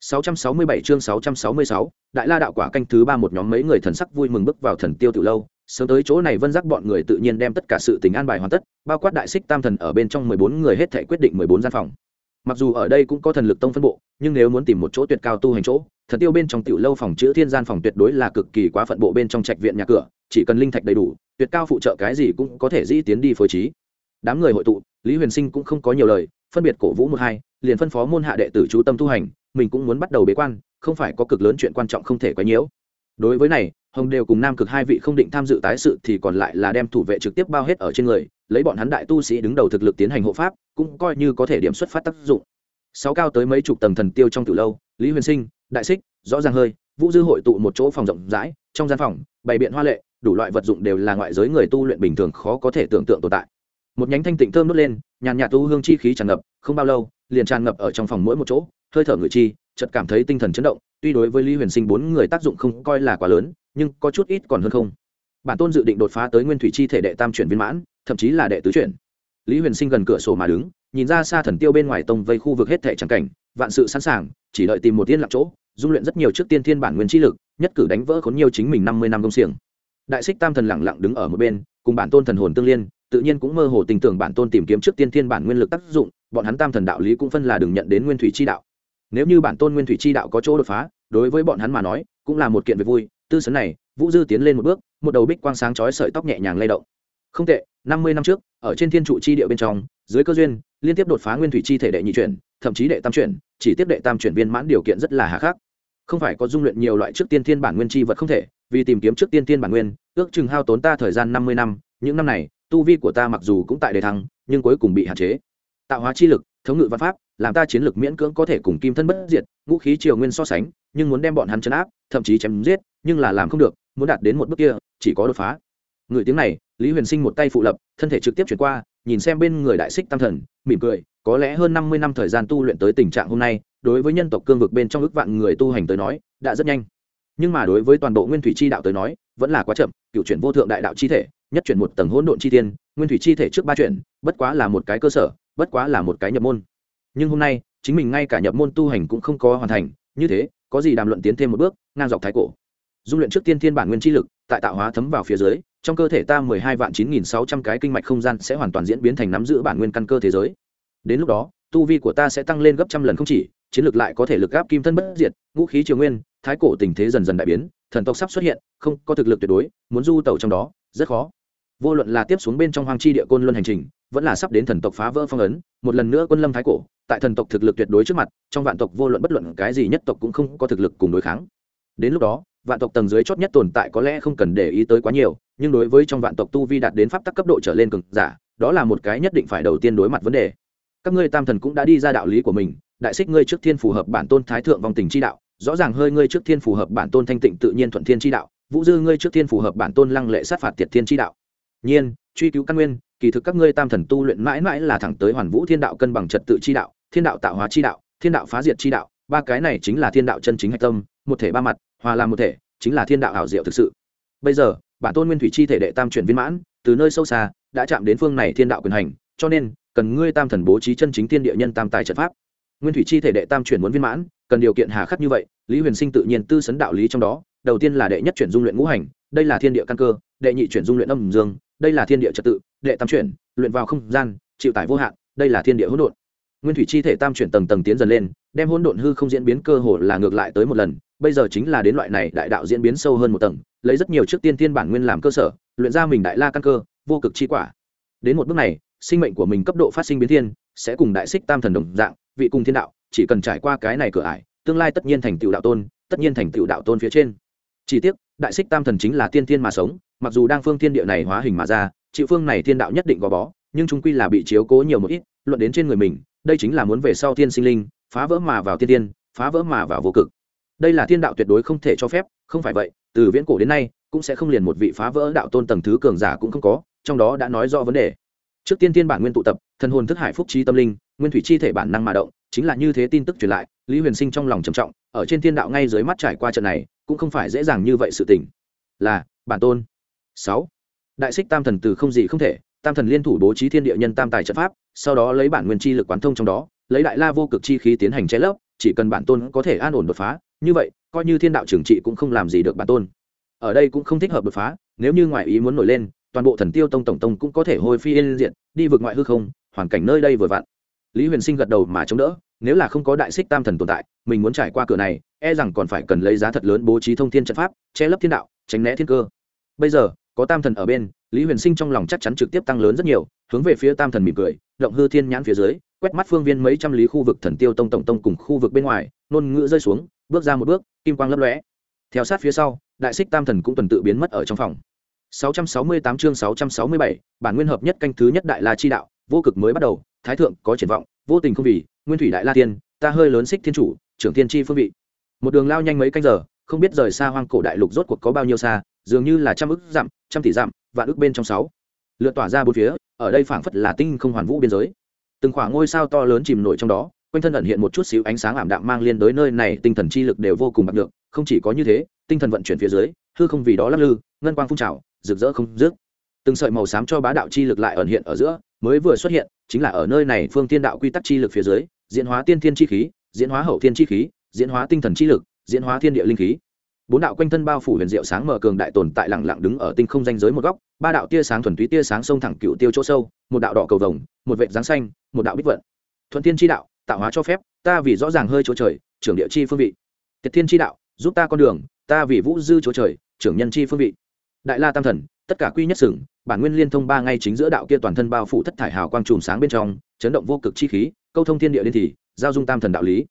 667 chương 666, Đại La đạo quả canh thứ ba một nhóm mấy người thần sắc vui mừng bước vào thần tiêu tiểu lâu, sớm tới chỗ này vân giác bọn người tự nhiên đem tất cả sự tình an bài hoàn tất, bao quát đại xích tam thần ở bên trong 14 người hết thảy quyết định 14 gian phòng. Mặc dù ở đây cũng có thần lực tông phân bộ, nhưng nếu muốn tìm một chỗ tuyệt cao tu hành chỗ, thần tiêu bên trong tiểu lâu phòng chữa thiên gian phòng tuyệt đối là cực kỳ quá phận bộ bên trong trạch viện nhà cửa, chỉ cần linh thạch đầy đủ, tuyệt cao phụ trợ cái gì cũng có thể dĩ tiến đi phối trí. Đám người hội tụ, Lý Huyền Sinh cũng không có nhiều lời, phân biệt cổ vũ một hai, liền phân phó môn hạ đệ tử chú tâm tu hành, mình cũng muốn bắt đầu bế quan, không phải có cực lớn chuyện quan trọng không thể quấy nhiễu. Đối với này, hồng đều cùng nam cực hai vị không định tham dự tái sự thì còn lại là đem thủ vệ trực tiếp bao hết ở trên người, lấy bọn hắn đại tu sĩ đứng đầu thực lực tiến hành hộ pháp, cũng coi như có thể điểm xuất phát tác dụng. Sáu cao tới mấy chục tầng thần tiêu trong từ lâu, lý huyền sinh, đại xích, rõ ràng hơi, vũ dư hội tụ một chỗ phòng rộng rãi, trong gian phòng, bày biện hoa lệ, đủ loại vật dụng đều là ngoại giới người tu luyện bình thường khó có thể tưởng tượng tồn tại. Một nhánh thanh tịnh thơm đốt lên, nhàn nhạt tu hương chi khí tràn ngập, không bao lâu, liền tràn ngập ở trong phòng mỗi một chỗ hơi thở người chi, chợt cảm thấy tinh thần chấn động, tuy đối với lý huyền sinh bốn người tác dụng không coi là quá lớn, nhưng có chút ít còn hơn không. Bản tôn dự định đột phá tới nguyên thủy chi thể đệ tam chuyển viên mãn, thậm chí là đệ tứ chuyển. Lý huyền sinh gần cửa sổ mà đứng, nhìn ra xa thần tiêu bên ngoài tông vây khu vực hết thể trắng cảnh, vạn sự sẵn sàng, chỉ đợi tìm một tiên lạc chỗ, dung luyện rất nhiều trước tiên thiên bản nguyên chi lực, nhất cử đánh vỡ khốn nhiều chính mình năm mươi năm công xiềng. Đại xích tam thần lẳng lặng đứng ở một bên, cùng bản tôn thần hồn tương liên, tự nhiên cũng mơ hồ tình tưởng bản tôn tìm kiếm trước tiên thiên bản nguyên lực tác dụng, bọn hắn tam thần đạo lý cũng phân là đừng nhận đến nguyên thủy chi đạo nếu như bản tôn nguyên thủy chi đạo có chỗ đột phá, đối với bọn hắn mà nói, cũng là một kiện việc vui. Tư sấn này, vũ dư tiến lên một bước, một đầu bích quang sáng chói sợi tóc nhẹ nhàng lay động. Không tệ, năm mươi năm trước, ở trên thiên trụ chi địa bên trong, dưới cơ duyên, liên tiếp đột phá nguyên thủy chi thể đệ nhị chuyển, thậm chí đệ tam chuyển, chỉ tiếp đệ tam chuyển viên mãn điều kiện rất là hà khắc. Không phải có dung luyện nhiều loại trước tiên thiên bản nguyên chi vật không thể, vì tìm kiếm trước tiên thiên bản nguyên, ước chừng hao tốn ta thời gian năm mươi năm, những năm này, tu vi của ta mặc dù cũng tại đề thăng, nhưng cuối cùng bị hạn chế. Tạo hóa chi lực thống ngự văn pháp, làm ta chiến lược miễn cưỡng có thể cùng kim thân bất diệt, ngũ khí triều nguyên so sánh, nhưng muốn đem bọn hắn chấn áp, thậm chí chém giết, nhưng là làm không được, muốn đạt đến một bước kia, chỉ có đột phá. Người tiếng này, lý huyền sinh một tay phụ lập, thân thể trực tiếp chuyển qua, nhìn xem bên người đại xích tam thần, mỉm cười, có lẽ hơn năm mươi năm thời gian tu luyện tới tình trạng hôm nay, đối với nhân tộc cương vực bên trong ước vạn người tu hành tới nói, đã rất nhanh. Nhưng mà đối với toàn bộ nguyên thủy chi đạo tới nói, vẫn là quá chậm, cựu chuyển vô thượng đại đạo chi thể, nhất chuyển một tầng hỗn độn chi tiên nguyên thủy chi thể trước ba chuyển, bất quá là một cái cơ sở bất quá là một cái nhập môn. Nhưng hôm nay, chính mình ngay cả nhập môn tu hành cũng không có hoàn thành, như thế, có gì đàm luận tiến thêm một bước, ngang dọc thái cổ. Dung luyện trước tiên thiên bản nguyên chi lực, tại tạo hóa thấm vào phía dưới, trong cơ thể ta mười hai vạn chín nghìn sáu trăm cái kinh mạch không gian sẽ hoàn toàn diễn biến thành nắm giữ bản nguyên căn cơ thế giới. Đến lúc đó, tu vi của ta sẽ tăng lên gấp trăm lần không chỉ, chiến lược lại có thể lực gáp kim thân bất diệt, ngũ khí triều nguyên, thái cổ tình thế dần dần đại biến, thần tộc sắp xuất hiện, không có thực lực tuyệt đối, muốn du tẩu trong đó, rất khó vô luận là tiếp xuống bên trong hoang chi địa côn luân hành trình, vẫn là sắp đến thần tộc phá vỡ phong ấn, một lần nữa quân lâm thái cổ, tại thần tộc thực lực tuyệt đối trước mặt, trong vạn tộc vô luận bất luận cái gì nhất tộc cũng không có thực lực cùng đối kháng. Đến lúc đó, vạn tộc tầng dưới chót nhất tồn tại có lẽ không cần để ý tới quá nhiều, nhưng đối với trong vạn tộc tu vi đạt đến pháp tắc cấp độ trở lên cực giả, đó là một cái nhất định phải đầu tiên đối mặt vấn đề. Các ngươi tam thần cũng đã đi ra đạo lý của mình, đại xích ngươi trước thiên phù hợp bản tôn thái thượng vòng tình chi đạo, rõ ràng hơi ngươi trước thiên phù hợp bản tôn thanh tịnh tự nhiên thuận thiên chi đạo, vũ dư ngươi trước thiên phù hợp bản tôn lăng lệ sát phạt tiệt thiên chi đạo nhiên, truy cứu căn nguyên, kỳ thực các ngươi tam thần tu luyện mãi mãi là thẳng tới hoàn vũ thiên đạo cân bằng trật tự chi đạo, thiên đạo tạo hóa chi đạo, thiên đạo phá diệt chi đạo. Ba cái này chính là thiên đạo chân chính hạch tâm, một thể ba mặt, hòa làm một thể, chính là thiên đạo ảo diệu thực sự. Bây giờ, bản tôn nguyên thủy chi thể đệ tam chuyển viên mãn, từ nơi sâu xa, đã chạm đến phương này thiên đạo quyền hành, cho nên, cần ngươi tam thần bố trí chân chính thiên địa nhân tam tài trận pháp. Nguyên thủy chi thể đệ tam chuyển muốn viên mãn, cần điều kiện hà khắc như vậy, lý huyền sinh tự nhiên tư sấn đạo lý trong đó, đầu tiên là đệ nhất chuyển dung luyện ngũ hành, đây là thiên địa căn cơ, đệ nhị chuyển dung luyện âm dương đây là thiên địa trật tự, đệ tam chuyển, luyện vào không gian, chịu tải vô hạn, đây là thiên địa hỗn độn. Nguyên thủy chi thể tam chuyển tầng tầng tiến dần lên, đem hỗn độn hư không diễn biến cơ hồ là ngược lại tới một lần, bây giờ chính là đến loại này đại đạo diễn biến sâu hơn một tầng, lấy rất nhiều trước tiên thiên bản nguyên làm cơ sở, luyện ra mình đại la căn cơ, vô cực chi quả. Đến một bước này, sinh mệnh của mình cấp độ phát sinh biến thiên, sẽ cùng đại xích tam thần đồng dạng, vị cùng thiên đạo, chỉ cần trải qua cái này cửa ải, tương lai tất nhiên thành tựu đạo tôn, tất nhiên thành tựu đạo tôn phía trên. Chỉ tiếc, đại xích tam thần chính là tiên thiên mà sống mặc dù đang phương thiên địa này hóa hình mà ra, chịu phương này thiên đạo nhất định gò bó, nhưng chúng quy là bị chiếu cố nhiều một ít, luận đến trên người mình, đây chính là muốn về sau thiên sinh linh, phá vỡ mà vào thiên tiên, phá vỡ mà vào vô cực. Đây là thiên đạo tuyệt đối không thể cho phép, không phải vậy, từ viễn cổ đến nay, cũng sẽ không liền một vị phá vỡ đạo tôn tầng thứ cường giả cũng không có, trong đó đã nói rõ vấn đề. Trước tiên tiên bản nguyên tụ tập, thần hồn thức hải phúc trí tâm linh, nguyên thủy chi thể bản năng mà động, chính là như thế tin tức truyền lại, lý huyền sinh trong lòng trầm trọng, ở trên thiên đạo ngay dưới mắt trải qua trận này, cũng không phải dễ dàng như vậy sự tình. Là, bản tôn sáu. Đại xích tam thần từ không gì không thể, tam thần liên thủ bố trí thiên địa nhân tam tài trận pháp, sau đó lấy bản nguyên chi lực quán thông trong đó, lấy đại la vô cực chi khí tiến hành che lấp, chỉ cần bản tôn có thể an ổn đột phá, như vậy, coi như thiên đạo trưởng trị cũng không làm gì được bản tôn. Ở đây cũng không thích hợp đột phá, nếu như ngoại ý muốn nổi lên, toàn bộ thần tiêu tông tổng tông cũng có thể hôi phi yên diện đi vượt ngoại hư không, hoàn cảnh nơi đây vừa vặn. Lý huyền sinh gật đầu mà chống đỡ, nếu là không có đại xích tam thần tồn tại, mình muốn trải qua cửa này e rằng còn phải cần lấy giá thật lớn bố trí thông thiên trận pháp, che lấp thiên đạo, tránh né thiên cơ bây giờ có tam thần ở bên lý huyền sinh trong lòng chắc chắn trực tiếp tăng lớn rất nhiều hướng về phía tam thần mỉm cười động hư thiên nhãn phía dưới quét mắt phương viên mấy trăm lý khu vực thần tiêu tông tổng tông cùng khu vực bên ngoài nôn ngữ rơi xuống bước ra một bước kim quang lấp lóe. Theo sát phía sau đại xích tam thần cũng tuần tự biến mất ở trong phòng. 668 chương 667, bản nguyên hợp nhất canh thứ nhất đại la chi đạo vô cực mới bắt đầu thái thượng có triển vọng vô tình không vì nguyên thủy đại la tiên ta hơi lớn xích thiên chủ trưởng thiên chi phương vị. Một đường lao nhanh mấy canh giờ không biết rời xa hoang cổ đại lục rốt cuộc có bao nhiêu xa, dường như là trăm ức dặm, trăm tỷ dặm, vạn ức bên trong sáu. Lượn tỏa ra bốn phía, ở đây phảng phất là tinh không hoàn vũ biên giới. Từng khoảng ngôi sao to lớn chìm nổi trong đó, quanh thân ẩn hiện một chút xíu ánh sáng ảm đạm mang liên đối nơi này, tinh thần chi lực đều vô cùng bạc được không chỉ có như thế, tinh thần vận chuyển phía dưới, hư không vì đó lắc lư, ngân quang phun trào, rực rỡ không dứt. Từng sợi màu xám cho bá đạo chi lực lại ẩn hiện ở giữa, mới vừa xuất hiện, chính là ở nơi này phương tiên đạo quy tắc chi lực phía dưới, diễn hóa tiên thiên chi khí, diễn hóa hậu thiên chi khí, diễn hóa tinh thần chi lực diễn hóa thiên địa linh khí. Bốn đạo quanh thân bao phủ huyền diệu sáng mở cường đại tồn tại lẳng lặng đứng ở tinh không danh giới một góc, ba đạo tia sáng thuần túy tia sáng sông thẳng cựu tiêu chỗ sâu, một đạo đỏ cầu vồng, một vệ giáng xanh, một đạo bích vận. Thuận thiên chi đạo, tạo hóa cho phép, ta vì rõ ràng hơi chỗ trời, trưởng địa chi phương vị. Tiệt thiên chi đạo, giúp ta con đường, ta vì vũ dư chỗ trời, trưởng nhân chi phương vị. Đại la tam thần, tất cả quy nhất sừng, bản nguyên liên thông ba ngay chính giữa đạo kia toàn thân bao phủ thất thải hào quang trùm sáng bên trong, chấn động vô cực chi khí, câu thông thiên địa liên thì, giao dung tam thần đạo lý.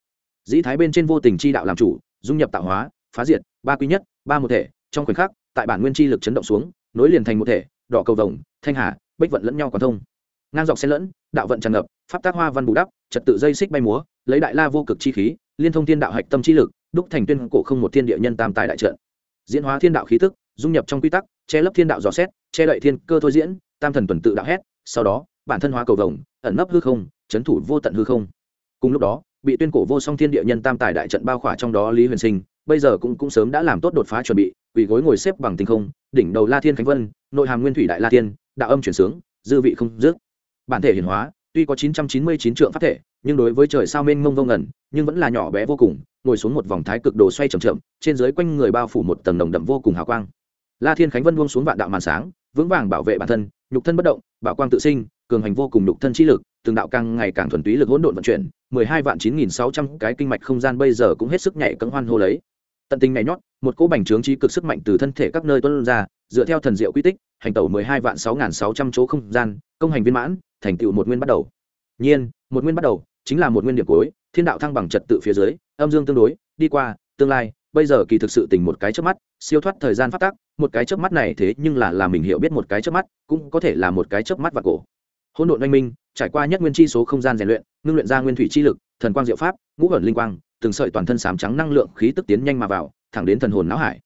Dĩ thái bên trên vô tình chi đạo làm chủ dung nhập tạo hóa, phá diệt, ba quy nhất, ba một thể, trong khoảnh khắc, tại bản nguyên chi lực chấn động xuống, nối liền thành một thể, đỏ cầu vồng, thanh hà, bích vận lẫn nhau còn thông. Ngang dọc xen lẫn, đạo vận tràn ngập, pháp tác hoa văn bù đắp, trật tự dây xích bay múa, lấy đại la vô cực chi khí, liên thông thiên đạo hạch tâm chi lực, đúc thành tuyên cổ không một thiên địa nhân tam tài đại trận. Diễn hóa thiên đạo khí tức, dung nhập trong quy tắc, che lấp thiên đạo dò xét, che đậy thiên cơ thôi diễn, tam thần tuần tự đạo hét, sau đó, bản thân hóa cầu vồng, ẩn nấp hư không, chấn thủ vô tận hư không. Cùng lúc đó bị tuyên cổ vô song thiên địa nhân tam tài đại trận bao khỏa trong đó lý huyền sinh, bây giờ cũng cũng sớm đã làm tốt đột phá chuẩn bị, quỳ gối ngồi xếp bằng tinh không, đỉnh đầu la thiên khánh vân, nội hàm nguyên thủy đại la tiên đạo âm chuyển sướng, dư vị không dứt. Bản thể hiển hóa, tuy có 999 trượng pháp thể, nhưng đối với trời sao mênh mông vô ngẩn nhưng vẫn là nhỏ bé vô cùng, ngồi xuống một vòng thái cực đồ xoay chậm chậm, trên dưới quanh người bao phủ một tầng nồng đậm vô cùng hào quang. La thiên khánh vân buông xuống vạn đạo màn sáng, vững vàng bảo vệ bản thân, nhục thân bất động, bảo quang tự sinh, cường hành vô cùng nhục thân trí lực, từng đạo càng ngày càng thuần túy lực hỗn độn vận chuyển mười hai vạn chín nghìn sáu trăm cái kinh mạch không gian bây giờ cũng hết sức nhảy cấm hoan hô lấy. Tận tình nhảy nhót, một cỗ bành trướng trí cực sức mạnh từ thân thể các nơi tuôn ra, dựa theo thần diệu quy tích, hành tẩu mười hai vạn sáu nghìn sáu trăm chỗ không gian, công hành viên mãn, thành tựu một nguyên bắt đầu. Nhiên, một nguyên bắt đầu, chính là một nguyên điểm cuối, thiên đạo thăng bằng trật tự phía dưới, âm dương tương đối, đi qua, tương lai, bây giờ kỳ thực sự tình một cái chớp mắt, siêu thoát thời gian phát tác, một cái chớp mắt này thế nhưng là là mình hiểu biết một cái chớp mắt, cũng có thể là một cái chớp mắt và cổ hỗn độn oanh minh, trải qua nhất nguyên chi số không gian rèn luyện, ngưng luyện ra nguyên thủy chi lực, thần quang diệu pháp, ngũ ẩn linh quang, từng sợi toàn thân sám trắng năng lượng khí tức tiến nhanh mà vào, thẳng đến thần hồn não hải.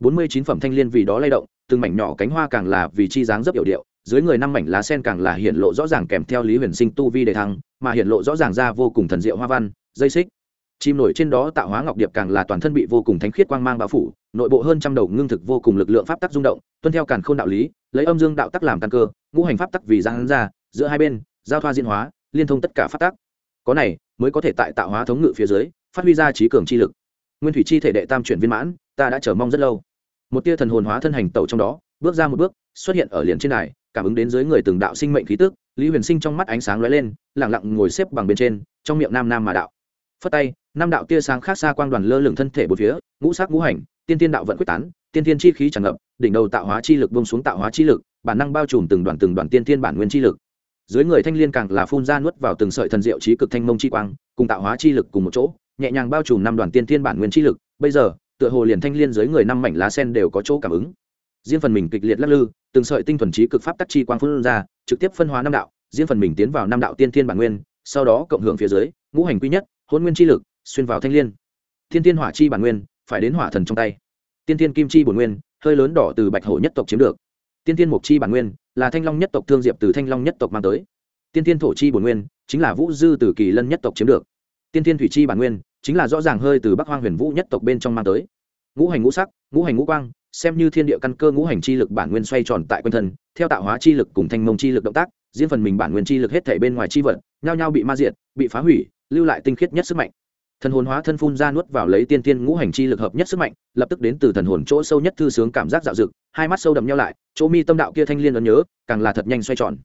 Bốn mươi chín phẩm thanh liên vì đó lay động, từng mảnh nhỏ cánh hoa càng là vì chi dáng rất hiệu điệu, dưới người năm mảnh lá sen càng là hiện lộ rõ ràng kèm theo lý huyền sinh tu vi đề thăng, mà hiện lộ rõ ràng ra vô cùng thần diệu hoa văn, dây xích. Chim nổi trên đó tạo hóa ngọc điệp càng là toàn thân bị vô cùng thánh khiết quang mang bao phủ, nội bộ hơn trăm đầu ngưng thực vô cùng lực lượng pháp tắc rung động, tuân theo càn khôn đạo lý, lấy âm dương đạo tắc làm căn cơ ngũ hành pháp tắc vì giang ra, giữa hai bên, giao thoa diễn hóa, liên thông tất cả pháp tắc. Có này, mới có thể tại tạo hóa thống ngự phía dưới, phát huy ra trí cường chi lực. Nguyên thủy chi thể đệ tam chuyển viên mãn, ta đã chờ mong rất lâu. Một tia thần hồn hóa thân hành tẩu trong đó, bước ra một bước, xuất hiện ở liền trên này cảm ứng đến dưới người từng đạo sinh mệnh khí tức, lý huyền sinh trong mắt ánh sáng lóe lên lẳng lặng ngồi xếp bằng bên trên, trong miệng nam nam mà đạo. Phất tay, năm đạo tia sáng khác xa quang đoàn lơ lửng thân thể bốn phía, ngũ sắc ngũ hành, tiên tiên đạo vận quyết tán, tiên tiên chi khí tràn ngập, đỉnh đầu tạo hóa chi lực bông xuống tạo hóa chi lực bản năng bao trùm từng đoàn từng đoàn tiên tiên bản nguyên chi lực. Dưới người thanh liên càng là phun ra nuốt vào từng sợi thần diệu trí cực thanh mông chi quang, cùng tạo hóa chi lực cùng một chỗ, nhẹ nhàng bao trùm năm đoàn tiên tiên bản nguyên chi lực. Bây giờ, tựa hồ liền thanh liên dưới người năm mảnh lá sen đều có chỗ cảm ứng. Riêng phần mình kịch liệt lắc lư, từng sợi tinh thuần trí cực pháp tắc chi quang phun ra, trực tiếp phân hóa năm đạo, riêng phần mình tiến vào năm đạo tiên tiên bản nguyên, sau đó cộng hưởng phía dưới, ngũ hành quy nhất hôn nguyên chi lực, xuyên vào thanh liên. Thiên tiên hỏa chi bản nguyên, phải đến hỏa thần trong tay. Tiên tiên kim chi bổn nguyên, hơi lớn đỏ từ bạch hổ nhất tộc chiếm được tiên tiên mục chi bản nguyên, là thanh long nhất tộc thương diệp từ thanh long nhất tộc mang tới. Tiên tiên thổ chi bổn nguyên, chính là vũ dư từ kỳ lân nhất tộc chiếm được. Tiên tiên thủy chi bản nguyên, chính là rõ ràng hơi từ bắc hoang huyền vũ nhất tộc bên trong mang tới. Ngũ hành ngũ sắc, ngũ hành ngũ quang, xem như thiên địa căn cơ ngũ hành chi lực bản nguyên xoay tròn tại quanh thân, theo tạo hóa chi lực cùng thanh mông chi lực động tác, diễn phần mình bản nguyên chi lực hết thể bên ngoài chi vật, nhao nhao bị ma diệt, bị phá hủy, lưu lại tinh khiết nhất sức mạnh thần hồn hóa thân phun ra nuốt vào lấy tiên tiên ngũ hành chi lực hợp nhất sức mạnh, lập tức đến từ thần hồn chỗ sâu nhất thư sướng cảm giác dạo dực, hai mắt sâu đậm nhau lại, chỗ mi tâm đạo kia thanh liên ấn nhớ, càng là thật nhanh xoay tròn.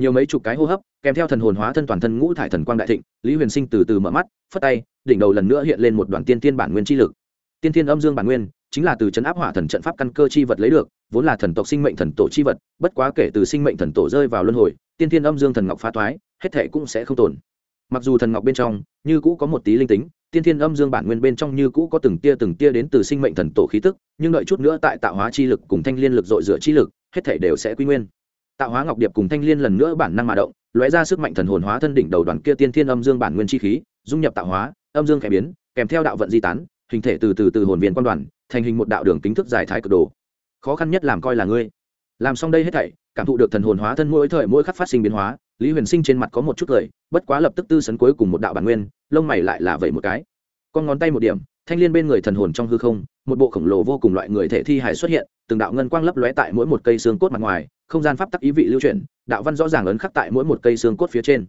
Nhiều mấy chục cái hô hấp, kèm theo thần hồn hóa thân toàn thân ngũ thải thần quang đại thịnh, lý huyền sinh từ từ mở mắt, phất tay, đỉnh đầu lần nữa hiện lên một đoàn tiên tiên bản nguyên chi lực. Tiên tiên âm dương bản nguyên, chính là từ chấn áp hỏa thần trận pháp căn cơ chi vật lấy được, vốn là thần tộc sinh mệnh thần tổ chi vật, bất quá kể từ sinh mệnh thần tổ rơi vào luân hồi, tiên tiên âm dương thần ngọc phá toái hết thể cũng sẽ không tồn. Mặc dù thần ngọc bên trong, như cũ có một tí linh tính tiên thiên âm dương bản nguyên bên trong như cũ có từng tia từng tia đến từ sinh mệnh thần tổ khí tức, nhưng đợi chút nữa tại tạo hóa chi lực cùng thanh liên lực dội dựa chi lực, hết thể đều sẽ quy nguyên. Tạo hóa ngọc điệp cùng thanh liên lần nữa bản năng mà động, lóe ra sức mạnh thần hồn hóa thân đỉnh đầu đoàn kia tiên thiên âm dương bản nguyên chi khí, dung nhập tạo hóa, âm dương khẽ biến, kèm theo đạo vận di tán, hình thể từ từ từ hồn viên quan đoàn, thành hình một đạo đường kính thức dài thái cực đồ. Khó khăn nhất làm coi là ngươi làm xong đây hết thảy, cảm thụ được thần hồn hóa thân mỗi thời mỗi khắc phát sinh biến hóa, lý huyền sinh trên mặt có một chút cười, bất quá lập tức tư sấn cuối cùng một đạo bản nguyên, lông mày lại là vậy một cái. Con ngón tay một điểm, thanh liên bên người thần hồn trong hư không, một bộ khổng lồ vô cùng loại người thể thi hài xuất hiện, từng đạo ngân quang lấp lóe tại mỗi một cây xương cốt mặt ngoài, không gian pháp tắc ý vị lưu chuyển, đạo văn rõ ràng ấn khắc tại mỗi một cây xương cốt phía trên.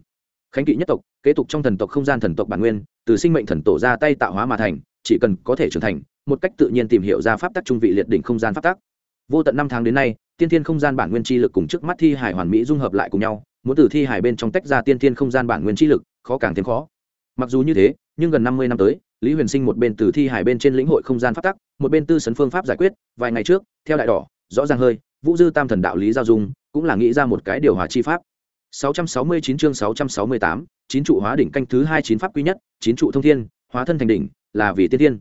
Khánh kỵ nhất tộc, kế tục trong thần tộc không gian thần tộc bản nguyên, từ sinh mệnh thần tổ ra tay tạo hóa mà thành, chỉ cần có thể trưởng thành, một cách tự nhiên tìm hiểu ra pháp tắc trung vị liệt đỉnh không gian pháp tắc. Vô tận năm tháng đến nay tiên thiên không gian bản nguyên chi lực cùng trước mắt thi hải hoàn mỹ dung hợp lại cùng nhau muốn từ thi hải bên trong tách ra tiên thiên không gian bản nguyên chi lực khó càng thêm khó. Mặc dù như thế nhưng gần năm mươi năm tới lý huyền sinh một bên từ thi hải bên trên lĩnh hội không gian pháp tắc một bên tư sấn phương pháp giải quyết vài ngày trước theo đại đỏ rõ ràng hơi vũ dư tam thần đạo lý giao dung cũng là nghĩ ra một cái điều hòa chi pháp. 669 chương 668, chín trụ hóa đỉnh canh thứ hai chín pháp quý nhất chín trụ thông thiên hóa thân thành đỉnh là vì tiên thiên.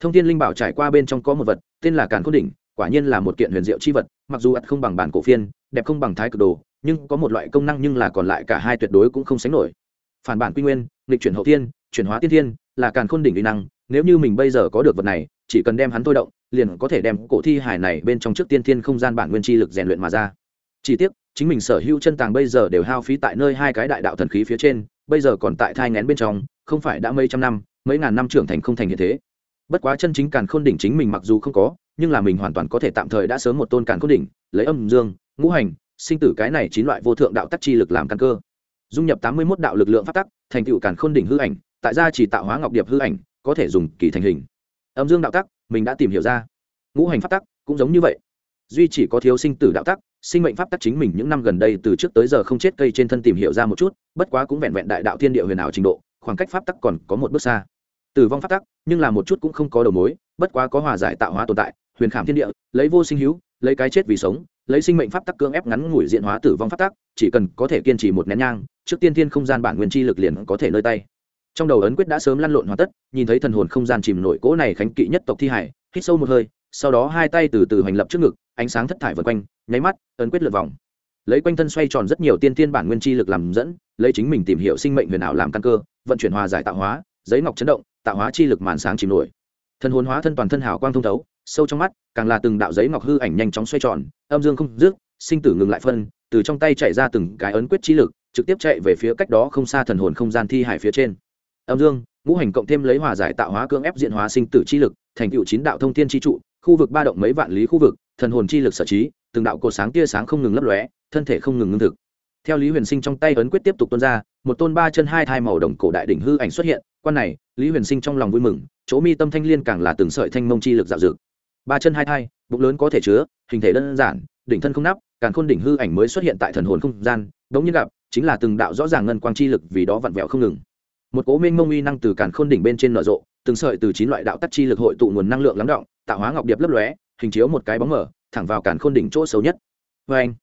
Thông thiên linh bảo trải qua bên trong có một vật tên là càn khôn đỉnh quả nhiên là một kiện huyền diệu chi vật, mặc dù ắt không bằng bản cổ phiên, đẹp không bằng thái cực đồ, nhưng có một loại công năng nhưng là còn lại cả hai tuyệt đối cũng không sánh nổi. Phản bản quy nguyên, nghịch chuyển hậu thiên, chuyển hóa tiên thiên, là càn khôn đỉnh uy năng, nếu như mình bây giờ có được vật này, chỉ cần đem hắn thôi động, liền có thể đem cổ thi hải này bên trong trước tiên thiên không gian bản nguyên chi lực rèn luyện mà ra. Chỉ tiếc, chính mình sở hữu chân tàng bây giờ đều hao phí tại nơi hai cái đại đạo thần khí phía trên, bây giờ còn tại thai ngén bên trong, không phải đã mấy trăm năm, mấy ngàn năm trưởng thành không thành như thế bất quá chân chính càn khôn đỉnh chính mình mặc dù không có, nhưng là mình hoàn toàn có thể tạm thời đã sớm một tôn càn khôn đỉnh, lấy âm dương, ngũ hành, sinh tử cái này chín loại vô thượng đạo tắc chi lực làm căn cơ. Dung nhập tám mươi một đạo lực lượng phát tắc, thành tựu càn khôn đỉnh hư ảnh, tại gia chỉ tạo hóa ngọc điệp hư ảnh, có thể dùng kỳ thành hình. Âm dương đạo tắc, mình đã tìm hiểu ra. Ngũ hành pháp tắc, cũng giống như vậy. Duy chỉ có thiếu sinh tử đạo tắc, sinh mệnh pháp tắc chính mình những năm gần đây từ trước tới giờ không chết cây trên thân tìm hiểu ra một chút, bất quá cũng vẹn vẹn đại đạo thiên địa huyền ảo trình độ, khoảng cách pháp tắc còn có một bước xa tử vong phát tắc, nhưng là một chút cũng không có đầu mối, bất quá có hòa giải tạo hóa tồn tại, huyền khảm thiên địa, lấy vô sinh hữu, lấy cái chết vì sống, lấy sinh mệnh pháp tắc cưỡng ép ngắn ngủi diện hóa tử vong pháp tắc, chỉ cần có thể kiên trì một nén nhang, trước tiên thiên không gian bản nguyên chi lực liền có thể nơi tay. Trong đầu ấn quyết đã sớm lăn lộn hoàn tất, nhìn thấy thần hồn không gian chìm nổi cỗ này khánh kỵ nhất tộc thi hải, hít sâu một hơi, sau đó hai tay từ từ hành lập trước ngực, ánh sáng thất thải vượt quanh, nháy mắt, ấn quyết lượt vòng. Lấy quanh thân xoay tròn rất nhiều tiên thiên bản nguyên chi lực làm dẫn, lấy chính mình tìm hiểu sinh mệnh huyền ảo làm căn cơ, vận chuyển hòa giải tạo hóa, giấy ngọc chấn động tạo hóa chi lực màn sáng chìm nổi. Thần hồn hóa thân toàn thân hào quang thông thấu, sâu trong mắt, càng là từng đạo giấy ngọc hư ảnh nhanh chóng xoay tròn, âm dương không dứt, sinh tử ngừng lại phân, từ trong tay chạy ra từng cái ấn quyết chi lực, trực tiếp chạy về phía cách đó không xa thần hồn không gian thi hải phía trên. Âm dương, ngũ hành cộng thêm lấy hòa giải tạo hóa cưỡng ép diện hóa sinh tử chi lực, thành cựu chín đạo thông thiên chi trụ, khu vực ba động mấy vạn lý khu vực, thần hồn chi lực sở trí, từng đạo cột sáng tia sáng không ngừng lấp lóe, thân thể không ngừng ngưng thực. Theo lý huyền sinh trong tay ấn quyết tiếp tục tuôn ra, một tôn ba chân hai thai màu đồng cổ đại đỉnh hư ảnh xuất hiện quan này, lý huyền sinh trong lòng vui mừng, chỗ mi tâm thanh liên càng là từng sợi thanh mông chi lực dạo dực. Ba chân hai thai, bụng lớn có thể chứa, hình thể đơn giản, đỉnh thân không nắp, càng khôn đỉnh hư ảnh mới xuất hiện tại thần hồn không gian, đống như gặp, chính là từng đạo rõ ràng ngân quang chi lực vì đó vặn vẹo không ngừng. Một cố minh mông uy năng từ càn khôn đỉnh bên trên nở rộ, từng sợi từ chín loại đạo tắc chi lực hội tụ nguồn năng lượng lắng động, tạo hóa ngọc điệp lấp lóe, hình chiếu một cái bóng mở thẳng vào càn khôn đỉnh chỗ sâu nhất. Vê anh,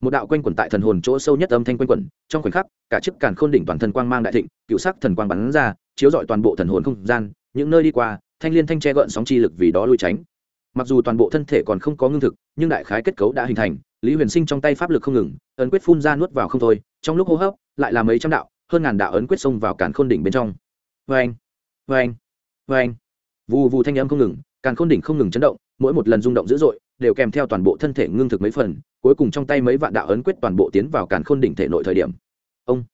một đạo quanh quẩn tại thần hồn chỗ sâu nhất âm thanh quanh quẩn, trong khoảnh khắc, cả chiếc càn khôn đỉnh toàn thân quang mang đại thịnh, cựu sắc thần quang bắn ra chiếu rọi toàn bộ thần hồn không gian, những nơi đi qua, thanh liên thanh che gợn sóng chi lực vì đó lui tránh. Mặc dù toàn bộ thân thể còn không có ngưng thực, nhưng đại khái kết cấu đã hình thành, lý huyền sinh trong tay pháp lực không ngừng, ấn quyết phun ra nuốt vào không thôi, trong lúc hô hấp, lại là mấy trăm đạo, hơn ngàn đạo ấn quyết xông vào càn khôn đỉnh bên trong. Vê anh vê anh vê anh vù vù thanh âm không ngừng, càn khôn đỉnh không ngừng chấn động, mỗi một lần rung động dữ dội, đều kèm theo toàn bộ thân thể ngưng thực mấy phần, cuối cùng trong tay mấy vạn đạo ấn quyết toàn bộ tiến vào càn khôn đỉnh thể nội thời điểm. Ông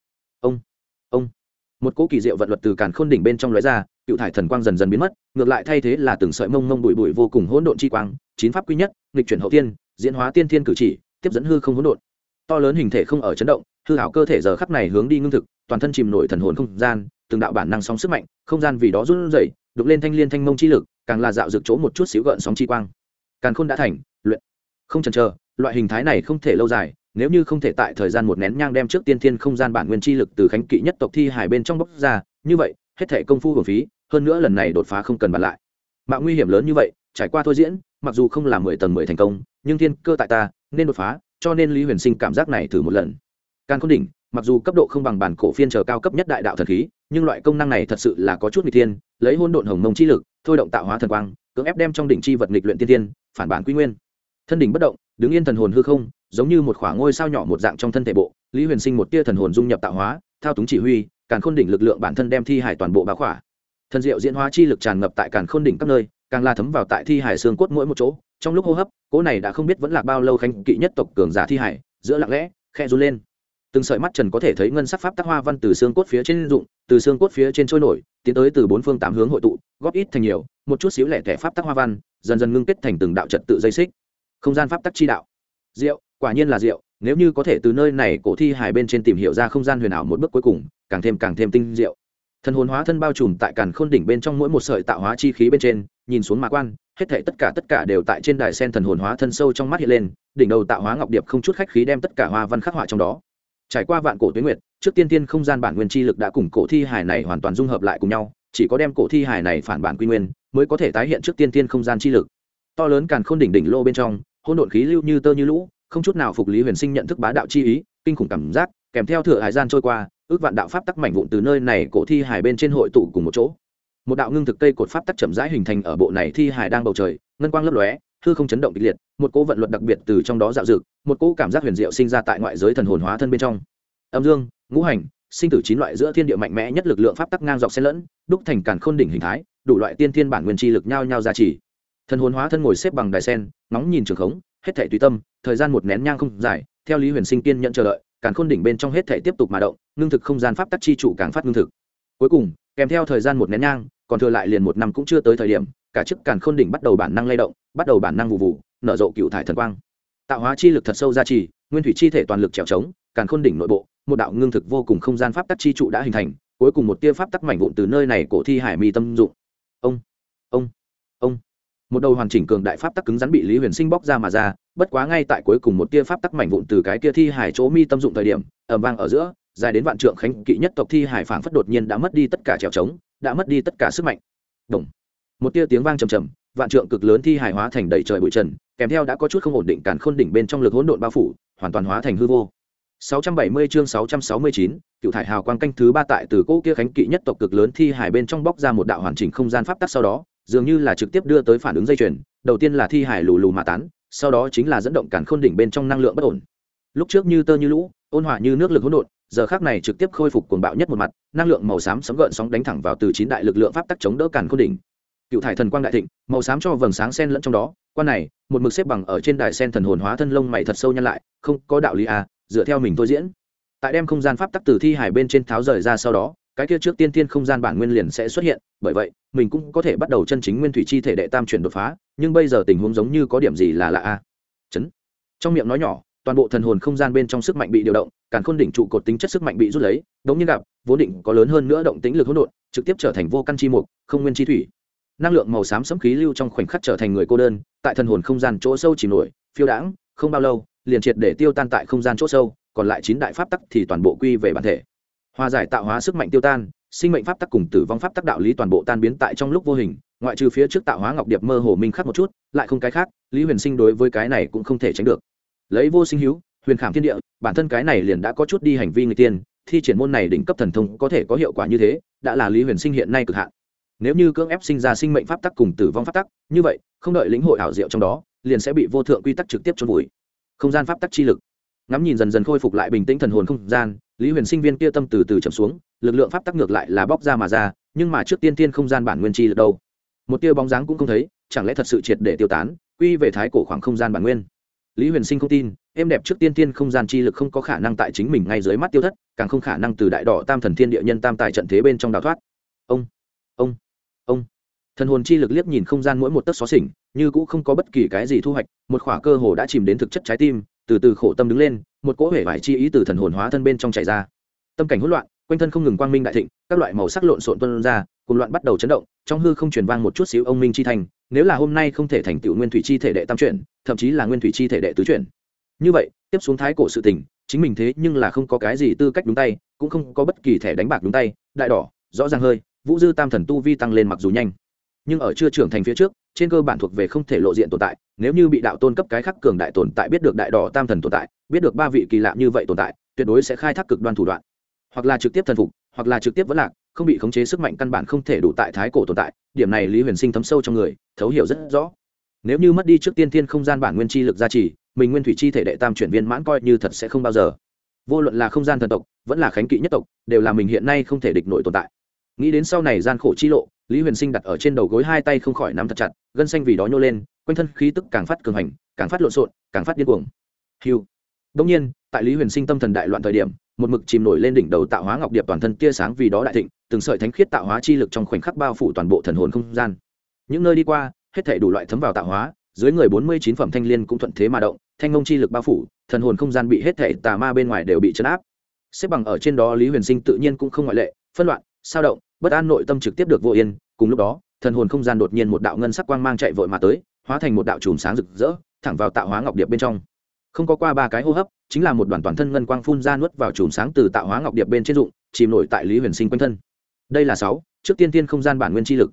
ông một cỗ kỳ diệu vận luật từ càn khôn đỉnh bên trong lóe ra, cựu thải thần quang dần dần biến mất, ngược lại thay thế là từng sợi mông mông bụi bụi vô cùng hỗn độn chi quang, chín pháp quy nhất, nghịch chuyển hậu tiên diễn hóa tiên thiên cử chỉ, tiếp dẫn hư không hỗn độn. To lớn hình thể không ở chấn động, hư hảo cơ thể giờ khắp này hướng đi ngưng thực, toàn thân chìm nổi thần hồn không gian, từng đạo bản năng sóng sức mạnh, không gian vì đó run rẩy, đục lên thanh liên thanh mông chi lực, càng là dạo dược chỗ một chút xíu gợn sóng chi quang. Càn khôn đã thành, luyện. Không chần chờ, loại hình thái này không thể lâu dài nếu như không thể tại thời gian một nén nhang đem trước tiên thiên không gian bản nguyên chi lực từ khánh kỵ nhất tộc thi hải bên trong bốc ra, như vậy, hết thể công phu hưởng phí, hơn nữa lần này đột phá không cần bàn lại. Mạng nguy hiểm lớn như vậy, trải qua thôi diễn, mặc dù không là mười tầng mười thành công, nhưng thiên cơ tại ta, nên đột phá, cho nên lý huyền sinh cảm giác này thử một lần. Càng không đỉnh, mặc dù cấp độ không bằng bản cổ phiên chờ cao cấp nhất đại đạo thần khí, nhưng loại công năng này thật sự là có chút n thiên, lấy hôn độn hồng mông chi lực, thôi động tạo hóa thần quang, cưỡng ép đem trong đỉnh chi vật nghịch luyện tiên tiên phản bản quy nguyên. Thân đỉnh bất động đứng yên thần hồn hư không, giống như một khoảng ngôi sao nhỏ một dạng trong thân thể bộ, lý huyền sinh một tia thần hồn dung nhập tạo hóa, thao túng chỉ huy càng khôn đỉnh lực lượng bản thân đem thi hải toàn bộ bá khỏa. Thần diệu diễn hóa chi lực tràn ngập tại càn khôn đỉnh các nơi, càng la thấm vào tại thi hải xương cốt mỗi một chỗ. Trong lúc hô hấp, cỗ này đã không biết vẫn là bao lâu khanh kỵ nhất tộc cường giả thi hải, giữa lặng lẽ khe run lên. Từng sợi mắt trần có thể thấy ngân sắc pháp tác hoa văn từ xương cốt phía trên dụng từ xương cốt phía trên trôi nổi, tiến tới từ bốn phương tám hướng hội tụ, góp ít thành nhiều, một chút xíu lẻ thẻ pháp tác hoa văn, dần dần ngưng kết thành từng đạo trật tự dây xích không gian pháp tắc chi đạo. Diệu quả nhiên là diệu nếu như có thể từ nơi này cổ thi hải bên trên tìm hiểu ra không gian huyền ảo một bước cuối cùng, càng thêm càng thêm tinh diệu. Thần hồn hóa thân bao trùm tại càn khôn đỉnh bên trong mỗi một sợi tạo hóa chi khí bên trên, nhìn xuống mạ quan, hết thể tất cả tất cả đều tại trên đài sen thần hồn hóa thân sâu trong mắt hiện lên, đỉnh đầu tạo hóa ngọc điệp không chút khách khí đem tất cả hoa văn khắc họa trong đó. Trải qua vạn cổ tuyến nguyệt, trước tiên tiên không gian bản nguyên chi lực đã cùng cổ thi hải này hoàn toàn dung hợp lại cùng nhau, chỉ có đem cổ thi hải này phản bản quy nguyên, mới có thể tái hiện trước tiên tiên không gian chi lực to lớn càn khôn đỉnh đỉnh lô bên trong hôn độn khí lưu như tơ như lũ, không chút nào phục lý huyền sinh nhận thức bá đạo chi ý, kinh khủng cảm giác, kèm theo thừa hải gian trôi qua, ước vạn đạo pháp tắc mảnh vụn từ nơi này cổ thi hải bên trên hội tụ cùng một chỗ. Một đạo ngưng thực cây cột pháp tắc chậm rãi hình thành ở bộ này thi hải đang bầu trời, ngân quang lấp lóe, hư không chấn động kịch liệt, một cỗ vận luật đặc biệt từ trong đó dạo dực một cỗ cảm giác huyền diệu sinh ra tại ngoại giới thần hồn hóa thân bên trong. Âm dương, ngũ hành, sinh tử chín loại giữa thiên địa mạnh mẽ nhất lực lượng pháp tắc ngang dọc xen lẫn, đúc thành càn khôn đỉnh hình thái, đủ loại tiên thiên bản nguyên chi lực nhau nhau ra chỉ thần hồn hóa thân ngồi xếp bằng đài sen nóng nhìn trường khống, hết thể tùy tâm, thời gian một nén nhang không dài, theo lý huyền sinh kiên nhận chờ đợi, càn khôn đỉnh bên trong hết thể tiếp tục mà động, ngưng thực không gian pháp tắc chi trụ càng phát ngưng thực. Cuối cùng, kèm theo thời gian một nén nhang, còn thừa lại liền một năm cũng chưa tới thời điểm, cả chức càn khôn đỉnh bắt đầu bản năng lay động, bắt đầu bản năng vụ vụ, nở rộ cựu thải thần quang. Tạo hóa chi lực thật sâu ra trì, nguyên thủy chi thể toàn lực trèo trống, càn khôn đỉnh nội bộ, một đạo ngưng thực vô cùng không gian pháp tắc chi trụ đã hình thành, cuối cùng một tia pháp tắc mảnh vụn từ nơi này cổ thi hải mi tâm dụng. Ông ông ông một đầu hoàn chỉnh cường đại pháp tắc cứng rắn bị lý huyền sinh bóc ra mà ra bất quá ngay tại cuối cùng một tia pháp tắc mảnh vụn từ cái kia thi hải chỗ mi tâm dụng thời điểm ẩm vang ở giữa dài đến vạn trượng khánh kỵ nhất tộc thi hải phảng phất đột nhiên đã mất đi tất cả trèo trống đã mất đi tất cả sức mạnh Đồng. một tia tiếng vang trầm trầm vạn trượng cực lớn thi hải hóa thành đầy trời bụi trần kèm theo đã có chút không ổn định càn khôn đỉnh bên trong lực hỗn độn bao phủ hoàn toàn hóa thành hư vô 670 chương 669, cựu thải hào quang canh thứ ba tại từ cỗ kia khánh kỵ nhất tộc cực lớn thi hải bên trong bóc ra một đạo hoàn chỉnh không gian pháp tắc sau đó dường như là trực tiếp đưa tới phản ứng dây chuyền, đầu tiên là thi hải lù lù mà tán, sau đó chính là dẫn động cản khôn đỉnh bên trong năng lượng bất ổn. Lúc trước như tơ như lũ, ôn hòa như nước lực hỗn độn, giờ khác này trực tiếp khôi phục cuồng bạo nhất một mặt, năng lượng màu xám sấm gợn sóng đánh thẳng vào từ chín đại lực lượng pháp tắc chống đỡ cản khôn đỉnh. Cựu thải thần quang đại thịnh, màu xám cho vầng sáng sen lẫn trong đó, quan này, một mực xếp bằng ở trên đài sen thần hồn hóa thân lông mày thật sâu nhăn lại, không có đạo lý à dựa theo mình tôi diễn. Tại đem không gian pháp tắc từ thi hải bên trên tháo rời ra sau đó cái kia trước tiên tiên không gian bản nguyên liền sẽ xuất hiện, bởi vậy, mình cũng có thể bắt đầu chân chính nguyên thủy chi thể đệ tam chuyển đột phá, nhưng bây giờ tình huống giống như có điểm gì là lạ a? Chấn. Trong miệng nói nhỏ, toàn bộ thần hồn không gian bên trong sức mạnh bị điều động, càn khôn đỉnh trụ cột tính chất sức mạnh bị rút lấy, đống như gặp, vốn định có lớn hơn nữa động tính lực hỗn độn, trực tiếp trở thành vô căn chi mục, không nguyên chi thủy. Năng lượng màu xám sấm khí lưu trong khoảnh khắc trở thành người cô đơn, tại thần hồn không gian chỗ sâu chỉ nổi, phiêu đãng, không bao lâu, liền triệt để tiêu tan tại không gian chỗ sâu, còn lại chín đại pháp tắc thì toàn bộ quy về bản thể hòa giải tạo hóa sức mạnh tiêu tan, sinh mệnh pháp tắc cùng tử vong pháp tắc đạo lý toàn bộ tan biến tại trong lúc vô hình, ngoại trừ phía trước tạo hóa ngọc điệp mơ hồ minh khắc một chút, lại không cái khác, lý huyền sinh đối với cái này cũng không thể tránh được. Lấy vô sinh hữu, huyền khảm thiên địa, bản thân cái này liền đã có chút đi hành vi người tiên, thi triển môn này đỉnh cấp thần thông có thể có hiệu quả như thế, đã là lý huyền sinh hiện nay cực hạn. Nếu như cưỡng ép sinh ra sinh mệnh pháp tắc cùng tử vong pháp tắc, như vậy, không đợi lĩnh hội ảo diệu trong đó, liền sẽ bị vô thượng quy tắc trực tiếp trôn vùi. Không gian pháp tắc chi lực. Ngắm nhìn dần dần khôi phục lại bình tĩnh thần hồn không gian lý huyền sinh viên kia tâm từ từ chậm xuống, lực lượng pháp tắc ngược lại là bóc ra mà ra, nhưng mà trước tiên tiên không gian bản nguyên chi được đâu. Một tia bóng dáng cũng không thấy, chẳng lẽ thật sự triệt để tiêu tán, quy về thái cổ khoảng không gian bản nguyên? Lý huyền sinh không tin, êm đẹp trước tiên tiên không gian chi lực không có khả năng tại chính mình ngay dưới mắt tiêu thất, càng không khả năng từ đại đỏ tam thần thiên địa nhân tam tài trận thế bên trong đào thoát. Ông ông ông. Thần hồn chi lực liếc nhìn không gian mỗi một tấc xó xỉnh, như cũ không có bất kỳ cái gì thu hoạch, một khỏa cơ hồ đã chìm đến thực chất trái tim từ từ khổ tâm đứng lên, một cỗ hể vải chi ý từ thần hồn hóa thân bên trong chảy ra. Tâm cảnh hỗn loạn, quanh thân không ngừng quang minh đại thịnh, các loại màu sắc lộn xộn tuân ra cùng loạn bắt đầu chấn động, trong hư không truyền vang một chút xíu ông minh chi thành, nếu là hôm nay không thể thành tựu nguyên thủy chi thể đệ tam chuyển, thậm chí là nguyên thủy chi thể đệ tứ chuyển. Như vậy, tiếp xuống thái cổ sự tình, chính mình thế nhưng là không có cái gì tư cách đúng tay, cũng không có bất kỳ thẻ đánh bạc đúng tay, đại đỏ, rõ ràng hơi, vũ dư tam thần tu vi tăng lên mặc dù nhanh. Nhưng ở chưa trưởng thành phía trước trên cơ bản thuộc về không thể lộ diện tồn tại, nếu như bị đạo tôn cấp cái khắc cường đại tồn tại biết được đại đỏ tam thần tồn tại, biết được ba vị kỳ lạ như vậy tồn tại, tuyệt đối sẽ khai thác cực đoan thủ đoạn. Hoặc là trực tiếp thần phục, hoặc là trực tiếp vẫn lạc, không bị khống chế sức mạnh căn bản không thể đủ tại thái cổ tồn tại, điểm này lý huyền sinh thấm sâu trong người, thấu hiểu rất rõ. Nếu như mất đi trước tiên thiên không gian bản nguyên chi lực gia trì, mình nguyên thủy chi thể đệ tam chuyển viên mãn coi như thật sẽ không bao giờ. Vô luận là không gian thần tộc, vẫn là khánh kỵ nhất tộc, đều là mình hiện nay không thể địch nổi tồn tại. Nghĩ đến sau này gian khổ chi lộ lý huyền sinh đặt ở trên đầu gối hai tay không khỏi nắm thật chặt, gân xanh vì đó nhô lên, quanh thân khí tức càng phát cường hành, càng phát lộn xộn, càng phát điên cuồng. Hiu. Đông nhiên, tại lý huyền sinh tâm thần đại loạn thời điểm, một mực chìm nổi lên đỉnh đầu tạo hóa ngọc điệp toàn thân tia sáng vì đó đại thịnh, từng sợi thánh khiết tạo hóa chi lực trong khoảnh khắc bao phủ toàn bộ thần hồn không gian. Những nơi đi qua, hết thể đủ loại thấm vào tạo hóa, dưới người bốn mươi chín phẩm thanh liên cũng thuận thế mà động, thanh ngông chi lực bao phủ, thần hồn không gian bị hết thể tà ma bên ngoài đều bị chấn áp. Xếp bằng ở trên đó lý huyền sinh tự nhiên cũng không ngoại lệ, phân loạn sao động, bất an nội tâm trực tiếp được vô yên, cùng lúc đó, thần hồn không gian đột nhiên một đạo ngân sắc quang mang chạy vội mà tới, hóa thành một đạo chùm sáng rực rỡ, thẳng vào tạo hóa ngọc điệp bên trong. Không có qua ba cái hô hấp, chính là một đoàn toàn thân ngân quang phun ra nuốt vào chùm sáng từ tạo hóa ngọc điệp bên trên dụng, chìm nổi tại lý huyền sinh quanh thân. Đây là sáu, trước tiên tiên không gian bản nguyên chi lực.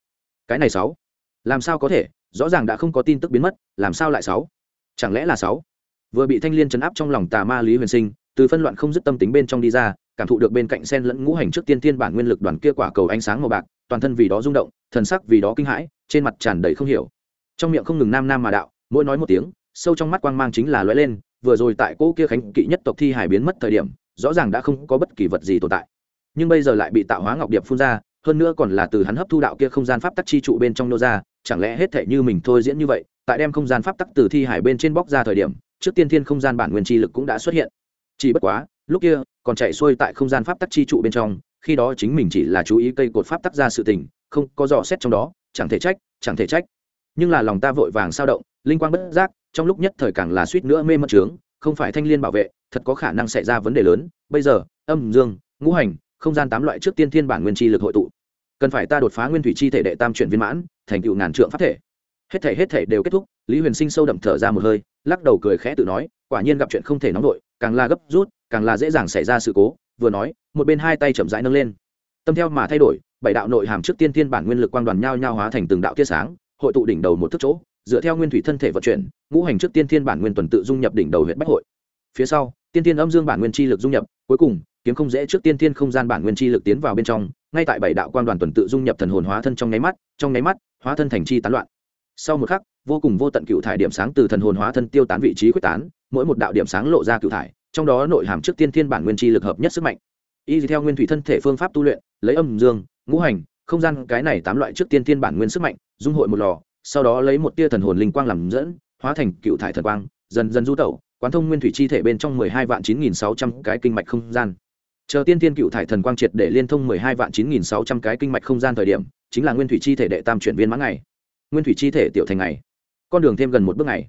Cái này sáu, làm sao có thể? Rõ ràng đã không có tin tức biến mất, làm sao lại sáu? Chẳng lẽ là sáu? Vừa bị thanh liên chấn áp trong lòng tà ma lý huyền sinh, từ phân loạn không dứt tâm tính bên trong đi ra cảm thụ được bên cạnh sen lẫn ngũ hành trước tiên tiên bản nguyên lực đoàn kia quả cầu ánh sáng màu bạc, toàn thân vì đó rung động, thần sắc vì đó kinh hãi, trên mặt tràn đầy không hiểu. Trong miệng không ngừng nam nam mà đạo, mỗi nói một tiếng, sâu trong mắt quang mang chính là lóe lên, vừa rồi tại cỗ kia khánh kỵ nhất tộc thi hải biến mất thời điểm, rõ ràng đã không có bất kỳ vật gì tồn tại. Nhưng bây giờ lại bị tạo hóa ngọc điệp phun ra, hơn nữa còn là từ hắn hấp thu đạo kia không gian pháp tắc chi trụ bên trong nô ra, chẳng lẽ hết thể như mình thôi diễn như vậy, tại đem không gian pháp tắc từ thi hải bên trên bóc ra thời điểm, trước tiên thiên không gian bản nguyên chi lực cũng đã xuất hiện. Chỉ bất quá lúc kia, còn chạy xuôi tại không gian pháp tắc chi trụ bên trong, khi đó chính mình chỉ là chú ý cây cột pháp tắc ra sự tình, không có dò xét trong đó, chẳng thể trách, chẳng thể trách. Nhưng là lòng ta vội vàng sao động, linh quang bất giác, trong lúc nhất thời càng là suýt nữa mê mất trướng, không phải thanh liên bảo vệ, thật có khả năng xảy ra vấn đề lớn. Bây giờ, âm, dương, ngũ hành, không gian tám loại trước tiên thiên bản nguyên chi lực hội tụ. Cần phải ta đột phá nguyên thủy chi thể đệ tam chuyển viên mãn, thành cựu ngàn trượng pháp thể. Hết thể hết thể đều kết thúc, lý huyền sinh sâu đậm thở ra một hơi, lắc đầu cười khẽ tự nói, quả nhiên gặp chuyện không thể nóng vội, càng là gấp rút càng là dễ dàng xảy ra sự cố, vừa nói, một bên hai tay chậm rãi nâng lên. Tâm theo mà thay đổi, bảy đạo nội hàm trước tiên thiên bản nguyên lực quang đoàn nhao nhao hóa thành từng đạo tia sáng, hội tụ đỉnh đầu một thức chỗ, dựa theo nguyên thủy thân thể vận chuyển, ngũ hành trước tiên thiên bản nguyên tuần tự dung nhập đỉnh đầu huyện bách hội. Phía sau, tiên thiên âm dương bản nguyên chi lực dung nhập, cuối cùng, kiếm không dễ trước tiên thiên không gian bản nguyên chi lực tiến vào bên trong, ngay tại bảy đạo quan đoàn tuần tự dung nhập thần hồn hóa thân trong nháy mắt, trong nháy mắt, hóa thân thành chi tán loạn. Sau một khắc, vô cùng vô tận cựu thải điểm sáng từ thần hồn hóa thân tiêu tán vị trí quyết tán, mỗi một đạo điểm sáng lộ ra cựu thải trong đó nội hàm trước tiên thiên bản nguyên chi lực hợp nhất sức mạnh. Y theo nguyên thủy thân thể phương pháp tu luyện lấy âm dương ngũ hành không gian cái này tám loại trước tiên thiên bản nguyên sức mạnh dung hội một lò sau đó lấy một tia thần hồn linh quang làm dẫn hóa thành cựu thải thần quang dần dần du tẩu quán thông nguyên thủy chi thể bên trong mười hai vạn chín nghìn sáu trăm cái kinh mạch không gian. Chờ tiên tiên cựu thải thần quang triệt để liên thông mười hai vạn chín nghìn sáu trăm cái kinh mạch không gian thời điểm chính là nguyên thủy chi thể đệ tam chuyển viên mãn ngày. Nguyên thủy chi thể tiểu thành ngày. Con đường thêm gần một bước ngày.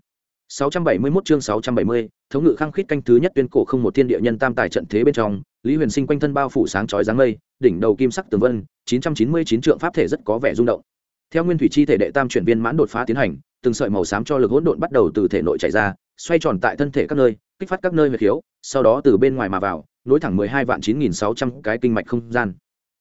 671 chương 670, thống ngự khăng khít canh thứ nhất tuyên cổ không một thiên địa nhân tam tài trận thế bên trong, Lý Huyền Sinh quanh thân bao phủ sáng chói dáng mây, đỉnh đầu kim sắc tường vân, 999 trượng pháp thể rất có vẻ rung động. Theo nguyên thủy chi thể đệ tam chuyển viên mãn đột phá tiến hành, từng sợi màu xám cho lực hỗn độn bắt đầu từ thể nội chảy ra, xoay tròn tại thân thể các nơi, kích phát các nơi huyệt khiếu, sau đó từ bên ngoài mà vào, nối thẳng 12 vạn 9600 cái kinh mạch không gian.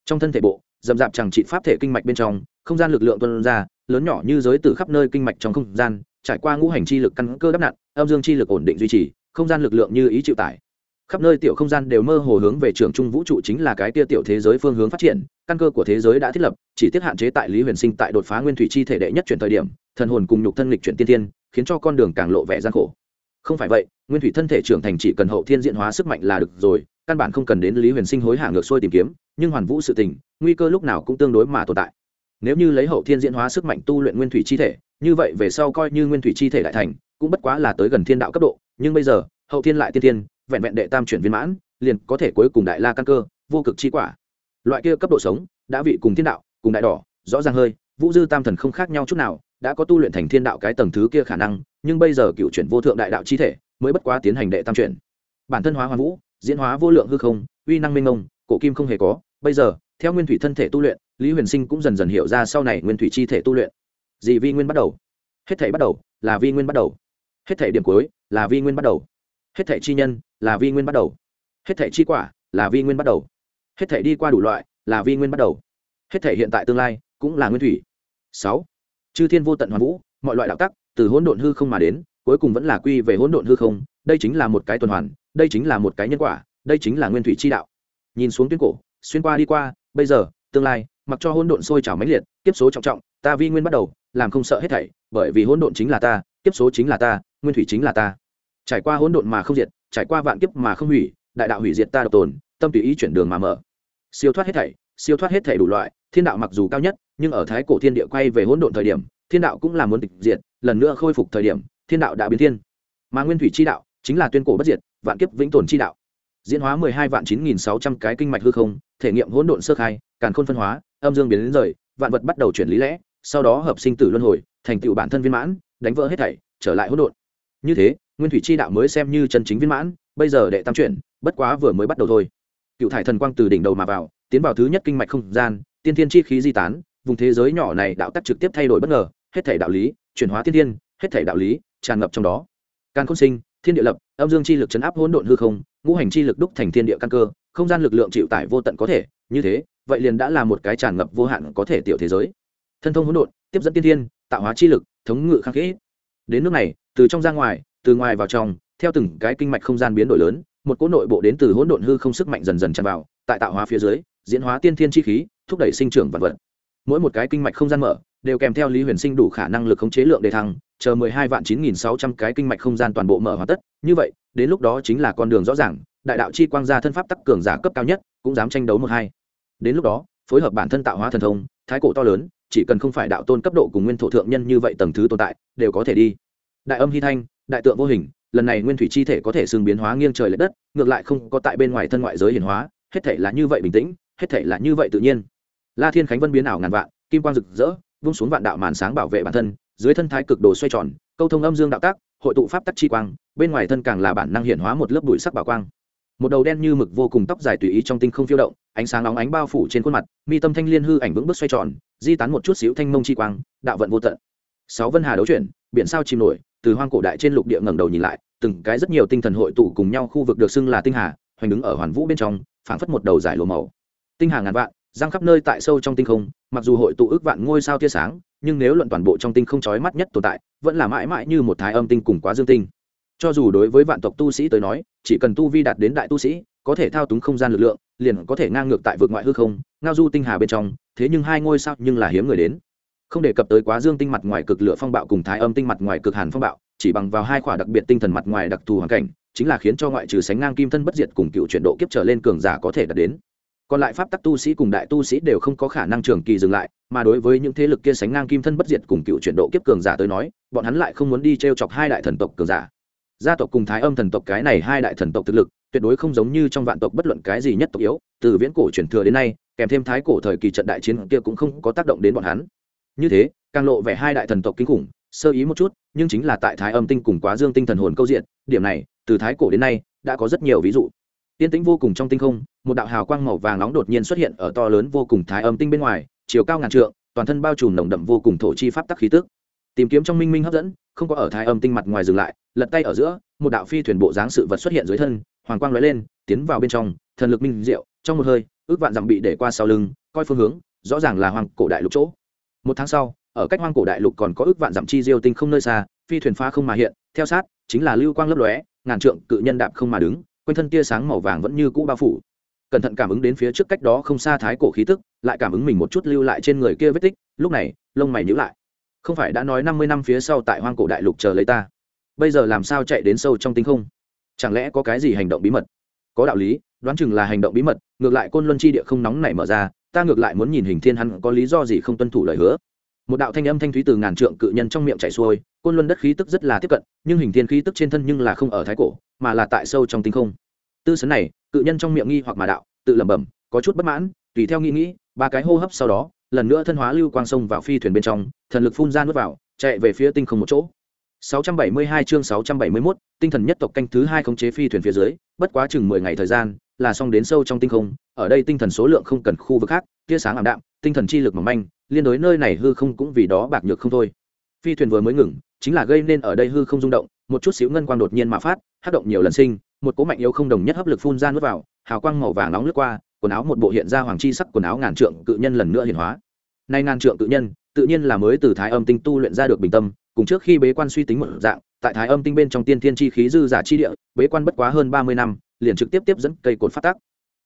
Trong thân thể bộ, dầm dạp chẳng trị pháp thể kinh mạch bên trong, không gian lực lượng tuôn ra, lớn nhỏ như giới từ khắp nơi kinh mạch trong không gian, trải qua ngũ hành chi lực căn cơ đắp nặn âm dương chi lực ổn định duy trì không gian lực lượng như ý chịu tải. Khắp nơi tiểu không gian đều mơ hồ hướng về trường trung vũ trụ chính là cái tia tiểu thế giới phương hướng phát triển, căn cơ của thế giới đã thiết lập, chỉ tiết hạn chế tại lý huyền sinh tại đột phá nguyên thủy chi thể đệ nhất chuyển thời điểm, thần hồn cùng nhục thân lịch chuyển tiên tiên, khiến cho con đường càng lộ vẻ gian khổ. Không phải vậy, nguyên thủy thân thể trưởng thành chỉ cần hậu thiên diện hóa sức mạnh là được rồi, căn bản không cần đến lý huyền sinh hối hả ngược xuôi tìm kiếm, nhưng hoàn vũ sự tình, nguy cơ lúc nào cũng tương đối mà tồn tại. Nếu như lấy hậu thiên diễn hóa sức mạnh tu luyện nguyên thủy chi thể, như vậy về sau coi như nguyên thủy chi thể đại thành, cũng bất quá là tới gần thiên đạo cấp độ nhưng bây giờ, hậu thiên lại tiên tiên vẹn vẹn đệ tam chuyển viên mãn, liền có thể cuối cùng đại la căn cơ, vô cực chi quả. Loại kia cấp độ sống, đã vị cùng thiên đạo, cùng đại đỏ, rõ ràng hơi, vũ dư tam thần không khác nhau chút nào, đã có tu luyện thành thiên đạo cái tầng thứ kia khả năng, nhưng bây giờ cựu chuyển vô thượng đại đạo chi thể, mới bất quá tiến hành đệ tam chuyển. Bản thân hóa hoàn vũ, diễn hóa vô lượng hư không, uy năng minh ngông cổ kim không hề có. Bây giờ, theo nguyên thủy thân thể tu luyện, lý huyền sinh cũng dần dần hiểu ra sau này nguyên thủy chi thể tu luyện. Gì vi nguyên bắt đầu? Hết thể bắt đầu là vi nguyên bắt đầu hết thể điểm cuối là vi nguyên bắt đầu. Hết thể chi nhân là vi nguyên bắt đầu. Hết thể chi quả là vi nguyên bắt đầu. Hết thể đi qua đủ loại là vi nguyên bắt đầu. Hết thể hiện tại tương lai cũng là nguyên thủy. Sáu. Chư thiên vô tận hoàn vũ, mọi loại đạo tắc, từ hỗn độn hư không mà đến, cuối cùng vẫn là quy về hỗn độn hư không, đây chính là một cái tuần hoàn, đây chính là một cái nhân quả, đây chính là nguyên thủy chi đạo. Nhìn xuống tuyến cổ, xuyên qua đi qua, bây giờ, tương lai, mặc cho hỗn độn sôi trào mãnh liệt tiếp số trọng trọng, ta vi nguyên bắt đầu, làm không sợ hết thảy, bởi vì hỗn độn chính là ta kiếp số chính là ta, nguyên thủy chính là ta. Trải qua hỗn độn mà không diệt, trải qua vạn kiếp mà không hủy, đại đạo hủy diệt ta độc tồn, tâm tùy ý chuyển đường mà mở. Siêu thoát hết thảy, siêu thoát hết thảy đủ loại, thiên đạo mặc dù cao nhất, nhưng ở thái cổ thiên địa quay về hỗn độn thời điểm, thiên đạo cũng là muốn tịch diệt, lần nữa khôi phục thời điểm, thiên đạo đã biến thiên. Mà nguyên thủy chi đạo chính là tuyên cổ bất diệt, vạn kiếp vĩnh tồn chi đạo. Diễn hóa mười hai vạn chín nghìn sáu trăm cái kinh mạch hư không, thể nghiệm hỗn độn sơ khai, càn khôn phân hóa, âm dương biến đến rời, vạn vật bắt đầu chuyển lý lẽ, sau đó hợp sinh tử luân hồi, thành tựu bản thân viên mãn đánh vỡ hết thảy, trở lại hỗn độn. Như thế, nguyên thủy chi đạo mới xem như chân chính viên mãn, bây giờ đệ tam chuyển, bất quá vừa mới bắt đầu thôi. Cựu thải thần quang từ đỉnh đầu mà vào, tiến vào thứ nhất kinh mạch không gian, tiên thiên chi khí di tán, vùng thế giới nhỏ này đạo tắc trực tiếp thay đổi bất ngờ, hết thảy đạo lý, chuyển hóa tiên thiên, hết thảy đạo lý, tràn ngập trong đó. Can khôn sinh, thiên địa lập, âm dương chi lực chấn áp hỗn độn hư không, ngũ hành chi lực đúc thành thiên địa căn cơ, không gian lực lượng chịu tải vô tận có thể, như thế, vậy liền đã là một cái tràn ngập vô hạn có thể tiểu thế giới. Thân thông hỗn độn, tiếp dẫn tiên thiên, tạo hóa chi lực thống ngự khắc kỹ đến nước này, từ trong ra ngoài, từ ngoài vào trong, theo từng cái kinh mạch không gian biến đổi lớn, một cỗ nội bộ đến từ hỗn độn hư không sức mạnh dần dần tràn vào, tại tạo hóa phía dưới, diễn hóa tiên thiên chi khí, thúc đẩy sinh trưởng vật vật. Mỗi một cái kinh mạch không gian mở, đều kèm theo lý huyền sinh đủ khả năng lực khống chế lượng đề thăng, chờ mười hai vạn chín nghìn sáu trăm cái kinh mạch không gian toàn bộ mở hoàn tất. Như vậy, đến lúc đó chính là con đường rõ ràng, đại đạo chi quang gia thân pháp tắc cường giả cấp cao nhất, cũng dám tranh đấu một hai. Đến lúc đó, phối hợp bản thân tạo hóa thần thông, thái cổ to lớn chỉ cần không phải đạo tôn cấp độ cùng nguyên thổ thượng nhân như vậy tầng thứ tồn tại, đều có thể đi. Đại âm hy thanh, đại tượng vô hình, lần này nguyên thủy chi thể có thể xương biến hóa nghiêng trời l ệ đất, ngược lại không có tại bên ngoài thân ngoại giới hiển hóa, hết thể là như vậy bình tĩnh, hết thể là như vậy tự nhiên. La thiên khánh vân biến ảo ngàn vạn, kim quang rực rỡ, vung xuống vạn đạo màn sáng bảo vệ bản thân, dưới thân thái cực đồ xoay tròn, câu thông âm dương đạo tác, hội tụ pháp tắc chi quang, bên ngoài thân càng là bản năng hiển hóa một lớp bụi sắc bảo quang. Một đầu đen như mực vô cùng tóc dài tùy ý trong tinh không phiêu động, ánh sáng nóng ánh bao phủ trên khuôn mặt, mi tâm thanh liên hư ảnh vững bước xoay tròn di tán một chút xíu thanh mông chi quang, đạo vận vô tận. Sáu vân hà đấu chuyển, biển sao chìm nổi, từ hoang cổ đại trên lục địa ngẩng đầu nhìn lại, từng cái rất nhiều tinh thần hội tụ cùng nhau khu vực được xưng là tinh hà, hoành đứng ở hoàn vũ bên trong, phảng phất một đầu giải lồ màu. Tinh hà ngàn vạn giang khắp nơi tại sâu trong tinh không, mặc dù hội tụ ước vạn ngôi sao tia sáng, nhưng nếu luận toàn bộ trong tinh không chói mắt nhất tồn tại, vẫn là mãi mãi như một thái âm tinh cùng quá dương tinh. Cho dù đối với vạn tộc tu sĩ tới nói, chỉ cần tu vi đạt đến đại tu sĩ, có thể thao túng không gian lực lượng liền có thể ngang ngược tại vực ngoại hư không, ngao du tinh hà bên trong, thế nhưng hai ngôi sao nhưng là hiếm người đến. Không đề cập tới quá dương tinh mặt ngoài cực lửa phong bạo cùng thái âm tinh mặt ngoài cực hàn phong bạo, chỉ bằng vào hai khỏa đặc biệt tinh thần mặt ngoài đặc thù hoàn cảnh, chính là khiến cho ngoại trừ sánh ngang kim thân bất diệt cùng cựu chuyển độ kiếp trở lên cường giả có thể đạt đến. Còn lại pháp tắc tu sĩ cùng đại tu sĩ đều không có khả năng trường kỳ dừng lại, mà đối với những thế lực kia sánh ngang kim thân bất diệt cùng cựu chuyển độ kiếp cường giả tới nói, bọn hắn lại không muốn đi t r e o chọc hai đại thần tộc cường giả. Gia tộc cùng thái âm thần tộc cái này hai đại thần tộc thực lực tuyệt đối không giống như trong vạn tộc bất luận cái gì nhất tộc yếu, từ viễn cổ truyền thừa đến nay, kèm thêm thái cổ thời kỳ trận đại chiến kia cũng không có tác động đến bọn hắn. Như thế, càng lộ vẻ hai đại thần tộc kinh khủng, sơ ý một chút, nhưng chính là tại thái âm tinh cùng quá dương tinh thần hồn câu diện, điểm này, từ thái cổ đến nay, đã có rất nhiều ví dụ. Tiên tĩnh vô cùng trong tinh không, một đạo hào quang màu vàng nóng đột nhiên xuất hiện ở to lớn vô cùng thái âm tinh bên ngoài, chiều cao ngàn trượng, toàn thân bao trùm nồng đậm vô cùng thổ chi pháp tắc khí tức. Tìm kiếm trong minh minh hấp dẫn, không có ở thái âm tinh mặt ngoài dừng lại, lật tay ở giữa, một đạo phi thuyền bộ dáng sự vật xuất hiện dưới thân hoàng quang lóe lên, tiến vào bên trong, thần lực minh diệu, trong một hơi, ước vạn dặm bị để qua sau lưng, coi phương hướng, rõ ràng là hoàng cổ đại lục chỗ. Một tháng sau, ở cách hoang cổ đại lục còn có ước vạn dặm chi diêu tinh không nơi xa, phi thuyền pha không mà hiện, theo sát, chính là lưu quang lấp lóe, ngàn trượng cự nhân đạp không mà đứng, quanh thân tia sáng màu vàng vẫn như cũ bao phủ. Cẩn thận cảm ứng đến phía trước cách đó không xa thái cổ khí tức, lại cảm ứng mình một chút lưu lại trên người kia vết tích, lúc này, lông mày nhíu lại. Không phải đã nói năm mươi năm phía sau tại hoang cổ đại lục chờ lấy ta. Bây giờ làm sao chạy đến sâu trong tinh không? Chẳng lẽ có cái gì hành động bí mật? Có đạo lý, đoán chừng là hành động bí mật, ngược lại côn luân chi địa không nóng này mở ra, ta ngược lại muốn nhìn hình thiên hắn có lý do gì không tuân thủ lời hứa. Một đạo thanh âm thanh thúy từ ngàn trượng cự nhân trong miệng chảy xuôi, côn luân đất khí tức rất là tiếp cận, nhưng hình thiên khí tức trên thân nhưng là không ở thái cổ, mà là tại sâu trong tinh không. Tư sấn này, cự nhân trong miệng nghi hoặc mà đạo, tự lẩm bẩm, có chút bất mãn, tùy theo nghĩ nghĩ, ba cái hô hấp sau đó, lần nữa thân hóa lưu quang sông vào phi thuyền bên trong, thần lực phun ra nuốt vào, chạy về phía tinh không một chỗ. 672 chương 671, tinh thần nhất tộc canh thứ hai khống chế phi thuyền phía dưới, bất quá chừng 10 ngày thời gian, là xong đến sâu trong tinh không, ở đây tinh thần số lượng không cần khu vực khác, tia sáng ảm đạm, tinh thần chi lực mỏng manh, liên đối nơi này hư không cũng vì đó bạc nhược không thôi. Phi thuyền vừa mới ngừng, chính là gây nên ở đây hư không rung động, một chút xíu ngân quang đột nhiên mà phát, hấp động nhiều lần sinh, một cỗ mạnh yếu không đồng nhất hấp lực phun ra nuốt vào, hào quang màu vàng nóng lướt qua, quần áo một bộ hiện ra hoàng chi sắc quần áo ngàn trượng cự nhân lần nữa hiển hóa. Nay ngàn trượng cự nhân, tự nhiên là mới từ thái âm tinh tu luyện ra được bình tâm, cùng trước khi bế quan suy tính một dạng, tại thái âm tinh bên trong tiên thiên chi khí dư giả chi địa, bế quan bất quá hơn ba mươi năm, liền trực tiếp tiếp dẫn cây cột phát tác.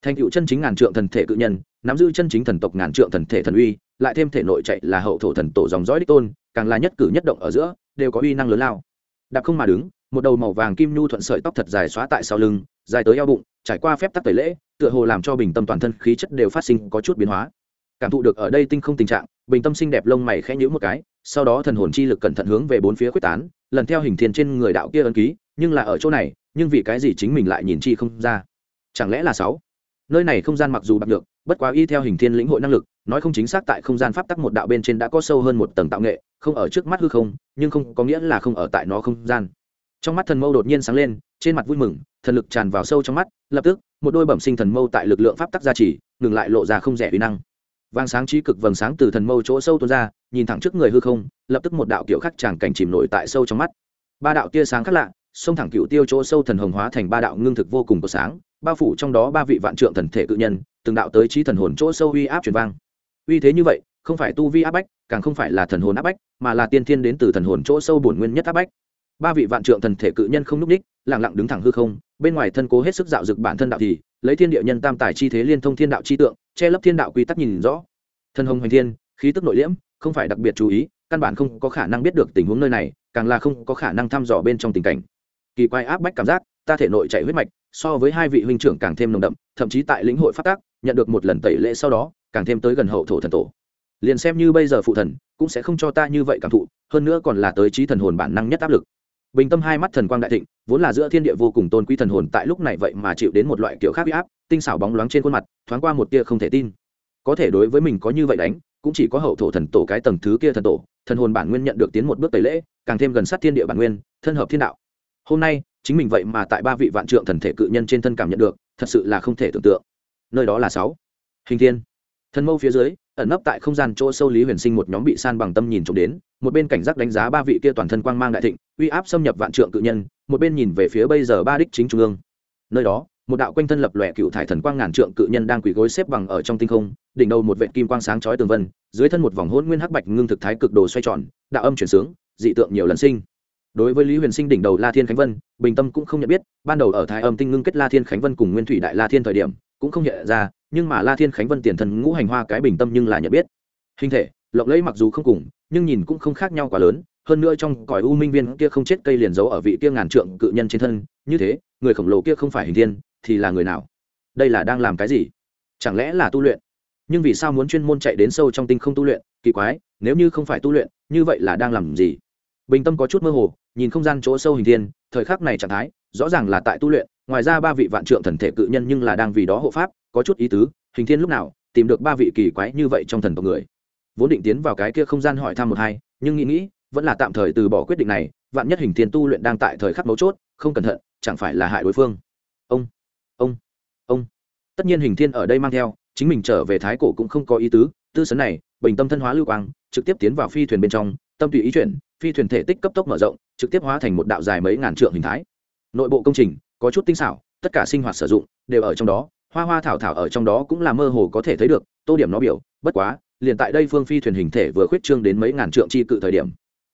Thành cựu chân chính ngàn trượng thần thể cự nhân, nắm giữ chân chính thần tộc ngàn trượng thần thể thần uy, lại thêm thể nội chạy là hậu thổ thần tổ dòng dõi đích tôn, càng là nhất cử nhất động ở giữa, đều có uy năng lớn lao. Đạp không mà đứng, một đầu màu vàng kim nhu thuận sợi tóc thật dài xóa tại sau lưng, dài tới eo bụng, trải qua phép tắc tẩy lễ, tựa hồ làm cho bình tâm toàn thân khí chất đều phát sinh có chút biến hóa. Cảm thụ được ở đây tinh không tình trạng, bình tâm xinh đẹp lông mày khẽ nhữ một cái sau đó thần hồn chi lực cẩn thận hướng về bốn phía quyết tán, lần theo hình thiên trên người đạo kia ấn ký, nhưng là ở chỗ này, nhưng vì cái gì chính mình lại nhìn chi không ra? Chẳng lẽ là sáu? Nơi này không gian mặc dù bạc được bất quá y theo hình thiên lĩnh hội năng lực, nói không chính xác tại không gian pháp tắc một đạo bên trên đã có sâu hơn một tầng tạo nghệ, không ở trước mắt hư không, nhưng không có nghĩa là không ở tại nó không gian. Trong mắt thần mâu đột nhiên sáng lên, trên mặt vui mừng, thần lực tràn vào sâu trong mắt, lập tức, một đôi bẩm sinh thần mâu tại lực lượng pháp tắc gia trì, ngừng lại lộ ra không rẻ uy năng vàng sáng trí cực vầng sáng từ thần mâu chỗ sâu tuôn ra, nhìn thẳng trước người hư không, lập tức một đạo kiểu khắc tràng cảnh chìm nổi tại sâu trong mắt. Ba đạo tia sáng khác lạ, xông thẳng cựu tiêu chỗ sâu thần hồng hóa thành ba đạo ngưng thực vô cùng có sáng, bao phủ trong đó ba vị vạn trượng thần thể cự nhân, từng đạo tới trí thần hồn chỗ sâu uy áp truyền vang. Uy thế như vậy, không phải tu vi áp bách, càng không phải là thần hồn áp bách, mà là tiên thiên đến từ thần hồn chỗ sâu bổn nguyên nhất áp bách ba vị vạn trượng thần thể cự nhân không núp đích lẳng lặng đứng thẳng hư không, bên ngoài thân cố hết sức dạo dực bản thân đạo thì, lấy thiên địa nhân tam tài chi thế liên thông thiên đạo chi tượng, che lấp thiên đạo quy tắc nhìn rõ. Thân hồng hoành thiên, khí tức nội liễm, không phải đặc biệt chú ý, căn bản không có khả năng biết được tình huống nơi này, càng là không có khả năng thăm dò bên trong tình cảnh. Kỳ quái áp bách cảm giác, ta thể nội chạy huyết mạch, so với hai vị huynh trưởng càng thêm nồng đậm, thậm chí tại lĩnh hội phát tác nhận được một lần tẩy lễ sau đó, càng thêm tới gần hậu thổ thần tổ. Liền xem như bây giờ phụ thần, cũng sẽ không cho ta như vậy cảm thụ, hơn nữa còn là tới trí thần hồn bản năng nhất áp lực bình tâm hai mắt thần quang đại thịnh, vốn là giữa thiên địa vô cùng tôn quý thần hồn tại lúc này vậy mà chịu đến một loại kiểu khác huy áp, tinh xảo bóng loáng trên khuôn mặt, thoáng qua một tia không thể tin. Có thể đối với mình có như vậy đánh, cũng chỉ có hậu thổ thần tổ cái tầng thứ kia thần tổ, thần hồn bản nguyên nhận được tiến một bước tẩy lễ, càng thêm gần sát thiên địa bản nguyên, thân hợp thiên đạo. Hôm nay, chính mình vậy mà tại ba vị vạn trượng thần thể cự nhân trên thân cảm nhận được, thật sự là không thể tưởng tượng. Nơi đó là sáu. Hình thiên. Thần mâu phía dưới ẩn nấp tại không gian chỗ sâu lý huyền sinh một nhóm bị san bằng tâm nhìn trộm đến, một bên cảnh giác đánh giá ba vị kia toàn thân quang mang đại thịnh, uy áp xâm nhập vạn trượng cự nhân, một bên nhìn về phía bây giờ ba đích chính trung ương. Nơi đó, một đạo quanh thân lập lòe cựu thải thần quang ngàn trượng cự nhân đang quỳ gối xếp bằng ở trong tinh không, đỉnh đầu một vệ kim quang sáng chói tường vân, dưới thân một vòng hôn nguyên hắc bạch ngưng thực thái cực đồ xoay tròn, đạo âm chuyển sướng, dị tượng nhiều lần sinh. Đối với lý huyền sinh đỉnh đầu la thiên khánh vân, bình tâm cũng không nhận biết, ban đầu ở thái âm tinh ngưng kết la thiên khánh vân cùng nguyên thủy đại la thiên thời điểm, cũng không nhận ra nhưng mà la thiên khánh vân tiền thần ngũ hành hoa cái bình tâm nhưng là nhận biết. Hình thể, lộng lẫy mặc dù không cùng, nhưng nhìn cũng không khác nhau quá lớn, hơn nữa trong cõi u minh viên kia không chết cây liền giấu ở vị kia ngàn trượng cự nhân trên thân, như thế, người khổng lồ kia không phải hình thiên, thì là người nào? Đây là đang làm cái gì? Chẳng lẽ là tu luyện? Nhưng vì sao muốn chuyên môn chạy đến sâu trong tinh không tu luyện? Kỳ quái, nếu như không phải tu luyện, như vậy là đang làm gì? Bình tâm có chút mơ hồ, nhìn không gian chỗ sâu hình thiên, thời khắc này trạng thái, rõ ràng là tại tu luyện, ngoài ra ba vị vạn trượng thần thể cự nhân nhưng là đang vì đó hộ pháp có chút ý tứ, hình thiên lúc nào tìm được ba vị kỳ quái như vậy trong thần tộc người. Vốn định tiến vào cái kia không gian hỏi thăm một hai, nhưng nghĩ nghĩ, vẫn là tạm thời từ bỏ quyết định này, vạn nhất hình thiên tu luyện đang tại thời khắc mấu chốt, không cẩn thận, chẳng phải là hại đối phương. Ông ông ông. Tất nhiên hình thiên ở đây mang theo, chính mình trở về thái cổ cũng không có ý tứ, tư sấn này, bình tâm thân hóa lưu quang, trực tiếp tiến vào phi thuyền bên trong, tâm tùy ý chuyển, phi thuyền thể tích cấp tốc mở rộng, trực tiếp hóa thành một đạo dài mấy ngàn trượng hình thái. Nội bộ công trình, có chút tinh xảo, tất cả sinh hoạt sử dụng, đều ở trong đó hoa hoa thảo thảo ở trong đó cũng là mơ hồ có thể thấy được, tô điểm nó biểu, bất quá, liền tại đây phương phi thuyền hình thể vừa khuyết trương đến mấy ngàn trượng chi cự thời điểm.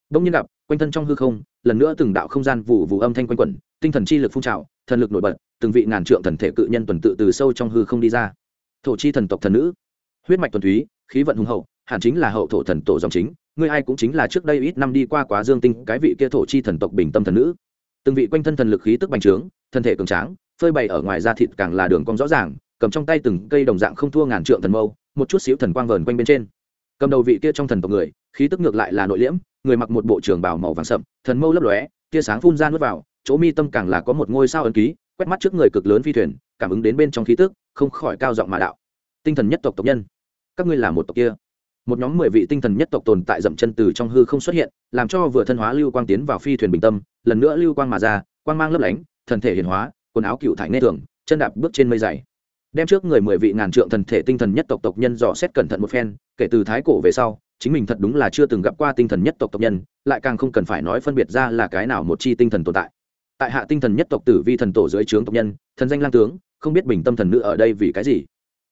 Đông nhiên gặp, quanh thân trong hư không, lần nữa từng đạo không gian vụ vụ âm thanh quanh quẩn, tinh thần chi lực phun trào, thần lực nổi bật, từng vị ngàn trượng thần thể cự nhân tuần tự từ sâu trong hư không đi ra. Thổ chi thần tộc thần nữ, huyết mạch tuần túy, khí vận hùng hậu, hẳn chính là hậu thổ thần tổ dòng chính, ngươi ai cũng chính là trước đây ít năm đi qua quá dương tinh, cái vị kia thổ chi thần tộc bình tâm thần nữ. Từng vị quanh thân thần lực khí tức bành trướng, thân thể cường tráng phơi bày ở ngoài da thịt càng là đường cong rõ ràng, cầm trong tay từng cây đồng dạng không thua ngàn trượng thần mâu, một chút xíu thần quang vờn quanh bên trên. Cầm đầu vị kia trong thần tộc người, khí tức ngược lại là nội liễm, người mặc một bộ trường bào màu vàng sậm, thần mâu lấp lóe, tia sáng phun ra nuốt vào, chỗ mi tâm càng là có một ngôi sao ấn ký, quét mắt trước người cực lớn phi thuyền, cảm ứng đến bên trong khí tức, không khỏi cao giọng mà đạo tinh thần nhất tộc tộc nhân, các ngươi là một tộc kia. Một nhóm mười vị tinh thần nhất tộc tồn tại dậm chân từ trong hư không xuất hiện, làm cho vừa thân hóa lưu quang tiến vào phi thuyền bình tâm, lần nữa lưu quang mà ra, quang mang lấp lánh, thần thể hiển hóa quần áo cựu thải nê thường chân đạp bước trên mây dày. Đem trước người mười vị ngàn trượng thần thể tinh thần nhất tộc tộc nhân dò xét cẩn thận một phen kể từ thái cổ về sau chính mình thật đúng là chưa từng gặp qua tinh thần nhất tộc tộc nhân lại càng không cần phải nói phân biệt ra là cái nào một chi tinh thần tồn tại. Tại hạ tinh thần nhất tộc tử vi thần tổ dưới trướng tộc nhân thần danh lang tướng không biết bình tâm thần nữ ở đây vì cái gì.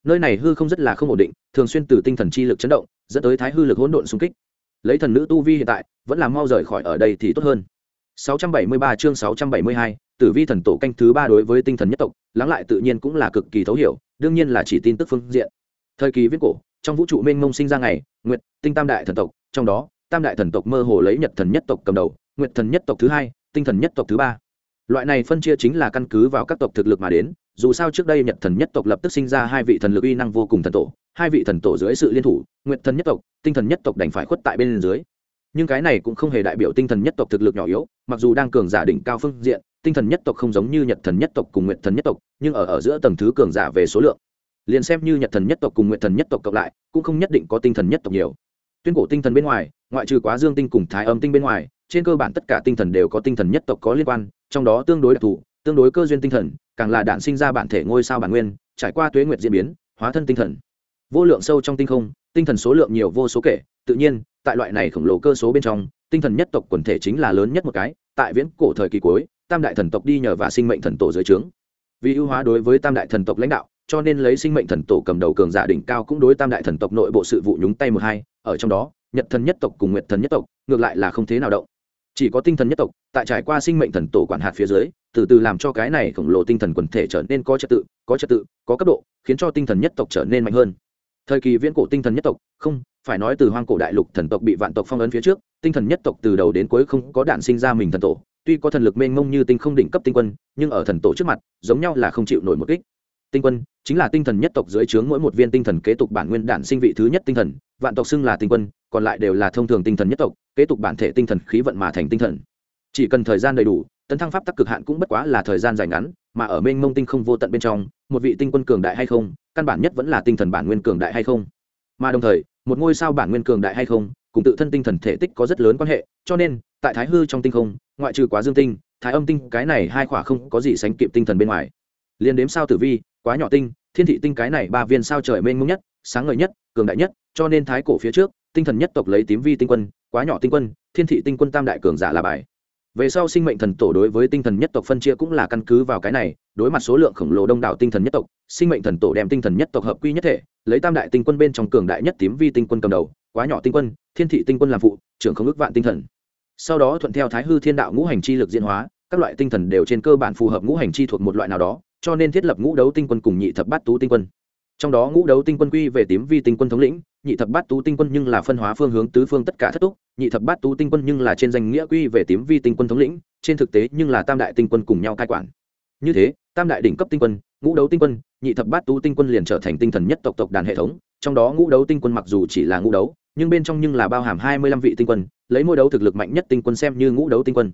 Nơi này hư không rất là không ổn định thường xuyên từ tinh thần chi lực chấn động dẫn tới thái hư lực hỗn độn xung kích. Lấy thần nữ tu vi hiện tại vẫn là mau rời khỏi ở đây thì tốt hơn. 673 chương 672, tử vi thần tổ canh thứ ba đối với tinh thần nhất tộc, lắng lại tự nhiên cũng là cực kỳ thấu hiểu, đương nhiên là chỉ tin tức phương diện. Thời kỳ viết cổ, trong vũ trụ mênh mông sinh ra ngày, nguyệt, tinh tam đại thần tộc, trong đó, tam đại thần tộc mơ hồ lấy nhật thần nhất tộc cầm đầu, nguyệt thần nhất tộc thứ hai, tinh thần nhất tộc thứ ba. Loại này phân chia chính là căn cứ vào các tộc thực lực mà đến, dù sao trước đây nhật thần nhất tộc lập tức sinh ra hai vị thần lực uy năng vô cùng thần tổ, hai vị thần tổ dưới sự liên thủ, nguyệt thần nhất tộc, tinh thần nhất tộc đành phải khuất tại bên dưới. Nhưng cái này cũng không hề đại biểu tinh thần nhất tộc thực lực nhỏ yếu, mặc dù đang cường giả đỉnh cao phương diện tinh thần nhất tộc không giống như nhật thần nhất tộc cùng nguyện thần nhất tộc, nhưng ở ở giữa tầng thứ cường giả về số lượng. Liền xem như nhật thần nhất tộc cùng nguyện thần nhất tộc cộng lại, cũng không nhất định có tinh thần nhất tộc nhiều. Tuyên cổ tinh thần bên ngoài, ngoại trừ quá dương tinh cùng thái âm tinh bên ngoài, trên cơ bản tất cả tinh thần đều có tinh thần nhất tộc có liên quan, trong đó tương đối đặc thù, tương đối cơ duyên tinh thần, càng là đạn sinh ra bản thể ngôi sao bản nguyên, trải qua tuế nguyệt diễn biến, hóa thân tinh thần. Vô lượng sâu trong tinh không, tinh thần số lượng nhiều vô số kể, tự nhiên, tại loại này khổng lồ cơ số bên trong, tinh thần nhất tộc quần thể chính là lớn nhất một cái, tại viễn cổ thời kỳ cuối tam đại thần tộc đi nhờ và sinh mệnh thần tổ dưới trướng. Vì ưu hóa đối với tam đại thần tộc lãnh đạo, cho nên lấy sinh mệnh thần tổ cầm đầu cường giả đỉnh cao cũng đối tam đại thần tộc nội bộ sự vụ nhúng tay một hai, ở trong đó, nhật thần nhất tộc cùng nguyệt thần nhất tộc, ngược lại là không thế nào động. Chỉ có tinh thần nhất tộc, tại trải qua sinh mệnh thần tổ quản hạt phía dưới, từ từ làm cho cái này khổng lồ tinh thần quần thể trở nên có trật tự, có trật tự, có cấp độ, khiến cho tinh thần nhất tộc trở nên mạnh hơn. Thời kỳ viễn cổ tinh thần nhất tộc, không, phải nói từ hoang cổ đại lục thần tộc bị vạn tộc phong ấn phía trước, tinh thần nhất tộc từ đầu đến cuối không có đạn sinh ra mình thần tổ tuy có thần lực mênh mông như tinh không đỉnh cấp tinh quân, nhưng ở thần tổ trước mặt, giống nhau là không chịu nổi một kích. Tinh quân chính là tinh thần nhất tộc dưới trướng mỗi một viên tinh thần kế tục bản nguyên đản sinh vị thứ nhất tinh thần, vạn tộc xưng là tinh quân, còn lại đều là thông thường tinh thần nhất tộc, kế tục bản thể tinh thần khí vận mà thành tinh thần. Chỉ cần thời gian đầy đủ, tấn thăng pháp tắc cực hạn cũng bất quá là thời gian dài ngắn, mà ở mênh mông tinh không vô tận bên trong, một vị tinh quân cường đại hay không, căn bản nhất vẫn là tinh thần bản nguyên cường đại hay không. Mà đồng thời, một ngôi sao bản nguyên cường đại hay không, cùng tự thân tinh thần thể tích có rất lớn quan hệ, cho nên tại thái hư trong tinh không, ngoại trừ quá dương tinh, thái âm tinh, cái này hai khỏa không có gì sánh kịp tinh thần bên ngoài. Liên đếm sao tử vi, quá nhỏ tinh, thiên thị tinh cái này ba viên sao trời mênh mông nhất, sáng ngời nhất, cường đại nhất, cho nên thái cổ phía trước, tinh thần nhất tộc lấy tím vi tinh quân, quá nhỏ tinh quân, thiên thị tinh quân tam đại cường giả là bài. Về sau sinh mệnh thần tổ đối với tinh thần nhất tộc phân chia cũng là căn cứ vào cái này, đối mặt số lượng khổng lồ đông đảo tinh thần nhất tộc, sinh mệnh thần tổ đem tinh thần nhất tộc hợp quy nhất thể, lấy tam đại tinh quân bên trong cường đại nhất tím vi tinh quân cầm đầu, quá nhỏ tinh quân, thiên thị tinh quân làm phụ, trưởng không ước vạn tinh thần sau đó thuận theo thái hư thiên đạo ngũ hành chi lực diễn hóa, các loại tinh thần đều trên cơ bản phù hợp ngũ hành chi thuộc một loại nào đó, cho nên thiết lập ngũ đấu tinh quân cùng nhị thập bát tú tinh quân. Trong đó ngũ đấu tinh quân quy về tím vi tinh quân thống lĩnh, nhị thập bát tú tinh quân nhưng là phân hóa phương hướng tứ phương tất cả thất túc, nhị thập bát tú tinh quân nhưng là trên danh nghĩa quy về tím vi tinh quân thống lĩnh, trên thực tế nhưng là tam đại tinh quân cùng nhau cai quản. Như thế, tam đại đỉnh cấp tinh quân, ngũ đấu tinh quân, nhị thập bát tú tinh quân liền trở thành tinh thần nhất tộc tộc đàn hệ thống, trong đó ngũ đấu tinh quân mặc dù chỉ là ngũ đấu nhưng bên trong nhưng là bao hàm hai mươi lăm vị tinh quân, lấy mỗi đấu thực lực mạnh nhất tinh quân xem như ngũ đấu tinh quân.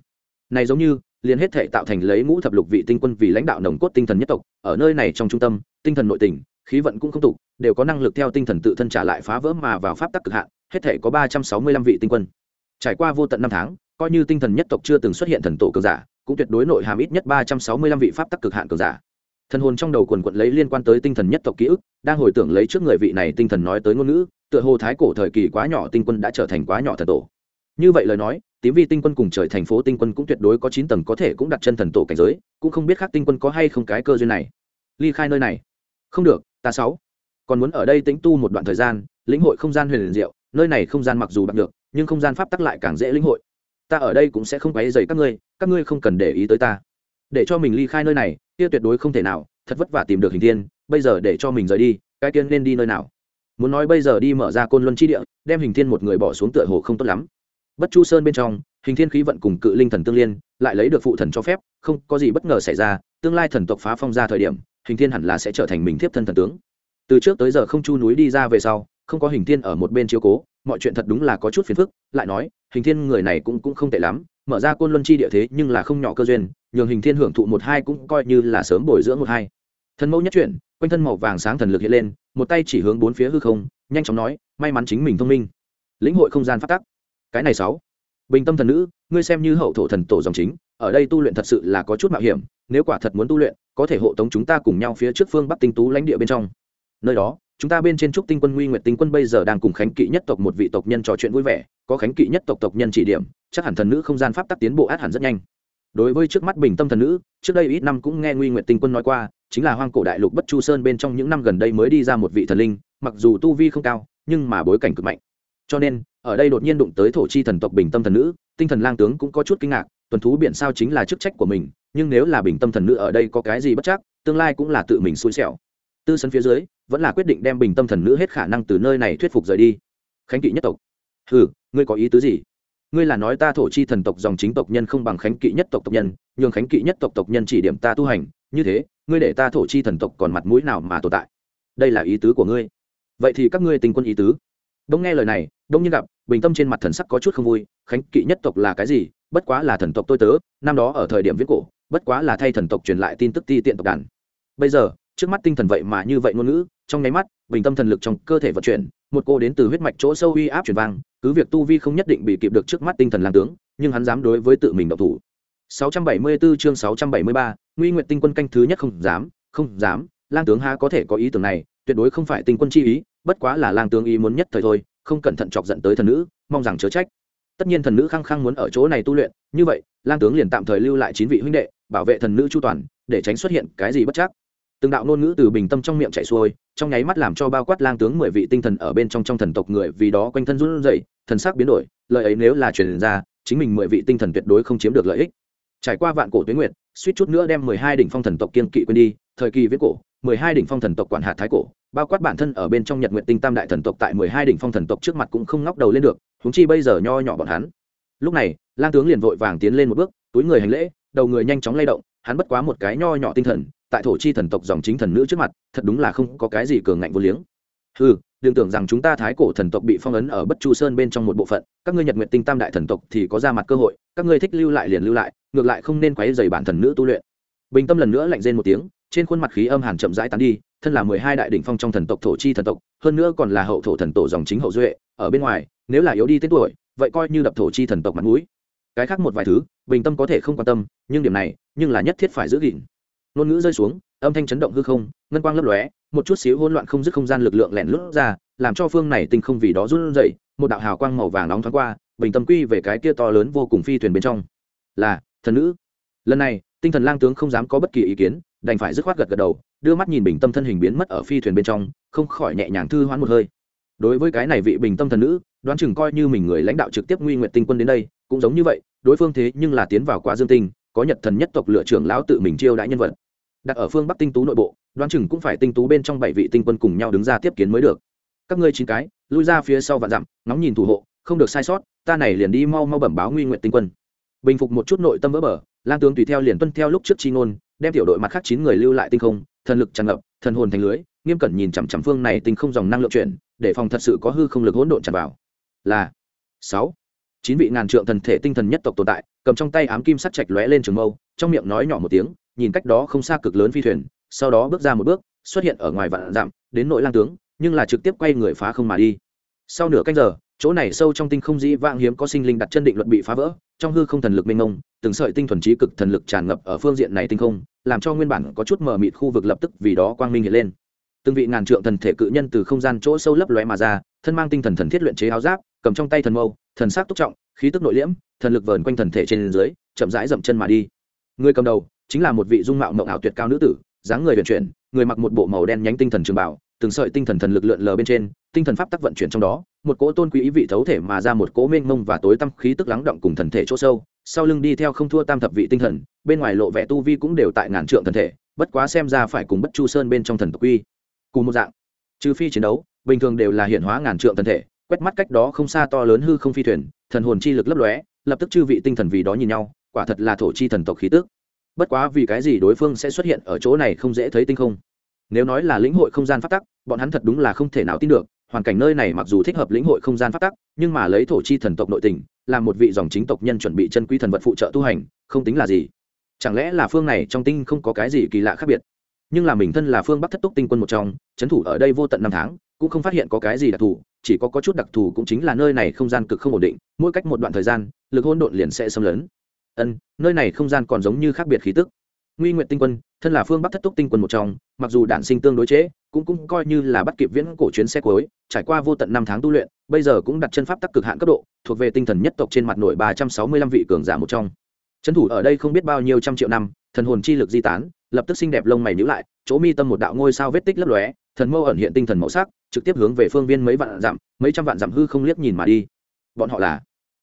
Này giống như, liền hết thể tạo thành lấy ngũ thập lục vị tinh quân vì lãnh đạo nồng cốt tinh thần nhất tộc, ở nơi này trong trung tâm, tinh thần nội tình khí vận cũng không tục đều có năng lực theo tinh thần tự thân trả lại phá vỡ mà vào pháp tắc cực hạn, hết thể có ba trăm sáu mươi lăm vị tinh quân. Trải qua vô tận năm tháng, coi như tinh thần nhất tộc chưa từng xuất hiện thần tổ cường giả, cũng tuyệt đối nội hàm ít nhất ba trăm sáu mươi lăm vị pháp tắc cực hạn cường giả. Thần hồn trong đầu quần quận lấy liên quan tới tinh thần nhất tộc ký ức, đang hồi tưởng lấy trước người vị này tinh thần nói tới ngôn ngữ tựa hồ thái cổ thời kỳ quá nhỏ tinh quân đã trở thành quá nhỏ thần tổ. Như vậy lời nói, tím vi tinh quân cùng trời thành phố tinh quân cũng tuyệt đối có chín tầng có thể cũng đặt chân thần tổ cảnh giới, cũng không biết khác tinh quân có hay không cái cơ duyên này. Ly khai nơi này. Không được, ta sáu. Còn muốn ở đây tĩnh tu một đoạn thời gian, lĩnh hội không gian huyền liền diệu, nơi này không gian mặc dù bạc được nhưng không gian pháp tắc lại càng dễ lĩnh hội. Ta ở đây cũng sẽ không quấy dày các ngươi các ngươi không cần để ý tới ta. Để cho mình ly khai nơi này, kia tuyệt đối không thể nào, thật vất vả tìm được hình thiên, bây giờ để cho mình rời đi, cái tiên nên đi nơi nào? Muốn nói bây giờ đi mở ra côn luân chi địa, đem hình thiên một người bỏ xuống tựa hồ không tốt lắm. Bất chu sơn bên trong, hình thiên khí vận cùng cự linh thần tương liên, lại lấy được phụ thần cho phép, không có gì bất ngờ xảy ra, tương lai thần tộc phá phong ra thời điểm, hình thiên hẳn là sẽ trở thành mình thiếp thân thần tướng. Từ trước tới giờ không chu núi đi ra về sau, không có hình thiên ở một bên chiếu cố, mọi chuyện thật đúng là có chút phiền phức, lại nói, hình thiên người này cũng cũng không tệ lắm, mở ra côn luân chi địa thế nhưng là không nhỏ cơ duyên, nhường hình thiên hưởng thụ một hai cũng coi như là sớm bồi dưỡng một hai. Thần mẫu nhất chuyển quanh thân màu vàng sáng thần lực hiện lên, một tay chỉ hướng bốn phía hư không, nhanh chóng nói, may mắn chính mình thông minh. Lĩnh hội không gian phát tắc. Cái này sáu. Bình tâm thần nữ, ngươi xem như hậu thổ thần tổ dòng chính, ở đây tu luyện thật sự là có chút mạo hiểm, nếu quả thật muốn tu luyện, có thể hộ tống chúng ta cùng nhau phía trước phương bắc tinh tú lãnh địa bên trong. Nơi đó, chúng ta bên trên trúc tinh quân nguy nguyệt tinh quân bây giờ đang cùng khánh kỵ nhất tộc một vị tộc nhân trò chuyện vui vẻ, có khánh kỵ nhất tộc tộc nhân chỉ điểm, chắc hẳn thần nữ không gian pháp tắc tiến bộ át hẳn rất nhanh. Đối với trước mắt bình tâm thần nữ, trước đây ít năm cũng nghe nguy nguyệt tinh quân nói qua chính là hoang cổ đại lục bất chu sơn bên trong những năm gần đây mới đi ra một vị thần linh, mặc dù tu vi không cao, nhưng mà bối cảnh cực mạnh. Cho nên, ở đây đột nhiên đụng tới thổ chi thần tộc bình tâm thần nữ, tinh thần lang tướng cũng có chút kinh ngạc, tuần thú biển sao chính là chức trách của mình, nhưng nếu là bình tâm thần nữ ở đây có cái gì bất chắc, tương lai cũng là tự mình xui xẻo. Tư sân phía dưới, vẫn là quyết định đem bình tâm thần nữ hết khả năng từ nơi này thuyết phục rời đi. Khánh kỵ nhất tộc. Ừ ngươi có ý tứ gì? Ngươi là nói ta thổ chi thần tộc dòng chính tộc nhân không bằng khánh kỵ nhất tộc tộc nhân, nhường khánh kỵ nhất tộc tộc nhân chỉ điểm ta tu hành, như thế ngươi để ta thổ chi thần tộc còn mặt mũi nào mà tồn tại? Đây là ý tứ của ngươi. Vậy thì các ngươi tình quân ý tứ. Đông nghe lời này, đông như gặp, bình tâm trên mặt thần sắc có chút không vui, khánh kỵ nhất tộc là cái gì? Bất quá là thần tộc tôi tớ, năm đó ở thời điểm viết cổ, bất quá là thay thần tộc truyền lại tin tức ti tiện tộc đàn. Bây giờ, trước mắt tinh thần vậy mà như vậy ngôn ngữ, trong nháy mắt, bình tâm thần lực trong cơ thể vận chuyển, một cô đến từ huyết mạch chỗ sâu uy áp truyền vang, cứ việc tu vi không nhất định bị kịp được trước mắt tinh thần lang tướng, nhưng hắn dám đối với tự mình độc thủ. 674 chương 673, Nguy Nguyệt Tinh Quân canh thứ nhất không dám, không dám, lang tướng há có thể có ý tưởng này, tuyệt đối không phải tinh quân chi ý, bất quá là lang tướng ý muốn nhất thời thôi, không cẩn thận chọc giận tới thần nữ, mong rằng chớ trách. Tất nhiên thần nữ khăng khăng muốn ở chỗ này tu luyện, như vậy, lang tướng liền tạm thời lưu lại chín vị huynh đệ, bảo vệ thần nữ chu toàn, để tránh xuất hiện cái gì bất chắc. Từng đạo ngôn ngữ từ bình tâm trong miệng chảy xuôi trong nháy mắt làm cho bao quát lang tướng mười vị tinh thần ở bên trong trong thần tộc người vì đó quanh thân run rẩy thần sắc biến đổi lợi ấy nếu là truyền ra chính mình mười vị tinh thần tuyệt đối không chiếm được lợi ích trải qua vạn cổ tuyến nguyện suýt chút nữa đem mười hai đỉnh phong thần tộc kiên kỵ quên đi, thời kỳ viết cổ, mười hai đỉnh phong thần tộc quản hạt thái cổ, bao quát bản thân ở bên trong nhật nguyện tinh tam đại thần tộc tại mười hai đỉnh phong thần tộc trước mặt cũng không ngóc đầu lên được húng chi bây giờ nho nhỏ bọn hắn. Lúc này, lang tướng liền vội vàng tiến lên một bước, túi người hành lễ, đầu người nhanh chóng lay động, hắn bất quá một cái nho nhỏ tinh thần, tại thổ chi thần tộc dòng chính thần nữ trước mặt, thật đúng là không có cái gì cường ngạnh vô liếng. Ừ đừng tưởng rằng chúng ta thái cổ thần tộc bị phong ấn ở bất chu sơn bên trong một bộ phận, các ngươi nhật nguyện tinh tam đại thần tộc thì có ra mặt cơ hội, các ngươi thích lưu lại liền lưu lại, ngược lại không nên quấy dày bản thần nữ tu luyện. Bình tâm lần nữa lạnh rên một tiếng, trên khuôn mặt khí âm hàn chậm rãi tán đi, thân là mười hai đại đỉnh phong trong thần tộc thổ chi thần tộc, hơn nữa còn là hậu thổ thần tổ dòng chính hậu duệ, ở bên ngoài, nếu là yếu đi tên tuổi, vậy coi như đập thổ chi thần tộc mặt mũi. Cái khác một vài thứ, bình tâm có thể không quan tâm, nhưng điểm này, nhưng là nhất thiết phải giữ gìn. Ngôn ngữ rơi xuống, âm thanh chấn động hư không, ngân quang lấp lóe một chút xíu hỗn loạn không dứt không gian lực lượng lẻn lút ra, làm cho phương này tinh không vì đó run rẩy, một đạo hào quang màu vàng nóng thoáng qua, bình tâm quy về cái kia to lớn vô cùng phi thuyền bên trong. Là, thần nữ. Lần này, tinh thần lang tướng không dám có bất kỳ ý kiến, đành phải dứt khoát gật gật đầu, đưa mắt nhìn bình tâm thân hình biến mất ở phi thuyền bên trong, không khỏi nhẹ nhàng thư hoán một hơi. Đối với cái này vị bình tâm thần nữ, đoán chừng coi như mình người lãnh đạo trực tiếp nguy nguyện tinh quân đến đây, cũng giống như vậy, đối phương thế nhưng là tiến vào quá dương tinh, có nhật thần nhất tộc lựa trưởng lão tự mình chiêu đãi nhân vật đặt ở phương bắc tinh tú nội bộ, đoán chừng cũng phải tinh tú bên trong bảy vị tinh quân cùng nhau đứng ra tiếp kiến mới được. Các ngươi chín cái, lui ra phía sau vạn dặm, ngóng nhìn thủ hộ, không được sai sót, ta này liền đi mau mau bẩm báo nguy nguyện tinh quân. Bình phục một chút nội tâm vỡ bờ lan tướng tùy theo liền tuân theo lúc trước chi ngôn, đem tiểu đội mặt khác chín người lưu lại tinh không, thần lực tràn ngập, thần hồn thành lưới, nghiêm cẩn nhìn chằm chằm phương này tinh không dòng năng lượng chuyển, để phòng thật sự có hư không lực hỗn độn tràn vào. Là sáu. Chín vị ngàn trượng thần thể tinh thần nhất tộc tồn tại, cầm trong tay ám kim sắt chạch lóe lên trường mâu, trong miệng nói nhỏ một tiếng nhìn cách đó không xa cực lớn phi thuyền, sau đó bước ra một bước, xuất hiện ở ngoài vạn dặm, đến nội lang tướng, nhưng là trực tiếp quay người phá không mà đi. Sau nửa canh giờ, chỗ này sâu trong tinh không dĩ vãng hiếm có sinh linh đặt chân định luật bị phá vỡ, trong hư không thần lực mênh mông, từng sợi tinh thuần trí cực thần lực tràn ngập ở phương diện này tinh không, làm cho nguyên bản có chút mờ mịt khu vực lập tức vì đó quang minh hiện lên. Từng vị ngàn trượng thần thể cự nhân từ không gian chỗ sâu lấp lóe mà ra, thân mang tinh thần thần thiết luyện chế áo giáp, cầm trong tay thần mâu, thần sắc túc trọng, khí tức nội liễm, thần lực vờn quanh thần thể trên dưới, chậm rãi dậm chân mà đi. Người cầm đầu chính là một vị dung mạo mộng ảo tuyệt cao nữ tử, dáng người vận chuyển, người mặc một bộ màu đen nhánh tinh thần trường bảo từng sợi tinh thần thần lực lượn lờ bên trên, tinh thần pháp tắc vận chuyển trong đó, một cỗ tôn quý ý vị thấu thể mà ra một cỗ mênh mông và tối tăm khí tức lắng động cùng thần thể chỗ sâu, sau lưng đi theo không thua tam thập vị tinh thần, bên ngoài lộ vẻ tu vi cũng đều tại ngàn trượng thần thể, bất quá xem ra phải cùng bất chu sơn bên trong thần tộc uy cùng một dạng. Trừ phi chiến đấu, bình thường đều là hiện hóa ngàn trượng thần thể, quét mắt cách đó không xa to lớn hư không phi thuyền, thần hồn chi lực lấp lóe, lập tức chư vị tinh thần vì đó nhìn nhau, quả thật là thổ chi thần tộc khí tức bất quá vì cái gì đối phương sẽ xuất hiện ở chỗ này không dễ thấy tinh không? Nếu nói là lĩnh hội không gian phát tắc, bọn hắn thật đúng là không thể nào tin được, hoàn cảnh nơi này mặc dù thích hợp lĩnh hội không gian phát tắc, nhưng mà lấy thổ chi thần tộc nội tình, là một vị dòng chính tộc nhân chuẩn bị chân quý thần vật phụ trợ tu hành, không tính là gì. Chẳng lẽ là phương này trong tinh không có cái gì kỳ lạ khác biệt? Nhưng là mình thân là phương bắc thất túc tinh quân một trong, trấn thủ ở đây vô tận năm tháng, cũng không phát hiện có cái gì đặc thù, chỉ có có chút đặc thù cũng chính là nơi này không gian cực không ổn định, mỗi cách một đoạn thời gian, lực hỗn độn liền sẽ xâm lấn ân nơi này không gian còn giống như khác biệt khí tức. Nguy nguyện tinh quân thân là phương bắc thất túc tinh quân một trong mặc dù đản sinh tương đối chế, cũng cũng coi như là bắt kịp viễn cổ chuyến xe cuối trải qua vô tận năm tháng tu luyện bây giờ cũng đặt chân pháp tắc cực hạn cấp độ thuộc về tinh thần nhất tộc trên mặt nội ba trăm sáu mươi lăm vị cường giả một trong. Trấn thủ ở đây không biết bao nhiêu trăm triệu năm thần hồn chi lực di tán lập tức xinh đẹp lông mày nhữ lại chỗ mi tâm một đạo ngôi sao vết tích lấp lóe thần mâu ẩn hiện tinh thần màu sắc trực tiếp hướng về phương viên mấy vạn dặm mấy trăm vạn dặm hư không liếc nhìn mà đi. Bọn họ là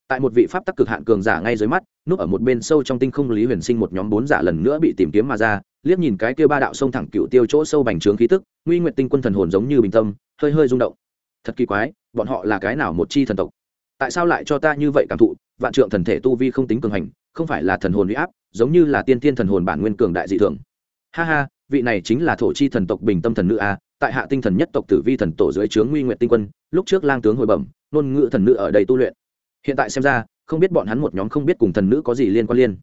tại một vị pháp tắc cực hạn cường giả ngay dưới mắt, núp ở một bên sâu trong tinh không lý huyền sinh một nhóm bốn giả lần nữa bị tìm kiếm mà ra, liếc nhìn cái kia ba đạo sông thẳng cựu tiêu chỗ sâu bành trướng khí tức, nguy nguyện tinh quân thần hồn giống như bình tâm, hơi hơi rung động. Thật kỳ quái, bọn họ là cái nào một chi thần tộc? Tại sao lại cho ta như vậy cảm thụ, vạn trượng thần thể tu vi không tính cường hành, không phải là thần hồn huy áp, giống như là tiên tiên thần hồn bản nguyên cường đại dị thường. Ha ha, vị này chính là thổ chi thần tộc bình tâm thần nữ a, tại hạ tinh thần nhất tộc tử vi thần tổ dưới trướng nguy nguyện tinh quân, lúc trước lang tướng hồi bẩm, ngôn ngữ thần nữ ở đây tu luyện hiện tại xem ra, không biết bọn hắn một nhóm không biết cùng thần nữ có gì liên quan liên.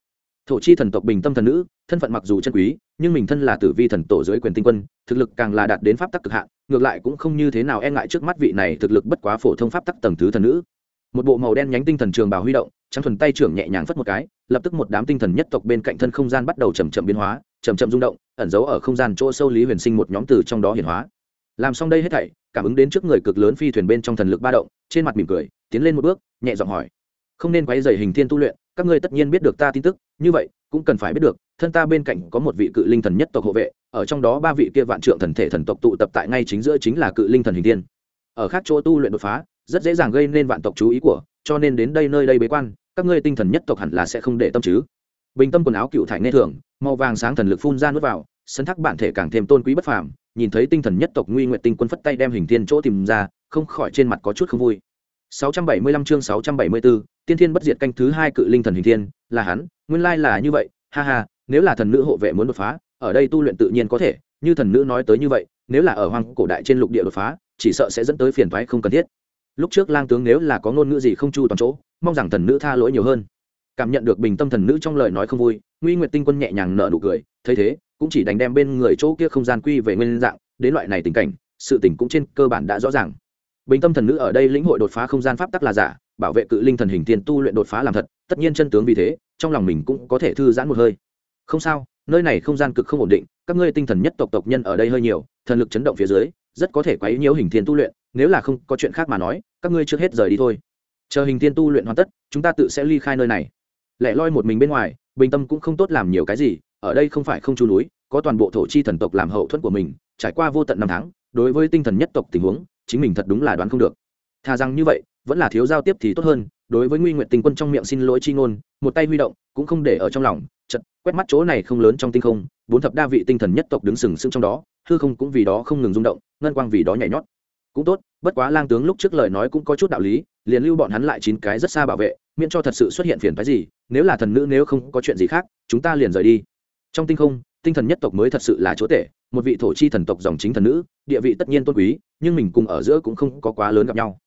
Thổ chi thần tộc bình tâm thần nữ, thân phận mặc dù chân quý, nhưng mình thân là tử vi thần tổ dưới quyền tinh quân, thực lực càng là đạt đến pháp tắc cực hạn, ngược lại cũng không như thế nào e ngại trước mắt vị này thực lực bất quá phổ thông pháp tắc tầng thứ thần nữ. Một bộ màu đen nhánh tinh thần trường bào huy động, trắng thuần tay trưởng nhẹ nhàng phất một cái, lập tức một đám tinh thần nhất tộc bên cạnh thân không gian bắt đầu chầm chậm biến hóa chầm chậm rung động, ẩn giấu ở không gian chỗ sâu lý huyền sinh một nhóm từ trong đó hiển hóa. Làm xong đây hết thảy, cảm ứng đến trước người cực lớn phi thuyền bên trong thần lực ba động trên mặt mỉm cười, tiến lên một bước, nhẹ giọng hỏi, không nên quay dày hình thiên tu luyện, các ngươi tất nhiên biết được ta tin tức, như vậy, cũng cần phải biết được, thân ta bên cạnh có một vị cự linh thần nhất tộc hộ vệ, ở trong đó ba vị kia vạn trượng thần thể thần tộc tụ tập tại ngay chính giữa chính là cự linh thần hình thiên. Ở khác chỗ tu luyện đột phá, rất dễ dàng gây nên vạn tộc chú ý của, cho nên đến đây nơi đây bế quan, các ngươi tinh thần nhất tộc hẳn là sẽ không để tâm chứ. Bình tâm quần áo cựu thải nghe thường, màu vàng sáng thần lực phun ra nước vào sân thác bản thể càng thêm tôn quý bất phàm nhìn thấy tinh thần nhất tộc nguy nguyện tinh quân phất tay đem hình thiên chỗ tìm ra không khỏi trên mặt có chút không vui. 675 chương 674, tiên thiên bất diệt canh thứ hai cự linh thần hình thiên là hắn nguyên lai là như vậy ha ha nếu là thần nữ hộ vệ muốn đột phá ở đây tu luyện tự nhiên có thể như thần nữ nói tới như vậy nếu là ở hoang cổ đại trên lục địa đột phá chỉ sợ sẽ dẫn tới phiền toái không cần thiết. Lúc trước lang tướng nếu là có ngôn ngữ gì không chu toàn chỗ mong rằng thần nữ tha lỗi nhiều hơn cảm nhận được bình tâm thần nữ trong lời nói không vui, nguy nguyệt tinh quân nhẹ nhàng nở nụ cười, thấy thế, cũng chỉ đành đem bên người chỗ kia không gian quy về nguyên dạng, đến loại này tình cảnh, sự tình cũng trên cơ bản đã rõ ràng. Bình tâm thần nữ ở đây lĩnh hội đột phá không gian pháp tắc là giả, bảo vệ cự linh thần hình tiên tu luyện đột phá làm thật, tất nhiên chân tướng vì thế, trong lòng mình cũng có thể thư giãn một hơi. Không sao, nơi này không gian cực không ổn định, các ngươi tinh thần nhất tộc tộc nhân ở đây hơi nhiều, thần lực chấn động phía dưới, rất có thể quấy nhiễu hình thiên tu luyện, nếu là không có chuyện khác mà nói, các ngươi trước hết rời đi thôi. Chờ hình thiên tu luyện hoàn tất, chúng ta tự sẽ ly khai nơi này lẻ loi một mình bên ngoài, bình tâm cũng không tốt làm nhiều cái gì, ở đây không phải không chu núi, có toàn bộ thổ chi thần tộc làm hậu thuẫn của mình, trải qua vô tận năm tháng, đối với tinh thần nhất tộc tình huống, chính mình thật đúng là đoán không được. Thà rằng như vậy, vẫn là thiếu giao tiếp thì tốt hơn, đối với nguy nguyện tình quân trong miệng xin lỗi chi ngôn, một tay huy động, cũng không để ở trong lòng, chật, quét mắt chỗ này không lớn trong tinh không, bốn thập đa vị tinh thần nhất tộc đứng sừng sững trong đó, hư không cũng vì đó không ngừng rung động, ngân quang vì đó nhảy nhót. Cũng tốt, bất quá lang tướng lúc trước lời nói cũng có chút đạo lý liền lưu bọn hắn lại chín cái rất xa bảo vệ, miễn cho thật sự xuất hiện phiền phái gì, nếu là thần nữ nếu không có chuyện gì khác, chúng ta liền rời đi trong tinh không, tinh thần nhất tộc mới thật sự là chỗ tệ. một vị thổ chi thần tộc dòng chính thần nữ, địa vị tất nhiên tôn quý, nhưng mình cùng ở giữa cũng không có quá lớn gặp nhau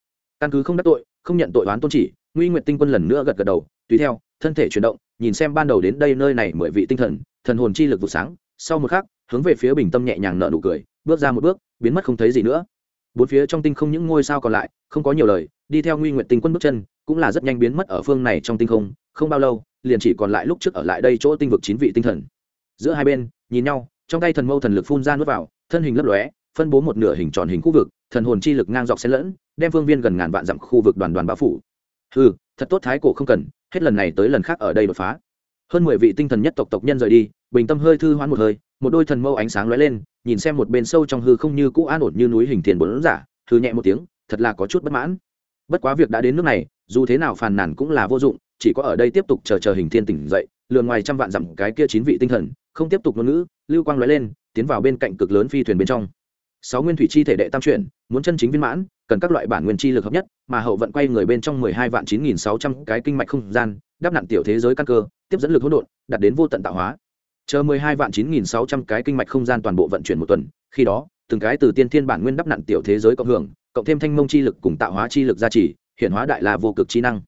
căn cứ không đắc tội, không nhận tội oán tôn chỉ, nguy nguyện tinh quân lần nữa gật gật đầu, tùy theo, thân thể chuyển động, nhìn xem ban đầu đến đây nơi này mười vị tinh thần thần hồn chi lực vụ sáng, sau một khắc, hướng về phía bình tâm nhẹ nhàng nở nụ cười, bước ra một bước, biến mất không thấy gì nữa bốn phía trong tinh không những ngôi sao còn lại, không có nhiều lời đi theo nguy nguyện tinh quân bước chân, cũng là rất nhanh biến mất ở phương này trong tinh không không bao lâu, liền chỉ còn lại lúc trước ở lại đây chỗ tinh vực chín vị tinh thần. Giữa hai bên, nhìn nhau, trong tay thần mâu thần lực phun ra nuốt vào, thân hình lấp lóe, phân bố một nửa hình tròn hình khu vực, thần hồn chi lực ngang dọc xen lẫn, đem phương viên gần ngàn vạn dặm khu vực đoàn đoàn bao phủ. Ừ thật tốt thái cổ không cần, hết lần này tới lần khác ở đây đột phá. Hơn mười vị tinh thần nhất tộc tộc nhân rời đi, bình tâm hơi thư hoán một hơi, một đôi thần mâu ánh sáng lóe lên, nhìn xem một bên sâu trong hư không như cũ an ổn như núi hình thiền bốn giả thư nhẹ một tiếng, thật là có chút bất mãn bất quá việc đã đến nước này, dù thế nào phàn nàn cũng là vô dụng, chỉ có ở đây tiếp tục chờ chờ hình thiên tỉnh dậy, lượn ngoài trăm vạn dặm cái kia chín vị tinh thần, không tiếp tục ngôn ngữ, lưu quang lóe lên, tiến vào bên cạnh cực lớn phi thuyền bên trong. Sáu nguyên thủy chi thể đệ tam chuyển, muốn chân chính viên mãn, cần các loại bản nguyên chi lực hợp nhất, mà hậu vận quay người bên trong mười hai vạn chín nghìn sáu trăm cái kinh mạch không gian, đắp nặn tiểu thế giới căn cơ, tiếp dẫn lực hỗn độn, đạt đến vô tận tạo hóa. Chờ mười hai vạn chín nghìn sáu trăm cái kinh mạch không gian toàn bộ vận chuyển một tuần, khi đó, từng cái từ tiên thiên bản nguyên đắp nặn tiểu thế giới cộng hưởng cộng thêm thanh mông chi lực cùng tạo hóa chi lực gia trì hiện hóa đại la vô cực chi năng.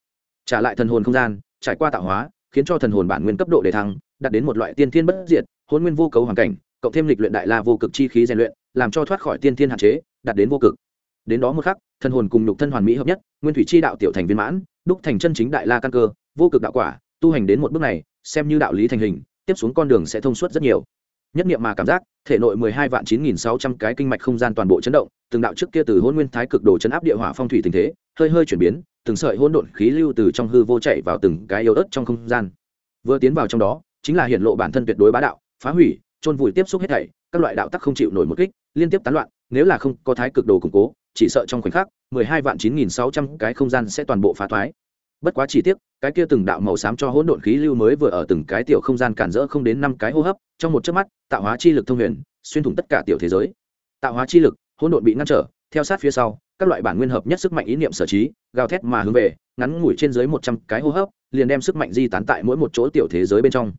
Trả lại thần hồn không gian, trải qua tạo hóa, khiến cho thần hồn bản nguyên cấp độ đề thăng, đạt đến một loại tiên thiên bất diệt, hôn nguyên vô cấu hoàn cảnh, cộng thêm lịch luyện đại la vô cực chi khí rèn luyện, làm cho thoát khỏi tiên thiên hạn chế, đạt đến vô cực. Đến đó một khắc, thần hồn cùng nhục thân hoàn mỹ hợp nhất, nguyên thủy chi đạo tiểu thành viên mãn, đúc thành chân chính đại la căn cơ, vô cực đạo quả, tu hành đến một bước này, xem như đạo lý thành hình, tiếp xuống con đường sẽ thông suốt rất nhiều. Nhất niệm mà cảm giác thể nội mười hai vạn chín nghìn sáu trăm cái kinh mạch không gian toàn bộ chấn động, từng đạo trước kia từ hôn nguyên thái cực đồ chấn áp địa hỏa phong thủy tình thế, hơi hơi chuyển biến, từng sợi hỗn độn khí lưu từ trong hư vô chạy vào từng cái yếu ớt trong không gian. Vừa tiến vào trong đó, chính là hiện lộ bản thân tuyệt đối bá đạo, phá hủy, chôn vùi tiếp xúc hết thảy, các loại đạo tắc không chịu nổi một kích, liên tiếp tán loạn, nếu là không có thái cực đồ củng cố, chỉ sợ trong khoảnh khắc, mười hai vạn chín nghìn sáu trăm cái không gian sẽ toàn bộ phá thoái bất quá chỉ tiếc, cái kia từng đạo màu xám cho hỗn độn khí lưu mới vừa ở từng cái tiểu không gian cản rỡ không đến năm cái hô hấp, trong một chớp mắt, tạo hóa chi lực thông huyền, xuyên thủng tất cả tiểu thế giới. Tạo hóa chi lực, hỗn độn bị ngăn trở, theo sát phía sau, các loại bản nguyên hợp nhất sức mạnh ý niệm sở trí, gào thét mà hướng về, ngắn ngủi trên dưới một trăm cái hô hấp, liền đem sức mạnh di tán tại mỗi một chỗ tiểu thế giới bên trong.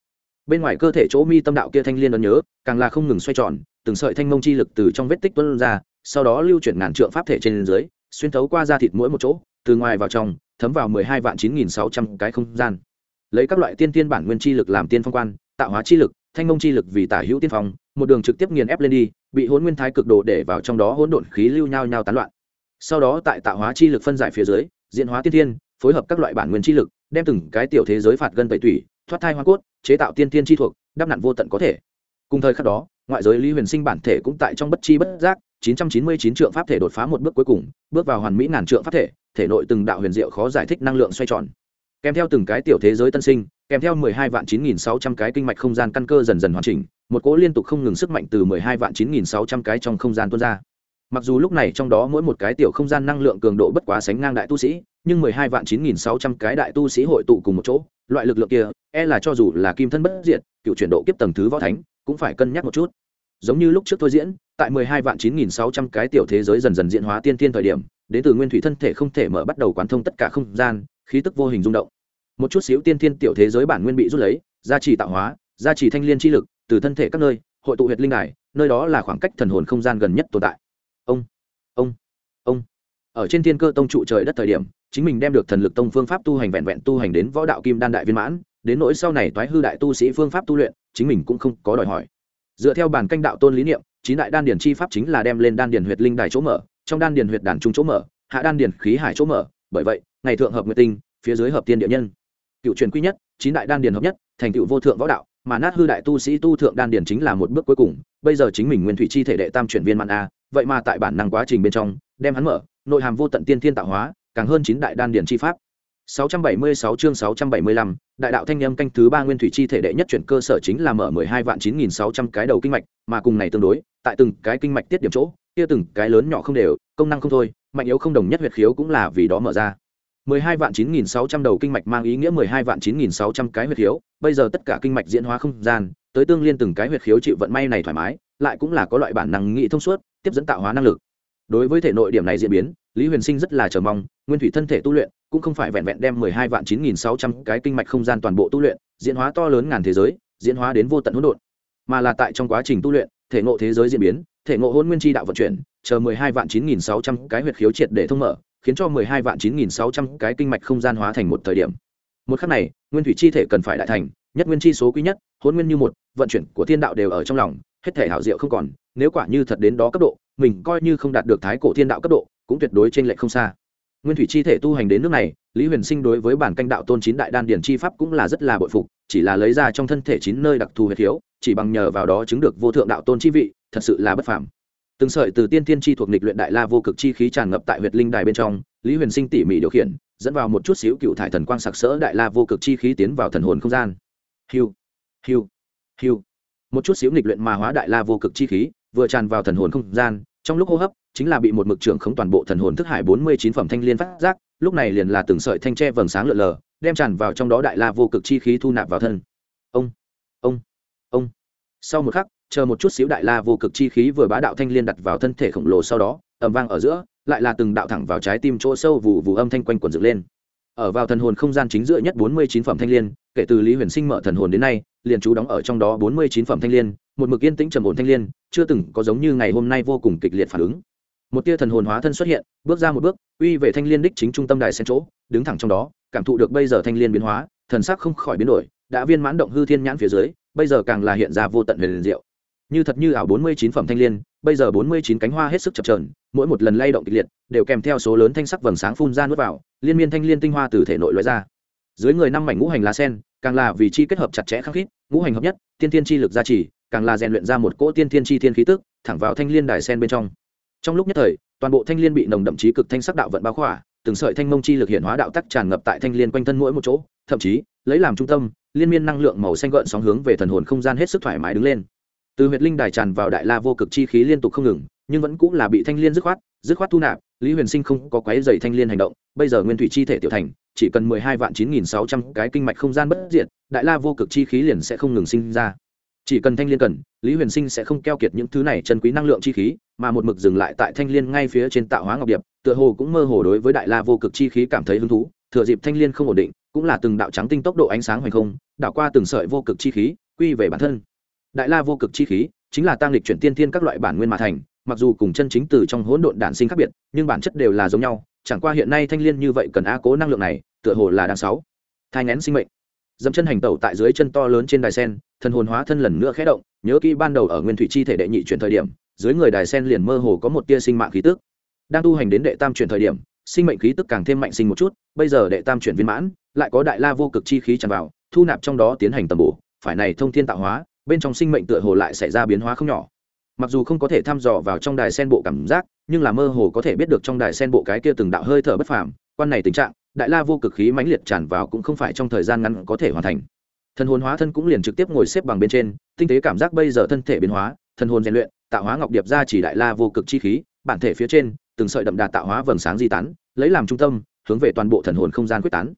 Bên ngoài cơ thể chỗ mi tâm đạo kia thanh liên đón nhớ, càng là không ngừng xoay tròn, từng sợi thanh mông chi lực từ trong vết tích tuân ra, sau đó lưu chuyển ngàn trượng pháp thể trên dưới, xuyên thấu qua da thịt mỗi một chỗ, từ ngoài vào trong thấm vào mười hai vạn chín nghìn sáu trăm cái không gian. Lấy các loại tiên tiên bản nguyên chi lực làm tiên phong quan, tạo hóa chi lực, thanh ngông chi lực vì tả hữu tiên phong, một đường trực tiếp nghiền ép lên đi, bị hỗn nguyên thái cực đồ để vào trong đó hỗn độn khí lưu nhau nhau tán loạn. Sau đó tại tạo hóa chi lực phân giải phía dưới, diễn hóa tiên thiên phối hợp các loại bản nguyên chi lực, đem từng cái tiểu thế giới phạt gân tẩy tủy, thoát thai hoa cốt, chế tạo tiên tiên chi thuộc, đắp nặn vô tận có thể. Cùng thời khắc đó, ngoại giới lý huyền sinh bản thể cũng tại trong bất chi bất giác 999 trượng pháp thể đột phá một bước cuối cùng, bước vào hoàn mỹ ngàn trượng pháp thể thể nội từng đạo huyền diệu khó giải thích năng lượng xoay tròn. Kèm theo từng cái tiểu thế giới tân sinh, kèm theo 12 vạn 9600 cái kinh mạch không gian căn cơ dần dần hoàn chỉnh, một cỗ liên tục không ngừng sức mạnh từ 12 vạn 9600 cái trong không gian tuôn ra. Mặc dù lúc này trong đó mỗi một cái tiểu không gian năng lượng cường độ bất quá sánh ngang đại tu sĩ, nhưng 12 vạn 9600 cái đại tu sĩ hội tụ cùng một chỗ, loại lực lượng kia e là cho dù là kim thân bất diệt, cựu chuyển độ kiếp tầng thứ võ thánh, cũng phải cân nhắc một chút. Giống như lúc trước tôi diễn tại 12 vạn 9600 cái tiểu thế giới dần dần diễn hóa tiên tiên thời điểm, đến từ nguyên thủy thân thể không thể mở bắt đầu quán thông tất cả không gian, khí tức vô hình rung động. Một chút xíu tiên tiên tiểu thế giới bản nguyên bị rút lấy, gia trì tạo hóa, gia trì thanh liên chi lực, từ thân thể các nơi, hội tụ huyệt linh đài, nơi đó là khoảng cách thần hồn không gian gần nhất tồn tại. Ông ông ông. Ở trên thiên cơ tông trụ trời đất thời điểm, chính mình đem được thần lực tông phương pháp tu hành vẹn vẹn tu hành đến võ đạo kim đan đại viên mãn, đến nỗi sau này toái hư đại tu sĩ phương pháp tu luyện, chính mình cũng không có đòi hỏi. Dựa theo bản canh đạo tôn lý niệm chín đại đan điển chi pháp chính là đem lên đan điển huyệt linh đài chỗ mở, trong đan điển huyệt đàn trung chỗ mở, hạ đan điển khí hải chỗ mở. Bởi vậy, ngày thượng hợp nguyệt tinh, phía dưới hợp tiên địa nhân. Cựu truyền quy nhất, chín đại đan điển hợp nhất, thành cựu vô thượng võ đạo, mà nát hư đại tu sĩ tu thượng đan điển chính là một bước cuối cùng. Bây giờ chính mình nguyên thủy chi thể đệ tam chuyển viên mạn a, vậy mà tại bản năng quá trình bên trong, đem hắn mở, nội hàm vô tận tiên thiên tạo hóa, càng hơn chín đại đan điển chi pháp. 676 chương 675, đại đạo thanh âm canh thứ ba nguyên thủy chi thể đệ nhất chuyển cơ sở chính là mở 12 vạn 9600 cái đầu kinh mạch, mà cùng này tương đối, tại từng cái kinh mạch tiết điểm chỗ, kia từng cái lớn nhỏ không đều, công năng không thôi, mạnh yếu không đồng nhất huyệt khiếu cũng là vì đó mở ra. 12 vạn 9600 đầu kinh mạch mang ý nghĩa 12 vạn 9600 cái huyệt khiếu, bây giờ tất cả kinh mạch diễn hóa không gian, tới tương liên từng cái huyệt khiếu chịu vận may này thoải mái, lại cũng là có loại bản năng nghị thông suốt, tiếp dẫn tạo hóa năng lực. Đối với thể nội điểm này diễn biến, Lý Huyền Sinh rất là chờ mong, nguyên thủy thân thể tu luyện, cũng không phải vẹn vẹn đem 12 vạn 9600 cái kinh mạch không gian toàn bộ tu luyện, diễn hóa to lớn ngàn thế giới, diễn hóa đến vô tận hỗn độn, mà là tại trong quá trình tu luyện, thể ngộ thế giới diễn biến, thể ngộ hỗn nguyên chi đạo vận chuyển, chờ 12 vạn 9600 cái huyệt khiếu triệt để thông mở, khiến cho 12 vạn 9600 cái kinh mạch không gian hóa thành một thời điểm. Một khắc này, nguyên thủy chi thể cần phải đại thành, nhất nguyên chi số quý nhất, hỗn nguyên như một, vận chuyển của thiên đạo đều ở trong lòng, hết thể hảo diệu không còn, nếu quả như thật đến đó cấp độ, mình coi như không đạt được thái cổ thiên đạo cấp độ, cũng tuyệt đối trên lệch không xa nguyên thủy chi thể tu hành đến nước này, lý huyền sinh đối với bản canh đạo tôn chín đại đan điển chi pháp cũng là rất là bội phục, chỉ là lấy ra trong thân thể chín nơi đặc thù huyệt thiếu, chỉ bằng nhờ vào đó chứng được vô thượng đạo tôn chi vị, thật sự là bất phàm. Từng sợi từ tiên tiên chi thuộc nịch luyện đại la vô cực chi khí tràn ngập tại huyệt linh đài bên trong, lý huyền sinh tỉ mỉ điều khiển, dẫn vào một chút xíu cựu thải thần quang sặc sỡ đại la vô cực chi khí tiến vào thần hồn không gian. Hiu hiu hiu. Một chút xíu nịch luyện mà hóa đại la vô cực chi khí, vừa tràn vào thần hồn không gian, trong lúc hô hấp chính là bị một mực trưởng khống toàn bộ thần hồn thức hải bốn mươi chín phẩm thanh liên phát giác, lúc này liền là từng sợi thanh tre vầng sáng lượn lờ, đem tràn vào trong đó đại la vô cực chi khí thu nạp vào thân. Ông ông ông. Sau một khắc, chờ một chút xíu đại la vô cực chi khí vừa bá đạo thanh liên đặt vào thân thể khổng lồ sau đó, ầm vang ở giữa, lại là từng đạo thẳng vào trái tim chỗ sâu vụ vụ âm thanh quanh quẩn dựng lên. Ở vào thần hồn không gian chính giữa nhất bốn mươi chín phẩm thanh liên, kể từ lý huyền sinh mở thần hồn đến nay, liền chú đóng ở trong đó bốn mươi chín phẩm thanh liên, một mực yên tĩnh trầm ổn thanh liên, chưa từng có giống như ngày hôm nay vô cùng kịch liệt phản ứng một tia thần hồn hóa thân xuất hiện, bước ra một bước, uy về thanh liên đích chính trung tâm đài sen chỗ, đứng thẳng trong đó, cảm thụ được bây giờ thanh liên biến hóa, thần sắc không khỏi biến đổi, đã viên mãn động hư thiên nhãn phía dưới, bây giờ càng là hiện ra vô tận huyền diệu. Như thật như ảo bốn mươi chín phẩm thanh liên, bây giờ bốn mươi chín cánh hoa hết sức chập trờn mỗi một lần lay động kịch liệt, đều kèm theo số lớn thanh sắc vầng sáng phun ra nuốt vào, liên miên thanh liên tinh hoa từ thể nội loại ra. Dưới người năm mảnh ngũ hành lá sen, càng là vì chi kết hợp chặt chẽ khắc khít, ngũ hành hợp nhất, tiên tiên chi lực gia trì, càng là rèn luyện ra một cỗ tiên tiên chi thiên khí tức, thẳng vào thanh liên đài sen bên trong trong lúc nhất thời, toàn bộ thanh liên bị nồng đậm chí cực thanh sắc đạo vận bao khỏa, từng sợi thanh mông chi lực hiện hóa đạo tắc tràn ngập tại thanh liên quanh thân mỗi một chỗ, thậm chí, lấy làm trung tâm, liên miên năng lượng màu xanh gợn sóng hướng về thần hồn không gian hết sức thoải mái đứng lên. Từ huyệt linh đài tràn vào đại la vô cực chi khí liên tục không ngừng, nhưng vẫn cũng là bị thanh liên dứt khoát dứt khoát thu nạp, lý huyền sinh không có quái dày thanh liên hành động, bây giờ nguyên thủy chi thể tiểu thành, chỉ cần mười hai vạn chín nghìn sáu trăm cái kinh mạch không gian bất diệt, đại la vô cực chi khí liền sẽ không ngừng sinh ra chỉ cần thanh liên cần, lý huyền sinh sẽ không keo kiệt những thứ này chân quý năng lượng chi khí, mà một mực dừng lại tại thanh liên ngay phía trên tạo hóa ngọc điệp, tựa hồ cũng mơ hồ đối với đại la vô cực chi khí cảm thấy hứng thú. Thừa dịp thanh liên không ổn định, cũng là từng đạo trắng tinh tốc độ ánh sáng hoành không, đảo qua từng sợi vô cực chi khí, quy về bản thân. Đại la vô cực chi khí chính là tăng lịch chuyển tiên thiên các loại bản nguyên mà thành, mặc dù cùng chân chính từ trong hỗn độn đản sinh khác biệt, nhưng bản chất đều là giống nhau. Chẳng qua hiện nay thanh liên như vậy cần a cố năng lượng này, tựa hồ là đang sáu. Thai ngén sinh mệnh dẫm chân hành tẩu tại dưới chân to lớn trên đài sen, thần hồn hóa thân lần nữa khẽ động, nhớ kỹ ban đầu ở nguyên thủy chi thể đệ nhị chuyển thời điểm, dưới người đài sen liền mơ hồ có một tia sinh mạng khí tức. Đang tu hành đến đệ tam chuyển thời điểm, sinh mệnh khí tức càng thêm mạnh sinh một chút, bây giờ đệ tam chuyển viên mãn, lại có đại la vô cực chi khí tràn vào, thu nạp trong đó tiến hành tầm bổ, phải này thông thiên tạo hóa, bên trong sinh mệnh tựa hồ lại xảy ra biến hóa không nhỏ mặc dù không có thể thăm dò vào trong đài sen bộ cảm giác, nhưng là mơ hồ có thể biết được trong đài sen bộ cái kia từng đạo hơi thở bất phàm. Quan này tình trạng, đại la vô cực khí mãnh liệt tràn vào cũng không phải trong thời gian ngắn có thể hoàn thành. Thần hồn hóa thân cũng liền trực tiếp ngồi xếp bằng bên trên, tinh tế cảm giác bây giờ thân thể biến hóa, thần hồn rèn luyện, tạo hóa ngọc điệp ra chỉ đại la vô cực chi khí, bản thể phía trên, từng sợi đậm đà tạo hóa vầng sáng di tán, lấy làm trung tâm, hướng về toàn bộ thần hồn không gian quyết tán.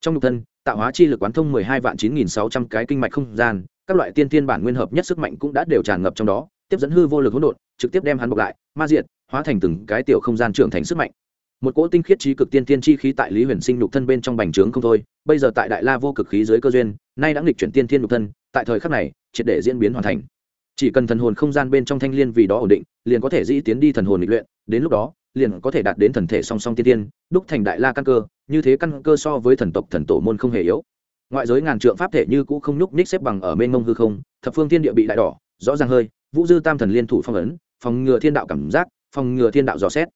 Trong nhục thân, tạo hóa chi lực quán thông mười hai vạn chín nghìn sáu trăm cái kinh mạch không gian, các loại tiên tiên bản nguyên hợp nhất sức mạnh cũng đã đều tràn ngập trong đó tiếp dẫn hư vô lực hỗn độn, trực tiếp đem hắn bọc lại, ma diệt, hóa thành từng cái tiểu không gian trưởng thành sức mạnh. Một cỗ tinh khiết trí cực tiên tiên chi khí tại lý huyền sinh nhục thân bên trong bành trướng không thôi, bây giờ tại đại la vô cực khí dưới cơ duyên, nay đã nghịch chuyển tiên tiên nhục thân, tại thời khắc này, triệt để diễn biến hoàn thành. Chỉ cần thần hồn không gian bên trong thanh liên vì đó ổn định, liền có thể dĩ tiến đi thần hồn lịch luyện, đến lúc đó, liền có thể đạt đến thần thể song song tiên tiên đúc thành đại la căn cơ, như thế căn cơ so với thần tộc thần tổ môn không hề yếu. Ngoại giới ngàn trượng pháp thể như cũ không nhúc ních xếp bằng ở bên ngông hư không, thập phương thiên địa bị đại đỏ, rõ ràng hơi vũ dư tam thần liên thủ phong ấn, phòng ngừa thiên đạo cảm giác, phòng ngừa thiên đạo dò xét.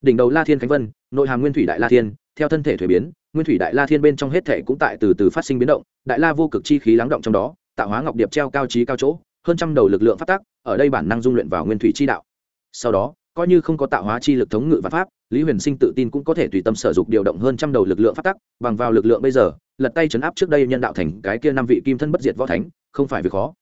Đỉnh đầu la thiên khánh vân, nội hàm nguyên thủy đại la thiên, theo thân thể thuế biến, nguyên thủy đại la thiên bên trong hết thể cũng tại từ từ phát sinh biến động, đại la vô cực chi khí lắng động trong đó, tạo hóa ngọc điệp treo cao trí cao chỗ, hơn trăm đầu lực lượng phát tác, ở đây bản năng dung luyện vào nguyên thủy chi đạo. Sau đó, coi như không có tạo hóa chi lực thống ngự và pháp, lý huyền sinh tự tin cũng có thể tùy tâm sở dục điều động hơn trăm đầu lực lượng phát tắc bằng vào lực lượng bây giờ, lật tay chấn áp trước đây nhân đạo thành cái kia năm vị kim thân bất diệt võ thánh, không phải việc khó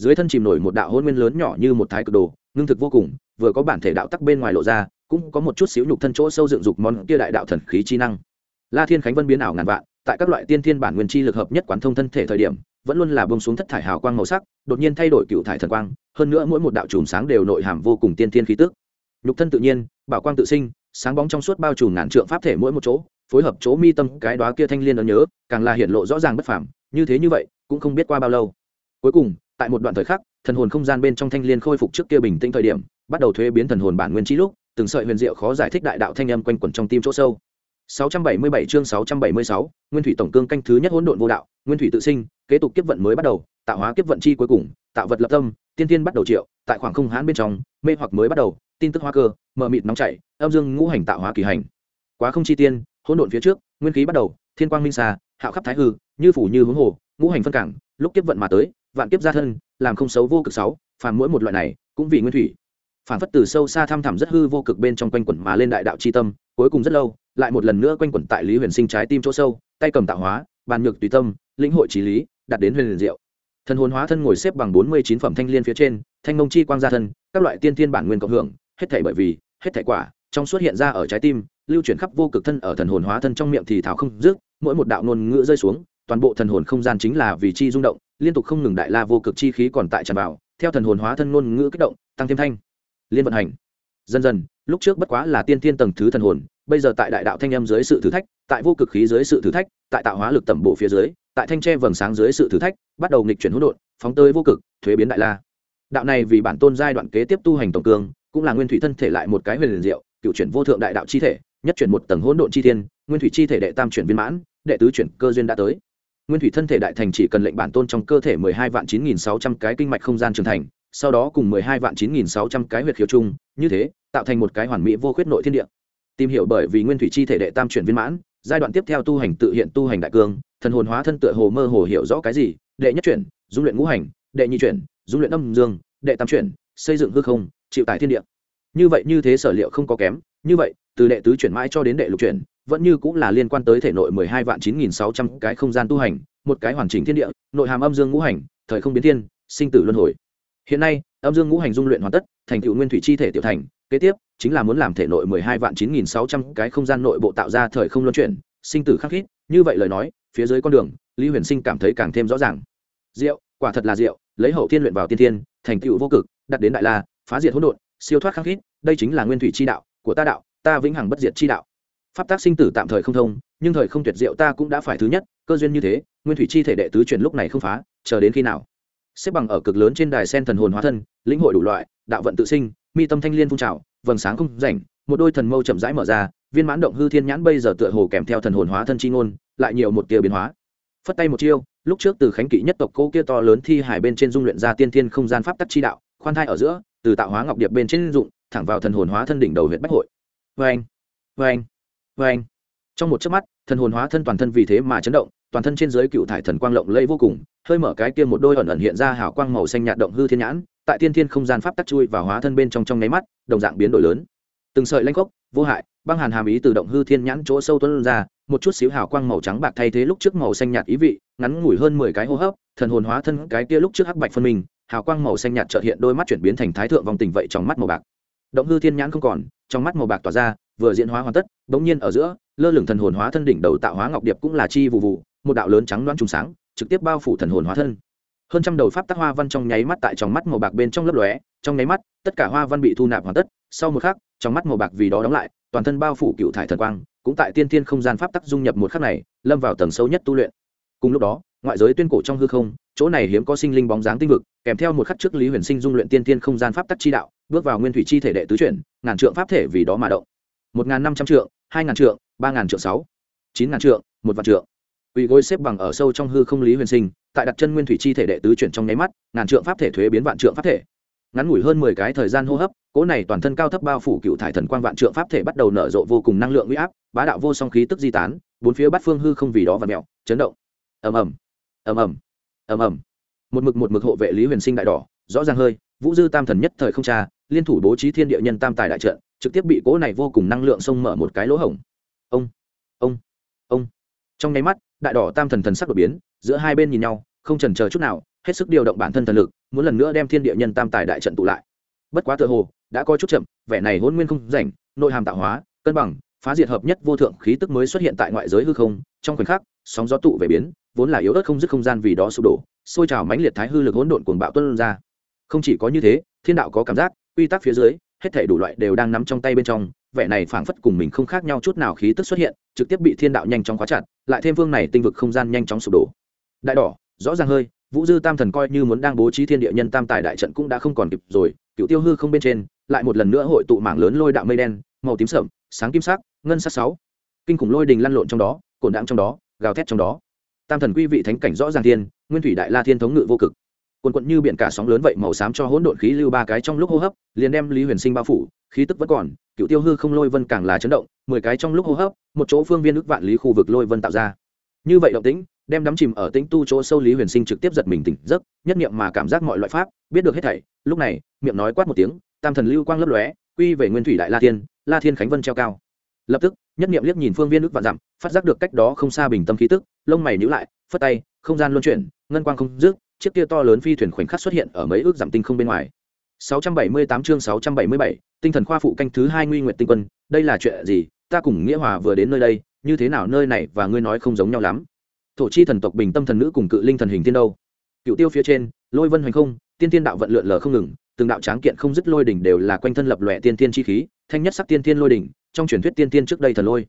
dưới thân chìm nổi một đạo hôn nguyên lớn nhỏ như một thái cực đồ, ngưng thực vô cùng, vừa có bản thể đạo tắc bên ngoài lộ ra, cũng có một chút xíu nhục thân chỗ sâu dựng dục món kia đại đạo thần khí chi năng. La thiên khánh vân biến ảo ngàn vạn, tại các loại tiên thiên bản nguyên chi lực hợp nhất quán thông thân thể thời điểm, vẫn luôn là bông xuống thất thải hào quang màu sắc, đột nhiên thay đổi cựu thải thần quang, hơn nữa mỗi một đạo chùm sáng đều nội hàm vô cùng tiên thiên khí tức. Nhục thân tự nhiên, bảo quang tự sinh, sáng bóng trong suốt bao trùm ngàn trượng pháp thể mỗi một chỗ, phối hợp chỗ mi tâm cái đó kia thanh liên đó nhớ, càng là hiện lộ rõ ràng bất phàm, như thế như vậy, cũng không biết qua bao lâu. Cuối cùng tại một đoạn thời khắc thần hồn không gian bên trong thanh liên khôi phục trước kia bình tĩnh thời điểm bắt đầu thuế biến thần hồn bản nguyên trí lúc từng sợi huyền diệu khó giải thích đại đạo thanh âm quanh quẩn trong tim chỗ sâu 677 chương 676, Nguyên thủy tổng cương canh thứ nhất hỗn độn vô đạo, Nguyên thủy tự sinh, kế tục kiếp vận mới bắt đầu, tạo hóa kiếp vận chi cuối cùng, tạo vật lập tâm, tiên tiên bắt đầu triệu, tại khoảng không hãn bên trong, mê hoặc mới bắt đầu, tin tức hoa cơ, mờ mịt nóng chảy, âm dương ngũ hành tạo hóa kỳ hành. Quá không chi tiên, hỗn độn phía trước, nguyên khí bắt đầu, thiên quang minh xa, hạo khắp thái hư, như phủ như hướng hồ, ngũ hành phân cảng, lúc kiếp vận mà tới, vạn kiếp gia thân, làm không xấu vô cực sáu, phàm mỗi một loại này, cũng vì nguyên thủy. Phản phất từ sâu xa thăm thẳm rất hư vô cực bên trong quanh quẩn mà lên đại đạo chi tâm, cuối cùng rất lâu, lại một lần nữa quanh quẩn tại Lý Huyền Sinh trái tim chỗ sâu, tay cầm tạo hóa, bàn nhược tùy tâm, lĩnh hội trí lý, đạt đến huyền liền diệu. Thần hồn hóa thân ngồi xếp bằng bốn mươi chín phẩm thanh liên phía trên, thanh ngông chi quang gia thân, các loại tiên thiên bản nguyên cộng hưởng, hết thảy bởi vì, hết thảy quả, trong suốt hiện ra ở trái tim, lưu chuyển khắp vô cực thân ở thần hồn hóa thân trong miệng thì thảo không dứt, mỗi một đạo ngôn ngữ rơi xuống, toàn bộ thần hồn không gian chính là vì chi rung động, liên tục không ngừng đại la vô cực chi khí còn tại tràn vào, theo thần hồn hóa thân ngôn ngữ kích động, tăng thêm thanh liên vận hành. Dần dần lúc trước bất quá là tiên tiên tầng thứ thần hồn bây giờ tại đại đạo thanh âm dưới sự thử thách tại vô cực khí dưới sự thử thách tại tạo hóa lực tẩm bộ phía dưới tại thanh tre vầng sáng dưới sự thử thách bắt đầu nghịch chuyển hỗn độn phóng tới vô cực thuế biến đại la. Đạo này vì bản tôn giai đoạn kế tiếp tu hành tổng cương cũng là nguyên thủy thân thể lại một cái huyền liền diệu cựu chuyển vô thượng đại đạo chi thể nhất chuyển một tầng hỗn độn chi thiên nguyên thủy chi thể đệ tam chuyển viên mãn đệ tứ chuyển cơ duyên đã tới nguyên thủy thân thể đại thành chỉ cần lệnh bản tôn trong cơ thể mười hai vạn chín nghìn sáu trăm cái kinh mạch không gian trưởng thành, sau đó cùng mười hai vạn chín nghìn sáu trăm cái huyệt khiếu chung, như thế, tạo thành một cái hoàn mỹ vô khuyết nội thiên địa. Tìm hiểu bởi vì nguyên thủy chi thể đệ tam chuyển viên mãn, giai đoạn tiếp theo tu hành tự hiện tu hành đại cương, thần hồn hóa thân tựa hồ mơ hồ hiểu rõ cái gì, đệ nhất chuyển, dung luyện ngũ hành, đệ nhị chuyển, dung luyện âm dương, đệ tam chuyển, xây dựng hư không, chịu tải thiên địa. Như vậy như thế sở liệu không có kém, như vậy, từ đệ tứ chuyển mãi cho đến đệ lục chuyển vẫn như cũng là liên quan tới thể nội mười hai vạn chín nghìn sáu trăm cái không gian tu hành, một cái hoàn chỉnh thiên địa, nội hàm âm dương ngũ hành, thời không biến thiên, sinh tử luân hồi. Hiện nay, âm dương ngũ hành dung luyện hoàn tất, thành tựu nguyên thủy chi thể tiểu thành, kế tiếp chính là muốn làm thể nội mười hai vạn chín nghìn sáu trăm cái không gian nội bộ tạo ra thời không luân chuyển, sinh tử khắc khít, như vậy lời nói, phía dưới con đường, lý huyền sinh cảm thấy càng thêm rõ ràng. Diệu, quả thật là diệu, lấy hậu thiên luyện vào tiên thiên, thành tựu vô cực, đặt đến đại la, phá diệt hỗn độn, siêu thoát khắc khít, đây chính là nguyên thủy chi đạo của ta đạo, ta vĩnh hằng bất diệt chi đạo pháp tác sinh tử tạm thời không thông, nhưng thời không tuyệt diệu ta cũng đã phải thứ nhất, cơ duyên như thế, nguyên thủy chi thể đệ tứ chuyển lúc này không phá, chờ đến khi nào? Xếp bằng ở cực lớn trên đài sen thần hồn hóa thân, lĩnh hội đủ loại, đạo vận tự sinh, mi tâm thanh liên phun trào, vầng sáng không rảnh, một đôi thần mâu chậm rãi mở ra, viên mãn động hư thiên nhãn bây giờ tựa hồ kèm theo thần hồn hóa thân chi ngôn, lại nhiều một tia biến hóa. Phất tay một chiêu, lúc trước từ khánh kỵ nhất tộc cô kia to lớn thi hải bên trên dung luyện ra tiên thiên không gian pháp tắc chi đạo, khoan thai ở giữa, từ tạo hóa ngọc điệp bên trên dụng, thẳng vào thần hồn hóa thân đỉnh đầu huyện bách hội. Vê anh vê anh vê anh. Trong một chớp mắt thần hồn hóa thân toàn thân vì thế mà chấn động toàn thân trên dưới cựu thải thần quang lộng lẫy vô cùng hơi mở cái kia một đôi ẩn ẩn hiện ra hào quang màu xanh nhạt động hư thiên nhãn tại tiên thiên không gian pháp tắc chui và hóa thân bên trong trong nháy mắt đồng dạng biến đổi lớn. Từng sợi lanh khốc vô hại băng hàn hàm ý từ động hư thiên nhãn chỗ sâu tuân ra một chút xíu hào quang màu trắng bạc thay thế lúc trước màu xanh nhạt ý vị ngắn ngủi hơn mười cái hô hấp thần hồn hóa thân cái kia lúc trước hắc bạch phân mình, hào quang màu xanh nhạt trợt hiện đôi mắt chuyển biến thành thái thượng vòng tình vậy trong mắt màu bạc. Động hư thiên nhãn không còn trong mắt màu bạc tỏa ra vừa diễn hóa hoàn tất, bỗng nhiên ở giữa, lơ lửng thần hồn hóa thân đỉnh đầu tạo hóa ngọc điệp cũng là chi vụ vụ một đạo lớn trắng đoán trùng sáng, trực tiếp bao phủ thần hồn hóa thân. Hơn trăm đầu pháp tắc hoa văn trong nháy mắt tại trong mắt màu bạc bên trong lớp lóe, trong nháy mắt, tất cả hoa văn bị thu nạp hoàn tất, sau một khắc, trong mắt màu bạc vì đó đóng lại, toàn thân bao phủ cựu thải thần quang, cũng tại tiên thiên không gian pháp tắc dung nhập một khắc này, lâm vào tầng sâu nhất tu luyện. Cùng lúc đó, ngoại giới tuyên cổ trong hư không, chỗ này hiếm có sinh linh bóng dáng tinh vực, kèm theo một khắc trước lý huyền sinh dung luyện tiên thiên không gian pháp tắc chi đạo, bước vào nguyên thủy chi thể đệ tứ chuyển, ngàn trượng pháp thể vì đó mà động một ngàn năm trăm trượng, hai ngàn trượng, ba ngàn trượng sáu, chín ngàn trượng, một vạn trượng. Ủy gối xếp bằng ở sâu trong hư không lý huyền sinh, tại đặt chân nguyên thủy chi thể đệ tứ chuyển trong nháy mắt, ngàn trượng pháp thể thuế biến vạn trượng pháp thể. Ngắn ngủi hơn mười cái thời gian hô hấp, cỗ này toàn thân cao thấp bao phủ cựu thải thần quang vạn trượng pháp thể bắt đầu nở rộ vô cùng năng lượng uy áp, bá đạo vô song khí tức di tán, bốn phía bát phương hư không vì đó và mẹo chấn động. Ầm ầm ầm ầm ầm ầm. Một mực một mực hộ vệ lý huyền sinh đại đỏ, rõ ràng hơi, vũ dư tam thần nhất thời không cha liên thủ bố trí thiên địa nhân tam tài đại trận, trực tiếp bị cỗ này vô cùng năng lượng xông mở một cái lỗ hổng. Ông ông ông. Trong nháy mắt, đại đỏ tam thần thần sắc đột biến, giữa hai bên nhìn nhau, không trần chờ chút nào, hết sức điều động bản thân thần lực, muốn lần nữa đem thiên địa nhân tam tài đại trận tụ lại. Bất quá tự hồ, đã có chút chậm, vẻ này hôn nguyên không rảnh, nội hàm tạo hóa, cân bằng, phá diệt hợp nhất vô thượng khí tức mới xuất hiện tại ngoại giới hư không, trong khoảnh khắc, sóng gió tụ về biến, vốn là yếu ớt không dứt không gian vì đó sụp đổ xôi trào mãnh liệt thái hư lực hỗn độn cuồng bạo tuân ra. Không chỉ có như thế, thiên đạo có cảm giác quy tắc phía dưới, hết thể đủ loại đều đang nắm trong tay bên trong, vẻ này phảng phất cùng mình không khác nhau chút nào khí tức xuất hiện, trực tiếp bị thiên đạo nhanh chóng khóa chặt, lại thêm vương này tinh vực không gian nhanh chóng sụp đổ. Đại đỏ, rõ ràng hơi, vũ dư tam thần coi như muốn đang bố trí thiên địa nhân tam tài đại trận cũng đã không còn kịp rồi cựu tiêu hư không bên trên, lại một lần nữa hội tụ mảng lớn lôi đạo mây đen, màu tím sậm, sáng kim sắc, ngân sắc sáu. Kinh khủng lôi đình lăn lộn trong đó cổn đạm trong đó, gào thét trong đó. Tam thần quy vị thánh cảnh rõ ràng thiên, nguyên thủy đại la thiên thống ngự vô cực quần quận như biển cả sóng lớn vậy màu xám cho hỗn độn khí lưu ba cái trong lúc hô hấp, liền đem lý huyền sinh bao phủ, khí tức vẫn còn, cựu tiêu hư không lôi vân càng là chấn động, mười cái trong lúc hô hấp, một chỗ phương viên ước vạn lý khu vực lôi vân tạo ra. Như vậy động tĩnh, đem đắm chìm ở tĩnh tu chỗ sâu lý huyền sinh trực tiếp giật mình tỉnh giấc, nhất niệm mà cảm giác mọi loại pháp, biết được hết thảy, lúc này, miệng nói quát một tiếng, tam thần lưu quang lấp lóe, quy về nguyên thủy đại la thiên la thiên khánh vân treo cao. Lập tức, nhất niệm liếc nhìn phương viên ước vạn dặm, phát giác được cách đó không xa bình tâm khí tức, lông mày nhíu lại, phất tay, không gian luân chuyển, ngân quang không dứt chiếc kia to lớn phi thuyền khoảnh khắc xuất hiện ở mấy ước giảm tinh không bên ngoài. 678 chương 677, tinh thần khoa phụ canh thứ hai nguy nguyệt tinh quân đây là chuyện gì? Ta cùng nghĩa hòa vừa đến nơi đây như thế nào nơi này và ngươi nói không giống nhau lắm. Thổ chi thần tộc bình tâm thần nữ cùng cự linh thần hình tiên đâu? Cựu tiêu phía trên lôi vân hoành không tiên tiên đạo vận lượn lờ không ngừng từng đạo tráng kiện không dứt lôi đỉnh đều là quanh thân lập lòe tiên tiên chi khí thanh nhất sắc tiên tiên lôi đỉnh trong truyền thuyết tiên tiên trước đây thần lôi.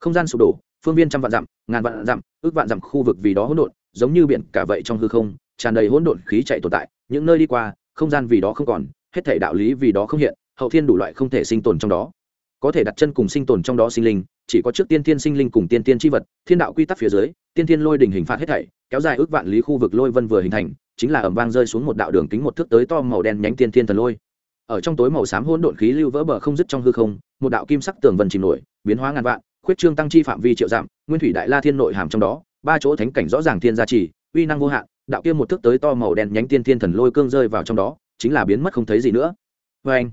Không gian sụp đổ phương viên trăm vạn dặm ngàn vạn dặm ước vạn dặm khu vực vì đó hỗn độn giống như biển cả vậy trong hư không tràn đầy hỗn độn khí chạy tồn tại, những nơi đi qua, không gian vì đó không còn, hết thể đạo lý vì đó không hiện, hậu thiên đủ loại không thể sinh tồn trong đó. Có thể đặt chân cùng sinh tồn trong đó sinh linh, chỉ có trước tiên tiên sinh linh cùng tiên tiên tri vật, thiên đạo quy tắc phía dưới, tiên tiên lôi đình hình phạt hết thảy, kéo dài ước vạn lý khu vực lôi vân vừa hình thành, chính là ẩm vang rơi xuống một đạo đường kính một thước tới to màu đen nhánh tiên thiên thần lôi. Ở trong tối màu xám hỗn độn khí lưu vỡ bờ không dứt trong hư không, một đạo kim sắc tường vân chìm nổi, biến hóa ngàn vạn, khuyết trương tăng chi phạm vi triệu giảm, nguyên thủy đại la thiên nội hàm trong đó, ba chỗ thánh cảnh rõ ràng thiên gia trì, uy năng vô hạn đạo kia một thước tới to màu đen nhánh tiên thiên thần lôi cương rơi vào trong đó, chính là biến mất không thấy gì nữa. Vê anh,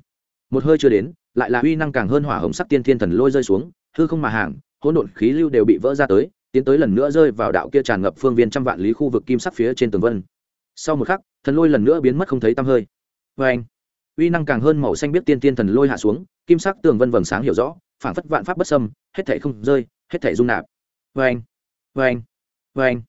một hơi chưa đến, lại là uy năng càng hơn hỏa hồng sắc tiên thiên thần lôi rơi xuống, hư không mà hàng, hỗn độn khí lưu đều bị vỡ ra tới, tiến tới lần nữa rơi vào đạo kia tràn ngập phương viên trăm vạn lý khu vực kim sắc phía trên tường vân. Sau một khắc, thần lôi lần nữa biến mất không thấy tăm hơi. Vê anh, uy năng càng hơn màu xanh biết tiên tiên thần lôi hạ xuống, kim sắc tường vân vầng sáng hiểu rõ, phảng phất vạn pháp bất sâm hết thể không rơi, hết thể dung nạp. Vê anh vê anh vê anh.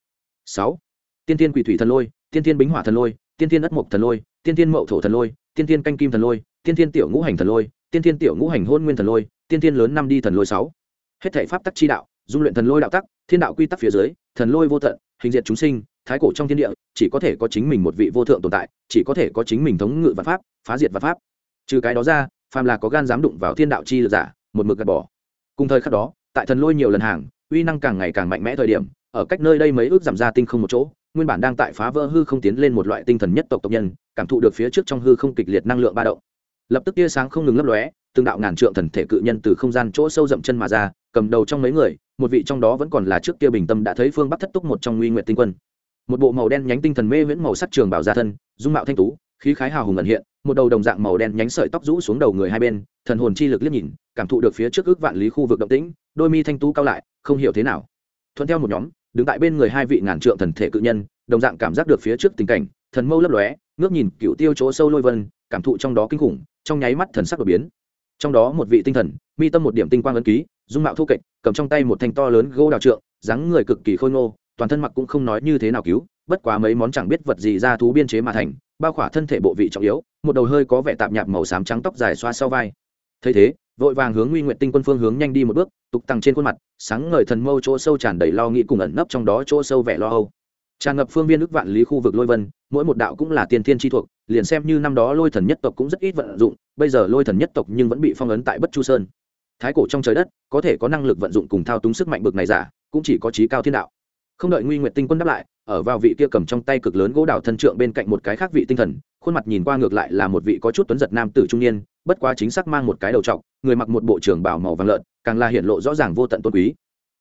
Sáu tiên tiên quỷ thủy thần lôi, tiên tiên bính hỏa thần lôi, tiên tiên ất mộc thần lôi, tiên tiên mậu thổ thần lôi, tiên tiên canh kim thần lôi, tiên tiên tiểu ngũ hành thần lôi, tiên tiên tiểu ngũ hành hôn nguyên thần lôi, tiên tiên lớn năm đi thần lôi sáu. Hết thể pháp tắc chi đạo, dung luyện thần lôi đạo tắc, thiên đạo quy tắc phía dưới, thần lôi vô tận, hình diệt chúng sinh, thái cổ trong thiên địa, chỉ có thể có chính mình một vị vô thượng tồn tại, chỉ có thể có chính mình thống ngự vạn pháp, phá diệt vạn pháp. Trừ cái đó ra, phàm là có gan dám đụng vào thiên đạo chi giả, một mực gạt bỏ. Cùng thời khắc đó, tại thần lôi nhiều lần hàng, uy năng càng ngày càng mạnh mẽ thời điểm, ở cách nơi đây mấy ước giảm ra tinh không một chỗ nguyên bản đang tại phá vỡ hư không tiến lên một loại tinh thần nhất tộc tộc nhân, cảm thụ được phía trước trong hư không kịch liệt năng lượng ba động. Lập tức tia sáng không ngừng lấp lóe, từng đạo ngàn trượng thần thể cự nhân từ không gian chỗ sâu dậm chân mà ra, cầm đầu trong mấy người, một vị trong đó vẫn còn là trước kia bình tâm đã thấy phương bắc thất túc một trong nguy nguyện tinh quân. Một bộ màu đen nhánh tinh thần mê viễn màu sắc trường bảo gia thân, dung mạo thanh tú, khí khái hào hùng ẩn hiện, một đầu đồng dạng màu đen nhánh sợi tóc rũ xuống đầu người hai bên, thần hồn chi lực liếc nhìn, cảm thụ được phía trước ước vạn lý khu vực động tĩnh, đôi mi thanh tú cao lại, không hiểu thế nào. Thuận theo một nhóm đứng tại bên người hai vị ngàn trượng thần thể cự nhân, đồng dạng cảm giác được phía trước tình cảnh, thần mâu lấp lóe, ngước nhìn cựu tiêu chỗ sâu lôi vân, cảm thụ trong đó kinh khủng, trong nháy mắt thần sắc đột biến. Trong đó một vị tinh thần, mi tâm một điểm tinh quang ấn ký, dung mạo thu kệch, cầm trong tay một thanh to lớn gỗ đào trượng, dáng người cực kỳ khôi ngô, toàn thân mặc cũng không nói như thế nào cứu, bất quá mấy món chẳng biết vật gì ra thú biên chế mà thành, bao khỏa thân thể bộ vị trọng yếu, một đầu hơi có vẻ tạm nhạp màu xám trắng tóc dài xoa sau vai. Thấy thế vội vàng hướng nguy nguyện tinh quân phương hướng nhanh đi một bước, tục tăng trên khuôn mặt, sáng ngời thần mâu chỗ sâu tràn đầy lo nghĩ cùng ẩn nấp trong đó chỗ sâu vẻ lo âu. Tràn ngập phương viên ước vạn lý khu vực lôi vân, mỗi một đạo cũng là tiên thiên tri thuộc, liền xem như năm đó lôi thần nhất tộc cũng rất ít vận dụng, bây giờ lôi thần nhất tộc nhưng vẫn bị phong ấn tại bất chu sơn. Thái cổ trong trời đất, có thể có năng lực vận dụng cùng thao túng sức mạnh bực này giả, cũng chỉ có trí cao thiên đạo. Không đợi nguy nguyện tinh quân đáp lại, ở vào vị kia cầm trong tay cực lớn gỗ đào thân trượng bên cạnh một cái khác vị tinh thần khuôn mặt nhìn qua ngược lại là một vị có chút tuấn giật nam tử trung niên, bất quá chính xác mang một cái đầu trọc, người mặc một bộ trưởng bảo màu vàng lợn, càng là hiện lộ rõ ràng vô tận tôn quý.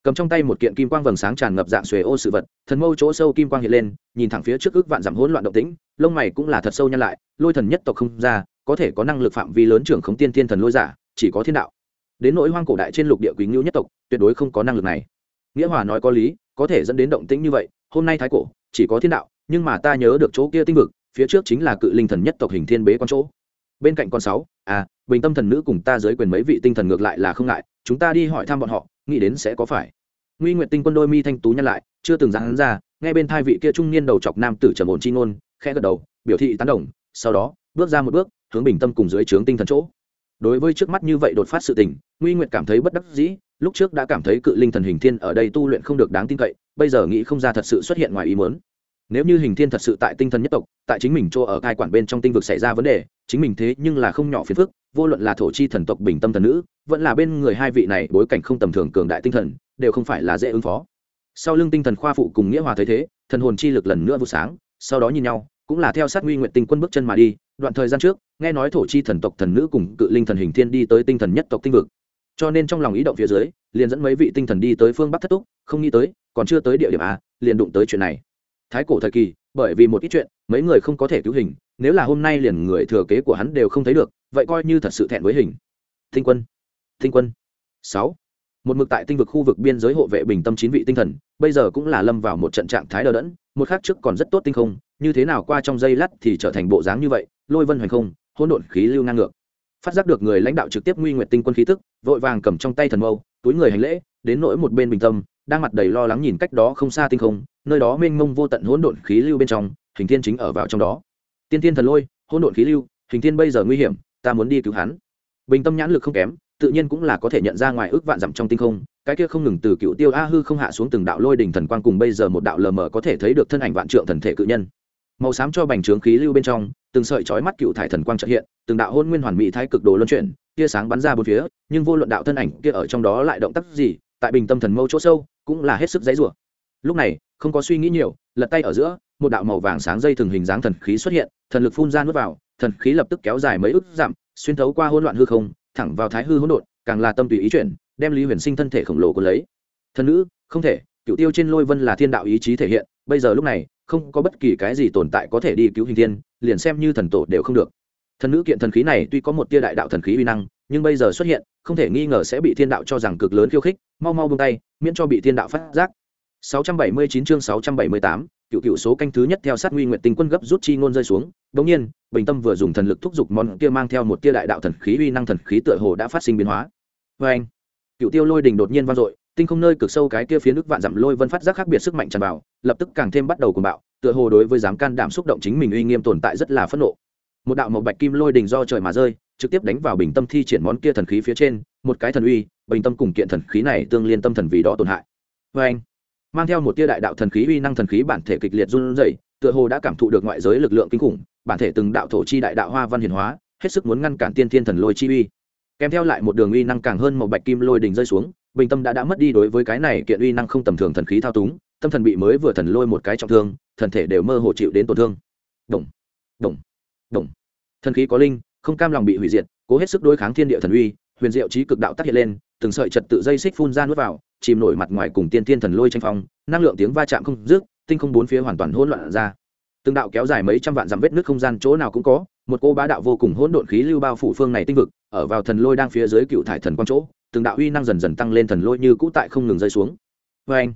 Cầm trong tay một kiện kim quang vầng sáng tràn ngập dạng xuề ô sự vật, thần mâu chỗ sâu kim quang hiện lên, nhìn thẳng phía trước ước vạn giảm hỗn loạn động tĩnh, lông mày cũng là thật sâu nhăn lại, lôi thần nhất tộc không ra, có thể có năng lực phạm vi lớn trưởng khống tiên thiên thần lôi giả, chỉ có thiên đạo. Đến nỗi hoang cổ đại trên lục địa quý ngưu nhất tộc, tuyệt đối không có năng lực này. Nghĩa hòa nói có lý, có thể dẫn đến động tĩnh như vậy, hôm nay thái cổ, chỉ có thiên đạo, nhưng mà ta nhớ được chỗ kia tinh vực phía trước chính là cự linh thần nhất tộc hình thiên bế con chỗ. Bên cạnh con sáu à bình tâm thần nữ cùng ta dưới quyền mấy vị tinh thần ngược lại là không ngại, chúng ta đi hỏi thăm bọn họ, nghĩ đến sẽ có phải. Nguy nguyện tinh quân đôi mi thanh tú nhăn lại, chưa từng dán ra, nghe bên thai vị kia trung niên đầu chọc nam tử trầm ổn chi ngôn, khẽ gật đầu, biểu thị tán đồng, sau đó, bước ra một bước, hướng bình tâm cùng dưới trướng tinh thần chỗ. Đối với trước mắt như vậy đột phát sự tình, nguy nguyệt cảm thấy bất đắc dĩ, lúc trước đã cảm thấy cự linh thần hình thiên ở đây tu luyện không được đáng tin cậy, bây giờ nghĩ không ra thật sự xuất hiện ngoài ý muốn nếu như hình thiên thật sự tại tinh thần nhất tộc, tại chính mình chỗ ở cai quản bên trong tinh vực xảy ra vấn đề, chính mình thế nhưng là không nhỏ phiền phức, vô luận là thổ chi thần tộc bình tâm thần nữ, vẫn là bên người hai vị này bối cảnh không tầm thường cường đại tinh thần, đều không phải là dễ ứng phó. Sau lưng tinh thần khoa phụ cùng nghĩa hòa thấy thế, thần hồn chi lực lần nữa vụ sáng, sau đó nhìn nhau, cũng là theo sát nguy nguyện tinh quân bước chân mà đi, đoạn thời gian trước, nghe nói thổ chi thần tộc thần nữ cùng cự linh thần hình thiên đi tới tinh thần nhất tộc tinh vực. Cho nên trong lòng ý động phía dưới, liền dẫn mấy vị tinh thần đi tới phương bắc thất túc, không nghĩ tới, còn chưa tới địa điểm a liền đụng tới chuyện này thái cổ thời kỳ, bởi vì một ít chuyện, mấy người không có thể cứu hình, nếu là hôm nay liền người thừa kế của hắn đều không thấy được, vậy coi như thật sự thẹn với hình. Tinh quân tinh quân. Sáu. Một mực tại tinh vực khu vực biên giới hộ vệ bình tâm chín vị tinh thần, bây giờ cũng là lâm vào một trận trạng thái đờ đẫn, một khác trước còn rất tốt tinh không, như thế nào qua trong dây lát thì trở thành bộ dáng như vậy, lôi vân hoành không, hỗn độn khí lưu ngang ngược. Phát giác được người lãnh đạo trực tiếp nguy nguyện tinh quân khí tức, vội vàng cầm trong tay thần mâu, túi người hành lễ, đến nỗi một bên bình tâm đang mặt đầy lo lắng nhìn cách đó không xa tinh không, nơi đó mênh mông vô tận hỗn độn khí lưu bên trong, hình thiên chính ở vào trong đó. Tiên tiên thần lôi, hỗn độn khí lưu, hình thiên bây giờ nguy hiểm, ta muốn đi cứu hắn. Bình tâm nhãn lực không kém, tự nhiên cũng là có thể nhận ra ngoài ước vạn dặm trong tinh không, cái kia không ngừng từ cựu tiêu a hư không hạ xuống từng đạo lôi đỉnh thần quang cùng bây giờ một đạo lờ mờ có thể thấy được thân ảnh vạn trượng thần thể cự nhân. Màu xám cho bành trướng khí lưu bên trong, từng sợi chói mắt cựu thải thần quang trợ hiện, từng đạo hôn nguyên hoàn mỹ thái cực đồ luân chuyển, tia sáng bắn ra bốn phía, nhưng vô luận đạo thân ảnh kia ở trong đó lại động tác gì, tại bình tâm thần mâu chỗ sâu cũng là hết sức dãy rủa. Lúc này, không có suy nghĩ nhiều, lật tay ở giữa, một đạo màu vàng sáng dây thường hình dáng thần khí xuất hiện, thần lực phun ra nuốt vào, thần khí lập tức kéo dài mấy ức dặm, xuyên thấu qua hỗn loạn hư không, thẳng vào thái hư hỗn độn, càng là tâm tùy ý chuyển, đem lý huyền sinh thân thể khổng lồ của lấy. Thần nữ, không thể cựu tiêu trên lôi vân là thiên đạo ý chí thể hiện, bây giờ lúc này, không có bất kỳ cái gì tồn tại có thể đi cứu hình thiên, liền xem như thần tổ đều không được. Thần nữ kiện thần khí này tuy có một tia đại đạo thần khí uy năng nhưng bây giờ xuất hiện không thể nghi ngờ sẽ bị thiên đạo cho rằng cực lớn khiêu khích mau mau buông tay miễn cho bị thiên đạo phát giác. 679 chương 678, cựu cựu số canh thứ nhất theo sát nguy nguyện tinh quân gấp rút chi ngôn rơi xuống. Đống nhiên bình tâm vừa dùng thần lực thúc giục món kia mang theo một tia đại đạo thần khí uy năng thần khí tựa hồ đã phát sinh biến hóa. Vê anh cựu tiêu lôi đình đột nhiên vang dội tinh không nơi cực sâu cái kia phía nước vạn dặm lôi vân phát giác khác biệt sức mạnh tràn vào lập tức càng thêm bắt đầu cuồng bạo tựa hồ đối với dám can đảm xúc động chính mình uy nghiêm tồn tại rất là phẫn nộ. Một đạo màu bạch kim lôi đình do trời mà rơi trực tiếp đánh vào bình tâm thi triển món kia thần khí phía trên, một cái thần uy, bình tâm cùng kiện thần khí này tương liên tâm thần vì đó tổn hại. Vê anh, mang theo một tia đại đạo thần khí uy năng thần khí bản thể kịch liệt run rẩy, tựa hồ đã cảm thụ được ngoại giới lực lượng kinh khủng, bản thể từng đạo thổ chi đại đạo hoa văn hiển hóa, hết sức muốn ngăn cản tiên thiên thần lôi chi uy. Kèm theo lại một đường uy năng càng hơn một bạch kim lôi đình rơi xuống, bình tâm đã đã mất đi đối với cái này kiện uy năng không tầm thường thần khí thao túng, tâm thần bị mới vừa thần lôi một cái trọng thương, thần thể đều mơ hồ chịu đến tổn thương. Đồng đồng đồng thần khí có linh không cam lòng bị hủy diệt, cố hết sức đối kháng thiên địa thần uy, huyền diệu trí cực đạo tác hiện lên, từng sợi trật tự dây xích phun ra nuốt vào, chìm nổi mặt ngoài cùng tiên thiên thần lôi tranh phong, năng lượng tiếng va chạm không dứt, tinh không bốn phía hoàn toàn hỗn loạn ra. Từng đạo kéo dài mấy trăm vạn dặm vết nước không gian chỗ nào cũng có, một cô bá đạo vô cùng hỗn độn khí lưu bao phủ phương này tinh vực, ở vào thần lôi đang phía dưới cựu thải thần quang chỗ, từng đạo uy năng dần dần tăng lên thần lôi như cũ tại không ngừng rơi xuống. Vê anh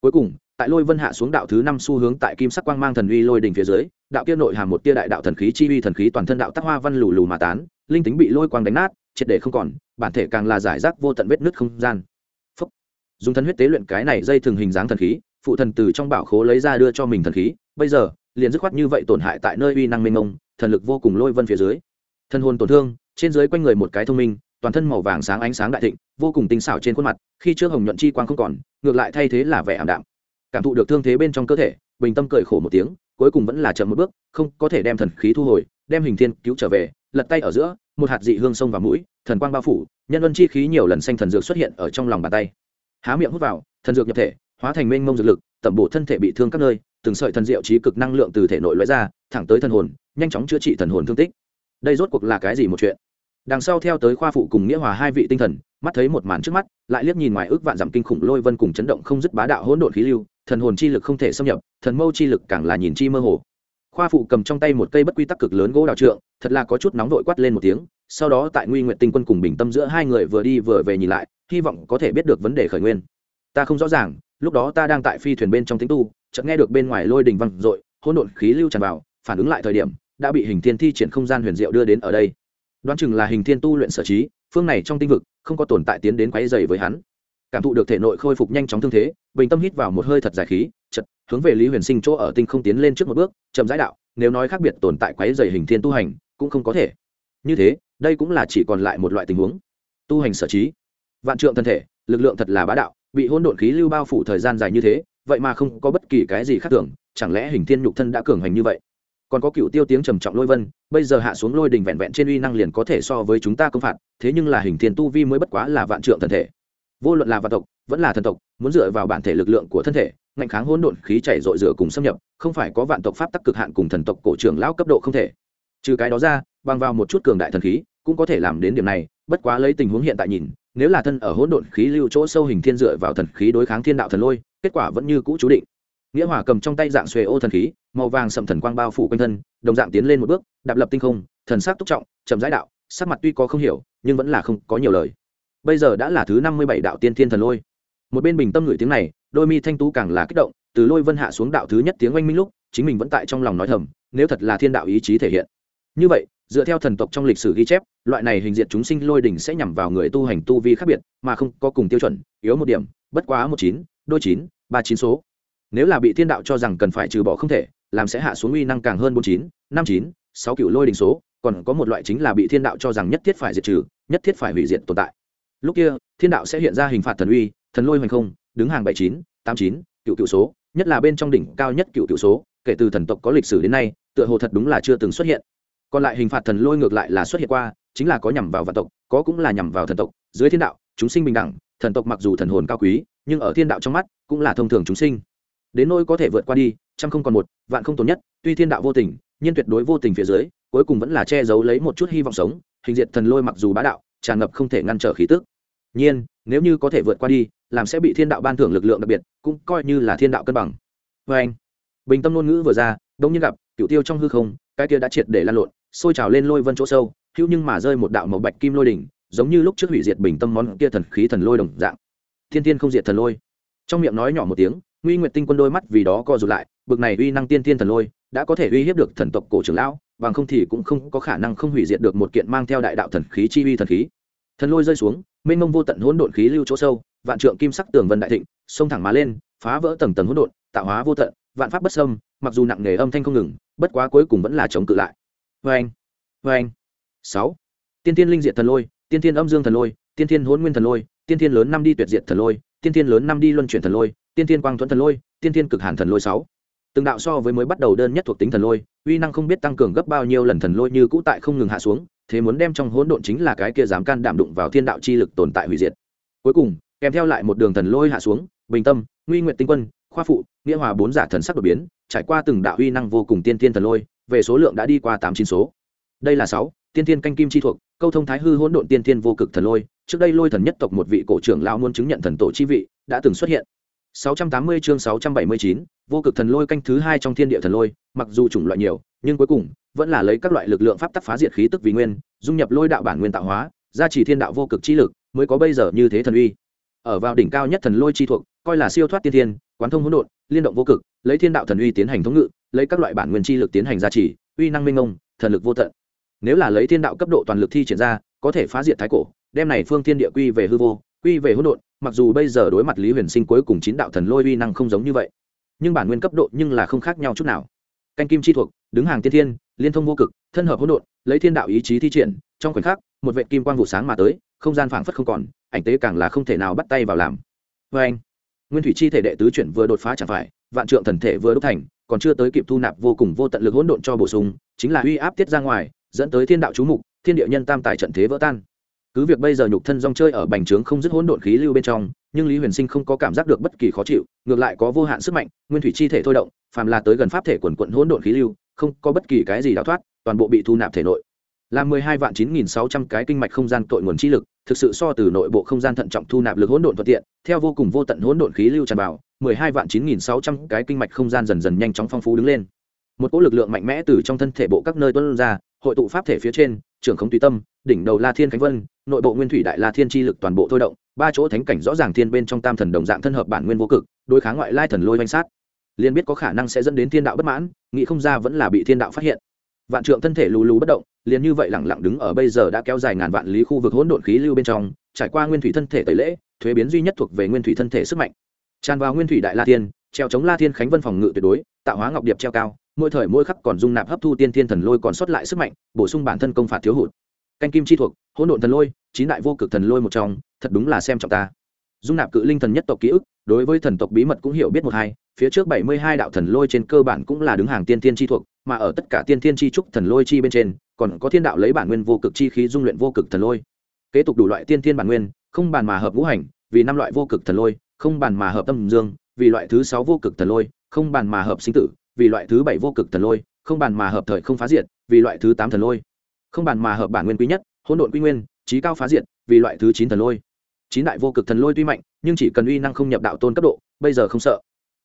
cuối cùng tại lôi vân hạ xuống đạo thứ năm xu hướng tại kim sắc quang mang thần uy lôi đỉnh phía dưới, đạo kia nội hàm một tia đại đạo thần khí chi uy thần khí toàn thân đạo tác hoa văn lù lù mà tán, linh tính bị lôi quang đánh nát, triệt để không còn, bản thể càng là giải rác vô tận vết nứt không gian. Phúc. dùng thân huyết tế luyện cái này dây thường hình dáng thần khí, phụ thần từ trong bảo khố lấy ra đưa cho mình thần khí, bây giờ, liền dứt khoát như vậy tổn hại tại nơi uy năng mênh mông, thần lực vô cùng lôi vân phía dưới. Thân hồn tổn thương, trên dưới quanh người một cái thông minh, toàn thân màu vàng sáng ánh sáng đại thịnh, vô cùng tinh xảo trên khuôn mặt, khi trước hồng nhuận chi quang không còn, ngược lại thay thế là vẻ ảm đạm cảm thụ được thương thế bên trong cơ thể, bình tâm cười khổ một tiếng, cuối cùng vẫn là chậm một bước, không có thể đem thần khí thu hồi, đem hình thiên cứu trở về, lật tay ở giữa, một hạt dị hương sông vào mũi, thần quang bao phủ, nhân luân chi khí nhiều lần xanh thần dược xuất hiện ở trong lòng bàn tay. Há miệng hút vào, thần dược nhập thể, hóa thành mênh mông dược lực, tẩm bổ thân thể bị thương các nơi, từng sợi thần diệu trí cực năng lượng từ thể nội lõi ra, thẳng tới thần hồn, nhanh chóng chữa trị thần hồn thương tích. Đây rốt cuộc là cái gì một chuyện? Đằng sau theo tới khoa phụ cùng nghĩa hòa hai vị tinh thần, mắt thấy một màn trước mắt, lại liếc nhìn ngoài ước vạn dặm kinh khủng lôi vân cùng chấn động không dứt bá đạo hỗn độn khí lưu thần hồn chi lực không thể xâm nhập, thần mâu chi lực càng là nhìn chi mơ hồ. Khoa phụ cầm trong tay một cây bất quy tắc cực lớn gỗ đào trượng, thật là có chút nóng vội quát lên một tiếng, sau đó tại nguy nguyện tinh quân cùng bình tâm giữa hai người vừa đi vừa về nhìn lại, hy vọng có thể biết được vấn đề khởi nguyên. Ta không rõ ràng, lúc đó ta đang tại phi thuyền bên trong tính tu, chợt nghe được bên ngoài lôi đình văng dội, hỗn độn khí lưu tràn vào, phản ứng lại thời điểm, đã bị hình thiên thi triển không gian huyền diệu đưa đến ở đây. Đoán chừng là hình thiên tu luyện sở trí, phương này trong tinh vực, không có tồn tại tiến đến quấy dày với hắn cảm thụ được thể nội khôi phục nhanh chóng thương thế, bình tâm hít vào một hơi thật dài khí chật hướng về lý huyền sinh chỗ ở tinh không tiến lên trước một bước, chậm giải đạo, nếu nói khác biệt tồn tại quấy dày hình thiên tu hành, cũng không có thể. Như thế, đây cũng là chỉ còn lại một loại tình huống. Tu hành sở trí. Vạn trượng thân thể, lực lượng thật là bá đạo, bị hôn độn khí lưu bao phủ thời gian dài như thế, vậy mà không có bất kỳ cái gì khác thường, chẳng lẽ hình thiên nhục thân đã cường hành như vậy? Còn có cựu tiêu tiếng trầm trọng lôi vân, bây giờ hạ xuống lôi đình vẹn vẹn trên uy năng liền có thể so với chúng ta công phạt, thế nhưng là hình thiên tu vi mới bất quá là vạn trượng thần thể vô luận là vạn tộc, vẫn là thần tộc, muốn dựa vào bản thể lực lượng của thân thể, ngạnh kháng hỗn độn khí chảy rội rửa cùng xâm nhập, không phải có vạn tộc pháp tắc cực hạn cùng thần tộc cổ trưởng lão cấp độ không thể. Trừ cái đó ra, bằng vào một chút cường đại thần khí, cũng có thể làm đến điểm này, bất quá lấy tình huống hiện tại nhìn, nếu là thân ở hỗn độn khí lưu chỗ sâu hình thiên dựa vào thần khí đối kháng thiên đạo thần lôi, kết quả vẫn như cũ chú định. Nghĩa hỏa cầm trong tay dạng xuề ô thần khí, màu vàng sậm thần quang bao phủ quanh thân, đồng dạng tiến lên một bước, đạp lập tinh không, thần sắc túc trọng, chậm rãi đạo, sắc mặt tuy có không hiểu, nhưng vẫn là không có nhiều lời bây giờ đã là thứ năm mươi bảy đạo tiên thiên thần lôi. Một bên bình tâm ngửi tiếng này, đôi mi thanh tú càng là kích động, từ lôi vân hạ xuống đạo thứ nhất tiếng oanh minh lúc, chính mình vẫn tại trong lòng nói thầm, nếu thật là thiên đạo ý chí thể hiện. Như vậy, dựa theo thần tộc trong lịch sử ghi chép, loại này hình diện chúng sinh lôi đỉnh sẽ nhằm vào người tu hành tu vi khác biệt, mà không có cùng tiêu chuẩn, yếu một điểm, bất quá một chín, đôi chín, ba chín số. Nếu là bị thiên đạo cho rằng cần phải trừ bỏ không thể, làm sẽ hạ xuống uy năng càng hơn bốn chín, năm chín, sáu cựu lôi đỉnh số, còn có một loại chính là bị thiên đạo cho rằng nhất thiết phải diệt trừ, nhất thiết phải hủy diệt tồn tại lúc kia, thiên đạo sẽ hiện ra hình phạt thần uy, thần lôi hoành không, đứng hàng bảy chín, tám chín, cựu cựu số, nhất là bên trong đỉnh cao nhất cựu cựu số, kể từ thần tộc có lịch sử đến nay, tựa hồ thật đúng là chưa từng xuất hiện. Còn lại hình phạt thần lôi ngược lại là xuất hiện qua, chính là có nhằm vào vạn tộc, có cũng là nhằm vào thần tộc. Dưới thiên đạo, chúng sinh bình đẳng, thần tộc mặc dù thần hồn cao quý, nhưng ở thiên đạo trong mắt, cũng là thông thường chúng sinh. Đến nỗi có thể vượt qua đi, trăm không còn một, vạn không tồn nhất, tuy thiên đạo vô tình, nhưng tuyệt đối vô tình phía dưới, cuối cùng vẫn là che giấu lấy một chút hy vọng sống. Hình diệt thần lôi mặc dù bá đạo, tràn ngập không thể ngăn trở khí tức nhiên, nếu như có thể vượt qua đi, làm sẽ bị thiên đạo ban thưởng lực lượng đặc biệt, cũng coi như là thiên đạo cân bằng. Vê anh, bình tâm ngôn ngữ vừa ra, đông nhiên gặp cựu tiêu trong hư không, cái kia đã triệt để lan lộn sôi trào lên lôi vân chỗ sâu, hữu nhưng mà rơi một đạo màu bạch kim lôi đỉnh, giống như lúc trước hủy diệt bình tâm món kia thần khí thần lôi đồng dạng. Thiên tiên không diệt thần lôi. Trong miệng nói nhỏ một tiếng, nguy nguyệt tinh quân đôi mắt vì đó co rụt lại, bực này uy năng tiên tiên thần lôi, đã có thể uy hiếp được thần tộc cổ trưởng lão, bằng không thì cũng không có khả năng không hủy diệt được một kiện mang theo đại đạo thần khí chi uy thần khí. Thần lôi rơi xuống mênh mông vô tận hỗn độn khí lưu chỗ sâu, vạn trượng kim sắc tường vân đại thịnh, xông thẳng má lên, phá vỡ tầng tầng hỗn độn, tạo hóa vô tận, vạn pháp bất sâm mặc dù nặng nề âm thanh không ngừng, bất quá cuối cùng vẫn là chống cự lại. Vê anh vê anh sáu. Tiên tiên linh diệt thần lôi, tiên tiên âm dương thần lôi, tiên tiên hỗn nguyên thần lôi, tiên tiên lớn năm đi tuyệt diệt thần lôi, tiên tiên lớn năm đi luân chuyển thần lôi, tiên tiên quang thuẫn thần lôi, tiên tiên cực hàn thần lôi. Sáu. Từng đạo so với mới bắt đầu đơn nhất thuộc tính thần lôi, uy năng không biết tăng cường gấp bao nhiêu lần thần lôi như cũ tại không ngừng hạ xuống thế muốn đem trong hỗn độn chính là cái kia dám can đảm đụng vào thiên đạo chi lực tồn tại hủy diệt. Cuối cùng kèm theo lại một đường thần lôi hạ xuống bình tâm nguy nguyện tinh quân khoa phụ nghĩa hòa bốn giả thần sắc đột biến trải qua từng đạo uy năng vô cùng tiên tiên thần lôi về số lượng đã đi qua tám chín số. Đây là sáu tiên tiên canh kim chi thuộc câu thông thái hư hỗn độn tiên tiên vô cực thần lôi trước đây lôi thần nhất tộc một vị cổ trưởng lao muốn chứng nhận thần tổ chi vị đã từng xuất hiện. 680 chương 679, vô cực thần lôi canh thứ hai trong thiên địa thần lôi, mặc dù chủng loại nhiều, nhưng cuối cùng vẫn là lấy các loại lực lượng pháp tắc phá diệt khí tức vì nguyên, dung nhập lôi đạo bản nguyên tạo hóa, gia trì thiên đạo vô cực chi lực, mới có bây giờ như thế thần uy. Ở vào đỉnh cao nhất thần lôi chi thuộc, coi là siêu thoát tiên thiên, quán thông hỗn độn, liên động vô cực, lấy thiên đạo thần uy tiến hành thống ngự, lấy các loại bản nguyên chi lực tiến hành gia trì, uy năng minh ông thần lực vô tận. Nếu là lấy thiên đạo cấp độ toàn lực thi triển ra, có thể phá diệt thái cổ, đem này phương thiên địa quy về hư vô, quy về hỗn độn, mặc dù bây giờ đối mặt lý huyền sinh cuối cùng chín đạo thần lôi uy năng không giống như vậy nhưng bản nguyên cấp độ nhưng là không khác nhau chút nào canh kim chi thuộc đứng hàng tiên thiên, liên thông vô cực, thân hợp hỗn độn, lấy thiên đạo ý chí thi triển, trong khoảnh khắc, một vệ kim quang vụ sáng mà tới, không gian phảng phất không còn, ảnh tế càng là không thể nào bắt tay vào làm. Vê anh, nguyên thủy chi thể đệ tứ chuyển vừa đột phá chẳng phải, vạn trượng thần thể vừa đúc thành, còn chưa tới kịp thu nạp vô cùng vô tận lực hỗn độn cho bổ sung, chính là uy áp tiết ra ngoài, dẫn tới thiên đạo chú mục, thiên địa nhân tam tài trận thế vỡ tan. Cứ việc bây giờ nhục thân rong chơi ở bành trướng không dứt hỗn độn khí lưu bên trong, nhưng lý huyền sinh không có cảm giác được bất kỳ khó chịu, ngược lại có vô hạn sức mạnh, nguyên thủy chi thể thôi động, phàm là tới gần pháp thể quần quận hỗn độn khí lưu không có bất kỳ cái gì đào thoát, toàn bộ bị thu nạp thể nội. Là mười hai vạn chín nghìn sáu trăm cái kinh mạch không gian tội nguồn chi lực, thực sự so từ nội bộ không gian thận trọng thu nạp lực hỗn độn thuận tiện, theo vô cùng vô tận hỗn độn khí lưu tràn vào, mười hai vạn chín nghìn sáu trăm cái kinh mạch không gian dần dần nhanh chóng phong phú đứng lên. Một cỗ lực lượng mạnh mẽ từ trong thân thể bộ các nơi tuôn ra, hội tụ pháp thể phía trên, trưởng không tùy tâm, đỉnh đầu la thiên khánh vân, nội bộ nguyên thủy đại la thiên chi lực toàn bộ thôi động, ba chỗ thánh cảnh rõ ràng thiên bên trong tam thần đồng dạng thân hợp bản nguyên vô cực, đối kháng ngoại lai thần lôi oanh sát liền biết có khả năng sẽ dẫn đến thiên đạo bất mãn, nghĩ không ra vẫn là bị thiên đạo phát hiện. Vạn trượng thân thể lù lù bất động, liền như vậy lẳng lặng đứng ở bây giờ đã kéo dài ngàn vạn lý khu vực hỗn độn khí lưu bên trong, trải qua nguyên thủy thân thể tẩy lễ, thuế biến duy nhất thuộc về nguyên thủy thân thể sức mạnh. Tràn vào nguyên thủy đại la thiên, treo chống la thiên khánh vân phòng ngự tuyệt đối, tạo hóa ngọc điệp treo cao, mỗi thời mỗi khắc còn dung nạp hấp thu tiên thiên thần lôi còn sót lại sức mạnh, bổ sung bản thân công phạt thiếu hụt. Canh kim chi thuộc, hỗn độn thần lôi, chín đại vô cực thần lôi một trong, thật đúng là xem trọng ta. Dung nạp cự linh thần nhất tộc ký ức, đối với thần tộc bí mật cũng hiểu biết một hai phía trước bảy mươi hai đạo thần lôi trên cơ bản cũng là đứng hàng tiên tiên chi thuộc, mà ở tất cả tiên tiên chi trúc thần lôi chi bên trên, còn có thiên đạo lấy bản nguyên vô cực chi khí dung luyện vô cực thần lôi. Kế tục đủ loại tiên tiên bản nguyên, không bàn mà hợp ngũ hành, vì năm loại vô cực thần lôi, không bàn mà hợp tâm dương, vì loại thứ sáu vô cực thần lôi, không bàn mà hợp sinh tử, vì loại thứ bảy vô cực thần lôi, không bàn mà hợp thời không phá diệt, vì loại thứ tám thần lôi. Không bàn mà hợp bản nguyên quý nhất, hỗn độn quy nguyên, trí cao phá diệt, vì loại thứ chín thần lôi. Chín đại vô cực thần lôi tuy mạnh, nhưng chỉ cần uy năng không nhập đạo tôn cấp độ, bây giờ không sợ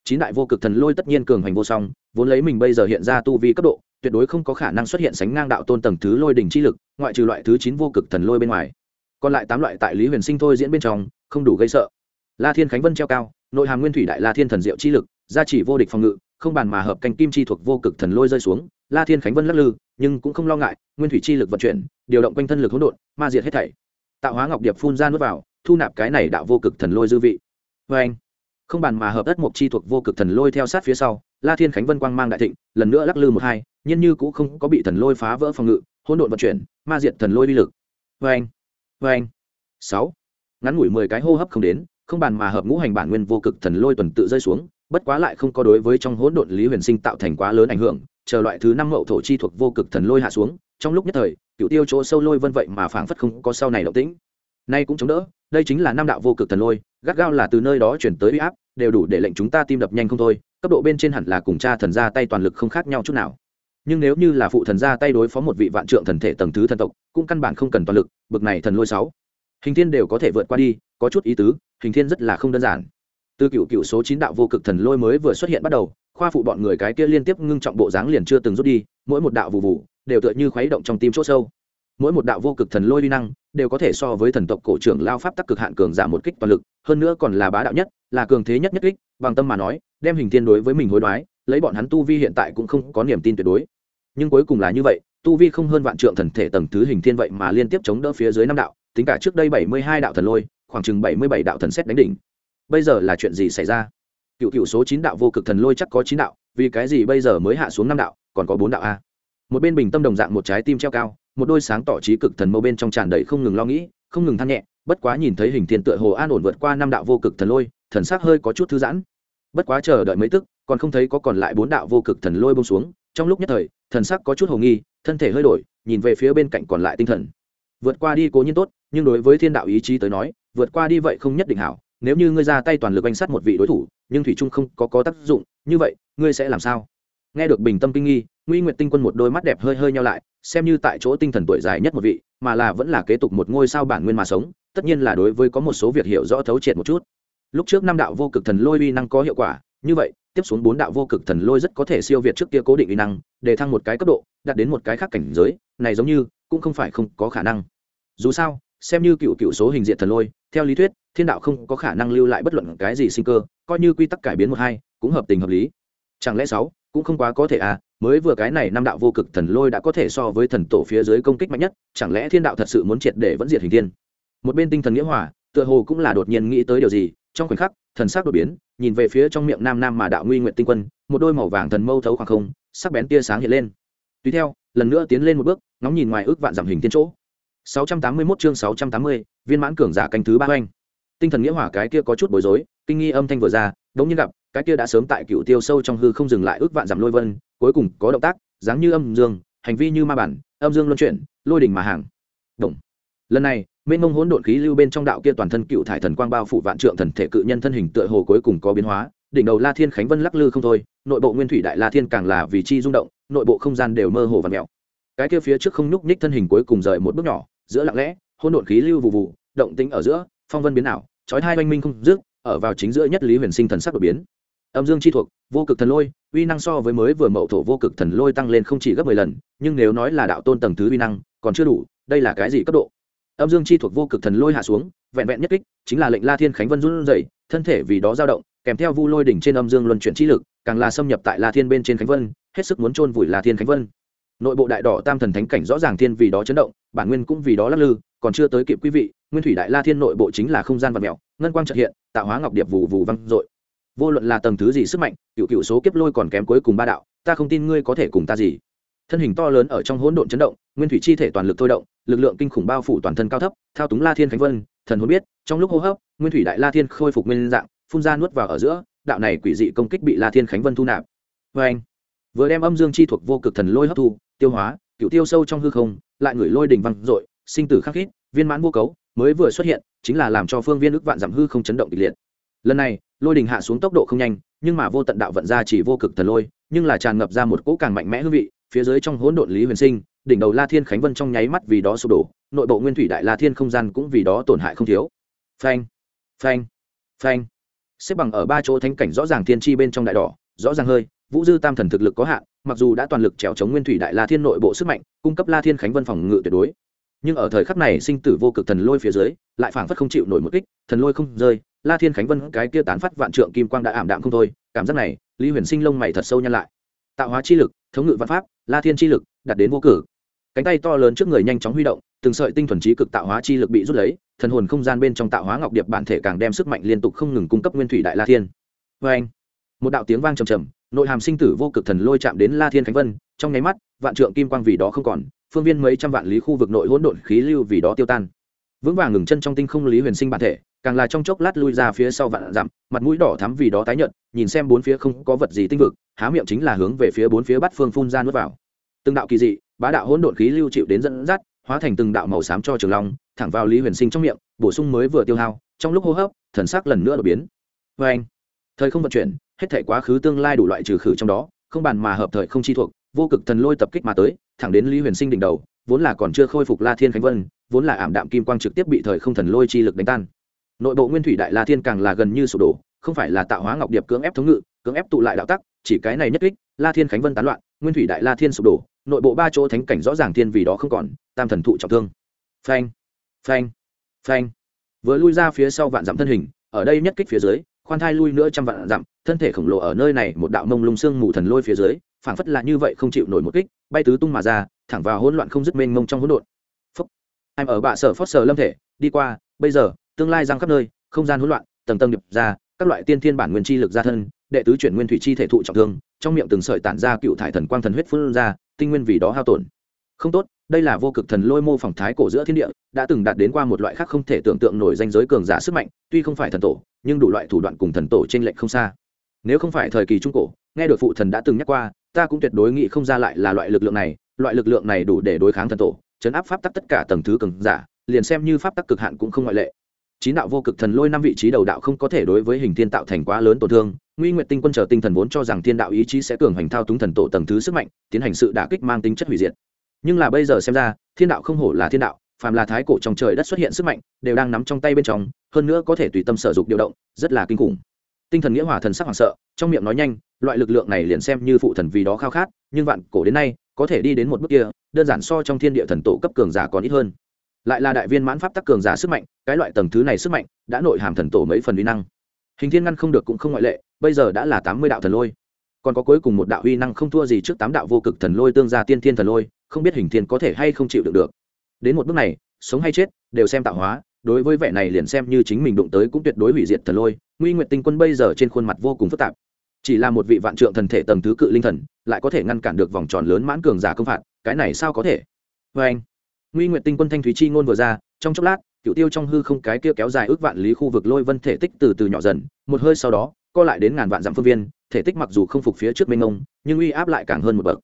chín đại vô cực thần lôi tất nhiên cường hành vô song, vốn lấy mình bây giờ hiện ra tu vi cấp độ, tuyệt đối không có khả năng xuất hiện sánh ngang đạo tôn tầng thứ lôi đỉnh chi lực, ngoại trừ loại thứ chín vô cực thần lôi bên ngoài. Còn lại tám loại tại lý huyền sinh thôi diễn bên trong, không đủ gây sợ. La thiên khánh vân treo cao, nội hàm nguyên thủy đại la thiên thần diệu chi lực, gia chỉ vô địch phòng ngự, không bàn mà hợp canh kim chi thuộc vô cực thần lôi rơi xuống, la thiên khánh vân lắc lư, nhưng cũng không lo ngại, nguyên thủy chi lực vận chuyển, điều động quanh thân lực hỗn độn, ma diệt hết thảy. Tạo hóa ngọc điệp phun ra nuốt vào, thu nạp cái này đạo vô cực thần lôi dư vị. Vê anh không bàn mà hợp đất mộc chi thuộc vô cực thần lôi theo sát phía sau, la thiên khánh vân quang mang đại thịnh, lần nữa lắc lư một hai nhưng như cũng không có bị thần lôi phá vỡ phòng ngự, hỗn độn vận chuyển, ma diệt thần lôi vi lực. Vê anh vê anh sáu. Ngắn ngủi mười cái hô hấp không đến, không bàn mà hợp ngũ hành bản nguyên vô cực thần lôi tuần tự rơi xuống, bất quá lại không có đối với trong hỗn độn lý huyền sinh tạo thành quá lớn ảnh hưởng, chờ loại thứ năm mậu thổ chi thuộc vô cực thần lôi hạ xuống, trong lúc nhất thời, cựu tiêu chỗ sâu lôi vân vậy mà phảng phất không có sau này động tĩnh. Nay cũng chống đỡ, đây chính là năm đạo vô cực thần lôi, gắt gao là từ nơi đó chuyển tới uy áp đều đủ để lệnh chúng ta tim đập nhanh không thôi, cấp độ bên trên hẳn là cùng cha thần ra tay toàn lực không khác nhau chút nào. Nhưng nếu như là phụ thần ra tay đối phó một vị vạn trượng thần thể tầng thứ thần tộc, cũng căn bản không cần toàn lực, bực này thần lôi sáu. Hình thiên đều có thể vượt qua đi, có chút ý tứ, hình thiên rất là không đơn giản. Từ cựu cựu số chín đạo vô cực thần lôi mới vừa xuất hiện bắt đầu, khoa phụ bọn người cái kia liên tiếp ngưng trọng bộ dáng liền chưa từng rút đi, mỗi một đạo vụ vụ, đều tựa như khuấy động trong tim chỗ sâu mỗi một đạo vô cực thần lôi uy năng đều có thể so với thần tộc cổ trưởng lao pháp tắc cực hạn cường giảm một kích toàn lực, hơn nữa còn là bá đạo nhất, là cường thế nhất nhất kích, bằng tâm mà nói, đem hình thiên đối với mình hối đoái, lấy bọn hắn tu vi hiện tại cũng không có niềm tin tuyệt đối. Nhưng cuối cùng là như vậy, tu vi không hơn vạn trượng thần thể tầng thứ hình thiên vậy mà liên tiếp chống đỡ phía dưới năm đạo, tính cả trước đây bảy mươi hai đạo thần lôi, khoảng chừng bảy mươi bảy đạo thần xét đánh đỉnh. Bây giờ là chuyện gì xảy ra? Cựu cựu số chín đạo vô cực thần lôi chắc có chín đạo, vì cái gì bây giờ mới hạ xuống năm đạo, còn có bốn đạo a? Một bên bình tâm đồng dạng một trái tim treo cao một đôi sáng tỏ trí cực thần mâu bên trong tràn đầy không ngừng lo nghĩ không ngừng than nhẹ bất quá nhìn thấy hình thiên tựa hồ an ổn vượt qua năm đạo vô cực thần lôi thần sắc hơi có chút thư giãn. Bất quá chờ đợi mấy tức còn không thấy có còn lại bốn đạo vô cực thần lôi bông xuống trong lúc nhất thời thần sắc có chút hồ nghi thân thể hơi đổi nhìn về phía bên cạnh còn lại tinh thần. Vượt qua đi cố nhiên tốt nhưng đối với thiên đạo ý chí tới nói vượt qua đi vậy không nhất định hảo nếu như ngươi ra tay toàn lực oanh sát một vị đối thủ nhưng thủy trung không có, có tác dụng như vậy ngươi sẽ làm sao? Nghe được bình tâm kinh nghi nguy nguyệt tinh quân một đôi mắt đẹp hơi hơi nhau lại, xem như tại chỗ tinh thần tuổi dài nhất một vị, mà là vẫn là kế tục một ngôi sao bản nguyên mà sống, tất nhiên là đối với có một số việc hiểu rõ thấu triệt một chút. Lúc trước năm đạo vô cực thần lôi uy năng có hiệu quả, như vậy, tiếp xuống bốn đạo vô cực thần lôi rất có thể siêu việt trước kia cố định uy năng, để thăng một cái cấp độ, đạt đến một cái khác cảnh giới, này giống như, cũng không phải không có khả năng. Dù sao, xem như cựu cựu số hình diện thần lôi, theo lý thuyết, thiên đạo không có khả năng lưu lại bất luận cái gì sinh cơ, coi như quy tắc cải biến một hai, cũng hợp tình hợp lý. Chẳng lẽ sáu, cũng không quá có thể à? Mới vừa cái này năm đạo vô cực thần lôi đã có thể so với thần tổ phía dưới công kích mạnh nhất chẳng lẽ thiên đạo thật sự muốn triệt để vẫn diệt hình thiên? Một bên tinh thần nghĩa hỏa tựa hồ cũng là đột nhiên nghĩ tới điều gì trong khoảnh khắc thần sắc đột biến nhìn về phía trong miệng nam nam mà đạo nguy nguyện tinh quân một đôi màu vàng thần mâu thấu khoảng không sắc bén tia sáng hiện lên. Tùy theo lần nữa tiến lên một bước ngóng nhìn ngoài ước vạn giảm hình tiên chỗ. 681 chương 680, viên mãn cường giả canh thứ ba oanh tinh thần nghĩa hỏa cái kia có chút bối rối kinh nghi âm thanh vừa ra đống nhiên gặp cái kia đã sớm tại cựu tiêu sâu trong hư không dừng lại ước vạn giảm lôi vân cuối cùng có động tác, dáng như âm dương, hành vi như ma bản, âm dương luân chuyển, lôi đỉnh mà hàng. Động. Lần này, mênh mông hỗn độn khí lưu bên trong đạo kia toàn thân cựu thải thần quang bao phủ vạn trượng thần thể cự nhân thân hình tựa hồ cuối cùng có biến hóa, đỉnh đầu la thiên khánh vân lắc lư không thôi, nội bộ nguyên thủy đại la thiên càng là vì chi rung động, nội bộ không gian đều mơ hồ và mèo. Cái kia phía trước không nhúc nhích thân hình cuối cùng rời một bước nhỏ, giữa lặng lẽ, hỗn độn khí lưu vụ vụ, động tính ở giữa, phong vân biến ảo, chói hai oanh minh không dứt, ở vào chính giữa nhất lý huyền sinh thần sắc đột biến âm dương chi thuộc, vô cực thần lôi, uy năng so với mới vừa mậu thổ vô cực thần lôi tăng lên không chỉ gấp mười lần, nhưng nếu nói là đạo tôn tầng thứ uy năng, còn chưa đủ, đây là cái gì cấp độ? Âm dương chi thuộc vô cực thần lôi hạ xuống, vẹn vẹn nhất kích, chính là lệnh la thiên khánh vân run dậy thân thể vì đó dao động, kèm theo vu lôi đỉnh trên âm dương luân chuyển chi lực, càng là xâm nhập tại la thiên bên trên khánh vân, hết sức muốn chôn vùi la thiên khánh vân. Nội bộ đại đỏ tam thần thánh cảnh rõ ràng thiên vì đó chấn động, bản nguyên cũng vì đó lắc lư, còn chưa tới kịp quý vị, nguyên thủy đại la thiên nội bộ chính là không gian vật mèo, ngân quang trợ hiện, tạo hóa ngọc điệp vù vù văng dội vô luận là tầng thứ gì sức mạnh, cựu cựu số kiếp lôi còn kém cuối cùng ba đạo, ta không tin ngươi có thể cùng ta gì. Thân hình to lớn ở trong hỗn độn chấn động, nguyên thủy chi thể toàn lực thôi động, lực lượng kinh khủng bao phủ toàn thân cao thấp, thao túng la thiên khánh vân, thần hồn biết, trong lúc hô hấp, nguyên thủy đại la thiên khôi phục nguyên dạng, phun ra nuốt vào ở giữa, đạo này quỷ dị công kích bị la thiên khánh vân thu nạp. Vê anh, vừa đem âm dương chi thuộc vô cực thần lôi hấp thu, tiêu hóa, cựu tiêu sâu trong hư không, lại ngửi lôi đình văng dội, sinh tử khắc khít, viên mãn vô cấu, mới vừa xuất hiện, chính là làm cho phương viên ức vạn giảm hư không chấn động kịch liệt. Lần này lôi đình hạ xuống tốc độ không nhanh, nhưng mà vô tận đạo vận ra chỉ vô cực thần lôi, nhưng là tràn ngập ra một cỗ càng mạnh mẽ hương vị, phía dưới trong hỗn độn lý huyền sinh, đỉnh đầu la thiên khánh vân trong nháy mắt vì đó sụp đổ, nội bộ nguyên thủy đại la thiên không gian cũng vì đó tổn hại không thiếu. Phanh phanh phanh. Xếp bằng ở ba chỗ thánh cảnh rõ ràng thiên tri bên trong đại đỏ, rõ ràng hơi, vũ dư tam thần thực lực có hạn, mặc dù đã toàn lực trèo chống nguyên thủy đại la thiên nội bộ sức mạnh, cung cấp la thiên khánh vân phòng ngự tuyệt đối nhưng ở thời khắc này sinh tử vô cực thần lôi phía dưới, lại phảng phất không chịu nổi một kích, thần lôi không rơi, la thiên khánh vân cái kia tán phát vạn trượng kim quang đã ảm đạm không thôi, cảm giác này, lý huyền sinh lông mày thật sâu nhăn lại. Tạo hóa chi lực, thống ngự văn pháp, la thiên chi lực đặt đến vô cử. Cánh tay to lớn trước người nhanh chóng huy động, từng sợi tinh thuần trí cực tạo hóa chi lực bị rút lấy, thần hồn không gian bên trong tạo hóa ngọc điệp bản thể càng đem sức mạnh liên tục không ngừng cung cấp nguyên thủy đại la thiên. Vê anh, một đạo tiếng vang trầm trầm, nội hàm sinh tử vô cực thần lôi chạm đến la thiên khánh vân, trong nháy mắt, vạn trượng kim quang vì đó không còn phương viên mấy trăm vạn lý khu vực nội hỗn độn khí lưu vì đó tiêu tan. Vững vàng ngừng chân trong tinh không lý huyền sinh bản thể, càng là trong chốc lát lui ra phía sau vạn dặm, mặt mũi đỏ thắm vì đó tái nhợt, nhìn xem bốn phía không có vật gì tinh vực, há miệng chính là hướng về phía bốn phía bắt phương phun ra nuốt vào. Từng đạo kỳ dị, bá đạo hỗn độn khí lưu chịu đến dẫn dắt, hóa thành từng đạo màu xám cho trường long, thẳng vào lý huyền sinh trong miệng, bổ sung mới vừa tiêu hao, trong lúc hô hấp, thần sắc lần nữa đột biến. Vê anh, thời không vận chuyển, hết thể quá khứ tương lai đủ loại trừ khử trong đó, không bàn mà hợp thời không chi thuộc, vô cực thần lôi tập kích mà tới thẳng đến lý huyền sinh đỉnh đầu, vốn là còn chưa khôi phục la thiên khánh vân, vốn là ảm đạm kim quang trực tiếp bị thời không thần lôi chi lực đánh tan. Nội bộ nguyên thủy đại la thiên càng là gần như sụp đổ, không phải là tạo hóa ngọc điệp cưỡng ép thống ngự, cưỡng ép tụ lại đạo tắc, chỉ cái này nhất kích, la thiên khánh vân tán loạn, nguyên thủy đại la thiên sụp đổ, nội bộ ba chỗ thánh cảnh rõ ràng thiên vì đó không còn, tam thần thụ trọng thương. Phanh phanh phanh. Vừa lui ra phía sau vạn dặm thân hình, ở đây nhất kích phía dưới, khoan thai lui nữa trăm vạn dặm, thân thể khổng lồ ở nơi này, một đạo mông lung xương mù thần lôi phía dưới phảng phất là như vậy không chịu nổi một kích, bay tứ tung mà ra, thẳng vào hỗn loạn không dứt mênh mông trong hỗn độn. Phúc. Em ở bạ sở phót sở lâm thể, đi qua, bây giờ, tương lai giang khắp nơi, không gian hỗn loạn, tầng tầng điệp ra, các loại tiên thiên bản nguyên chi lực ra thân, đệ tứ chuyển nguyên thủy chi thể thụ trọng thương, trong miệng từng sợi tản ra cựu thải thần quang thần huyết phun ra, tinh nguyên vì đó hao tổn. Không tốt, đây là vô cực thần lôi mô phỏng thái cổ giữa thiên địa, đã từng đạt đến qua một loại khác không thể tưởng tượng nổi danh giới cường giả sức mạnh, tuy không phải thần tổ, nhưng đủ loại thủ đoạn cùng thần tổ trên lệnh không xa nếu không phải thời kỳ trung cổ, nghe được phụ thần đã từng nhắc qua, ta cũng tuyệt đối nghĩ không ra lại là loại lực lượng này, loại lực lượng này đủ để đối kháng thần tổ, chấn áp pháp tắc tất cả tầng thứ cường giả, liền xem như pháp tắc cực hạn cũng không ngoại lệ. Chín đạo vô cực thần lôi năm vị trí đầu đạo không có thể đối với hình thiên tạo thành quá lớn tổn thương, nguy nguyện tinh quân chờ tinh thần vốn cho rằng thiên đạo ý chí sẽ cường hành thao túng thần tổ tầng thứ sức mạnh, tiến hành sự đả kích mang tính chất hủy diệt. Nhưng là bây giờ xem ra, thiên đạo không hổ là thiên đạo, phàm là thái cổ trong trời đất xuất hiện sức mạnh, đều đang nắm trong tay bên trong, hơn nữa có thể tùy tâm sở dục điều động, rất là kinh khủng tinh thần nghĩa hỏa thần sắc hoảng sợ, trong miệng nói nhanh, loại lực lượng này liền xem như phụ thần vì đó khao khát, nhưng vạn cổ đến nay, có thể đi đến một bước kia, đơn giản so trong thiên địa thần tổ cấp cường giả còn ít hơn. Lại là đại viên mãn pháp tắc cường giả sức mạnh, cái loại tầng thứ này sức mạnh, đã nội hàm thần tổ mấy phần uy năng. Hình thiên ngăn không được cũng không ngoại lệ, bây giờ đã là tám mươi đạo thần lôi. Còn có cuối cùng một đạo uy năng không thua gì trước tám đạo vô cực thần lôi tương gia tiên thiên thần lôi, không biết hình thiên có thể hay không chịu được được. Đến một bước này, sống hay chết, đều xem tạo hóa đối với vẻ này liền xem như chính mình đụng tới cũng tuyệt đối hủy diệt thần lôi, nguy nguyện tinh quân bây giờ trên khuôn mặt vô cùng phức tạp. Chỉ là một vị vạn trượng thần thể tầng thứ cự linh thần, lại có thể ngăn cản được vòng tròn lớn mãn cường giả công phạt, cái này sao có thể? Vê anh, nguy nguyện tinh quân thanh thúy chi ngôn vừa ra, trong chốc lát, cựu tiêu trong hư không cái kia kéo dài ước vạn lý khu vực lôi vân thể tích từ từ nhỏ dần, một hơi sau đó, co lại đến ngàn vạn dặm phương viên, thể tích mặc dù không phục phía trước mênh ông nhưng uy áp lại càng hơn một bậc.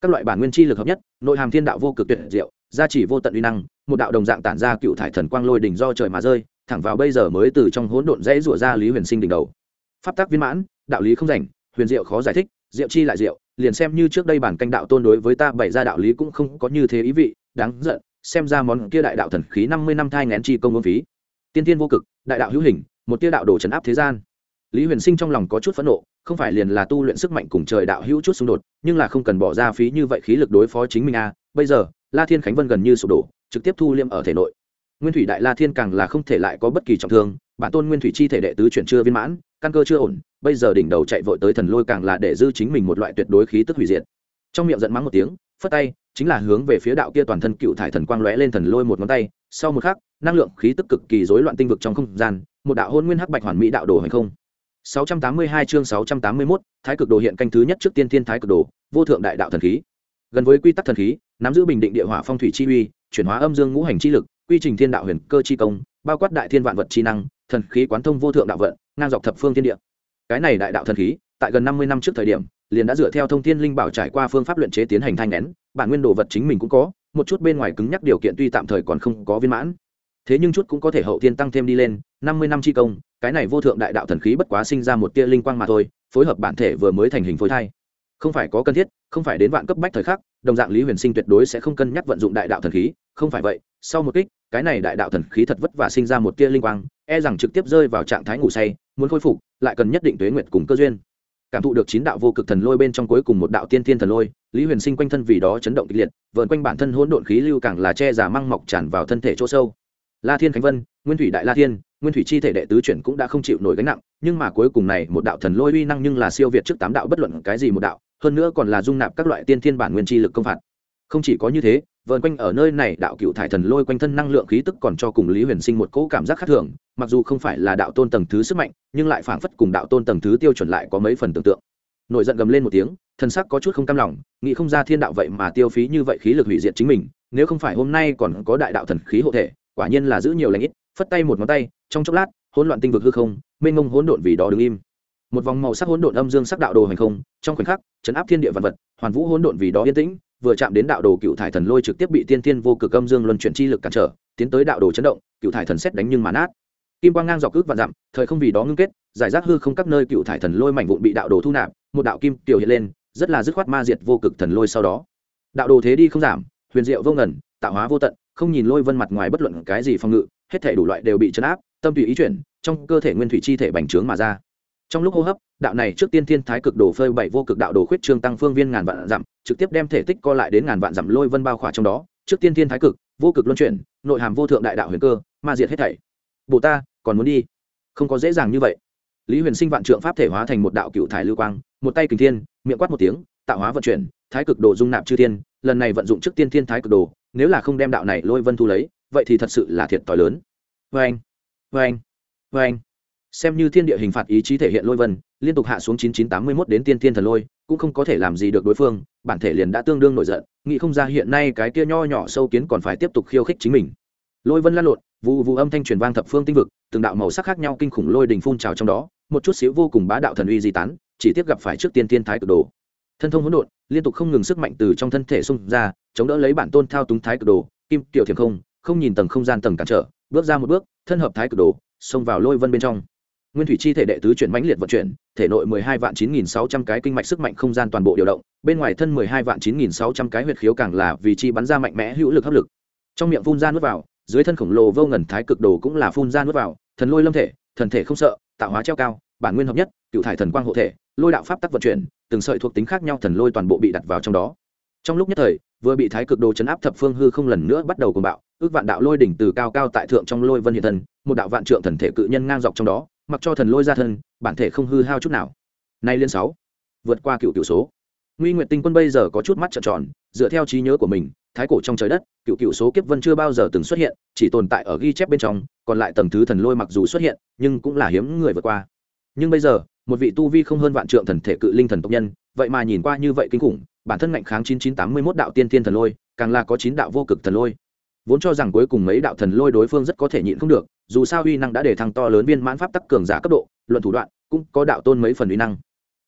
Các loại bản nguyên chi lực hợp nhất, nội hàm thiên đạo vô cực tuyệt diệu gia chỉ vô tận uy năng, một đạo đồng dạng tản ra cựu thải thần quang lôi đỉnh do trời mà rơi, thẳng vào bây giờ mới từ trong hỗn độn rẽ rủa ra lý huyền sinh đỉnh đầu pháp tắc viên mãn, đạo lý không rảnh, huyền diệu khó giải thích, diệu chi lại diệu, liền xem như trước đây bản canh đạo tôn đối với ta bày ra đạo lý cũng không có như thế ý vị, đáng giận, xem ra món kia đại đạo thần khí năm mươi năm thai ngén chi công ngôn phí tiên tiên vô cực, đại đạo hữu hình, một tia đạo đồ trấn áp thế gian lý huyền sinh trong lòng có chút phẫn nộ, không phải liền là tu luyện sức mạnh cùng trời đạo hữu chút xung đột, nhưng là không cần bỏ ra phí như vậy khí lực đối phó chính mình a à. bây giờ la thiên khánh vân gần như sụp đổ trực tiếp thu liêm ở thể nội. Nguyên thủy đại la thiên càng là không thể lại có bất kỳ trọng thương bản tôn nguyên thủy chi thể đệ tứ chuyển chưa viên mãn căn cơ chưa ổn bây giờ đỉnh đầu chạy vội tới thần lôi càng là để dư chính mình một loại tuyệt đối khí tức hủy diệt. Trong miệng giận mắng một tiếng phất tay chính là hướng về phía đạo kia toàn thân cựu thải thần quang lóe lên thần lôi một ngón tay sau một khắc năng lượng khí tức cực kỳ rối loạn tinh vực trong không gian một đạo hôn nguyên hắc bạch hoàn mỹ đạo đồ hành không. 682 chương 681, Thái cực đồ hiện canh thứ nhất trước tiên thiên thái cực đồ, vô thượng đại đạo thần khí. Gần với quy tắc thần khí, nắm giữ bình định địa hỏa phong thủy chi uy, chuyển hóa âm dương ngũ hành chi lực, quy trình thiên đạo huyền cơ chi công, bao quát đại thiên vạn vật chi năng, thần khí quán thông vô thượng đạo vận, ngang dọc thập phương thiên địa. Cái này đại đạo thần khí, tại gần 50 năm trước thời điểm, liền đã dựa theo thông thiên linh bảo trải qua phương pháp luyện chế tiến hành thanh nén, bản nguyên đồ vật chính mình cũng có, một chút bên ngoài cứng nhắc điều kiện tuy tạm thời còn không có viên mãn. Thế nhưng chút cũng có thể hậu thiên tăng thêm đi lên, 50 năm chi công, cái này vô thượng đại đạo thần khí bất quá sinh ra một tia linh quang mà thôi phối hợp bản thể vừa mới thành hình phối thai không phải có cần thiết không phải đến vạn cấp bách thời khắc đồng dạng lý huyền sinh tuyệt đối sẽ không cân nhắc vận dụng đại đạo thần khí, không phải vậy, sau một kích, cái này đại đạo thần khí thật vất vả sinh ra một tia linh quang e rằng trực tiếp rơi vào trạng thái ngủ say, muốn khôi phục, lại cần nhất định tuế nguyệt cùng cơ duyên. Cảm thụ được chín đạo vô cực thần lôi bên trong cuối cùng một đạo tiên thiên thần lôi, lý huyền sinh quanh thân vì đó chấn động kịch liệt vợn quanh bản thân hỗn độn khí lưu càng là che giả măng mọc tràn vào thân thể chỗ sâu. La thiên khánh vân, nguyên thủy đại la thiên, nguyên thủy chi thể đệ tứ chuyển cũng đã không chịu nổi gánh nặng, nhưng mà cuối cùng này một đạo thần lôi uy năng nhưng là siêu việt trước tám đạo, bất luận cái gì một đạo hơn nữa còn là dung nạp các loại tiên thiên bản nguyên chi lực công phạt. Không chỉ có như thế, vờn quanh ở nơi này, đạo cựu thải thần lôi quanh thân năng lượng khí tức còn cho cùng lý huyền sinh một cỗ cảm giác khác thường, mặc dù không phải là đạo tôn tầng thứ sức mạnh, nhưng lại phảng phất cùng đạo tôn tầng thứ tiêu chuẩn lại có mấy phần tưởng tượng. Nổi giận gầm lên một tiếng, thần sắc có chút không cam lòng, nghĩ không ra thiên đạo vậy mà tiêu phí như vậy khí lực hủy diệt chính mình, nếu không phải hôm nay còn có đại đạo thần khí hộ thể, quả nhiên là giữ nhiều lãnh ít, phất tay một ngón tay, trong chốc lát, hỗn loạn tinh vực hư không, mênh mông hỗn độn vì đó đứng im một vòng màu sắc hỗn độn âm dương sắc đạo đồ hành không, trong khoảnh khắc, chấn áp thiên địa vật vật, hoàn vũ hỗn độn vì đó yên tĩnh, vừa chạm đến đạo đồ cựu thải thần lôi trực tiếp bị tiên thiên vô cực âm dương luân chuyển chi lực cản trở, tiến tới đạo đồ chấn động, cựu thải thần xét đánh nhưng mà nát. Kim quang ngang dọc ước và dặm, thời không vì đó ngưng kết, giải rác hư không các nơi cựu thải thần lôi mảnh vụn bị đạo đồ thu nạp, một đạo kim tiểu hiện lên, rất là dứt khoát ma diệt vô cực thần lôi sau đó. Đạo đồ thế đi không giảm, huyền diệu vô ngần, tạo hóa vô tận, không nhìn lôi vân mặt ngoài bất luận cái gì phòng ngự, hết thể đủ loại đều bị chấn áp, tâm tùy ý chuyển, trong cơ thể nguyên thủy chi thể bành trướng mà ra trong lúc hô hấp, đạo này trước tiên thiên thái cực đồ phơi bảy vô cực đạo đồ khuyết trương tăng phương viên ngàn vạn dặm, trực tiếp đem thể tích co lại đến ngàn vạn dặm lôi vân bao khỏa trong đó. Trước tiên thiên thái cực, vô cực luân chuyển, nội hàm vô thượng đại đạo huyền cơ, ma diệt hết thảy. Bồ ta còn muốn đi? Không có dễ dàng như vậy. Lý huyền sinh vạn trượng pháp thể hóa thành một đạo cựu thải lưu quang, một tay kình thiên, miệng quát một tiếng, tạo hóa vận chuyển, thái cực đồ dung nạp chư thiên, lần này vận dụng trước tiên thiên thái cực đồ, nếu là không đem đạo này lôi vân thu lấy, vậy thì thật sự là thiệt t lớn. Vê anh vê anh vê anh xem như thiên địa hình phạt ý chí thể hiện lôi vân, liên tục hạ xuống chín chín tám mươi mốt đến tiên thiên thần lôi, cũng không có thể làm gì được đối phương, bản thể liền đã tương đương nổi giận, nghĩ không ra hiện nay cái kia nho nhỏ sâu kiến còn phải tiếp tục khiêu khích chính mình. Lôi vân lăn lộn vụ vụ âm thanh truyền vang thập phương tinh vực, từng đạo màu sắc khác nhau kinh khủng lôi đình phun trào trong đó, một chút xíu vô cùng bá đạo thần uy di tán, chỉ tiếp gặp phải trước tiên tiên thái cực đồ. Thân thông hỗn độn, liên tục không ngừng sức mạnh từ trong thân thể xung ra, chống đỡ lấy bản tôn thao túng thái cực đồ, kim tiểu thiềm không không nhìn tầng không gian tầng cản trở, bước ra một bước, thân hợp thái cực đồ, xông vào lôi vân bên trong nguyên thủy chi thể đệ tứ chuyển mãnh liệt vận chuyển, thể nội mười hai vạn chín nghìn sáu trăm cái kinh mạch sức mạnh không gian toàn bộ điều động, bên ngoài thân mười hai vạn chín nghìn sáu trăm cái huyệt khiếu càng là vì chi bắn ra mạnh mẽ hữu lực hấp lực. Trong miệng phun ra nuốt vào, dưới thân khổng lồ vô ngần thái cực đồ cũng là phun ra nuốt vào, thần lôi lâm thể, thần thể không sợ, tạo hóa treo cao, bản nguyên hợp nhất, cựu thải thần quang hộ thể, lôi đạo pháp tắc vận chuyển, từng sợi thuộc tính khác nhau thần lôi toàn bộ bị đặt vào trong đó. Trong lúc nhất thời, vừa bị thái cực đồ chấn áp thập phương hư không lần nữa bắt đầu cùng bạo, ước vạn đạo lôi đỉnh từ cao cao tại thượng trong lôi vân hiện thần một đạo vạn trượng thần thể cự nhân ngang dọc trong đó mặc cho thần lôi ra thân, bản thể không hư hao chút nào. Nay liên sáu, vượt qua cựu cựu số. Nguy Nguyệt tinh quân bây giờ có chút mắt trợn tròn, dựa theo trí nhớ của mình, thái cổ trong trời đất, cựu cựu số kiếp vân chưa bao giờ từng xuất hiện, chỉ tồn tại ở ghi chép bên trong, còn lại tầng thứ thần lôi mặc dù xuất hiện, nhưng cũng là hiếm người vượt qua. Nhưng bây giờ, một vị tu vi không hơn vạn trượng thần thể cự linh thần tộc nhân, vậy mà nhìn qua như vậy kinh khủng, bản thân ngạnh kháng chín chín tám mươi mốt đạo tiên thiên thần lôi, càng là có chín đạo vô cực thần lôi. Vốn cho rằng cuối cùng mấy đạo thần lôi đối phương rất có thể nhịn không được dù sao uy năng đã để thăng to lớn viên mãn pháp tắc cường giả cấp độ, luận thủ đoạn, cũng có đạo tôn mấy phần uy năng.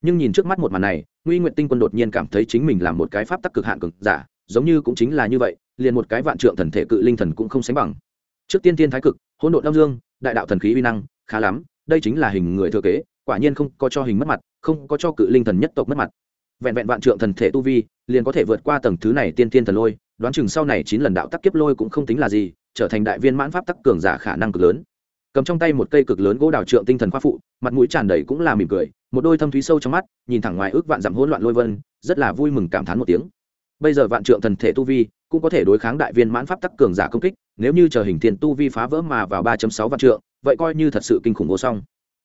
Nhưng nhìn trước mắt một màn này nguy nguyện tinh quân đột nhiên cảm thấy chính mình là một cái pháp tắc cực hạn cường giả, giống như cũng chính là như vậy, liền một cái vạn trượng thần thể cự linh thần cũng không sánh bằng. Trước tiên tiên thái cực, hỗn độn âm dương, đại đạo thần khí uy năng, khá lắm, đây chính là hình người thừa kế, quả nhiên không có cho hình mất mặt, không có cho cự linh thần nhất tộc mất mặt. Vẹn vẹn vạn trượng thần thể tu vi, liền có thể vượt qua tầng thứ này tiên tiên thần lôi, đoán chừng sau này chín lần đạo tắc kiếp lôi cũng không tính là gì trở thành đại viên mãn pháp tắc cường giả khả năng cực lớn. Cầm trong tay một cây cực lớn gỗ đào trượng tinh thần khoa phụ, mặt mũi tràn đầy cũng là mỉm cười, một đôi thâm thúy sâu trong mắt, nhìn thẳng ngoài ước vạn dặm hỗn loạn lôi vân, rất là vui mừng cảm thán một tiếng. Bây giờ vạn trượng thần thể tu vi cũng có thể đối kháng đại viên mãn pháp tắc cường giả công kích, nếu như chờ hình thiên tu vi phá vỡ mà vào ba sáu vạn trượng, vậy coi như thật sự kinh khủng vô song.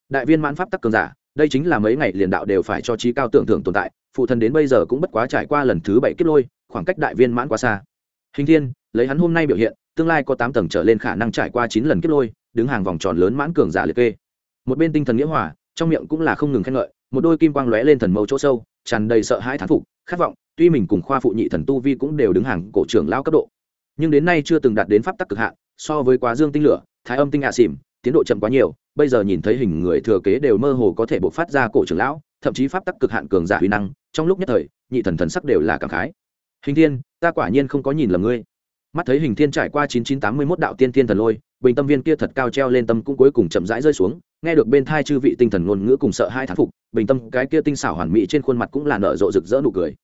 Đại viên mãn pháp tắc cường giả, đây chính là mấy ngày liền đạo đều phải cho trí cao tưởng thưởng tồn tại, phụ thần đến bây giờ cũng bất quá trải qua lần thứ bảy kiếp lôi, khoảng cách đại viên mãn quá xa. Hình thiên, lấy hắn hôm nay biểu hiện tương lai có tám tầng trở lên khả năng trải qua chín lần kiếp lôi, đứng hàng vòng tròn lớn mãn cường giả liệt kê. Một bên tinh thần nghĩa hòa, trong miệng cũng là không ngừng khen ngợi, một đôi kim quang lóe lên thần mâu chỗ sâu, tràn đầy sợ hãi thán phục, khát vọng, tuy mình cùng khoa phụ nhị thần tu vi cũng đều đứng hàng cổ trưởng lao cấp độ. Nhưng đến nay chưa từng đạt đến pháp tắc cực hạn, so với quá dương tinh lửa, thái âm tinh hạ xỉm, tiến độ chậm quá nhiều, bây giờ nhìn thấy hình người thừa kế đều mơ hồ có thể bộc phát ra cổ trưởng lão, thậm chí pháp tắc cực hạn cường giả huy năng, trong lúc nhất thời, nhị thần thần sắc đều là cảm khái. Hình thiên, ta quả nhiên không có nhìn lầm ngươi mắt thấy hình thiên trải qua chín chín tám mươi mốt đạo tiên tiên thần lôi bình tâm viên kia thật cao treo lên tâm cũng cuối cùng chậm rãi rơi xuống nghe được bên thai chư vị tinh thần ngôn ngữ cùng sợ hai thán phục bình tâm cái kia tinh xảo hoàn mỹ trên khuôn mặt cũng là nở rộ rực rỡ nụ cười.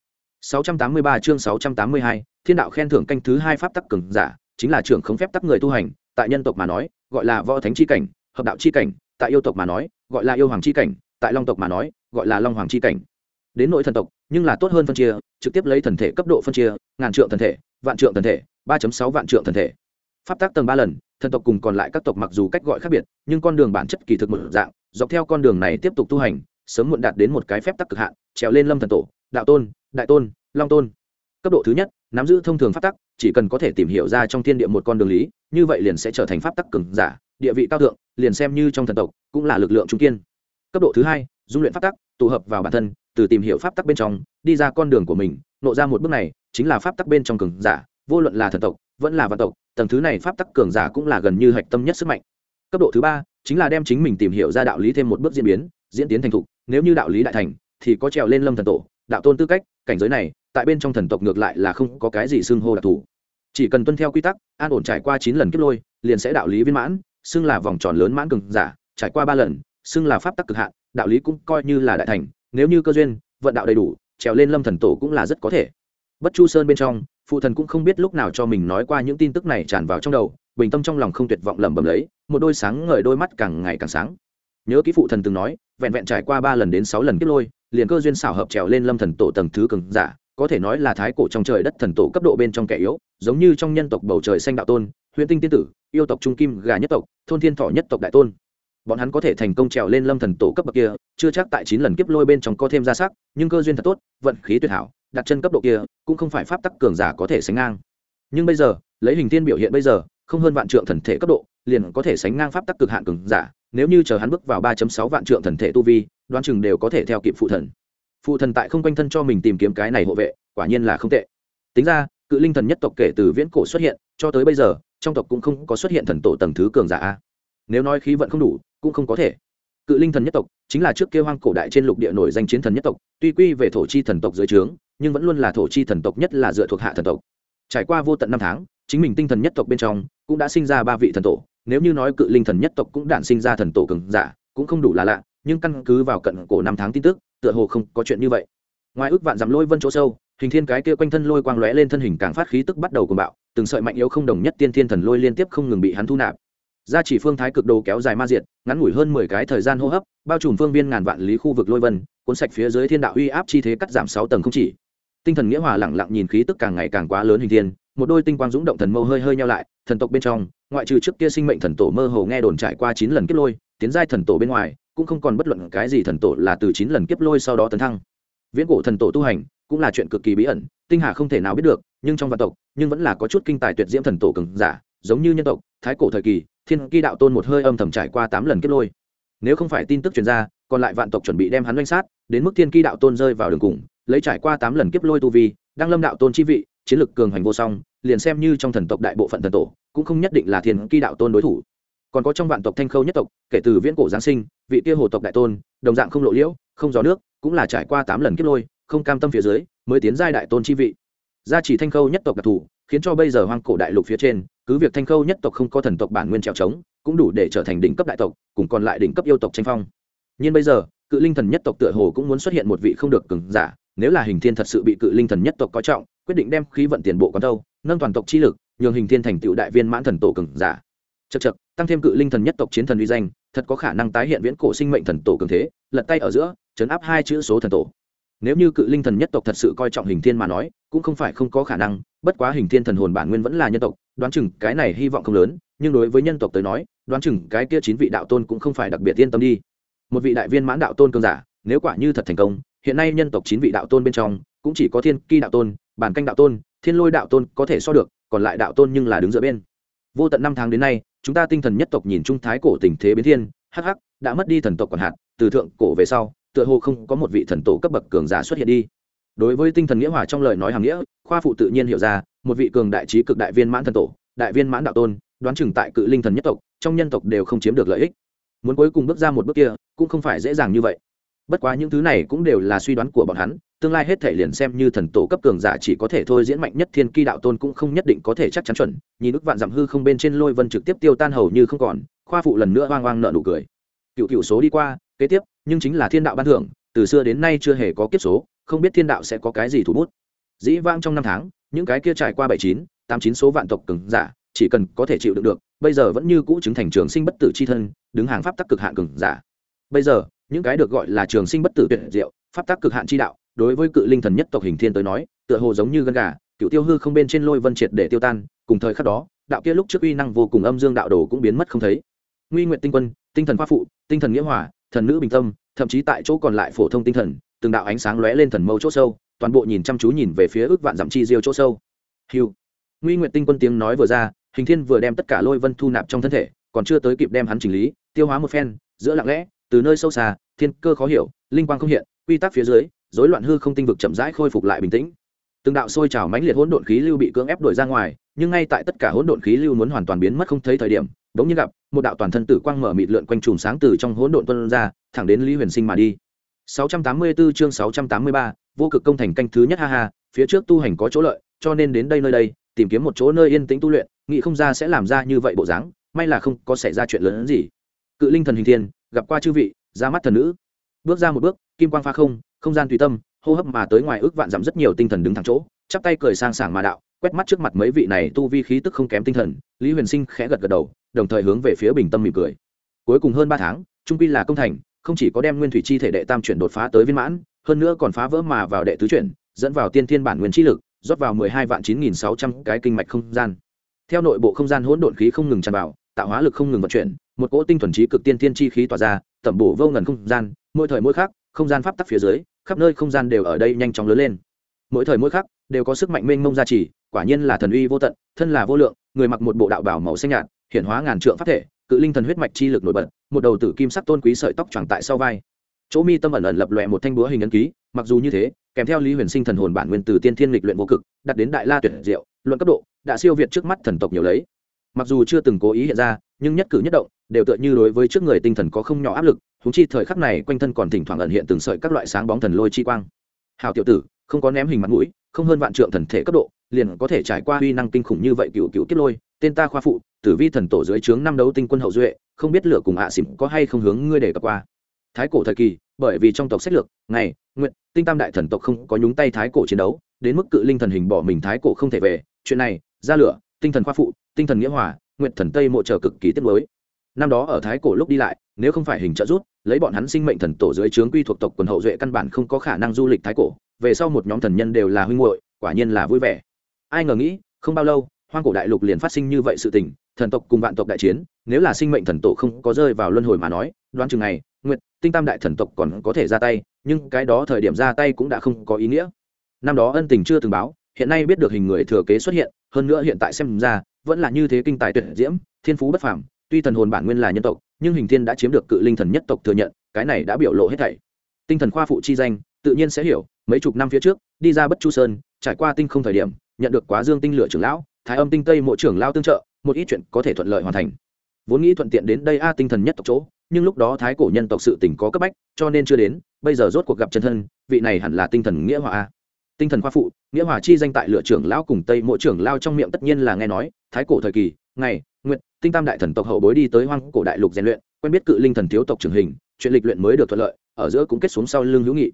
683 chương 682, thiên đạo khen thưởng canh thứ hai pháp tắc cường giả chính là trưởng không phép tắc người tu hành tại nhân tộc mà nói gọi là võ thánh chi cảnh hợp đạo chi cảnh tại yêu tộc mà nói gọi là yêu hoàng chi cảnh tại long tộc mà nói gọi là long hoàng chi cảnh. Đến nội thần tộc nhưng là tốt hơn phân chia trực tiếp lấy thần thể cấp độ phân chia ngàn trượng thần thể vạn trượng thần thể 3.6 vạn trượng thần thể. Pháp tắc tầng ba lần, thần tộc cùng còn lại các tộc mặc dù cách gọi khác biệt, nhưng con đường bản chất kỳ thực một dạng, dọc theo con đường này tiếp tục tu hành, sớm muộn đạt đến một cái phép tắc cực hạn, trèo lên lâm thần tổ, đạo tôn, đại tôn, long tôn. Cấp độ thứ nhất, nắm giữ thông thường pháp tắc, chỉ cần có thể tìm hiểu ra trong thiên địa một con đường lý, như vậy liền sẽ trở thành pháp tắc cường giả, địa vị cao thượng, liền xem như trong thần tộc, cũng là lực lượng trung kiên. Cấp độ thứ hai, dung luyện pháp tắc, tụ hợp vào bản thân, từ tìm hiểu pháp tắc bên trong, đi ra con đường của mình nộ ra một bước này, chính là pháp tắc bên trong cường giả, vô luận là thần tộc, vẫn là vạn tộc, tầng thứ này pháp tắc cường giả cũng là gần như hạch tâm nhất sức mạnh. Cấp độ thứ ba, chính là đem chính mình tìm hiểu ra đạo lý thêm một bước diễn biến, diễn tiến thành thục, nếu như đạo lý đại thành, thì có trèo lên lâm thần tổ, đạo tôn tư cách, cảnh giới này, tại bên trong thần tộc ngược lại là không có cái gì xưng hô đặc thù. Chỉ cần tuân theo quy tắc, an ổn trải qua chín lần kiếp lôi, liền sẽ đạo lý viên mãn, xưng là vòng tròn lớn mãn cường giả, trải qua ba lần, xưng là pháp tắc cực hạn, đạo lý cũng coi như là đại thành, nếu như cơ duyên, vận đạo đầy đủ trèo lên lâm thần tổ cũng là rất có thể. Bất chu sơn bên trong, phụ thần cũng không biết lúc nào cho mình nói qua những tin tức này tràn vào trong đầu, bình tâm trong lòng không tuyệt vọng lẩm bẩm lấy, một đôi sáng ngời đôi mắt càng ngày càng sáng. Nhớ kỹ phụ thần từng nói, vẹn vẹn trải qua ba lần đến sáu lần kiếp lôi, liền cơ duyên xảo hợp trèo lên lâm thần tổ tầng thứ cường giả, có thể nói là thái cổ trong trời đất thần tổ cấp độ bên trong kẻ yếu, giống như trong nhân tộc bầu trời xanh đạo tôn huyện tinh tiên tử, yêu tộc trung kim gà nhất tộc, thôn thiên thọ nhất tộc đại tôn bọn hắn có thể thành công trèo lên lâm thần tổ cấp bậc kia, chưa chắc tại chín lần kiếp lôi bên trong có thêm ra sắc, nhưng cơ duyên thật tốt, vận khí tuyệt hảo, đặt chân cấp độ kia, cũng không phải pháp tắc cường giả có thể sánh ngang. Nhưng bây giờ, lấy hình thiên biểu hiện bây giờ, không hơn vạn trượng thần thể cấp độ, liền có thể sánh ngang pháp tắc cực hạn cường giả, nếu như chờ hắn bước vào ba sáu vạn trượng thần thể tu vi, đoán chừng đều có thể theo kịp phụ thần. Phụ thần tại không quanh thân cho mình tìm kiếm cái này hộ vệ, quả nhiên là không tệ. Tính ra, cự linh thần nhất tộc kể từ viễn cổ xuất hiện, cho tới bây giờ, trong tộc cũng không có xuất hiện thần tổ tầng thứ cường giả nếu nói khí vận không đủ cũng không có thể. Cự linh thần nhất tộc chính là trước kia hoang cổ đại trên lục địa nổi danh chiến thần nhất tộc, tuy quy về thổ chi thần tộc dưới trướng, nhưng vẫn luôn là thổ chi thần tộc nhất là dựa thuộc hạ thần tộc. Trải qua vô tận năm tháng, chính mình tinh thần nhất tộc bên trong cũng đã sinh ra ba vị thần tổ, nếu như nói cự linh thần nhất tộc cũng đản sinh ra thần tổ cường giả, cũng không đủ là lạ, nhưng căn cứ vào cận cổ năm tháng tin tức, tựa hồ không có chuyện như vậy. Ngoài ước vạn dặm lôi vân chỗ sâu, hình thiên cái kia quanh thân lôi quang lóe lên thân hình càng phát khí tức bắt đầu cùng bạo, từng sợi mạnh yếu không đồng nhất tiên thiên thần lôi liên tiếp không ngừng bị hắn thu nạp gia chỉ phương thái cực đồ kéo dài ma diệt, ngắn ngủi hơn mười cái thời gian hô hấp, bao trùm phương viên ngàn vạn lý khu vực lôi vân, cuốn sạch phía dưới thiên đạo uy áp chi thế cắt giảm sáu tầng không chỉ. Tinh thần nghĩa hòa lẳng lặng nhìn khí tức càng ngày càng quá lớn hình thiên, một đôi tinh quang dũng động thần mâu hơi hơi nhau lại, thần tộc bên trong, ngoại trừ trước kia sinh mệnh thần tổ mơ hồ nghe đồn trải qua chín lần kiếp lôi, tiến giai thần tổ bên ngoài, cũng không còn bất luận cái gì thần tổ là từ chín lần kiếp lôi sau đó tấn thăng. Viễn cổ thần tổ tu hành, cũng là chuyện cực kỳ bí ẩn, tinh hà không thể nào biết được, nhưng trong vạn tộc, nhưng vẫn là có chút kinh tài tuyệt diễm thần tổ cường giả giống như nhân tộc, thái cổ thời kỳ, thiên kỳ đạo tôn một hơi âm thầm trải qua tám lần kiếp lôi. Nếu không phải tin tức truyền ra, còn lại vạn tộc chuẩn bị đem hắn doanh sát, đến mức thiên kỳ đạo tôn rơi vào đường cùng, lấy trải qua tám lần kiếp lôi tu vi đang lâm đạo tôn chi vị, chiến lực cường hành vô song, liền xem như trong thần tộc đại bộ phận thần tổ, cũng không nhất định là thiên kỳ đạo tôn đối thủ. Còn có trong vạn tộc thanh khâu nhất tộc, kể từ viễn cổ giáng sinh, vị kia hồ tộc đại tôn, đồng dạng không lộ liễu, không gió nước, cũng là trải qua tám lần kiếp lôi, không cam tâm phía dưới, mới tiến giai đại tôn chi vị. Gia chỉ thanh khâu nhất tộc đặc thù khiến cho bây giờ hoang cổ đại lục phía trên, cứ việc thanh khâu nhất tộc không có thần tộc bản nguyên trèo trống, cũng đủ để trở thành đỉnh cấp đại tộc, cùng còn lại đỉnh cấp yêu tộc tranh phong. Nhưng bây giờ, cự linh thần nhất tộc tựa hồ cũng muốn xuất hiện một vị không được cứng giả, nếu là hình thiên thật sự bị cự linh thần nhất tộc coi trọng, quyết định đem khí vận tiền bộ con đâu nâng toàn tộc chi lực, nhường hình thiên thành tựu đại viên mãn thần tổ cường giả. Chật chật tăng thêm cự linh thần nhất tộc chiến thần uy danh, thật có khả năng tái hiện viễn cổ sinh mệnh thần tổ cường thế, lật tay ở giữa, chấn áp hai chữ số thần tổ. Nếu như cự linh thần nhất tộc thật sự coi trọng hình thiên mà nói, cũng không phải không có khả năng bất quá hình thiên thần hồn bản nguyên vẫn là nhân tộc, đoán chừng cái này hy vọng không lớn, nhưng đối với nhân tộc tới nói, đoán chừng cái kia chín vị đạo tôn cũng không phải đặc biệt yên tâm đi. Một vị đại viên mãn đạo tôn cường giả, nếu quả như thật thành công, hiện nay nhân tộc chín vị đạo tôn bên trong, cũng chỉ có thiên kỳ đạo tôn, bản canh đạo tôn, thiên lôi đạo tôn có thể so được, còn lại đạo tôn nhưng là đứng giữa bên. Vô tận năm tháng đến nay, chúng ta tinh thần nhất tộc nhìn trung thái cổ tình thế biến thiên, hắc hắc, đã mất đi thần tộc còn hạt, từ thượng cổ về sau, tựa hồ không có một vị thần tổ cấp bậc cường giả xuất hiện đi đối với tinh thần nghĩa hòa trong lời nói hàng nghĩa, khoa phụ tự nhiên hiểu ra, một vị cường đại trí cực đại viên mãn thần tổ, đại viên mãn đạo tôn, đoán chừng tại cự linh thần nhất tộc, trong nhân tộc đều không chiếm được lợi ích. Muốn cuối cùng bước ra một bước kia, cũng không phải dễ dàng như vậy. Bất quá những thứ này cũng đều là suy đoán của bọn hắn, tương lai hết thể liền xem như thần tổ cấp cường giả chỉ có thể thôi diễn mạnh nhất thiên kỳ đạo tôn cũng không nhất định có thể chắc chắn chuẩn. Nhìn ức vạn dặm hư không bên trên lôi vân trực tiếp tiêu tan hầu như không còn, khoa phụ lần nữa hoang hoang nợ nụ cười. Cựu cựu số đi qua, kế tiếp, nhưng chính là thiên đạo ban thưởng, từ xưa đến nay chưa hề có kiếp số không biết thiên đạo sẽ có cái gì thủ bút. Dĩ vang trong năm tháng, những cái kia trải qua bảy chín, tám chín số vạn tộc cường giả, chỉ cần có thể chịu đựng được, bây giờ vẫn như cũ chứng thành trường sinh bất tử c h i thân, đứng hàng pháp tắc cực hạn cường giả. Bây giờ, những cái được gọi là trường sinh bất tử tuyệt diệu, pháp tắc cực hạn chi đạo, đối với cự linh thần nhất tộc hình thiên tới nói, tựa hồ giống như gân gà, cựu tiêu hư không bên trên lôi vân triệt để tiêu tan, cùng thời khắc đó, đạo kia lúc trước uy năng vô cùng âm dương đạo đồ cũng biến mất không thấy. Nguy nguyện tinh quân, tinh thần khoa phụ, tinh thần nghĩa hòa, thần nữ bình tâm, thậm chí tại chỗ còn lại phổ thông tinh thần từng đạo ánh sáng lóe lên thần mâu chỗ sâu, toàn bộ nhìn chăm chú nhìn về phía ước vạn dặm chi diêu chỗ sâu. Hiu nguy nguyện tinh quân tiếng nói vừa ra, hình thiên vừa đem tất cả lôi vân thu nạp trong thân thể, còn chưa tới kịp đem hắn chỉnh lý, tiêu hóa một phen, giữa lặng lẽ, từ nơi sâu xa, thiên cơ khó hiểu, linh quang không hiện, quy tắc phía dưới, rối loạn hư không tinh vực chậm rãi khôi phục lại bình tĩnh. Từng đạo sôi trào mãnh liệt hỗn độn khí lưu bị cưỡng ép đuổi ra ngoài, nhưng ngay tại tất cả hỗn độn khí lưu muốn hoàn toàn biến mất không thấy thời điểm, bỗng nhiên gặp một đạo toàn thân tử quang mở mịt lượn quanh chùm sáng từ trong hỗn độn tuôn ra, thẳng đến lý huyền sinh mà đi. 684 chương 683, vô cực công thành canh thứ nhất ha ha phía trước tu hành có chỗ lợi cho nên đến đây nơi đây tìm kiếm một chỗ nơi yên tĩnh tu luyện nghĩ không ra sẽ làm ra như vậy bộ dáng may là không có xảy ra chuyện lớn hơn gì. Cự linh thần hình thiên gặp qua chư vị ra mắt thần nữ. Bước ra một bước kim quang pha không không gian tùy tâm hô hấp mà tới ngoài ước vạn giảm rất nhiều tinh thần đứng thẳng chỗ chắp tay cười sang sảng mà đạo quét mắt trước mặt mấy vị này tu vi khí tức không kém tinh thần lý huyền sinh khẽ gật gật đầu đồng thời hướng về phía bình tâm mỉm cười. Cuối cùng hơn ba tháng trung quy là công thành không chỉ có đem nguyên thủy chi thể đệ tam chuyển đột phá tới viên mãn, hơn nữa còn phá vỡ mà vào đệ tứ chuyển, dẫn vào tiên thiên bản nguyên chi lực, rót vào mười hai vạn chín nghìn sáu trăm cái kinh mạch không gian. Theo nội bộ không gian hỗn độn khí không ngừng tràn vào, tạo hóa lực không ngừng vận chuyển, một cỗ tinh thuần trí cực tiên thiên chi khí tỏa ra, tẩm bổ vô ngần không gian, mỗi thời mỗi khác không gian pháp tắc phía dưới, khắp nơi không gian đều ở đây nhanh chóng lớn lên. Mỗi thời mỗi khắc, đều có sức mạnh mênh mông gia trì, quả nhiên là thần uy vô tận, thân là vô lượng, người mặc một bộ đạo bảo màu xanh nhạt, hiển hóa ngàn trượng pháp thể cự linh thần huyết mạch chi lực nổi bật, một đầu tử kim sắc tôn quý sợi tóc choàng tại sau vai. Chỗ mi tâm ẩn ẩn lập lòe một thanh búa hình ấn ký, mặc dù như thế, kèm theo lý huyền sinh thần hồn bản nguyên từ tiên thiên lịch luyện vô cực, đặt đến đại la tuyệt diệu, luận cấp độ, đã siêu việt trước mắt thần tộc nhiều lấy. Mặc dù chưa từng cố ý hiện ra, nhưng nhất cử nhất động, đều tựa như đối với trước người tinh thần có không nhỏ áp lực húng chi thời khắc này quanh thân còn thỉnh thoảng ẩn hiện từng sợi các loại sáng bóng thần lôi chi quang. Hào tiểu tử, không có ném hình mặt mũi, không hơn vạn trượng thần thể cấp độ liền có thể trải qua uy năng kinh khủng như vậy cựu cựu kiếp lôi, tên ta khoa phụ, tử vi thần tổ dưới trướng năm đấu tinh quân hậu duệ, không biết lửa cùng ạ à xỉm có hay không hướng ngươi để cập qua. Thái cổ thời kỳ, bởi vì trong tộc sách lược, ngày nguyện tinh tam đại thần tộc không có nhúng tay thái cổ chiến đấu, đến mức cự linh thần hình bỏ mình thái cổ không thể về. Chuyện này, ra lửa, tinh thần khoa phụ, tinh thần nghĩa hòa nguyện thần tây mộ trở cực kỳ tiết mới năm đó ở thái cổ lúc đi lại, nếu không phải hình trợ rút lấy bọn hắn sinh mệnh thần tổ dưới trướng quy thuộc tộc quần hậu duệ căn bản không có khả năng du lịch thái cổ. Về sau một nhóm thần nhân đều là huynh muội, quả nhiên là vui vẻ ai ngờ nghĩ, không bao lâu, hoang cổ đại lục liền phát sinh như vậy sự tình, thần tộc cùng vạn tộc đại chiến, nếu là sinh mệnh thần tổ không có rơi vào luân hồi mà nói, đoán chừng này nguyện tinh tam đại thần tộc còn có thể ra tay, nhưng cái đó thời điểm ra tay cũng đã không có ý nghĩa. Năm đó ân tình chưa từng báo, hiện nay biết được hình người thừa kế xuất hiện, hơn nữa hiện tại xem ra, vẫn là như thế kinh tài tuyệt diễm, thiên phú bất phàm, tuy thần hồn bản nguyên là nhân tộc, nhưng hình thiên đã chiếm được cự linh thần nhất tộc thừa nhận, cái này đã biểu lộ hết thảy. Tinh thần khoa phụ chi danh, tự nhiên sẽ hiểu, mấy chục năm phía trước, đi ra bất chu sơn, trải qua tinh không thời điểm nhận được quá dương tinh lửa trưởng lão, thái âm tinh tây mộ trưởng lao tương trợ, một ít chuyện có thể thuận lợi hoàn thành. Vốn nghĩ thuận tiện đến đây a tinh thần nhất tộc chỗ, nhưng lúc đó thái cổ nhân tộc sự tỉnh có cấp bách, cho nên chưa đến, bây giờ rốt cuộc gặp chân thân, vị này hẳn là tinh thần nghĩa hòa a. Tinh thần khoa phụ, nghĩa hòa chi danh tại lựa trưởng lão cùng tây mộ trưởng lao trong miệng tất nhiên là nghe nói, thái cổ thời kỳ, ngày nguyện tinh tam đại thần tộc hậu bối đi tới hoang cổ đại lục rèn luyện, quen biết cự linh thần thiếu tộc trưởng hình, chuyện lịch luyện mới được thuận lợi, ở giữa cũng kết xuống sau lưng hữu nghị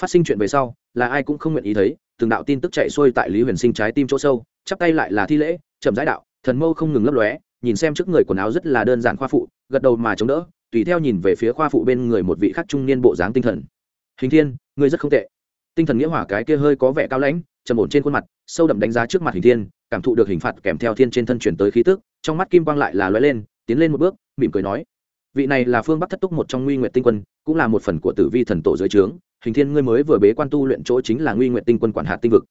phát sinh chuyện về sau, là ai cũng không nguyện ý thấy, từng đạo tin tức chạy xuôi tại lý huyền sinh trái tim chỗ sâu, chắp tay lại là thi lễ, chậm rãi đạo, thần mâu không ngừng lấp lóe, nhìn xem trước người quần áo rất là đơn giản khoa phụ, gật đầu mà chống đỡ, tùy theo nhìn về phía khoa phụ bên người một vị khắc trung niên bộ dáng tinh thần. Hình thiên, ngươi rất không tệ. Tinh thần nghĩa hỏa cái kia hơi có vẻ cao lãnh, trầm ổn trên khuôn mặt, sâu đậm đánh giá trước mặt hình thiên, cảm thụ được hình phạt kèm theo thiên trên thân chuyển tới khí tức, trong mắt kim quang lại là lóe lên, tiến lên một bước, mỉm cười nói vị này là phương bắc thất túc một trong nguy nguyện tinh quân cũng là một phần của tử vi thần tổ dưới trướng hình thiên ngươi mới vừa bế quan tu luyện chỗ chính là nguy nguyện tinh quân quản hạt tinh vực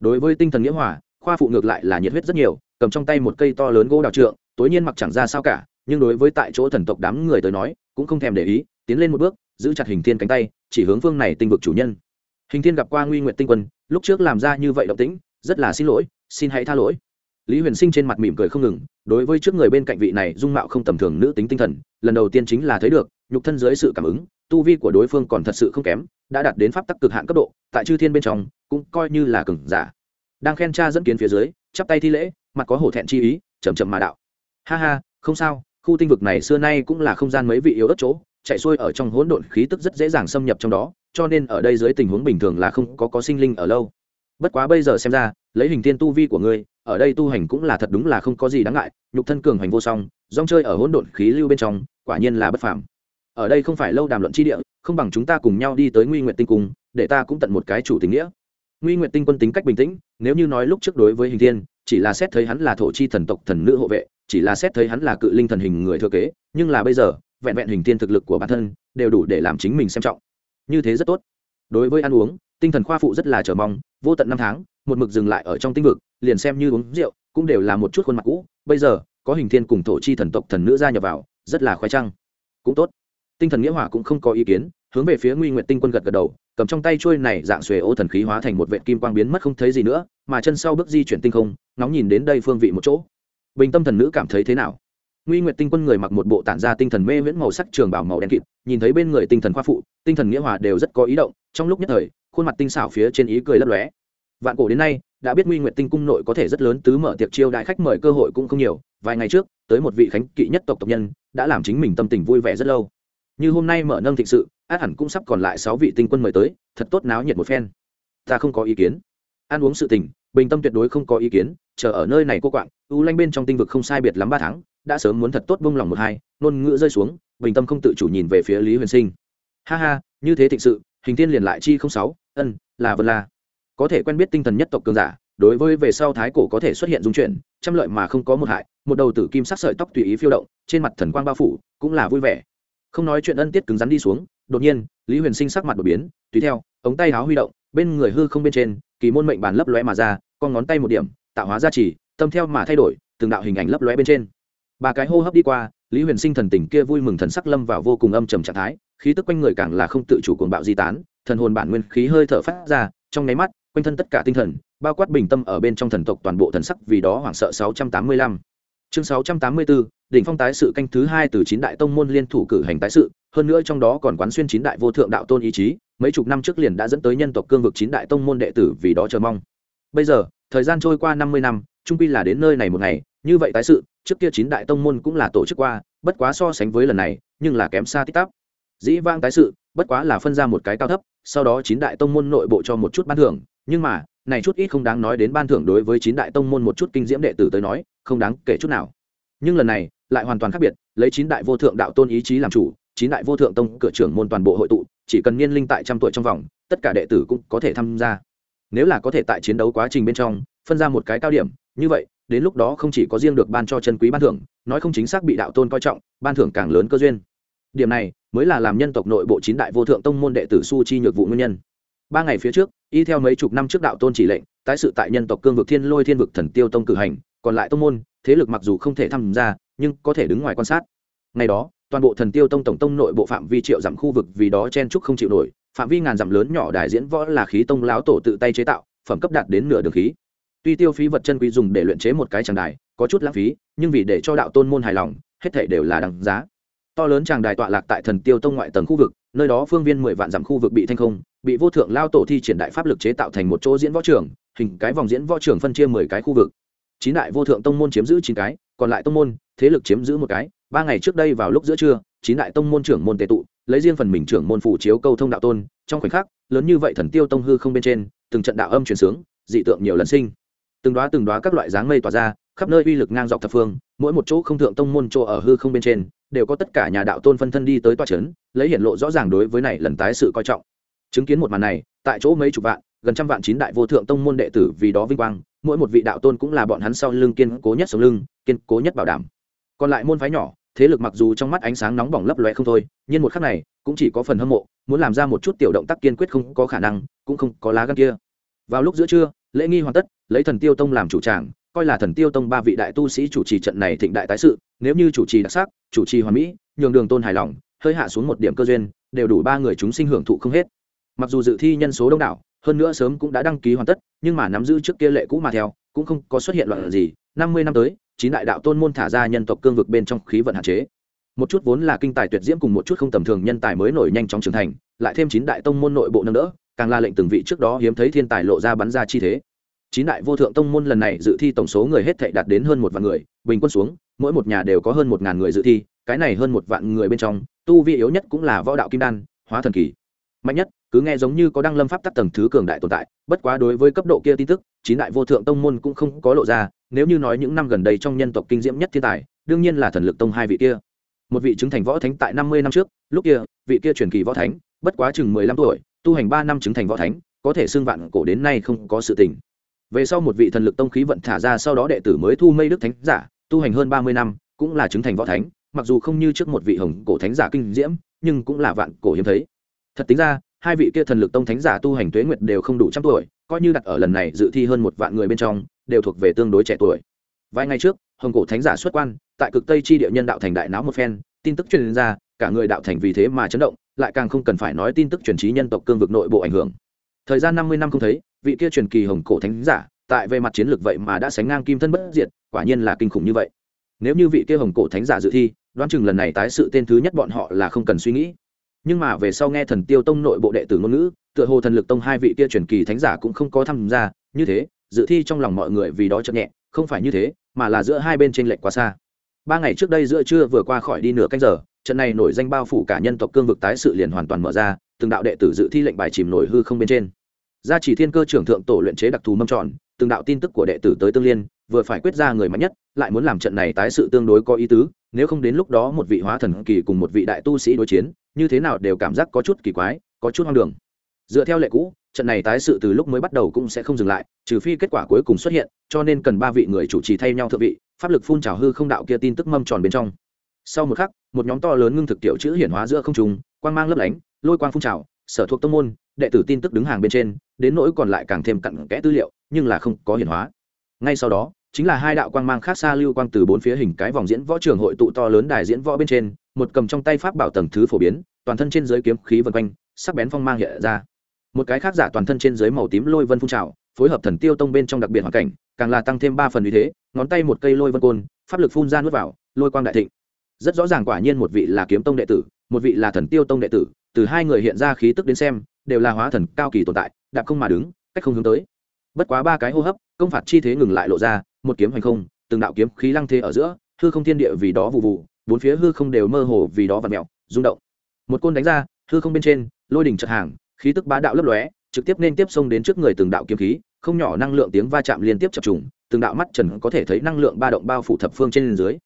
đối với tinh thần nghĩa hòa, khoa phụ ngược lại là nhiệt huyết rất nhiều cầm trong tay một cây to lớn gỗ đào trượng tối nhiên mặc chẳng ra sao cả nhưng đối với tại chỗ thần tộc đám người tới nói cũng không thèm để ý tiến lên một bước giữ chặt hình thiên cánh tay chỉ hướng phương này tinh vực chủ nhân hình thiên gặp qua nguy nguyện tinh quân lúc trước làm ra như vậy động tĩnh rất là xin lỗi xin hãy tha lỗi lý huyền sinh trên mặt mỉm cười không ngừng, đối với trước người bên cạnh vị này dung mạo không tầm thường nữ tính tinh thần, lần đầu tiên chính là thấy được, nhục thân dưới sự cảm ứng, tu vi của đối phương còn thật sự không kém, đã đạt đến pháp tắc cực hạn cấp độ, tại chư thiên bên trong, cũng coi như là cừng giả. Đang khen cha dẫn kiến phía dưới, chắp tay thi lễ, mặt có hổ thẹn chi ý chầm chậm mà đạo. Ha ha, không sao, khu tinh vực này xưa nay cũng là không gian mấy vị yếu ớt chỗ, chạy xuôi ở trong hỗn độn khí tức rất dễ dàng xâm nhập trong đó, cho nên ở đây dưới tình huống bình thường là không có có sinh linh ở lâu. Bất quá bây giờ xem ra, lấy hình thiên tu vi của ngươi ở đây tu hành cũng là thật đúng là không có gì đáng ngại, nhục thân cường hành vô song, rong chơi ở hỗn độn khí lưu bên trong, quả nhiên là bất phàm. Ở đây không phải lâu đàm luận chi địa, không bằng chúng ta cùng nhau đi tới nguy nguyện tinh cung, để ta cũng tận một cái chủ tình nghĩa. Nguy nguyện tinh quân tính cách bình tĩnh, nếu như nói lúc trước đối với hình thiên, chỉ là xét thấy hắn là thổ chi thần tộc thần nữ hộ vệ, chỉ là xét thấy hắn là cự linh thần hình người thừa kế, nhưng là bây giờ, vẹn vẹn hình thiên thực lực của bản thân, đều đủ để làm chính mình xem trọng. Như thế rất tốt. Đối với ăn uống, tinh thần khoa phụ rất là chờ mong, vô tận năm tháng, một mực dừng lại ở trong tinh vực liền xem như uống rượu, cũng đều là một chút khuôn mặt cũ. Bây giờ, có hình thiên cùng thổ chi thần tộc thần nữ gia nhập vào, rất là khoái trăng. Cũng tốt. Tinh thần nghĩa hỏa cũng không có ý kiến, hướng về phía nguy nguyện tinh quân gật gật đầu, cầm trong tay trôi này dạng xuề ô thần khí hóa thành một vệ kim quang biến mất không thấy gì nữa, mà chân sau bước di chuyển tinh không, ngóng nhìn đến đây phương vị một chỗ. Bình tâm thần nữ cảm thấy thế nào? Nguy nguyện tinh quân người mặc một bộ tản ra tinh thần mê viễn màu sắc trường bảo màu đen kịt, nhìn thấy bên người tinh thần khoa phụ, tinh thần nghĩa hòa đều rất có ý động, trong lúc nhất thời, khuôn mặt tinh xảo phía trên ý cười lấp lóe vạn cổ đến nay, đã biết nguy nguyệt tinh cung nội có thể rất lớn tứ mở tiệc chiêu đại khách mời cơ hội cũng không nhiều, vài ngày trước, tới một vị khánh kỵ nhất tộc tộc nhân, đã làm chính mình tâm tình vui vẻ rất lâu. Như hôm nay mở nâng thịnh sự, át hẳn cũng sắp còn lại sáu vị tinh quân mời tới, thật tốt náo nhiệt một phen. Ta không có ý kiến. Ăn uống sự tình, bình tâm tuyệt đối không có ý kiến, chờ ở nơi này cô quạng ưu lanh bên trong tinh vực không sai biệt lắm ba tháng, đã sớm muốn thật tốt bông lòng một hai nôn ngữ rơi xuống, bình tâm không tự chủ nhìn về phía lý huyền sinh. Ha ha, như thế thịnh sự, hình tiên liền lại chi không sáu, ân, là vân la có thể quen biết tinh thần nhất tộc cường giả, đối với về sau thái cổ có thể xuất hiện dung chuyển, trăm lợi mà không có một hại, một đầu tử kim sắc sợi tóc tùy ý phiêu động, trên mặt thần quang bao phủ, cũng là vui vẻ. Không nói chuyện ân tiết cứng rắn đi xuống, đột nhiên, lý huyền sinh sắc mặt đột biến, tùy theo, ống tay háo huy động, bên người hư không bên trên, kỳ môn mệnh bàn lấp lóe mà ra, con ngón tay một điểm, tạo hóa gia trì, tâm theo mà thay đổi, từng đạo hình ảnh lấp lóe bên trên. Ba cái hô hấp đi qua, lý huyền sinh thần tình kia vui mừng thần sắc lâm vào vô cùng âm trầm trạng thái, khí tức quanh người càng là không tự chủ cuồng bạo di tán, thần hồn bản nguyên khí hơi thở phát ra, trong nháy mắt quanh thân tất cả tinh thần bao quát bình tâm ở bên trong thần tộc toàn bộ thần sắc vì đó hoảng sợ 685. chương 684, đỉnh phong tái sự canh thứ hai từ chín đại tông môn liên thủ cử hành tái sự hơn nữa trong đó còn quán xuyên chín đại vô thượng đạo tôn ý chí mấy chục năm trước liền đã dẫn tới nhân tộc cương vực chín đại tông môn đệ tử vì đó chờ mong bây giờ thời gian trôi qua năm mươi năm trung quy là đến nơi này một ngày như vậy tái sự trước kia chín đại tông môn cũng là tổ chức qua bất quá so sánh với lần này nhưng là kém xa tích tắp dĩ vang tái sự bất quá là phân ra một cái cao thấp sau đó chín đại tông môn nội bộ cho một chút ban thưởng nhưng mà, này chút ít không đáng nói đến ban thưởng đối với chín đại tông môn một chút kinh diễm đệ tử tới nói, không đáng kể chút nào. Nhưng lần này, lại hoàn toàn khác biệt, lấy chín đại vô thượng đạo tôn ý chí làm chủ, chín đại vô thượng tông cửa trưởng môn toàn bộ hội tụ, chỉ cần niên linh tại trăm tuổi trong vòng, tất cả đệ tử cũng có thể tham gia. Nếu là có thể tại chiến đấu quá trình bên trong, phân ra một cái cao điểm, như vậy, đến lúc đó không chỉ có riêng được ban cho chân quý ban thưởng, nói không chính xác bị đạo tôn coi trọng, ban thưởng càng lớn cơ duyên. Điểm này, mới là làm nhân tộc nội bộ chín đại vô thượng tông môn đệ tử su chi nhược vụ nguyên nhân ba ngày phía trước, y theo mấy chục năm trước đạo tôn chỉ lệnh, tái sự tại nhân tộc cương vực thiên lôi thiên vực thần tiêu tông cử hành, còn lại tông môn, thế lực mặc dù không thể tham gia, nhưng có thể đứng ngoài quan sát. Ngày đó, toàn bộ thần tiêu tông tổng tông nội bộ phạm vi triệu dặm khu vực vì đó chen trúc không chịu nổi, phạm vi ngàn dặm lớn nhỏ đại diễn võ là khí tông láo tổ tự tay chế tạo, phẩm cấp đạt đến nửa đường khí. Tuy tiêu phí vật chân quý dùng để luyện chế một cái tràng đài, có chút lãng phí, nhưng vì để cho đạo tôn môn hài lòng, hết thể đều là đằng giá. To lớn tràng đài tọa lạc tại thần tiêu tông ngoại tầng khu vực, nơi đó phương viên mười vạn dặm khu vực bị thanh không bị vô thượng lao tổ thi triển đại pháp lực chế tạo thành một chỗ diễn võ trường, hình cái vòng diễn võ trường phân chia mười cái khu vực. Chín đại vô thượng tông môn chiếm giữ chín cái, còn lại tông môn, thế lực chiếm giữ một cái. Ba ngày trước đây vào lúc giữa trưa, chín đại tông môn trưởng môn tề tụ, lấy riêng phần mình trưởng môn phủ chiếu câu thông đạo tôn, trong khoảnh khắc, lớn như vậy thần tiêu tông hư không bên trên, từng trận đạo âm truyền sướng, dị tượng nhiều lần sinh. Từng đoá từng đoá các loại dáng mây tỏa ra, khắp nơi uy lực ngang dọc thập phương, mỗi một chỗ không thượng tông môn chỗ ở hư không bên trên, đều có tất cả nhà đạo tôn phân thân đi tới tòa trấn lấy hiển lộ rõ ràng đối với này lần tái sự coi trọng chứng kiến một màn này, tại chỗ mấy chục vạn, gần trăm vạn chín đại vô thượng tông môn đệ tử vì đó vinh quang, mỗi một vị đạo tôn cũng là bọn hắn sau lưng kiên cố nhất sống lưng, kiên cố nhất bảo đảm. Còn lại môn phái nhỏ, thế lực mặc dù trong mắt ánh sáng nóng bỏng lấp loe không thôi, nhưng một khắc này, cũng chỉ có phần hâm mộ, muốn làm ra một chút tiểu động tác kiên quyết không có khả năng, cũng không có lá gan kia. Vào lúc giữa trưa, lễ nghi hoàn tất, lấy thần tiêu tông làm chủ tràng, coi là thần tiêu tông ba vị đại tu sĩ chủ trì trận này thịnh đại tái sự, nếu như chủ trì đặc sắc, chủ trì hoàn mỹ, nhường đường tôn hài lòng, hơi hạ xuống một điểm cơ duyên, đều đủ ba người chúng sinh hưởng thụ không hết mặc dù dự thi nhân số đông đảo, hơn nữa sớm cũng đã đăng ký hoàn tất, nhưng mà nắm giữ trước kia lệ cũ mà theo, cũng không có xuất hiện loạn gì. Năm mươi năm tới, chín đại đạo tôn môn thả ra nhân tộc cương vực bên trong khí vận hạn chế. Một chút vốn là kinh tài tuyệt diễm cùng một chút không tầm thường nhân tài mới nổi nhanh chóng trưởng thành, lại thêm chín đại tông môn nội bộ nâng đỡ, càng là lệnh từng vị trước đó hiếm thấy thiên tài lộ ra bắn ra chi thế. Chín đại vô thượng tông môn lần này dự thi tổng số người hết thệ đạt đến hơn một vạn người, bình quân xuống, mỗi một nhà đều có hơn một ngàn người dự thi, cái này hơn một vạn người bên trong, tu vi yếu nhất cũng là võ đạo kim đan, hóa thần kỳ mạnh nhất, cứ nghe giống như có đăng lâm pháp tắc tầng thứ cường đại tồn tại, bất quá đối với cấp độ kia tin tức, chín đại vô thượng tông môn cũng không có lộ ra, nếu như nói những năm gần đây trong nhân tộc kinh diễm nhất thiên tài, đương nhiên là thần lực tông hai vị kia. Một vị chứng thành võ thánh tại năm mươi năm trước, lúc kia, vị kia truyền kỳ võ thánh, bất quá chừng mười lăm tuổi, tu hành ba năm chứng thành võ thánh, có thể xưng vạn cổ đến nay không có sự tình. Về sau một vị thần lực tông khí vận thả ra sau đó đệ tử mới thu mây đức thánh giả, tu hành hơn ba mươi năm, cũng là chứng thành võ thánh, mặc dù không như trước một vị hồng cổ thánh giả kinh diễm, nhưng cũng là vạn cổ hiếm thấy thật tính ra, hai vị kia thần lực tông thánh giả tu hành tuế nguyệt đều không đủ trăm tuổi, coi như đặt ở lần này dự thi hơn một vạn người bên trong, đều thuộc về tương đối trẻ tuổi. Vài ngày trước, hồng cổ thánh giả xuất quan, tại cực tây chi địa nhân đạo thành đại náo một phen, tin tức truyền ra, cả người đạo thành vì thế mà chấn động, lại càng không cần phải nói tin tức truyền trí nhân tộc cương vực nội bộ ảnh hưởng. Thời gian năm mươi năm không thấy, vị kia truyền kỳ hồng cổ thánh giả, tại về mặt chiến lược vậy mà đã sánh ngang kim thân bất diệt, quả nhiên là kinh khủng như vậy. Nếu như vị kia hồng cổ thánh giả dự thi, đoán chừng lần này tái sự tên thứ nhất bọn họ là không cần suy nghĩ nhưng mà về sau nghe thần tiêu tông nội bộ đệ tử ngôn ngữ, tựa hồ thần lực tông hai vị kia truyền kỳ thánh giả cũng không có tham gia, như thế, dự thi trong lòng mọi người vì đó chậm nhẹ, không phải như thế, mà là giữa hai bên t r ê n lệch quá xa. Ba ngày trước đây giữa trưa vừa qua khỏi đi nửa canh giờ, trận này nổi danh bao phủ cả nhân tộc cương vực tái sự liền hoàn toàn mở ra, từng đạo đệ tử dự thi lệnh bài chìm nổi hư không bên trên. Gia chỉ thiên cơ trưởng thượng tổ luyện chế đặc thù mâm tròn, từng đạo tin tức của đệ tử tới tương liên vừa phải quyết ra người mạnh nhất, lại muốn làm trận này tái sự tương đối có ý tứ, nếu không đến lúc đó một vị hóa thần kỳ cùng một vị đại tu sĩ đối chiến, như thế nào đều cảm giác có chút kỳ quái, có chút hoang đường. Dựa theo lệ cũ, trận này tái sự từ lúc mới bắt đầu cũng sẽ không dừng lại, trừ phi kết quả cuối cùng xuất hiện, cho nên cần ba vị người chủ trì thay nhau thượng vị, pháp lực phun trào hư không đạo kia tin tức mâm tròn bên trong. Sau một khắc, một nhóm to lớn ngưng thực tiểu chữ hiển hóa giữa không trung, quang mang lấp lánh, lôi quang phun trào, sở thuộc tông môn, đệ tử tin tức đứng hàng bên trên, đến nỗi còn lại càng thêm cặn kẽ tư liệu, nhưng là không có hiển hóa ngay sau đó, chính là hai đạo quang mang khác xa lưu quang từ bốn phía hình cái vòng diễn võ trường hội tụ to lớn đài diễn võ bên trên, một cầm trong tay pháp bảo tầng thứ phổ biến, toàn thân trên dưới kiếm khí vân quanh, sắc bén phong mang hiện ra. Một cái khác giả toàn thân trên dưới màu tím lôi vân phun trào, phối hợp thần tiêu tông bên trong đặc biệt hoàn cảnh, càng là tăng thêm ba phần uy thế, ngón tay một cây lôi vân côn, pháp lực phun ra nuốt vào, lôi quang đại thịnh. Rất rõ ràng quả nhiên một vị là kiếm tông đệ tử, một vị là thần tiêu tông đệ tử, từ hai người hiện ra khí tức đến xem, đều là hóa thần cao kỳ tồn tại, đạp không mà đứng, cách không hướng tới bất quá ba cái hô hấp, công phạt chi thế ngừng lại lộ ra, một kiếm hành không, từng đạo kiếm khí lăng thế ở giữa, hư không thiên địa vì đó vụ vụ, bốn phía hư không đều mơ hồ vì đó và mẹo rung động. Một côn đánh ra, hư không bên trên, lôi đỉnh chật hàng, khí tức bá đạo lấp lóe, trực tiếp nên tiếp xông đến trước người từng đạo kiếm khí, không nhỏ năng lượng tiếng va chạm liên tiếp chập trùng, từng đạo mắt trần có thể thấy năng lượng ba động bao phủ thập phương trên dưới.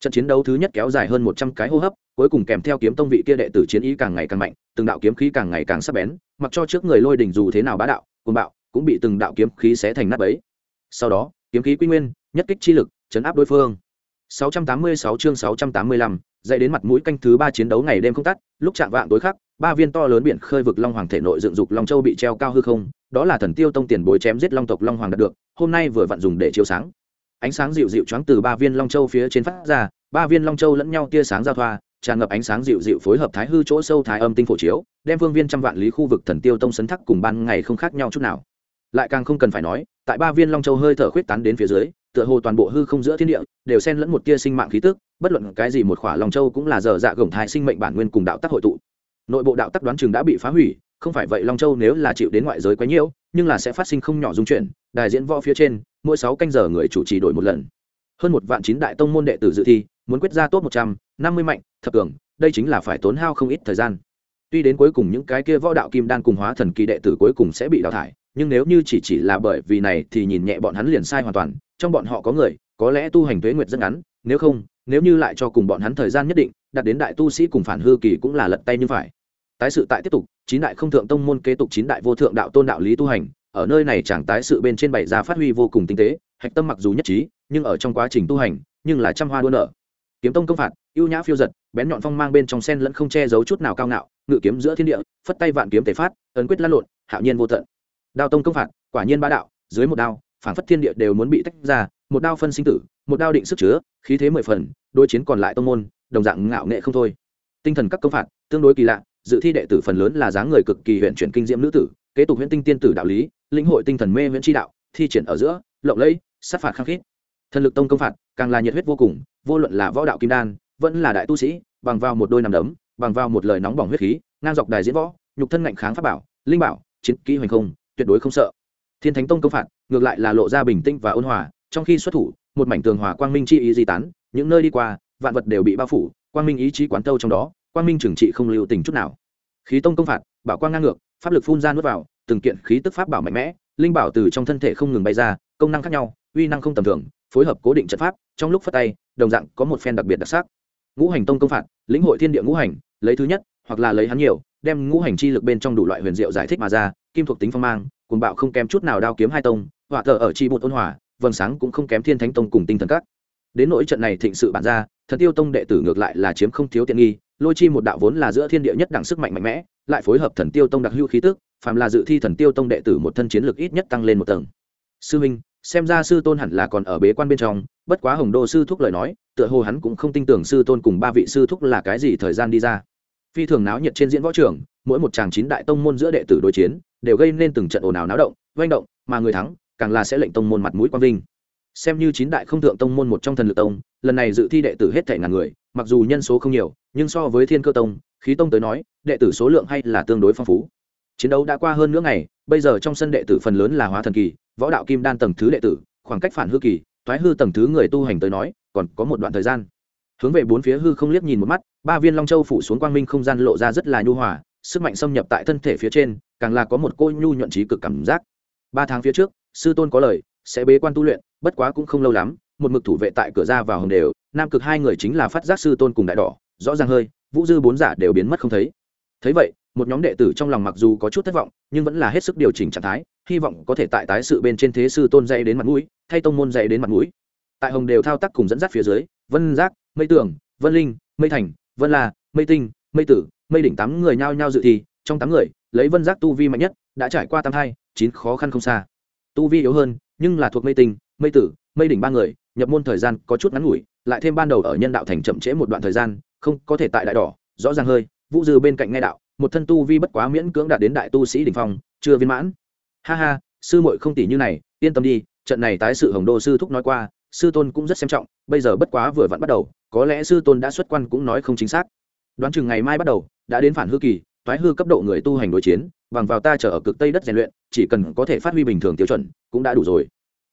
Trận chiến đấu thứ nhất kéo dài hơn một trăm cái hô hấp, cuối cùng kèm theo kiếm tông vị kia đệ tử chiến ý càng ngày càng mạnh, từng đạo kiếm khí càng ngày càng sắc bén, mặc cho trước người lôi đỉnh dù thế nào bá đạo, cuồng bạo cũng bị từng đạo kiếm khí xé thành nát bấy. Sau đó kiếm khí quy nguyên nhất kích chi lực chấn áp đối phương. 686 chương 685, dậy đến mặt mũi canh thứ ba chiến đấu ngày đêm không tắt lúc chạm vạng tối khắc ba viên to lớn biển khơi vực long hoàng thể nội dựng dục long châu bị treo cao hư không đó là thần tiêu tông tiền bối chém giết long tộc long hoàng đạt được hôm nay vừa vặn dùng để chiếu sáng. Ánh sáng dịu dịu choáng từ ba viên long châu phía trên phát ra ba viên long châu lẫn nhau tia sáng giao thoa tràn ngập ánh sáng dịu dịu phối hợp thái hư chỗ sâu thái âm tinh phổ chiếu đem vương viên trăm vạn lý khu vực thần tiêu tông sấn thắc cùng ban ngày không khác nhau chút nào lại càng không cần phải nói, tại ba viên long châu hơi thở khuyết tán đến phía dưới, tựa hồ toàn bộ hư không giữa thiên địa đều xen lẫn một tia sinh mạng khí tức, bất luận cái gì một khỏa long châu cũng là dở dạ gồng thai sinh mệnh bản nguyên cùng đạo tắc hội tụ. Nội bộ đạo tắc đoán chừng đã bị phá hủy, không phải vậy long châu nếu là chịu đến ngoại giới quấy nhiễu nhưng là sẽ phát sinh không nhỏ dung chuyển, đài diễn võ phía trên, mỗi sáu canh giờ người chủ trì đổi một lần. Hơn một vạn chín đại tông môn đệ tử dự thi, muốn quyết ra tốt một trăm, năm mươi mạnh, thập cường, đây chính là phải tốn hao không ít thời gian. Tuy đến cuối cùng những cái kia võ đạo kim đan cùng hóa thần kỳ đệ tử cuối cùng sẽ bị đào thải nhưng nếu như chỉ chỉ là bởi vì này thì nhìn nhẹ bọn hắn liền sai hoàn toàn, trong bọn họ có người, có lẽ tu hành tuế nguyệt rất ngắn, nếu không, nếu như lại cho cùng bọn hắn thời gian nhất định đặt đến đại tu sĩ cùng phản hư kỳ cũng là lật tay như phải. Tái sự tại tiếp tục, chín đại không thượng tông môn kế tục chín đại vô thượng đạo tôn đạo lý tu hành, ở nơi này chẳng tái sự bên trên bảy ra phát huy vô cùng tinh tế, hạch tâm mặc dù nhất trí, nhưng ở trong quá trình tu hành, nhưng là trăm hoa đua nở kiếm tông công phạt, ưu nhã phiêu giật, bén nhọn phong mang bên trong sen lẫn không che giấu chút nào cao ngạo, ngự kiếm giữa thiên địa, phất tay vạn kiếm tề phát, ấn quyết lăn lộn, hạo nhiên vô tận đao tông công phạt, quả nhiên bá đạo, dưới một đao phản phất thiên địa đều muốn bị tách ra, một đao phân sinh tử, một đao định sức chứa, khí thế mười phần đôi chiến còn lại tông môn, đồng dạng ngạo nghệ không thôi. Tinh thần các công phạt, tương đối kỳ lạ, dự thi đệ tử phần lớn là dáng người cực kỳ huyện chuyển kinh diễm nữ tử, kế tục huyện tinh tiên tử đạo lý, lĩnh hội tinh thần mê huyện tri đạo, thi triển ở giữa, lộng lẫy, sát phạt khăng khít. Thần lực tông công phạt, càng là nhiệt huyết vô cùng, vô luận là võ đạo kim đan, vẫn là đại tu sĩ, bằng vào một đôi nằm đấm, bằng vào một lời nóng bỏng huyết khí, ngang dọc đài diễn võ, nhục thân ngạnh kháng pháp bảo, linh bảo, chiến kỹ hoành không tuyệt đối không sợ. Thiên thánh tông công phạt, ngược lại là lộ ra bình tĩnh và ôn hòa, trong khi xuất thủ, một mảnh tường hòa quang minh chi ý di tán, những nơi đi qua, vạn vật đều bị bao phủ, quang minh ý chí quán tâu trong đó, quang minh trừng trị không lưu tình chút nào. Khí tông công phạt, bảo quang ngang ngược, pháp lực phun ra nuốt vào, từng kiện khí tức pháp bảo mạnh mẽ, linh bảo từ trong thân thể không ngừng bay ra, công năng khác nhau, uy năng không tầm thường, phối hợp cố định trận pháp, trong lúc phát tay, đồng dạng có một phen đặc biệt đặc sắc. Ngũ hành tông công phạt, lĩnh hội thiên địa ngũ hành, lấy thứ nhất, hoặc là lấy hắn nhiều, đem ngũ hành chi lực bên trong đủ loại huyền diệu giải thích mà ra kim thuộc tính phong mang, cuồng bạo không kém chút nào đao kiếm hai tông, họa thờ ở chi bột ôn hòa, vầng sáng cũng không kém thiên thánh tông cùng tinh thần các. Đến nỗi trận này thịnh sự bản ra, thần tiêu tông đệ tử ngược lại là chiếm không thiếu tiện nghi, lôi chi một đạo vốn là giữa thiên địa nhất đẳng sức mạnh mạnh mẽ, lại phối hợp thần tiêu tông đặc hữu khí tức, phàm là dự thi thần tiêu tông đệ tử một thân chiến lực ít nhất tăng lên một tầng. Sư minh, xem ra sư tôn hẳn là còn ở bế quan bên trong, bất quá hồng đô sư thúc lời nói, tựa hồ hắn cũng không tin tưởng sư tôn cùng ba vị sư thúc là cái gì thời gian đi ra. Phi thường náo nhiệt trên diễn võ trường mỗi một chàng chín đại tông môn giữa đệ tử đối chiến đều gây nên từng trận ồn ào náo động doanh động, mà người thắng càng là sẽ lệnh tông môn mặt mũi quang vinh. Xem như chín đại không thượng tông môn một trong thần lực tông, lần này dự thi đệ tử hết thể ngàn người, mặc dù nhân số không nhiều, nhưng so với thiên cơ tông, khí tông tới nói, đệ tử số lượng hay là tương đối phong phú. Chiến đấu đã qua hơn nửa ngày, bây giờ trong sân đệ tử phần lớn là hóa thần kỳ, võ đạo kim đan tầng thứ đệ tử, khoảng cách phản hư kỳ thoái hư tầng thứ người tu hành tới nói, còn có một đoạn thời gian. Hướng về bốn phía hư không liếc nhìn một mắt, ba viên long châu phủ xuống quang minh không gian lộ ra rất là nhu hòa sức mạnh xâm nhập tại thân thể phía trên, càng là có một cô nhu nhuận trí cực cảm giác. Ba tháng phía trước, sư tôn có lời, sẽ bế quan tu luyện, bất quá cũng không lâu lắm, một mực thủ vệ tại cửa ra vào hồng đều, nam cực hai người chính là phát giác sư tôn cùng đại đỏ, rõ ràng hơi, vũ dư bốn giả đều biến mất không thấy. Thấy vậy, một nhóm đệ tử trong lòng mặc dù có chút thất vọng, nhưng vẫn là hết sức điều chỉnh trạng thái, hy vọng có thể tại tái sự bên trên thế sư tôn dạy đến mặt mũi, thay tông môn dạy đến mặt mũi. Tại hồng đều thao tác cùng dẫn dắt phía dưới, vân giác, mây tường, vân linh, mây thành, vân la, mây tinh, mây tử mây đỉnh tám người nhao nhao dự thi, trong tám người, lấy vân giác tu vi mạnh nhất, đã trải qua tam thai chín khó khăn không xa. Tu vi yếu hơn, nhưng là thuộc mây tinh mây tử, mây đỉnh ba người, nhập môn thời gian có chút ngắn ngủi, lại thêm ban đầu ở nhân đạo thành chậm trễ một đoạn thời gian, không có thể tại đại đỏ, rõ ràng hơi, vũ dư bên cạnh ngay đạo, một thân tu vi bất quá miễn cưỡng đạt đến đại tu sĩ đỉnh phong, chưa viên mãn. Ha ha, sư muội không tỷ như này, yên tâm đi, trận này tái sự hồng đô sư thúc nói qua, sư tôn cũng rất xem trọng, bây giờ bất quá vừa vặn bắt đầu, có lẽ sư tôn đã xuất quan cũng nói không chính xác đoán chừng ngày mai bắt đầu, đã đến phản hư kỳ, toái hư cấp độ người tu hành đối chiến, bằng vào ta trở ở cực tây đất rèn luyện, chỉ cần có thể phát huy bình thường tiêu chuẩn, cũng đã đủ rồi.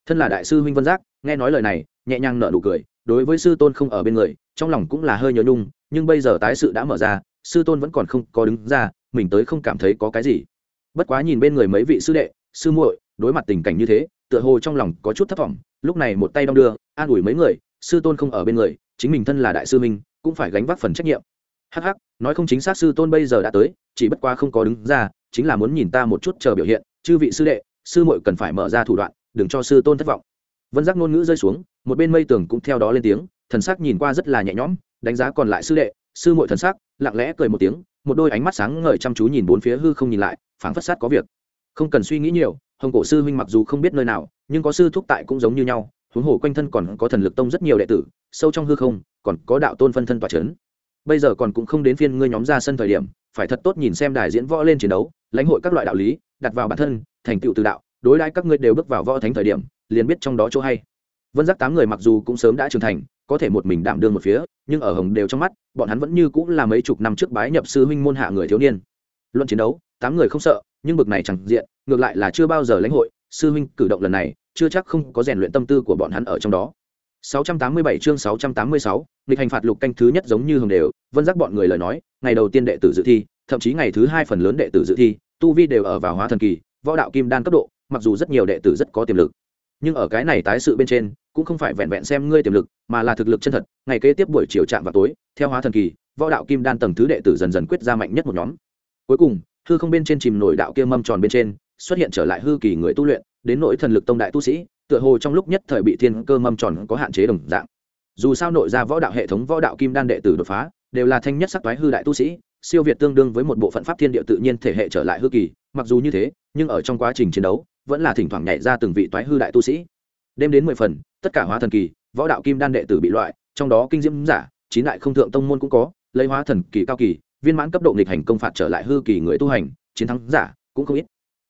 Thân là đại sư huynh vân giác, nghe nói lời này, nhẹ nhàng nở nụ cười, đối với sư tôn không ở bên người, trong lòng cũng là hơi nhớ nhung, nhưng bây giờ tái sự đã mở ra, sư tôn vẫn còn không có đứng ra, mình tới không cảm thấy có cái gì. Bất quá nhìn bên người mấy vị sư đệ, sư muội, đối mặt tình cảnh như thế, tựa hồ trong lòng có chút thất vọng, lúc này một tay đong đưa, an ủi mấy người, sư tôn không ở bên người, chính mình thân là đại sư minh cũng phải gánh vác phần trách nhiệm hắc hắc, nói không chính xác sư tôn bây giờ đã tới, chỉ bất quá không có đứng ra, chính là muốn nhìn ta một chút chờ biểu hiện, chư vị sư đệ, sư muội cần phải mở ra thủ đoạn, đừng cho sư tôn thất vọng. Vân giác ngôn ngữ rơi xuống, một bên mây tường cũng theo đó lên tiếng, thần sắc nhìn qua rất là nhẹ nhõm, đánh giá còn lại sư đệ, sư muội thần sắc, lặng lẽ cười một tiếng, một đôi ánh mắt sáng ngời chăm chú nhìn bốn phía hư không nhìn lại, phảng phất sát có việc. Không cần suy nghĩ nhiều, hồng cổ sư huynh mặc dù không biết nơi nào, nhưng có sư thúc tại cũng giống như nhau, huống hồ quanh thân còn có thần lực tông rất nhiều đệ tử, sâu trong hư không, còn có đạo tôn phân thân tòa c h ấ n bây giờ còn cũng không đến phiên ngươi nhóm ra sân thời điểm, phải thật tốt nhìn xem đài diễn võ lên chiến đấu, lãnh hội các loại đạo lý, đặt vào bản thân, thành tựu từ đạo, đối đãi các ngươi đều bước vào võ thánh thời điểm, liền biết trong đó chỗ hay. Vân giác tám người mặc dù cũng sớm đã trưởng thành, có thể một mình đảm đương một phía, nhưng ở hồng đều trong mắt, bọn hắn vẫn như cũng là mấy chục năm trước bái nhập sư huynh môn hạ người thiếu niên. Luận chiến đấu, tám người không sợ, nhưng bực này chẳng diện, ngược lại là chưa bao giờ lãnh hội, sư huynh cử động lần này, chưa chắc không có rèn luyện tâm tư của bọn hắn ở trong đó. 687 chương 686, nghịch hành phạt lục canh thứ nhất giống như hồng đều vân giác bọn người lời nói ngày đầu tiên đệ tử dự thi thậm chí ngày thứ hai phần lớn đệ tử dự thi tu vi đều ở vào hóa thần kỳ võ đạo kim đan cấp độ mặc dù rất nhiều đệ tử rất có tiềm lực. Nhưng ở cái này tái sự bên trên cũng không phải vẹn vẹn xem ngươi tiềm lực mà là thực lực chân thật ngày kế tiếp buổi chiều trạm vào tối theo hóa thần kỳ võ đạo kim đan tầng thứ đệ tử dần dần quyết ra mạnh nhất một nhóm. Cuối cùng hư không bên trên chìm nổi đạo kia mâm tròn bên trên xuất hiện trở lại hư kỳ người tu luyện đến nỗi thần lực tông đại tu sĩ tựa hồ trong lúc nhất thời bị thiên cơ mâm tròn có hạn chế đồng dạng. Dù sao nội ra võ đạo hệ thống võ đạo kim đan đệ tử đột phá, đều là thanh nhất sắc toái hư đại tu sĩ, siêu việt tương đương với một bộ phận pháp thiên địa tự nhiên thể hệ trở lại hư kỳ, mặc dù như thế, nhưng ở trong quá trình chiến đấu, vẫn là thỉnh thoảng nhảy ra từng vị toái hư đại tu sĩ. Đêm đến mười phần, tất cả hóa thần kỳ, võ đạo kim đan đệ tử bị loại, trong đó kinh diễm giả, chín đại không thượng tông môn cũng có, lấy hóa thần kỳ cao kỳ, viên mãn cấp độ nghịch hành công phạt trở lại hư kỳ người tu hành, chiến thắng giả, cũng không ít.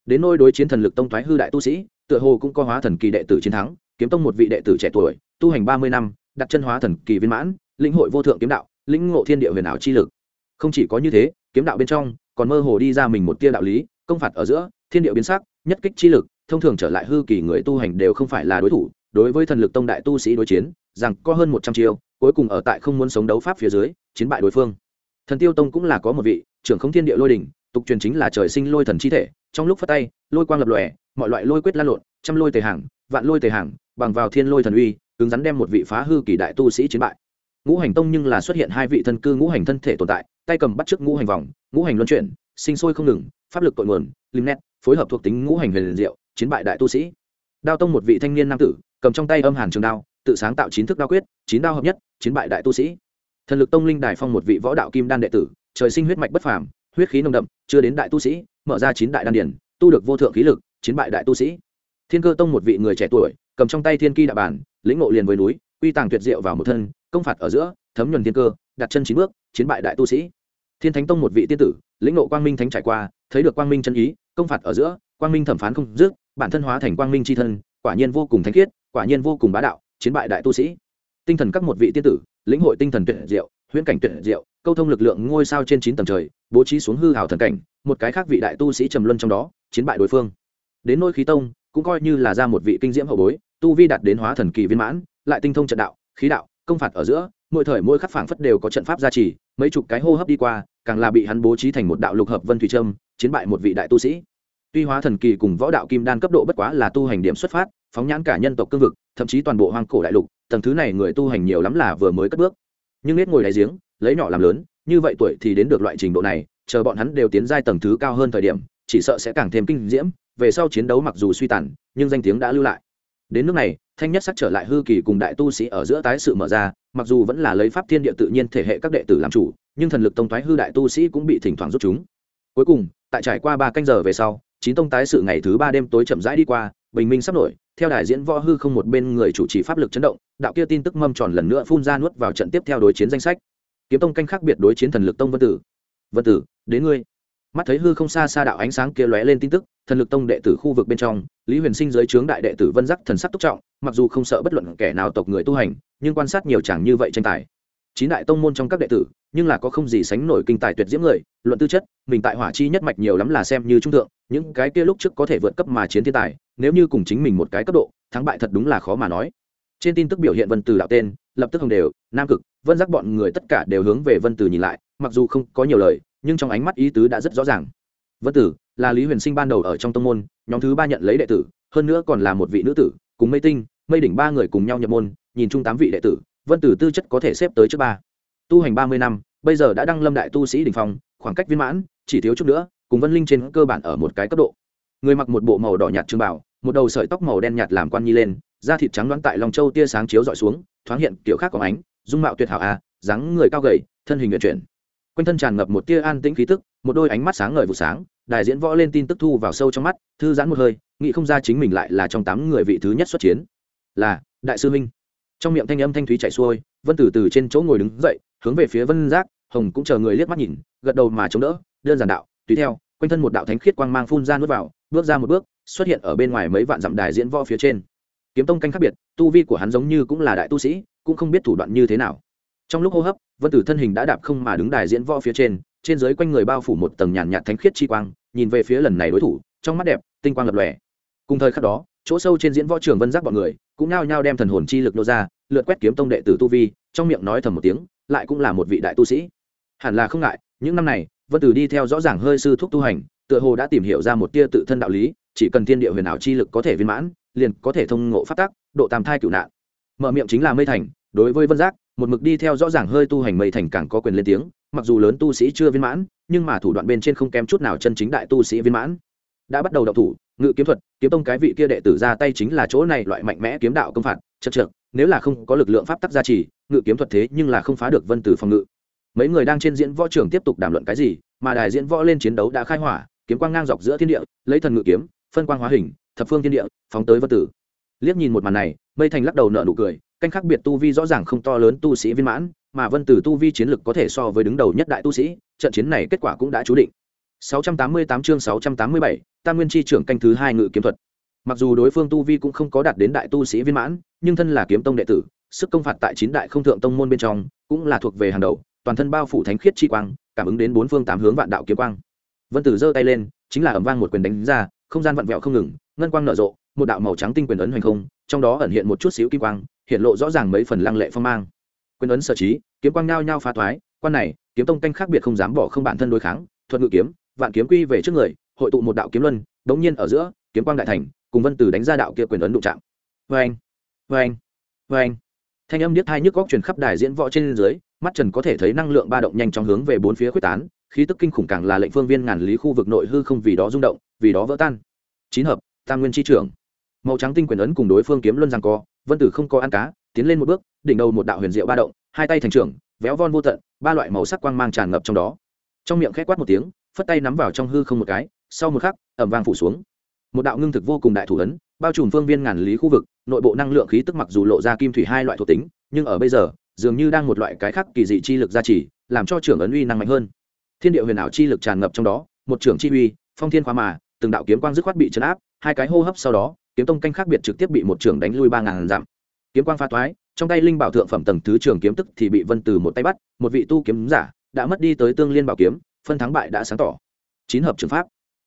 Đến nôi đối chiến thần lực tông thoái hư đại tu sĩ tựa hồ cũng có hóa thần kỳ đệ tử chiến thắng, kiếm tông một vị đệ tử trẻ tuổi, tu hành ba mươi năm, đặt chân hóa thần kỳ viên mãn, lĩnh hội vô thượng kiếm đạo, lĩnh ngộ thiên địa huyền ảo chi lực. Không chỉ có như thế, kiếm đạo bên trong còn mơ hồ đi ra mình một tia đạo lý, công phạt ở giữa, thiên địa biến sắc, nhất kích chi lực, thông thường trở lại hư kỳ người tu hành đều không phải là đối thủ, đối với thần lực tông đại tu sĩ đối chiến, rằng có hơn một trăm chiêu, cuối cùng ở tại không muốn sống đấu pháp phía dưới, chiến bại đối phương. Thần tiêu tông cũng là có một vị, trưởng không thiên địa lôi đình tục truyền chính là trời sinh lôi thần chi thể, trong lúc phát tay, lôi quang lập lòe, mọi loại lôi quyết lan lộn, trăm lôi tề hàng, vạn lôi tề hàng, bằng vào thiên lôi thần uy, cứng rắn đem một vị phá hư kỳ đại tu sĩ chiến bại. Ngũ hành tông nhưng là xuất hiện hai vị thân cư ngũ hành thân thể tồn tại, tay cầm bắt chước ngũ hành vòng, ngũ hành luân chuyển, sinh sôi không ngừng, pháp lực cội nguồn, lim nét, phối hợp thuộc tính ngũ hành huyền diệu, chiến bại đại tu sĩ. Đao tông một vị thanh niên nam tử, cầm trong tay âm hàn trường đao, tự sáng tạo chín thức đao quyết, chín đao hợp nhất, chiến bại đại tu sĩ. Thần lực tông linh đài phong một vị võ đạo kim đan đệ tử, trời sinh huyết mạch bất phàm huyết khí nồng đậm, chưa đến đại tu sĩ, mở ra chín đại đan điển tu được vô thượng khí lực, chiến bại đại tu sĩ. Thiên cơ tông một vị người trẻ tuổi, cầm trong tay thiên ki đại bản, lĩnh ngộ liền với núi, quy tàng tuyệt diệu vào một thân, công phạt ở giữa, thấm nhuần thiên cơ, đặt chân chín bước, chiến bại đại tu sĩ. Thiên thánh tông một vị tiên tử, lĩnh ngộ quang minh thánh trải qua, thấy được quang minh chân ý, công phạt ở giữa, quang minh thẩm phán không dứt, bản thân hóa thành quang minh c h i thân, quả nhiên vô cùng thánh khiết, quả nhiên vô cùng bá đạo, chiến bại đại tu sĩ. Tinh thần các một vị tiên tử, lĩnh hội tinh thần tuyệt diệu, huyễn cảnh tuyệt diệu câu thông lực lượng ngôi sao trên chín tầng trời, bố trí xuống hư hào thần cảnh, một cái khác vị đại tu sĩ trầm luân trong đó, chiến bại đối phương. Đến nôi khí tông, cũng coi như là ra một vị kinh diễm hậu bối, tu vi đạt đến hóa thần kỳ viên mãn, lại tinh thông trận đạo, khí đạo, công phạt ở giữa, mỗi thời mỗi khắc phảng phất đều có trận pháp gia trì, mấy chục cái hô hấp đi qua, càng là bị hắn bố trí thành một đạo lục hợp vân thủy trâm, chiến bại một vị đại tu sĩ. Tuy hóa thần kỳ cùng võ đạo kim đan cấp độ bất quá là tu hành điểm xuất phát, phóng nhãn cả nhân tộc cương vực, thậm chí toàn bộ hoang cổ đại lục, tầng thứ này người tu hành nhiều lắm là vừa mới cất bước. Nhưng nết ngồi đáy giếng lấy nhỏ làm lớn, như vậy tuổi thì đến được loại trình độ này, chờ bọn hắn đều tiến giai tầng thứ cao hơn thời điểm, chỉ sợ sẽ càng thêm kinh diễm, về sau chiến đấu mặc dù suy tàn, nhưng danh tiếng đã lưu lại. Đến nước này, thanh nhất sắc trở lại hư kỳ cùng đại tu sĩ ở giữa tái sự mở ra, mặc dù vẫn là lấy pháp thiên địa tự nhiên thể hệ các đệ tử làm chủ, nhưng thần lực tông thoái hư đại tu sĩ cũng bị thỉnh thoảng rút chúng. Cuối cùng, tại trải qua ba canh giờ về sau, chín tông tái sự ngày thứ ba đêm tối chậm rãi đi qua, bình minh sắp nổi, theo đại diễn võ hư không một bên người chủ trì pháp lực chấn động, đạo kia tin tức mâm tròn lần nữa phun ra nuốt vào trận tiếp theo đối chiến danh sách kiếm tông canh khác biệt đối chiến thần lực tông vân tử. Vân tử, đến ngươi. Mắt thấy hư không xa xa đạo ánh sáng kia lóe lên tin tức, thần lực tông đệ tử khu vực bên trong, lý huyền sinh giới trướng đại đệ tử vân giác thần sắc túc trọng, mặc dù không sợ bất luận kẻ nào tộc người tu hành, nhưng quan sát nhiều chẳng như vậy tranh tài. Chín đại tông môn trong các đệ tử, nhưng là có không gì sánh nổi kinh tài tuyệt diễm người, luận tư chất, mình tại hỏa chi nhất mạch nhiều lắm là xem như trung thượng, những cái kia lúc trước có thể vượt cấp mà chiến thiên tài, nếu như cùng chính mình một cái cấp độ, thắng bại thật đúng là khó mà nói. Trên tin tức biểu hiện vân từ đạo tên, lập tức hồng đều, nam cực vân giác bọn người tất cả đều hướng về vân Tử nhìn lại, mặc dù không có nhiều lời, nhưng trong ánh mắt ý tứ đã rất rõ ràng. Vân tử, là lý huyền sinh ban đầu ở trong tông môn, nhóm thứ ba nhận lấy đệ tử, hơn nữa còn là một vị nữ tử, cùng mây tinh, mây đỉnh ba người cùng nhau nhập môn, nhìn chung tám vị đệ tử, vân tử tư chất có thể xếp tới trước ba. Tu hành ba mươi năm, bây giờ đã đăng lâm đại tu sĩ đình phong, khoảng cách viên mãn, chỉ thiếu chút nữa, cùng vân linh trên cơ bản ở một cái cấp độ. Người mặc một bộ màu đỏ nhạt trưng bảo một đầu sợi tóc màu đen nhạt làm quan nhi lên, da thịt trắng đoán tại lòng châu tia sáng chiếu dọi xuống, thoáng hiện kiểu khác có ánh dung mạo tuyệt hảo à, dáng người cao gầy thân hình nguyện chuyển. Quanh thân tràn ngập một tia an tĩnh khí tức một đôi ánh mắt sáng ngời vụ sáng đại diễn võ lên tin tức thu vào sâu trong mắt thư giãn một hơi nghĩ không ra chính mình lại là trong tám người vị thứ nhất xuất chiến. Là đại sư minh trong miệng thanh âm thanh thúy chạy xuôi vân tử từ trên chỗ ngồi đứng dậy hướng về phía vân giác hồng cũng chờ người liếc mắt nhìn gật đầu mà chống đỡ đơn giản đạo tùy theo quanh thân một đạo thánh khiết quang mang phun ra nuốt vào bước ra một bước xuất hiện ở bên ngoài mấy vạn dặm đài diễn võ phía trên. Kiếm tông canh khác biệt tu vi của hắn giống như cũng là đại tu sĩ cũng không biết thủ đoạn như thế nào. Trong lúc hô hấp, vân tử thân hình đã đạp không mà đứng đài diễn võ phía trên trên dưới quanh người bao phủ một tầng nhàn nhạt thánh khiết chi quang, nhìn về phía lần này đối thủ, trong mắt đẹp, tinh quang lập lòe. Cùng thời khắc đó, chỗ sâu trên diễn võ trường vân giác bọn người, cũng nao nhao đem thần hồn chi lực nô ra lượt quét kiếm tông đệ tử tu vi, trong miệng nói thầm một tiếng, lại cũng là một vị đại tu sĩ. Hẳn là không ngại, những năm này, vân tử đi theo rõ ràng hơi sư thúc tu hành, tựa hồ đã tìm hiểu ra một tia tự thân đạo lý, chỉ cần thiên địa huyền ảo chi lực có thể viên mãn, liền có thể thông ngộ phát tác độ tam thai cửu nạn mở miệng chính là mây thành, đối với vân giác, một mực đi theo rõ ràng hơi tu hành mây thành càng có quyền lên tiếng, mặc dù lớn tu sĩ chưa viên mãn, nhưng mà thủ đoạn bên trên không kém chút nào chân chính đại tu sĩ viên mãn. Đã bắt đầu đậu thủ, ngự kiếm thuật, kiếm tông cái vị kia đệ tử ra tay chính là chỗ này loại mạnh mẽ kiếm đạo công phạt, chật trượt nếu là không có lực lượng pháp tắc gia trì, ngự kiếm thuật thế nhưng là không phá được vân tử phòng ngự. Mấy người đang trên diễn võ trường tiếp tục đàm luận cái gì, mà đài diễn võ lên chiến đấu đã khai hỏa, kiếm quang ngang dọc giữa thiên địa, lấy thần ngự kiếm, phân quang hóa hình, thập phương thiên địa, phóng tới vân tử. Liếc nhìn một màn này mây thành lắc đầu nợ nụ cười canh khác biệt tu vi rõ ràng không to lớn tu sĩ viên mãn mà vân tử tu vi chiến lực có thể so với đứng đầu nhất đại tu sĩ trận chiến này kết quả cũng đã chú định 688 chương 687, Tam Nguyên chi trưởng canh thứ hai ngự kiếm thuật. Mặc dù đối phương tu vi cũng không có đạt đến đại tu sĩ viên mãn, nhưng thân là kiếm tông đệ tử, sức công phạt tại chín đại không thượng tông môn bên trong, cũng là thuộc về hàng đầu, toàn thân bao phủ thánh khiết chi quang, cảm ứng đến bốn phương tám hướng vạn đạo kiếm quang. Vân Tử giơ tay lên, chính là ầm vang một quyền đánh ra, không gian vặn vẹo không ngừng, ngân quang nở rộ, một đạo màu trắng tinh quyền ấn hoành không, trong đó ẩn hiện một chút xíu kim quang, hiện lộ rõ ràng mấy phần lăng lệ phong mang. Quyền ấn sở trí, kiếm quang nhao nhao phá thoái, quan này, kiếm tông canh khác biệt không dám bỏ không bản thân đối kháng, thuật ngự kiếm, vạn kiếm quy về trước người hội tụ một đạo kiếm luân đống nhiên ở giữa kiếm quang đại thành cùng vân tử đánh ra đạo kia quyền ấn đụng chạm. Vê anh vê anh vê anh thanh âm điếc hai nhức góc truyền khắp đài diễn võ trên dưới mắt trần có thể thấy năng lượng ba động nhanh chóng hướng về bốn phía quyết tán khí tức kinh khủng càng là lệnh phương viên ngàn lý khu vực nội hư không vì đó rung động vì đó vỡ tan. Chín hợp tam nguyên chi trưởng màu trắng tinh quyền ấn cùng đối phương kiếm luân rằng co, vân tử không có ăn cá, tiến lên một bước, đỉnh đầu một đạo huyền diệu ba động, hai tay thành trưởng, véo von vô tận, ba loại màu sắc quang mang tràn ngập trong đó. Trong miệng khét quát một tiếng, phất tay nắm vào trong hư không một cái, sau một khắc, ẩm vang phủ xuống. Một đạo ngưng thực vô cùng đại thủ ấn, bao trùm phương viên ngàn lý khu vực, nội bộ năng lượng khí tức mặc dù lộ ra kim thủy hai loại thuộc tính, nhưng ở bây giờ, dường như đang một loại cái khác kỳ dị chi lực gia trì, làm cho trưởng ấn uy năng mạnh hơn. Thiên địa huyền ảo chi lực tràn ngập trong đó, một trưởng chi uy, phong thiên khoa mà, từng đạo kiếm quang dứt khoát bị chấn áp hai cái hô hấp sau đó, kiếm tông canh khác biệt trực tiếp bị một trưởng đánh lui ba ngàn dặm. Kiếm quang pha toái, trong tay linh bảo thượng phẩm tầng thứ trường kiếm tức thì bị vân từ một tay bắt, một vị tu kiếm giả đã mất đi tới tương liên bảo kiếm, phân thắng bại đã sáng tỏ. Chín hợp trường pháp.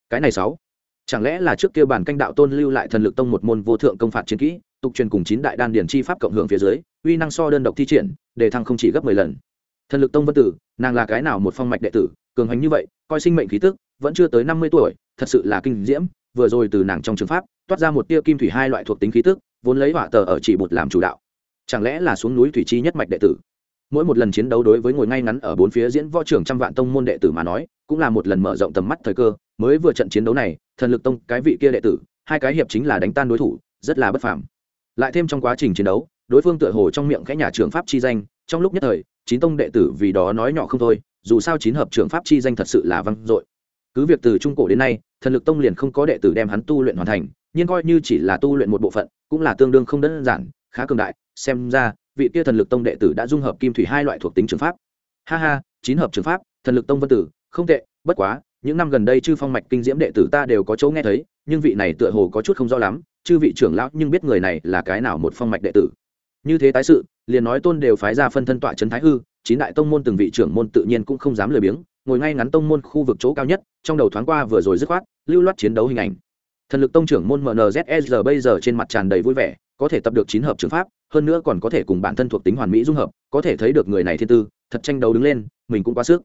Cái này sáu. Chẳng lẽ là trước kia bản canh đạo tôn lưu lại thần lực tông một môn vô thượng công phạt chiến kỹ, tục truyền cùng chín đại đan điển chi pháp cộng hưởng phía dưới, uy năng so đơn độc thi triển đề thăng không chỉ gấp mười lần. Thần lực tông vân tử, nàng là cái nào một phong mạch đệ tử, cường hành như vậy, coi sinh mệnh khí tức, vẫn chưa tới năm mươi tuổi, thật sự là kinh diễm vừa rồi từ nàng trong trường pháp, toát ra một tia kim thủy hai loại thuộc tính khí tức, vốn lấy hỏa tờ ở chỉ bột làm chủ đạo. Chẳng lẽ là xuống núi thủy chi nhất mạch đệ tử? Mỗi một lần chiến đấu đối với ngồi ngay ngắn ở bốn phía diễn võ trưởng trăm vạn tông môn đệ tử mà nói, cũng là một lần mở rộng tầm mắt thời cơ, mới vừa trận chiến đấu này, thần lực tông cái vị kia đệ tử, hai cái hiệp chính là đánh tan đối thủ, rất là bất phàm. Lại thêm trong quá trình chiến đấu, đối phương tựa hồ trong miệng cái nhà trường pháp chi danh, trong lúc nhất thời, chín tông đệ tử vì đó nói nhỏ không thôi, dù sao chín hợp trường pháp chi danh thật sự là văng dội cứ việc từ trung cổ đến nay, thần lực tông liền không có đệ tử đem hắn tu luyện hoàn thành, nhưng coi như chỉ là tu luyện một bộ phận, cũng là tương đương không đơn giản, khá cường đại. Xem ra, vị kia thần lực tông đệ tử đã dung hợp kim thủy hai loại thuộc tính trường pháp. Ha ha, chín hợp trường pháp, thần lực tông vân tử, không tệ, bất quá, những năm gần đây chư phong mạch kinh diễm đệ tử ta đều có chỗ nghe thấy, nhưng vị này tựa hồ có chút không rõ lắm, chư vị trưởng lão nhưng biết người này là cái nào một phong mạch đệ tử. Như thế tái sự, liền nói tôn đều phái ra phân thân tọa trấn thái hư, chín đại tông môn từng vị trưởng môn tự nhiên cũng không dám lười biếng ngồi ngay ngắn tông môn khu vực chỗ cao nhất, trong đầu thoáng qua vừa rồi dứt khoát, lưu loát chiến đấu hình ảnh. Thần lực tông trưởng môn mnzsr bây giờ trên mặt tràn đầy vui vẻ, có thể tập được chín hợp trường pháp, hơn nữa còn có thể cùng bản thân thuộc tính hoàn mỹ dung hợp, có thể thấy được người này thiên tư, thật tranh đấu đứng lên, mình cũng quá sức.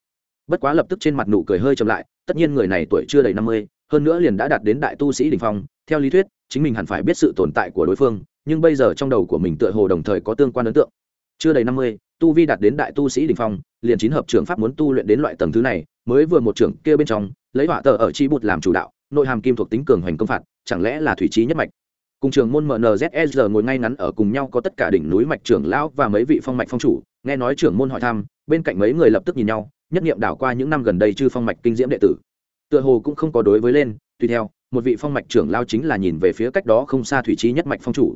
Bất quá lập tức trên mặt nụ cười hơi chậm lại, tất nhiên người này tuổi chưa đầy năm mươi, hơn nữa liền đã đạt đến đại tu sĩ đỉnh phong, theo lý thuyết, chính mình hẳn phải biết sự tồn tại của đối phương, nhưng bây giờ trong đầu của mình tựa hồ đồng thời có tương quan ấn tượng. Chưa đầy năm mươi tu vi đạt đến đại tu sĩ đỉnh phong, liền chín hợp trưởng pháp muốn tu luyện đến loại tầng thứ này, mới vừa một trưởng kia bên trong, lấy họa tờ ở chi bụt làm chủ đạo, nội hàm kim thuộc tính cường hoành công phạt, chẳng lẽ là thủy trí nhất mạch? Cùng trường môn mnzsr ngồi ngay ngắn ở cùng nhau có tất cả đỉnh núi mạch trưởng lão và mấy vị phong mạch phong chủ, nghe nói trưởng môn hỏi thăm, bên cạnh mấy người lập tức nhìn nhau, nhất nghiệm đảo qua những năm gần đây chư phong mạch kinh diễm đệ tử. Tựa hồ cũng không có đối với lên, tùy theo, một vị phong mạch trưởng lao chính là nhìn về phía cách đó không xa thủy trí nhất mạch phong chủ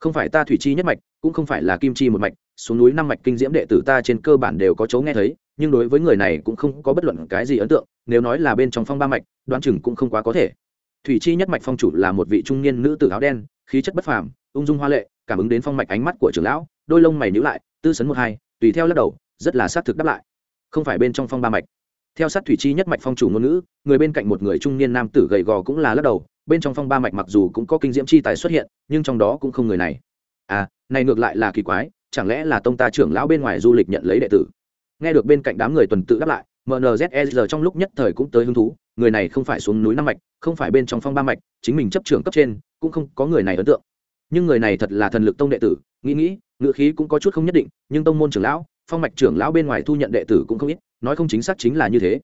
không phải ta thủy chi nhất mạch, cũng không phải là kim chi một mạch, xuống núi năm mạch kinh diễm đệ tử ta trên cơ bản đều có chấu nghe thấy, nhưng đối với người này cũng không có bất luận cái gì ấn tượng, nếu nói là bên trong phong ba mạch, đoán chừng cũng không quá có thể. Thủy chi nhất mạch phong chủ là một vị trung niên nữ tử áo đen, khí chất bất phàm, ung dung hoa lệ, cảm ứng đến phong mạch ánh mắt của trưởng lão, đôi lông mày nhíu lại, tư sấn một hai, tùy theo lắc đầu, rất là xác thực đáp lại. Không phải bên trong phong ba mạch. Theo sát thủy chi nhất mạch phong chủ ngôn ngữ, người bên cạnh một người trung niên nam tử gầy gò cũng là lắc đầu bên trong phong ba mạch mặc dù cũng có kinh diễm chi tài xuất hiện, nhưng trong đó cũng không người này. À này ngược lại là kỳ quái, chẳng lẽ là tông ta trưởng lão bên ngoài du lịch nhận lấy đệ tử? Nghe được bên cạnh đám người tuần tự đáp lại mnzsr trong lúc nhất thời cũng tới hứng thú, người này không phải xuống núi năm mạch, không phải bên trong phong ba mạch, chính mình chấp trưởng cấp trên, cũng không có người này ấn tượng. Nhưng người này thật là thần lực tông đệ tử, nghĩ nghĩ ngựa khí cũng có chút không nhất định, nhưng tông môn trưởng lão, phong mạch trưởng lão bên ngoài thu nhận đệ tử cũng không ít, nói không chính xác chính là như thế.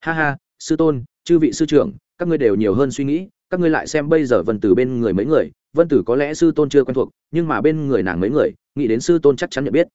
Ha ha, sư tôn, chư vị sư trưởng, các ngươi đều nhiều hơn suy nghĩ các ngươi lại xem bây giờ vân tử bên người mấy người, vân tử có lẽ sư tôn chưa quen thuộc, nhưng mà bên người nàng mấy người, nghĩ đến sư tôn chắc chắn nhận biết.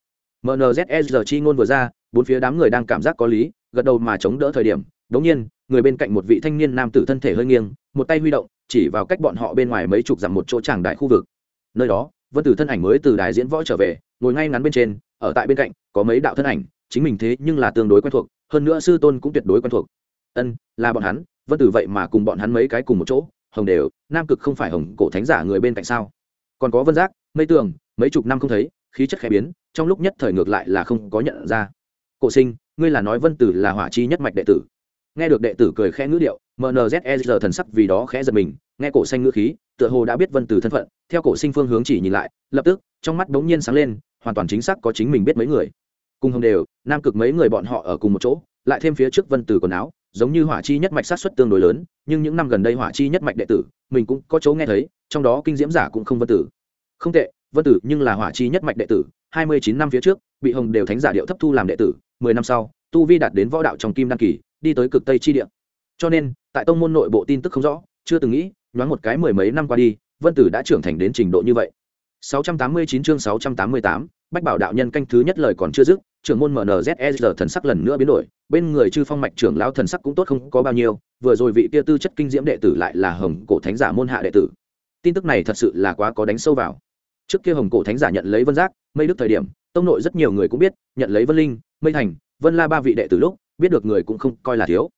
Mnzsr chi ngôn vừa ra, bốn phía đám người đang cảm giác có lý, gật đầu mà chống đỡ thời điểm đống nhiên, người bên cạnh một vị thanh niên nam tử thân thể hơi nghiêng, một tay huy động, chỉ vào cách bọn họ bên ngoài mấy chục dặm một chỗ tràng đại khu vực. Nơi đó, vân tử thân ảnh mới từ đài diễn võ trở về, ngồi ngay ngắn bên trên, ở tại bên cạnh, có mấy đạo thân ảnh, chính mình thế nhưng là tương đối quen thuộc, hơn nữa sư tôn cũng tuyệt đối quen thuộc. Ân, là bọn hắn, vân tử vậy mà cùng bọn hắn mấy cái cùng một chỗ hồng đều, nam cực không phải hồng cổ thánh giả người bên cạnh sao? Còn có vân giác, mây tường, mấy chục năm không thấy, khí chất khẽ biến, trong lúc nhất thời ngược lại là không có nhận ra. Cổ sinh, ngươi là nói vân tử là hỏa chi nhất mạch đệ tử. Nghe được đệ tử cười khẽ ngữ điệu mnzsr thần sắc vì đó khẽ giật mình, nghe cổ xanh ngữ khí, tựa hồ đã biết vân tử thân phận, theo cổ sinh phương hướng chỉ nhìn lại, lập tức, trong mắt bỗng nhiên sáng lên, hoàn toàn chính xác có chính mình biết mấy người. Cùng hồng đều, nam cực mấy người bọn họ ở cùng một chỗ, lại thêm phía trước vân tử quần áo giống như hỏa chi nhất mạch sát xuất tương đối lớn nhưng những năm gần đây hỏa chi nhất mạch đệ tử mình cũng có chỗ nghe thấy trong đó kinh diễm giả cũng không vân tử. Không tệ vân tử nhưng là hỏa chi nhất mạch đệ tử hai mươi chín năm phía trước bị hồng đều thánh giả điệu thấp thu làm đệ tử mười năm sau tu vi đạt đến võ đạo trong kim đăng kỳ đi tới cực tây chi địa. Cho nên tại tông môn nội bộ tin tức không rõ chưa từng nghĩ nhoáng một cái mười mấy năm qua đi vân tử đã trưởng thành đến trình độ như vậy. 689 chương 688, Bách Bảo đạo nhân canh thứ nhất lời còn chưa dứt, trưởng môn mnzsr thần sắc lần nữa biến đổi, bên người chư phong mạch trưởng lão thần sắc cũng tốt không có bao nhiêu, vừa rồi vị kia tư chất kinh diễm đệ tử lại là Hồng Cổ Thánh giả môn hạ đệ tử. Tin tức này thật sự là quá có đánh sâu vào. Trước kia Hồng Cổ Thánh giả nhận lấy Vân Giác, Mây Đức thời điểm, tông nội rất nhiều người cũng biết, nhận lấy Vân Linh, Mây Thành, Vân La ba vị đệ tử lúc, biết được người cũng không coi là thiếu.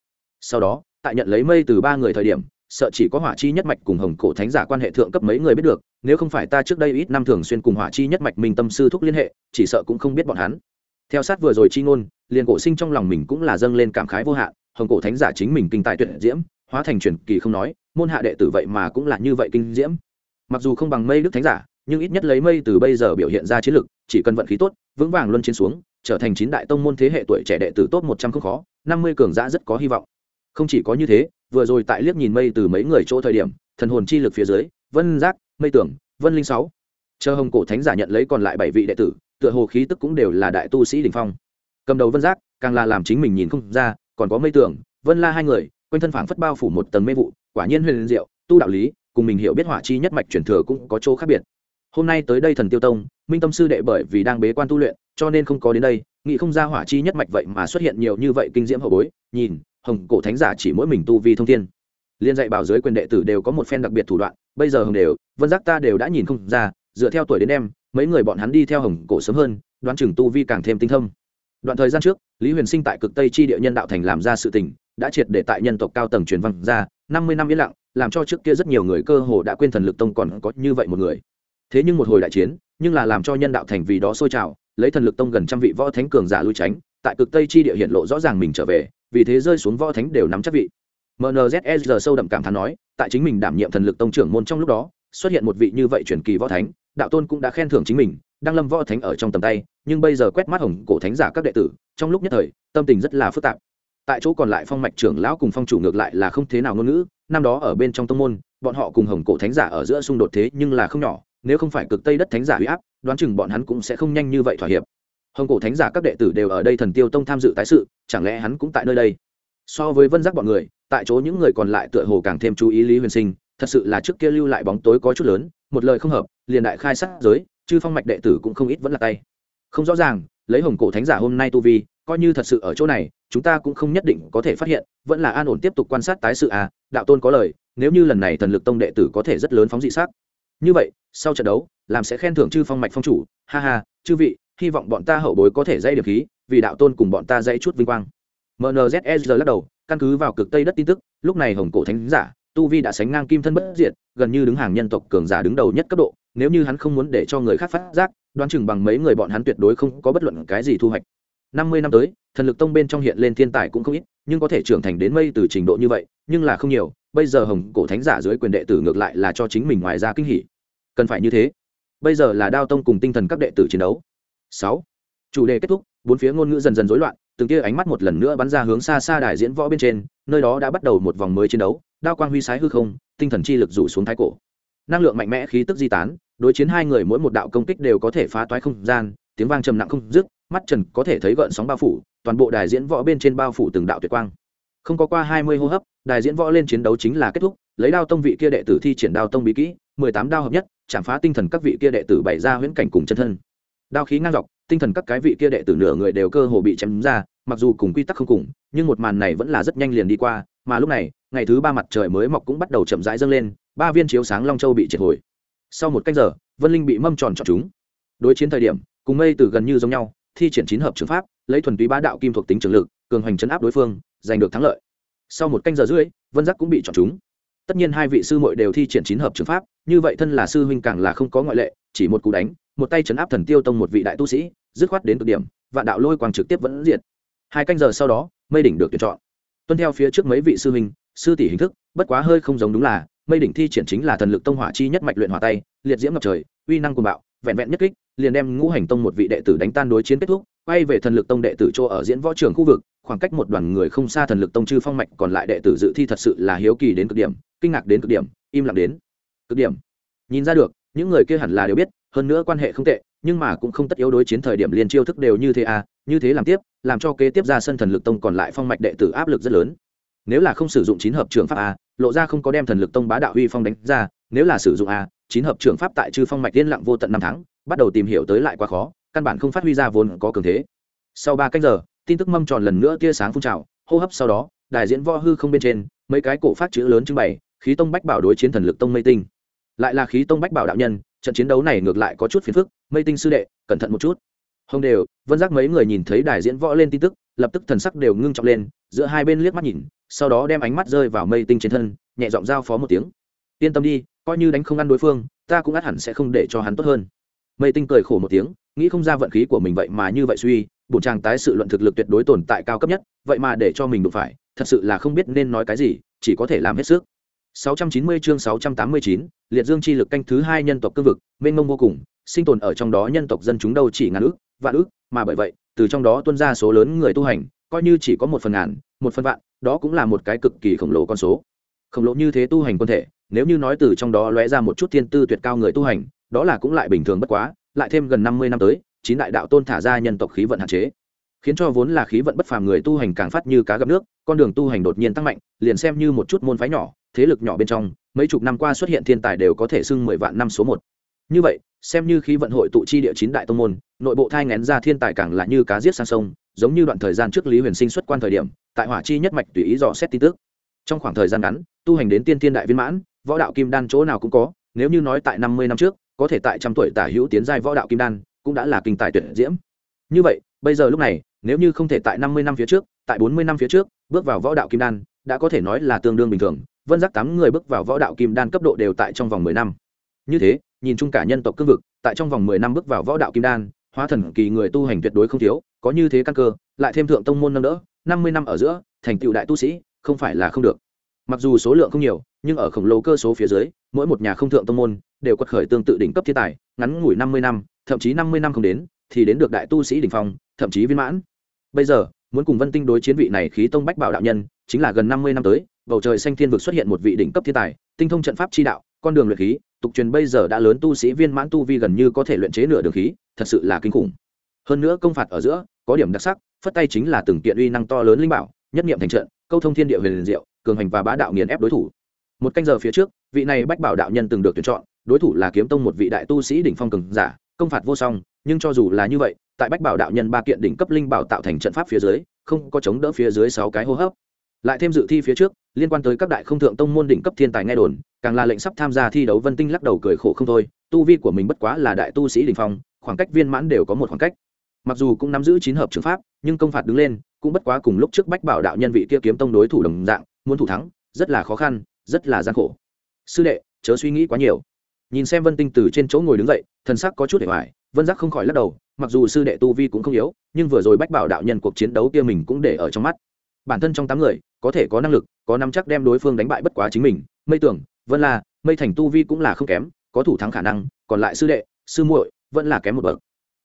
Sau đó, tại nhận lấy Mây từ ba người thời điểm, sợ chỉ có hỏa chi nhất mạch cùng hồng cổ thánh giả quan hệ thượng cấp mấy người biết được nếu không phải ta trước đây ít năm thường xuyên cùng hỏa chi nhất mạch minh tâm sư thúc liên hệ chỉ sợ cũng không biết bọn hắn theo sát vừa rồi chi ngôn, liền cổ sinh trong lòng mình cũng là dâng lên cảm khái vô hạn, hồng cổ thánh giả chính mình kinh tài tuyệt diễm, hóa thành truyền kỳ không nói, môn hạ đệ tử vậy mà cũng là như vậy kinh diễm. Mặc dù không bằng mây đức thánh giả, nhưng ít nhất lấy mây từ bây giờ biểu hiện ra chiến lực, chỉ cần vận khí tốt, vững vàng luân chiến xuống, trở thành chín đại tông môn thế hệ tuổi trẻ đệ tử tốt một trăm không khó, năm mươi cường giã rất có hy vọng. Không chỉ có như thế, vừa rồi tại liếc nhìn mây từ mấy người chỗ thời điểm, thần hồn chi lực phía dưới, vân giác, mây tưởng, vân linh sáu. Chờ hồng cổ thánh giả nhận lấy còn lại bảy vị đệ tử tựa hồ khí tức cũng đều là đại tu sĩ đỉnh phong. Cầm đầu vân giác, càng là làm chính mình nhìn không ra, còn có mây tưởng, vân la hai người, quanh thân phảng phất bao phủ một tầng mê vụ, quả nhiên huyền diệu, tu đạo lý, cùng mình hiểu biết hỏa chi nhất mạch truyền thừa cũng có chỗ khác biệt. Hôm nay tới đây thần tiêu tông, minh tâm sư đệ bởi vì đang bế quan tu luyện, cho nên không có đến đây, nghĩ không ra hỏa chi nhất mạch vậy mà xuất hiện nhiều như vậy kinh diễm hậu bối, nhìn, hồng cổ thánh giả chỉ mỗi mình tu vi thông thiên. Liên dạy bảo giới quyền đệ tử đều có một phen đặc biệt thủ đoạn, bây giờ hồng đều, vân giác ta đều đã nhìn không ra, dựa theo tuổi đến em mấy người bọn hắn đi theo hồng cổ sớm hơn, đoán chừng tu vi càng thêm tinh thông. Đoạn thời gian trước, lý huyền sinh tại cực tây chi địa nhân đạo thành làm ra sự tình, đã triệt để tại nhân tộc cao tầng truyền văn ra, năm mươi năm yên lặng, làm cho trước kia rất nhiều người cơ hồ đã quên thần lực tông còn có như vậy một người. Thế nhưng một hồi đại chiến, nhưng là làm cho nhân đạo thành vì đó sôi trào, lấy thần lực tông gần trăm vị võ thánh cường giả lui tránh, tại cực tây chi địa hiện lộ rõ ràng mình trở về, vì thế rơi xuống võ thánh đều nắm chắc vị. Mnzsr sâu đậm cảm thán nói, tại chính mình đảm nhiệm thần lực tông trưởng môn trong lúc đó xuất hiện một vị như vậy truyền kỳ võ thánh, đạo tôn cũng đã khen thưởng chính mình đang lâm võ thánh ở trong tầm tay, nhưng bây giờ quét mắt hồng cổ thánh giả các đệ tử, trong lúc nhất thời, tâm tình rất là phức tạp. Tại chỗ còn lại phong mạch trưởng lão cùng phong chủ ngược lại là không thế nào ngôn ngữ, năm đó ở bên trong tông môn, bọn họ cùng hồng cổ thánh giả ở giữa xung đột thế nhưng là không nhỏ, nếu không phải cực tây đất thánh giả huy áp, đoán chừng bọn hắn cũng sẽ không nhanh như vậy thỏa hiệp. Hồng cổ thánh giả các đệ tử đều ở đây thần tiêu tông tham dự tái sự, chẳng lẽ hắn cũng tại nơi đây? So với vân giác bọn người, tại chỗ những người còn lại tựa hồ càng thêm chú ý lý huyền sinh thật sự là trước kia lưu lại bóng tối có chút lớn, một lời không hợp, liền đại khai sát giới, chư phong mạch đệ tử cũng không ít vẫn là tay. Không rõ ràng, lấy hồng cổ thánh giả hôm nay tu vi, coi như thật sự ở chỗ này, chúng ta cũng không nhất định có thể phát hiện, vẫn là an ổn tiếp tục quan sát tái sự à đạo tôn có lời, nếu như lần này thần lực tông đệ tử có thể rất lớn phóng dị sắc. Như vậy, sau trận đấu, làm sẽ khen thưởng chư phong mạch phong chủ, ha ha, chư vị, hy vọng bọn ta hậu bối có thể dây được khí, vì đạo tôn cùng bọn ta dây chút vinh quang. Mnzsr lắc đầu, căn cứ vào cực tây đất tin tức, lúc này hồng cổ thánh giả tu vi đã sánh ngang kim thân bất diệt, gần như đứng hàng nhân tộc cường giả đứng đầu nhất cấp độ, nếu như hắn không muốn để cho người khác phát giác, đoán chừng bằng mấy người bọn hắn tuyệt đối không có bất luận cái gì thu hoạch. Năm mươi năm tới, thần lực tông bên trong hiện lên thiên tài cũng không ít, nhưng có thể trưởng thành đến mây từ trình độ như vậy, nhưng là không nhiều, bây giờ hồng cổ thánh giả dưới quyền đệ tử ngược lại là cho chính mình ngoài ra kinh hỉ. Cần phải như thế. Bây giờ là đao tông cùng tinh thần các đệ tử chiến đấu. Sáu. Chủ đề kết thúc, bốn phía ngôn ngữ dần dần rối loạn, từng tia ánh mắt một lần nữa bắn ra hướng xa xa đài diễn võ bên trên, nơi đó đã bắt đầu một vòng mới chiến đấu đao quang huy sái hư không, tinh thần chi lực rủ xuống thái cổ. Năng lượng mạnh mẽ, khí tức di tán, đối chiến hai người mỗi một đạo công kích đều có thể phá toái không gian, tiếng vang trầm nặng không dứt, mắt trần có thể thấy gợn sóng bao phủ, toàn bộ đài diễn võ bên trên bao phủ từng đạo tuyệt quang. Không có qua hai mươi hô hấp, đài diễn võ lên chiến đấu chính là kết thúc, lấy đao tông vị kia đệ tử thi triển đao tông bí kỹ, mười tám đao hợp nhất, chạm phá tinh thần các vị kia đệ tử bày ra huyễn cảnh cùng chân thân. Đao khí ngang dọc, tinh thần các cái vị kia đệ tử nửa người đều cơ hồ bị chém ra, mặc dù cùng quy tắc không cùng, nhưng một màn này vẫn là rất nhanh liền đi qua mà lúc này, ngày thứ ba mặt trời mới mọc cũng bắt đầu chậm rãi dâng lên, ba viên chiếu sáng long châu bị triệt hồi. Sau một cách giờ, vân linh bị mâm tròn chọn chúng. Đối chiến thời điểm, cùng mây từ gần như giống nhau, thi triển chín hợp trường pháp, lấy thuần túy bá đạo kim thuộc tính trường lực, cường hành chấn áp đối phương, giành được thắng lợi. Sau một canh giờ rưỡi, vân giác cũng bị chọn chúng. Tất nhiên hai vị sư muội đều thi triển chín hợp trường pháp, như vậy thân là sư huynh càng là không có ngoại lệ, chỉ một cú đánh, một tay chấn áp thần tiêu tông một vị đại tu sĩ, dứt khoát đến cực điểm, vạn đạo lôi quang trực tiếp vẫn diệt. Hai canh giờ sau đó, mây đỉnh được tuyển chọn tuân theo phía trước mấy vị sư huynh, sư tỷ hình thức, bất quá hơi không giống đúng là, mây đỉnh thi triển chính là thần lực tông hỏa chi nhất mạch luyện hỏa tay, liệt diễm ngập trời, uy năng cuồng bạo, vẹn vẹn nhất kích, liền đem ngũ hành tông một vị đệ tử đánh tan đối chiến kết thúc, quay về thần lực tông đệ tử chỗ ở diễn võ trường khu vực, khoảng cách một đoàn người không xa thần lực tông chư phong mạch, còn lại đệ tử dự thi thật sự là hiếu kỳ đến cực điểm, kinh ngạc đến cực điểm, im lặng đến cực điểm. Nhìn ra được, những người kia hẳn là đều biết, hơn nữa quan hệ không tệ nhưng mà cũng không tất yếu đối chiến thời điểm liên chiêu thức đều như thế à như thế làm tiếp, làm cho kế tiếp ra sân thần lực tông còn lại phong mạch đệ tử áp lực rất lớn. Nếu là không sử dụng chín hợp trường pháp a lộ ra không có đem thần lực tông bá đạo uy phong đánh ra, nếu là sử dụng a chín hợp trường pháp tại chư phong mạch yên lặng vô tận năm tháng, bắt đầu tìm hiểu tới lại quá khó, căn bản không phát huy ra vốn có cường thế. Sau ba cách giờ, tin tức mâm tròn lần nữa tia sáng phun trào, hô hấp sau đó đại diễn võ hư không bên trên, mấy cái cổ phát chữ lớn trưng bày, khí tông bách bảo đối chiến thần lực tông mây tinh. Lại là khí tông bách bảo đạo nhân, trận chiến đấu này ngược lại có chút phiền phức mây tinh sư đệ cẩn thận một chút. Hồng đều vân giác mấy người nhìn thấy đài diễn võ lên tin tức lập tức thần sắc đều ngưng trọng lên giữa hai bên liếc mắt nhìn sau đó đem ánh mắt rơi vào mây tinh trên thân nhẹ giọng giao phó một tiếng. Yên tâm đi coi như đánh không ăn đối phương ta cũng át hẳn sẽ không để cho hắn tốt hơn. Mây tinh cười khổ một tiếng nghĩ không ra vận khí của mình vậy mà như vậy suy bổn chàng tái sự luận thực lực tuyệt đối tồn tại cao cấp nhất vậy mà để cho mình đụng phải thật sự là không biết nên nói cái gì chỉ có thể làm hết sức. 690 chương 689, liệt dương chi lực canh thứ hai nhân tộc cương vực, mênh mông vô cùng, sinh tồn ở trong đó nhân tộc dân chúng đâu chỉ ngàn ước, vạn ước, mà bởi vậy, từ trong đó tuôn ra số lớn người tu hành, coi như chỉ có một phần ngàn, một phần vạn, đó cũng là một cái cực kỳ khổng lồ con số. Khổng lồ như thế tu hành quân thể, nếu như nói từ trong đó lóe ra một chút thiên tư tuyệt cao người tu hành, đó là cũng lại bình thường bất quá, lại thêm gần 50 năm tới, chín đại đạo tôn thả ra nhân tộc khí vận hạn chế, khiến cho vốn là khí vận bất phàm người tu hành càng phát như cá gặp nước, con đường tu hành đột nhiên tăng mạnh, liền xem như một chút môn phái nhỏ, thế lực nhỏ bên trong mấy chục năm qua xuất hiện thiên tài đều có thể xưng mười vạn năm số một như vậy, xem như khí vận hội tụ chi địa chín đại tông môn, nội bộ thai ngén ra thiên tài càng là như cá giết sang sông, giống như đoạn thời gian trước lý huyền sinh xuất quan thời điểm, tại hỏa chi nhất mạch tùy ý dò xét tin tức. Trong khoảng thời gian ngắn, tu hành đến tiên thiên đại viên mãn, võ đạo kim đan chỗ nào cũng có, nếu như nói tại năm mươi năm trước, có thể tại trăm tuổi tả hữu tiến giai võ đạo kim đan, cũng đã là kinh tài tuyệt diễm. Như vậy, bây giờ lúc này, nếu như không thể tại năm mươi năm phía trước, tại bốn mươi năm phía trước, bước vào võ đạo kim đan, đã có thể nói là tương đương bình thường, vân giác tám người bước vào võ đạo kim đan cấp độ đều tại trong vòng mười năm. Như thế nhìn chung cả nhân tộc cương vực, tại trong vòng mười năm bước vào võ đạo kim đan, hóa thần kỳ người tu hành tuyệt đối không thiếu, có như thế căn cơ, lại thêm thượng tông môn nâng đỡ, năm mươi năm ở giữa, thành tựu đại tu sĩ, không phải là không được. Mặc dù số lượng không nhiều, nhưng ở khổng lồ cơ số phía dưới, mỗi một nhà không thượng tông môn đều quật khởi tương tự đỉnh cấp thiên tài, ngắn ngủi năm mươi năm, thậm chí năm mươi năm không đến, thì đến được đại tu sĩ đỉnh phong, thậm chí viên mãn. Bây giờ, muốn cùng vân tinh đối chiến vị này khí tông bách bảo đạo nhân, chính là gần năm mươi năm tới, bầu trời xanh thiên vực xuất hiện một vị đỉnh cấp thiên tài, tinh thông trận pháp chi đạo con đường luyện khí, tục truyền bây giờ đã lớn tu sĩ viên mãn tu vi gần như có thể luyện chế nửa đường khí, thật sự là kinh khủng. Hơn nữa công phạt ở giữa, có điểm đặc sắc, phất tay chính là từng kiện uy năng to lớn linh bảo, nhất niệm thành trận, câu thông thiên địa huyền liền diệu, cường hành và bá đạo nghiền ép đối thủ. Một canh giờ phía trước, vị này bách bảo đạo nhân từng được tuyển chọn, đối thủ là kiếm tông một vị đại tu sĩ đỉnh phong cường giả, công phạt vô song, nhưng cho dù là như vậy, tại bách bảo đạo nhân ba kiện đỉnh cấp linh bảo tạo thành trận pháp phía dưới, không có chống đỡ phía dưới sáu cái hô hấp lại thêm dự thi phía trước, liên quan tới các đại không thượng tông môn đỉnh cấp thiên tài nghe đồn, càng là lệnh sắp tham gia thi đấu vân tinh lắc đầu cười khổ không thôi, tu vi của mình bất quá là đại tu sĩ đình phong, khoảng cách viên mãn đều có một khoảng cách. Mặc dù cũng nắm giữ chín hợp trường pháp, nhưng công phạt đứng lên, cũng bất quá cùng lúc trước bách bảo đạo nhân vị kia kiếm tông đối thủ đồng dạng, muốn thủ thắng, rất là khó khăn, rất là gian khổ. Sư đệ, chớ suy nghĩ quá nhiều. Nhìn xem vân tinh từ trên chỗ ngồi đứng dậy, thần sắc có chút để hoài vân giác không khỏi lắc đầu, mặc dù sư đệ tu vi cũng không yếu, nhưng vừa rồi bách bảo đạo nhân cuộc chiến đấu kia mình cũng để ở trong mắt bản thân trong tám người, có thể có năng lực, có nắm chắc đem đối phương đánh bại bất quá chính mình. Mây tưởng, vân la, mây thành tu vi cũng là không kém, có thủ thắng khả năng, còn lại sư đệ, sư muội, vẫn là kém một bậc.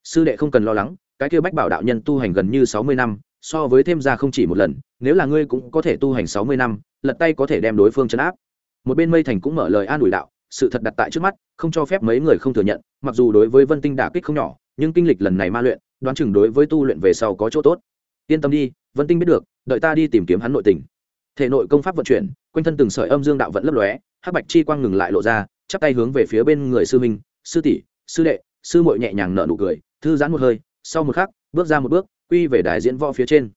Sư đệ không cần lo lắng, cái kia bách bảo đạo nhân tu hành gần như sáu mươi năm, so với thêm ra không chỉ một lần, nếu là ngươi cũng có thể tu hành sáu mươi năm, lật tay có thể đem đối phương chấn áp. Một bên mây thành cũng mở lời an ủi đạo, sự thật đặt tại trước mắt, không cho phép mấy người không thừa nhận, mặc dù đối với vân tinh đả kích không nhỏ, nhưng kinh lịch lần này ma luyện, đoán chừng đối với tu luyện về sau có chỗ tốt. Yên tâm đi vân tinh biết được, đợi ta đi tìm kiếm hắn nội tình. Thể nội công pháp vận chuyển, quanh thân từng sợi âm dương đạo vẫn lấp lóe, hắc bạch chi quang ngừng lại lộ ra, chắp tay hướng về phía bên người sư minh sư tỷ, sư đệ, sư muội nhẹ nhàng nở nụ cười, thư giãn một hơi, sau một khắc, bước ra một bước, quy về đài diễn võ phía trên.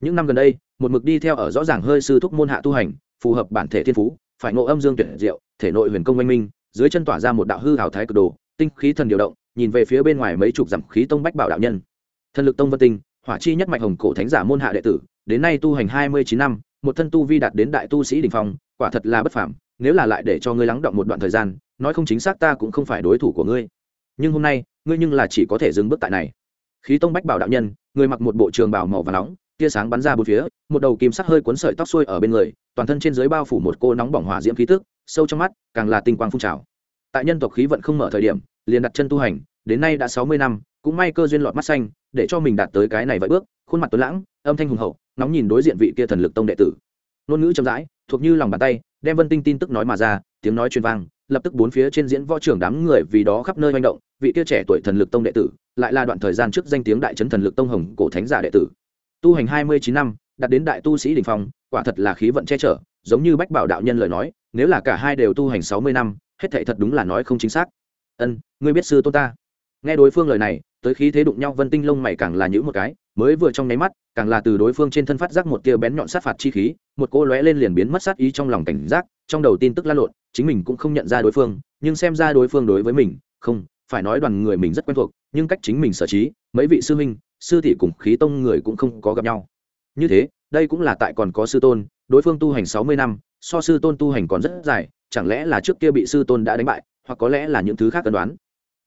Những năm gần đây, một mực đi theo ở rõ ràng hơi sư thúc môn hạ tu hành, phù hợp bản thể thiên phú, phải ngộ âm dương tuyển diệu, thể nội huyền công oanh minh, dưới chân tỏa ra một đạo hư hào thái cực đồ, tinh khí thần điều động, nhìn về phía bên ngoài mấy chục dặm khí tông bách bảo đạo nhân. Thần lực tông vân tinh hỏa chi nhất mạch hồng cổ thánh giả môn hạ đệ tử, đến nay tu hành hai mươi chín năm, một thân tu vi đạt đến đại tu sĩ đỉnh phong, quả thật là bất phàm, nếu là lại để cho ngươi lắng động một đoạn thời gian, nói không chính xác ta cũng không phải đối thủ của ngươi. Nhưng hôm nay, ngươi nhưng là chỉ có thể dừng bước tại này. Khí tông bách bảo đạo nhân, người mặc một bộ trường bào màu và nóng, tia sáng bắn ra bốn phía, một đầu kim sắc hơi cuốn sợi tóc xuôi ở bên người, toàn thân trên dưới bao phủ một cô nóng bỏng hỏa diễm khí tức, sâu trong mắt, càng là tinh quang phun trào. Tại nhân tộc khí vận không mở thời điểm, liền đặt chân tu hành, đến nay đã sáu mươi năm, cũng may cơ duyên lọt mắt xanh để cho mình đạt tới cái này vậy bước, khuôn mặt tuấn lãng, âm thanh hùng hậu nóng nhìn đối diện vị kia thần lực tông đệ tử. Ngôn ngữ chậm rãi, thuộc như lòng bàn tay, đem vân tinh tin tức nói mà ra, tiếng nói truyền vang, lập tức bốn phía trên diễn võ trưởng đám người vì đó khắp nơi manh động, vị kia trẻ tuổi thần lực tông đệ tử, lại là đoạn thời gian trước danh tiếng đại trấn thần lực tông hồng cổ thánh giả đệ tử. Tu hành hai mươi chín năm, đạt đến đại tu sĩ đỉnh phong, quả thật là khí vận che chở, giống như bách bảo đạo nhân lời nói, nếu là cả hai đều tu hành sáu mươi năm, hết thảy thật đúng là nói không chính xác. Ân, ngươi biết sư tôn ta. Nghe đối phương lời này tới khí thế đụng nhau, vân tinh lông mày càng là nhữ một cái, mới vừa trong nháy mắt, càng là từ đối phương trên thân phát giác một tia bén nhọn sát phạt chi khí, một cô lóe lên liền biến mất sát ý trong lòng cảnh giác, trong đầu tin tức la lộn, chính mình cũng không nhận ra đối phương, nhưng xem ra đối phương đối với mình, không, phải nói đoàn người mình rất quen thuộc, nhưng cách chính mình sở trí, mấy vị sư huynh, sư thị cùng khí tông người cũng không có gặp nhau. Như thế, đây cũng là tại còn có sư tôn, đối phương tu hành sáu mươi năm, so sư tôn tu hành còn rất dài, chẳng lẽ là trước kia bị sư tôn đã đánh bại, hoặc có lẽ là những thứ khác cân đoán.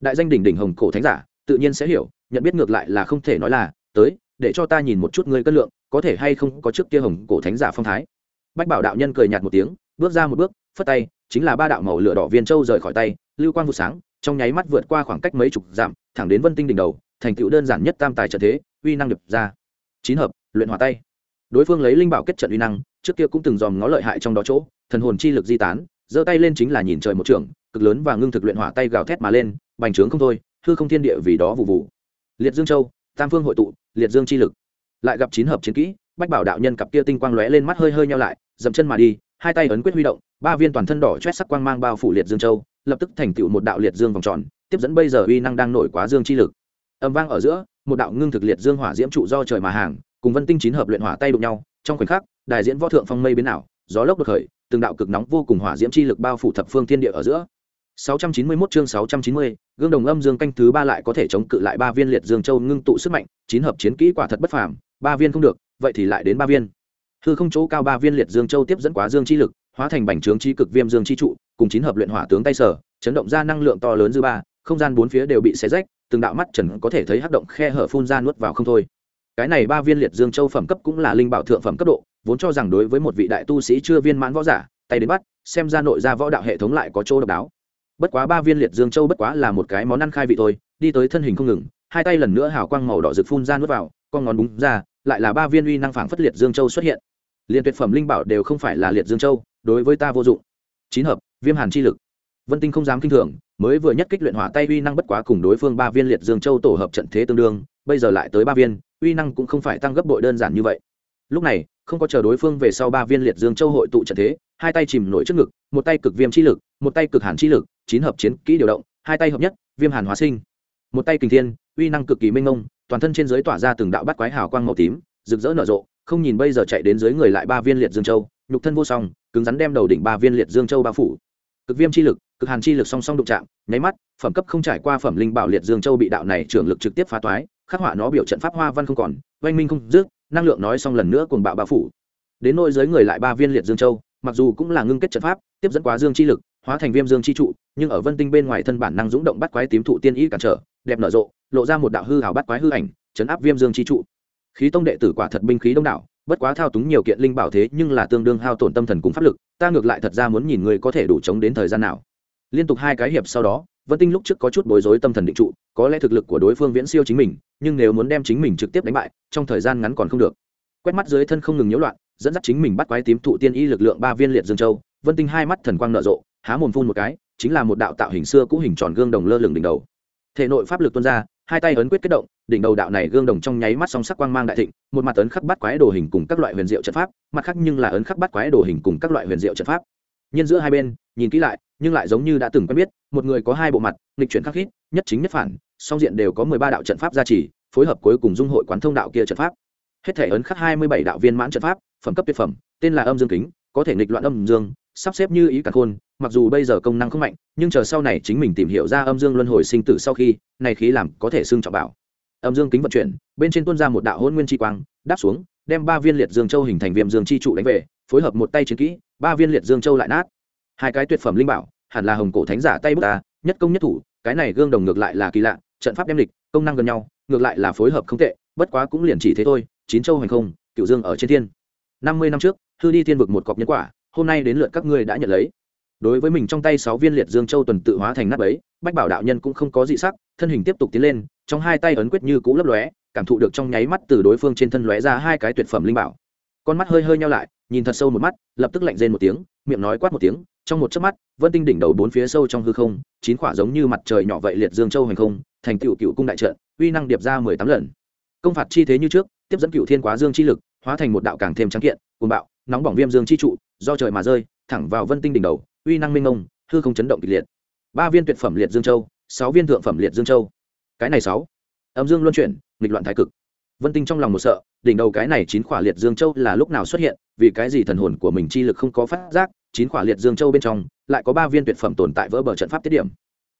Đại danh đỉnh đỉnh hồng cổ thánh giả tự nhiên sẽ hiểu, nhận biết ngược lại là không thể nói là, tới, để cho ta nhìn một chút ngươi cân lượng, có thể hay không có trước kia hồng cổ thánh giả phong thái. Bách bảo đạo nhân cười nhạt một tiếng, bước ra một bước, phất tay, chính là ba đạo màu lửa đỏ viên châu rời khỏi tay, lưu quang vụ sáng, trong nháy mắt vượt qua khoảng cách mấy chục dặm, thẳng đến vân tinh đỉnh đầu, thành tựu đơn giản nhất tam tài trận thế, uy năng đập ra. Chín hợp, luyện hỏa tay. Đối phương lấy linh bảo kết trận uy năng, trước kia cũng từng dòm ngó lợi hại trong đó chỗ, thần hồn chi lực di tán, giơ tay lên chính là nhìn trời một trường, cực lớn và ngưng thực luyện hỏa tay gào thét mà lên, bành trướng không thôi hư không thiên địa vì đó vụ vụ. Liệt dương châu, tam phương hội tụ, liệt dương chi lực. Lại gặp chín hợp chiến kỹ, bách bảo đạo nhân cặp kia tinh quang lóe lên mắt hơi hơi nhau lại, dậm chân mà đi, hai tay ấn quyết huy động, ba viên toàn thân đỏ chét sắc quang mang bao phủ liệt dương châu, lập tức thành tựu một đạo liệt dương vòng tròn, tiếp dẫn bây giờ uy năng đang nổi quá dương chi lực. Âm vang ở giữa, một đạo ngưng thực liệt dương hỏa diễm trụ do trời mà hàng, cùng vân tinh chín hợp luyện hỏa tay đụng nhau, trong khoảnh khắc, đại diễn võ thượng phong mây biến ảo, gió lốc đột khởi, từng đạo cực nóng vô cùng hỏa diễm chi lực bao phủ thập phương thiên địa ở giữa. 691 chương 690, gương đồng âm dương canh thứ ba lại có thể chống cự lại ba viên liệt dương châu ngưng tụ sức mạnh, chín hợp chiến kỹ quả thật bất phàm, ba viên không được, vậy thì lại đến ba viên. Hư không chỗ cao ba viên liệt dương châu tiếp dẫn quá dương chi lực, hóa thành bành trướng chi cực viêm dương chi trụ, cùng chín hợp luyện hỏa tướng tay sở, chấn động ra năng lượng to lớn dư ba, không gian bốn phía đều bị xé rách, từng đạo mắt trần có thể thấy hắc động khe hở phun ra nuốt vào không thôi. Cái này ba viên liệt dương châu phẩm cấp cũng là linh bảo thượng phẩm cấp độ, vốn cho rằng đối với một vị đại tu sĩ chưa viên mãn võ giả, tay đến bắt, xem ra nội gia võ đạo hệ thống lại có chỗ độc đáo bất quá ba viên liệt dương châu bất quá là một cái món ăn khai vị thôi, đi tới thân hình không ngừng, hai tay lần nữa hào quang màu đỏ rực phun ra nuốt vào, con ngón búng ra, lại là ba viên uy năng phảng phất liệt dương châu xuất hiện. Liền tuyệt phẩm linh bảo đều không phải là liệt dương châu, đối với ta vô dụng. Chín hợp, viêm hàn chi lực. Vân tinh không dám kinh thường, mới vừa nhất kích luyện hỏa tay uy năng bất quá cùng đối phương ba viên liệt dương châu tổ hợp trận thế tương đương, bây giờ lại tới ba viên, uy năng cũng không phải tăng gấp bội đơn giản như vậy. Lúc này, không có chờ đối phương về sau ba viên liệt dương châu hội tụ trận thế, hai tay chìm nổi trước ngực, một tay cực viêm chi lực, một tay cực hàn chi lực chín hợp chiến, kỹ điều động, hai tay hợp nhất, viêm hàn hóa sinh. Một tay kình thiên, uy năng cực kỳ minh mông, toàn thân trên dưới tỏa ra từng đạo bắt quái hào quang màu tím, rực rỡ nở rộ, không nhìn bây giờ chạy đến dưới người lại ba viên liệt dương châu, nhục thân vô song, cứng rắn đem đầu đỉnh ba viên liệt dương châu bao phủ. Cực viêm chi lực, cực hàn chi lực song song đụng chạm, nháy mắt, phẩm cấp không trải qua phẩm linh bảo liệt dương châu bị đạo này trưởng lực trực tiếp phá toái, khắc họa nó biểu trận pháp hoa văn không còn, oanh minh không dứt, năng lượng nói xong lần nữa cùng bạo bao phủ. Đến nôi dưới người lại ba viên liệt dương châu, mặc dù cũng là ngưng kết trận pháp, tiếp dẫn quá dương chi lực hóa thành viêm dương chi trụ, nhưng ở vân tinh bên ngoài thân bản năng dũng động bắt quái tím thụ tiên ý cản trở, đẹp nở rộ, lộ ra một đạo hư hào bắt quái hư ảnh, chấn áp viêm dương chi trụ. Khí tông đệ tử quả thật binh khí đông đảo, bất quá thao túng nhiều kiện linh bảo thế nhưng là tương đương hao tổn tâm thần cùng pháp lực, ta ngược lại thật ra muốn nhìn người có thể đủ chống đến thời gian nào. Liên tục hai cái hiệp sau đó, vân tinh lúc trước có chút bối rối tâm thần định trụ, có lẽ thực lực của đối phương viễn siêu chính mình, nhưng nếu muốn đem chính mình trực tiếp đánh bại, trong thời gian ngắn còn không được. Quét mắt dưới thân không ngừng nhiễu loạn, dẫn dắt chính mình bắt quái tím thụ tiên y lực lượng ba viên liệt dương châu vân tinh hai mắt thần quang nở rộ, há mồm phun một cái, chính là một đạo tạo hình xưa cũ hình tròn gương đồng lơ lửng đỉnh đầu. Thể nội pháp lực tuôn ra, hai tay ấn quyết kết động, đỉnh đầu đạo này gương đồng trong nháy mắt song sắc quang mang đại thịnh, một mặt ấn khắc bắt quái đồ hình cùng các loại huyền diệu trận pháp, mặt khác nhưng là ấn khắc bắt quái đồ hình cùng các loại huyền diệu trận pháp. Nhân giữa hai bên, nhìn kỹ lại, nhưng lại giống như đã từng quen biết, một người có hai bộ mặt, nghịch chuyển khắc khít, nhất chính nhất phản, song diện đều có mười ba đạo trận pháp gia trì, phối hợp cuối cùng dung hội quán thông đạo kia trận pháp. Hết thể ấn khắc hai mươi bảy đạo viên mãn trận pháp, phẩm cấp tuyệt phẩm, tên là âm dương kính, có thể nghịch loạn âm dương sắp xếp như ý cả khôn, mặc dù bây giờ công năng không mạnh, nhưng chờ sau này chính mình tìm hiểu ra âm dương luân hồi sinh tử sau khi, này khí làm có thể xưng trọng bảo. Âm dương kính vận chuyển, bên trên tuôn ra một đạo hôn nguyên chi quang, đáp xuống, đem ba viên liệt dương châu hình thành viêm dương chi trụ đánh về, phối hợp một tay chiến kỹ, ba viên liệt dương châu lại nát. Hai cái tuyệt phẩm linh bảo, hẳn là hồng cổ thánh giả tay bút ta, nhất công nhất thủ, cái này gương đồng ngược lại là kỳ lạ, trận pháp đem lịch công năng gần nhau, ngược lại là phối hợp không tệ, bất quá cũng liền chỉ thế thôi, chín châu hành không cựu dương ở trên thiên. Năm mươi năm trước, hư đi thiên vực một cọc nhân quả hôm nay đến lượt các ngươi đã nhận lấy. Đối với mình trong tay sáu viên liệt dương châu tuần tự hóa thành nắp ấy, bách bảo đạo nhân cũng không có dị sắc, thân hình tiếp tục tiến lên, trong hai tay ấn quyết như cũ lấp lóe, cảm thụ được trong nháy mắt từ đối phương trên thân lóe ra hai cái tuyệt phẩm linh bảo. Con mắt hơi hơi nhau lại, nhìn thật sâu một mắt, lập tức lạnh rên một tiếng, miệng nói quát một tiếng, trong một chớp mắt, vân tinh đỉnh đầu bốn phía sâu trong hư không, chín quả giống như mặt trời nhỏ vậy liệt dương châu hành không, thành tựu cựu cung đại trận, uy năng điệp ra mười tám lần. Công phạt chi thế như trước, tiếp dẫn cựu thiên quá dương chi lực, hóa thành một đạo càng thêm trắng kiện, cuồng bạo nóng bỏng viêm dương chi trụ, do trời mà rơi, thẳng vào vân tinh đỉnh đầu, uy năng minh ông hư không chấn động kịch liệt. Ba viên tuyệt phẩm liệt dương châu, sáu viên thượng phẩm liệt dương châu. Cái này sáu. Âm dương luân chuyển, nghịch loạn thái cực. Vân tinh trong lòng một sợ, đỉnh đầu cái này chín khỏa liệt dương châu là lúc nào xuất hiện, vì cái gì thần hồn của mình chi lực không có phát giác, chín khỏa liệt dương châu bên trong, lại có ba viên tuyệt phẩm tồn tại vỡ bờ trận pháp tiết điểm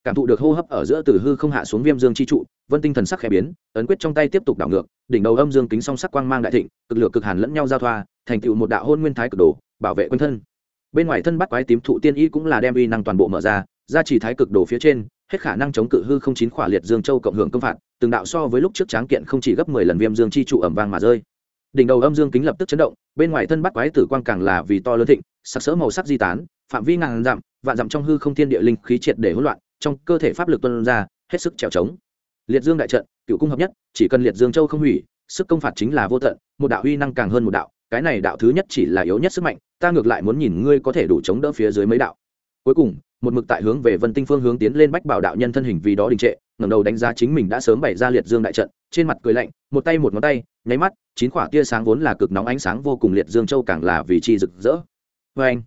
cảm thụ được hô hấp ở giữa từ hư không hạ xuống viêm dương chi trụ, vân tinh thần sắc khẽ biến, ấn quyết trong tay tiếp tục đảo ngược, đỉnh đầu âm dương kính song sắc quang mang đại thịnh, cực lửa cực hàn lẫn nhau giao thoa, thành tựu một đạo hôn nguyên thái cực đồ, bảo vệ quân thân. Bên ngoài thân bắt quái tím thụ tiên y cũng là đem uy năng toàn bộ mở ra ra chỉ thái cực đồ phía trên, hết khả năng chống cự hư không chín khỏa liệt dương châu cộng hưởng công phạt, từng đạo so với lúc trước tráng kiện không chỉ gấp mười lần viêm dương chi trụ ẩm vang mà rơi. Đỉnh đầu âm dương kính lập tức chấn động, bên ngoài thân bắt quái tử quang càng là vì to lớn thịnh, sặc sỡ màu sắc di tán, phạm vi ngàn dặm, vạn dặm trong hư không thiên địa linh khí triệt để hỗn loạn trong cơ thể pháp lực tuân ra, hết sức trèo trống. Liệt dương đại trận, cựu cung hợp nhất, chỉ cần liệt dương châu không hủy, sức công phạt chính là vô tận, một đạo uy năng càng hơn một đạo, cái này đạo thứ nhất chỉ là yếu nhất sức mạnh, ta ngược lại muốn nhìn ngươi có thể đủ chống đỡ phía dưới mấy đạo. Cuối cùng, một mực tại hướng về vân tinh phương hướng tiến lên bách bảo đạo nhân thân hình vì đó đình trệ, ngẩng đầu đánh giá chính mình đã sớm bày ra liệt dương đại trận, trên mặt cười lạnh, một tay một ngón tay, nháy mắt, chín quả tia sáng vốn là cực nóng ánh sáng vô cùng liệt dương châu càng là vì chi rực rỡ. Vê anh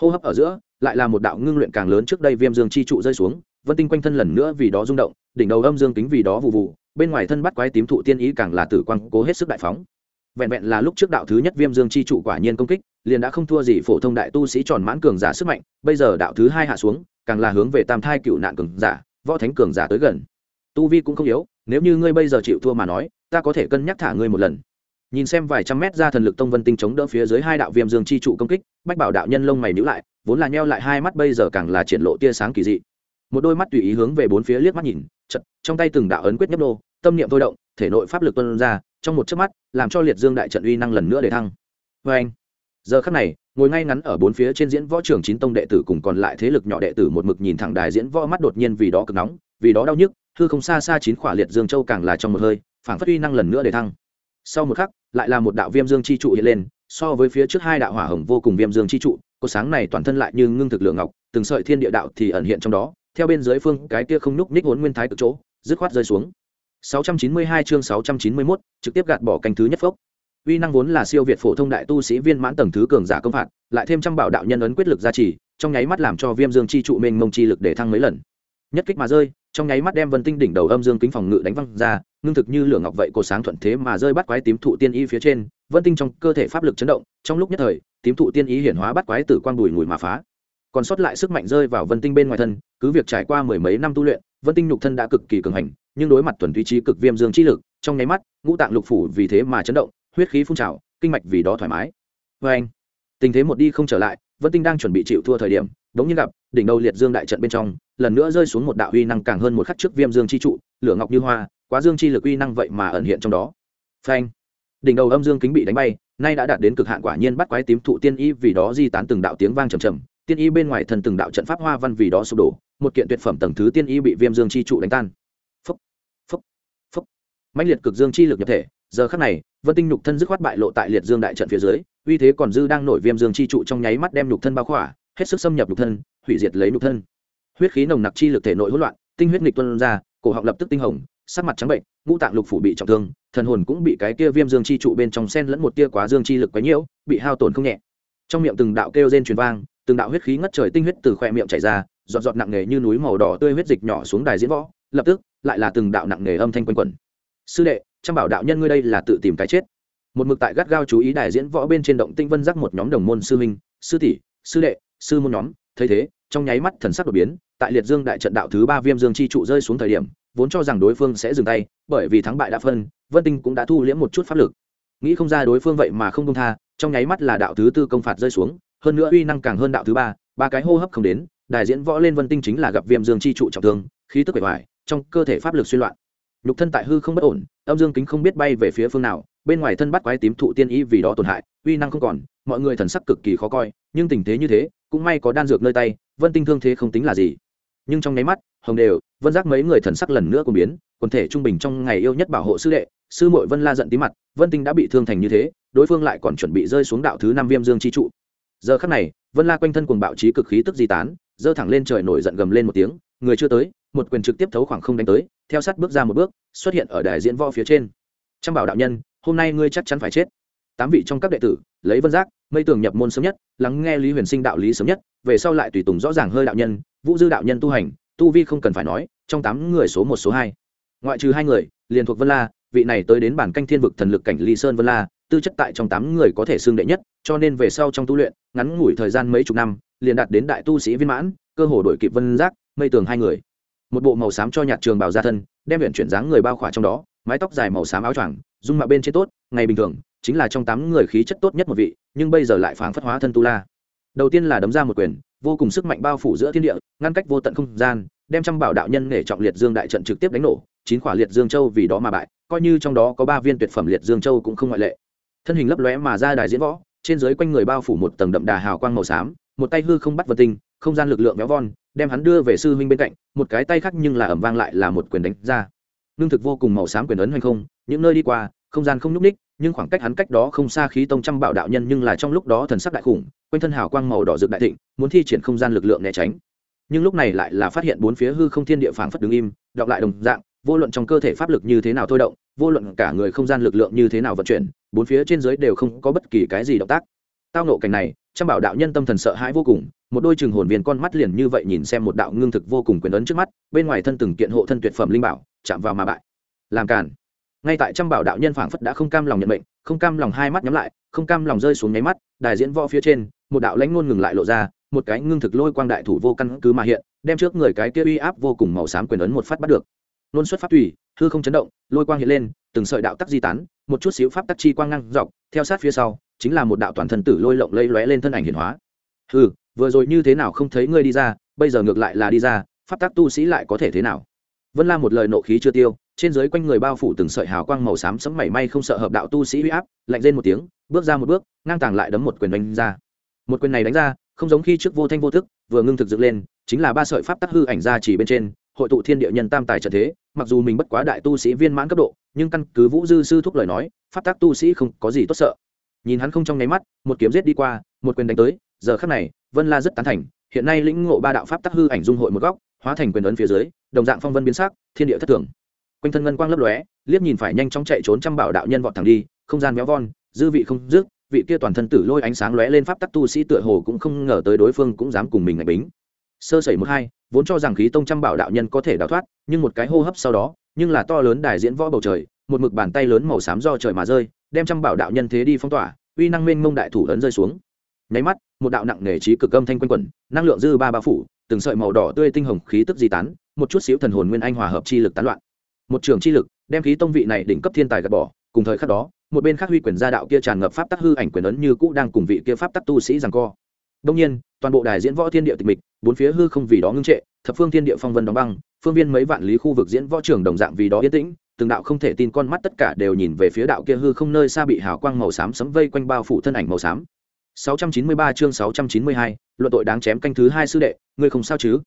hô hấp ở giữa, lại là một đạo ngưng luyện càng lớn trước đây viêm dương chi trụ rơi xuống vân tinh quanh thân lần nữa vì đó rung động, đỉnh đầu âm dương kính vì đó vụ vụ, bên ngoài thân bắt quái tím thụ tiên ý càng là tử quang cố hết sức đại phóng. Vẹn vẹn là lúc trước đạo thứ nhất viêm dương chi trụ quả nhiên công kích, liền đã không thua gì phổ thông đại tu sĩ tròn mãn cường giả sức mạnh, bây giờ đạo thứ hai hạ xuống, càng là hướng về tam thai cựu nạn cường giả, võ thánh cường giả tới gần. Tu vi cũng không yếu, nếu như ngươi bây giờ chịu thua mà nói, ta có thể cân nhắc thả ngươi một lần. Nhìn xem vài trăm mét ra thần lực tông vân tinh chống đỡ phía dưới hai đạo viêm dương chi trụ công kích, bách bảo đạo nhân lông mày nhữ lại, vốn là nheo lại hai mắt bây giờ càng là triển lộ tia sáng kỳ dị một đôi mắt tùy ý hướng về bốn phía liếc mắt nhìn, chật, trong tay từng đạo ấn quyết nhấp nô, tâm niệm thôi động, thể nội pháp lực tuân ra, trong một chớp mắt, làm cho liệt dương đại trận uy năng lần nữa để thăng. Vê anh, giờ khắc này, ngồi ngay ngắn ở bốn phía trên diễn võ trường chín tông đệ tử cùng còn lại thế lực nhỏ đệ tử một mực nhìn thẳng đài diễn võ mắt đột nhiên vì đó cực nóng, vì đó đau nhức, hư không xa xa chín khỏa liệt dương châu càng là trong một hơi phản phát uy năng lần nữa để thăng. Sau một khắc, lại là một đạo viêm dương chi trụ hiện lên, so với phía trước hai đạo hỏa hồng vô cùng viêm dương chi trụ, có sáng này toàn thân lại như ngưng thực lượng ngọc, từng sợi thiên địa đạo thì ẩn hiện trong đó theo bên dưới phương cái kia không núc ních hốn nguyên thái cực chỗ dứt khoát rơi xuống. 692 chương 691, trực tiếp gạt bỏ canh thứ nhất phốc. Uy năng vốn là siêu việt phổ thông đại tu sĩ viên mãn tầng thứ cường giả công phạt lại thêm trăm bảo đạo nhân ấn quyết lực gia trì trong nháy mắt làm cho viêm dương chi trụ mênh mông chi lực để thăng mấy lần. Nhất kích mà rơi trong nháy mắt đem vân tinh đỉnh đầu âm dương kính phòng ngự đánh văng ra ngưng thực như lửa ngọc vậy cổ sáng thuận thế mà rơi bắt quái tím thụ tiên y phía trên vân tinh trong cơ thể pháp lực chấn động trong lúc nhất thời tím thụ tiên ý hiển hóa bắt quái tử quang đùi ngùi mà phá còn sót lại sức mạnh rơi vào vân tinh bên ngoài thân, cứ việc trải qua mười mấy năm tu luyện, vân tinh nhục thân đã cực kỳ cường hành, nhưng đối mặt tuần túy trí cực viêm dương chi lực, trong nháy mắt, ngũ tạng lục phủ vì thế mà chấn động, huyết khí phun trào, kinh mạch vì đó thoải mái. Vê anh, tình thế một đi không trở lại, vân tinh đang chuẩn bị chịu thua thời điểm, đống nhiên gặp, đỉnh đầu liệt dương đại trận bên trong, lần nữa rơi xuống một đạo uy năng càng hơn một khắc trước viêm dương chi trụ, lửa ngọc như hoa, quá dương chi lực uy năng vậy mà ẩn hiện trong đó. Phanh đỉnh đầu âm dương kính bị đánh bay, nay đã đạt đến cực hạn quả nhiên bắt quái tím thụ tiên y vì đó di tán từng đạo tiếng vang trầm trầm tiên y bên ngoài thần từng đạo trận pháp hoa văn vì đó sụp đổ, một kiện tuyệt phẩm tầng thứ tiên y bị viêm dương chi trụ đánh tan. Phúc phúc phúc. Mạnh liệt cực dương chi lực nhập thể, giờ khắc này, vân tinh nhục thân dứt khoát bại lộ tại liệt dương đại trận phía dưới, uy thế còn dư đang nổi viêm dương chi trụ trong nháy mắt đem nhục thân bao khỏa, hết sức xâm nhập nhục thân, hủy diệt lấy nhục thân. Huyết khí nồng nặc chi lực thể nội hỗn loạn, tinh huyết nghịch tuân ra, cổ họng lập tức tinh hồng, sắc mặt trắng bệnh, ngũ tạng lục phủ bị trọng thương, thần hồn cũng bị cái kia viêm dương chi trụ bên trong sen lẫn một tia quá dương chi lực quấy nhiễu, bị hao tổn không nhẹ. Trong miệng từng đạo kêu rên truyền vang từng đạo huyết khí ngất trời tinh huyết từ khoe miệng chảy ra, giọt giọt nặng nề như núi màu đỏ tươi huyết dịch nhỏ xuống đài diễn võ, lập tức, lại là từng đạo nặng nề âm thanh quanh quẩn. Sư đệ Trang bảo đạo nhân ngươi đây là tự tìm cái chết. Một mực tại gắt gao chú ý đài diễn võ bên trên động tinh vân giác một nhóm đồng môn sư minh sư tỷ, sư đệ, sư môn nhóm. Thấy thế, trong nháy mắt thần sắc đột biến, tại liệt dương đại trận đạo thứ ba viêm dương chi trụ rơi xuống thời điểm, vốn cho rằng đối phương sẽ dừng tay, bởi vì thắng bại đã phân, vân tinh cũng đã thu liễm một chút pháp lực. Nghĩ không ra đối phương vậy mà không công tha, trong nháy mắt là đạo thứ tư công phạt rơi xuống hơn nữa uy năng càng hơn đạo thứ ba ba cái hô hấp không đến, đại diễn võ lên vân tinh chính là gặp viêm dương chi trụ trọng thương, khí tức bể hoài trong cơ thể pháp lực suy loạn. Nhục thân tại hư không bất ổn, âm dương kính không biết bay về phía phương nào, bên ngoài thân bắt quái tím thụ tiên ý vì đó tổn hại, uy năng không còn, mọi người thần sắc cực kỳ khó coi, nhưng tình thế như thế, cũng may có đan dược nơi tay, vân tinh thương thế không tính là gì. Nhưng trong nháy mắt, hồng đều, vân giác mấy người thần sắc lần nữa cũng biến, quần thể trung bình trong ngày yêu nhất bảo hộ sư đệ, sư mội vân la giận tí mặt, vân tinh đã bị thương thành như thế, đối phương lại còn chuẩn bị rơi xuống đạo thứ năm viêm dương chi trụ giờ khắc này, vân la quanh thân cùng bạo trí cực khí tức di tán, giơ thẳng lên trời nổi giận gầm lên một tiếng, người chưa tới, một quyền trực tiếp thấu khoảng không đánh tới, theo sát bước ra một bước, xuất hiện ở đài diễn võ phía trên. Trăm bảo đạo nhân, hôm nay ngươi chắc chắn phải chết. Tám vị trong các đệ tử, lấy vân giác, mây tường nhập môn sớm nhất, lắng nghe lý huyền sinh đạo lý sớm nhất, về sau lại tùy tùng rõ ràng hơi đạo nhân, vũ dư đạo nhân tu hành, tu vi không cần phải nói, trong tám người số một, số hai. Ngoại trừ hai người, liền thuộc vân la, vị này tới đến bản canh thiên vực thần lực cảnh ly sơn vân la, tư chất tại trong tám người có thể xương đệ nhất cho nên về sau trong tu luyện, ngắn ngủi thời gian mấy chục năm, liền đạt đến đại tu sĩ viên mãn, cơ hồ đổi kịp vân giác, mây tường hai người. Một bộ màu xám cho nhạt trường bào gia thân, đem luyện chuyển dáng người bao khỏa trong đó, mái tóc dài màu xám áo choàng, dung mạo bên trên tốt, ngày bình thường, chính là trong tám người khí chất tốt nhất một vị, nhưng bây giờ lại phảng phất hóa thân tu la. Đầu tiên là đấm ra một quyền, vô cùng sức mạnh bao phủ giữa thiên địa, ngăn cách vô tận không gian, đem trăm bảo đạo nhân để trọng liệt dương đại trận trực tiếp đánh nổ, chín quả liệt dương châu vì đó mà bại, coi như trong đó có ba viên tuyệt phẩm liệt dương châu cũng không ngoại lệ. Thân hình lấp lóe mà ra đài diễn võ trên dưới quanh người bao phủ một tầng đậm đà hào quang màu xám, một tay hư không bắt vật tinh, không gian lực lượng béo von, đem hắn đưa về sư huynh bên cạnh, một cái tay khác nhưng là ẩm vang lại là một quyền đánh ra. Lương thực vô cùng màu xám quyền ấn hay không, những nơi đi qua, không gian không nhúc ních nhưng khoảng cách hắn cách đó không xa khí tông trăm bảo đạo nhân nhưng là trong lúc đó thần sắc đại khủng, quanh thân hào quang màu đỏ rực đại thịnh, muốn thi triển không gian lực lượng né tránh. Nhưng lúc này lại là phát hiện bốn phía hư không thiên địa phảng phất đứng im, đọc lại đồng dạng, vô luận trong cơ thể pháp lực như thế nào thôi động vô luận cả người không gian lực lượng như thế nào vận chuyển, bốn phía trên dưới đều không có bất kỳ cái gì động tác. Tao nộ cảnh này, trăm bảo đạo nhân tâm thần sợ hãi vô cùng, một đôi chừng hồn viên con mắt liền như vậy nhìn xem một đạo ngưng thực vô cùng quyền ấn trước mắt, bên ngoài thân từng kiện hộ thân tuyệt phẩm linh bảo, chạm vào mà bại. Làm cản ngay tại trăm bảo đạo nhân phảng phất đã không cam lòng nhận mệnh, không cam lòng hai mắt nhắm lại, không cam lòng rơi xuống nháy mắt, đài diễn võ phía trên, một đạo lãnh ngôn ngừng lại lộ ra, một cái ngưng thực lôi quang đại thủ vô căn cứ mà hiện, đem trước người cái kia uy áp vô cùng màu xám quyền ấn một phát bắt được luôn xuất pháp tùy, hư không chấn động, lôi quang hiện lên, từng sợi đạo tắc di tán, một chút xíu pháp tắc chi quang ngang dọc, theo sát phía sau, chính là một đạo toàn thân tử lôi lộng lây lóe lên thân ảnh hiển hóa. Hư vừa rồi như thế nào không thấy ngươi đi ra, bây giờ ngược lại là đi ra, pháp tắc tu sĩ lại có thể thế nào? Vân la một lời nộ khí chưa tiêu, trên dưới quanh người bao phủ từng sợi hào quang màu xám sẫm mảy may không sợ hợp đạo tu sĩ uy áp, lạnh lên một tiếng, bước ra một bước, ngang tàng lại đấm một quyền đánh ra. Một quyền này đánh ra, không giống khi trước vô thanh vô thức vừa ngưng thực dựng lên, chính là ba sợi pháp tắc hư ảnh ra chỉ bên trên hội tụ thiên địa nhân tam tài trận thế, mặc dù mình bất quá đại tu sĩ viên mãn cấp độ, nhưng căn cứ vũ dư sư thúc lời nói, pháp tắc tu sĩ không có gì tốt sợ. Nhìn hắn không trong nháy mắt, một kiếm giết đi qua, một quyền đánh tới, giờ khắc này, vân la rất tán thành, hiện nay lĩnh ngộ ba đạo pháp tắc hư ảnh dung hội một góc, hóa thành quyền ấn phía dưới, đồng dạng phong vân biến sắc, thiên địa thất thường. Quanh thân ngân quang lấp lóe, liếc nhìn phải nhanh chóng chạy trốn trăm bảo đạo nhân vọt thẳng đi, không gian méo von, dư vị không dứt, vị kia toàn thân tử lôi ánh sáng lóe lên pháp tắc tu sĩ tựa hồ cũng không ngờ tới đối phương cũng dám cùng mình ngạch bính. Sơ sẩy một hai vốn cho rằng khí tông trăm bảo đạo nhân có thể đào thoát, nhưng một cái hô hấp sau đó, nhưng là to lớn đài diễn võ bầu trời, một mực bàn tay lớn màu xám do trời mà rơi, đem trăm bảo đạo nhân thế đi phong tỏa, uy năng mênh mông đại thủ ấn rơi xuống. Nháy mắt, một đạo nặng nề trí cực âm thanh quanh quẩn, năng lượng dư ba ba phủ, từng sợi màu đỏ tươi tinh hồng khí tức di tán, một chút xíu thần hồn nguyên anh hòa hợp chi lực tán loạn. Một trường chi lực, đem khí tông vị này đỉnh cấp thiên tài gạt bỏ, cùng thời khắc đó, một bên khác huy quyền gia đạo kia tràn ngập pháp tắc hư ảnh quyền ấn như cũ đang cùng vị kia pháp tắc tu sĩ rằng co đông nhiên toàn bộ đài diễn võ thiên địa tịch mịch bốn phía hư không vì đó ngưng trệ thập phương thiên địa phong vân đóng băng phương viên mấy vạn lý khu vực diễn võ trường đồng dạng vì đó yên tĩnh từng đạo không thể tin con mắt tất cả đều nhìn về phía đạo kia hư không nơi xa bị hào quang màu xám sấm vây quanh bao phủ thân ảnh màu xám 693 chương 692, luận tội đáng chém canh thứ hai sư đệ, ngươi không sao chứ?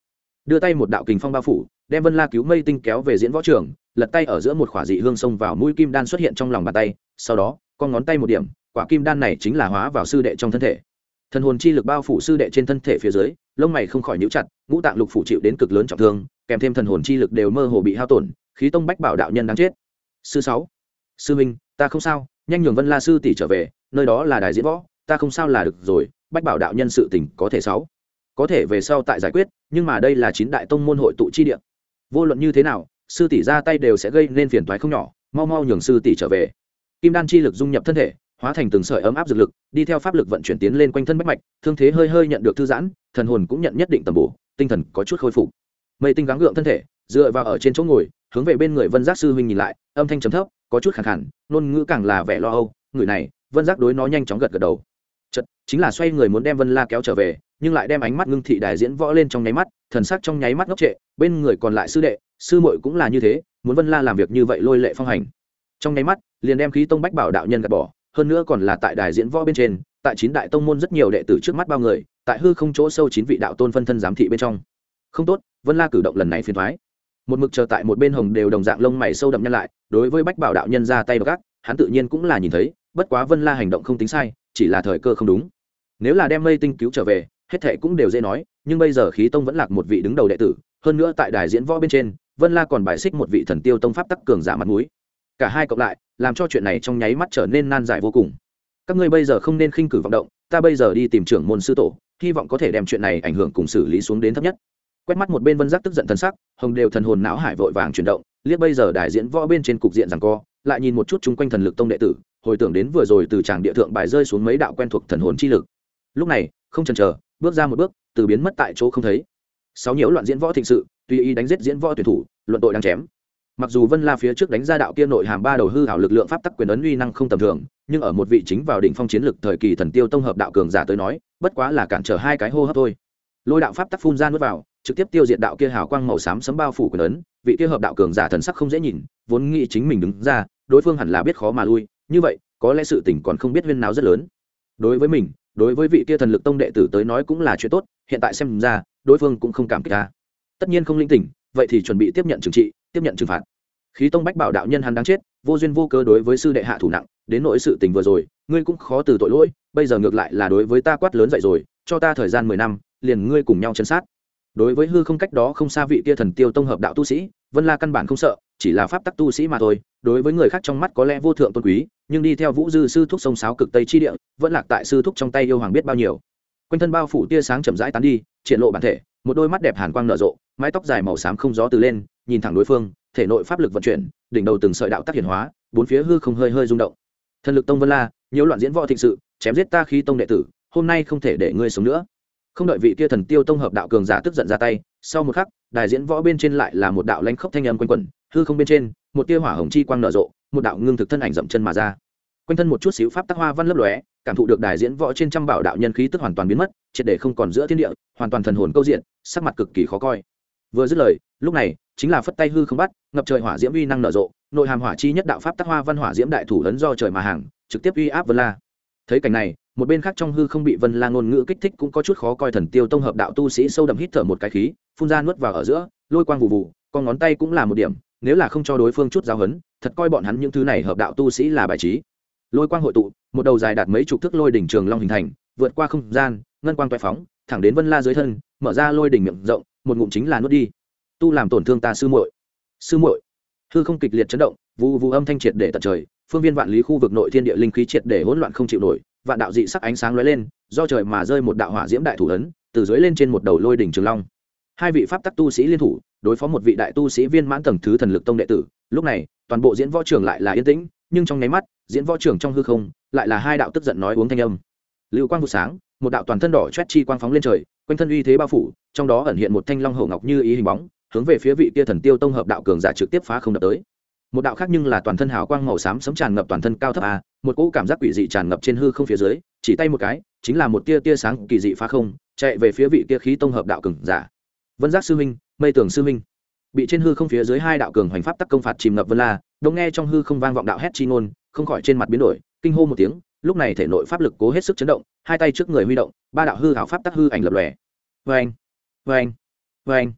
Đưa tay một đạo kình phong bao phủ, đem Vân La cứu mây tinh kéo về diễn võ trường, lật tay ở giữa một khỏa dị hương xông vào mũi kim đan xuất hiện trong lòng bàn tay, sau đó, con ngón tay một điểm, quả kim đan này chính là hóa vào sư đệ trong thân thể. Thần hồn chi lực bao phủ sư đệ trên thân thể phía dưới, lông mày không khỏi nhíu chặt, ngũ tạng lục phủ chịu đến cực lớn trọng thương, kèm thêm thần hồn chi lực đều mơ hồ bị hao tổn, khí tông bách bảo đạo nhân đáng chết. Sư sáu, sư minh, ta không sao, nhanh nhường Vân La sư tỷ trở về, nơi đó là đài diễn võ, ta không sao là được rồi bách bảo đạo nhân sự tình có thể sáu. Có thể về sau tại giải quyết nhưng mà đây là chín đại tông môn hội tụ chi địa. Vô luận như thế nào sư tỷ ra tay đều sẽ gây nên phiền toái không nhỏ mau mau nhường sư tỷ trở về. Kim đan chi lực dung nhập thân thể hóa thành từng sợi ấm áp dược lực, đi theo pháp lực vận chuyển tiến lên quanh thân bách mạch, thương thế hơi hơi nhận được thư giãn, thần hồn cũng nhận nhất định tầm bổ, tinh thần có chút khôi phục. Mây tinh gắng gượng thân thể, dựa vào ở trên chỗ ngồi, hướng về bên người vân giác sư huynh nhìn lại, âm thanh trầm thấp, có chút khẳng khẳng ngôn ngữ càng là vẻ lo âu, người này, vân giác đối nó nhanh chóng gật gật đầu. Chật chính là xoay người muốn đem vân la kéo trở về, nhưng lại đem ánh mắt ngưng thị đài diễn võ lên trong nháy mắt, thần sắc trong nháy mắt ngốc trệ, bên người còn lại sư đệ, sư muội cũng là như thế, muốn vân la làm việc như vậy lôi lệ phong hành. Trong nháy mắt, liền đem khí tông bách bảo đạo nhân gạt bỏ hơn nữa còn là tại đài diễn võ bên trên, tại chín đại tông môn rất nhiều đệ tử trước mắt bao người, tại hư không chỗ sâu chín vị đạo tôn phân thân giám thị bên trong. Không tốt, vân la cử động lần này phiền thoái một mực chờ tại một bên hồng đều đồng dạng lông mày sâu đậm nhân lại, đối với bách bảo đạo nhân ra tay gác hắn tự nhiên cũng là nhìn thấy, bất quá vân la hành động không tính sai, chỉ là thời cơ không đúng. Nếu là đem mây tinh cứu trở về, hết thệ cũng đều dễ nói, nhưng bây giờ khí tông vẫn lạc một vị đứng đầu đệ tử, hơn nữa tại đài diễn võ bên trên, vân la còn bài xích một vị thần tiêu tông pháp tắc cường giả mặt mũi cả hai cộng lại, làm cho chuyện này trong nháy mắt trở nên nan giải vô cùng. Các ngươi bây giờ không nên khinh cử vọng động, ta bây giờ đi tìm trưởng môn sư tổ, hy vọng có thể đem chuyện này ảnh hưởng cùng xử lý xuống đến thấp nhất. Quét mắt một bên vân giác tức giận thần sắc, hồng đều thần hồn não hải vội vàng chuyển động, liếc bây giờ đại diễn võ bên trên cục diện rằng co, lại nhìn một chút chung quanh thần lực tông đệ tử, hồi tưởng đến vừa rồi từ tràng địa thượng bài rơi xuống mấy đạo quen thuộc thần hồn chi lực. Lúc này, không chần chờ, bước ra một bước, từ biến mất tại chỗ không thấy. Sáu nhiễu loạn diễn võ thịnh sự, tùy ý đánh giết diễn võ tuyển thủ, luận tội đang chém mặc dù vân la phía trước đánh ra đạo kia nội hàm ba đầu hư hảo lực lượng pháp tắc quyền ấn uy năng không tầm thường, nhưng ở một vị chính vào đỉnh phong chiến lực thời kỳ thần tiêu tông hợp đạo cường giả tới nói, bất quá là cản trở hai cái hô hấp thôi. Lôi đạo pháp tắc phun ra nuốt vào, trực tiếp tiêu diệt đạo kia hào quang màu xám sấm bao phủ quyền ấn, vị kia hợp đạo cường giả thần sắc không dễ nhìn, vốn nghĩ chính mình đứng ra, đối phương hẳn là biết khó mà lui, như vậy, có lẽ sự tình còn không biết viên nào rất lớn. Đối với mình, đối với vị kia thần lực tông đệ tử tới nói cũng là chuyện tốt, hiện tại xem ra, đối phương cũng không cảm kích ta. Tất nhiên không linh tỉnh vậy thì chuẩn bị tiếp nhận trừng trị, tiếp nhận trừng phạt. Khí tông bách bảo đạo nhân hắn đáng chết, vô duyên vô cớ đối với sư đệ hạ thủ nặng, đến nỗi sự tình vừa rồi, ngươi cũng khó từ tội lỗi, bây giờ ngược lại là đối với ta quát lớn dậy rồi, cho ta thời gian mười năm, liền ngươi cùng nhau chân sát. Đối với hư không cách đó không xa vị kia thần tiêu tông hợp đạo tu sĩ, vân la căn bản không sợ, chỉ là pháp tắc tu sĩ mà thôi, đối với người khác trong mắt có lẽ vô thượng tôn quý, nhưng đi theo vũ dư sư thúc sông sáo cực tây chi địa, vẫn lạc tại sư thúc trong tay yêu hoàng biết bao nhiêu. Quanh thân bao phủ tia sáng chậm rãi tán đi, triển lộ bản thể một đôi mắt đẹp hàn quang nở rộ, mái tóc dài màu xám không gió từ lên, nhìn thẳng đối phương, thể nội pháp lực vận chuyển, đỉnh đầu từng sợi đạo tác hiển hóa, bốn phía hư không hơi hơi rung động. Thần lực tông vân la, nhiễu loạn diễn võ thịnh sự, chém giết ta khí tông đệ tử, hôm nay không thể để ngươi sống nữa. Không đợi vị kia thần tiêu tông hợp đạo cường giả tức giận ra tay, sau một khắc, đài diễn võ bên trên lại là một đạo lãnh khốc thanh âm quanh quẩn, hư không bên trên, một tia hỏa hồng chi quang nở rộ, một đạo ngưng thực thân ảnh dậm chân mà ra quanh thân một chút xíu pháp tắc hoa văn lấp lóe, cảm thụ được đài diễn võ trên trăm bảo đạo nhân khí tức hoàn toàn biến mất, triệt để không còn giữa thiên địa, hoàn toàn thần hồn câu diện, sắc mặt cực kỳ khó coi. Vừa dứt lời, lúc này, chính là phất tay hư không bắt, ngập trời hỏa diễm uy năng nở rộ, nội hàm hỏa chi nhất đạo pháp tắc hoa văn hỏa diễm đại thủ lớn do trời mà hàng, trực tiếp uy áp vân la. Thấy cảnh này, một bên khác trong hư không bị vân la ngôn ngữ kích thích cũng có chút khó coi thần tiêu tông hợp đạo tu sĩ sâu đậm hít thở một cái khí, phun ra nuốt vào ở giữa, lôi quang vụ vụ con ngón tay cũng là một điểm, nếu là không cho đối phương chút giáo hấn thật coi bọn hắn những thứ này hợp đạo tu sĩ là bài trí lôi quang hội tụ, một đầu dài đạt mấy chục thước lôi đỉnh trường long hình thành, vượt qua không gian, ngân quang toại phóng, thẳng đến vân la dưới thân, mở ra lôi đỉnh miệng rộng, một ngụm chính là nuốt đi. Tu làm tổn thương ta sư muội. Sư muội. Hư không kịch liệt chấn động vụ vụ âm thanh triệt để tận trời, phương viên vạn lý khu vực nội thiên địa linh khí triệt để hỗn loạn không chịu nổi, vạn đạo dị sắc ánh sáng lóe lên, do trời mà rơi một đạo hỏa diễm đại thủ ấn, từ dưới lên trên một đầu lôi đỉnh trường long. Hai vị pháp tắc tu sĩ liên thủ, đối phó một vị đại tu sĩ viên mãn tầng thứ thần lực tông đệ tử, lúc này, toàn bộ diễn võ trường lại là yên tĩnh nhưng trong nháy mắt, diễn võ trưởng trong hư không, lại là hai đạo tức giận nói uống thanh âm. Lưu quang vụ sáng, một đạo toàn thân đỏ chét chi quang phóng lên trời, quanh thân uy thế bao phủ, trong đó ẩn hiện một thanh long hậu ngọc như ý hình bóng, hướng về phía vị kia thần tiêu tông hợp đạo cường giả trực tiếp phá không đập tới. Một đạo khác nhưng là toàn thân hào quang màu xám sấm tràn ngập toàn thân cao thấp a, một cỗ cảm giác quỷ dị tràn ngập trên hư không phía dưới, chỉ tay một cái, chính là một tia tia sáng kỳ dị phá không, chạy về phía vị kia khí tông hợp đạo cường giả. Vân giác sư minh mây tường sư minh bị trên hư không phía dưới hai đạo cường hoành pháp tắc công phạt chìm ngập vân la đông nghe trong hư không vang vọng đạo hét chi ngôn, không khỏi trên mặt biến đổi, kinh hô một tiếng, lúc này thể nội pháp lực cố hết sức chấn động, hai tay trước người huy động, ba đạo hư hảo pháp tắc hư ảnh lập lòe. Vê anh vê anh vê anh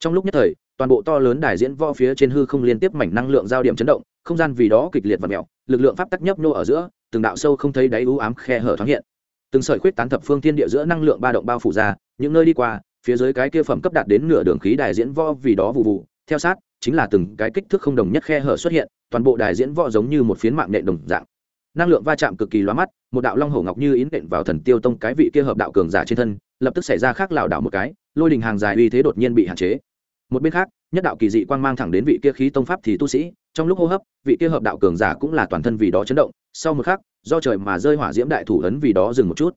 trong lúc nhất thời, toàn bộ to lớn đài diễn võ phía trên hư không liên tiếp mảnh năng lượng giao điểm chấn động, không gian vì đó kịch liệt và mẹo lực lượng pháp tắc nhấp nhô ở giữa, từng đạo sâu không thấy đáy ưu ám khe hở thoáng hiện. Từng sợi khuyết tán thập phương thiên địa giữa năng lượng ba động bao phủ ra, những nơi đi qua, phía dưới cái kia phẩm cấp đạt đến nửa đường khí đài diễn võ vì đó vụ vụ, theo sát chính là từng cái kích thước không đồng nhất khe hở xuất hiện toàn bộ đài diễn võ giống như một phiến mạng nện đồng dạng. Năng lượng va chạm cực kỳ loa mắt một đạo long hổ ngọc như yến nện vào thần tiêu tông cái vị kia hợp đạo cường giả trên thân lập tức xảy ra khác lảo đảo một cái lôi đình hàng dài uy thế đột nhiên bị hạn chế. Một bên khác nhất đạo kỳ dị quang mang thẳng đến vị kia khí tông pháp thì tu sĩ trong lúc hô hấp vị kia hợp đạo cường giả cũng là toàn thân vì đó chấn động sau một khắc do trời mà rơi hỏa diễm đại thủ ấn vì đó dừng một chút.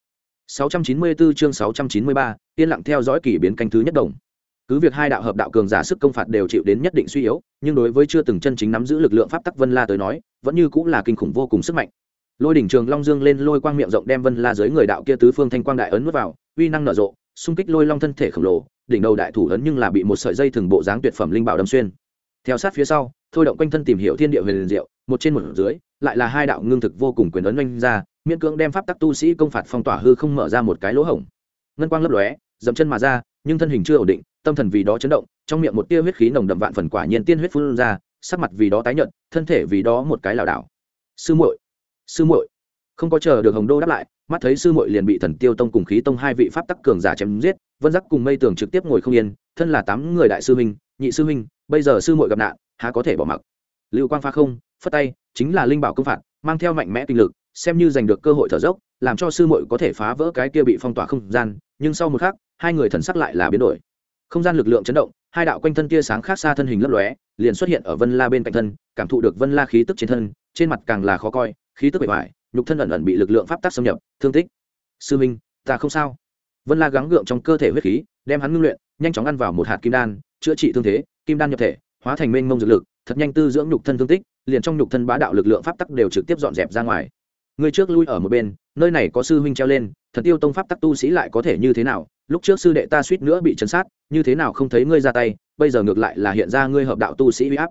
694 chương 693, yên lặng theo dõi kỳ biến canh thứ nhất đồng cứ việc hai đạo hợp đạo cường giả sức công phạt đều chịu đến nhất định suy yếu, nhưng đối với chưa từng chân chính nắm giữ lực lượng pháp tắc vân la tới nói, vẫn như cũng là kinh khủng vô cùng sức mạnh. Lôi đỉnh trường long dương lên lôi quang miệng rộng đem vân la dưới người đạo kia tứ phương thanh quang đại ấn nuốt vào, uy năng nở rộ, xung kích lôi long thân thể khổng lồ, đỉnh đầu đại thủ ấn nhưng là bị một sợi dây thường bộ dáng tuyệt phẩm linh bảo đâm xuyên. Theo sát phía sau, thôi động quanh thân tìm hiểu thiên địa huyền diệu, một trên một dưới, lại là hai đạo ngưng thực vô cùng quyền ấn oanh ra, miễn cưỡng đem pháp tắc tu sĩ công phạt phong tỏa hư không mở ra một cái lỗ hổng. Ngân quang lấp lóe, dậm chân mà ra nhưng thân hình chưa ổn định, tâm thần vì đó chấn động, trong miệng một tia huyết khí nồng đậm vạn phần quả nhiên tiên huyết phun ra, sắc mặt vì đó tái nhợt, thân thể vì đó một cái lảo đảo. Sư muội sư muội. Không có chờ được hồng đô đáp lại, mắt thấy sư muội liền bị thần tiêu tông cùng khí tông hai vị pháp tắc cường giả chém giết, vân giác cùng mây tường trực tiếp ngồi không yên, thân là tám người đại sư huynh, nhị sư huynh, bây giờ sư muội gặp nạn, há có thể bỏ mặc. Lưu quang pha không, phất tay, chính là linh bảo công phạt, mang theo mạnh mẽ kinh lực, xem như giành được cơ hội thở dốc, làm cho sư muội có thể phá vỡ cái kia bị phong tỏa không gian, nhưng sau một khắc hai người thần sắc lại là biến đổi. Không gian lực lượng chấn động, hai đạo quanh thân tia sáng khác xa thân hình lấp lóe, liền xuất hiện ở vân la bên cạnh thân, cảm thụ được vân la khí tức trên thân, trên mặt càng là khó coi, khí tức bề ngoài nhục thân ẩn ẩn bị lực lượng pháp tắc xâm nhập, thương tích. Sư minh, ta không sao. Vân la gắng gượng trong cơ thể huyết khí, đem hắn ngưng luyện, nhanh chóng ăn vào một hạt kim đan, chữa trị thương thế, kim đan nhập thể, hóa thành mênh mông dược lực, thật nhanh tư dưỡng nhục thân thương tích, liền trong nhục thân bá đạo lực lượng pháp tắc đều trực tiếp dọn dẹp ra ngoài. Người trước lui ở một bên, nơi này có sư huynh treo lên, thần tiêu tông pháp tắc tu sĩ lại có thể như thế nào lúc trước sư đệ ta suýt nữa bị chấn sát, như thế nào không thấy ngươi ra tay, bây giờ ngược lại là hiện ra ngươi hợp đạo tu sĩ huy áp.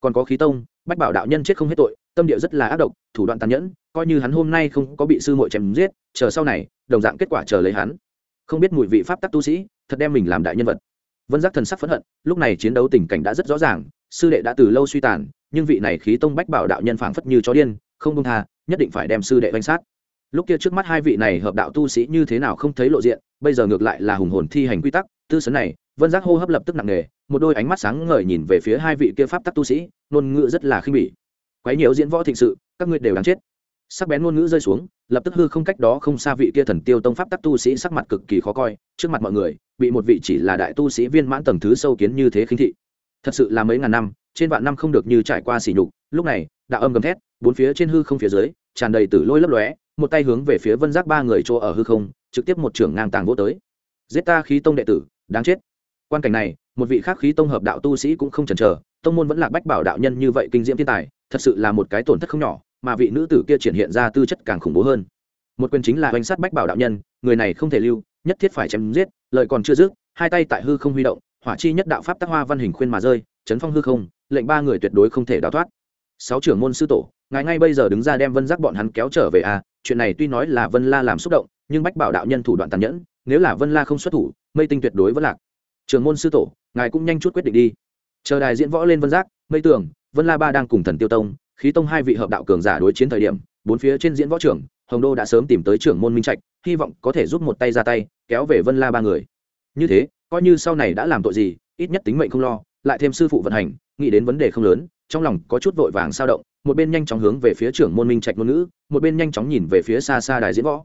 Còn có khí tông, bách bảo đạo nhân chết không hết tội, tâm địa rất là ác độc, thủ đoạn tàn nhẫn, coi như hắn hôm nay không có bị sư muội chém giết, chờ sau này, đồng dạng kết quả chờ lấy hắn. Không biết mùi vị pháp tắc tu sĩ, thật đem mình làm đại nhân vật. Vân giác thần sắc phẫn hận, lúc này chiến đấu tình cảnh đã rất rõ ràng, sư đệ đã từ lâu suy tàn, nhưng vị này khí tông bách bảo đạo nhân phảng phất như chó điên, không công tha, nhất định phải đem sư đệ danh sát lúc kia trước mắt hai vị này hợp đạo tu sĩ như thế nào không thấy lộ diện, bây giờ ngược lại là hùng hồn thi hành quy tắc, tư sấn này, vân giác hô hấp lập tức nặng nề, một đôi ánh mắt sáng ngời nhìn về phía hai vị kia pháp tắc tu sĩ, ngôn ngữ rất là khinh bỉ. Quấy nhiều diễn võ thịnh sự, các ngươi đều đáng chết. Sắc bén ngôn ngữ rơi xuống, lập tức hư không cách đó không xa vị kia thần tiêu tông pháp tắc tu sĩ sắc mặt cực kỳ khó coi, trước mặt mọi người, bị một vị chỉ là đại tu sĩ viên mãn tầng thứ sâu kiến như thế khinh thị. Thật sự là mấy ngàn năm, trên vạn năm không được như trải qua sỉ nhục, lúc này, đạo âm gầm thét, bốn phía trên hư không phía dưới, tràn đầy tử lôi lấp lóe một tay hướng về phía vân giác ba người chỗ ở hư không, trực tiếp một trưởng ngang tàng vô tới. Giết ta khí tông đệ tử, đáng chết. Quan cảnh này, một vị khác khí tông hợp đạo tu sĩ cũng không chần chờ, tông môn vẫn là bách bảo đạo nhân như vậy kinh diễm thiên tài, thật sự là một cái tổn thất không nhỏ, mà vị nữ tử kia triển hiện ra tư chất càng khủng bố hơn. Một quyền chính là oanh sát bách bảo đạo nhân, người này không thể lưu, nhất thiết phải chém giết lợi còn chưa dứt, hai tay tại hư không huy động, hỏa chi nhất đạo pháp tác hoa văn hình khuyên mà rơi, chấn phong hư không, lệnh ba người tuyệt đối không thể đào thoát. Sáu trưởng môn sư tổ, ngài ngay bây giờ đứng ra đem vân giác bọn hắn kéo trở về à chuyện này tuy nói là vân la làm xúc động, nhưng bách bảo đạo nhân thủ đoạn tàn nhẫn, nếu là vân la không xuất thủ, mây tinh tuyệt đối vẫn lạc. Trường môn sư tổ, ngài cũng nhanh chút quyết định đi. Chờ đài diễn võ lên vân giác, mây tường, vân la ba đang cùng thần tiêu tông, khí tông hai vị hợp đạo cường giả đối chiến thời điểm, bốn phía trên diễn võ trưởng, hồng đô đã sớm tìm tới trưởng môn minh trạch, hy vọng có thể giúp một tay ra tay, kéo về vân la ba người. Như thế, coi như sau này đã làm tội gì, ít nhất tính mệnh không lo, lại thêm sư phụ vận hành, nghĩ đến vấn đề không lớn, trong lòng có chút vội vàng sao động một bên nhanh chóng hướng về phía trưởng môn minh trạch ngôn ngữ, một bên nhanh chóng nhìn về phía xa xa đài diễn võ.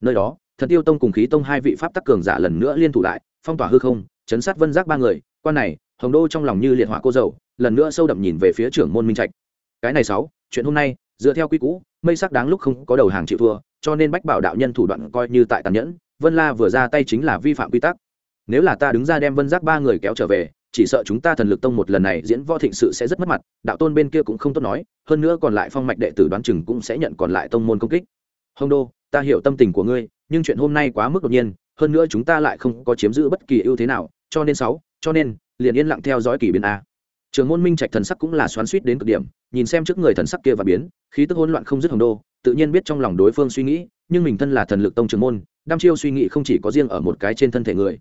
Nơi đó, thần tiêu tông cùng khí tông hai vị pháp tắc cường giả lần nữa liên thủ lại, phong tỏa hư không, chấn sát vân giác ba người, quan này, hồng đô trong lòng như liệt hỏa cô dầu, lần nữa sâu đậm nhìn về phía trưởng môn minh trạch. Cái này sáu, chuyện hôm nay, dựa theo quy cũ mây sắc đáng lúc không có đầu hàng chịu thua, cho nên bách bảo đạo nhân thủ đoạn coi như tại tàn nhẫn, vân la vừa ra tay chính là vi phạm quy tắc. Nếu là ta đứng ra đem vân giác ba người kéo trở về chỉ sợ chúng ta thần lực tông một lần này diễn võ thịnh sự sẽ rất mất mặt, đạo tôn bên kia cũng không tốt nói, hơn nữa còn lại phong mạch đệ tử đoán chừng cũng sẽ nhận còn lại tông môn công kích. Hồng đô, ta hiểu tâm tình của ngươi, nhưng chuyện hôm nay quá mức đột nhiên, hơn nữa chúng ta lại không có chiếm giữ bất kỳ ưu thế nào, cho nên sáu, cho nên, liền yên lặng theo dõi kỳ biến a. Trường môn minh trạch thần sắc cũng là xoắn suýt đến cực điểm, nhìn xem trước người thần sắc kia và biến, khí tức hỗn loạn không dứt hồng đô, tự nhiên biết trong lòng đối phương suy nghĩ, nhưng mình thân là thần lực tông trường môn đam chiêu suy nghĩ không chỉ có riêng ở một cái trên thân thể người.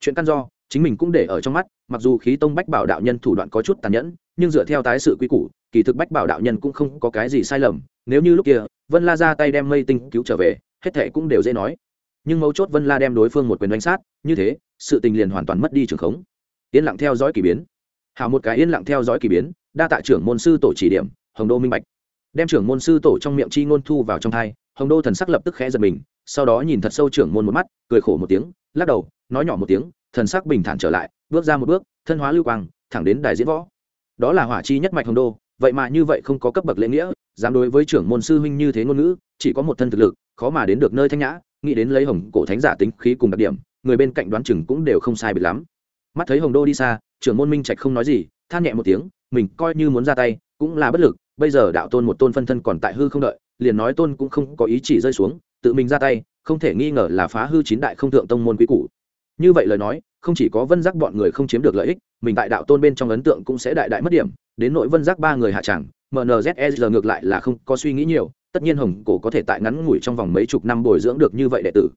Chuyện căn do chính mình cũng để ở trong mắt, mặc dù khí tông bách bảo đạo nhân thủ đoạn có chút tàn nhẫn, nhưng dựa theo tái sự quy củ, kỳ thực bách bảo đạo nhân cũng không có cái gì sai lầm, nếu như lúc kia, vân la ra tay đem mây tinh cứu trở về, hết thệ cũng đều dễ nói. Nhưng mấu chốt vân la đem đối phương một quyền đánh sát, như thế, sự tình liền hoàn toàn mất đi trường khống. Yên lặng theo dõi k ỳ biến. Hào một cái yên lặng theo dõi k ỳ biến, đa tạ trưởng môn sư tổ chỉ điểm, hồng đô minh bạch. Đem trưởng môn sư tổ trong miệng chi ngôn thu vào trong thai, hồng đô thần sắc lập tức khẽ giật mình, sau đó nhìn thật sâu trưởng môn một mắt, cười khổ một tiếng, lắc đầu, nói nhỏ một tiếng thần sắc bình thản trở lại, bước ra một bước, thân hóa lưu quang, thẳng đến đài diễn võ. Đó là hỏa chi nhất mạch hồng đô, vậy mà như vậy không có cấp bậc lễ nghĩa, dám đối với trưởng môn sư huynh như thế ngôn ngữ, chỉ có một thân thực lực, khó mà đến được nơi thanh nhã, nghĩ đến lấy hồng cổ thánh giả tính khí cùng đặc điểm, người bên cạnh đoán chừng cũng đều không sai biệt lắm. Mắt thấy hồng đô đi xa, trưởng môn minh trạch không nói gì, than nhẹ một tiếng, mình coi như muốn ra tay, cũng là bất lực, bây giờ đạo tôn một tôn phân thân còn tại hư không đợi, liền nói tôn cũng không có ý chỉ rơi xuống, tự mình ra tay, không thể nghi ngờ là phá hư chín đại không thượng tông môn quý cũ như vậy lời nói, không chỉ có vân giác bọn người không chiếm được lợi ích, mình tại đạo tôn bên trong ấn tượng cũng sẽ đại đại mất điểm. Đến nội vân giác ba người hạ tràng mnzsr ngược lại là không có suy nghĩ nhiều, tất nhiên hồng cổ có thể tại ngắn ngủi trong vòng mấy chục năm bồi dưỡng được như vậy đệ tử.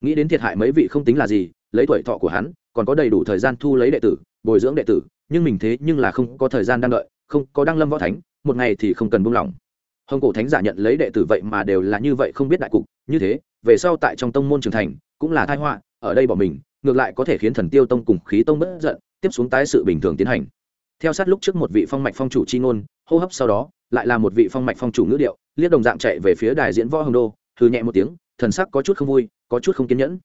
Nghĩ đến thiệt hại mấy vị không tính là gì, lấy tuổi thọ của hắn, còn có đầy đủ thời gian thu lấy đệ tử, bồi dưỡng đệ tử, nhưng mình thế nhưng là không có thời gian đang đợi, không có đăng lâm võ thánh, một ngày thì không cần buông lỏng. Hồng cổ thánh giả nhận lấy đệ tử vậy mà đều là như vậy không biết đại cục, như thế, về sau tại trong tông môn trưởng thành, cũng là thai họa, ở đây bỏ mình ngược lại có thể khiến thần tiêu tông cùng khí tông bất giận tiếp xuống tái sự bình thường tiến hành. Theo sát lúc trước một vị phong mạch phong chủ chi ngôn hô hấp sau đó lại là một vị phong mạch phong chủ ngữ điệu liếc đồng dạng chạy về phía đài diễn võ hồng đô thư nhẹ một tiếng thần sắc có chút không vui có chút không kiên nhẫn.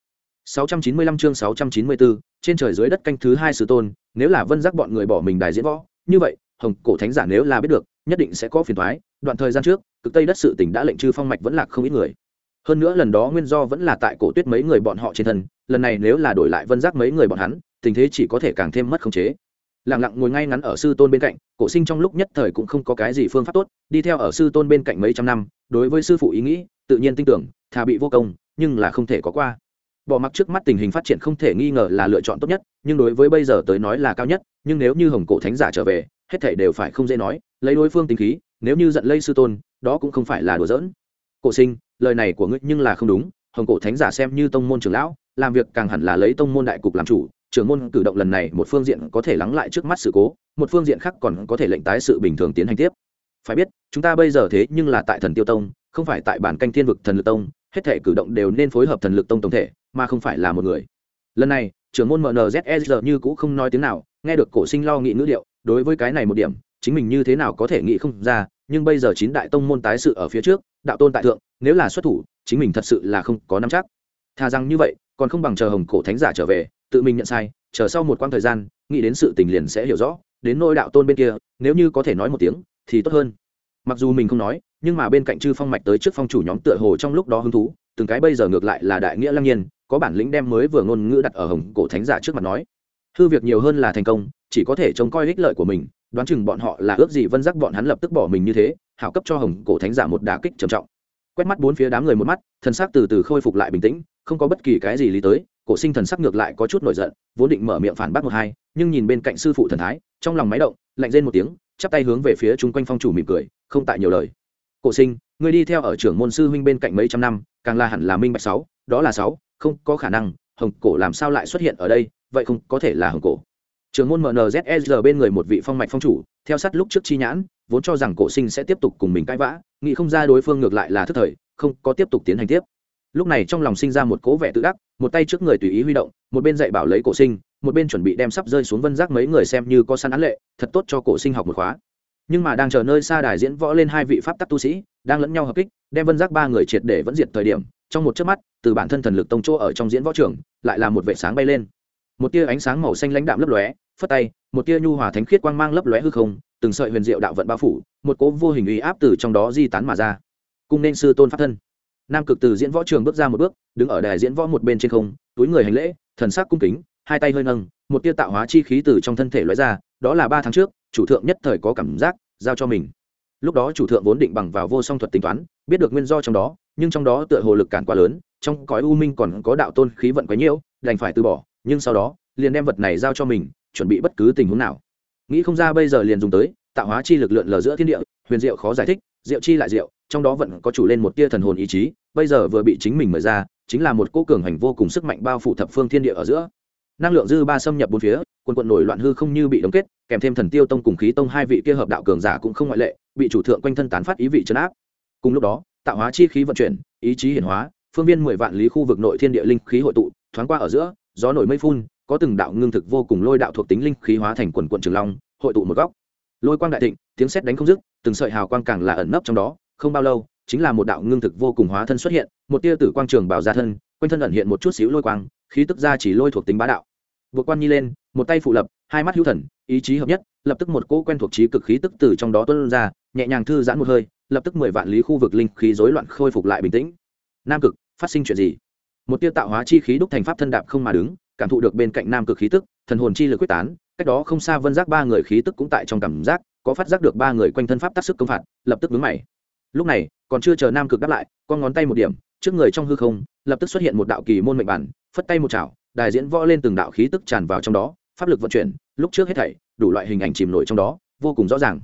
695 chương 694, trên trời dưới đất canh thứ hai sư tôn nếu là vân giác bọn người bỏ mình đài diễn võ như vậy hồng cổ thánh giả nếu là biết được nhất định sẽ có phiền thoái đoạn thời gian trước cực tây đất sự tỉnh đã lệnh trừ phong mạch vẫn lạc không ít người hơn nữa lần đó nguyên do vẫn là tại cổ tuyết mấy người bọn họ trên thân, lần này nếu là đổi lại vân giác mấy người bọn hắn, tình thế chỉ có thể càng thêm mất khống chế. Lẳng lặng ngồi ngay ngắn ở sư tôn bên cạnh, cổ sinh trong lúc nhất thời cũng không có cái gì phương pháp tốt, đi theo ở sư tôn bên cạnh mấy trăm năm, đối với sư phụ ý nghĩ, tự nhiên tin tưởng, thà bị vô công, nhưng là không thể có qua. Bỏ mặc trước mắt tình hình phát triển không thể nghi ngờ là lựa chọn tốt nhất, nhưng đối với bây giờ tới nói là cao nhất, nhưng nếu như hồng cổ thánh giả trở về, hết thể đều phải không dễ nói, lấy đối phương tính khí, nếu như giận lây sư tôn, đó cũng không phải là đùa giỡn. Cổ sinh lời này của ngươi nhưng là không đúng, hồng cổ thánh giả xem như tông môn trưởng lão, làm việc càng hẳn là lấy tông môn đại cục làm chủ, trưởng môn cử động lần này một phương diện có thể lắng lại trước mắt sự cố, một phương diện khác còn có thể lệnh tái sự bình thường tiến hành tiếp. Phải biết, chúng ta bây giờ thế nhưng là tại thần tiêu tông, không phải tại bản canh thiên vực thần lực tông, hết thể cử động đều nên phối hợp thần lực tông tổng thể, mà không phải là một người. Lần này, trưởng môn mnzsr như cũ không nói tiếng nào, nghe được cổ sinh lo nghĩ ngữ điệu, đối với cái này một điểm, chính mình như thế nào có thể nghĩ không ra nhưng bây giờ chín đại tông môn tái sự ở phía trước, đạo tôn tại thượng, nếu là xuất thủ, chính mình thật sự là không có nắm chắc. Thà rằng như vậy, còn không bằng chờ hồng cổ thánh giả trở về, tự mình nhận sai, chờ sau một quãng thời gian, nghĩ đến sự tình liền sẽ hiểu rõ, đến nôi đạo tôn bên kia, nếu như có thể nói một tiếng, thì tốt hơn. Mặc dù mình không nói, nhưng mà bên cạnh chư phong mạch tới trước phong chủ nhóm tựa hồ trong lúc đó hứng thú, từng cái bây giờ ngược lại là đại nghĩa lăng nhiên, có bản lĩnh đem mới vừa ngôn ngữ đặt ở hồng cổ thánh giả trước mặt nói. Hư việc nhiều hơn là thành công, chỉ có thể trông coi ích lợi của mình đoán chừng bọn họ là ước gì vân giác bọn hắn lập tức bỏ mình như thế, hảo cấp cho hồng cổ thánh giả một đà kích trầm trọng. Quét mắt bốn phía đám người một mắt, thần sắc từ từ khôi phục lại bình tĩnh, không có bất kỳ cái gì lý tới, cổ sinh thần sắc ngược lại có chút nổi giận, vốn định mở miệng phản bác một hai, nhưng nhìn bên cạnh sư phụ thần thái, trong lòng máy động, lạnh rên một tiếng, chắp tay hướng về phía chung quanh phong chủ mỉm cười, không tại nhiều lời. Cổ sinh người đi theo ở trưởng môn sư huynh bên cạnh mấy trăm năm, càng là hẳn là minh bạch sáu, đó là sáu, không có khả năng, hồng cổ làm sao lại xuất hiện ở đây, vậy không có thể là hồng cổ trưởng môn mnzsr bên người một vị phong mạch phong chủ, theo sát lúc trước chi nhãn, vốn cho rằng cổ sinh sẽ tiếp tục cùng mình cãi vã, nghĩ không ra đối phương ngược lại là thức thời, không có tiếp tục tiến hành tiếp. Lúc này trong lòng sinh ra một cố vẻ tự đắc, một tay trước người tùy ý huy động, một bên dạy bảo lấy cổ sinh, một bên chuẩn bị đem sắp rơi xuống vân giác mấy người xem như có săn án lệ, thật tốt cho cổ sinh học một khóa. Nhưng mà đang chờ nơi xa đài diễn võ lên hai vị pháp tắc tu sĩ, đang lẫn nhau hợp kích, đem vân giác ba người triệt để vẫn diệt thời điểm, trong một chớp mắt, từ bản thân thần lực tông chỗ ở trong diễn võ trường, lại là một vệ sáng bay lên một tia ánh sáng màu xanh lãnh đạm lấp lóe, phất tay, một tia nhu hòa thánh khiết quang mang lấp lóe hư không, từng sợi huyền diệu đạo vận bao phủ, một cố vô hình uy áp từ trong đó di tán mà ra. Cung nên sư tôn pháp thân. Nam cực từ diễn võ trường bước ra một bước, đứng ở đài diễn võ một bên trên không, túi người hành lễ, thần sắc cung kính, hai tay hơi nâng, một tia tạo hóa chi khí từ trong thân thể lóe ra, đó là ba tháng trước, chủ thượng nhất thời có cảm giác, giao cho mình. Lúc đó chủ thượng vốn định bằng vào vô song thuật tính toán, biết được nguyên do trong đó, nhưng trong đó tựa hồ lực cản quá lớn, trong cõi u minh còn có đạo tôn khí vận quấy nhiễu đành phải từ bỏ nhưng sau đó, liền đem vật này giao cho mình, chuẩn bị bất cứ tình huống nào. Nghĩ không ra bây giờ liền dùng tới, tạo hóa chi lực lượn lờ giữa thiên địa, huyền diệu khó giải thích, diệu chi lại diệu, trong đó vẫn có chủ lên một tia thần hồn ý chí, bây giờ vừa bị chính mình mở ra, chính là một cô cường hành vô cùng sức mạnh bao phủ thập phương thiên địa ở giữa. Năng lượng dư ba xâm nhập bốn phía, quần quận nổi loạn hư không như bị đóng kết, kèm thêm thần tiêu tông cùng khí tông hai vị kia hợp đạo cường giả cũng không ngoại lệ, bị chủ thượng quanh thân tán phát ý vị chấn áp. Cùng lúc đó, tạo hóa chi khí vận chuyển, ý chí hiển hóa, phương viên mười vạn lý khu vực nội thiên địa linh khí hội tụ, thoáng qua ở giữa gió nổi mây phun, có từng đạo ngưng thực vô cùng lôi đạo thuộc tính linh khí hóa thành quần quận trường long, hội tụ một góc. Lôi quang đại thịnh, tiếng sét đánh không dứt, từng sợi hào quang càng là ẩn nấp trong đó, không bao lâu, chính là một đạo ngưng thực vô cùng hóa thân xuất hiện, một tia tử quang trường bảo ra thân, quanh thân ẩn hiện một chút xíu lôi quang, khí tức ra chỉ lôi thuộc tính bá đạo. Vượt quan nhi lên, một tay phụ lập, hai mắt hữu thần, ý chí hợp nhất, lập tức một cỗ quen thuộc trí cực khí tức từ trong đó tuôn ra, nhẹ nhàng thư giãn một hơi, lập tức mười vạn lý khu vực linh khí rối loạn khôi phục lại bình tĩnh. Nam cực, phát sinh chuyện gì? Một tia tạo hóa chi khí đúc thành pháp thân đạp không mà đứng, cảm thụ được bên cạnh nam cực khí tức, thần hồn chi lực quyết tán, cách đó không xa vân giác ba người khí tức cũng tại trong cảm giác, có phát giác được ba người quanh thân pháp tác sức công phạt, lập tức vướng mày. Lúc này, còn chưa chờ nam cực đáp lại, con ngón tay một điểm, trước người trong hư không, lập tức xuất hiện một đạo kỳ môn mệnh bản, phất tay một chảo, đại diễn võ lên từng đạo khí tức tràn vào trong đó, pháp lực vận chuyển, lúc trước hết thảy, đủ loại hình ảnh chìm nổi trong đó, vô cùng rõ ràng.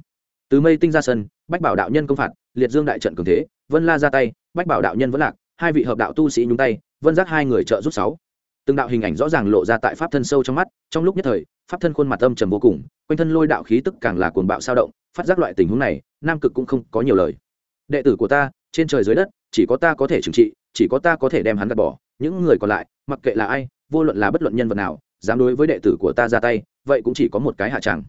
Từ mây tinh ra sân, bách bảo đạo nhân công phạt, liệt dương đại trận cường thế, vân la ra tay, bách bảo đạo nhân vẫn lạc, hai vị hợp đạo tu sĩ nhúng tay vân giác hai người trợ giúp sáu. Từng đạo hình ảnh rõ ràng lộ ra tại pháp thân sâu trong mắt, trong lúc nhất thời, pháp thân khuôn mặt âm trầm vô cùng, quanh thân lôi đạo khí tức càng là cuồng bạo sao động, phát giác loại tình huống này, nam cực cũng không có nhiều lời. Đệ tử của ta, trên trời dưới đất, chỉ có ta có thể trừng trị, chỉ có ta có thể đem hắn gạt bỏ. Những người còn lại, mặc kệ là ai, vô luận là bất luận nhân vật nào, dám đối với đệ tử của ta ra tay, vậy cũng chỉ có một cái hạ tràng.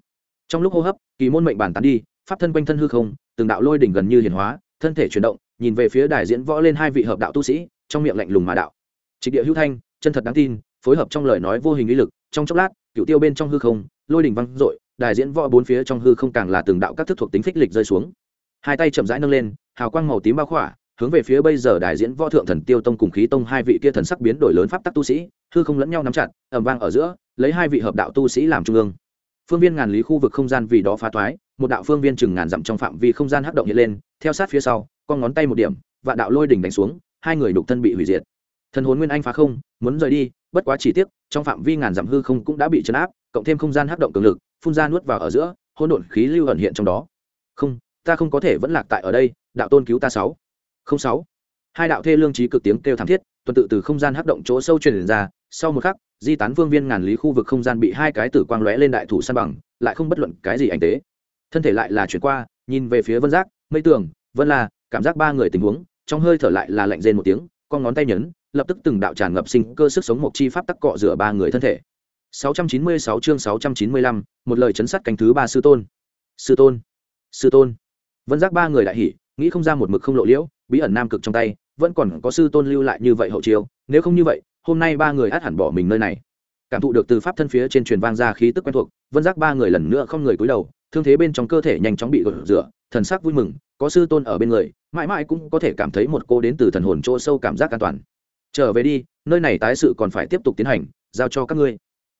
Trong lúc hô hấp, kỳ môn mệnh bản tán đi, pháp thân quanh thân hư không, từng đạo lôi đỉnh gần như hiền hóa, thân thể chuyển động, nhìn về phía đài diễn võ lên hai vị hợp đạo tu sĩ, trong miệng lạnh lùng mà đạo trịch địa hữu thanh, chân thật đáng tin, phối hợp trong lời nói vô hình lý lực, trong chốc lát cựu tiêu bên trong hư không, lôi đỉnh văng dội, đài diễn võ bốn phía trong hư không càng là từng đạo các thức thuộc tính phích lịch rơi xuống. Hai tay chậm rãi nâng lên, hào quang màu tím bao khỏa, hướng về phía bây giờ đài diễn võ thượng thần tiêu tông cùng khí tông hai vị kia thần sắc biến đổi lớn pháp tắc tu sĩ, hư không lẫn nhau nắm chặt ẩm vang ở giữa, lấy hai vị hợp đạo tu sĩ làm trung ương. Phương viên ngàn lý khu vực không gian vì đó phá thoái, một đạo phương viên chừng ngàn dặm trong phạm vi không gian hắc động hiện lên, theo sát phía sau, con ngón tay một điểm và đạo lôi đỉnh đánh xuống, hai người đục thân bị hủy diệt thần hồn nguyên anh phá không, muốn rời đi, bất quá chỉ tiếc, trong phạm vi ngàn dặm hư không cũng đã bị chấn áp, cộng thêm không gian hấp động cường lực, phun ra nuốt vào ở giữa, hỗn độn khí lưu ẩn hiện trong đó. Không, ta không có thể vẫn lạc tại ở đây, đạo tôn cứu ta sáu. Không sáu. Hai đạo thê lương trí cực tiếng kêu thảm thiết, tuần tự từ không gian hấp động chỗ sâu truyền ra, sau một khắc, di tán vương viên ngàn lý khu vực không gian bị hai cái tử quang lóe lên đại thủ san bằng, lại không bất luận cái gì ảnh tế. Thân thể lại là chuyển qua, nhìn về phía vân giác, mây tường, vân la, cảm giác ba người tình huống, trong hơi thở lại là lạnh rên một tiếng con ngón tay nhấn lập tức từng đạo tràn ngập sinh cơ sức sống một chi pháp tắc cọ rửa ba người thân thể. 696 chương 695, một lời chấn sát cánh thứ ba sư tôn. Sư tôn sư tôn. Vân giác ba người đại hỉ nghĩ không ra một mực không lộ liễu bí ẩn nam cực trong tay vẫn còn có sư tôn lưu lại như vậy hậu chiếu nếu không như vậy hôm nay ba người át hẳn bỏ mình nơi này. Cảm thụ được từ pháp thân phía trên truyền vang ra khí tức quen thuộc vân giác ba người lần nữa không người cúi đầu thương thế bên trong cơ thể nhanh chóng bị gột rửa thần sắc vui mừng có sư tôn ở bên người, mãi mãi cũng có thể cảm thấy một cô đến từ thần hồn chỗ sâu cảm giác an toàn. Trở về đi, nơi này tái sự còn phải tiếp tục tiến hành, giao cho các ngươi.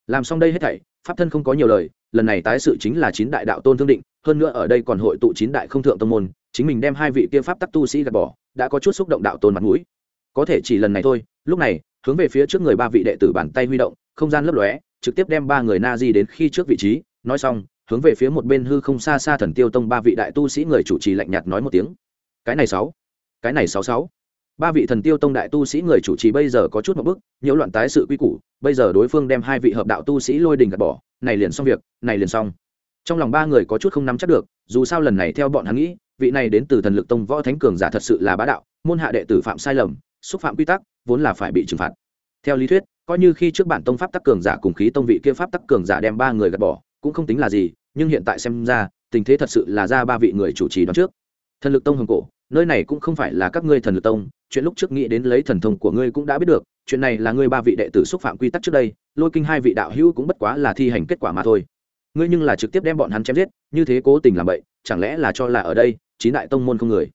Làm xong đây hết thảy, pháp thân không có nhiều lời, lần này tái sự chính là chín đại đạo tôn thương định, hơn nữa ở đây còn hội tụ chín đại không thượng tông môn, chính mình đem hai vị kia pháp tắc tu sĩ gạt bỏ, đã có chút xúc động đạo tôn mặt mũi. Có thể chỉ lần này thôi, lúc này, hướng về phía trước người ba vị đệ tử bàn tay huy động, không gian lấp lóe, trực tiếp đem ba người na di đến khi trước vị trí, nói xong hướng về phía một bên hư không xa xa thần tiêu tông ba vị đại tu sĩ người chủ trì lạnh nhạt nói một tiếng. Cái này sáu, cái này sáu sáu. Ba vị thần tiêu tông đại tu sĩ người chủ trì bây giờ có chút một bức nhiễu loạn tái sự quy củ, bây giờ đối phương đem hai vị hợp đạo tu sĩ lôi đình gạt bỏ, này liền xong việc, này liền xong. Trong lòng ba người có chút không nắm chắc được, dù sao lần này theo bọn hắn nghĩ, vị này đến từ thần lực tông võ thánh cường giả thật sự là bá đạo, môn hạ đệ tử phạm sai lầm, xúc phạm quy tắc, vốn là phải bị trừng phạt. Theo lý thuyết, coi như khi trước bản tông pháp tắc cường giả cùng khí tông vị kia pháp tắc cường giả đem ba người gạt bỏ cũng không tính là gì, nhưng hiện tại xem ra, tình thế thật sự là ra ba vị người chủ trì đoán trước. Thần lực tông hồng cổ, nơi này cũng không phải là các ngươi thần lực tông, chuyện lúc trước nghĩ đến lấy thần thông của ngươi cũng đã biết được, chuyện này là ngươi ba vị đệ tử xúc phạm quy tắc trước đây, lôi kinh hai vị đạo hữu cũng bất quá là thi hành kết quả mà thôi. Ngươi nhưng là trực tiếp đem bọn hắn chém giết, như thế cố tình làm vậy chẳng lẽ là cho là ở đây, chín đại tông môn không người?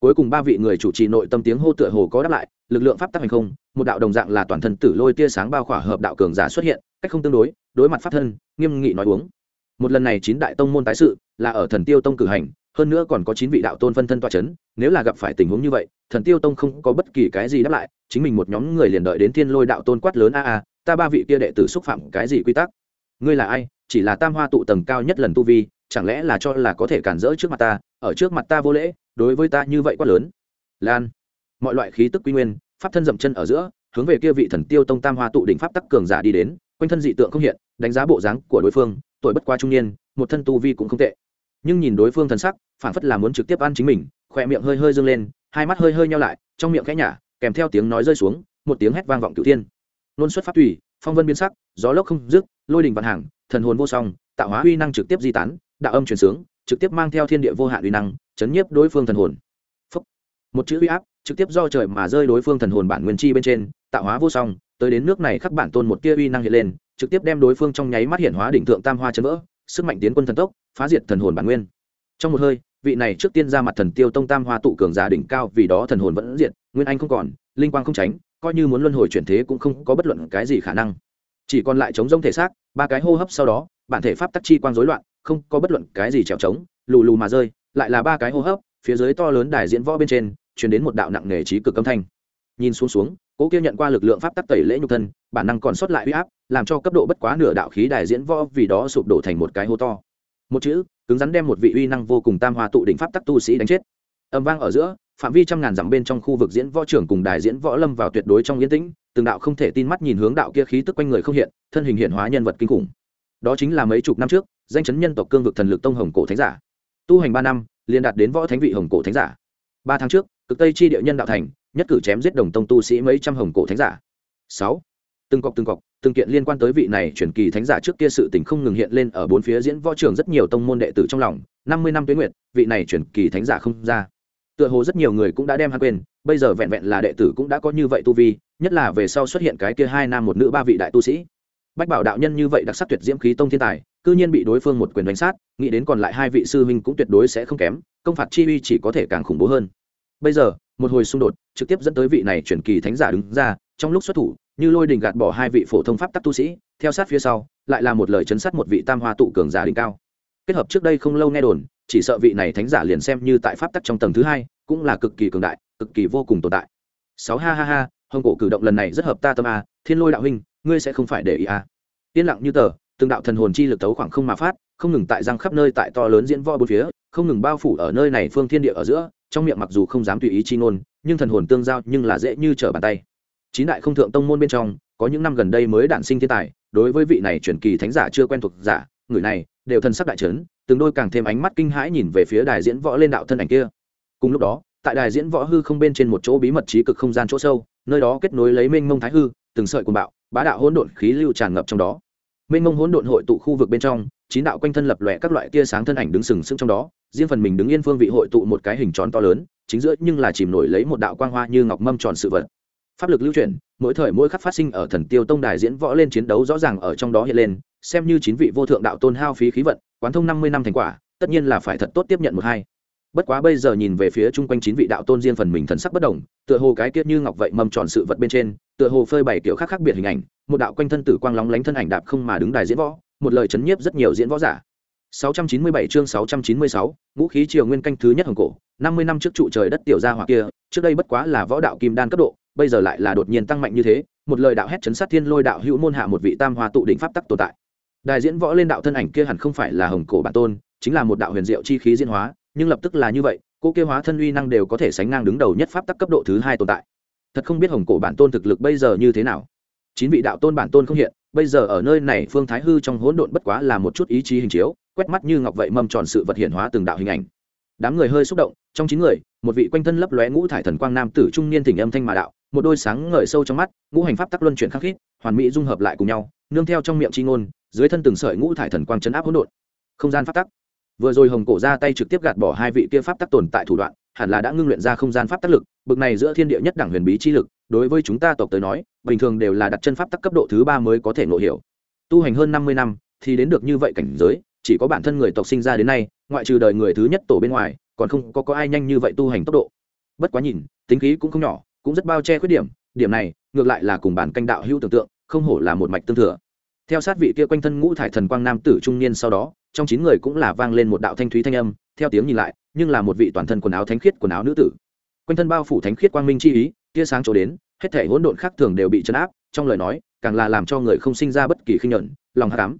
Cuối cùng ba vị người chủ trì nội tâm tiếng hô tựa hồ có đáp lại lực lượng pháp tắc hành không, một đạo đồng dạng là toàn thân tử lôi tia sáng bao khỏa hợp đạo cường giả xuất hiện, cách không tương đối đối mặt pháp thân, nghiêm nghị nói uống. Một lần này chín đại tông môn tái sự, là ở thần tiêu tông cử hành, hơn nữa còn có chín vị đạo tôn phân thân toa c h ấ n nếu là gặp phải tình huống như vậy, thần tiêu tông không có bất kỳ cái gì đáp lại, chính mình một nhóm người liền đợi đến thiên lôi đạo tôn quát lớn, a a, ta ba vị kia đệ tử xúc phạm cái gì quy tắc? Ngươi là ai? Chỉ là tam hoa tụ tầng cao nhất lần tu vi, chẳng lẽ là cho là có thể cản rỡ trước mặt ta, ở trước mặt ta vô lễ, đối với ta như vậy quát lớn? Lan mọi loại khí tức quy nguyên, pháp thân dậm chân ở giữa, hướng về kia vị thần tiêu tông tam hoa tụ đỉnh pháp tắc cường giả đi đến, quanh thân dị tượng không hiện, đánh giá bộ dáng của đối phương, tuổi bất quá trung niên, một thân tu vi cũng không tệ. Nhưng nhìn đối phương thần sắc, phản phất là muốn trực tiếp ăn chính mình, khỏe miệng hơi hơi dâng lên, hai mắt hơi hơi nhau lại, trong miệng khẽ nhả, kèm theo tiếng nói rơi xuống, một tiếng hét vang vọng cửu thiên. Nôn xuất phát tùy, phong vân biến sắc, gió lốc không dứt, lôi đình vạn hàng, thần hồn vô song, tạo hóa uy năng trực tiếp di tán, đạo âm truyền sướng, trực tiếp mang theo thiên địa vô hạn uy năng, chấn nhiếp đối phương thần hồn. Phúc. một chữ uy áp trực tiếp do trời mà rơi đối phương thần hồn bản nguyên chi bên trên, tạo hóa vô song, tới đến nước này khắc bản tôn một tia uy năng hiện lên, trực tiếp đem đối phương trong nháy mắt hiện hóa đỉnh thượng tam hoa chấn vỡ, sức mạnh tiến quân thần tốc, phá diệt thần hồn bản nguyên. Trong một hơi, vị này trước tiên ra mặt thần tiêu tông tam hoa tụ cường giả đỉnh cao vì đó thần hồn vẫn diệt, nguyên anh không còn, linh quang không tránh, coi như muốn luân hồi chuyển thế cũng không có bất luận cái gì khả năng. Chỉ còn lại chống rông thể xác, ba cái hô hấp sau đó, bản thể pháp tắc chi quang rối loạn, không có bất luận cái gì trèo trống, lù lù mà rơi, lại là ba cái hô hấp, phía dưới to lớn đài diễn võ bên trên chuyển đến một đạo nặng nề trí cực âm thanh. Nhìn xuống xuống, cố kia nhận qua lực lượng pháp tắc tẩy lễ nhục thân, bản năng còn sót lại uy áp, làm cho cấp độ bất quá nửa đạo khí đài diễn võ vì đó sụp đổ thành một cái hô to. Một chữ, cứng rắn đem một vị uy năng vô cùng tam hoa tụ đỉnh pháp tắc tu sĩ đánh chết. Âm vang ở giữa, phạm vi trăm ngàn dặm bên trong khu vực diễn võ trưởng cùng đài diễn võ lâm vào tuyệt đối trong yên tĩnh, từng đạo không thể tin mắt nhìn hướng đạo kia khí tức quanh người không hiện, thân hình hiện hóa nhân vật kinh khủng. Đó chính là mấy chục năm trước, danh chấn nhân tộc cương vực thần lực tông hồng cổ thánh giả. Tu hành ba năm, liền đạt đến võ thánh vị hồng cổ thánh giả. Ba tháng trước cực tây chi địa nhân đạo thành, nhất cử chém giết đồng tông tu sĩ mấy trăm hồng cổ thánh giả. Sáu, từng cọc từng cọc, từng kiện liên quan tới vị này chuyển kỳ thánh giả trước kia sự tình không ngừng hiện lên ở bốn phía diễn võ trường rất nhiều tông môn đệ tử trong lòng, năm mươi năm tuyến nguyệt, vị này chuyển kỳ thánh giả không ra. Tựa hồ rất nhiều người cũng đã đem hắn quên, bây giờ vẹn vẹn là đệ tử cũng đã có như vậy tu vi, nhất là về sau xuất hiện cái kia hai nam một nữ ba vị đại tu sĩ. Bách bảo đạo nhân như vậy đặc sắc tuyệt diễm khí tông thiên tài, cư nhiên bị đối phương một quyền đánh sát, nghĩ đến còn lại hai vị sư huynh cũng tuyệt đối sẽ không kém, công phạt chi uy chỉ có thể càng khủng bố hơn bây giờ, một hồi xung đột trực tiếp dẫn tới vị này chuyển kỳ thánh giả đứng ra, trong lúc xuất thủ, như lôi đình gạt bỏ hai vị phổ thông pháp tắc tu sĩ, theo sát phía sau, lại là một lời chấn sát một vị tam hoa tụ cường giả đỉnh cao. Kết hợp trước đây không lâu nghe đồn, chỉ sợ vị này thánh giả liền xem như tại pháp tắc trong tầng thứ hai, cũng là cực kỳ cường đại, cực kỳ vô cùng tồn tại. Sáu, ha ha ha, hồng cổ cử động lần này rất hợp ta tâm a, thiên lôi đạo huynh, ngươi sẽ không phải để ý a. Yên lặng như tờ, từng đạo thần hồn chi lực tấu khoảng không mà phát, không ngừng tại răng khắp nơi tại to lớn diễn võ bốn phía, không ngừng bao phủ ở nơi này phương thiên địa ở giữa trong miệng mặc dù không dám tùy ý chi ngôn, nhưng thần hồn tương giao nhưng là dễ như trở bàn tay. Chín đại không thượng tông môn bên trong, có những năm gần đây mới đản sinh thiên tài, đối với vị này truyền kỳ thánh giả chưa quen thuộc giả, người này đều thân sắc đại trấn từng đôi càng thêm ánh mắt kinh hãi nhìn về phía đài diễn võ lên đạo thân ảnh kia. Cùng lúc đó, tại đài diễn võ hư không bên trên một chỗ bí mật trí cực không gian chỗ sâu, nơi đó kết nối lấy mênh mông thái hư, từng sợi cuồng bạo, bá đạo hỗn độn khí lưu tràn ngập trong đó. Mênh mông hỗn độn hội tụ khu vực bên trong, chín đạo quanh thân lập lòe các loại tia sáng thân ảnh đứng sừng sững trong đó riêng phần mình đứng yên phương vị hội tụ một cái hình tròn to lớn, chính giữa nhưng là chìm nổi lấy một đạo quang hoa như ngọc mâm tròn sự vật. Pháp lực lưu chuyển, mỗi thời mỗi khắc phát sinh ở thần tiêu tông đài diễn võ lên chiến đấu rõ ràng ở trong đó hiện lên, xem như chín vị vô thượng đạo tôn hao phí khí vận, quán thông năm mươi năm thành quả, tất nhiên là phải thật tốt tiếp nhận một hai. Bất quá bây giờ nhìn về phía chung quanh chín vị đạo tôn riêng phần mình thần sắc bất đồng tựa hồ cái kiết như ngọc vậy mâm tròn sự vật bên trên, tựa hồ phơi bày kiểu khác khác biệt hình ảnh, một đạo quanh thân tử quang lóng lánh thân ảnh đạp không mà đứng đài diễn võ, một lời chấn nhiếp rất nhiều diễn võ giả. 697 chương 696, ngũ khí triều nguyên canh thứ nhất hồng cổ 50 năm trước trụ trời đất tiểu gia hỏa kia trước đây bất quá là võ đạo kim đan cấp độ bây giờ lại là đột nhiên tăng mạnh như thế một lời đạo hét chấn sát thiên lôi đạo hữu môn hạ một vị tam hoa tụ đỉnh pháp tắc tồn tại. Đại diễn võ lên đạo thân ảnh kia hẳn không phải là hồng cổ bản tôn chính là một đạo huyền diệu chi khí diễn hóa nhưng lập tức là như vậy cô kia hóa thân uy năng đều có thể sánh ngang đứng đầu nhất pháp tắc cấp độ thứ hai tồn tại. Thật không biết hồng cổ bản tôn thực lực bây giờ như thế nào. Chín vị đạo tôn bản tôn không hiện bây giờ ở nơi này phương thái hư trong hỗn độn bất quá là một chút ý chí hình chiếu quét mắt như ngọc vậy mâm tròn sự vật hiện hóa từng đạo hình ảnh. Đám người hơi xúc động, trong chín người, một vị quanh thân lấp lóe ngũ thải thần quang nam tử trung niên thỉnh âm thanh mà đạo, một đôi sáng ngời sâu trong mắt, ngũ hành pháp tắc luân chuyển khắc khít, hoàn mỹ dung hợp lại cùng nhau, nương theo trong miệng c ngôn, dưới thân từng sợi ngũ thải thần quang chấn áp hỗn độn. Không gian pháp tắc. Vừa rồi hồng cổ ra tay trực tiếp gạt bỏ hai vị kia pháp tắc tồn tại thủ đoạn, hẳn là đã ngưng luyện ra không gian pháp tắc lực, bực này giữa thiên địa nhất đẳng huyền bí chi lực, đối với chúng ta tộc tới nói, bình thường đều là đặt chân pháp tắc cấp độ thứ ba mới có thể ngộ hiểu. Tu hành hơn năm mươi năm, thì đến được như vậy cảnh giới chỉ có bản thân người tộc sinh ra đến nay ngoại trừ đời người thứ nhất tổ bên ngoài còn không có, có ai nhanh như vậy tu hành tốc độ. Bất quá nhìn tính khí cũng không nhỏ cũng rất bao che khuyết điểm điểm này ngược lại là cùng bản canh đạo hữu tưởng tượng không hổ là một mạch tương thừa. Theo sát vị kia quanh thân ngũ thải thần quang nam tử trung niên sau đó trong chín người cũng là vang lên một đạo thanh thúy thanh âm theo tiếng nhìn lại nhưng là một vị toàn thân quần áo thánh khiết quần áo nữ tử. Quanh thân bao phủ thánh khiết quang minh chi ý tia sáng chỗ đến hết thể hỗn độn khác thường đều bị chấn áp trong lời nói càng là làm cho người không sinh ra bất kỳ khinh nhẫn lòng hát cám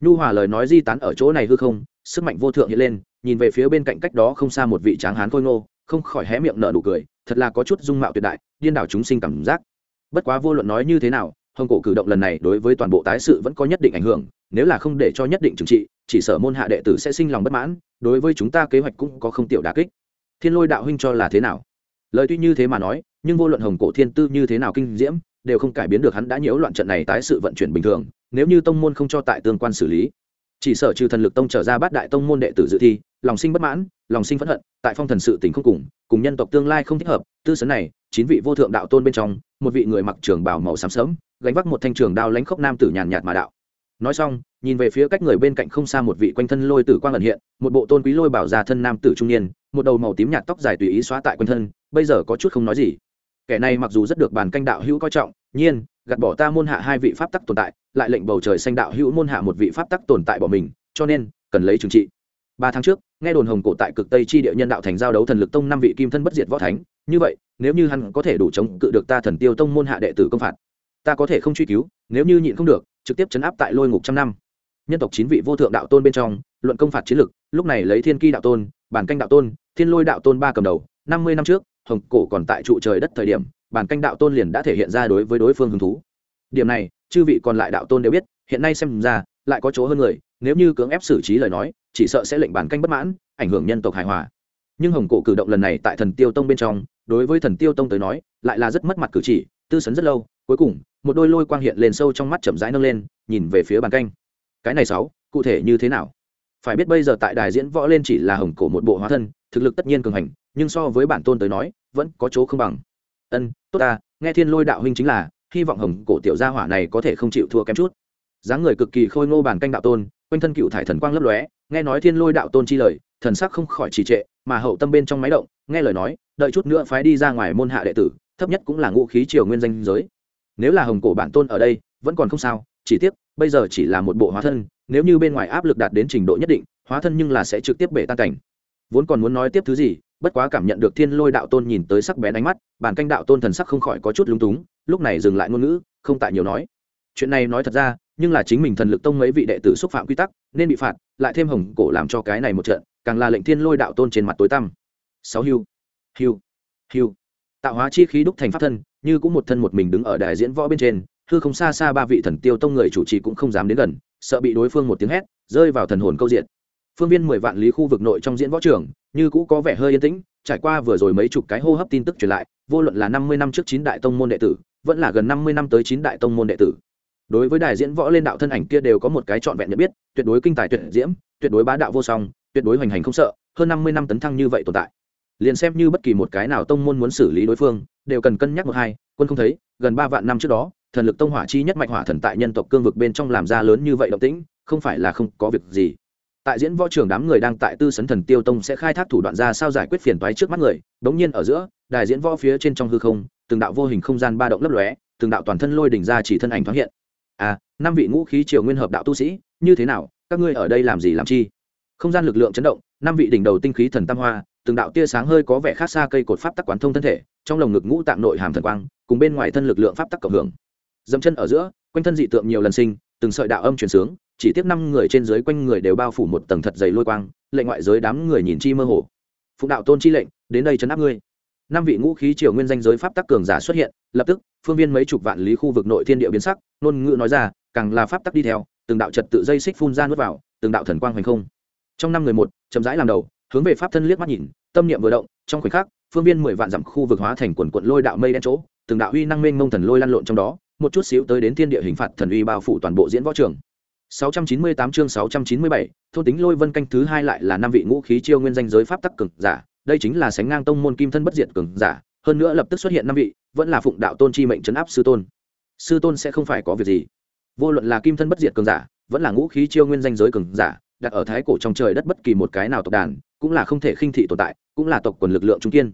nhu hòa lời nói di tán ở chỗ này hư không, sức mạnh vô thượng hiện lên, nhìn về phía bên cạnh cách đó không xa một vị tráng hán khôi ngô, không khỏi hé miệng nở nụ cười, thật là có chút dung mạo tuyệt đại, điên đảo chúng sinh cảm giác. Bất quá vô luận nói như thế nào, hồng cổ cử động lần này đối với toàn bộ tái sự vẫn có nhất định ảnh hưởng, nếu là không để cho nhất định trừng trị, chỉ sợ môn hạ đệ tử sẽ sinh lòng bất mãn, đối với chúng ta kế hoạch cũng có không tiểu đà kích. Thiên lôi đạo huynh cho là thế nào? Lời tuy như thế mà nói, nhưng vô luận hồng cổ thiên tư như thế nào kinh diễm đều không cải biến được hắn đã nhiễu loạn trận này tái sự vận chuyển bình thường, nếu như tông môn không cho tại tương quan xử lý. Chỉ sợ trừ thần lực tông trở ra bát đại tông môn đệ tử dự thi, lòng sinh bất mãn, lòng sinh phẫn hận, tại phong thần sự tình không cùng cùng nhân tộc tương lai không thích hợp, tư sấn này, chín vị vô thượng đạo tôn bên trong, một vị người mặc trường bào màu xám sớm gánh vác một thanh trường đao lánh khốc nam tử nhàn nhạt mà đạo. Nói xong, nhìn về phía cách người bên cạnh không xa một vị quanh thân lôi tử quang ẩn hiện, một bộ tôn quý lôi bảo già thân nam tử trung niên, một đầu màu tím nhạt tóc dài tùy ý xóa tại quanh thân, bây giờ có chút không nói gì kẻ này mặc dù rất được bàn canh đạo hữu coi trọng, nhiên, gạt bỏ ta môn hạ hai vị pháp tắc tồn tại, lại lệnh bầu trời xanh đạo hữu môn hạ một vị pháp tắc tồn tại bỏ mình, cho nên, cần lấy trừng trị. Ba tháng trước, nghe đồn hồng cổ tại cực tây chi địa nhân đạo thành giao đấu thần lực tông năm vị kim thân bất diệt võ thánh, như vậy, nếu như hắn có thể đủ chống cự được ta thần tiêu tông môn hạ đệ tử công phạt, ta có thể không truy cứu, nếu như nhịn không được, trực tiếp chấn áp tại lôi ngục trăm năm. Nhân tộc chín vị vô thượng đạo tôn bên trong, luận công phạt chiến lực, lúc này lấy thiên ki đạo tôn, bản canh đạo tôn, thiên lôi đạo tôn ba cầm đầu, năm mươi năm trước hồng cổ còn tại trụ trời đất thời điểm, bản canh đạo tôn liền đã thể hiện ra đối với đối phương hứng thú. Điểm này, chư vị còn lại đạo tôn đều biết, hiện nay xem ra, lại có chỗ hơn người, nếu như cưỡng ép xử trí lời nói, chỉ sợ sẽ lệnh bản canh bất mãn, ảnh hưởng nhân tộc hài hòa. Nhưng hồng cổ cử động lần này tại thần tiêu tông bên trong, đối với thần tiêu tông tới nói, lại là rất mất mặt cử chỉ, tư sấn rất lâu, cuối cùng, một đôi lôi quang hiện lên sâu trong mắt chậm rãi nâng lên, nhìn về phía bàn canh. Cái này sáu, cụ thể như thế nào? Phải biết bây giờ tại đài diễn võ lên chỉ là hồng cổ một bộ hóa thân, thực lực tất nhiên cường hành nhưng so với bản tôn tới nói, vẫn có chỗ không bằng. Ân, tốt ta, nghe thiên lôi đạo huynh chính là, hy vọng hồng cổ tiểu gia hỏa này có thể không chịu thua kém chút. Dáng người cực kỳ khôi ngô bản canh đạo tôn, quanh thân cựu thải thần quang lấp lóe, nghe nói thiên lôi đạo tôn chi lời, thần sắc không khỏi trì trệ, mà hậu tâm bên trong máy động, nghe lời nói, đợi chút nữa phái đi ra ngoài môn hạ đệ tử, thấp nhất cũng là ngũ khí triều nguyên danh giới. Nếu là hồng cổ bản tôn ở đây, vẫn còn không sao, chỉ tiếc, bây giờ chỉ là một bộ hóa thân, nếu như bên ngoài áp lực đạt đến trình độ nhất định, hóa thân nhưng là sẽ trực tiếp bể tan cảnh. Vốn còn muốn nói tiếp thứ gì bất quá cảm nhận được thiên lôi đạo tôn nhìn tới sắc bén ánh mắt, bản canh đạo tôn thần sắc không khỏi có chút lúng túng, lúc này dừng lại ngôn ngữ, không tại nhiều nói. Chuyện này nói thật ra, nhưng là chính mình thần lực tông mấy vị đệ tử xúc phạm quy tắc, nên bị phạt, lại thêm hồng cổ làm cho cái này một trận, càng là lệnh thiên lôi đạo tôn trên mặt tối tăm. Sáu hưu hưu hưu tạo hóa chi khí đúc thành pháp thân, như cũng một thân một mình đứng ở đài diễn võ bên trên, hư không xa xa ba vị thần tiêu tông người chủ trì cũng không dám đến gần, sợ bị đối phương một tiếng hét, rơi vào thần hồn câu diện. Phương viên mười vạn lý khu vực nội trong diễn võ trường như cũ có vẻ hơi yên tĩnh, trải qua vừa rồi mấy chục cái hô hấp tin tức truyền lại, vô luận là năm mươi năm trước chín đại tông môn đệ tử, vẫn là gần năm mươi năm tới chín đại tông môn đệ tử. Đối với đài diễn võ lên đạo thân ảnh kia đều có một cái trọn vẹn nhận biết, tuyệt đối kinh tài tuyệt diễm, tuyệt đối bá đạo vô song, tuyệt đối hoành hành không sợ, hơn năm mươi năm tấn thăng như vậy tồn tại. Liền xem như bất kỳ một cái nào tông môn muốn xử lý đối phương, đều cần cân nhắc một hai, quân không thấy, gần ba vạn năm trước đó, thần lực tông hỏa chi nhất mạch hỏa thần tại nhân tộc cương vực bên trong làm ra lớn như vậy động tĩnh, không phải là không có việc gì tại diễn võ trường đám người đang tại tư sấn thần tiêu tông sẽ khai thác thủ đoạn ra sao giải quyết phiền toái trước mắt người bỗng nhiên ở giữa, đài diễn võ phía trên trong hư không, từng đạo vô hình không gian ba động lấp lóe, từng đạo toàn thân lôi đỉnh ra chỉ thân ảnh thoáng hiện. À năm vị ngũ khí triều nguyên hợp đạo tu sĩ, như thế nào, các ngươi ở đây làm gì làm chi? Không gian lực lượng chấn động, năm vị đỉnh đầu tinh khí thần tam hoa, từng đạo tia sáng hơi có vẻ khác xa cây cột pháp tắc quán thông thân thể, trong lồng ngực ngũ tạng nội hàm thần quang, cùng bên ngoài thân lực lượng pháp tắc cộng hưởng. Dẫm chân ở giữa, quanh thân dị tượng nhiều lần sinh, từng sợi đạo âm truyền sướng chỉ tiếp năm người trên dưới quanh người đều bao phủ một tầng thật dày lôi quang lệnh ngoại giới đám người nhìn chi mơ hồ. Phụng đạo tôn chi lệnh, đến đây chấn áp ngươi. Năm vị ngũ khí triều nguyên danh giới pháp tắc cường giả xuất hiện, lập tức, phương viên mấy chục vạn lý khu vực nội thiên địa biến sắc, ngôn ngữ nói ra, càng là pháp tắc đi theo, từng đạo trật tự dây xích phun ra nuốt vào, từng đạo thần quang hoành không. Trong năm người một, chậm rãi làm đầu, hướng về pháp thân liếc mắt nhìn, tâm niệm vừa động, trong khoảnh khắc, phương viên mười vạn dặm khu vực hóa thành quần quận lôi đạo mây đen chỗ, từng đạo uy năng mênh mông thần lôi lăn lộn trong đó, một chút xíu tới đến thiên địa hình phạt thần uy bao phủ toàn bộ diễn võ trường. 698 chương 697, thôn tính lôi vân canh thứ hai lại là năm vị ngũ khí chiêu nguyên danh giới pháp tắc cường giả, đây chính là sánh ngang tông môn kim thân bất diệt cường giả, hơn nữa lập tức xuất hiện năm vị, vẫn là phụng đạo tôn chi mệnh trấn áp sư tôn. Sư tôn sẽ không phải có việc gì. Vô luận là kim thân bất diệt cường giả, vẫn là ngũ khí chiêu nguyên danh giới cường giả, đặt ở thái cổ trong trời đất bất kỳ một cái nào tộc đàn, cũng là không thể khinh thị tồn tại, cũng là tộc quần lực lượng trung kiên.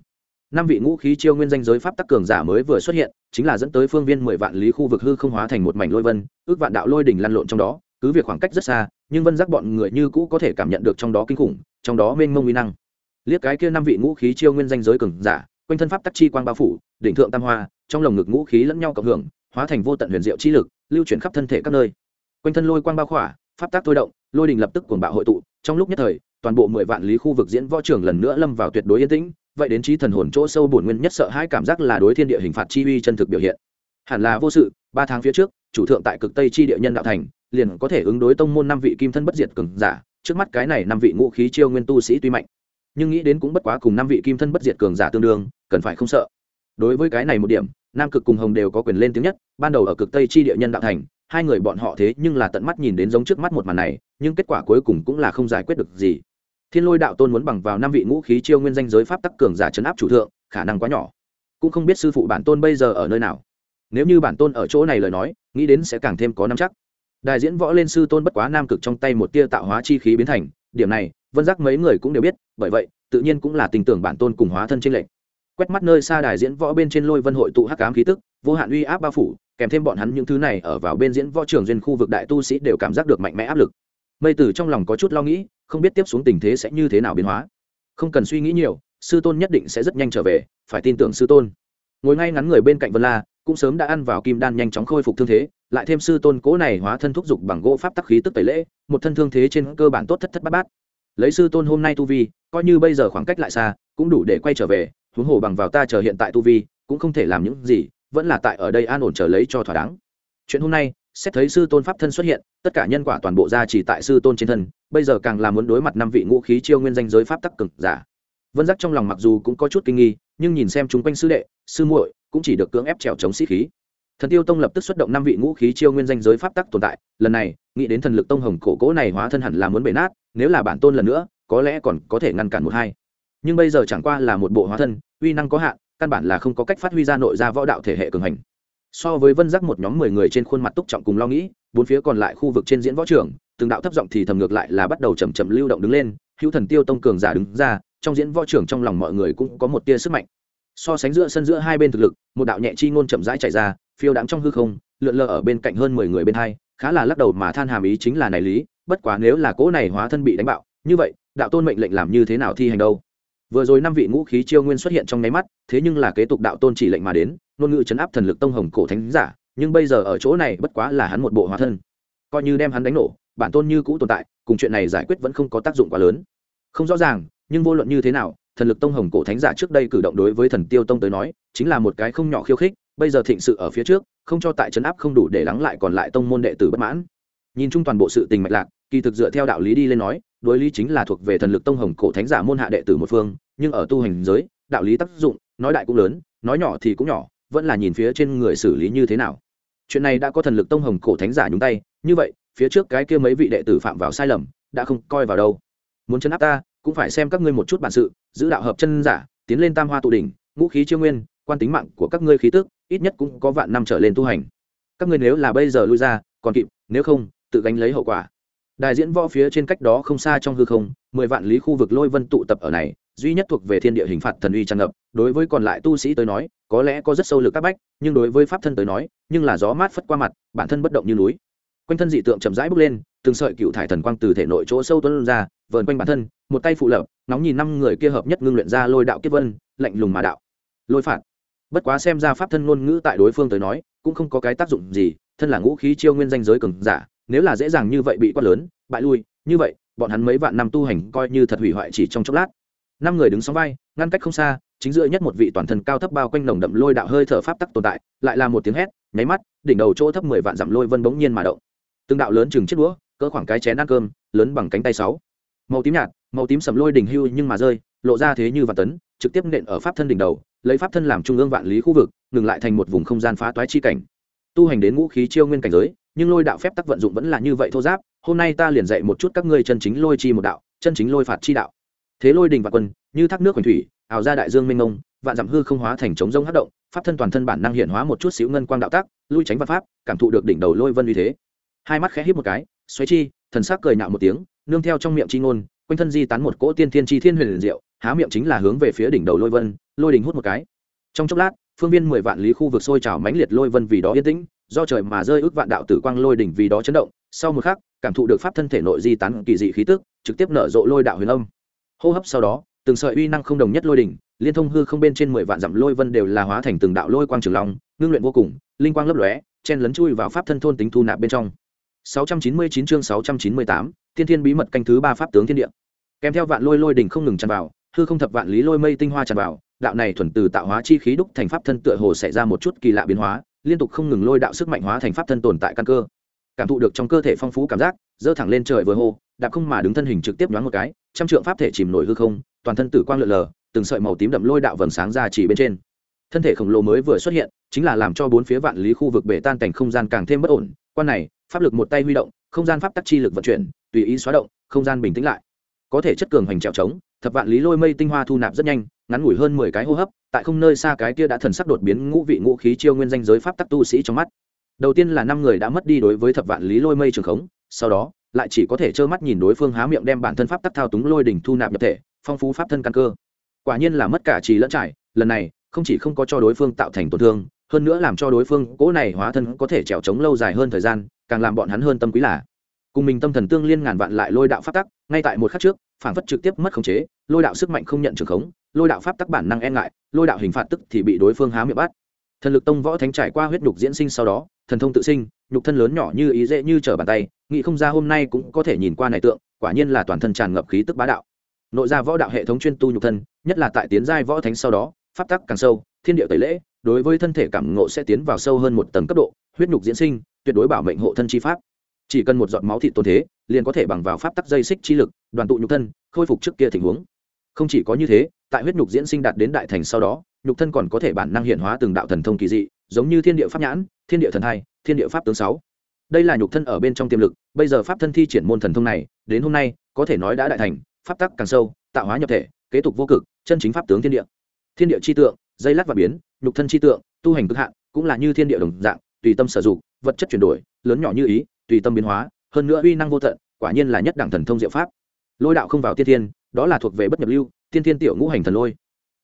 Năm vị ngũ khí chiêu nguyên danh giới pháp tắc cường giả mới vừa xuất hiện, chính là dẫn tới phương viên mười vạn lý khu vực hư không hóa thành một mảnh lôi vân, ước vạn đạo lôi đỉnh lăn lộn trong đó, cứ việc khoảng cách rất xa, nhưng vân giác bọn người như cũ có thể cảm nhận được trong đó kinh khủng, trong đó mênh mông uy năng. Liếc cái kia năm vị ngũ khí chiêu nguyên danh giới cường giả, quanh thân pháp tắc chi quang bao phủ, đỉnh thượng tam hoa, trong lồng ngực ngũ khí lẫn nhau cộng hưởng, hóa thành vô tận huyền diệu chi lực, lưu chuyển khắp thân thể các nơi. Quanh thân lôi quang bao khỏa, pháp tắc thôi động, lôi đình lập tức cuồng bạo hội tụ, trong lúc nhất thời, toàn bộ mười vạn lý khu vực diễn võ trường lần nữa lâm vào tuyệt đối yên tĩnh, vậy đến trí thần hồn chỗ sâu bổn nguyên nhất sợ hai cảm giác là đối thiên địa hình phạt chi uy chân thực biểu hiện. Hẳn là vô sự, ba tháng phía trước, chủ thượng tại cực tây chi địa nhân đạo thành liền có thể ứng đối tông môn năm vị kim thân bất diệt cường giả. Trước mắt cái này năm vị ngũ khí chiêu nguyên tu sĩ tuy mạnh, nhưng nghĩ đến cũng bất quá cùng năm vị kim thân bất diệt cường giả tương đương, cần phải không sợ. Đối với cái này một điểm, nam cực cùng hồng đều có quyền lên tiếng nhất, ban đầu ở cực tây chi địa nhân đạo thành, hai người bọn họ thế nhưng là tận mắt nhìn đến giống trước mắt một màn này, nhưng kết quả cuối cùng cũng là không giải quyết được gì. Thiên lôi đạo tôn muốn bằng vào năm vị ngũ khí chiêu nguyên danh giới pháp tắc cường giả chấn áp chủ thượng, khả năng quá nhỏ. Cũng không biết sư phụ bản tôn bây giờ ở nơi nào. Nếu như bản tôn ở chỗ này lời nói, nghĩ đến sẽ càng thêm có năm chắc đại diễn võ lên sư tôn bất quá nam cực trong tay một tia tạo hóa chi khí biến thành, điểm này, vân giác mấy người cũng đều biết, bởi vậy, tự nhiên cũng là tình tưởng bản tôn cùng hóa thân trên lệnh quét mắt nơi xa đài diễn võ bên trên lôi vân hội tụ hắc ám khí tức, vô hạn uy áp bao phủ, kèm thêm bọn hắn những thứ này ở vào bên diễn võ trường duyên khu vực đại tu sĩ đều cảm giác được mạnh mẽ áp lực. Mây tử trong lòng có chút lo nghĩ, không biết tiếp xuống tình thế sẽ như thế nào biến hóa. Không cần suy nghĩ nhiều, sư tôn nhất định sẽ rất nhanh trở về, phải tin tưởng sư tôn. Ngồi ngay ngắn người bên cạnh vân la cũng sớm đã ăn vào kim đan nhanh chóng khôi phục thương thế, lại thêm sư tôn cố này hóa thân thúc giục bằng gỗ pháp tắc khí tức tẩy lễ, một thân thương thế trên cơ bản tốt thất thất bát bát. Lấy sư tôn hôm nay tu vi, coi như bây giờ khoảng cách lại xa, cũng đủ để quay trở về, huống hồ bằng vào ta chờ hiện tại tu vi, cũng không thể làm những gì, vẫn là tại ở đây an ổn chờ lấy cho thỏa đáng. Chuyện hôm nay, xét thấy sư tôn pháp thân xuất hiện, tất cả nhân quả toàn bộ ra chỉ tại sư tôn trên thân, bây giờ càng là muốn đối mặt năm vị ngũ khí chiêu nguyên danh giới pháp tắc cực giả vân giác trong lòng mặc dù cũng có chút kinh nghi, nhưng nhìn xem chúng quanh sư đệ, sư muội cũng chỉ được cưỡng ép trèo chống sĩ khí. Thần tiêu tông lập tức xuất động năm vị ngũ khí chiêu nguyên danh giới pháp tắc tồn tại, lần này, nghĩ đến thần lực tông hồng cổ cố này hóa thân hẳn là muốn bể nát, nếu là bản tôn lần nữa, có lẽ còn có thể ngăn cản một hai. Nhưng bây giờ chẳng qua là một bộ hóa thân, uy năng có hạn, căn bản là không có cách phát huy ra nội ra võ đạo thể hệ cường hành. So với vân giác một nhóm mười người trên khuôn mặt túc trọng cùng lo nghĩ, bốn phía còn lại khu vực trên diễn võ trường, từng đạo thấp giọng thì thầm ngược lại là bắt đầu chầm chậm lưu động đứng lên hữu thần tiêu tông cường giả đứng ra, trong diễn võ trưởng trong lòng mọi người cũng có một tia sức mạnh. So sánh giữa sân giữa hai bên thực lực, một đạo nhẹ chi ngôn chậm rãi chạy ra, phiêu đãng trong hư không, lượn lờ ở bên cạnh hơn mười người bên hai, khá là lắc đầu mà than hàm ý chính là này lý, bất quá nếu là cỗ này hóa thân bị đánh bạo, như vậy, đạo tôn mệnh lệnh làm như thế nào thi hành đâu? Vừa rồi năm vị ngũ khí chiêu nguyên xuất hiện trong nháy mắt, thế nhưng là kế tục đạo tôn chỉ lệnh mà đến, ngôn ngữ chấn áp thần lực tông hồng cổ thánh giả, nhưng bây giờ ở chỗ này bất quá là hắn một bộ hóa thân. Coi như đem hắn đánh nổ, bản tôn như cũ tồn tại cùng chuyện này giải quyết vẫn không có tác dụng quá lớn. Không rõ ràng, nhưng vô luận như thế nào, thần lực tông hồng cổ thánh giả trước đây cử động đối với thần tiêu tông tới nói, chính là một cái không nhỏ khiêu khích, bây giờ thịnh sự ở phía trước, không cho tại trấn áp không đủ để lắng lại còn lại tông môn đệ tử bất mãn. Nhìn chung toàn bộ sự tình mạch lạc, kỳ thực dựa theo đạo lý đi lên nói, đối lý chính là thuộc về thần lực tông hồng cổ thánh giả môn hạ đệ tử một phương, nhưng ở tu hành giới, đạo lý tác dụng, nói đại cũng lớn, nói nhỏ thì cũng nhỏ, vẫn là nhìn phía trên người xử lý như thế nào. Chuyện này đã có thần lực tông hồng cổ thánh giả nhúng tay, như vậy phía trước cái kia mấy vị đệ tử phạm vào sai lầm, đã không coi vào đâu. Muốn chấn áp ta, cũng phải xem các ngươi một chút bản sự, giữ đạo hợp chân giả, tiến lên tam hoa tụ đỉnh, ngũ khí chiêu nguyên, quan tính mạng của các ngươi khí tức, ít nhất cũng có vạn năm trở lên tu hành. Các ngươi nếu là bây giờ lui ra, còn kịp, nếu không, tự gánh lấy hậu quả. Đại diễn võ phía trên cách đó không xa trong hư không, mười vạn lý khu vực lôi vân tụ tập ở này, duy nhất thuộc về thiên địa hình phạt thần uy tràn ngập, đối với còn lại tu sĩ tới nói, có lẽ có rất sâu lực các bách, nhưng đối với pháp thân tới nói, nhưng là gió mát phất qua mặt, bản thân bất động như núi quanh thân dị tượng chậm rãi bước lên, từng sợi cựu thải thần quang từ thể nội chỗ sâu tuấn ra, vờn quanh bản thân, một tay phụ lập, nóng nhìn năm người kia hợp nhất ngưng luyện ra lôi đạo kiếp vân, lạnh lùng mà đạo. Lôi phạt. Bất quá xem ra pháp thân ngôn ngữ tại đối phương tới nói, cũng không có cái tác dụng gì, thân là ngũ khí chiêu nguyên danh giới cường giả, nếu là dễ dàng như vậy bị quát lớn, bại lui, như vậy, bọn hắn mấy vạn năm tu hành coi như thật hủy hoại chỉ trong chốc lát. Năm người đứng sóng vai, ngăn cách không xa, chính giữa nhất một vị toàn thân cao thấp bao quanh nồng đậm lôi đạo hơi thở pháp tắc tồn tại, lại là một tiếng hét, nháy mắt, đỉnh đầu chỗ thấp mười vạn dặm lôi vân bỗng nhiên mà động từng đạo lớn chừng chiếc đũa cỡ khoảng cái chén ăn cơm lớn bằng cánh tay sáu. Màu tím nhạt màu tím sầm lôi đỉnh hưu nhưng mà rơi lộ ra thế như vạn tấn trực tiếp nện ở pháp thân đỉnh đầu lấy pháp thân làm trung ương vạn lý khu vực ngừng lại thành một vùng không gian phá toái chi cảnh. Tu hành đến ngũ khí chiêu nguyên cảnh giới nhưng lôi đạo phép tắc vận dụng vẫn là như vậy thô giáp hôm nay ta liền dạy một chút các ngươi chân chính lôi chi một đạo chân chính lôi phạt chi đạo. Thế lôi đình và quân như thác nước hoành thủy ảo ra đại dương minh ngông, vạn dặm hư không hóa thành trống rông hát động pháp thân toàn thân bản năng hiện hóa một chút xíu ngân quang đạo tác lui tránh văn pháp cảm thụ được đỉnh đầu lôi vân uy thế hai mắt khẽ hít một cái, xoáy chi, thần sắc cười nhạo một tiếng, nương theo trong miệng chi ngôn, quanh thân di tán một cỗ tiên thiên chi thiên huyền diệu, há miệng chính là hướng về phía đỉnh đầu lôi vân, lôi đỉnh hút một cái. Trong chốc lát, phương viên mười vạn lý khu vực sôi trào mãnh liệt lôi vân vì đó yên tĩnh, do trời mà rơi ước vạn đạo tử quang lôi đỉnh vì đó chấn động, sau một khắc, cảm thụ được pháp thân thể nội di tán kỳ dị khí tức, trực tiếp nở rộ lôi đạo huyền âm. Hô hấp sau đó, từng sợi uy năng không đồng nhất lôi đỉnh liên thông hư không bên trên mười vạn dặm lôi vân đều là hóa thành từng đạo lôi quang trường long, ngưng luyện vô cùng, linh quang lấp lóe, chen lấn chui vào pháp thân thôn tính thu nạp bên trong. 699 chương 698, tiên thiên bí mật canh thứ ba pháp tướng thiên địa. Kèm theo vạn lôi lôi đỉnh không ngừng tràn vào hư không thập vạn lý lôi mây tinh hoa tràn vào đạo này thuần từ tạo hóa chi khí đúc thành pháp thân tựa hồ xảy ra một chút kỳ lạ biến hóa liên tục không ngừng lôi đạo sức mạnh hóa thành pháp thân tồn tại căn cơ. Cảm thụ được trong cơ thể phong phú cảm giác dơ thẳng lên trời vừa hô đạp không mà đứng thân hình trực tiếp nhoáng một cái trăm trượng pháp thể chìm nổi hư không toàn thân tử quang lượn lờ từng sợi màu tím đậm lôi đạo vầng sáng ra chỉ bên trên. Thân thể khổng lồ mới vừa xuất hiện chính là làm cho bốn phía vạn lý khu vực bể tan cảnh không gian càng thêm bất ổn quan này pháp lực một tay huy động, không gian pháp tắc chi lực vận chuyển, tùy ý xóa động, không gian bình tĩnh lại. Có thể chất cường hành trèo trống, thập vạn lý lôi mây tinh hoa thu nạp rất nhanh, ngắn ngủi hơn mười cái hô hấp, tại không nơi xa cái kia đã thần sắc đột biến ngũ vị ngũ khí chiêu nguyên danh giới pháp tắc tu sĩ trong mắt. Đầu tiên là năm người đã mất đi đối với thập vạn lý lôi mây trường khống, sau đó, lại chỉ có thể trơ mắt nhìn đối phương há miệng đem bản thân pháp tắc thao túng lôi đỉnh thu nạp nhập thể, phong phú pháp thân căn cơ. Quả nhiên là mất cả trì lẫn trải, lần này, không chỉ không có cho đối phương tạo thành tổn thương hơn nữa làm cho đối phương cỗ này hóa thân có thể trèo trống lâu dài hơn thời gian, càng làm bọn hắn hơn tâm quý là. Cùng mình tâm thần tương liên ngàn vạn lại lôi đạo pháp tắc, ngay tại một khắc trước, phản phất trực tiếp mất khống chế, lôi đạo sức mạnh không nhận trường khống, lôi đạo pháp tắc bản năng e ngại, lôi đạo hình phạt tức thì bị đối phương há miệng bắt. Thần lực tông võ thánh trải qua huyết nhục diễn sinh sau đó, thần thông tự sinh, nhục thân lớn nhỏ như ý dễ như trở bàn tay, nghĩ không ra hôm nay cũng có thể nhìn qua này tượng, quả nhiên là toàn thân tràn ngập khí tức bá đạo. Nội ra võ đạo hệ thống chuyên tu nhục thân, nhất là tại tiến giai võ thánh sau đó pháp tắc càng sâu, thiên địa tẩy lễ, đối với thân thể cảm ngộ sẽ tiến vào sâu hơn một tầng cấp độ, huyết nhục diễn sinh, tuyệt đối bảo mệnh hộ thân chi pháp. Chỉ cần một giọt máu thịt tồn thế, liền có thể bằng vào pháp tắc dây xích chi lực, đoàn tụ nhục thân, khôi phục trước kia tình huống. Không chỉ có như thế, tại huyết nhục diễn sinh đạt đến đại thành sau đó, nhục thân còn có thể bản năng hiện hóa từng đạo thần thông kỳ dị, giống như thiên địa pháp nhãn, thiên địa thần hai, thiên địa pháp tướng sáu. Đây là nhục thân ở bên trong tiềm lực, bây giờ pháp thân thi triển môn thần thông này, đến hôm nay, có thể nói đã đại thành, pháp tắc càng sâu, tạo hóa nhập thể, kế tục vô cực, chân chính pháp tướng thiên địa thiên địa chi tượng, dây lát và biến, nhục thân chi tượng, tu hành cực hạn, cũng là như thiên địa đồng dạng, tùy tâm sử dụng, vật chất chuyển đổi, lớn nhỏ như ý, tùy tâm biến hóa, hơn nữa uy năng vô tận, quả nhiên là nhất đẳng thần thông diệu pháp. Lôi đạo không vào tiên thiên, đó là thuộc về bất nhập lưu, tiên thiên tiểu ngũ hành thần lôi.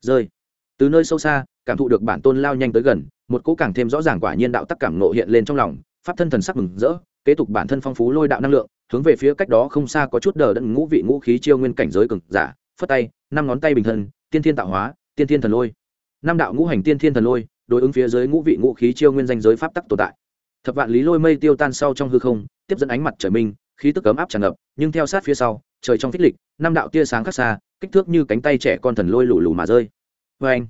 Rơi. Từ nơi sâu xa, cảm thụ được bản tôn lao nhanh tới gần, một cỗ càng thêm rõ ràng quả nhiên đạo tắc cảm nộ hiện lên trong lòng, pháp thân thần sắc mừng rỡ, kế tục bản thân phong phú lôi đạo năng lượng, hướng về phía cách đó không xa có chút đờ đẫn ngũ vị ngũ khí chiêu nguyên cảnh giới cực giả, phất tay, năm ngón tay bình thân, tiên thiên tạo hóa tiên thiên thần lôi. Năm đạo ngũ hành tiên thiên thần lôi, đối ứng phía dưới ngũ vị ngũ khí chiêu nguyên danh giới pháp tắc tồn tại. Thập vạn lý lôi mây tiêu tan sau trong hư không, tiếp dẫn ánh mặt trời minh, khí tức cấm áp tràn ngập, nhưng theo sát phía sau, trời trong phích lịch, năm đạo tia sáng khác xa, kích thước như cánh tay trẻ con thần lôi lù lù mà rơi. Vê anh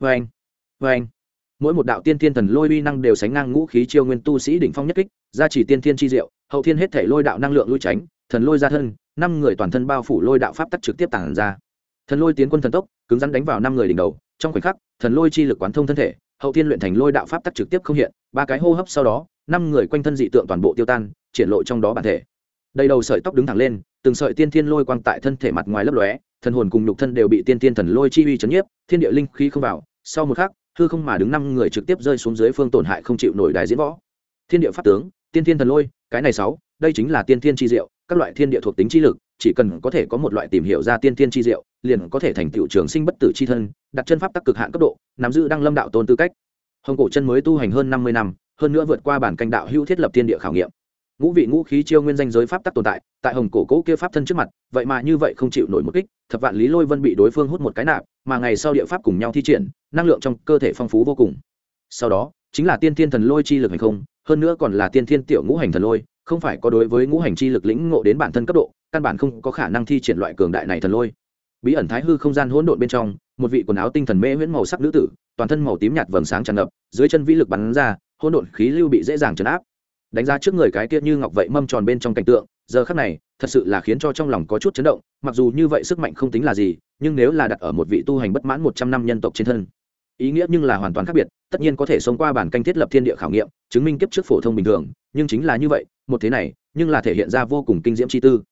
vê anh vê anh mỗi một đạo tiên thiên thần lôi uy năng đều sánh ngang ngũ khí chiêu nguyên tu sĩ đỉnh phong nhất kích, gia chỉ tiên thiên chi diệu, hậu thiên hết thể lôi đạo năng lượng lui tránh, thần lôi ra thân, năm người toàn thân bao phủ lôi đạo pháp tắc trực tiếp tản ra thần lôi tiến quân thần tốc, cứng rắn đánh vào năm người đỉnh đầu, trong khoảnh khắc, thần lôi chi lực quán thông thân thể, hậu thiên luyện thành lôi đạo pháp tắc trực tiếp không hiện, ba cái hô hấp sau đó, năm người quanh thân dị tượng toàn bộ tiêu tan, triển lộ trong đó bản thể. Đầy đầu sợi tóc đứng thẳng lên, từng sợi tiên thiên lôi quang tại thân thể mặt ngoài lấp lóe, thần hồn cùng nhục thân đều bị tiên thiên thần lôi chi uy chấn nhiếp, thiên địa linh khí không vào. Sau một khắc, hư không mà đứng năm người trực tiếp rơi xuống dưới phương tổn hại không chịu nổi đài diễn võ. Thiên địa pháp tướng, tiên thiên thần lôi, cái này sáu, đây chính là tiên thiên chi diệu các loại thiên địa thuộc tính chi lực, chỉ cần có thể có một loại tìm hiểu ra tiên thiên chi diệu, liền có thể thành tựu trường sinh bất tử chi thân, đặt chân pháp tắc cực hạn cấp độ, nắm giữ đăng lâm đạo tôn tư cách. Hồng cổ chân mới tu hành hơn năm mươi năm, hơn nữa vượt qua bản canh đạo hữu thiết lập thiên địa khảo nghiệm. Ngũ vị ngũ khí chiêu nguyên danh giới pháp tắc tồn tại tại hồng cổ cố kia pháp thân trước mặt, vậy mà như vậy không chịu nổi một kích, thập vạn lý lôi vân bị đối phương hút một cái nạp, mà ngày sau địa pháp cùng nhau thi triển, năng lượng trong cơ thể phong phú vô cùng. Sau đó, chính là tiên thiên thần lôi chi lực hành không, hơn nữa còn là tiên thiên tiểu ngũ hành thần lôi không phải có đối với ngũ hành chi lực lĩnh ngộ đến bản thân cấp độ, căn bản không có khả năng thi triển loại cường đại này thần lôi. Bí ẩn thái hư không gian hỗn độn bên trong, một vị quần áo tinh thần mê huyễn màu sắc nữ tử, toàn thân màu tím nhạt vầng sáng tràn ngập, dưới chân vĩ lực bắn ra, hỗn độn khí lưu bị dễ dàng chấn áp. Đánh ra trước người cái kia như ngọc vậy mâm tròn bên trong cảnh tượng, giờ khắc này, thật sự là khiến cho trong lòng có chút chấn động, mặc dù như vậy sức mạnh không tính là gì, nhưng nếu là đặt ở một vị tu hành bất mãn một trăm năm nhân tộc trên thân, ý nghĩa nhưng là hoàn toàn khác biệt, tất nhiên có thể xông qua bản canh thiết lập thiên địa khảo nghiệm, chứng minh kiếp trước phổ thông bình thường, nhưng chính là như vậy một thế này, nhưng là thể hiện ra vô cùng kinh diễm chi tư.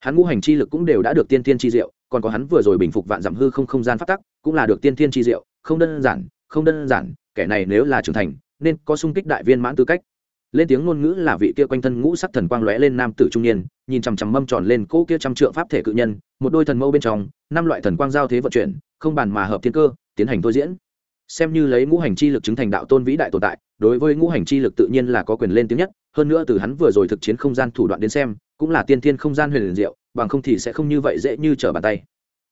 Hắn ngũ hành chi lực cũng đều đã được tiên tiên chi diệu, còn có hắn vừa rồi bình phục vạn giảm hư không không gian phát tắc, cũng là được tiên tiên chi diệu, không đơn giản, không đơn giản, kẻ này nếu là trưởng thành, nên có sung kích đại viên mãn tư cách. Lên tiếng ngôn ngữ là vị kia quanh thân ngũ sắc thần quang lóe lên nam tử trung niên, nhìn chằm chằm mâm tròn lên cỗ kia trăm trượng pháp thể cự nhân, một đôi thần mâu bên trong, năm loại thần quang giao thế vận chuyển, không bàn mà hợp thiên cơ, tiến hành thôi diễn. Xem như lấy ngũ hành chi lực chứng thành đạo tôn vĩ đại tồn tại, đối với ngũ hành chi lực tự nhiên là có quyền lên tiếng nhất hơn nữa từ hắn vừa rồi thực chiến không gian thủ đoạn đến xem, cũng là tiên thiên không gian huyền liền diệu, bằng không thì sẽ không như vậy dễ như trở bàn tay.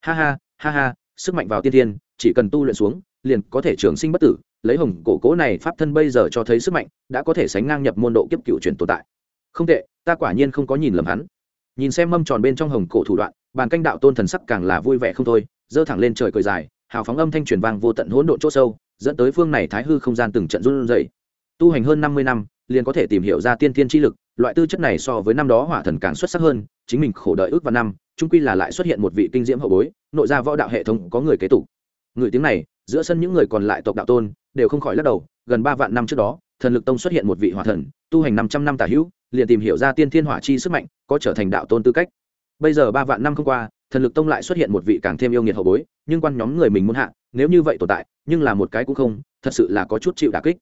Ha ha ha ha, sức mạnh vào tiên thiên, chỉ cần tu luyện xuống, liền có thể trường sinh bất tử, lấy hồng cổ cố này pháp thân bây giờ cho thấy sức mạnh, đã có thể sánh ngang nhập môn độ kiếp cựu truyền tồn tại. Không tệ, ta quả nhiên không có nhìn lầm hắn. Nhìn xem mâm tròn bên trong hồng cổ thủ đoạn, bàn canh đạo tôn thần sắc càng là vui vẻ không thôi, giơ thẳng lên trời cười dài, hào phóng âm thanh truyền vang vô tận hỗn độn chỗ sâu, dẫn tới phương này thái hư không gian từng trận run rẩy. Tu hành hơn năm mươi năm liền có thể tìm hiểu ra tiên tiên chi lực, loại tư chất này so với năm đó hỏa thần càng xuất sắc hơn, chính mình khổ đợi ước và năm trung quy là lại xuất hiện một vị kinh diễm hậu bối, nội ra võ đạo hệ thống có người kế tục. Người tiếng này, giữa sân những người còn lại tộc đạo tôn, đều không khỏi lắc đầu, gần ba vạn năm trước đó, thần lực tông xuất hiện một vị hỏa thần, tu hành năm trăm năm tả hữu, liền tìm hiểu ra tiên thiên hỏa chi sức mạnh, có trở thành đạo tôn tư cách. Bây giờ ba vạn năm không qua, thần lực tông lại xuất hiện một vị càng thêm yêu nghiệt hậu bối, nhưng quan nhóm người mình muốn hạ, nếu như vậy tồn tại, nhưng là một cái cũng không, thật sự là có chút chịu đả kích.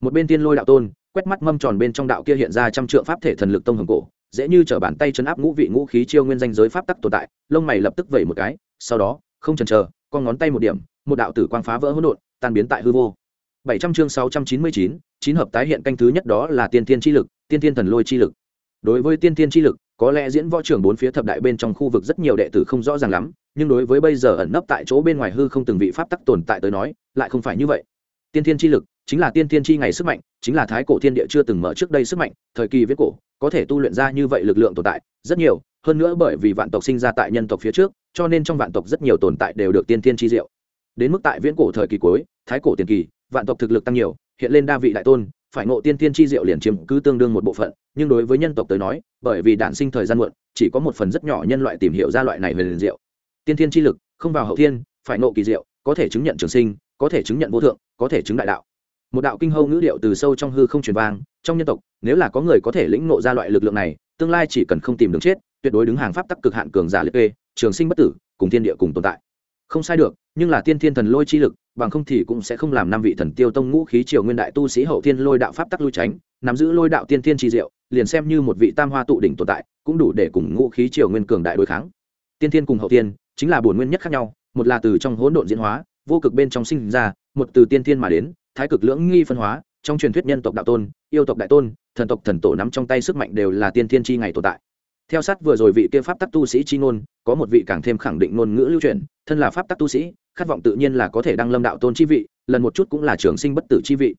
Một bên tiên lôi đạo tôn quét mắt mâm tròn bên trong đạo kia hiện ra trăm trượng pháp thể thần lực tông hồng cổ, dễ như t bàn tay chấn áp ngũ vị ngũ khí chiêu nguyên danh giới pháp tắc tồn tại, lông mày lập tức vẩy một cái, sau đó, không chần chờ, con ngón tay một điểm, một đạo tử quang phá vỡ hỗn độn, tan biến tại hư vô. Bảy trăm chương sáu trăm chín mươi chín chín hợp tái hiện canh thứ nhất đó là tiên tiên chi lực, tiên tiên thần lôi chi lực. Đối với tiên tiên chi lực, có lẽ diễn võ trưởng bốn phía thập đại bên trong khu vực rất nhiều đệ tử không rõ ràng lắm, nhưng đối với bây giờ ẩn nấp tại chỗ bên ngoài hư không từng vị pháp tắc tồn tại tới nói, lại không phải như vậy. Tiên tiên chi lực chính là tiên tiên chi ngày sức mạnh chính là thái cổ thiên địa chưa từng mở trước đây sức mạnh, thời kỳ viết cổ, có thể tu luyện ra như vậy lực lượng tồn tại, rất nhiều, hơn nữa bởi vì vạn tộc sinh ra tại nhân tộc phía trước, cho nên trong vạn tộc rất nhiều tồn tại đều được tiên thiên chi diệu. Đến mức tại viễn cổ thời kỳ cuối, thái cổ tiền kỳ, vạn tộc thực lực tăng nhiều, hiện lên đa vị đại tôn, phải ngộ tiên thiên chi diệu liền chiếm cứ tương đương một bộ phận, nhưng đối với nhân tộc tới nói, bởi vì đản sinh thời gian muộn, chỉ có một phần rất nhỏ nhân loại tìm hiểu ra loại này về liền diệu. Tiên thiên chi lực, không vào hậu thiên, phải ngộ kỳ diệu, có thể chứng nhận trường sinh, có thể chứng nhận vô thượng, có thể chứng đại đạo một đạo kinh hâu ngữ điệu từ sâu trong hư không truyền vang, trong nhân tộc, nếu là có người có thể lĩnh ngộ ra loại lực lượng này, tương lai chỉ cần không tìm đường chết, tuyệt đối đứng hàng pháp tắc cực hạn cường giả liệt kê, trường sinh bất tử, cùng thiên địa cùng tồn tại. Không sai được, nhưng là tiên thiên thần lôi chi lực, bằng không thì cũng sẽ không làm năm vị thần tiêu tông ngũ khí triều nguyên đại tu sĩ hậu thiên lôi đạo pháp tắc lui tránh, nắm giữ lôi đạo tiên thiên chi diệu, liền xem như một vị tam hoa tụ đỉnh tồn tại, cũng đủ để cùng ngũ khí triều nguyên cường đại đối kháng. Tiên thiên cùng hậu thiên, chính là bổn nguyên nhất khác nhau, một là từ trong hỗn độn diễn hóa, vô cực bên trong sinh ra, một từ tiên thiên mà đến thái cực lưỡng nghi phân hóa, trong truyền thuyết nhân tộc đạo tôn, yêu tộc đại tôn, thần tộc thần tổ nắm trong tay sức mạnh đều là tiên thiên chi ngày tồn tại. Theo sát vừa rồi vị kia pháp tắc tu sĩ chi ngôn, có một vị càng thêm khẳng định ngôn ngữ lưu truyền, thân là pháp tắc tu sĩ, khát vọng tự nhiên là có thể đăng lâm đạo tôn chi vị, lần một chút cũng là trường sinh bất tử chi vị.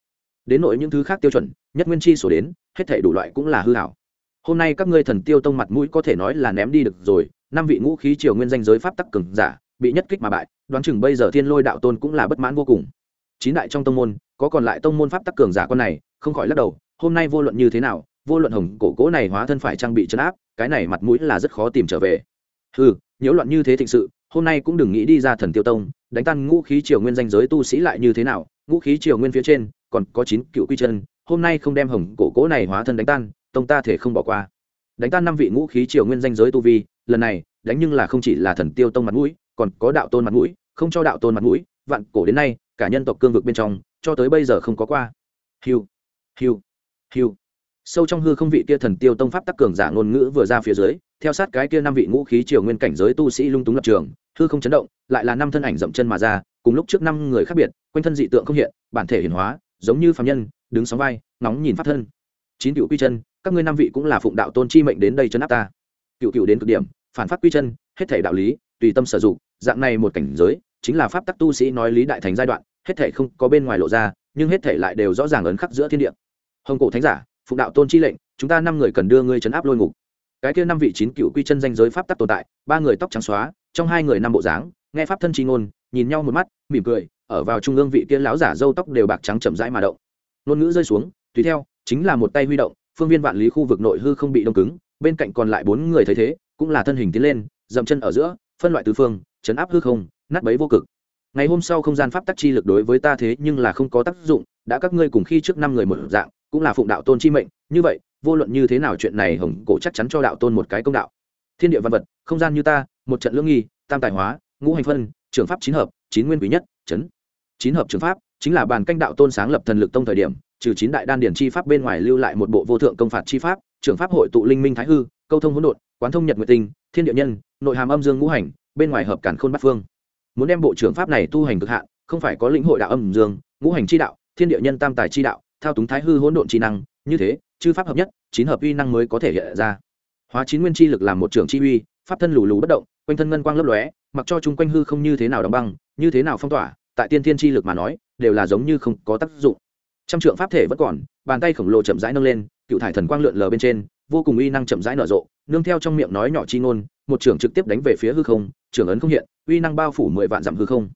Đến nội những thứ khác tiêu chuẩn, nhất nguyên chi sổ đến, hết thể đủ loại cũng là hư hảo. Hôm nay các ngươi thần tiêu tông mặt mũi có thể nói là ném đi được rồi, năm vị ngũ khí triều nguyên danh giới pháp tắc cường giả, bị nhất kích mà bại, đoán chừng bây giờ thiên lôi đạo tôn cũng là bất mãn vô cùng. Chín đại trong tông môn có còn lại tông môn pháp tắc cường giả con này, không khỏi lắc đầu, hôm nay vô luận như thế nào, vô luận hồng cổ cố này hóa thân phải trang bị chấn áp, cái này mặt mũi là rất khó tìm trở về. Ừ nhiễu loạn như thế thịnh sự, hôm nay cũng đừng nghĩ đi ra thần tiêu tông, đánh tan ngũ khí triều nguyên danh giới tu sĩ lại như thế nào, ngũ khí triều nguyên phía trên, còn có chín cựu quy chân, hôm nay không đem hồng cổ cố này hóa thân đánh tan, tông ta thể không bỏ qua. Đánh tan năm vị ngũ khí triều nguyên danh giới tu vi, lần này, đánh nhưng là không chỉ là thần tiêu tông mặt mũi, còn có đạo tôn mặt mũi, không cho đạo tôn mặt mũi, vạn cổ đến nay, cả nhân tộc cương vực bên trong cho tới bây giờ không có qua. Hiu hiu hiu. Sâu trong hư không vị kia thần tiêu tông pháp tắc cường giả ngôn ngữ vừa ra phía dưới, theo sát cái kia năm vị ngũ khí triều nguyên cảnh giới tu sĩ lung túng lập trường, hư không chấn động, lại là năm thân ảnh dậm chân mà ra, cùng lúc trước năm người khác biệt, quanh thân dị tượng không hiện, bản thể hiển hóa, giống như phạm nhân, đứng sóng vai, nóng nhìn pháp thân. Chín cựu quy chân, các ngươi năm vị cũng là phụng đạo tôn chi mệnh đến đây chấn áp ta. Cựu cựu đến cực điểm, phản phát quy chân, hết thể đạo lý, tùy tâm sử dụng, dạng này một cảnh giới, chính là pháp tắc tu sĩ nói lý đại thành giai đoạn hết thể không có bên ngoài lộ ra, nhưng hết thể lại đều rõ ràng ấn khắc giữa thiên địa. Hồng cổ thánh giả, phụng đạo tôn chi lệnh, chúng ta năm người cần đưa ngươi chấn áp lôi ngục. Cái kia năm vị chín cựu quy chân danh giới pháp tắc tồn tại, ba người tóc trắng xóa, trong hai người năm bộ dáng, nghe pháp thân chi ngôn, nhìn nhau một mắt, mỉm cười, ở vào trung ương vị kia lão giả râu tóc đều bạc trắng chậm rãi mà động. Ngôn ngữ rơi xuống, tùy theo, chính là một tay huy động, phương viên vạn lý khu vực nội hư không bị đông cứng, bên cạnh còn lại bốn người thấy thế, cũng là thân hình tiến lên, dậm chân ở giữa, phân loại tứ phương, chấn áp hư không, nát bấy vô cực ngày hôm sau không gian pháp tắc chi lực đối với ta thế nhưng là không có tác dụng, đã các ngươi cùng khi trước năm người một dạng, cũng là phụng đạo tôn chi mệnh. Như vậy, vô luận như thế nào chuyện này hồng cổ chắc chắn cho đạo tôn một cái công đạo. Thiên địa văn vật, không gian như ta, một trận lưỡng nghi, tam tài hóa, ngũ hành phân trường pháp chín hợp, chín nguyên quý nhất, chấn. Chín hợp trường pháp, chính là bàn canh đạo tôn sáng lập thần lực tông thời điểm, trừ chín đại đan điển chi pháp bên ngoài lưu lại một bộ vô thượng công phạt chi pháp trường pháp hội tụ linh minh thái hư, câu thông hỗn độn, quán thông nhật nguyệt tinh, thiên địa nhân, nội hàm âm dương ngũ hành, bên ngoài hợp cản khôn bát phương muốn đem bộ trưởng pháp này tu hành cực hạn, không phải có lĩnh hội đạo âm dương, ngũ hành chi đạo, thiên địa nhân tam tài chi đạo, thao túng thái hư hỗn độn chi năng, như thế, chư pháp hợp nhất, chín hợp uy năng mới có thể hiện ra. Hóa chín nguyên chi lực làm một trưởng chi uy, pháp thân lù lù bất động, quanh thân ngân quang lấp lóe, mặc cho chung quanh hư không như thế nào đóng băng, như thế nào phong tỏa, tại tiên thiên chi lực mà nói, đều là giống như không có tác dụng. Trăm trượng pháp thể vẫn còn, bàn tay khổng lồ chậm rãi nâng lên, cựu thải thần quang lượn lờ bên trên, vô cùng uy năng chậm rãi nở rộ, nương theo trong miệng nói nhỏ chi ngôn một trưởng trực tiếp đánh về phía hư không, trưởng ấn không hiện, uy năng bao phủ mười vạn dặm hư không.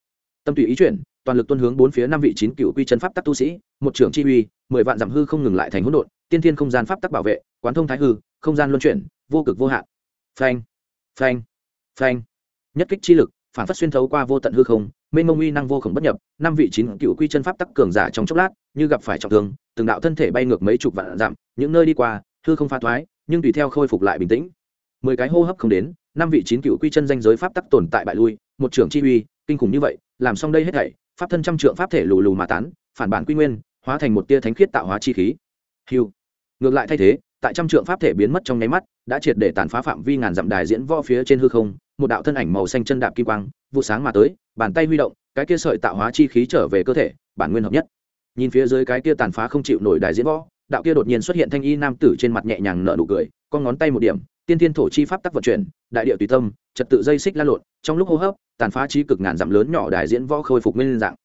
Tâm tùy ý chuyển, toàn lực tuân hướng bốn phía năm vị chín cựu quy chân pháp tắc tu sĩ, một trưởng chi uy, mười vạn dặm hư không ngừng lại thành hỗn độn, tiên thiên không gian pháp tắc bảo vệ, quán thông thái hư, không gian luân chuyển, vô cực vô hạn. Phanh phanh phanh. Nhất kích chi lực, phản phát xuyên thấu qua vô tận hư không, mênh mông uy năng vô khổng bất nhập, năm vị chín cựu quy chân pháp tắc cường giả trong chốc lát, như gặp phải trọng thương, từng đạo thân thể bay ngược mấy chục vạn dặm, những nơi đi qua, hư không pha thoái, nhưng tùy theo khôi phục lại bình tĩnh. Mười cái hô hấp không đến năm vị chín cựu quy chân danh giới pháp tắc tồn tại bại lui, một trưởng chi uy, kinh khủng như vậy, làm xong đây hết thảy, pháp thân trăm trượng pháp thể lù lù mà tán, phản bản quy nguyên, hóa thành một tia thánh khiết tạo hóa chi khí. Hiu ngược lại thay thế, tại trăm trượng pháp thể biến mất trong nháy mắt, đã triệt để tàn phá phạm vi ngàn dặm đài diễn võ phía trên hư không, một đạo thân ảnh màu xanh chân đạp kim quang, vụ sáng mà tới, bàn tay huy động, cái kia sợi tạo hóa chi khí trở về cơ thể, bản nguyên hợp nhất. Nhìn phía dưới cái kia tàn phá không chịu nổi đài diễn võ, đạo kia đột nhiên xuất hiện thanh y nam tử trên mặt nhẹ nhàng nở nụ cười, con ngón tay một điểm tiên thiên thổ chi pháp tắc vận chuyển, đại địa tùy tâm, trật tự dây xích la lộn, trong lúc hô hấp, tàn phá trí cực ngàn dặm lớn nhỏ đại diễn võ khôi phục nguyên dạng.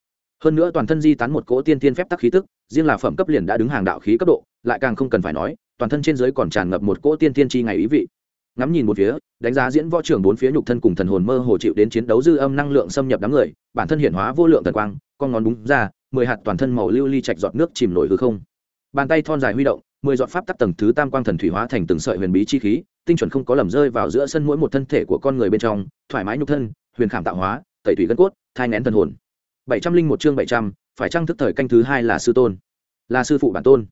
Hơn nữa toàn thân di tán một cỗ tiên thiên phép tắc khí tức, riêng là phẩm cấp liền đã đứng hàng đạo khí cấp độ, lại càng không cần phải nói, toàn thân trên giới còn tràn ngập một cỗ tiên thiên chi ngày ý vị. Ngắm nhìn một phía, đánh giá diễn võ trưởng bốn phía nhục thân cùng thần hồn mơ hồ chịu đến chiến đấu dư âm năng lượng xâm nhập đám người, bản thân hiển hóa vô lượng thần quang, con ngón búng ra, mười hạt toàn thân màu lưu ly chạch giọt nước chìm nổi hư không. Bàn tay thon dài huy động, mười giọt pháp tắc tầng thứ tam quang thần thủy hóa thành từng sợi huyền bí chi khí tinh chuẩn không có lầm rơi vào giữa sân mỗi một thân thể của con người bên trong, thoải mái nhục thân, huyền khảm tạo hóa, tẩy thủy gân cốt, thai nén thần hồn. Bảy trăm linh một chương bảy trăm, phải trang thức thời canh thứ hai là sư tôn? Là sư phụ bản tôn.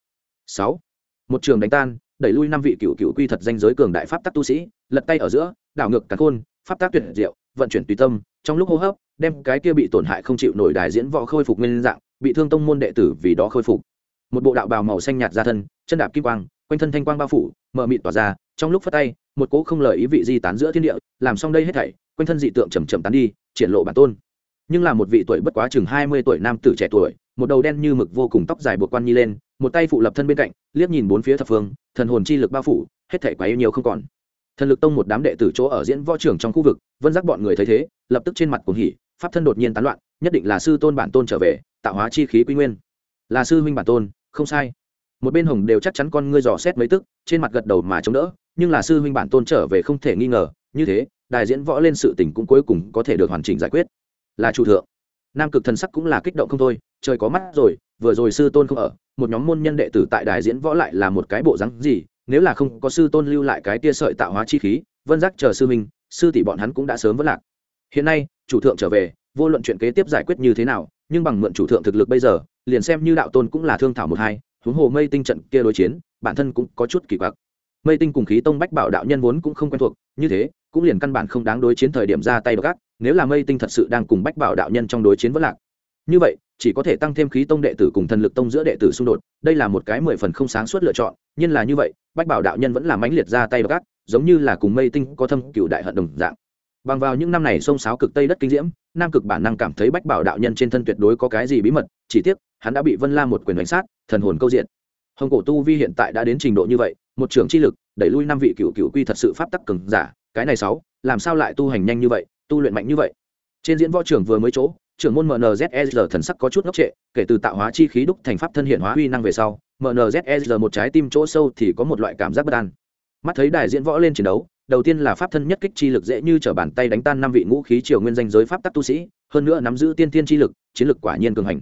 Sáu. Một trường đánh tan, đẩy lui năm vị cựu cựu quy thật danh giới cường đại pháp tắc tu sĩ, lật tay ở giữa, đảo ngược cả khôn, pháp tác tuyệt diệu, vận chuyển tùy tâm, trong lúc hô hấp, đem cái kia bị tổn hại không chịu nổi đài diễn võ khôi phục nguyên dạng, bị thương tông môn đệ tử vì đó khôi phục. Một bộ đạo bào màu xanh nhạt ra thân, chân đạp kim quang, quanh thân thanh quang bao phủ mờ mịt tỏa ra trong lúc phát tay, một cỗ không lời ý vị di tán giữa thiên địa, làm xong đây hết thảy, quanh thân dị tượng chầm chậm tán đi, triển lộ bản tôn. Nhưng là một vị tuổi bất quá chừng hai mươi tuổi nam tử trẻ tuổi, một đầu đen như mực vô cùng tóc dài buộc quan nhi lên, một tay phụ lập thân bên cạnh, liếc nhìn bốn phía thập phương, thần hồn chi lực bao phủ, hết thảy quá yêu nhiều không còn. Thần lực tông một đám đệ tử chỗ ở diễn võ trưởng trong khu vực, vân giác bọn người thấy thế, lập tức trên mặt cuồng hỉ, pháp thân đột nhiên tán loạn, nhất định là sư tôn bản tôn trở về, tạo hóa chi khí quy nguyên. Là sư huynh bản tôn, không sai. Một bên hồng đều chắc chắn con ngươi dò xét mấy tức, trên mặt gật đầu mà chống đỡ nhưng là sư huynh bản tôn trở về không thể nghi ngờ, như thế đại diễn võ lên sự tình cũng cuối cùng có thể được hoàn chỉnh giải quyết. Là chủ thượng. Nam cực thần sắc cũng là kích động không thôi, trời có mắt rồi, vừa rồi sư tôn không ở, một nhóm môn nhân đệ tử tại đài diễn võ lại là một cái bộ rắn gì, nếu là không có sư tôn lưu lại cái tia sợi tạo hóa chi khí, vân giác chờ sư minh sư tỷ bọn hắn cũng đã sớm vất lạc. Hiện nay, chủ thượng trở về, vô luận chuyện kế tiếp giải quyết như thế nào, nhưng bằng mượn chủ thượng thực lực bây giờ, liền xem như đạo tôn cũng là thương thảo một hai, huống hồ mây tinh trận kia đối chiến, bản thân cũng có chút kỳ quặc mây tinh cùng khí tông bách bảo đạo nhân vốn cũng không quen thuộc, như thế, cũng liền căn bản không đáng đối chiến thời điểm ra tay gác nếu là mây tinh thật sự đang cùng bách bảo đạo nhân trong đối chiến vất lạc. Như vậy, chỉ có thể tăng thêm khí tông đệ tử cùng thần lực tông giữa đệ tử xung đột, đây là một cái mười phần không sáng suốt lựa chọn, nhưng là như vậy, bách bảo đạo nhân vẫn là mãnh liệt ra tay gác giống như là cùng mây tinh có thâm cựu đại hận đồng dạng. Bằng vào những năm này sông sáo cực tây đất kinh diễm, nam cực bản năng cảm thấy bách bảo đạo nhân trên thân tuyệt đối có cái gì bí mật, chỉ tiếc, hắn đã bị vân la một quyền đánh sát, thần hồn câu diện. Hồng cổ tu vi hiện tại đã đến trình độ như vậy một trưởng chi lực, đẩy lui năm vị cựu cựu quy thật sự pháp tắc cường giả, cái này sáu, làm sao lại tu hành nhanh như vậy, tu luyện mạnh như vậy? Trên diễn võ trưởng vừa mới chỗ, trưởng môn mnzsr thần sắc có chút ngốc trệ, kể từ tạo hóa chi khí đúc thành pháp thân hiện hóa uy năng về sau mnzsr một trái tim chỗ sâu thì có một loại cảm giác bất an. Mắt thấy đài diễn võ lên chiến đấu, đầu tiên là pháp thân nhất kích chi lực dễ như t r ở bàn tay đánh tan năm vị ngũ khí triều nguyên danh giới pháp tắc tu sĩ, hơn nữa nắm giữ tiên tiên chi lực, chiến lực quả nhiên cường hành.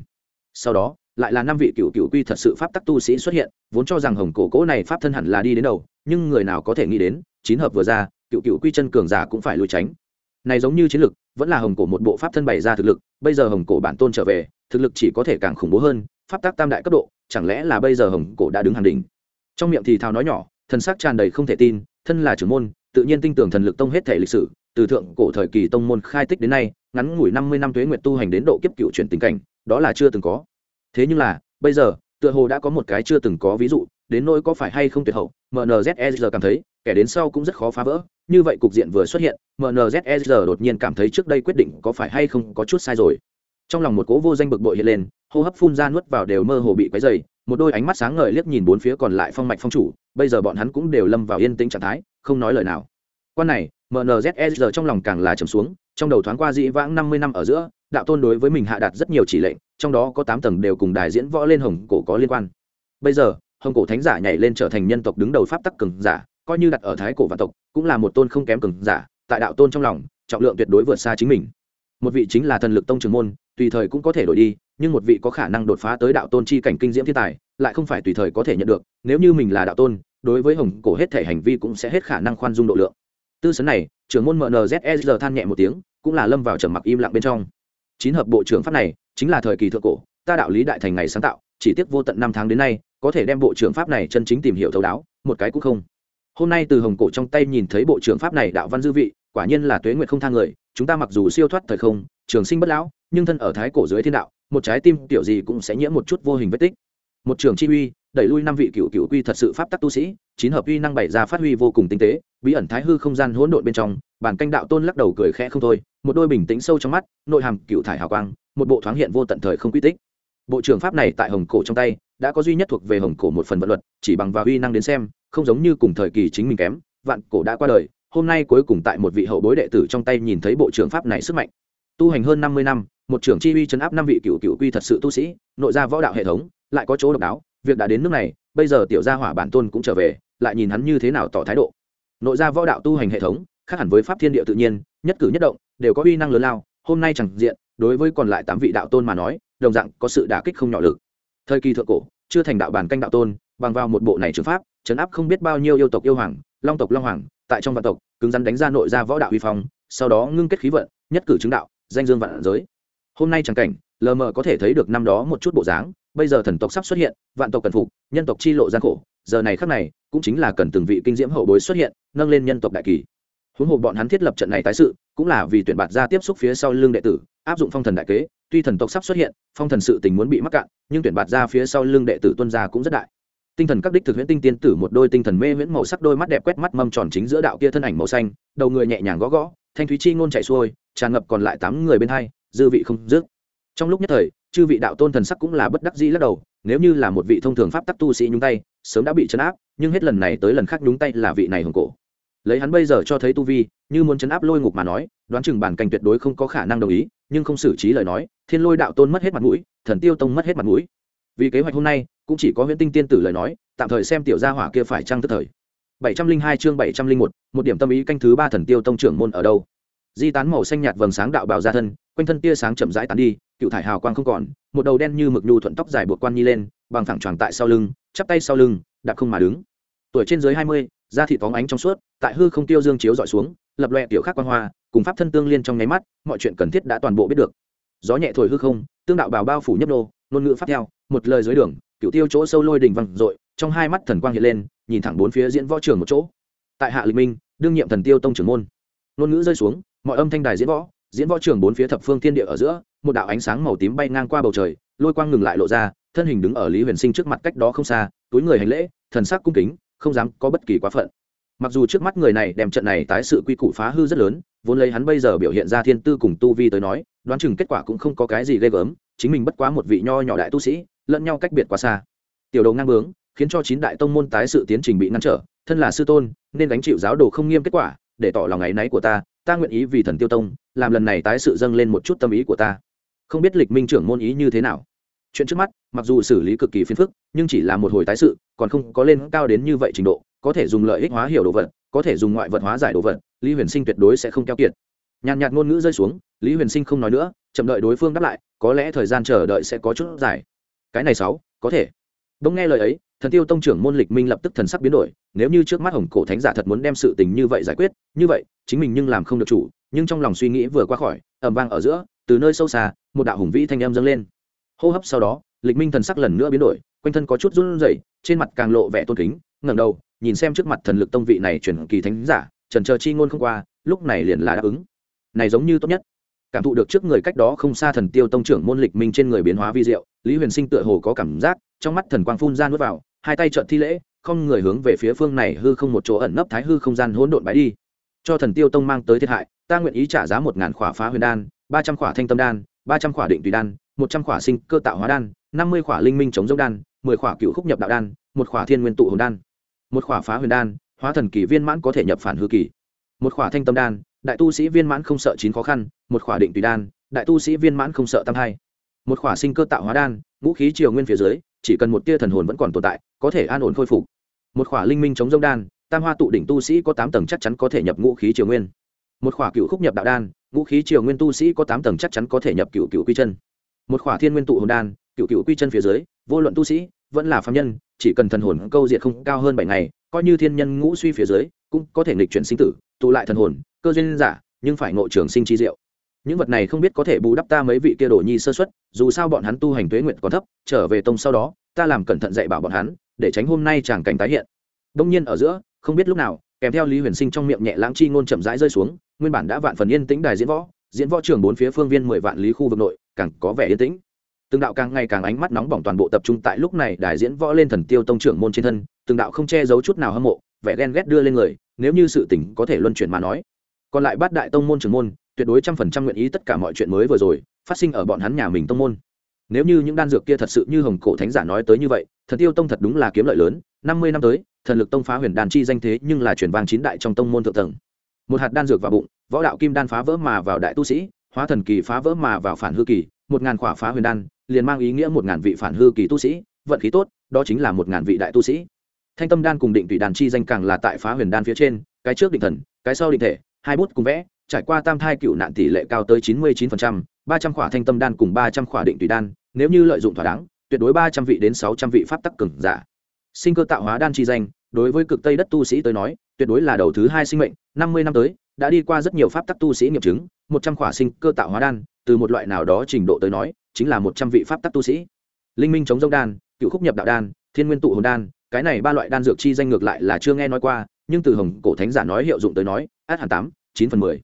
Sau đó lại là năm vị cựu cựu quy thật sự pháp tắc tu sĩ xuất hiện, vốn cho rằng hồng cổ cỗ này pháp thân hẳn là đi đến đầu, nhưng người nào có thể nghĩ đến, chín hợp vừa ra, cựu cựu quy chân cường giả cũng phải lùi tránh. Này giống như chiến lực, vẫn là hồng cổ một bộ pháp thân bày ra thực lực, bây giờ hồng cổ bản tôn trở về, thực lực chỉ có thể càng khủng bố hơn, pháp tắc tam đại cấp độ, chẳng lẽ là bây giờ hồng cổ đã đứng hàng đỉnh? Trong miệng thì thào nói nhỏ, thần sắc tràn đầy không thể tin, thân là trưởng môn, tự nhiên tin tưởng thần lực tông hết thể lịch sử, từ thượng cổ thời kỳ tông môn khai tích đến nay, ngắn ngủi năm mươi năm tuế nguyệt tu hành đến độ kiếp cựu chuyển tình cảnh, đó là chưa từng có thế nhưng là, bây giờ, tựa hồ đã có một cái chưa từng có ví dụ, đến nỗi có phải hay không tuyệt hậu mnzsr cảm thấy, kẻ đến sau cũng rất khó phá vỡ. Như vậy cục diện vừa xuất hiện mnzsr đột nhiên cảm thấy trước đây quyết định có phải hay không có chút sai rồi. Trong lòng một cố vô danh bực bội hiện lên, hô hấp phun ra nuốt vào đều mơ hồ bị quấy dày một đôi ánh mắt sáng ngời liếc nhìn bốn phía còn lại phong mạch phong chủ, bây giờ bọn hắn cũng đều lâm vào yên tĩnh trạng thái, không nói lời nào. Quan này mnzsr trong lòng càng là trầm xuống, trong đầu thoáng qua dĩ vãng năm mươi năm ở giữa, đạo tôn đối với mình hạ đạt rất nhiều chỉ lệnh trong đó có tám tầng đều cùng đài diễn võ lên hồng cổ có liên quan. Bây giờ, hồng cổ thánh giả nhảy lên trở thành nhân tộc đứng đầu pháp tắc cường giả, coi như đặt ở thái cổ vạn tộc, cũng là một tôn không kém cường giả, tại đạo tôn trong lòng, trọng lượng tuyệt đối vượt xa chính mình. Một vị chính là thần lực tông trường môn, tùy thời cũng có thể đổi đi, nhưng một vị có khả năng đột phá tới đạo tôn chi cảnh kinh diễm thiên tài, lại không phải tùy thời có thể nhận được, nếu như mình là đạo tôn, đối với hồng cổ hết thể hành vi cũng sẽ hết khả năng khoan dung độ lượng. Tư sấn này, trưởng môn mnzsr than nhẹ một tiếng, cũng là lâm vào trầm mặc im lặng bên trong. Chín hợp bộ trưởng pháp này chính là thời kỳ thượng cổ, ta đạo lý đại thành ngày sáng tạo, chỉ tiếc vô tận năm tháng đến nay, có thể đem bộ trưởng pháp này chân chính tìm hiểu thấu đáo, một cái cũng không. Hôm nay từ hồng cổ trong tay nhìn thấy bộ trưởng pháp này đạo văn dư vị, quả nhiên là tuế nguyệt không thang người, chúng ta mặc dù siêu thoát thời không, trường sinh bất lão, nhưng thân ở thái cổ dưới thiên đạo, một trái tim tiểu gì cũng sẽ nhiễm một chút vô hình vết tích. Một trường chi uy đẩy lui năm vị cựu cựu quy thật sự pháp tắc tu sĩ, chín hợp uy năng bày ra phát huy vô cùng tinh tế, bí ẩn thái hư không gian hỗn độn bên trong bản canh đạo tôn lắc đầu cười khẽ không thôi, một đôi bình tĩnh sâu trong mắt, nội hàm cựu thải hào quang, một bộ thoáng hiện vô tận thời không quy tích. Bộ trưởng pháp này tại hồng cổ trong tay, đã có duy nhất thuộc về hồng cổ một phần vận luật, chỉ bằng và uy năng đến xem, không giống như cùng thời kỳ chính mình kém, vạn cổ đã qua đời, hôm nay cuối cùng tại một vị hậu bối đệ tử trong tay nhìn thấy bộ trưởng pháp này sức mạnh. Tu hành hơn năm mươi năm, một trưởng chi uy chấn áp năm vị cựu cựu quy thật sự tu sĩ, nội ra võ đạo hệ thống, lại có chỗ độc đáo việc đã đến nước này, bây giờ tiểu gia hỏa bản tôn cũng trở về, lại nhìn hắn như thế nào tỏ thái độ. Nội gia võ đạo tu hành hệ thống, khác hẳn với pháp thiên địa tự nhiên, nhất cử nhất động, đều có uy năng lớn lao, hôm nay chẳng diện, đối với còn lại tám vị đạo tôn mà nói, đồng dạng có sự đả kích không nhỏ lực. Thời kỳ thượng cổ, chưa thành đạo bản canh đạo tôn, bằng vào một bộ này trường pháp chấn áp không biết bao nhiêu yêu tộc yêu hoàng, long tộc long hoàng, tại trong vạn tộc, cứng rắn đánh ra nội ra võ đạo uy phong, sau đó ngưng kết khí vận, nhất cử chứng đạo, danh dương vạn giới. Hôm nay chẳng cảnh lờ mờ có thể thấy được năm đó một chút bộ dáng, bây giờ thần tộc sắp xuất hiện, vạn tộc cần phục, nhân tộc chi lộ gian khổ, giờ này khắc này, cũng chính là cần từng vị kinh diễm hậu bối xuất hiện, nâng lên nhân tộc đại kỳ. Huống hồ bọn hắn thiết lập trận này tái sự, cũng là vì tuyển bạt ra tiếp xúc phía sau lưng đệ tử, áp dụng phong thần đại kế, tuy thần tộc sắp xuất hiện, phong thần sự tình muốn bị mắc cạn, nhưng tuyển bạt ra phía sau lưng đệ tử tuân gia cũng rất đại. Tinh thần các đích thực huyễn tinh tiên tử một đôi tinh thần mê huyễn màu sắc đôi mắt đẹp quét mắt mâm tròn chính giữa đạo kia thân ảnh màu xanh, đầu người nhẹ nhàng gõ gõ, thanh thúy chi ngôn chạy xuôi, tràn ngập còn lại tám người bên hai, dư vị không dứt trong lúc nhất thời, chư vị đạo tôn thần sắc cũng là bất đắc dĩ lắc đầu, nếu như là một vị thông thường pháp tắc tu sĩ nhúng tay, sớm đã bị chấn áp, nhưng hết lần này tới lần khác nhúng tay là vị này hồng cổ. Lấy hắn bây giờ cho thấy tu vi, như muốn chấn áp lôi ngục mà nói, đoán chừng bản cảnh tuyệt đối không có khả năng đồng ý, nhưng không xử trí lời nói, thiên lôi đạo tôn mất hết mặt mũi, thần tiêu tông mất hết mặt mũi. Vì kế hoạch hôm nay, cũng chỉ có huyễn tinh tiên tử lời nói, tạm thời xem tiểu gia hỏa kia phải trăng tức thời. Bảy trăm linh hai chương bảy trăm linh một một điểm tâm ý canh thứ ba thần tiêu tông trưởng môn ở đâu? Di tán màu xanh nhạt vầng sáng đạo bào ra thân, quanh thân tia sáng chậm rãi tán đi, cựu thải hào quang không còn, một đầu đen như mực nhu thuận tóc dài buộc quan nhi lên, bằng thẳng tròn tại sau lưng, chắp tay sau lưng, đạp không mà đứng. Tuổi trên dưới hai mươi, da thị phóng ánh trong suốt, tại hư không tiêu dương chiếu dọi xuống, lập loẹ tiểu khắc quan hoa, cùng pháp thân tương liên trong nháy mắt, mọi chuyện cần thiết đã toàn bộ biết được. Gió nhẹ thổi hư không, tương đạo bào bao phủ nhấp nô, ngôn ngữ pháp theo, một lời dưới đường, cựu tiêu chỗ sâu lôi đình văng dội, trong hai mắt thần quang hiện lên, nhìn thẳng bốn phía diễn võ trường một chỗ. Tại hạ lịch minh, đương nhiệm thần tiêu tông trưởng môn, ngôn ngữ rơi xuống mọi âm thanh đài diễn võ diễn võ trường bốn phía thập phương thiên địa ở giữa, một đạo ánh sáng màu tím bay ngang qua bầu trời, lôi quang ngừng lại lộ ra, thân hình đứng ở lý huyền sinh trước mặt cách đó không xa, túi người hành lễ, thần sắc cung kính, không dám có bất kỳ quá phận. Mặc dù trước mắt người này đem trận này tái sự quy củ phá hư rất lớn, vốn lấy hắn bây giờ biểu hiện ra thiên tư cùng tu vi tới nói, đoán chừng kết quả cũng không có cái gì ghê gớm, chính mình bất quá một vị nho nhỏ đại tu sĩ, lẫn nhau cách biệt quá xa. Tiểu đầu ngang bướng, khiến cho chín đại tông môn tái sự tiến trình bị ngăn trở, thân là sư tôn, nên gánh chịu giáo đồ không nghiêm kết quả, để tỏ lòng ngày náy của ta ta nguyện ý vì thần tiêu tông, làm lần này tái sự dâng lên một chút tâm ý của ta. Không biết lịch minh trưởng môn ý như thế nào. Chuyện trước mắt, mặc dù xử lý cực kỳ phiền phức, nhưng chỉ là một hồi tái sự, còn không có lên cao đến như vậy trình độ, có thể dùng lợi ích hóa hiểu đồ vật, có thể dùng ngoại vật hóa giải đồ vật, lý huyền sinh tuyệt đối sẽ không keo kiệt. Nhàn nhạt ngôn ngữ rơi xuống, lý huyền sinh không nói nữa, chậm đợi đối phương đáp lại, có lẽ thời gian chờ đợi sẽ có chút dài. Cái này sáu, có thể đông nghe lời ấy, thần tiêu tông trưởng môn lịch minh lập tức thần sắc biến đổi, nếu như trước mắt hồng cổ thánh giả thật muốn đem sự tình như vậy giải quyết, như vậy, chính mình nhưng làm không được chủ, nhưng trong lòng suy nghĩ vừa qua khỏi, ầm vang ở giữa, từ nơi sâu xa, một đạo hùng vĩ thanh âm dâng lên. Hô hấp sau đó, lịch minh thần sắc lần nữa biến đổi, quanh thân có chút run rẩy, trên mặt càng lộ vẻ tôn kính, ngẩng đầu, nhìn xem trước mặt thần lực tông vị này truyền kỳ thánh giả, trần chờ chi ngôn không qua, lúc này liền là đáp ứng. Này giống như tốt nhất. Cảm thụ được trước người cách đó không xa thần tiêu tông trưởng môn lịch minh trên người biến hóa vi diệu, lý huyền sinh tựa hồ có cảm giác trong mắt thần quang phun ra nuốt vào, hai tay trợn thi lễ, không người hướng về phía phương này hư không một chỗ ẩn nấp thái hư không gian hỗn độn bãi đi. Cho thần tiêu tông mang tới thiệt hại, ta nguyện ý trả giá một ngàn khỏa phá huyền đan, ba trăm khỏa thanh tâm đan, ba trăm khỏa định tùy đan, một trăm khỏa sinh cơ tạo hóa đan, năm mươi khỏa linh minh chống dốc đan, mười khỏa cựu khúc nhập đạo đan, một khỏa thiên nguyên tụ hồn đan. Một khỏa phá huyền đan, hóa thần kỳ viên mãn có thể nhập phản hư kỳ. Một khỏa thanh tâm đan, đại tu sĩ viên mãn không sợ chín khó khăn, một khỏa định tùy đan, đại tu sĩ viên mãn không sợ tam hai. Một khỏa sinh cơ tạo hóa đan, ngũ khí triều nguyên phía dưới chỉ cần một tia thần hồn vẫn còn tồn tại, có thể an ổn khôi phục. Một khỏa linh minh chống dông đan, tam hoa tụ đỉnh tu sĩ có tám tầng chắc chắn có thể nhập ngũ khí triều nguyên. Một khỏa cựu khúc nhập đạo đan, ngũ khí triều nguyên tu sĩ có tám tầng chắc chắn có thể nhập cựu cựu quy chân. Một khỏa thiên nguyên tụ hồn đan, cựu cựu quy chân phía dưới, vô luận tu sĩ, vẫn là phạm nhân, chỉ cần thần hồn câu diệt không cao hơn bảy ngày, coi như thiên nhân ngũ suy phía dưới, cũng có thể nghịch chuyển sinh tử, tụ lại thần hồn, cơ duyên giả, nhưng phải ngộ trường sinh chi diệu những vật này không biết có thể bù đắp ta mấy vị kia đồ nhi sơ xuất dù sao bọn hắn tu hành tuế nguyện còn thấp, trở về tông sau đó, ta làm cẩn thận dạy bảo bọn hắn, để tránh hôm nay chàng cảnh tái hiện. Đông nhiên ở giữa, không biết lúc nào, kèm theo lý huyền sinh trong miệng nhẹ lãng chi ngôn chậm rãi rơi xuống, nguyên bản đã vạn phần yên tĩnh đài diễn võ diễn võ trường bốn phía phương viên mười vạn lý khu vực nội, càng có vẻ yên tĩnh. Từng đạo càng ngày càng ánh mắt nóng bỏng toàn bộ tập trung tại lúc này đài diễn võ lên thần tiêu tông trưởng môn trên thân, từng đạo không che giấu chút nào hâm mộ, vẻ ghen ghét đưa lên người, nếu như sự tỉnh có thể luân chuyển mà nói. Còn lại bát đại tông môn trưởng môn tuyệt đối trăm phần trăm nguyện ý tất cả mọi chuyện mới vừa rồi phát sinh ở bọn hắn nhà mình tông môn. Nếu như những đan dược kia thật sự như hồng cổ thánh giả nói tới như vậy, thần tiêu tông thật đúng là kiếm lợi lớn, năm mươi năm tới, thần lực tông phá huyền đàn chi danh thế nhưng là chuyển vang chín đại trong tông môn thượng tầng. Một hạt đan dược vào bụng, võ đạo kim đan phá vỡ mà vào đại tu sĩ, hóa thần kỳ phá vỡ mà vào phản hư kỳ, một ngàn khỏa phá huyền đan, liền mang ý nghĩa một ngàn vị phản hư kỳ tu sĩ, vận khí tốt, đó chính là một ngàn vị đại tu sĩ. Thanh tâm đan cùng định tùy đàn chi danh càng là tại phá huyền đan phía trên, cái trước định thần, cái sau định thể, hai bút cùng vẽ trải qua tam thai cựu nạn tỷ lệ cao tới chín mươi chín phần trăm, ba trăm khỏa thanh tâm đan cùng ba trăm khỏa định tùy đan, nếu như lợi dụng thỏa đáng, tuyệt đối ba trăm vị đến sáu trăm vị pháp tắc cường giả. Sinh cơ tạo hóa đan chi danh, đối với cực tây đất tu sĩ tới nói, tuyệt đối là đầu thứ hai sinh mệnh, năm mươi năm tới, đã đi qua rất nhiều pháp tắc tu sĩ nghiệm chứng, một trăm khỏa sinh cơ tạo hóa đan, từ một loại nào đó trình độ tới nói, chính là một trăm vị pháp tắc tu sĩ. Linh minh chống dông đan, cựu khúc nhập đạo đan, thiên nguyên tụ hồn đan, cái này ba loại đan dược chi danh ngược lại là chưa nghe nói qua, nhưng từ hồng cổ thánh giả nói hiệu dụng tới nói, át hẳn tám, chín phần mười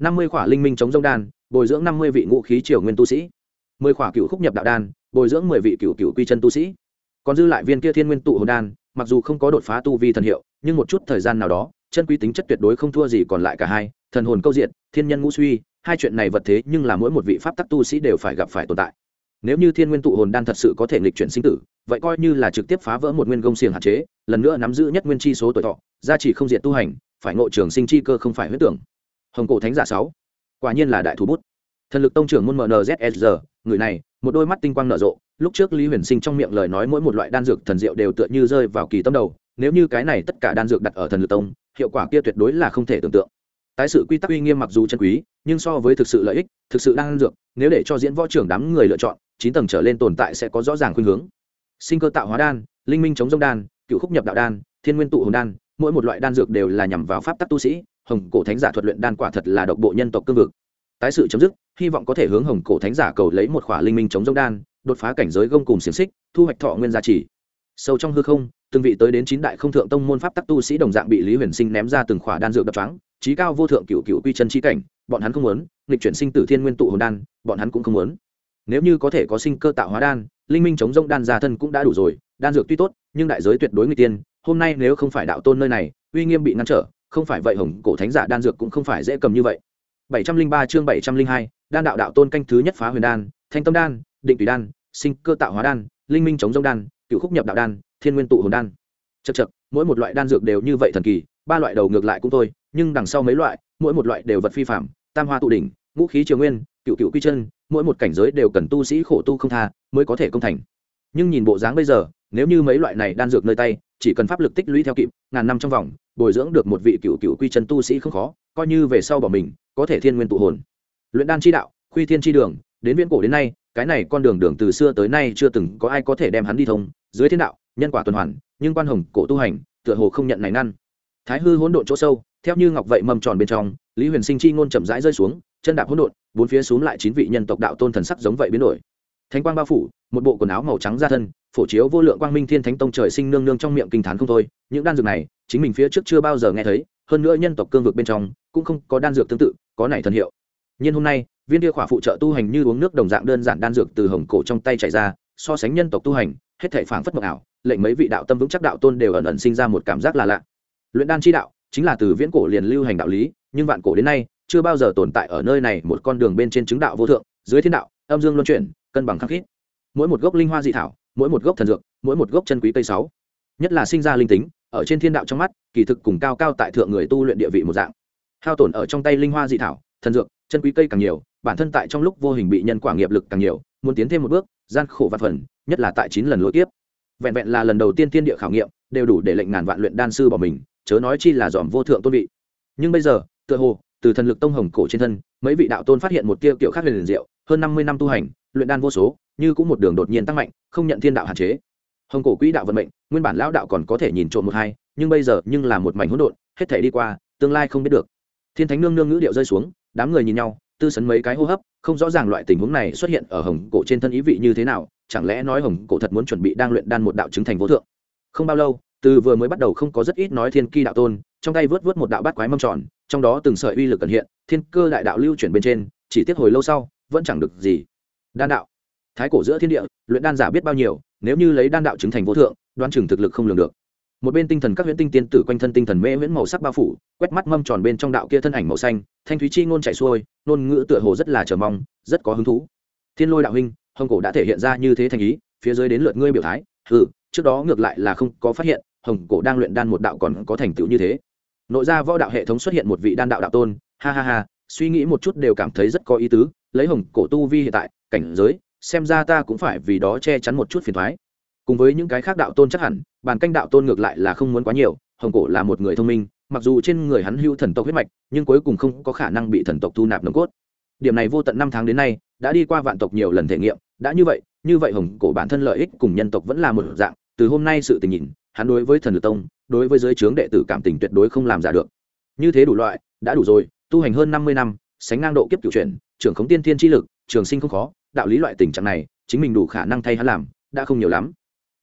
năm mươi khỏa linh minh chống dông đan, bồi dưỡng năm mươi vị ngũ khí triều nguyên tu sĩ. mười khỏa cựu khúc nhập đạo đan, bồi dưỡng mười vị cựu cựu quy chân tu sĩ. Còn dư lại viên kia thiên nguyên tụ hồn đan, mặc dù không có đột phá tu vi thần hiệu, nhưng một chút thời gian nào đó, chân quý tính chất tuyệt đối không thua gì còn lại cả hai, thần hồn câu diện thiên nhân ngũ suy, hai chuyện này vật thế nhưng là mỗi một vị pháp tắc tu sĩ đều phải gặp phải tồn tại. Nếu như thiên nguyên tụ hồn đan thật sự có thể nghịch chuyển sinh tử, vậy coi như là trực tiếp phá vỡ một nguyên công xiềng hạn chế, lần nữa nắm giữ nhất nguyên chi số tuổi thọ, gia trì không diện tu hành, phải ngộ trường sinh chi cơ không phải huyết tưởng hồng cổ thánh giả sáu. Quả nhiên là đại thủ bút. Thần lực tông trưởng môn mnzsr người này, một đôi mắt tinh quang nở rộ, lúc trước lý huyền sinh trong miệng lời nói mỗi một loại đan dược thần diệu đều tựa như rơi vào kỳ tâm đầu, nếu như cái này tất cả đan dược đặt ở thần lực tông, hiệu quả kia tuyệt đối là không thể tưởng tượng. Tái sự quy tắc uy nghiêm mặc dù chân quý, nhưng so với thực sự lợi ích, thực sự đang dược, nếu để cho diễn võ trưởng đám người lựa chọn, chín tầng trở lên tồn tại sẽ có rõ ràng khuynh hướng. Sinh cơ tạo hóa đan, linh minh chống dông đan, cựu khúc nhập đạo đan, thiên nguyên tụ hồn đan, mỗi một loại đan dược đều là nhằm vào pháp tắc tu sĩ hồng cổ thánh giả thuật luyện đan quả thật là độc bộ nhân tộc cương vực. Tái sự chấm dứt, hy vọng có thể hướng hồng cổ thánh giả cầu lấy một khỏa linh minh chống dông đan, đột phá cảnh giới gông cùng xiềng xích, thu hoạch thọ nguyên giá trị. Sâu trong hư không, từng vị tới đến chín đại không thượng tông môn pháp tắc tu sĩ đồng dạng bị lý huyền sinh ném ra từng khỏa đan dược đập trắng trí cao vô thượng cựu cựu quy chân trí cảnh, bọn hắn không muốn, nghịch chuyển sinh tử thiên nguyên tụ hồn đan, bọn hắn cũng không muốn. Nếu như có thể có sinh cơ tạo hóa đan, linh minh chống rông đan gia thân cũng đã đủ rồi, đan dược tuy tốt, nhưng đại giới tuyệt đối người tiên, hôm nay nếu không phải đạo tôn nơi này, uy nghiêm bị ngăn trở không phải vậy hồng cổ thánh giả đan dược cũng không phải dễ cầm như vậy. 703 chương 702, đan đạo đạo tôn canh thứ nhất phá huyền đan thanh tâm đan định tùy đan sinh cơ tạo hóa đan linh minh chống rông đan cựu khúc nhập đạo đan thiên nguyên tụ hồn đan. Chật chật mỗi một loại đan dược đều như vậy thần kỳ ba loại đầu ngược lại cũng thôi nhưng đằng sau mấy loại mỗi một loại đều vật phi phạm tam hoa tụ đỉnh ngũ khí triều nguyên cựu cựu quy chân mỗi một cảnh giới đều cần tu sĩ khổ tu không tha mới có thể công thành. Nhưng nhìn bộ dáng bây giờ nếu như mấy loại này đan dược nơi tay chỉ cần pháp lực tích lũy theo kịp, ngàn năm trong vòng, bồi dưỡng được một vị cựu cựu quy chân tu sĩ không khó, coi như về sau bỏ mình, có thể thiên nguyên tụ hồn. Luyện đan chi đạo, khuy thiên chi đường, đến viễn cổ đến nay, cái này con đường đường từ xưa tới nay chưa từng có ai có thể đem hắn đi thông, dưới thiên đạo, nhân quả tuần hoàn, nhưng quan hồng cổ tu hành, tựa hồ không nhận này năn thái hư hỗn độn chỗ sâu, theo như ngọc vậy mầm tròn bên trong, lý huyền sinh chi ngôn chậm rãi rơi xuống, chân đạp hỗn độn, bốn phía xuống lại chín vị nhân tộc đạo tôn thần sắc giống vậy biến đổi. Thánh quang bao phủ, một bộ quần áo màu trắng ra thân phổ chiếu vô lượng quang minh thiên thánh tông trời sinh nương nương trong miệng kinh thán không thôi, những đan dược này, chính mình phía trước chưa bao giờ nghe thấy, hơn nữa nhân tộc cương vực bên trong, cũng không có đan dược tương tự, có này thần hiệu. Nhưng hôm nay, viên kia khỏa phụ trợ tu hành như uống nước đồng dạng đơn giản đan dược từ hồng cổ trong tay chảy ra, so sánh nhân tộc tu hành, hết thể phảng phất mộng ảo, lệnh mấy vị đạo tâm vững chắc đạo tôn đều ẩn ẩn sinh ra một cảm giác là lạ. Luyện đan chi đạo, chính là từ viễn cổ liền lưu hành đạo lý, nhưng vạn cổ đến nay, chưa bao giờ tồn tại ở nơi này một con đường bên trên chứng đạo vô thượng, dưới thiên đạo, âm dương luân chuyển, cân bằng khắc khít. Mỗi một gốc linh hoa dị thảo mỗi một gốc thần dược, mỗi một gốc chân quý cây sáu. Nhất là sinh ra linh tính, ở trên thiên đạo trong mắt, kỳ thực cùng cao cao tại thượng người tu luyện địa vị một dạng. Hao tổn ở trong tay linh hoa dị thảo, thần dược, chân quý cây càng nhiều, bản thân tại trong lúc vô hình bị nhân quả nghiệp lực càng nhiều, muốn tiến thêm một bước, gian khổ vạn phần, nhất là tại chín lần lỗi tiếp vẹn vẹn là lần đầu tiên thiên địa khảo nghiệm, đều đủ để lệnh ngàn vạn luyện đan sư bỏ mình, chớ nói chi là dòm vô thượng tôn vị. Nhưng bây giờ, tựa hồ, từ thần lực tông hồng cổ trên thân, mấy vị đạo tôn phát hiện một tiêu kiểu khác liền diệu, hơn năm mươi năm tu hành, luyện đan vô số như cũng một đường đột nhiên tăng mạnh, không nhận thiên đạo hạn chế. Hồng cổ quỹ đạo vận mệnh, nguyên bản lão đạo còn có thể nhìn trộm một hai, nhưng bây giờ nhưng là một mảnh hỗn độn, hết thể đi qua, tương lai không biết được. Thiên thánh nương nương ngữ điệu rơi xuống, đám người nhìn nhau, tư sấn mấy cái hô hấp, không rõ ràng loại tình huống này xuất hiện ở hồng cổ trên thân ý vị như thế nào, chẳng lẽ nói hồng cổ thật muốn chuẩn bị đang luyện đan một đạo chứng thành vô thượng. Không bao lâu, từ vừa mới bắt đầu không có rất ít nói thiên ki đạo tôn, trong tay vớt vớt một đạo bát quái mâm tròn, trong đó từng sợi uy lực ẩn hiện, thiên cơ đại đạo lưu chuyển bên trên, chỉ tiếc hồi lâu sau, vẫn chẳng được gì. Đan đạo thái cổ giữa thiên địa, luyện đan giả biết bao nhiêu, nếu như lấy đan đạo chứng thành vô thượng, đoán chừng thực lực không lường được. Một bên tinh thần các huyễn tinh tiên tử quanh thân tinh thần mê huyễn màu sắc bao phủ, quét mắt mâm tròn bên trong đạo kia thân ảnh màu xanh, thanh thúy chi ngôn chạy xuôi, ngôn ngữ tựa hồ rất là chờ mong, rất có hứng thú. Thiên lôi đạo huynh, hồng cổ đã thể hiện ra như thế thành ý, phía dưới đến lượt ngươi biểu thái. Ừ trước đó ngược lại là không có phát hiện, hồng cổ đang luyện đan một đạo còn có thành tựu như thế. Nội ra võ đạo hệ thống xuất hiện một vị đan đạo đạo tôn, ha ha ha, suy nghĩ một chút đều cảm thấy rất có ý tứ, lấy hồng cổ tu vi hiện tại, cảnh giới xem ra ta cũng phải vì đó che chắn một chút phiền thoái. Cùng với những cái khác đạo tôn chắc hẳn, bàn canh đạo tôn ngược lại là không muốn quá nhiều, hồng cổ là một người thông minh, mặc dù trên người hắn hưu thần tộc huyết mạch, nhưng cuối cùng không có khả năng bị thần tộc thu nạp nồng cốt. Điểm này vô tận năm tháng đến nay, đã đi qua vạn tộc nhiều lần thể nghiệm, đã như vậy như vậy hồng cổ bản thân lợi ích cùng nhân tộc vẫn là một dạng, từ hôm nay sự tình nhìn, hắn đối với thần lực tông, đối với giới trướng đệ tử cảm tình tuyệt đối không làm giả được. Như thế đủ loại, đã đủ rồi, tu hành hơn năm mươi năm, sánh ngang độ kiếp cựu chuyển, trưởng khống tiên thiên chi lực, trường sinh không khó đạo lý loại tình trạng này, chính mình đủ khả năng thay hắn làm, đã không nhiều lắm.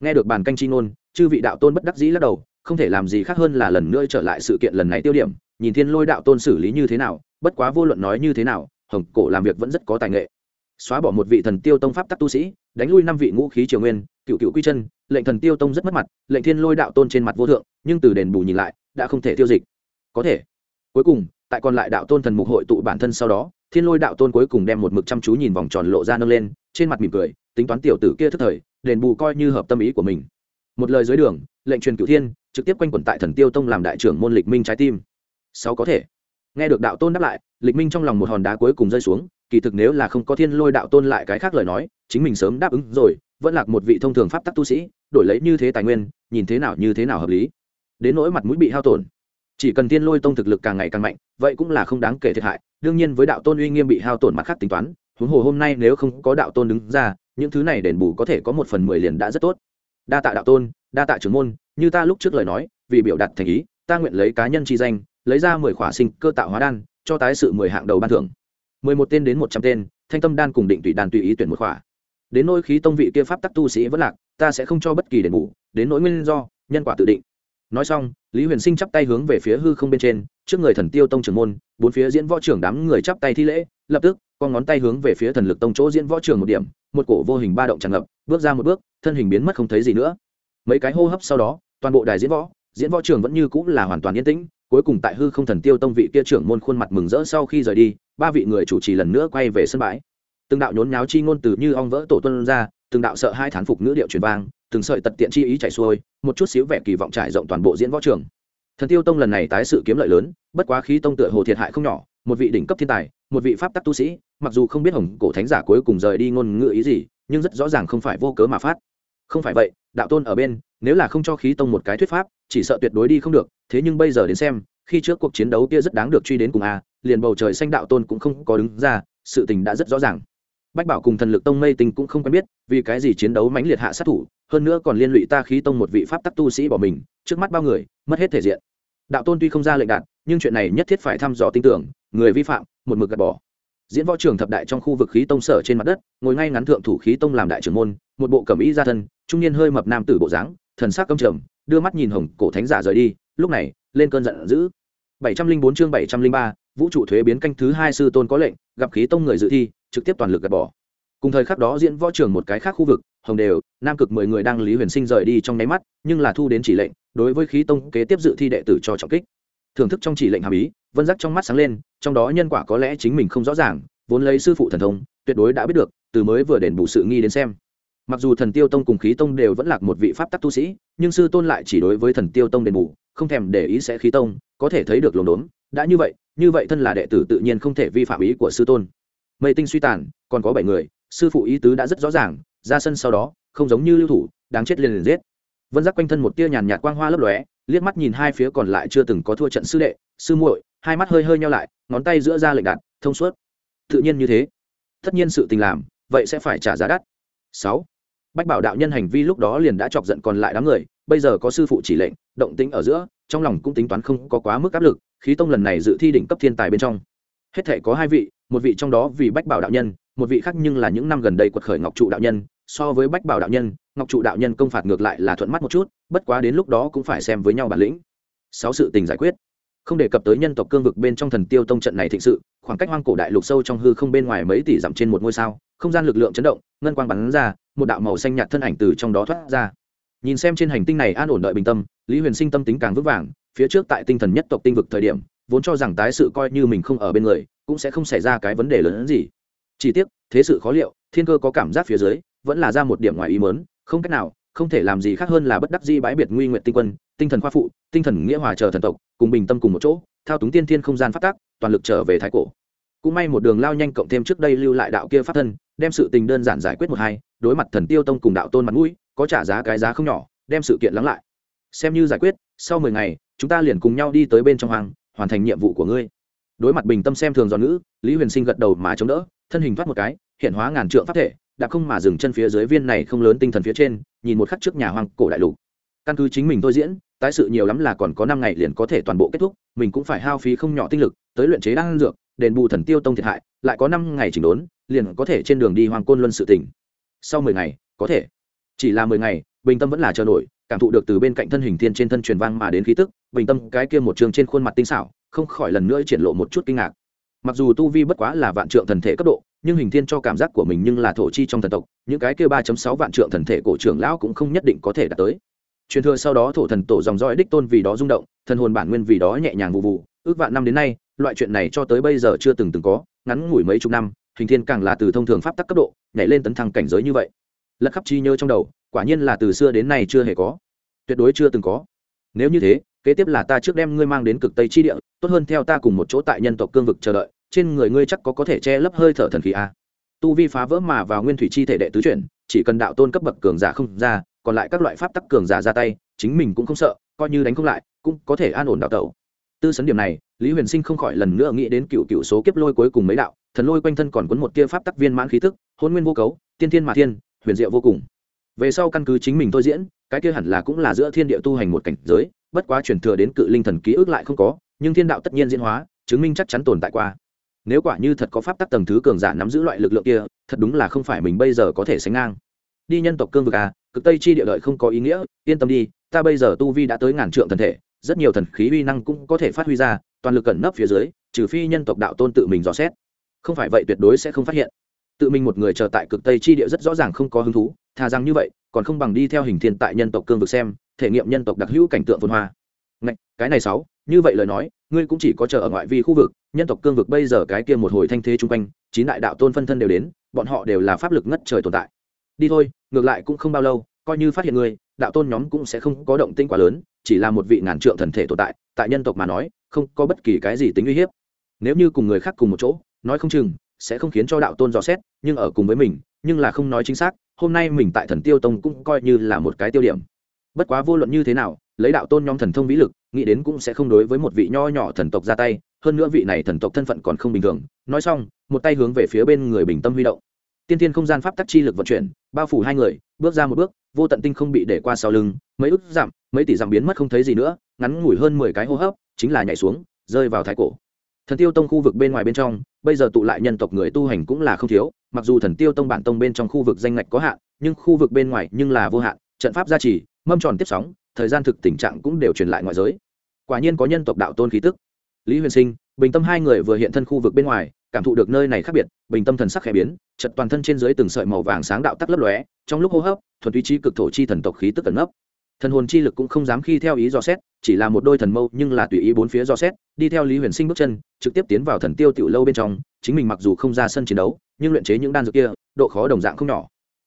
Nghe được bàn canh chi ngôn, chư vị đạo tôn bất đắc dĩ lắc đầu, không thể làm gì khác hơn là lần nữa trở lại sự kiện lần này tiêu điểm, nhìn thiên lôi đạo tôn xử lý như thế nào, bất quá vô luận nói như thế nào, hồng cổ làm việc vẫn rất có tài nghệ. Xóa bỏ một vị thần tiêu tông pháp tắc tu sĩ, đánh lui năm vị ngũ khí triều nguyên, cựu cựu quy chân, lệnh thần tiêu tông rất mất mặt, lệnh thiên lôi đạo tôn trên mặt vô thượng, nhưng từ đền bù nhìn lại, đã không thể tiêu dịch. Có thể. Cuối cùng, tại còn lại đạo tôn thần mục hội tụ bản thân sau đó thiên lôi đạo tôn cuối cùng đem một mực chăm chú nhìn vòng tròn lộ ra nâng lên, trên mặt mỉm cười, tính toán tiểu tử kia thức thời, đền bù coi như hợp tâm ý của mình. Một lời dưới đường, lệnh truyền cửu thiên, trực tiếp quanh quẩn tại thần tiêu tông làm đại trưởng môn lịch minh trái tim. Sáu có thể. Nghe được đạo tôn đáp lại, lịch minh trong lòng một hòn đá cuối cùng rơi xuống, kỳ thực nếu là không có thiên lôi đạo tôn lại cái khác lời nói, chính mình sớm đáp ứng rồi, vẫn là một vị thông thường pháp tắc tu sĩ, đổi lấy như thế tài nguyên, nhìn thế nào như thế nào hợp lý. Đến nỗi mặt mũi bị hao tổn, chỉ cần Thiên lôi tông thực lực càng ngày càng mạnh, vậy cũng là không đáng kể thiệt hại đương nhiên với đạo tôn uy nghiêm bị hao tổn mặt khác tính toán, huống hồ hôm nay nếu không có đạo tôn đứng ra, những thứ này đền bù có thể có một phần mười liền đã rất tốt. Đa tạ đạo tôn, đa tạ trưởng môn, như ta lúc trước lời nói, vì biểu đạt thành ý, ta nguyện lấy cá nhân chi danh, lấy ra mười khỏa sinh cơ tạo hóa đan, cho tái sự mười hạng đầu ban thưởng. Mười một tên đến một trăm tên, thanh tâm đan cùng định tùy đan tùy ý tuyển một khỏa. Đến nỗi khí tông vị kia pháp tắc tu sĩ vẫn lạc, ta sẽ không cho bất kỳ đền bù, đến nỗi nguyên do, nhân quả tự định nói xong, lý huyền sinh chắp tay hướng về phía hư không bên trên, trước người thần tiêu tông trưởng môn, bốn phía diễn võ trưởng đám người chắp tay thi lễ, lập tức, con ngón tay hướng về phía thần lực tông chỗ diễn võ trường một điểm, một cổ vô hình ba động tràn ngập, bước ra một bước, thân hình biến mất không thấy gì nữa. Mấy cái hô hấp sau đó, toàn bộ đài diễn võ diễn võ trường vẫn như cũng là hoàn toàn yên tĩnh, cuối cùng tại hư không thần tiêu tông vị kia trưởng môn khuôn mặt mừng rỡ sau khi rời đi, ba vị người chủ trì lần nữa quay về sân bãi. Từng đạo nhốn nháo chi ngôn từ như ong vỡ tổ tuân ra, từng đạo sợ hai thán phục ngữ điệu truyền vang từng sợi tật tiện chi ý chảy xuôi, một chút xíu vẻ kỳ vọng trải rộng toàn bộ diễn võ trường. Thần tiêu tông lần này tái sự kiếm lợi lớn, bất quá khí tông tựa hồ thiệt hại không nhỏ, một vị đỉnh cấp thiên tài, một vị pháp tắc tu sĩ, mặc dù không biết hồng cổ thánh giả cuối cùng rời đi ngôn ngữ ý gì, nhưng rất rõ ràng không phải vô cớ mà phát. Không phải vậy, đạo tôn ở bên, nếu là không cho khí tông một cái thuyết pháp, chỉ sợ tuyệt đối đi không được, thế nhưng bây giờ đến xem, khi trước cuộc chiến đấu kia rất đáng được truy đến cùng a, liền bầu trời xanh đạo tôn cũng không có đứng ra, sự tình đã rất rõ ràng bách bảo cùng thần lực tông mây tình cũng không quen biết vì cái gì chiến đấu mãnh liệt hạ sát thủ hơn nữa còn liên lụy ta khí tông một vị pháp tắc tu sĩ bỏ mình trước mắt bao người mất hết thể diện. Đạo tôn tuy không ra lệnh đạt nhưng chuyện này nhất thiết phải thăm dò tin tưởng người vi phạm một mực gạt bỏ. Diễn võ trường thập đại trong khu vực khí tông sở trên mặt đất ngồi ngay ngắn thượng thủ khí tông làm đại trưởng môn một bộ cẩm ý gia thân trung niên hơi mập nam tử bộ dáng thần sắc căm trầm đưa mắt nhìn hồng cổ thánh giả rời đi lúc này lên cơn giận dữ. 704 chương 703, vũ trụ thuế biến canh thứ hai sư tôn có lệnh gặp khí tông người dự thi trực tiếp toàn lực gạt bỏ. Cùng thời khắc đó diễn võ trường một cái khác khu vực, hồng đều, nam cực mười người đang lý huyền sinh rời đi trong nháy mắt, nhưng là thu đến chỉ lệnh, đối với khí tông kế tiếp dự thi đệ tử cho trọng kích. Thưởng thức trong chỉ lệnh hàm ý, vân giác trong mắt sáng lên, trong đó nhân quả có lẽ chính mình không rõ ràng, vốn lấy sư phụ thần thông, tuyệt đối đã biết được, từ mới vừa đền bù sự nghi đến xem. Mặc dù thần tiêu tông cùng khí tông đều vẫn là một vị pháp tắc tu sĩ, nhưng sư tôn lại chỉ đối với thần tiêu tông đền bù, không thèm để ý sẽ khí tông, có thể thấy được lồn đốn, đã như vậy như vậy thân là đệ tử tự nhiên không thể vi phạm ý của sư tôn mây tinh suy tàn, còn có bảy người, sư phụ ý tứ đã rất rõ ràng, ra sân sau đó, không giống như lưu thủ, đáng chết liền liền giết. Vân giác quanh thân một tia nhàn nhạt quang hoa lấp lóe, liếc mắt nhìn hai phía còn lại chưa từng có thua trận sư đệ, sư muội, hai mắt hơi hơi nhau lại, ngón tay giữa ra lệnh đạt thông suốt. Tự nhiên như thế. Tất nhiên sự tình làm, vậy sẽ phải trả giá đắt. Sáu. Bách bảo đạo nhân hành vi lúc đó liền đã chọc giận còn lại đám người, bây giờ có sư phụ chỉ lệnh, động tĩnh ở giữa, trong lòng cũng tính toán không có quá mức áp lực, khí tông lần này dự thi đỉnh cấp thiên tài bên trong. Hết thể có hai vị một vị trong đó vì bách bảo đạo nhân, một vị khác nhưng là những năm gần đây quật khởi ngọc trụ đạo nhân. So với bách bảo đạo nhân, ngọc trụ đạo nhân công phạt ngược lại là thuận mắt một chút, bất quá đến lúc đó cũng phải xem với nhau bản lĩnh. Sáu sự tình giải quyết. Không đề cập tới nhân tộc cương vực bên trong thần tiêu tông trận này thịnh sự, khoảng cách hoang cổ đại lục sâu trong hư không bên ngoài mấy tỷ dặm trên một ngôi sao, không gian lực lượng chấn động, ngân quang bắn ra, một đạo màu xanh nhạt thân ảnh từ trong đó thoát ra. Nhìn xem trên hành tinh này an ổn đợi bình tâm, lý huyền sinh tâm tính càng vững vàng, phía trước tại tinh thần nhất tộc tinh vực thời điểm vốn cho rằng tái sự coi như mình không ở bên người, cũng sẽ không xảy ra cái vấn đề lớn hơn gì. Chỉ tiếc, thế sự khó liệu, thiên cơ có cảm giác phía dưới, vẫn là ra một điểm ngoài ý mớn không cách nào, không thể làm gì khác hơn là bất đắc di bãi biệt nguy nguyện tinh quân, tinh thần khoa phụ, tinh thần nghĩa hòa chờ thần tộc, cùng bình tâm cùng một chỗ, thao túng tiên thiên không gian phát tác, toàn lực trở về thái cổ. Cũng may một đường lao nhanh cộng thêm trước đây lưu lại đạo kia pháp thân, đem sự tình đơn giản giải quyết một hai, đối mặt thần tiêu tông cùng đạo tôn mặt mũi, có trả giá cái giá không nhỏ, đem sự kiện lắng lại. Xem như giải quyết, sau mười ngày, chúng ta liền cùng nhau đi tới bên trong hoàng hoàn thành nhiệm vụ của ngươi. Đối mặt bình tâm xem thường giòn nữ lý huyền sinh gật đầu mà chống đỡ, thân hình thoát một cái, hiện hóa ngàn trượng pháp thể, đã không mà dừng chân phía dưới viên này không lớn tinh thần phía trên, nhìn một khắc trước nhà hoang cổ đại lục. Căn cứ chính mình tôi diễn, tái sự nhiều lắm là còn có năm ngày liền có thể toàn bộ kết thúc, mình cũng phải hao phí không nhỏ tinh lực, tới luyện chế đan dược, đền bù thần tiêu tông thiệt hại, lại có năm ngày chỉnh đốn, liền có thể trên đường đi hoàng côn luân sự tỉnh sau mười ngày, có thể. Chỉ là mười ngày, bình tâm vẫn là chờ nổi cảm thụ được từ bên cạnh thân hình thiên trên thân truyền vang mà đến khí tức, bình tâm cái kia một trường trên khuôn mặt tinh xảo, không khỏi lần nữa triển lộ một chút kinh ngạc. Mặc dù tu vi bất quá là vạn trượng thần thể cấp độ, nhưng hình thiên cho cảm giác của mình nhưng là thổ chi trong thần tộc, những cái kia ba sáu vạn trượng thần thể cổ trưởng lão cũng không nhất định có thể đạt tới. Truyền thừa sau đó thổ thần tổ dòng dõi đích tôn vì đó rung động, thần hồn bản nguyên vì đó nhẹ nhàng vụ vụ, ước vạn năm đến nay, loại chuyện này cho tới bây giờ chưa từng từng có, ngắn ngủi mấy chục năm, hình thiên càng là từ thông thường pháp tắc cấp độ, nhảy lên tấn thăng cảnh giới như vậy. Lật khắp chi nhớ trong đầu quả nhiên là từ xưa đến nay chưa hề có. Tuyệt đối chưa từng có. Nếu như thế, kế tiếp là ta trước đem ngươi mang đến cực tây chi địa, tốt hơn theo ta cùng một chỗ tại nhân tộc cương vực chờ đợi, trên người ngươi chắc có có thể che lấp hơi thở thần khí a. Tu vi phá vỡ mà vào nguyên thủy chi thể đệ tứ chuyển, chỉ cần đạo tôn cấp bậc cường giả không ra, còn lại các loại pháp tắc cường giả ra tay, chính mình cũng không sợ, coi như đánh không lại, cũng có thể an ổn đạo tẩu. Tư sấn điểm này, lý huyền sinh không khỏi lần nữa nghĩ đến cựu cựu số kiếp lôi cuối cùng mấy đạo, thần lôi quanh thân còn cuốn một tia pháp tắc viên mãn khí tức, hôn nguyên vô cấu, tiên thiên mà thiên, huyền diệu vô cùng về sau căn cứ chính mình tôi diễn, cái kia hẳn là cũng là giữa thiên địa tu hành một cảnh giới, bất quá truyền thừa đến cự linh thần ký ức lại không có, nhưng thiên đạo tất nhiên diễn hóa, chứng minh chắc chắn tồn tại qua. Nếu quả như thật có pháp tắc tầng thứ cường giả nắm giữ loại lực lượng kia, thật đúng là không phải mình bây giờ có thể sánh ngang. Đi nhân tộc cương vực à cực tây chi địa lợi không có ý nghĩa, yên tâm đi, ta bây giờ tu vi đã tới ngàn trượng thần thể, rất nhiều thần khí uy năng cũng có thể phát huy ra, toàn lực cẩn nấp phía dưới, trừ phi nhân tộc đạo tôn tự mình dò xét. Không phải vậy tuyệt đối sẽ không phát hiện tự mình một người chờ tại cực tây chi địa rất rõ ràng không có hứng thú thà rằng như vậy còn không bằng đi theo hình thiên tại nhân tộc cương vực xem thể nghiệm nhân tộc đặc hữu cảnh tượng phồn hoa. Ngạch, cái này sáu như vậy lời nói ngươi cũng chỉ có chờ ở ngoại vi khu vực nhân tộc cương vực bây giờ cái kia một hồi thanh thế chung quanh chín đại đạo tôn phân thân đều đến bọn họ đều là pháp lực ngất trời tồn tại. Đi thôi ngược lại cũng không bao lâu coi như phát hiện ngươi đạo tôn nhóm cũng sẽ không có động tĩnh quá lớn chỉ là một vị ngàn trượng thần thể tồn tại tại nhân tộc mà nói không có bất kỳ cái gì tính uy hiếp. Nếu như cùng người khác cùng một chỗ nói không chừng sẽ không khiến cho đạo tôn dò xét, nhưng ở cùng với mình, nhưng là không nói chính xác, hôm nay mình tại thần tiêu tông cũng coi như là một cái tiêu điểm. Bất quá vô luận như thế nào, lấy đạo tôn nhóm thần thông vĩ lực, nghĩ đến cũng sẽ không đối với một vị nho nhỏ thần tộc ra tay, hơn nữa vị này thần tộc thân phận còn không bình thường. Nói xong, một tay hướng về phía bên người bình tâm huy động. Tiên tiên không gian pháp tắc chi lực vận chuyển, bao phủ hai người, bước ra một bước, vô tận tinh không bị để qua sau lưng, mấy ức giảm mấy tỷ giảm biến mất không thấy gì nữa, ngắn ngủi hơn mười cái hô hấp, chính là nhảy xuống, rơi vào thái cổ thần tiêu tông khu vực bên ngoài bên trong, bây giờ tụ lại nhân tộc người tu hành cũng là không thiếu, mặc dù thần tiêu tông bản tông bên trong khu vực danh ngạch có hạn, nhưng khu vực bên ngoài nhưng là vô hạn, trận pháp gia trì, mâm tròn tiếp sóng, thời gian thực tình trạng cũng đều truyền lại ngoại giới. Quả nhiên có nhân tộc đạo tôn khí tức. Lý huyền sinh, bình tâm hai người vừa hiện thân khu vực bên ngoài, cảm thụ được nơi này khác biệt, bình tâm thần sắc khẽ biến chật toàn thân trên dưới từng sợi màu vàng sáng đạo tắc lấp lóe, trong lúc hô hấp, thuần túy trí cực thổ chi thần tộc khí tức cẩn nấp thần hồn chi lực cũng không dám khi theo ý dò xét, chỉ là một đôi thần mâu nhưng là tùy ý bốn phía dò xét, đi theo lý huyền sinh bước chân, trực tiếp tiến vào thần tiêu tiểu lâu bên trong, chính mình mặc dù không ra sân chiến đấu, nhưng luyện chế những đan dược kia, độ khó đồng dạng không nhỏ.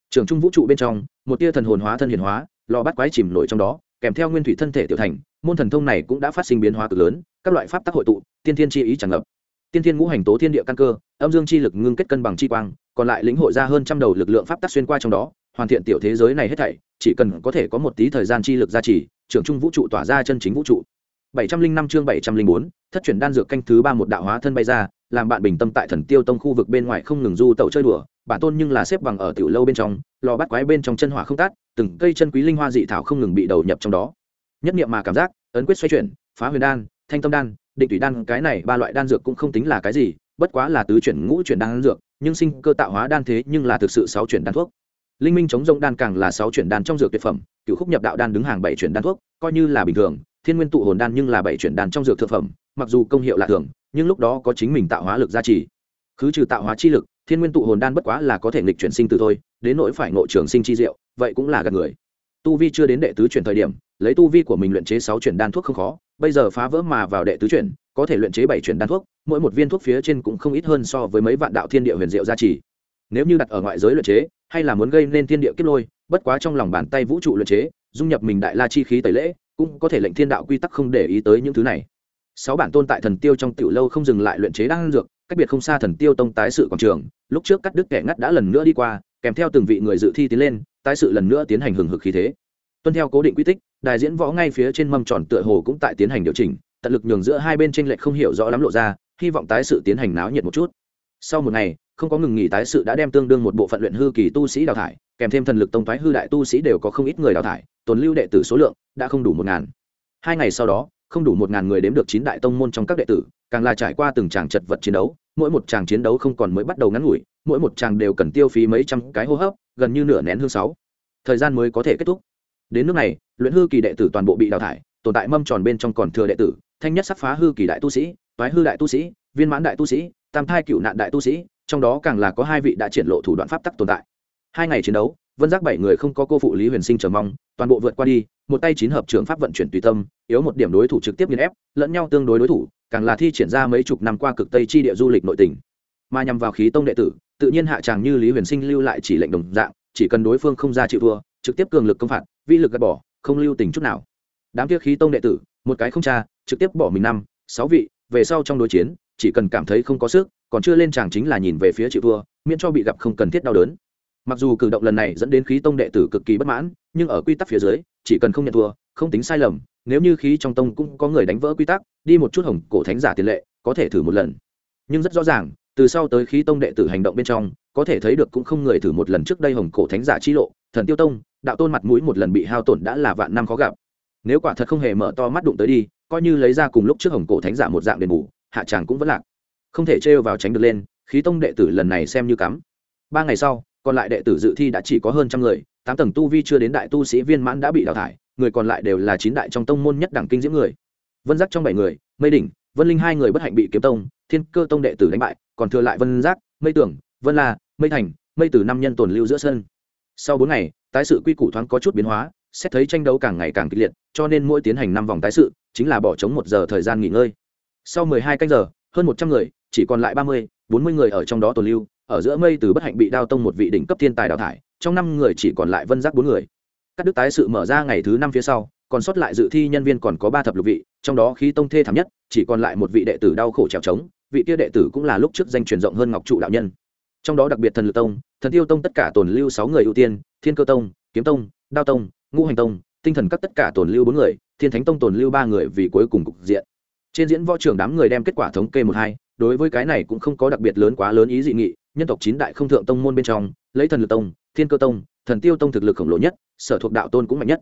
Trường trung vũ trụ bên trong, một tia thần hồn hóa thân hiền hóa, lò bắt quái chìm nổi trong đó, kèm theo nguyên thủy thân thể tiểu thành, môn thần thông này cũng đã phát sinh biến hóa cực lớn, các loại pháp tắc hội tụ, tiên thiên chi ý tràn ngập. Tiên thiên ngũ hành tố thiên địa căn cơ, âm dương chi lực ngưng kết cân bằng chi quang, còn lại lĩnh hội ra hơn trăm đầu lực lượng pháp tắc xuyên qua trong đó hoàn thiện tiểu thế giới này hết thảy, chỉ cần có thể có một tí thời gian chi lực gia trì, trưởng trung vũ trụ tỏa ra chân chính vũ trụ. bảy trăm linh năm chương bảy trăm linh bốn, thất chuyển đan dược canh thứ ba một đạo hóa thân bay ra, làm bạn bình tâm tại thần tiêu tông khu vực bên ngoài không ngừng du tẩu chơi đùa, bản tôn nhưng là xếp bằng ở tiểu lâu bên trong, lò bắt quái bên trong chân hỏa không tát, từng cây chân quý linh hoa dị thảo không ngừng bị đầu nhập trong đó. Nhất niệm mà cảm giác, ấn quyết xoay chuyển, phá huyền đan, thanh tâm đan, định thủy đan, cái này ba loại đan dược cũng không tính là cái gì, bất quá là tứ chuyển ngũ chuyển đan dược, nhưng sinh cơ tạo hóa đan thế nhưng là thực sự sáu chuyển đan thuốc linh minh chống rông đan càng là sáu chuyển đan trong dược tuyệt phẩm cựu khúc nhập đạo đan đứng hàng bảy chuyển đan thuốc, coi như là bình thường, thiên nguyên tụ hồn đan nhưng là bảy chuyển đan trong dược thực phẩm, mặc dù công hiệu là thường, nhưng lúc đó có chính mình tạo hóa lực gia trì. Khứ trừ tạo hóa chi lực, thiên nguyên tụ hồn đan bất quá là có thể nghịch chuyển sinh từ thôi, đến nỗi phải ngộ trường sinh chi diệu, vậy cũng là gạt người. Tu vi chưa đến đệ tứ chuyển thời điểm, lấy tu vi của mình luyện chế sáu chuyển đan thuốc không khó, bây giờ phá vỡ mà vào đệ tứ chuyển, có thể luyện chế bảy chuyển đan thuốc, mỗi một viên thuốc phía trên cũng không ít hơn so với mấy vạn đạo thiên địa huyền diệu gia trì nếu như đặt ở ngoại giới luyện chế, hay là muốn gây nên thiên địa kiếp lôi, bất quá trong lòng bàn tay vũ trụ luyện chế, dung nhập mình đại la chi khí tẩy lễ, cũng có thể lệnh thiên đạo quy tắc không để ý tới những thứ này. Sáu bản tôn tại thần tiêu trong tiểu lâu không dừng lại luyện chế đan dược, cách biệt không xa thần tiêu tông tái sự quảng trường, lúc trước cắt đứt kẻ ngắt đã lần nữa đi qua, kèm theo từng vị người dự thi tiến lên, tái sự lần nữa tiến hành hừng hực khí thế. Tuân theo cố định quy tích đại diễn võ ngay phía trên mâm tròn tựa hồ cũng tại tiến hành điều chỉnh, tận lực nhường giữa hai bên tranh lệch không hiểu rõ lắm lộ ra, hy vọng tái sự tiến hành náo nhiệt một chút. Sau một ngày không có ngừng nghỉ tái sự đã đem tương đương một bộ phận luyện hư kỳ tu sĩ đào thải, kèm thêm thần lực tông thoái hư đại tu sĩ đều có không ít người đào thải, tồn lưu đệ tử số lượng đã không đủ một ngàn. Hai ngày sau đó, không đủ một ngàn người đếm được chín đại tông môn trong các đệ tử, càng là trải qua từng tràng chật vật chiến đấu, mỗi một tràng chiến đấu không còn mới bắt đầu ngắn ngủi, mỗi một tràng đều cần tiêu phí mấy trăm cái hô hấp, gần như nửa nén hương sáu. Thời gian mới có thể kết thúc. Đến nước này, luyện hư kỳ đệ tử toàn bộ bị đào thải, tồn tại mâm tròn bên trong còn thừa đệ tử, thanh nhất sắc phá hư kỳ đại tu sĩ, toái hư đại tu sĩ, viên mãn đại tu sĩ, tam thai cựu nạn đại tu sĩ trong đó càng là có hai vị đã triển lộ thủ đoạn pháp tắc tồn tại. Hai ngày chiến đấu, vân giác bảy người không có cô phụ lý huyền sinh chờ mong, toàn bộ vượt qua đi, một tay chín hợp trường pháp vận chuyển tùy tâm, yếu một điểm đối thủ trực tiếp nghiền ép, lẫn nhau tương đối đối thủ, càng là thi triển ra mấy chục năm qua cực tây chi địa du lịch nội tỉnh mà nhằm vào khí tông đệ tử, tự nhiên hạ tràng như lý huyền sinh lưu lại chỉ lệnh đồng dạng, chỉ cần đối phương không ra chịu thua, trực tiếp cường lực công phạt, vi lực gạt bỏ, không lưu tình chút nào. Đám kia khí tông đệ tử, một cái không cha trực tiếp bỏ mình năm, sáu vị, về sau trong đối chiến, chỉ cần cảm thấy không có sức còn chưa lên tràng chính là nhìn về phía chịu thua miễn cho bị gặp không cần thiết đau đớn. Mặc dù cử động lần này dẫn đến khí tông đệ tử cực kỳ bất mãn, nhưng ở quy tắc phía dưới, chỉ cần không nhận thua, không tính sai lầm, nếu như khí trong tông cũng có người đánh vỡ quy tắc, đi một chút hồng cổ thánh giả tiền lệ, có thể thử một lần. Nhưng rất rõ ràng, từ sau tới khí tông đệ tử hành động bên trong, có thể thấy được cũng không người thử một lần trước đây hồng cổ thánh giả chi lộ, thần tiêu tông, đạo tôn mặt mũi một lần bị hao tổn đã là vạn năm khó gặp. Nếu quả thật không hề mở to mắt đụng tới đi, coi như lấy ra cùng lúc trước hồng cổ thánh giả một dạng đền bù, hạ tràng cũng vẫn lạc không thể trêu vào tránh được lên, khí tông đệ tử lần này xem như cắm. Ba ngày sau, còn lại đệ tử dự thi đã chỉ có hơn trăm người, tám tầng tu vi chưa đến đại tu sĩ viên mãn đã bị đào thải, người còn lại đều là chín đại trong tông môn nhất đẳng kinh diễm người. Vân giác trong bảy người, mây đỉnh, vân linh hai người bất hạnh bị kiếm tông, thiên cơ tông đệ tử đánh bại, còn thừa lại vân giác, mây tưởng, vân la, mây thành, mây tử năm nhân tồn lưu giữa sân. Sau bốn ngày, tái sự quy củ thoáng có chút biến hóa, xét thấy tranh đấu càng ngày càng kịch liệt, cho nên mỗi tiến hành năm vòng tái sự, chính là bỏ trống một giờ thời gian nghỉ ngơi. Sau mười hai canh giờ hơn một trăm người, chỉ còn lại ba mươi, bốn mươi người ở trong đó tồn lưu, ở giữa mây từ bất hạnh bị đao tông một vị đỉnh cấp thiên tài đào thải, trong năm người chỉ còn lại vân giác bốn người. Các đức tái sự mở ra ngày thứ năm phía sau, còn sót lại dự thi nhân viên còn có ba thập lục vị, trong đó khí tông thê thảm nhất, chỉ còn lại một vị đệ tử đau khổ trèo trống, vị kia đệ tử cũng là lúc trước danh truyền rộng hơn ngọc trụ đạo nhân. Trong đó đặc biệt thần lực tông, thần tiêu tông tất cả tồn lưu sáu người ưu tiên, thiên cơ tông, kiếm tông, đao tông, ngũ hành tông, tinh thần các tất cả tồn lưu bốn người, thiên thánh tông tồn lưu ba người vì cuối cùng cục diện trên diễn võ trưởng đám người đem kết quả thống kê một hai, đối với cái này cũng không có đặc biệt lớn quá lớn ý dị nghị, nhân tộc chín đại không thượng tông môn bên trong, lấy thần lực tông, thiên cơ tông, thần tiêu tông thực lực khổng lồ nhất, sở thuộc đạo tôn cũng mạnh nhất.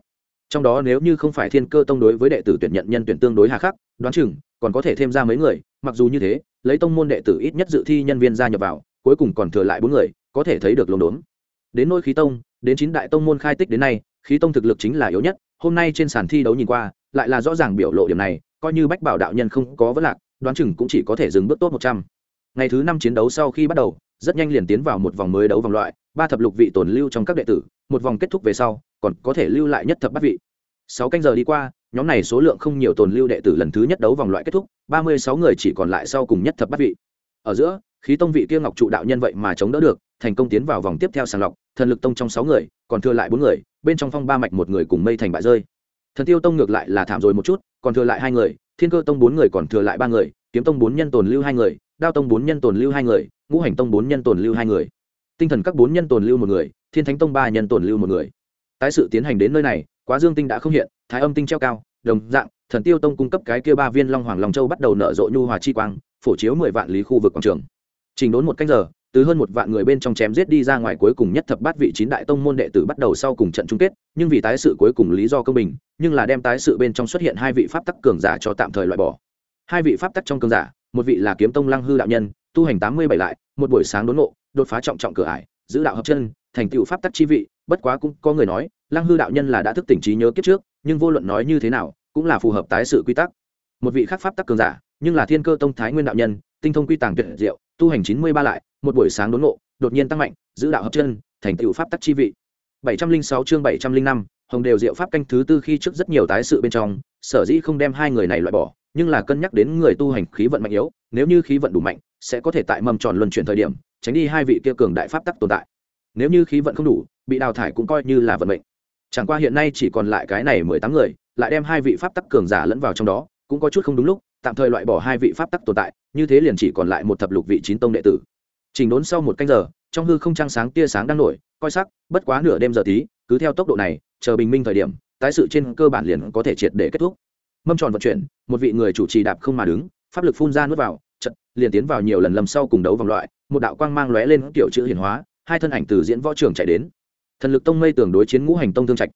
Trong đó nếu như không phải thiên cơ tông đối với đệ tử tuyển nhận nhân tuyển tương đối hà khắc, đoán chừng còn có thể thêm ra mấy người, mặc dù như thế, lấy tông môn đệ tử ít nhất dự thi nhân viên gia nhập vào, cuối cùng còn thừa lại bốn người, có thể thấy được lồn đốn. Đến nôi khí tông, đến chín đại tông môn khai tích đến nay, khí tông thực lực chính là yếu nhất, hôm nay trên sàn thi đấu nhìn qua, lại là rõ ràng biểu lộ điểm này coi như bách bảo đạo nhân không có vấn lạc, đoán chừng cũng chỉ có thể dừng bước tốt một trăm. Ngày thứ năm chiến đấu sau khi bắt đầu, rất nhanh liền tiến vào một vòng mới đấu vòng loại, ba thập lục vị tồn lưu trong các đệ tử, một vòng kết thúc về sau, còn có thể lưu lại nhất thập bát vị. Sáu canh giờ đi qua, nhóm này số lượng không nhiều tồn lưu đệ tử lần thứ nhất đấu vòng loại kết thúc, ba mươi sáu người chỉ còn lại sau cùng nhất thập bát vị. Ở giữa, khí tông vị kia ngọc trụ đạo nhân vậy mà chống đỡ được, thành công tiến vào vòng tiếp theo sàng lọc, thần lực tông trong sáu người, còn thừa lại bốn người, bên trong phong ba mạch một người cùng mây thành bại rơi. Thần tiêu tông ngược lại là thảm rồi một chút còn thừa lại hai người, thiên cơ tông bốn người còn thừa lại ba người, kiếm tông bốn nhân tồn lưu hai người, đao tông bốn nhân tồn lưu hai người, ngũ hành tông bốn nhân tồn lưu hai người. Tinh thần các bốn nhân tồn lưu một người, thiên thánh tông ba nhân tồn lưu một người. Tái sự tiến hành đến nơi này, quá dương tinh đã không hiện, thái âm tinh treo cao, đồng dạng, thần tiêu tông cung cấp cái kia ba viên long hoàng long châu bắt đầu nở rộ nhu hòa chi quang, phổ chiếu mười vạn lý khu vực quảng trường. Trình đốn một cách giờ từ hơn một vạn người bên trong chém giết đi ra ngoài cuối cùng nhất thập bát vị chín đại tông môn đệ tử bắt đầu sau cùng trận chung kết, nhưng vì tái sự cuối cùng lý do công bình, nhưng là đem tái sự bên trong xuất hiện hai vị pháp tắc cường giả cho tạm thời loại bỏ. Hai vị pháp tắc trong cường giả, một vị là kiếm tông lăng hư đạo nhân, tu hành tám mươi bảy lại, một buổi sáng đốn nộ đột phá trọng trọng cửa ải, giữ đạo hợp chân, thành tựu pháp tắc chi vị, bất quá cũng có người nói, lăng hư đạo nhân là đã thức tỉnh trí nhớ kiếp trước, nhưng vô luận nói như thế nào, cũng là phù hợp tái sự quy tắc. Một vị khác pháp tắc cường giả, nhưng là thiên cơ tông thái nguyên đạo nhân, tinh thông quy tàng tuyệt diệu, tu hành chín mươi ba lại một buổi sáng đốn ngộ, đột nhiên tăng mạnh, giữ đạo hợp chân, thành tựu pháp tắc chi vị. bảy trăm linh sáu chương bảy trăm linh năm, hồng đều diệu pháp canh thứ tư khi trước rất nhiều tái sự bên trong, sở dĩ không đem hai người này loại bỏ, nhưng là cân nhắc đến người tu hành khí vận mạnh yếu, nếu như khí vận đủ mạnh, sẽ có thể tại mầm tròn luân chuyển thời điểm, tránh đi hai vị kia cường đại pháp tắc tồn tại. Nếu như khí vận không đủ, bị đào thải cũng coi như là vận mệnh. Chẳng qua hiện nay chỉ còn lại cái này mười tám người, lại đem hai vị pháp tắc cường giả lẫn vào trong đó, cũng có chút không đúng lúc, tạm thời loại bỏ hai vị pháp tắc tồn tại, như thế liền chỉ còn lại một thập lục vị chín tông đệ tử chỉnh đốn sau một canh giờ, trong hư không trăng sáng tia sáng đang nổi, coi sắc, bất quá nửa đêm giờ tí, cứ theo tốc độ này, chờ bình minh thời điểm, tái sự trên cơ bản liền có thể triệt để kết thúc. Mâm tròn vận chuyển, một vị người chủ trì đạp không mà đứng, pháp lực phun ra nuốt vào trận liền tiến vào nhiều lần lầm sau cùng đấu vòng loại, một đạo quang mang lóe lên tiểu chữ hiển hóa, hai thân ảnh từ diễn võ trường chạy đến. Thần lực tông mây tường đối chiến ngũ hành tông thương trạch.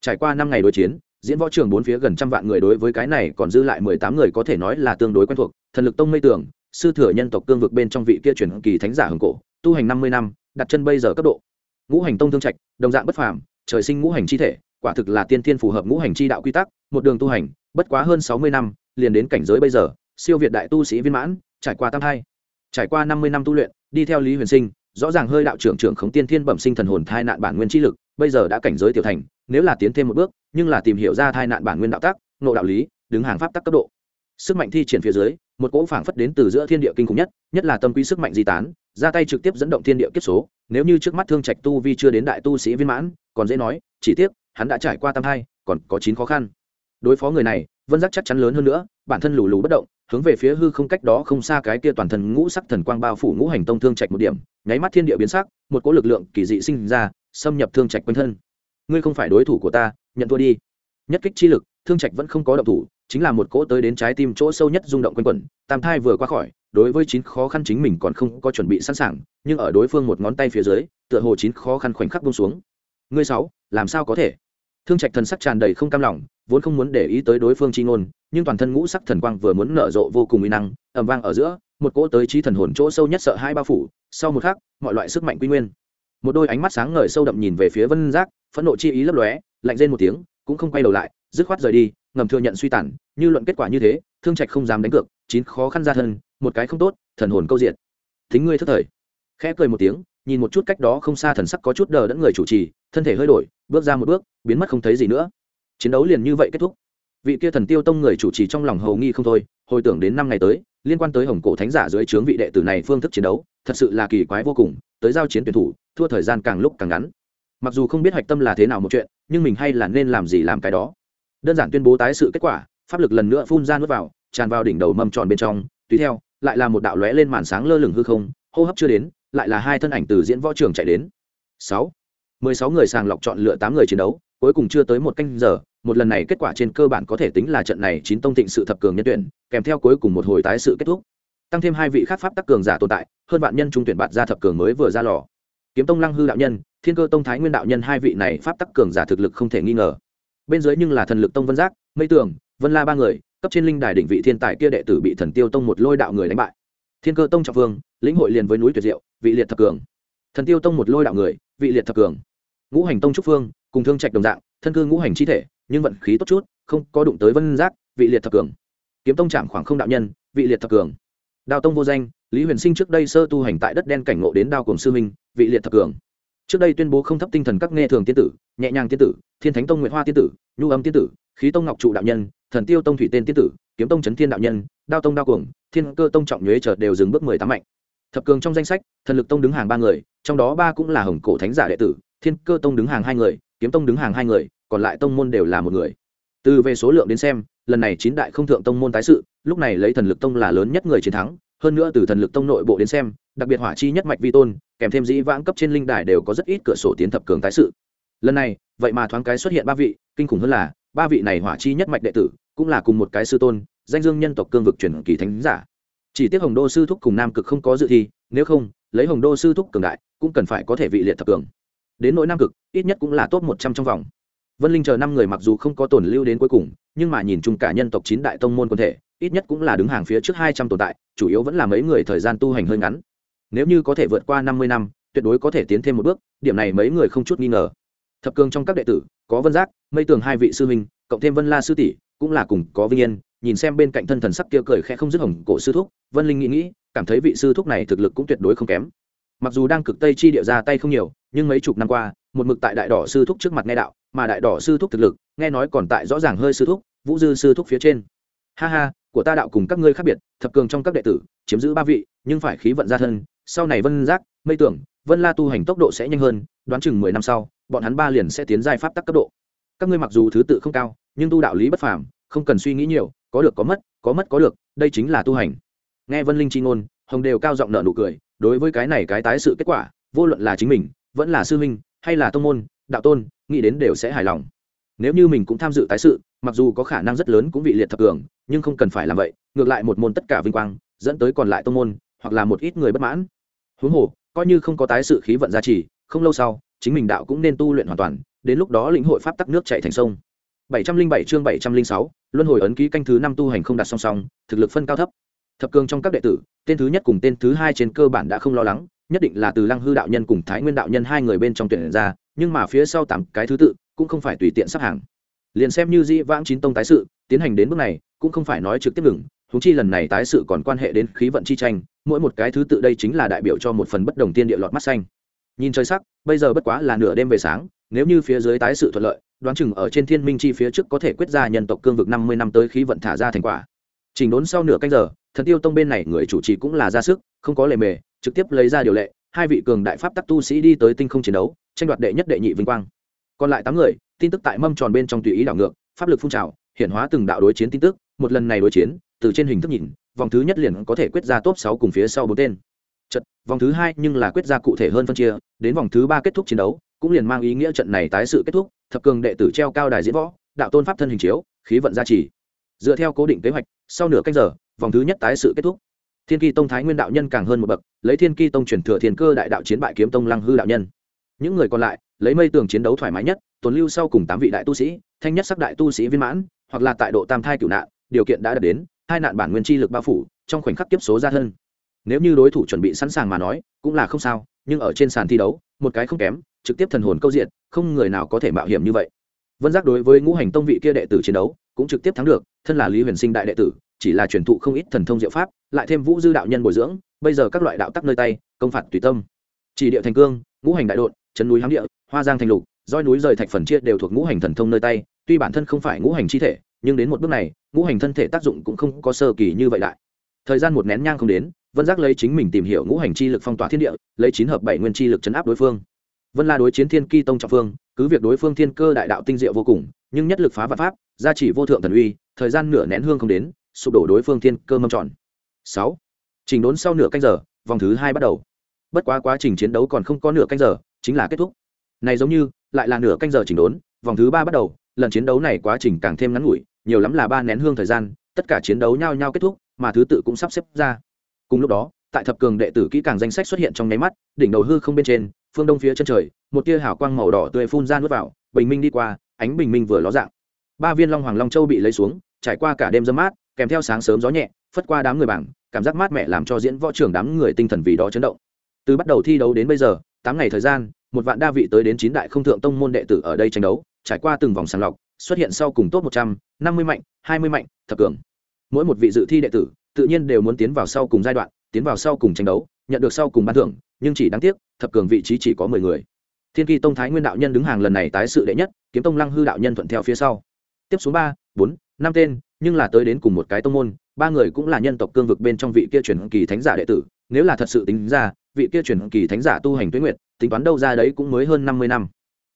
Trải qua năm ngày đối chiến, diễn võ trường bốn phía gần trăm vạn người đối với cái này còn dư lại mười tám người có thể nói là tương đối quen thuộc, thần lực tông mây tường sư thừa nhân tộc cương vực bên trong vị kia chuyển kỳ thánh giả hồng cổ, tu hành năm mươi năm, đặt chân bây giờ cấp độ. Ngũ hành tông thương trạch, đồng dạng bất phàm, trời sinh ngũ hành chi thể, quả thực là tiên thiên phù hợp ngũ hành chi đạo quy tắc, một đường tu hành, bất quá hơn sáu mươi năm, liền đến cảnh giới bây giờ, siêu việt đại tu sĩ viên mãn, trải qua tam hai, trải qua năm mươi năm tu luyện, đi theo lý huyền sinh, rõ ràng hơi đạo trưởng trưởng khống tiên thiên bẩm sinh thần hồn thai nạn bản nguyên chi lực, bây giờ đã cảnh giới tiểu thành, nếu là tiến thêm một bước, nhưng là tìm hiểu ra thai nạn bản nguyên đạo tác nộ đạo lý, đứng hàng pháp tắc cấp độ sức mạnh thi triển phía dưới, một cỗ phảng phất đến từ giữa thiên địa kinh khủng nhất nhất là tâm quý sức mạnh di tán, ra tay trực tiếp dẫn động thiên địa kiếp số. Nếu như trước mắt thương trạch tu vi chưa đến đại tu sĩ viên mãn, còn dễ nói, chỉ tiếc, hắn đã trải qua tam hai còn có chín khó khăn. Đối phó người này, vân giác chắc chắn lớn hơn nữa, bản thân lù lù bất động, hướng về phía hư không cách đó không xa cái kia toàn thần ngũ sắc thần quang bao phủ ngũ hành tông thương trạch một điểm, nháy mắt thiên địa biến sắc, một cỗ lực lượng kỳ dị sinh ra, xâm nhập thương trạch quanh thân. Ngươi không phải đối thủ của ta, nhận thua đi. Nhất kích chi lực, thương trạch vẫn không có động thủ chính là một cỗ tới đến trái tim chỗ sâu nhất rung động quanh quẩn, tam thai vừa qua khỏi, đối với chín khó khăn chính mình còn không có chuẩn bị sẵn sàng, nhưng ở đối phương một ngón tay phía dưới, tựa hồ chín khó khăn khoảnh khắc bông xuống. Ngươi sáu, làm sao có thể? Thương trạch thần sắc tràn đầy không cam lòng, vốn không muốn để ý tới đối phương chi ngôn, nhưng toàn thân ngũ sắc thần quang vừa muốn nở rộ vô cùng uy năng ẩm vang ở giữa, một cỗ tới trí thần hồn chỗ sâu nhất sợ hai bao phủ, sau một khắc, mọi loại sức mạnh quy nguyên. Một đôi ánh mắt sáng ngời sâu đậm nhìn về phía vân giác, phẫn nộ chi ý lấp lóe, lạnh rên một tiếng, cũng không quay đầu lại, dứt khoát rời đi ngầm thừa nhận suy tàn, như luận kết quả như thế, thương trạch không dám đánh cược, chín khó khăn ra thân, một cái không tốt, thần hồn câu diện thính ngươi thất thời. Khẽ cười một tiếng, nhìn một chút cách đó không xa thần sắc có chút đờ đẫn người chủ trì, thân thể hơi đổi, bước ra một bước, biến mất không thấy gì nữa. Chiến đấu liền như vậy kết thúc. Vị kia thần tiêu tông người chủ trì trong lòng hầu nghi không thôi, hồi tưởng đến năm ngày tới, liên quan tới hồng cổ thánh giả dưới trướng vị đệ tử này phương thức chiến đấu, thật sự là kỳ quái vô cùng, tới giao chiến tuyển thủ, thua thời gian càng lúc càng ngắn. Mặc dù không biết hạch tâm là thế nào một chuyện, nhưng mình hay là nên làm gì làm cái đó đơn giản tuyên bố tái sự kết quả, pháp lực lần nữa phun ra nước vào, tràn vào đỉnh đầu mâm tròn bên trong. Tùy theo, lại là một đạo lóe lên màn sáng lơ lửng hư không, hô hấp chưa đến, lại là hai thân ảnh từ diễn võ trường chạy đến. Sáu. Mười sáu người sàng lọc chọn lựa tám người chiến đấu, cuối cùng chưa tới một canh giờ, một lần này kết quả trên cơ bản có thể tính là trận này chín tông thịnh sự thập cường nhân tuyển, kèm theo cuối cùng một hồi tái sự kết thúc. Tăng thêm hai vị khác pháp tắc cường giả tồn tại, hơn vạn nhân trung tuyển bạt ra thập cường mới vừa ra lò. Kiếm tông lăng hư đạo nhân, thiên cơ tông thái nguyên đạo nhân hai vị này pháp tắc cường giả thực lực không thể nghi ngờ bên dưới nhưng là thần lực tông vân giác, mây tường, vân la ba người, cấp trên linh đài đỉnh vị thiên tài kia đệ tử bị thần tiêu tông một lôi đạo người đánh bại. Thiên cơ tông trọng vương, lĩnh hội liền với núi tuyệt diệu, vị liệt thập cường. Thần tiêu tông một lôi đạo người, vị liệt thập cường. Ngũ hành tông trúc phương, cùng thương trạch đồng dạng, thân cư ngũ hành chi thể, nhưng vận khí tốt chút, không có đụng tới vân giác, vị liệt thập cường. Kiếm tông trạm khoảng không đạo nhân, vị liệt thập cường. Đao tông vô danh, lý huyền sinh trước đây sơ tu hành tại đất đen cảnh ngộ đến đao cùng sư minh, vị liệt thập cường trước đây tuyên bố không thấp tinh thần các nghe thường tiên tử, nhẹ nhàng tiên tử, thiên thánh tông nguyễn hoa tiên tử, nhu âm tiên tử, khí tông ngọc trụ đạo nhân, thần tiêu tông thủy tên tiên tử, kiếm tông trấn thiên đạo nhân, đao tông đao cuồng, thiên cơ tông trọng nhuế chợt đều dừng bước mười tám mạnh. Thập cường trong danh sách, thần lực tông đứng hàng ba người, trong đó ba cũng là hồng cổ thánh giả đệ tử, thiên cơ tông đứng hàng hai người, kiếm tông đứng hàng hai người, còn lại tông môn đều là một người. Từ về số lượng đến xem, lần này chín đại không thượng tông môn tái sự, lúc này lấy thần lực tông là lớn nhất người chiến thắng hơn nữa từ thần lực tông nội bộ đến xem, đặc biệt hỏa chi nhất mạch vi tôn, kèm thêm dĩ vãng cấp trên linh đài đều có rất ít cửa sổ tiến thập cường tái sự. Lần này, vậy mà thoáng cái xuất hiện ba vị, kinh khủng hơn là, ba vị này hỏa chi nhất mạch đệ tử, cũng là cùng một cái sư tôn, danh dương nhân tộc cương vực truyền kỳ thánh giả. Chỉ tiếc hồng đô sư thúc cùng nam cực không có dự thi, nếu không, lấy hồng đô sư thúc cường đại, cũng cần phải có thể vị liệt thập cường. Đến nỗi nam cực, ít nhất cũng là top một trăm trong vòng. Vân linh chờ năm người mặc dù không có tổn lưu đến cuối cùng, nhưng mà nhìn chung cả nhân tộc chín đại tông môn quân thể ít nhất cũng là đứng hàng phía trước hai trăm tồn tại, chủ yếu vẫn là mấy người thời gian tu hành hơi ngắn. Nếu như có thể vượt qua năm mươi năm, tuyệt đối có thể tiến thêm một bước, điểm này mấy người không chút nghi ngờ. Thập cường trong các đệ tử, có vân giác, mây tường hai vị sư huynh, cộng thêm vân la sư tỷ, cũng là cùng có vinh yên, nhìn xem bên cạnh thân thần sắc kia cười khẽ không dứt hồng cổ sư thúc, vân linh nghĩ nghĩ, cảm thấy vị sư thúc này thực lực cũng tuyệt đối không kém. Mặc dù đang cực tây chi địa ra tay không nhiều, nhưng mấy chục năm qua, một mực tại đại đỏ sư thúc trước mặt nghe đạo, mà đại đỏ sư thúc thực lực, nghe nói còn tại rõ ràng hơi sư thúc, vũ dư sư thúc phía trên ha ha, của ta đạo cùng các ngươi khác biệt, thập cường trong các đệ tử, chiếm giữ ba vị, nhưng phải khí vận ra thân. Sau này vân giác, mây tưởng, vân la tu hành tốc độ sẽ nhanh hơn, đoán chừng mười năm sau, bọn hắn ba liền sẽ tiến giai pháp tắc cấp độ. Các ngươi mặc dù thứ tự không cao, nhưng tu đạo lý bất phàm, không cần suy nghĩ nhiều, có được có mất có mất có được, đây chính là tu hành. Nghe vân linh c h i ngôn, hồng đều cao giọng nợ nụ cười, đối với cái này cái tái sự kết quả, vô luận là chính mình, vẫn là sư huynh, hay là tông môn, đạo tôn, nghĩ đến đều sẽ hài lòng. Nếu như mình cũng tham dự tái sự mặc dù có khả năng rất lớn cũng bị liệt thập cường nhưng không cần phải làm vậy ngược lại một môn tất cả vinh quang dẫn tới còn lại tông môn hoặc là một ít người bất mãn. Huống hồ coi như không có tái sự khí vận gia trì không lâu sau chính mình đạo cũng nên tu luyện hoàn toàn đến lúc đó lĩnh hội pháp tắc nước chạy thành sông. 707 chương 706, luân hồi ấn ký canh thứ năm tu hành không đặt song song thực lực phân cao thấp. Thập cường trong các đệ tử tên thứ nhất cùng tên thứ hai trên cơ bản đã không lo lắng nhất định là từ lăng hư đạo nhân cùng thái nguyên đạo nhân hai người bên trong tuyển ra nhưng mà phía sau tám cái thứ tự cũng không phải tùy tiện sắp hàng liền xem như di vãng chín tông tái sự, tiến hành đến bước này, cũng không phải nói trực tiếp ngừng húng chi lần này tái sự còn quan hệ đến khí vận chi tranh, mỗi một cái thứ tự đây chính là đại biểu cho một phần bất đồng tiên địa lọt mắt xanh. Nhìn trời sắc, bây giờ bất quá là nửa đêm về sáng, nếu như phía dưới tái sự thuận lợi, đoán chừng ở trên thiên minh chi phía trước có thể quyết ra nhân tộc cương vực năm mươi năm tới khí vận thả ra thành quả. Chỉnh đốn sau nửa canh giờ, thần tiêu tông bên này người chủ trì cũng là ra sức, không có lề mề, trực tiếp lấy ra điều lệ, hai vị cường đại pháp tắc tu sĩ đi tới tinh không chiến đấu, tranh đoạt đệ nhất đệ nhị vinh quang còn lại tám người, tin tức tại mâm tròn bên trong tùy ý đảo ngược, pháp lực phun trào hiện hóa từng đạo đối chiến tin tức, một lần này đối chiến, từ trên hình thức nhìn, vòng thứ nhất liền có thể quyết ra top sáu cùng phía sau bốn tên. Trận, vòng thứ hai nhưng là quyết ra cụ thể hơn phân chia, đến vòng thứ ba kết thúc chiến đấu, cũng liền mang ý nghĩa trận này tái sự kết thúc, thập cường đệ tử treo cao đài diễn võ, đạo tôn pháp thân hình chiếu, khí vận gia trì. Dựa theo cố định kế hoạch, sau nửa canh giờ, vòng thứ nhất tái sự kết thúc. Thiên kỳ tông thái nguyên đạo nhân càng hơn một bậc, lấy thiên kỳ tông chuyển thừa thiên cơ đại đạo chiến bại kiếm tông lăng hư đạo nhân. Những người còn lại lấy mây tường chiến đấu thoải mái nhất, tồn lưu sau cùng tám vị đại tu sĩ, thanh nhất sắc đại tu sĩ viên mãn, hoặc là tại độ tam thai cửu nạn, điều kiện đã đạt đến, hai nạn bản nguyên chi lực bao phủ, trong khoảnh khắc tiếp số ra hơn. nếu như đối thủ chuẩn bị sẵn sàng mà nói, cũng là không sao, nhưng ở trên sàn thi đấu, một cái không kém, trực tiếp thần hồn câu diện, không người nào có thể mạo hiểm như vậy vân giác đối với ngũ hành tông vị kia đệ tử chiến đấu, cũng trực tiếp thắng được, thân là lý huyền sinh đại đệ tử, chỉ là truyền thụ không ít thần thông diệu pháp, lại thêm vũ dư đạo nhân bồi dưỡng, bây giờ các loại đạo tắc nơi tay, công phạt tùy tâm chỉ địa thành cương, ngũ hành đại đột chân núi hám địa, hoa giang thành lục, roi núi rời thạch phần chia đều thuộc ngũ hành thần thông nơi tay, tuy bản thân không phải ngũ hành chi thể, nhưng đến một bước này, ngũ hành thân thể tác dụng cũng không có sơ kỳ như vậy đại thời gian một nén nhang không đến, vân giác lấy chính mình tìm hiểu ngũ hành chi lực phong tỏa thiên địa, lấy chín hợp bảy nguyên chi lực chấn áp đối phương. Vân la đối chiến thiên ki tông trọng phương, cứ việc đối phương thiên cơ đại đạo tinh diệu vô cùng, nhưng nhất lực phá vạn pháp, gia chỉ vô thượng thần uy, thời gian nửa nén hương không đến, sụp đổ đối phương thiên cơ mâm tròn. Sáu. Trình đốn sau nửa canh giờ, vòng thứ hai bắt đầu. Bất quá quá trình chiến đấu còn không có nửa canh giờ chính là kết thúc. Này giống như, lại là nửa canh giờ chỉnh đốn, vòng thứ ba bắt đầu, lần chiến đấu này quá trình càng thêm ngắn ngủi, nhiều lắm là ba nén hương thời gian, tất cả chiến đấu nhau nhau kết thúc, mà thứ tự cũng sắp xếp ra. Cùng lúc đó, tại thập cường đệ tử kỹ càng danh sách xuất hiện trong nháy mắt, đỉnh đầu hư không bên trên, phương đông phía chân trời, một tia hào quang màu đỏ tươi phun ra nuốt vào, bình minh đi qua, ánh bình minh vừa ló dạng. Ba viên long hoàng long châu bị lấy xuống, trải qua cả đêm dâm mát, kèm theo sáng sớm gió nhẹ, phất qua đám người bảng, cảm giác mát mẻ làm cho diễn võ trưởng đám người tinh thần vì đó chấn động. Từ bắt đầu thi đấu đến bây giờ tám ngày thời gian, một vạn đa vị tới đến chín đại không thượng tông môn đệ tử ở đây tranh đấu, trải qua từng vòng sàng lọc, xuất hiện sau cùng top một trăm, năm mươi mạnh, hai mươi mạnh, thập cường. Mỗi một vị dự thi đệ tử, tự nhiên đều muốn tiến vào sau cùng giai đoạn, tiến vào sau cùng tranh đấu, nhận được sau cùng ban thưởng, nhưng chỉ đáng tiếc, thập cường vị trí chỉ có mười người. Thiên kỳ tông thái nguyên đạo nhân đứng hàng lần này tái sự đệ nhất, kiếm tông lăng hư đạo nhân thuận theo phía sau. Tiếp xuống ba, bốn, năm tên, nhưng là tới đến cùng một cái tông môn, ba người cũng là nhân tộc cương vực bên trong vị kia truyền kỳ thánh giả đệ tử, nếu là thật sự tính ra vị kia truyền kỳ thánh giả tu hành tuyết nguyệt, tính toán đâu ra đấy cũng mới hơn năm mươi năm.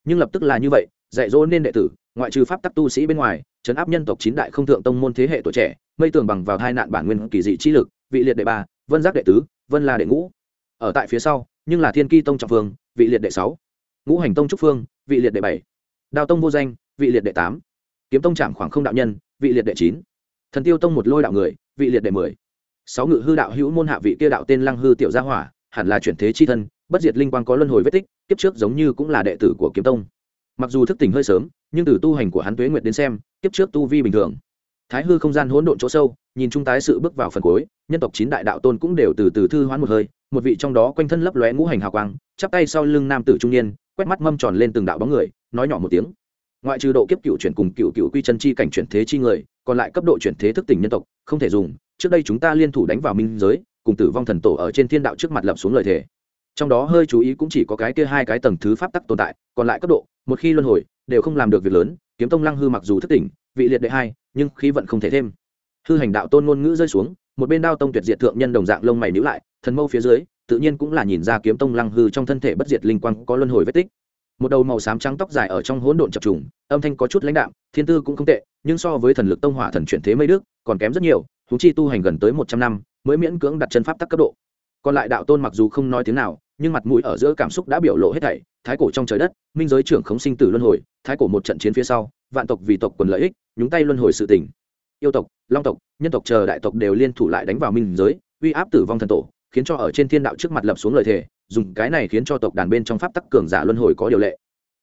Nhưng lập tức là như vậy, dạy dỗ nên đệ tử, ngoại trừ pháp tắc tu sĩ bên ngoài, trấn áp nhân tộc chín đại không thượng tông môn thế hệ tuổi trẻ, mây tường bằng vào hai nạn bản nguyên kỳ dị chi lực, vị liệt đệ ba, vân giác đệ tứ, vân la đệ ngũ. Ở tại phía sau, nhưng là thiên ki tông trọng phương vị liệt đệ sáu. Ngũ hành tông trúc phương, vị liệt đệ bảy. Đào tông vô danh, vị liệt đệ tám. Kiếm tông trạm khoảng không đạo nhân, vị liệt đệ chín. Thần tiêu tông một lôi đạo người, vị liệt đệ mười. Sáu ngự hư đạo hữu môn hạ vị kia đạo tên lăng hư tiểu gia hỏa hẳn là chuyển thế chi thân, bất diệt linh quang có luân hồi vết tích, kiếp trước giống như cũng là đệ tử của kiếm tông. Mặc dù thức tỉnh hơi sớm, nhưng từ tu hành của hắn tuế nguyệt đến xem, kiếp trước tu vi bình thường. Thái hư không gian hỗn độn chỗ sâu, nhìn trung tái sự bước vào phần cuối, nhân tộc chín đại đạo tôn cũng đều từ từ thư hoán một hơi, một vị trong đó quanh thân lấp lóe ngũ hành hào quang, chắp tay sau lưng nam tử trung niên, quét mắt mâm tròn lên từng đạo bóng người, nói nhỏ một tiếng. Ngoại trừ độ kiếp cựu chuyển cùng cựu cựu quy chân chi cảnh chuyển thế chi người, còn lại cấp độ chuyển thế thức tỉnh nhân tộc, không thể dùng, trước đây chúng ta liên thủ đánh vào minh giới cùng tử vong thần tổ ở trên thiên đạo trước mặt lập xuống lời thề. Trong đó hơi chú ý cũng chỉ có cái kia hai cái tầng thứ pháp tắc tồn tại, còn lại cấp độ, một khi luân hồi, đều không làm được việc lớn, kiếm tông lăng hư mặc dù thất tỉnh, vị liệt đệ hai, nhưng khí vận không thể thêm. Hư hành đạo tôn ngôn ngữ rơi xuống, một bên đao tông tuyệt diệt thượng nhân đồng dạng lông mày níu lại, thần mâu phía dưới, tự nhiên cũng là nhìn ra kiếm tông lăng hư trong thân thể bất diệt linh quang có luân hồi vết tích. Một đầu màu xám trắng tóc dài ở trong hỗn độn chập trùng, âm thanh có chút lãnh đạm, thiên tư cũng không tệ, nhưng so với thần lực tông hỏa thần chuyển thế mây đức, còn kém rất nhiều thú chi tu hành gần tới một trăm năm mới miễn cưỡng đặt chân pháp tắc cấp độ. Còn lại đạo tôn mặc dù không nói tiếng nào, nhưng mặt mũi ở giữa cảm xúc đã biểu lộ hết thảy, thái cổ trong trời đất, minh giới trưởng khống sinh tử luân hồi, thái cổ một trận chiến phía sau, vạn tộc vì tộc quần lợi ích, nhúng tay luân hồi sự tình. Yêu tộc, long tộc, nhân tộc chờ đại tộc đều liên thủ lại đánh vào minh giới, uy áp tử vong thần tổ, khiến cho ở trên thiên đạo trước mặt lập xuống lời thề, dùng cái này khiến cho tộc đàn bên trong pháp tắc cường giả luân hồi có điều lệ.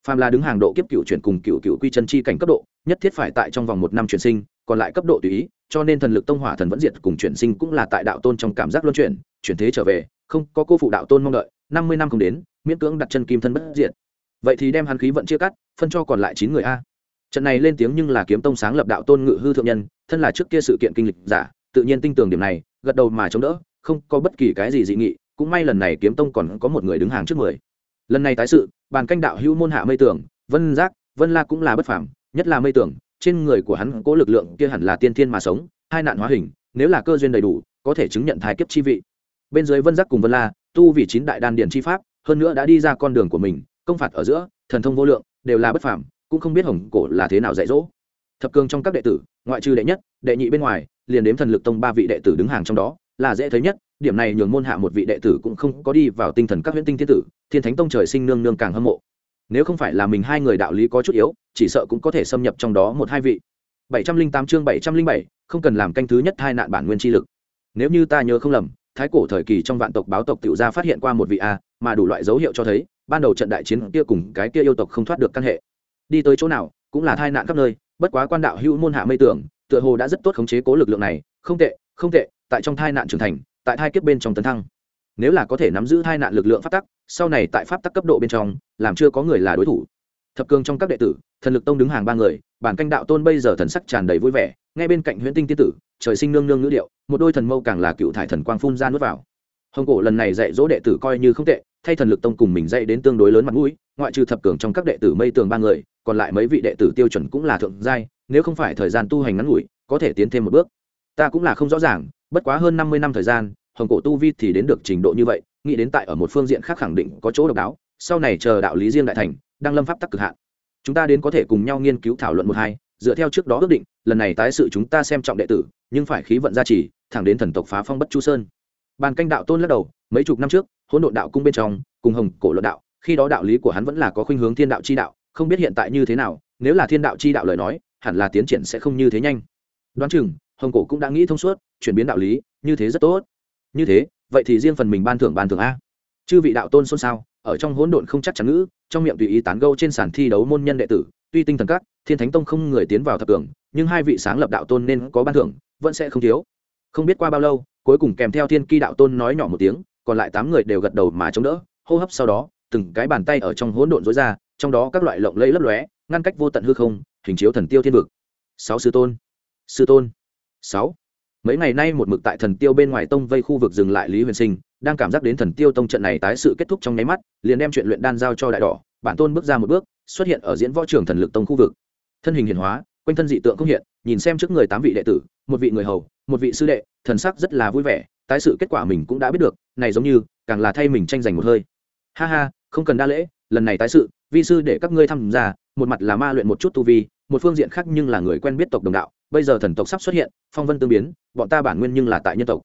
Phàm là đứng hàng độ kiếp cựu chuyển cùng cựu cựu quy chân chi cảnh cấp độ, nhất thiết phải tại trong vòng một năm chuyển sinh, còn lại cấp độ tùy ý cho nên thần lực tông hỏa thần vẫn diệt cùng chuyển sinh cũng là tại đạo tôn trong cảm giác luân chuyển chuyển thế trở về, không có cô phụ đạo tôn mong đợi, năm mươi năm không đến, miễn cưỡng đặt chân kim thân bất diệt. Vậy thì đem hắn khí vận chia cắt, phân cho còn lại chín người a. Trận này lên tiếng nhưng là kiếm tông sáng lập đạo tôn ngự hư thượng nhân, thân là trước kia sự kiện kinh lịch giả, tự nhiên tin tưởng điểm này, gật đầu mà chống đỡ, không có bất kỳ cái gì dị nghị, cũng may lần này kiếm tông còn có một người đứng hàng trước mười. Lần này tái sự, bàn canh đạo hữu môn hạ mây tưởng, vân giác, vân la cũng là bất phàm, nhất là mây tưởng trên người của hắn cố lực lượng kia hẳn là tiên thiên mà sống, hai nạn hóa hình, nếu là cơ duyên đầy đủ, có thể chứng nhận thái kiếp chi vị. Bên dưới vân giác cùng vân la, tu vị chín đại đan điền chi pháp, hơn nữa đã đi ra con đường của mình, công phạt ở giữa, thần thông vô lượng, đều là bất phàm, cũng không biết hồng cổ là thế nào dạy dỗ. Thập cường trong các đệ tử, ngoại trừ đệ nhất, đệ nhị bên ngoài, liền đếm thần lực tông ba vị đệ tử đứng hàng trong đó, là dễ thấy nhất, điểm này nhường môn hạ một vị đệ tử cũng không có đi vào tinh thần các huyễn tinh thiên tử, thiên thánh tông trời sinh nương nương càng hâm mộ nếu không phải là mình hai người đạo lý có chút yếu, chỉ sợ cũng có thể xâm nhập trong đó một hai vị. bảy trăm linh tám chương bảy trăm linh bảy, không cần làm canh thứ nhất hai nạn bản nguyên chi lực. Nếu như ta nhớ không lầm, thái cổ thời kỳ trong vạn tộc báo tộc tiểu gia phát hiện qua một vị a, mà đủ loại dấu hiệu cho thấy, ban đầu trận đại chiến kia cùng cái kia yêu tộc không thoát được căn hệ. Đi tới chỗ nào, cũng là tai nạn khắp nơi, bất quá quan đạo hữu môn hạ mây tưởng, tựa hồ đã rất tốt khống chế cố lực lượng này. Không tệ không tệ, tại trong tai nạn trưởng thành, tại thai kiếp bên trong tấn thăng nếu là có thể nắm giữ hai nạn lực lượng pháp tắc, sau này tại pháp tắc cấp độ bên trong, làm chưa có người là đối thủ. Thập cường trong các đệ tử, thần lực tông đứng hàng ba người, bản canh đạo tôn bây giờ thần sắc tràn đầy vui vẻ, ngay bên cạnh huyễn tinh tiên tử, trời sinh nương nương ngữ điệu, một đôi thần mâu càng là cựu thải thần quang phun ra nuốt vào. Hồng cổ lần này dạy dỗ đệ tử coi như không tệ, thay thần lực tông cùng mình dạy đến tương đối lớn mặt mũi, ngoại trừ thập cường trong các đệ tử mây tường ba người, còn lại mấy vị đệ tử tiêu chuẩn cũng là thượng giai, nếu không phải thời gian tu hành ngắn ngủi, có thể tiến thêm một bước. Ta cũng là không rõ ràng, bất quá hơn năm mươi năm thời gian hồng cổ tu vi thì đến được trình độ như vậy, nghĩ đến tại ở một phương diện khác khẳng định có chỗ độc đáo, sau này chờ đạo lý riêng đại thành, đang lâm pháp tắc cực hạn. Chúng ta đến có thể cùng nhau nghiên cứu thảo luận một hai, dựa theo trước đó ước định, lần này tái sự chúng ta xem trọng đệ tử, nhưng phải khí vận gia trì, thẳng đến thần tộc phá phong bất chu sơn. Bàn canh đạo tôn lắc đầu, mấy chục năm trước, hỗn độn đạo cung bên trong, cùng hồng cổ luận đạo, khi đó đạo lý của hắn vẫn là có khuynh hướng thiên đạo chi đạo, không biết hiện tại như thế nào, nếu là thiên đạo chi đạo lời nói, hẳn là tiến triển sẽ không như thế nhanh. Đoán chừng, hồng cổ cũng đã nghĩ thông suốt, chuyển biến đạo lý, như thế rất tốt như thế, vậy thì riêng phần mình ban thưởng ban thưởng a. Chư vị đạo tôn xôn xao, ở trong hỗn độn không chắc chắn ngữ, trong miệng tùy ý tán gâu trên sàn thi đấu môn nhân đệ tử, tuy tinh thần các, thiên thánh tông không người tiến vào thập cường nhưng hai vị sáng lập đạo tôn nên có ban thưởng, vẫn sẽ không thiếu. Không biết qua bao lâu, cuối cùng kèm theo thiên ki đạo tôn nói nhỏ một tiếng, còn lại tám người đều gật đầu mà chống đỡ, hô hấp sau đó, từng cái bàn tay ở trong hỗn độn rối ra, trong đó các loại lộng lẫy lấp lóe, ngăn cách vô tận hư không, hình chiếu thần tiêu thiên vực. Sáu sư tôn. Sư tôn. Sáu mấy ngày nay một mực tại thần tiêu bên ngoài tông vây khu vực dừng lại lý huyền sinh, đang cảm giác đến thần tiêu tông trận này tái sự kết thúc trong nháy mắt, liền đem chuyện luyện đan giao cho đại đỏ, bản tôn bước ra một bước, xuất hiện ở diễn võ trường thần lực tông khu vực. Thân hình hiền hóa, quanh thân dị tượng không hiện, nhìn xem trước người tám vị đệ tử, một vị người hầu, một vị sư đệ, thần sắc rất là vui vẻ, tái sự kết quả mình cũng đã biết được, này giống như, càng là thay mình tranh giành một hơi. Ha ha, không cần đa lễ, lần này tái sự, vi sư để các ngươi tham gia, một mặt là ma luyện một chút tu vi, một phương diện khác nhưng là người quen biết tộc đồng đạo bây giờ thần tộc sắp xuất hiện, phong vân tương biến, bọn ta bản nguyên nhưng là tại nhân tộc.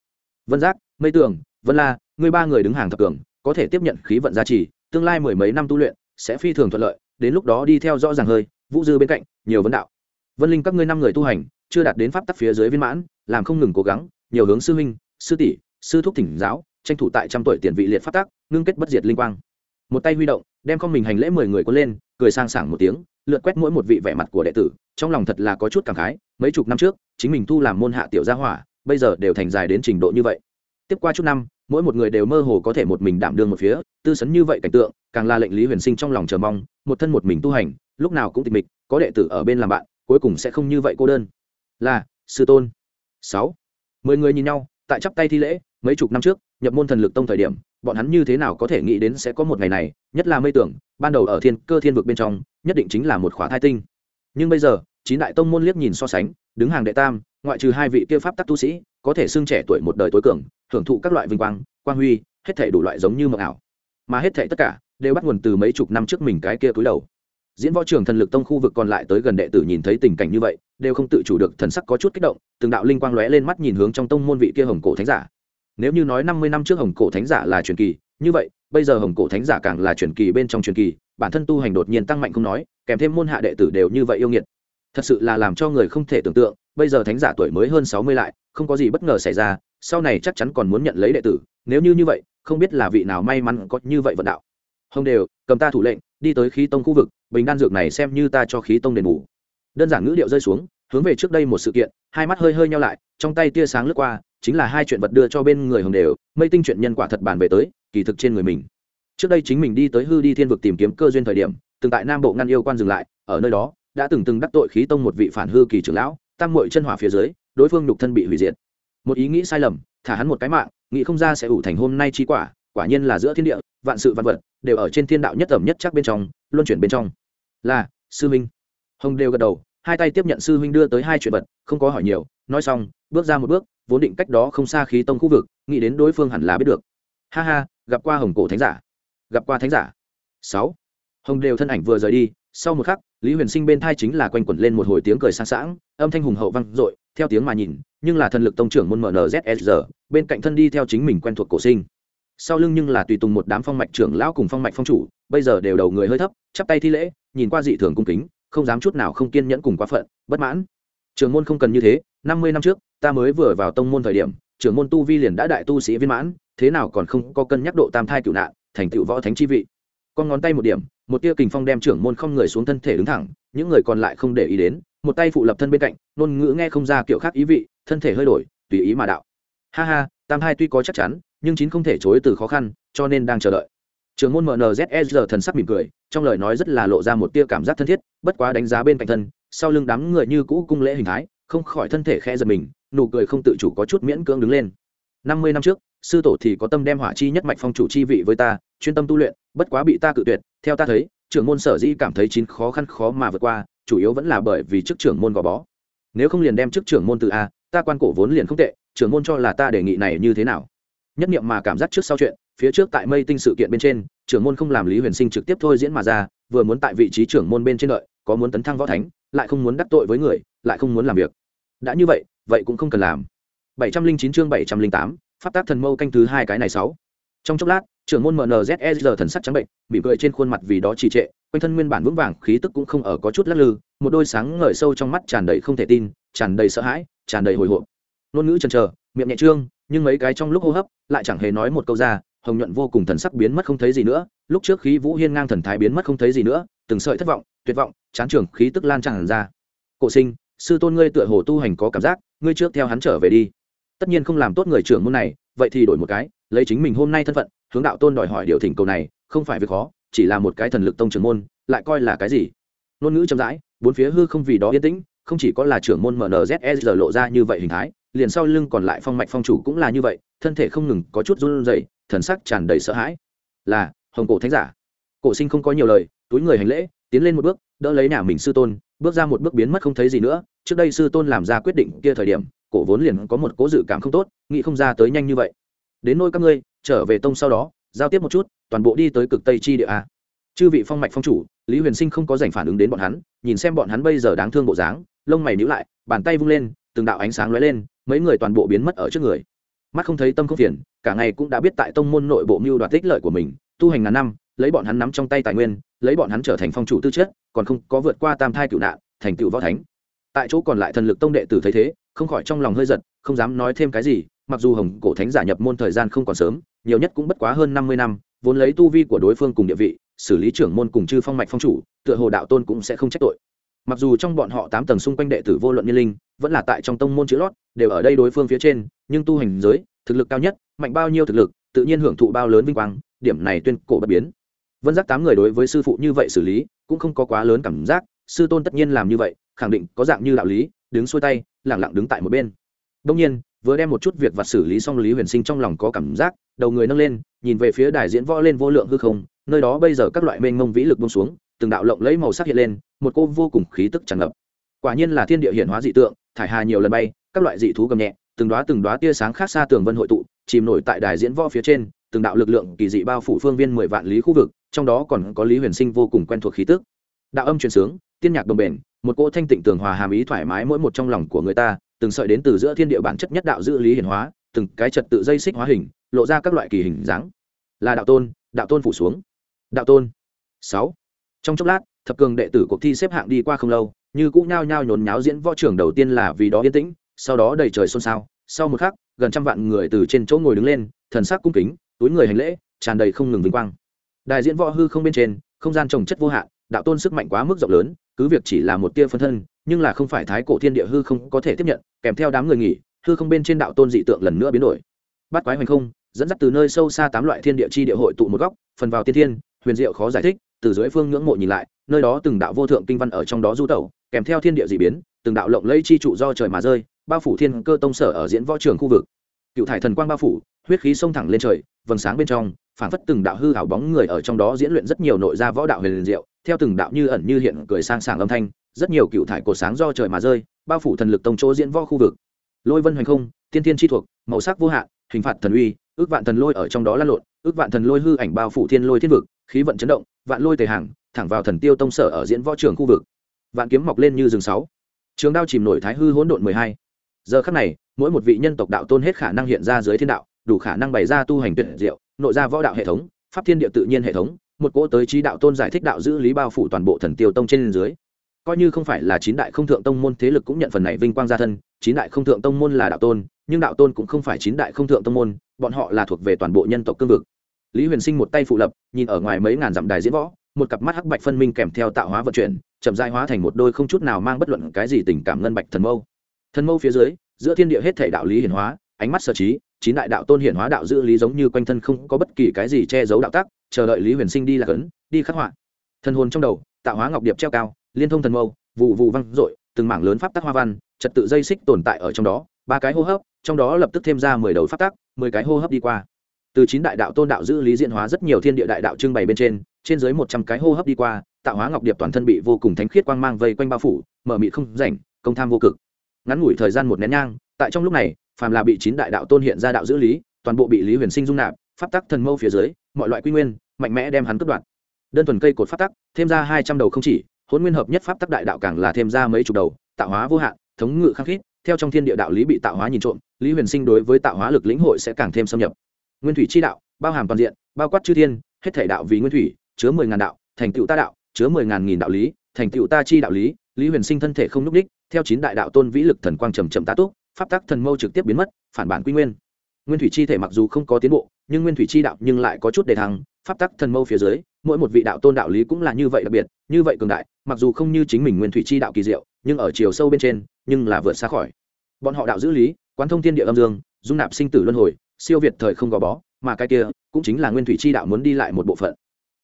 Vân giác, mây tường, vân la, ngươi ba người đứng hàng thập cường, có thể tiếp nhận khí vận gia trì, tương lai mười mấy năm tu luyện, sẽ phi thường thuận lợi, đến lúc đó đi theo rõ ràng hơi, vũ dư bên cạnh, nhiều vấn đạo. Vân linh các ngươi năm người tu hành, chưa đạt đến pháp tắc phía dưới viên mãn, làm không ngừng cố gắng, nhiều hướng sư huynh, sư tỷ, sư thúc thỉnh giáo, tranh thủ tại trăm tuổi tiền vị liệt pháp tắc, ngưng kết bất diệt linh quang. Một tay huy động, đem con mình hành lễ mười người có lên, cười sang sảng một tiếng, lượt quét mỗi một vị vẻ mặt của đệ tử trong lòng thật là có chút cảm khái, mấy chục năm trước, chính mình thu làm môn hạ tiểu gia hỏa, bây giờ đều thành dài đến trình độ như vậy. Tiếp qua chút năm, mỗi một người đều mơ hồ có thể một mình đảm đương một phía, tư sấn như vậy cảnh tượng, càng là lệnh lý huyền sinh trong lòng chờ mong, một thân một mình tu hành, lúc nào cũng tịch mịch, có đệ tử ở bên làm bạn, cuối cùng sẽ không như vậy cô đơn. Là, sư tôn. Sáu. Mười người nhìn nhau, tại chắp tay thi lễ, mấy chục năm trước, nhập môn thần lực tông thời điểm, bọn hắn như thế nào có thể nghĩ đến sẽ có một ngày này, nhất là mây tưởng, ban đầu ở thiên cơ thiên vực bên trong, nhất định chính là một khóa thai tinh nhưng bây giờ, chín đại tông môn liếc nhìn so sánh, đứng hàng đệ tam, ngoại trừ hai vị kia pháp tắc tu sĩ, có thể xưng trẻ tuổi một đời tối cường, hưởng thụ các loại vinh quang quang huy, hết thể đủ loại giống như mộng ảo. Mà hết thể tất cả, đều bắt nguồn từ mấy chục năm trước mình cái kia cúi đầu. Diễn võ trường thần lực tông khu vực còn lại tới gần đệ tử nhìn thấy tình cảnh như vậy, đều không tự chủ được thần sắc có chút kích động, từng đạo linh quang lóe lên mắt nhìn hướng trong tông môn vị kia hồng cổ thánh giả. Nếu như nói năm mươi năm trước hồng cổ thánh giả là truyền kỳ như vậy, bây giờ hồng cổ thánh giả càng là truyền kỳ bên trong truyền kỳ, bản thân tu hành đột nhiên tăng mạnh không nói, kèm thêm môn hạ đệ tử đều như vậy yêu nghiệt. Thật sự là làm cho người không thể tưởng tượng, bây giờ thánh giả tuổi mới hơn sáu mươi lại, không có gì bất ngờ xảy ra, sau này chắc chắn còn muốn nhận lấy đệ tử, nếu như như vậy, không biết là vị nào may mắn có như vậy vận đạo. Hồng đều, cầm ta thủ lệnh, đi tới khí tông khu vực, bình đan dược này xem như ta cho khí tông đền bù. Đơn giản ngữ điệu rơi xuống, hướng về trước đây một sự kiện, hai mắt hơi hơi nhau lại, trong tay tia sáng lướt qua, chính là hai chuyện vật đưa cho bên người hồng đều, mây tinh chuyện nhân quả thật bàn về tới kỳ thực trên người mình. Trước đây chính mình đi tới hư đi thiên vực tìm kiếm cơ duyên thời điểm, từng tại nam bộ ngăn yêu quan dừng lại, ở nơi đó, đã từng từng đắc tội khí tông một vị phản hư kỳ trưởng lão, tam mội chân hỏa phía dưới, đối phương nhục thân bị hủy diệt. Một ý nghĩ sai lầm, thả hắn một cái mạng, nghĩ không ra sẽ ủ thành hôm nay chi quả quả nhiên là giữa thiên địa, vạn sự vạn vật, đều ở trên thiên đạo nhất ẩm nhất chắc bên trong, luân chuyển bên trong. Là, sư huynh. Hồng đều gật đầu, hai tay tiếp nhận sư huynh đưa tới hai chuyện vật, không có hỏi nhiều, nói xong, bước ra một bước, vốn định cách đó không xa khí tông khu vực, nghĩ đến đối phương hẳn là biết được. Ha ha gặp qua hồng cổ thánh giả. Gặp qua thánh giả. Sáu. Hồng đều thân ảnh vừa rời đi, sau một khắc, lý huyền sinh bên thai chính là quanh quẩn lên một hồi tiếng cười sang sảng, âm thanh hùng hậu vang dội, theo tiếng mà nhìn, nhưng là thần lực tông trưởng môn mnzsr bên cạnh thân đi theo chính mình quen thuộc cổ sinh. Sau lưng nhưng là tùy tùng một đám phong mạch trưởng lão cùng phong mạch phong chủ, bây giờ đều đầu người hơi thấp, chắp tay thi lễ, nhìn qua dị thường cung kính, không dám chút nào không kiên nhẫn cùng quá phận, bất mãn. Trưởng môn không cần như thế, năm mươi năm trước, ta mới vừa vào tông môn thời điểm, trưởng môn tu vi liền đã đại tu sĩ viên mãn thế nào còn không có cân nhắc độ tam thai cựu nạn, thành tựu võ thánh chi vị. Con ngón tay một điểm, một tia kình phong đem trưởng môn không người xuống thân thể đứng thẳng, những người còn lại không để ý đến, một tay phụ lập thân bên cạnh, ngôn ngữ nghe không ra kiểu khác ý vị, thân thể hơi đổi, tùy ý mà đạo. Ha ha, tam thai tuy có chắc chắn, nhưng chín không thể chối từ khó khăn, cho nên đang chờ đợi. Trưởng môn mnzsr thần sắc mỉm cười, trong lời nói rất là lộ ra một tia cảm giác thân thiết, bất quá đánh giá bên cạnh thân, sau lưng đám người như cũ cung lễ hình thái, không khỏi thân thể khẽ giật mình, nụ cười không tự chủ có chút miễn cưỡng đứng lên năm mươi năm trước, sư tổ thì có tâm đem hỏa chi nhất mạch phong chủ chi vị với ta, chuyên tâm tu luyện, bất quá bị ta cự tuyệt. Theo ta thấy, trưởng môn sở dĩ cảm thấy chín khó khăn khó mà vượt qua, chủ yếu vẫn là bởi vì chức trưởng môn gò bó. Nếu không liền đem chức trưởng môn từ a, ta quan cổ vốn liền không tệ, trưởng môn cho là ta đề nghị này như thế nào? Nhất niệm mà cảm giác trước sau chuyện, phía trước tại mây tinh sự kiện bên trên, trưởng môn không làm lý huyền sinh trực tiếp thôi diễn mà ra, vừa muốn tại vị trí trưởng môn bên trên đợi, có muốn tấn thăng võ thánh, lại không muốn đắc tội với người, lại không muốn làm việc. Đã như vậy vậy cũng không cần làm bảy trăm linh chín chương bảy trăm linh tám, pháp tác thần mâu canh thứ hai cái này sáu. Trong chốc lát, trưởng môn mnzsr thần sắc trắng bệnh, mỉm cười trên khuôn mặt vì đó trì trệ, quanh thân nguyên bản vững vàng, khí tức cũng không ở có chút lắc lư, một đôi sáng ngời sâu trong mắt tràn đầy không thể tin, tràn đầy sợ hãi, tràn đầy hồi hộp. Ngôn ngữ chần chờ, miệng nhẹ trương, nhưng mấy cái trong lúc hô hấp lại chẳng hề nói một câu ra, hồng nhuận vô cùng thần sắc biến mất không thấy gì nữa, lúc trước khí vũ hiên ngang thần thái biến mất không thấy gì nữa, từng sợi thất vọng, tuyệt vọng, chán trường khí tức lan tràn ra. Cổ sinh, sư tôn ngươi tựa hồ tu hành có cảm giác, ngươi trước theo hắn trở về đi tất nhiên không làm tốt người trưởng môn này, vậy thì đổi một cái, lấy chính mình hôm nay thân phận, hướng đạo tôn đòi hỏi điều thỉnh cầu này, không phải việc khó, chỉ là một cái thần lực tông trưởng môn, lại coi là cái gì? Ngôn ngữ chậm rãi, bốn phía hư không vì đó yên tĩnh, không chỉ có là trưởng môn mnzsr lộ ra như vậy hình thái, liền sau lưng còn lại phong mạch phong chủ cũng là như vậy, thân thể không ngừng có chút run rẩy, thần sắc tràn đầy sợ hãi. Là, hồng cổ thánh giả. Cổ sinh không có nhiều lời, túi người hành lễ, tiến lên một bước, đỡ lấy nhà mình sư tôn, bước ra một bước biến mất không thấy gì nữa, trước đây sư tôn làm ra quyết định kia thời điểm cổ vốn liền có một cố dự cảm không tốt, nghĩ không ra tới nhanh như vậy. Đến nôi các ngươi, trở về tông sau đó, giao tiếp một chút, toàn bộ đi tới cực tây chi địa a. Chư vị phong mạch phong chủ, lý huyền sinh không có dành phản ứng đến bọn hắn, nhìn xem bọn hắn bây giờ đáng thương bộ dáng, lông mày nhíu lại, bàn tay vung lên, từng đạo ánh sáng lóe lên, mấy người toàn bộ biến mất ở trước người. Mắt không thấy tâm không phiền, cả ngày cũng đã biết tại tông môn nội bộ mưu đoạt tích lợi của mình, tu hành ngàn năm, lấy bọn hắn nắm trong tay tài nguyên, lấy bọn hắn trở thành phong chủ tư chất, còn không có vượt qua tam thai cựu nạn, thành tựu võ thánh tại chỗ còn lại thần lực tông đệ tử thấy thế, không khỏi trong lòng hơi giật, không dám nói thêm cái gì, mặc dù hồng cổ thánh giả nhập môn thời gian không còn sớm, nhiều nhất cũng bất quá hơn năm mươi năm, vốn lấy tu vi của đối phương cùng địa vị, xử lý trưởng môn cùng chư phong mạch phong chủ, tựa hồ đạo tôn cũng sẽ không trách tội. Mặc dù trong bọn họ tám tầng xung quanh đệ tử vô luận niên linh, vẫn là tại trong tông môn chữ lót, đều ở đây đối phương phía trên, nhưng tu hành giới, thực lực cao nhất, mạnh bao nhiêu thực lực, tự nhiên hưởng thụ bao lớn vinh quang, điểm này tuyên cổ bất biến. Vân giác tám người đối với sư phụ như vậy xử lý, cũng không có quá lớn cảm giác sư tôn tất nhiên làm như vậy, khẳng định có dạng như đạo lý, đứng xuôi tay, lẳng lặng đứng tại một bên. Đông nhiên, vừa đem một chút việc và xử lý xong lý huyền sinh trong lòng có cảm giác, đầu người nâng lên, nhìn về phía đài diễn võ lên vô lượng hư không, nơi đó bây giờ các loại mênh mông vĩ lực bông xuống, từng đạo lộng lấy màu sắc hiện lên, một cô vô cùng khí tức tràn ngập. Quả nhiên là thiên địa hiển hóa dị tượng, thải hà nhiều lần bay, các loại dị thú gầm nhẹ, từng đoá từng đoá tia sáng khác xa tường vân hội tụ, chìm nổi tại đài diễn võ phía trên, từng đạo lực lượng kỳ dị bao phủ phương viên mười vạn lý khu vực, trong đó còn có lý huyền sinh vô cùng quen thuộc khí tức. Đạo âm truyền sướng tiên nhạc đồng bền, một cỗ thanh tịnh tường hòa hàm ý thoải mái mỗi một trong lòng của người ta, từng sợi đến từ giữa thiên địa bản chất nhất đạo giữ lý hiển hóa, từng cái trật tự dây xích hóa hình, lộ ra các loại kỳ hình dáng. Là đạo tôn đạo tôn phủ xuống. Đạo tôn. Sáu. Trong chốc lát, thập cường đệ tử cuộc thi xếp hạng đi qua không lâu, như cũ nhao nhao nhốn nháo diễn võ trưởng đầu tiên là vì đó yên tĩnh, sau đó đầy trời xôn xao. Sau một khắc, gần trăm vạn người từ trên chỗ ngồi đứng lên, thần sắc cung kính, túi người hành lễ, tràn đầy không ngừng vinh quang. Đại diễn võ hư không bên trên, không gian trồng chất vô hạn, đạo tôn sức mạnh quá mức rộng lớn cứ việc chỉ là một tia phân thân, nhưng là không phải thái cổ thiên địa hư không có thể tiếp nhận, kèm theo đám người nghỉ, hư không bên trên đạo tôn dị tượng lần nữa biến đổi. Bắt quái hoành không, dẫn dắt từ nơi sâu xa tám loại thiên địa chi địa hội tụ một góc, phần vào tiên thiên, huyền diệu khó giải thích, từ dưới phương ngưỡng mộ nhìn lại, nơi đó từng đạo vô thượng kinh văn ở trong đó du tẩu, kèm theo thiên địa dị biến, từng đạo lộng lẫy chi trụ do trời mà rơi, bao phủ thiên cơ tông sở ở diễn võ trường khu vực. Cựu thải thần quang bao phủ, huyết khí xông thẳng lên trời, vầng sáng bên trong, phảng phất từng đạo hư hảo bóng người ở trong đó diễn luyện rất nhiều nội gia võ đạo huyền diệu theo từng đạo như ẩn như hiện cười sang sảng âm thanh, rất nhiều cựu thải cột sáng do trời mà rơi, bao phủ thần lực tông chỗ diễn võ khu vực. Lôi vân hoành không, tiên tiên chi thuộc, màu sắc vô hạn, hình phạt thần uy, ước vạn thần lôi ở trong đó lan lộn, ước vạn thần lôi hư ảnh bao phủ thiên lôi thiên vực, khí vận chấn động, vạn lôi tề hàng, thẳng vào thần tiêu tông sở ở diễn võ trường khu vực. Vạn kiếm mọc lên như rừng sáu. Trường đao chìm nổi thái hư hỗn độn mười hai. Giờ khắc này, mỗi một vị nhân tộc đạo tôn hết khả năng hiện ra dưới thiên đạo, đủ khả năng bày ra tu hành tuyệt diệu, nội ra võ đạo hệ thống, pháp thiên địa tự nhiên hệ thống một cỗ tới trí đạo tôn giải thích đạo giữ lý bao phủ toàn bộ thần tiêu tông trên dưới. Coi như không phải là chín đại không thượng tông môn thế lực cũng nhận phần này vinh quang gia thân, chín đại không thượng tông môn là đạo tôn, nhưng đạo tôn cũng không phải chín đại không thượng tông môn, bọn họ là thuộc về toàn bộ nhân tộc cương vực. Lý huyền sinh một tay phụ lập, nhìn ở ngoài mấy ngàn dặm đài diễn võ, một cặp mắt hắc bạch phân minh kèm theo tạo hóa vận chuyển, chậm dai hóa thành một đôi không chút nào mang bất luận cái gì tình cảm ngân bạch thần mâu. Thần mâu phía dưới, giữa thiên địa hết thể đạo lý hiển hóa, ánh mắt sở trí chín đại đạo tôn hiển hóa đạo giữ lý giống như quanh thân không có bất kỳ cái gì che giấu đạo tác, chờ đợi lý huyền sinh đi là cấn đi khắc họa. Thân hồn trong đầu, tạo hóa ngọc điệp treo cao, liên thông thần mâu, vụ vụ văng dội, từng mảng lớn pháp tắc hoa văn, trật tự dây xích tồn tại ở trong đó, ba cái hô hấp, trong đó lập tức thêm ra mười đầu pháp tắc, mười cái hô hấp đi qua. Từ chín đại đạo tôn đạo giữ lý diễn hóa rất nhiều thiên địa đại đạo trưng bày bên trên trên dưới một trăm cái hô hấp đi qua, tạo hóa ngọc điệp toàn thân bị vô cùng thánh khiết quang mang vây quanh bao phủ, mở mị không rảnh, công tham vô cực. Ngắn ngủi thời gian một nén nhang, tại trong lúc này phàm là bị chín đại đạo tôn hiện ra đạo giữ lý, toàn bộ bị lý huyền sinh dung nạp, pháp tắc thần mâu phía dưới, mọi loại quy nguyên, mạnh mẽ đem hắn cất đoạn đơn thuần cây cột pháp tắc, thêm ra hai trăm đầu không chỉ hôn nguyên hợp nhất pháp tắc đại đạo càng là thêm ra mấy chục đầu, tạo hóa vô hạn, thống ngự khắc khít, theo trong thiên địa đạo lý bị tạo hóa nhìn trộm, lý huyền sinh đối với tạo hóa lực lĩnh hội sẽ càng thêm xâm nhập. Nguyên thủy chi đạo, bao hàm toàn diện, bao quát chư thiên, hết thể đạo vì nguyên thủy, chứa mười ngàn đạo, thành tựu ta đạo, chứa mười ngàn nghìn đạo lý, thành tựu ta chi đạo lý lý huyền sinh thân thể không n ú c đích theo chín đại đạo tôn vĩ lực thần quang trầm trầm tá túc pháp tắc thần mâu trực tiếp biến mất phản bản quy nguyên. Nguyên thủy chi thể mặc dù không có tiến bộ nhưng nguyên thủy chi đạo nhưng lại có chút đề thăng pháp tắc thần mâu phía dưới mỗi một vị đạo tôn đạo lý cũng là như vậy đặc biệt như vậy cường đại mặc dù không như chính mình nguyên thủy chi đạo kỳ diệu nhưng ở chiều sâu bên trên nhưng là vượt xa khỏi. Bọn họ đạo giữ lý quán thông thiên địa âm dương dung nạp sinh tử luân hồi siêu việt thời không gò bó mà cái kia cũng chính là nguyên thủy chi đạo muốn đi lại một bộ phận.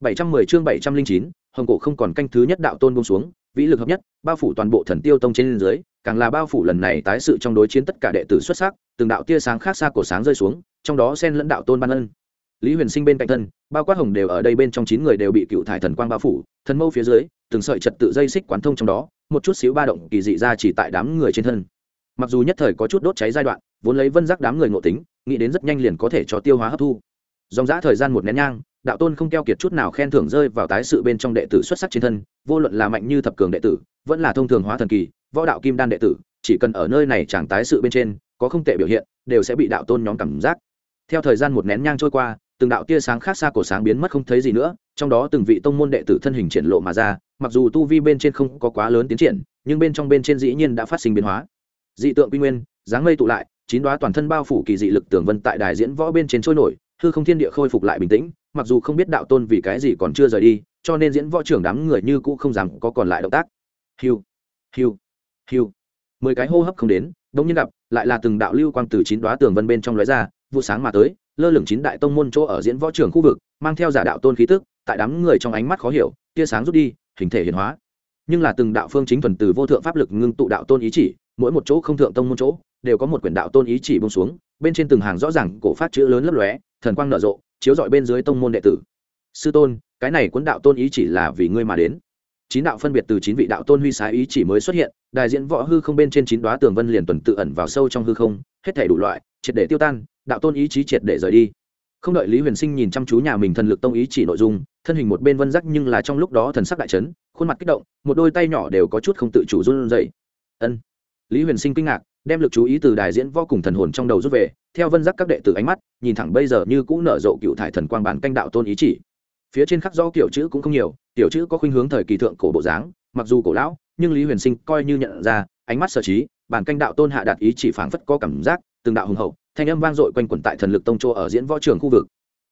710 chương 709, hồng cổ không còn canh thứ nhất đạo tôn buông xuống vĩ lực hợp nhất bao phủ toàn bộ thần tiêu tông trên dưới càng là bao phủ lần này tái sự trong đối chiến tất cả đệ tử xuất sắc, từng đạo tia sáng khác xa cổ sáng rơi xuống, trong đó xen lẫn đạo tôn ban ân. Lý huyền sinh bên cạnh thân, bao quát hồng đều ở đây bên trong chín người đều bị cựu thải thần quang bao phủ thần mâu phía dưới, từng sợi trật tự dây xích quán thông trong đó, một chút xíu ba động kỳ dị ra chỉ tại đám người trên thân. Mặc dù nhất thời có chút đốt cháy giai đoạn, vốn lấy vân giác đám người ngộ tính, nghĩ đến rất nhanh liền có thể cho tiêu hóa hấp thu. Dòng dã thời gian một nén nhang, đạo tôn không keo kiệt chút nào khen thưởng rơi vào tái sự bên trong đệ tử xuất sắc trên thân, vô luận là mạnh như thập cường đệ tử, vẫn là thông thường hóa thần kỳ võ đạo kim đan đệ tử, chỉ cần ở nơi này chẳng tái sự bên trên, có không tệ biểu hiện, đều sẽ bị đạo tôn nhóm cảm giác. Theo thời gian một nén nhang trôi qua, từng đạo tia sáng khác xa cổ sáng biến mất không thấy gì nữa, trong đó từng vị tông môn đệ tử thân hình triển lộ mà ra, mặc dù tu vi bên trên không có quá lớn tiến triển, nhưng bên trong bên trên dĩ nhiên đã phát sinh biến hóa. Dị tượng quy nguyên, dáng mây tụ lại, chín đoá toàn thân bao phủ kỳ dị lực tưởng vân tại đài diễn võ bên trên trôi nổi, hư không thiên địa khôi phục lại bình tĩnh, mặc dù không biết đạo tôn vì cái gì còn chưa rời đi, cho nên diễn võ trưởng đám người như cũ không dám có còn lại động tác. Hiu hiu hiu mười cái hô hấp không đến đông nhiên gặp, lại là từng đạo lưu quang từ chín đoá tường vân bên trong lóe ra, vụ sáng mà tới, lơ lửng chín đại tông môn chỗ ở diễn võ trường khu vực, mang theo giả đạo tôn khí tức, tại đám người trong ánh mắt khó hiểu, tia sáng rút đi, hình thể hiển hóa. Nhưng là từng đạo phương chính thuần từ vô thượng pháp lực ngưng tụ đạo tôn ý chỉ, mỗi một chỗ không thượng tông môn chỗ, đều có một quyển đạo tôn ý chỉ bông xuống, bên trên từng hàng rõ ràng cổ phát chữ lớn lấp lóe, thần quang nở rộ, chiếu dọi bên dưới tông môn đệ tử. Sư tôn, cái này cuốn đạo tôn ý chỉ là vì ngươi mà đến chín đạo phân biệt từ chín vị đạo tôn huy sái ý chỉ mới xuất hiện, đại diện võ hư không bên trên chín đoá tường vân liền tuần tự ẩn vào sâu trong hư không, hết thể đủ loại, triệt để tiêu tan, đạo tôn ý chí triệt để rời đi. Không đợi lý huyền sinh nhìn chăm chú nhà mình thần lực tông ý chỉ nội dung, thân hình một bên vân giác nhưng là trong lúc đó thần sắc đại trấn khuôn mặt kích động, một đôi tay nhỏ đều có chút không tự chủ run dậy ân. Lý huyền sinh kinh ngạc, đem lực chú ý từ đài diễn võ cùng thần hồn trong đầu rút về, theo vân giác các đệ tử ánh mắt, nhìn thẳng bây giờ như cũ nở rộ cựu thải thần quang bản canh đạo tôn ý chỉ phía trên khắc do kiểu chữ cũng không nhiều tiểu chữ có khuynh hướng thời kỳ thượng cổ bộ dáng, mặc dù cổ lão, nhưng lý huyền sinh coi như nhận ra, ánh mắt sở trí, bản canh đạo tôn hạ đạt ý chỉ phảng phất có cảm giác, từng đạo hùng hậu, thanh âm vang dội quanh quẩn tại thần lực tông chỗ ở diễn võ trường khu vực.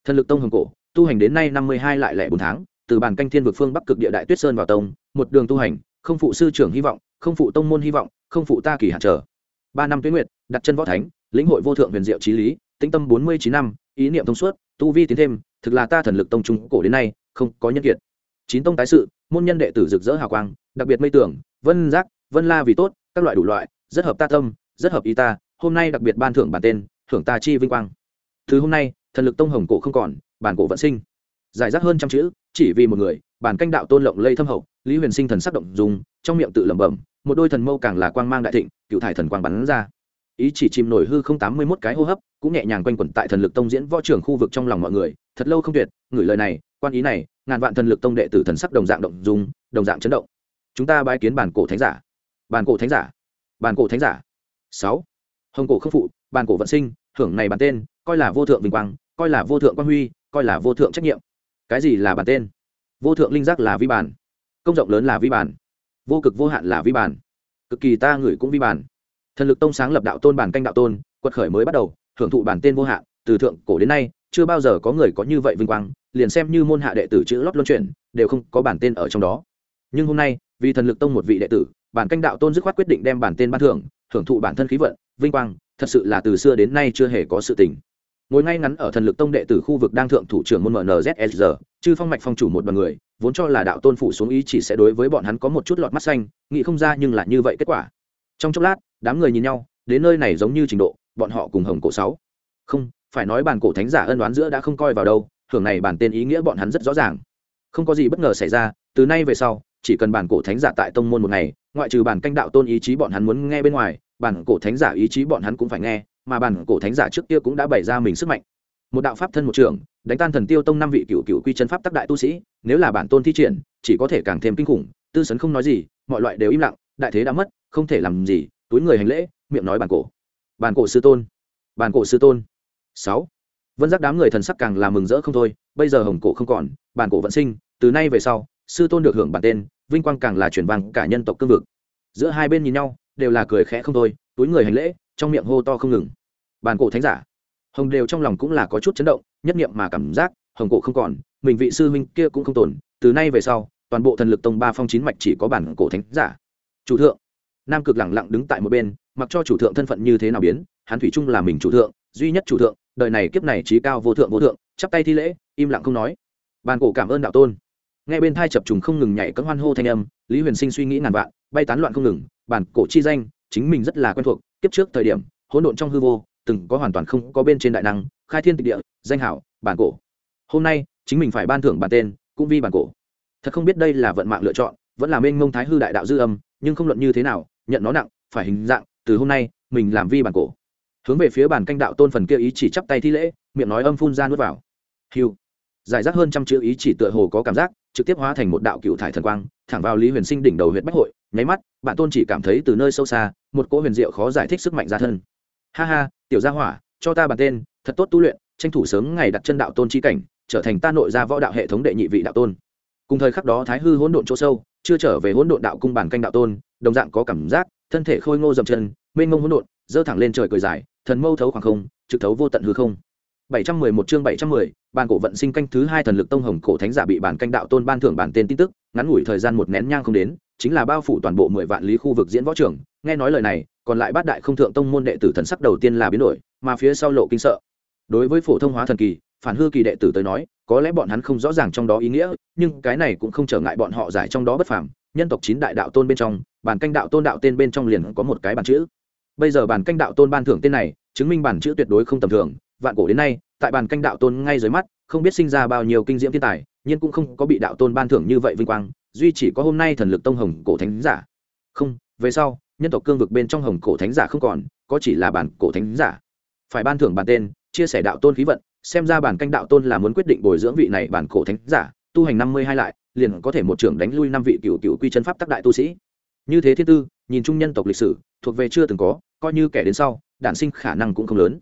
Thần lực tông hồng cổ, tu hành đến nay năm mươi hai lại lẻ bốn tháng, từ bản canh thiên vực phương bắc cực địa đại tuyết sơn vào tông, một đường tu hành, không phụ sư trưởng hy vọng, không phụ tông môn hy vọng, không phụ ta kỳ hạn trở. Ba năm tuyến nguyệt, đặt chân võ thánh, lĩnh hội vô thượng huyền diệu trí lý, tĩnh tâm bốn mươi chín năm, ý niệm thông suốt, tu vi tiến thêm thực là ta thần lực tông trung cổ đến nay, không có nhân kiệt. Chín tông tái sự, môn nhân đệ tử rực rỡ hào quang, đặc biệt mây tưởng, vân giác, vân la vì tốt, các loại đủ loại, rất hợp ta tâm, rất hợp ý ta, hôm nay đặc biệt ban thưởng bản tên, thưởng ta chi vinh quang. Thứ hôm nay, thần lực tông hồng cổ không còn, bản cổ vận sinh. Giải rác hơn trăm chữ, chỉ vì một người, bản canh đạo tôn lộng lây thâm hậu, lý huyền sinh thần sắc động dùng trong miệng tự lẩm bẩm, một đôi thần mâu càng là quang mang đại thịnh cựu thải thần quang bắn ra. Ý chỉ chìm nổi hư không tám mươi mốt cái hô hấp, cũng nhẹ nhàng quanh quẩn tại thần lực tông diễn võ trưởng khu vực trong lòng mọi người thật lâu không tuyệt, ngửi lời này, quan ý này, ngàn vạn thần lực tông đệ tử thần sắc đồng dạng động dùng đồng dạng chấn động. Chúng ta bái kiến bản cổ thánh giả. Bản cổ thánh giả. Bản cổ thánh giả. Sáu. Hồng cổ không phụ, bản cổ vận sinh, hưởng này bản tên, coi là vô thượng vinh quang, coi là vô thượng quan huy, coi là vô thượng trách nhiệm. Cái gì là bản tên? Vô thượng linh giác là vi bản. Công rộng lớn là vi bản. Vô cực vô hạn là vi bản. Cực kỳ ta người cũng vi bản. Thần lực tông sáng lập đạo tôn bản canh đạo tôn, quật khởi mới bắt đầu, hưởng thụ bản tên vô hạn, từ thượng cổ đến nay chưa bao giờ có người có như vậy vinh quang, liền xem như môn hạ đệ tử chữ lót luân chuyển, đều không có bản tên ở trong đó. Nhưng hôm nay, vì thần lực tông một vị đệ tử, bản canh đạo tôn dứt khoát quyết định đem bản tên ban thưởng hưởng thụ bản thân khí vận, vinh quang, thật sự là từ xưa đến nay chưa hề có sự tình. Ngồi ngay ngắn ở thần lực tông đệ tử khu vực đang thượng thủ trưởng môn mnzsr chư phong mạch phong chủ một đoàn người, vốn cho là đạo tôn phủ xuống ý chỉ sẽ đối với bọn hắn có một chút lọt mắt xanh, nghĩ không ra nhưng là như vậy kết quả. Trong chốc lát, đám người nhìn nhau, đến nơi này giống như trình độ, bọn họ cùng hồng cổ sáu. Không phải nói bản cổ thánh giả ân đoán giữa đã không coi vào đâu thường này bản tên ý nghĩa bọn hắn rất rõ ràng. Không có gì bất ngờ xảy ra, từ nay về sau, chỉ cần bản cổ thánh giả tại tông môn một ngày, ngoại trừ bản canh đạo tôn ý chí bọn hắn muốn nghe bên ngoài, bản cổ thánh giả ý chí bọn hắn cũng phải nghe, mà bản cổ thánh giả trước kia cũng đã bày ra mình sức mạnh. Một đạo pháp thân một trường, đánh tan thần tiêu tông năm vị cựu cựu quy chân pháp tác đại tu sĩ, nếu là bản tôn thi triển, chỉ có thể càng thêm kinh khủng, tư sấn không nói gì, mọi loại đều im lặng, đại thế đã mất, không thể làm gì, túi người hành lễ, miệng nói bản cổ. Bản cổ sư tôn, bản cổ sư tôn sáu. Vân giác đám người thần sắc càng là mừng rỡ không thôi, bây giờ hồng cổ không còn, bản cổ vẫn sinh, từ nay về sau, sư tôn được hưởng bản tên, vinh quang càng là truyền vang cả nhân tộc cương vực. Giữa hai bên nhìn nhau, đều là cười khẽ không thôi, túi người hành lễ, trong miệng hô to không ngừng. Bản cổ thánh giả. Hồng đều trong lòng cũng là có chút chấn động, nhất niệm mà cảm giác, hồng cổ không còn, mình vị sư huynh kia cũng không tồn, từ nay về sau, toàn bộ thần lực tông ba phong chín mạch chỉ có bản cổ thánh giả. Chủ thượng. Nam cực lẳng lặng đứng tại một bên, mặc cho chủ thượng thân phận như thế nào biến, hắn thủy chung là mình chủ thượng, duy nhất chủ thượng đời này kiếp này trí cao vô thượng vô thượng, chắp tay thi lễ, im lặng không nói. Bàn cổ cảm ơn đạo tôn. Nghe bên thai chập trùng không ngừng nhảy cấm hoan hô thanh âm, lý huyền sinh suy nghĩ ngàn vạn, bay tán loạn không ngừng bản cổ chi danh, chính mình rất là quen thuộc, kiếp trước thời điểm, hỗn độn trong hư vô, từng có hoàn toàn không có bên trên đại năng, khai thiên tịch địa, danh hảo bản cổ. Hôm nay, chính mình phải ban thưởng bản tên, cũng vi bản cổ. Thật không biết đây là vận mạng lựa chọn, vẫn là mênh mông thái hư đại đạo dư âm, nhưng không luận như thế nào, nhận nó nặng, phải hình dạng, từ hôm nay, mình làm vi bản cổ hướng về phía bàn canh đạo tôn phần kia ý chỉ chắp tay thi lễ, miệng nói âm phun ra nuốt vào. Hiu giải rác hơn trăm chữ ý chỉ tựa hồ có cảm giác, trực tiếp hóa thành một đạo cựu thải thần quang, thẳng vào lý huyền sinh đỉnh đầu huyện bách hội, nháy mắt, bạn tôn chỉ cảm thấy từ nơi sâu xa, một cỗ huyền diệu khó giải thích sức mạnh ra thân. Ha ha, tiểu gia hỏa, cho ta bàn tên, thật tốt tu luyện, tranh thủ sớm ngày đặt chân đạo tôn chi cảnh, trở thành ta nội gia võ đạo hệ thống đệ nhị vị đạo tôn. Cùng thời khắc đó thái hư hỗn độn chỗ sâu, chưa trở về hỗn độn đạo cung bản canh đạo tôn, đồng dạng có cảm giác, thân thể khôi ngô dậm chân, mênh mông hỗn độn dơ thẳng lên trời cười dài thần mâu thấu khoảng không trực thấu vô tận hư không 711 chương 710, bàn cổ vận sinh canh thứ hai thần lực tông hồng cổ thánh giả bị bản canh đạo tôn ban thưởng bản tên tin tức, ngắn ngủi thời gian một nén nhang không đến, chính là bao phủ toàn bộ 10 vạn lý khu vực diễn võ trường, nghe nói lời này, còn lại bát đại không thượng tông môn đệ tử thần sắc đầu tiên là biến đổi, mà phía sau lộ kinh sợ. Đối với phổ thông hóa thần kỳ, phản hư kỳ đệ tử tới nói, có lẽ bọn hắn không rõ ràng trong đó ý nghĩa, nhưng cái này cũng không trở ngại bọn họ giải trong đó bất phàm, nhân tộc chín đại đạo tôn bên trong, bản canh đạo tôn đạo tên bên trong liền có một cái bản chữ. Bây giờ bản canh đạo tôn ban thưởng tên này, chứng minh bản chữ tuyệt đối không tầm thường, vạn cổ đến nay tại bản canh đạo tôn ngay dưới mắt không biết sinh ra bao nhiêu kinh diễm thiên tài nhưng cũng không có bị đạo tôn ban thưởng như vậy vinh quang duy chỉ có hôm nay thần lực tông hồng cổ thánh giả. Không về sau nhân tộc cương vực bên trong hồng cổ thánh giả không còn có chỉ là bản cổ thánh giả. Phải ban thưởng bản tên chia sẻ đạo tôn khí vận xem ra bản canh đạo tôn là muốn quyết định bồi dưỡng vị này bản cổ thánh giả tu hành năm mươi hai lại liền có thể một trưởng đánh lui năm vị cựu cựu quy chân pháp tác đại tu sĩ như thế thiên tư, nhìn chung nhân tộc lịch sử, thuộc về chưa từng có, coi như kẻ đến sau, đản sinh khả năng cũng không lớn.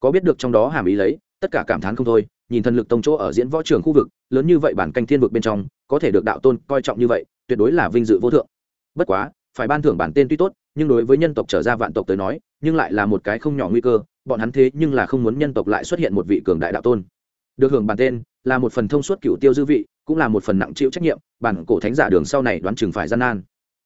Có biết được trong đó hàm ý lấy, tất cả cảm thán không thôi, nhìn thần lực tông chỗ ở diễn võ trường khu vực, lớn như vậy bản canh thiên vực bên trong, có thể được đạo tôn coi trọng như vậy, tuyệt đối là vinh dự vô thượng. Bất quá, phải ban thưởng bản tên tuy tốt, nhưng đối với nhân tộc trở ra vạn tộc tới nói, nhưng lại là một cái không nhỏ nguy cơ, bọn hắn thế nhưng là không muốn nhân tộc lại xuất hiện một vị cường đại đạo tôn. Được hưởng bản tên, là một phần thông suốt cựu tiêu dư vị, cũng là một phần nặng chịu trách nhiệm, bản cổ thánh giả đường sau này đoán chừng phải gian nan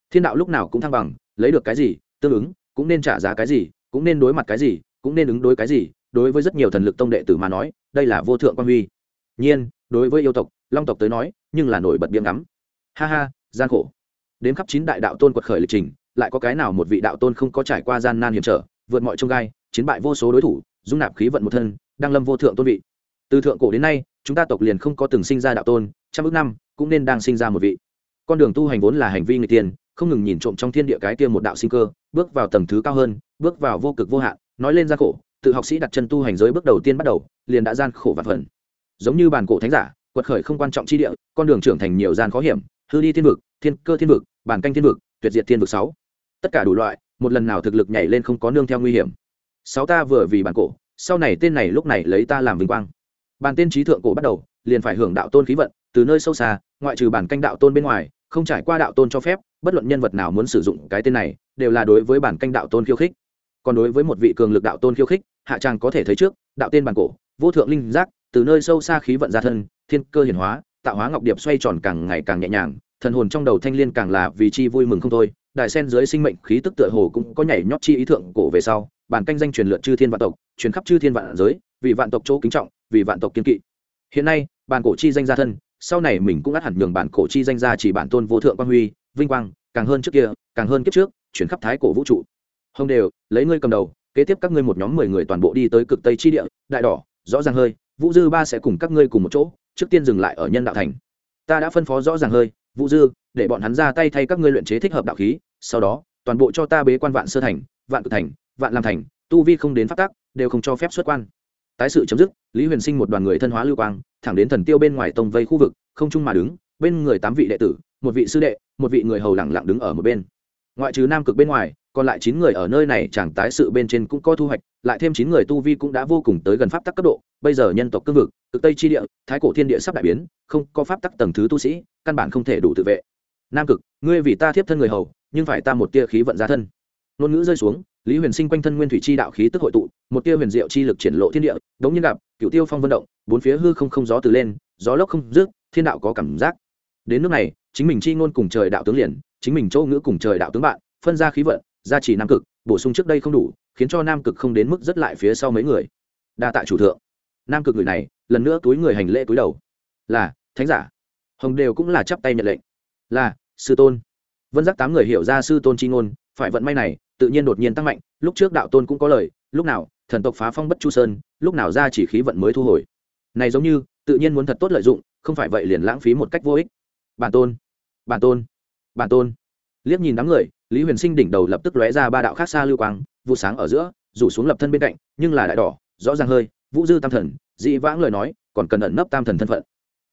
thiên đạo lúc nào cũng thăng bằng, lấy được cái gì, tương ứng, cũng nên trả giá cái gì, cũng nên đối mặt cái gì, cũng nên ứng đối cái gì. Đối với rất nhiều thần lực tông đệ tử mà nói, đây là vô thượng quan huy. Nhiên, đối với yêu tộc, long tộc tới nói, nhưng là nổi bật biếng ngắm. Ha ha, gian khổ. Đến khắp chín đại đạo tôn quật khởi lịch trình, lại có cái nào một vị đạo tôn không có trải qua gian nan hiểm trở, vượt mọi trông gai, chiến bại vô số đối thủ, dung nạp khí vận một thân đang lâm vô thượng tôn vị. Từ thượng cổ đến nay, chúng ta tộc liền không có từng sinh ra đạo tôn, trăm ước năm, cũng nên đang sinh ra một vị. Con đường tu hành vốn là hành vi người tiền không ngừng nhìn trộm trong thiên địa cái kia một đạo sinh cơ, bước vào tầng thứ cao hơn, bước vào vô cực vô hạn, nói lên gian khổ, tự học sĩ đặt chân tu hành giới bước đầu tiên bắt đầu, liền đã gian khổ và phần. Giống như bản cổ thánh giả, quật khởi không quan trọng chi địa, con đường trưởng thành nhiều gian khó hiểm, hư đi thiên vực, thiên cơ thiên vực, bản canh thiên vực, tuyệt diệt thiên vực sáu. Tất cả đủ loại, một lần nào thực lực nhảy lên không có nương theo nguy hiểm. Sáu ta vừa vì bản cổ, sau này tên này lúc này lấy ta làm vinh quang. Bàn tên trí thượng cổ bắt đầu, liền phải hưởng đạo tôn khí vận, từ nơi sâu xa, ngoại trừ bản canh đạo tôn bên ngoài không trải qua đạo tôn cho phép, bất luận nhân vật nào muốn sử dụng cái tên này, đều là đối với bản canh đạo tôn khiêu khích. Còn đối với một vị cường lực đạo tôn khiêu khích, hạ trang có thể thấy trước, đạo tên bản cổ, vô thượng linh giác, từ nơi sâu xa khí vận ra thân, thiên cơ hiển hóa, tạo hóa ngọc điệp xoay tròn càng ngày càng nhẹ nhàng, thần hồn trong đầu thanh liên càng là vì chi vui mừng không thôi, đại sen dưới sinh mệnh khí tức tựa hồ cũng có nhảy nhót chi ý thượng cổ về sau, bản canh danh truyền lượn chư thiên vạn tộc, truyền khắp chư thiên vạn giới, vì vạn tộc chỗ kính trọng, vì vạn tộc kiên kỵ. Hiện nay, bản cổ chi danh gia thân sau này mình cũng ắt hẳn nhường bản cổ chi danh gia chỉ bản tôn vô thượng quang huy, vinh quang, càng hơn trước kia, càng hơn kiếp trước, chuyển khắp thái cổ vũ trụ. Hồng đều, lấy ngươi cầm đầu, kế tiếp các ngươi một nhóm mười người toàn bộ đi tới cực tây chi địa, đại đỏ, rõ ràng hơi, vũ dư ba sẽ cùng các ngươi cùng một chỗ, trước tiên dừng lại ở nhân đạo thành. Ta đã phân phó rõ ràng hơi, vũ dư, để bọn hắn ra tay thay các ngươi luyện chế thích hợp đạo khí, sau đó, toàn bộ cho ta bế quan vạn sơ thành, vạn cực thành, vạn làm thành, tu vi không đến phát tác đều không cho phép xuất quan. Tái sự chấm dứt, lý huyền sinh một đoàn người thân hóa lưu quang thẳng đến thần tiêu bên ngoài tông vây khu vực, không chung mà đứng, bên người tám vị đệ tử, một vị sư đệ, một vị người hầu lẳng lặng đứng ở một bên. Ngoại trừ nam cực bên ngoài, còn lại chín người ở nơi này chẳng tái sự bên trên cũng có thu hoạch, lại thêm chín người tu vi cũng đã vô cùng tới gần pháp tắc cấp độ, bây giờ nhân tộc cương vực, cực tây chi địa, thái cổ thiên địa sắp đại biến, không có pháp tắc tầng thứ tu sĩ, căn bản không thể đủ tự vệ. Nam cực, ngươi vì ta thiếp thân người hầu, nhưng phải ta một tia khí vận ra thân ngôn ngữ rơi xuống, lý huyền sinh quanh thân nguyên thủy chi đạo khí tức hội tụ, một tia huyền diệu chi lực triển lộ thiên địa, đống nhiên gặp cựu tiêu phong vận động, bốn phía hư không không gió từ lên, gió lốc không rước thiên đạo có cảm giác. Đến nước này, chính mình chi ngôn cùng trời đạo tướng liền, chính mình châu ngữ cùng trời đạo tướng bạn, phân ra khí vận, gia trì nam cực, bổ sung trước đây không đủ, khiến cho nam cực không đến mức rất lại phía sau mấy người. Đa tạ chủ thượng. Nam cực người này, lần nữa túi người hành lễ túi đầu. Là, thánh giả. Hồng đều cũng là chắp tay nhận lệnh. Là, sư tôn. Vân giác tám người hiểu ra sư tôn chi ngôn, phải vận may này tự nhiên đột nhiên tăng mạnh, lúc trước đạo tôn cũng có lời, lúc nào, thần tộc phá phong bất chu sơn, lúc nào ra chỉ khí vận mới thu hồi. Này giống như, tự nhiên muốn thật tốt lợi dụng, không phải vậy liền lãng phí một cách vô ích. Bản tôn bản tôn bản tôn. Liếc nhìn đám người, lý huyền sinh đỉnh đầu lập tức lóe ra ba đạo khác xa lưu quang, vụ sáng ở giữa, rủ xuống lập thân bên cạnh, nhưng là đại đỏ, rõ ràng hơi, vũ dư tam thần, dị vãng lời nói, còn cần ẩn nấp tam thần thân phận.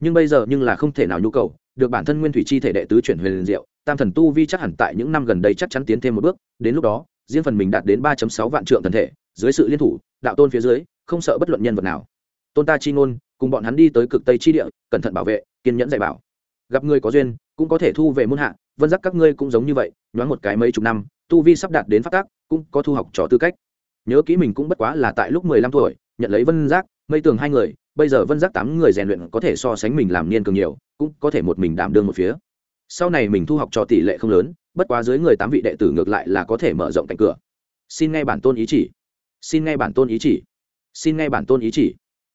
Nhưng bây giờ nhưng là không thể nào nhu cầu, được bản thân nguyên thủy chi thể đệ tứ chuyển huyền diệu, tam thần tu vi chắc hẳn tại những năm gần đây chắc chắn tiến thêm một bước đến lúc đó, riêng phần mình đạt đến ba sáu vạn trượng thần thể, dưới sự liên thủ, đạo tôn phía dưới, không sợ bất luận nhân vật nào. Tôn ta chi ngôn, cùng bọn hắn đi tới cực tây chi địa, cẩn thận bảo vệ, kiên nhẫn dạy bảo. Gặp người có duyên, cũng có thể thu về muôn hạ, vân giác các ngươi cũng giống như vậy, nhoáng một cái mấy chục năm, tu vi sắp đạt đến phát tác cũng có thu học trò tư cách. Nhớ kỹ mình cũng bất quá là tại lúc mười lăm tuổi, nhận lấy vân giác, mây tường hai người, bây giờ vân giác tám người rèn luyện có thể so sánh mình làm niên cường nhiều, cũng có thể một mình đảm đương một phía. Sau này mình thu học trò tỷ lệ không lớn bất quá dưới người tám vị đệ tử ngược lại là có thể mở rộng cánh cửa. Xin nghe bản tôn ý chỉ. Xin nghe bản tôn ý chỉ. Xin nghe bản tôn ý chỉ.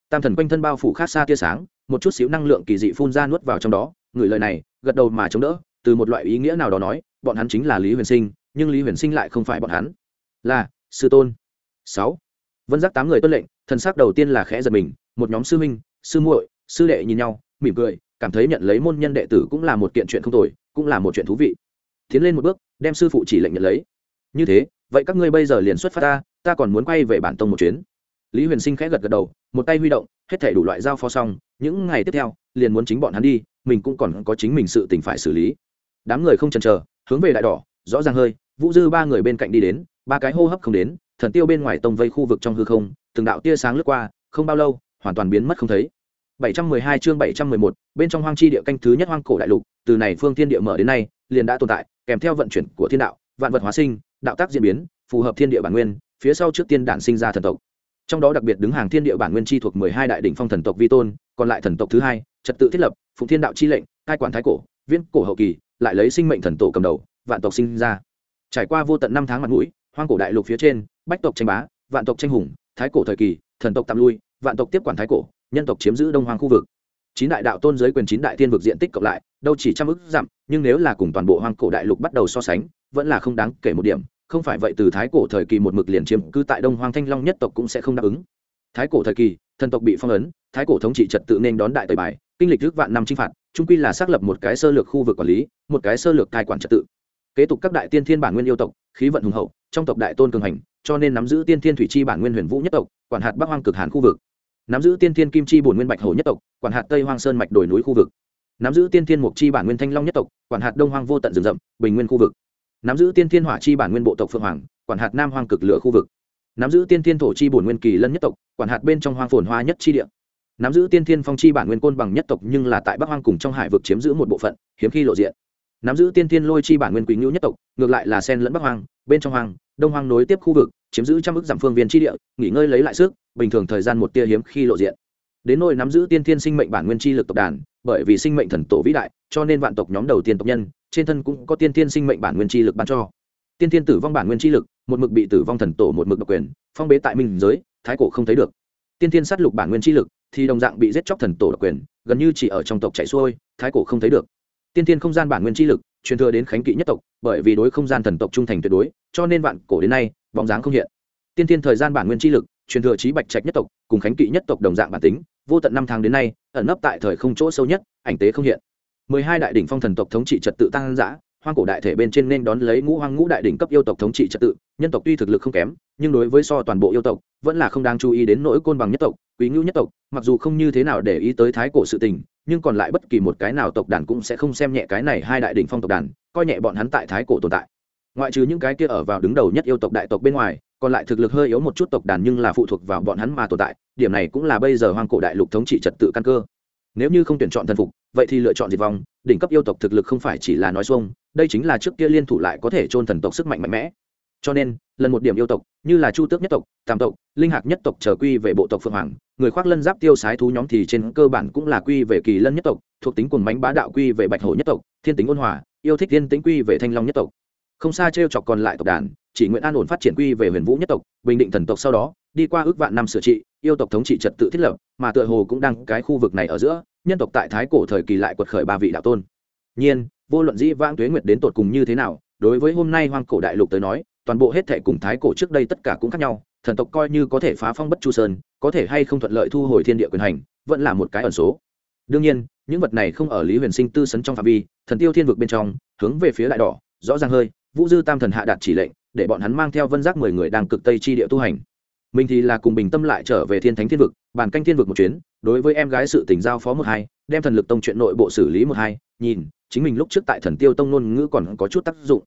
Tam thần quanh thân bao phủ khác xa tia sáng, một chút xíu năng lượng kỳ dị phun ra nuốt vào trong đó, người lời này, gật đầu mà chống đỡ, từ một loại ý nghĩa nào đó nói, bọn hắn chính là lý huyền sinh, nhưng lý huyền sinh lại không phải bọn hắn. Là, sư tôn. Sáu. Vân giác tám người tuân lệnh, thần sắc đầu tiên là khẽ giật mình, một nhóm sư minh sư muội, sư đệ nhìn nhau, mỉm cười, cảm thấy nhận lấy môn nhân đệ tử cũng là một kiện chuyện không tồi, cũng là một chuyện thú vị tiến lên một bước, đem sư phụ chỉ lệnh nhận lấy. Như thế, vậy các ngươi bây giờ liền xuất phát ta ta còn muốn quay về bản tông một chuyến. Lý huyền sinh khẽ gật gật đầu, một tay huy động, hết thể đủ loại giao phó xong, những ngày tiếp theo, liền muốn chính bọn hắn đi, mình cũng còn có chính mình sự tình phải xử lý. Đám người không chần chờ, hướng về đại đỏ, rõ ràng hơi, vũ dư ba người bên cạnh đi đến, ba cái hô hấp không đến, thần tiêu bên ngoài tông vây khu vực trong hư không, từng đạo tia sáng lướt qua, không bao lâu, hoàn toàn biến mất không thấy. 712 chương 711, bên trong hoang chi địa canh thứ nhất hoang cổ đại lục từ này phương thiên địa mở đến nay liền đã tồn tại kèm theo vận chuyển của thiên đạo vạn vật hóa sinh đạo tác diễn biến phù hợp thiên địa bản nguyên phía sau trước tiên đản sinh ra thần tộc. Trong đó đặc biệt đứng hàng thiên địa bản nguyên chi thuộc 12 đại đỉnh phong thần tộc vi tôn còn lại thần tộc thứ hai trật tự thiết lập phụng thiên đạo chi lệnh cai quản thái cổ viễn cổ hậu kỳ lại lấy sinh mệnh thần tổ cầm đầu vạn tộc sinh ra. Trải qua vô tận năm tháng mặt mũi hoang cổ đại lục phía trên bách tộc tranh bá vạn tộc tranh hùng thái cổ thời kỳ thần tộc tạm lui vạn tộc tiếp quản thái cổ nhân tộc chiếm giữ đông hoang khu vực. Chín đại đạo tôn giới quyền chín đại thiên vực diện tích cộng lại, đâu chỉ trăm ức dặm, nhưng nếu là cùng toàn bộ hoang cổ đại lục bắt đầu so sánh, vẫn là không đáng kể một điểm. Không phải vậy từ thái cổ thời kỳ một mực liền chiếm cư tại đông hoang thanh long nhất tộc cũng sẽ không đáp ứng. Thái cổ thời kỳ, thần tộc bị phong ấn, thái cổ thống trị trật tự nên đón đại tời bài, kinh lịch trước vạn năm chinh phạt trung quy là xác lập một cái sơ lược khu vực quản lý, một cái sơ lược cai quản trật tự. Kế tục các đại tiên thiên bản nguyên yêu tộc, khí vận hùng hậu, trong tộc đại tôn cường hành, cho nên nắm giữ tiên thiên thủy chi bản nguyên huyền vũ nhất tộc, quản hạt bắc hoang cực hàn khu vực nắm giữ tiên thiên kim chi bổn nguyên bạch hổ nhất tộc, quản hạt tây hoang sơn mạch đồi núi khu vực. Nắm giữ tiên thiên mục chi bản nguyên thanh long nhất tộc, quản hạt đông hoang vô tận rừng rậm, bình nguyên khu vực. Nắm giữ tiên thiên hỏa chi bản nguyên bộ tộc phượng hoàng, quản hạt nam hoang cực lửa khu vực. Nắm giữ tiên thiên thổ chi bổn nguyên kỳ lân nhất tộc, quản hạt bên trong hoang phồn hoa nhất chi địa. Nắm giữ tiên thiên phong chi bản nguyên côn bằng nhất tộc nhưng là tại bắc hoang cùng trong hải vực chiếm giữ một bộ phận, hiếm khi lộ diện. Nắm giữ tiên thiên lôi chi bản nguyên quý ngữ nhất tộc, ngược lại là sen lẫn bắc hoang, bên trong hoang, đông hoang nối tiếp khu vực, chiếm giữ trăm ước giảm phương viên chi địa, nghỉ ngơi lấy lại sức bình thường thời gian một tia hiếm khi lộ diện. Đến nỗi nắm giữ tiên thiên sinh mệnh bản nguyên chi lực tộc đàn, bởi vì sinh mệnh thần tổ vĩ đại, cho nên vạn tộc nhóm đầu tiên tộc nhân, trên thân cũng có tiên thiên sinh mệnh bản nguyên chi lực ban cho. Tiên thiên tử vong bản nguyên chi lực, một mực bị tử vong thần tổ một mực độc quyền, phong bế tại minh giới, thái cổ không thấy được. Tiên thiên sát lục bản nguyên chi lực thì đồng dạng bị giết chóc thần tổ độc quyền, gần như chỉ ở trong tộc chạy xuôi, thái cổ không thấy được. Tiên thiên không gian bản nguyên chi lực truyền thừa đến khánh kỵ nhất tộc, bởi vì đối không gian thần tộc trung thành tuyệt đối, cho nên vạn cổ đến nay, bóng dáng không hiện. Tiên thiên thời gian bản nguyên chi lực truyền thừa trí bạch trạch nhất tộc, cùng khánh kỵ nhất tộc đồng dạng bản tính, vô tận năm tháng đến nay, ẩn nấp tại thời không chỗ sâu nhất, ảnh tế không hiện. Mười hai đại đỉnh phong thần tộc thống trị trật tự tăng giã hoang cổ đại thể bên trên nên đón lấy ngũ hoang ngũ đại đỉnh cấp yêu tộc thống trị trật tự, nhân tộc tuy thực lực không kém, nhưng đối với so toàn bộ yêu tộc, vẫn là không đáng chú ý đến nỗi côn bằng nhất tộc, quý ngưu nhất tộc, mặc dù không như thế nào để ý tới thái cổ sự tình, nhưng còn lại bất kỳ một cái nào tộc đàn cũng sẽ không xem nhẹ cái này hai đại đỉnh phong tộc đàn, coi nhẹ bọn hắn tại thái cổ tồn tại. Ngoại trừ những cái kia ở vào đứng đầu nhất yêu tộc đại tộc bên ngoài còn lại thực lực hơi yếu một chút tộc đàn nhưng là phụ thuộc vào bọn hắn mà tồn tại, điểm này cũng là bây giờ hoang cổ đại lục thống trị trật tự căn cơ. Nếu như không tuyển chọn thần phục, vậy thì lựa chọn diệt vong, đỉnh cấp yêu tộc thực lực không phải chỉ là nói xuông, đây chính là trước kia liên thủ lại có thể chôn thần tộc sức mạnh mạnh mẽ. Cho nên, lần một điểm yêu tộc, như là chu tước nhất tộc, tam tộc, linh hạc nhất tộc trở quy về bộ tộc phượng hoàng, người khoác lân giáp tiêu sái thú nhóm thì trên cơ bản cũng là quy về kỳ lân nhất tộc, thuộc tính quần mánh bá đạo quy về bạch hổ nhất tộc, thiên tính ôn hòa, yêu thích thiên tính quy về thanh long nhất tộc. Không xa t chọc còn lại tộc đàn chỉ nguyện an ổn phát triển quy về huyền vũ nhất tộc, bình định thần tộc sau đó, đi qua ước vạn năm sửa trị, yêu tộc thống trị trật tự thiết lập, mà tựa hồ cũng đang cái khu vực này ở giữa, nhân tộc tại thái cổ thời kỳ lại quật khởi ba vị đạo tôn. Nhiên, vô luận dĩ vãng tuế nguyệt đến tột cùng như thế nào, đối với hôm nay hoang cổ đại lục tới nói, toàn bộ hết thể cùng thái cổ trước đây tất cả cũng khác nhau, thần tộc coi như có thể phá phong bất chu sơn, có thể hay không thuận lợi thu hồi thiên địa quyền hành, vẫn là một cái ẩn số. Đương nhiên, những vật này không ở lý huyền sinh tư sấn trong phạm vi, thần tiêu thiên vực bên trong, hướng về phía đại đỏ, rõ ràng hơi, vũ dư tam thần hạ đạt chỉ lệnh để bọn hắn mang theo vân giác mười người đang cực tây chi địa tu hành. Mình thì là cùng bình tâm lại trở về thiên thánh thiên vực, bàn canh thiên vực một chuyến, đối với em gái sự tình giao phó một hai, đem thần lực tông chuyện nội bộ xử lý một hai, nhìn, chính mình lúc trước tại thần tiêu tông ngôn ngữ còn có chút tác dụng.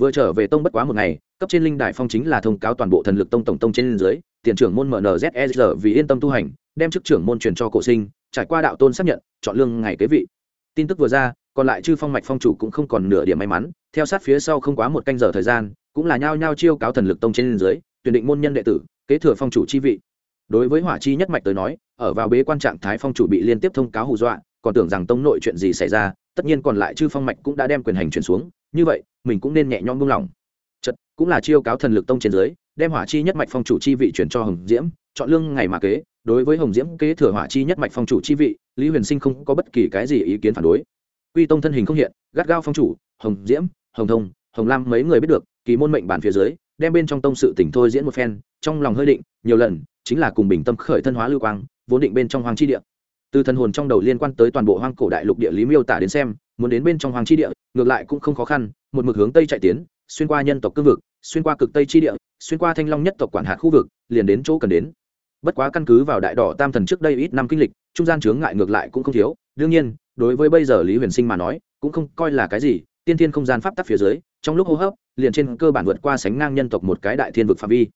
Vừa trở về tông bất quá một ngày, cấp trên linh đại phong chính là thông cáo toàn bộ thần lực tông tổng tông trên dưới, tiền trưởng môn mnzsr vì yên tâm tu hành, đem chức trưởng môn truyền cho cổ sinh, trải qua đạo tôn xác nhận, chọn lương ngày kế vị. Tin tức vừa ra còn lại chư phong mạch phong chủ cũng không còn nửa điểm may mắn, theo sát phía sau không quá một canh giờ thời gian, cũng là nhao nhao chiêu cáo thần lực tông trên dưới, tuyển định môn nhân đệ tử, kế thừa phong chủ chi vị. Đối với hỏa chi nhất mạch tới nói, ở vào bế quan trạng thái phong chủ bị liên tiếp thông cáo hù dọa, còn tưởng rằng tông nội chuyện gì xảy ra, tất nhiên còn lại chư phong mạch cũng đã đem quyền hành chuyển xuống, như vậy, mình cũng nên nhẹ nhõm buông lỏng. Chật, cũng là chiêu cáo thần lực tông trên dưới, đem hỏa chi nhất mạch phong chủ chi vị chuyển cho hồng diễm, chọn lương ngày mà kế, đối với hồng diễm kế thừa hỏa chi nhất mạch phong chủ chi vị, lý huyền sinh không có bất kỳ cái gì ý kiến phản đối quy tông thân hình không hiện, gắt gao phong chủ, hồng diễm, hồng thông, hồng lam mấy người biết được, kỳ môn mệnh bản phía dưới, đem bên trong tông sự tỉnh thôi diễn một phen, trong lòng hơi định, nhiều lần, chính là cùng bình tâm khởi thân hóa lưu quang, vốn định bên trong hoàng chi địa. Từ thần hồn trong đầu liên quan tới toàn bộ hoang cổ đại lục địa lý miêu tả đến xem, muốn đến bên trong hoàng chi địa, ngược lại cũng không khó khăn, một mực hướng tây chạy tiến, xuyên qua nhân tộc cương vực, xuyên qua cực tây chi địa, xuyên qua thanh long nhất tộc quản hạt khu vực, liền đến chỗ cần đến. Bất quá căn cứ vào đại đỏ tam thần trước đây ít năm kinh lịch, trung gian chướng ngại ngược lại cũng không thiếu, đương nhiên đối với bây giờ lý huyền sinh mà nói, cũng không coi là cái gì, tiên thiên không gian pháp tắc phía dưới, trong lúc hô hấp, liền trên cơ bản vượt qua sánh ngang nhân tộc một cái đại thiên vực phạm vi.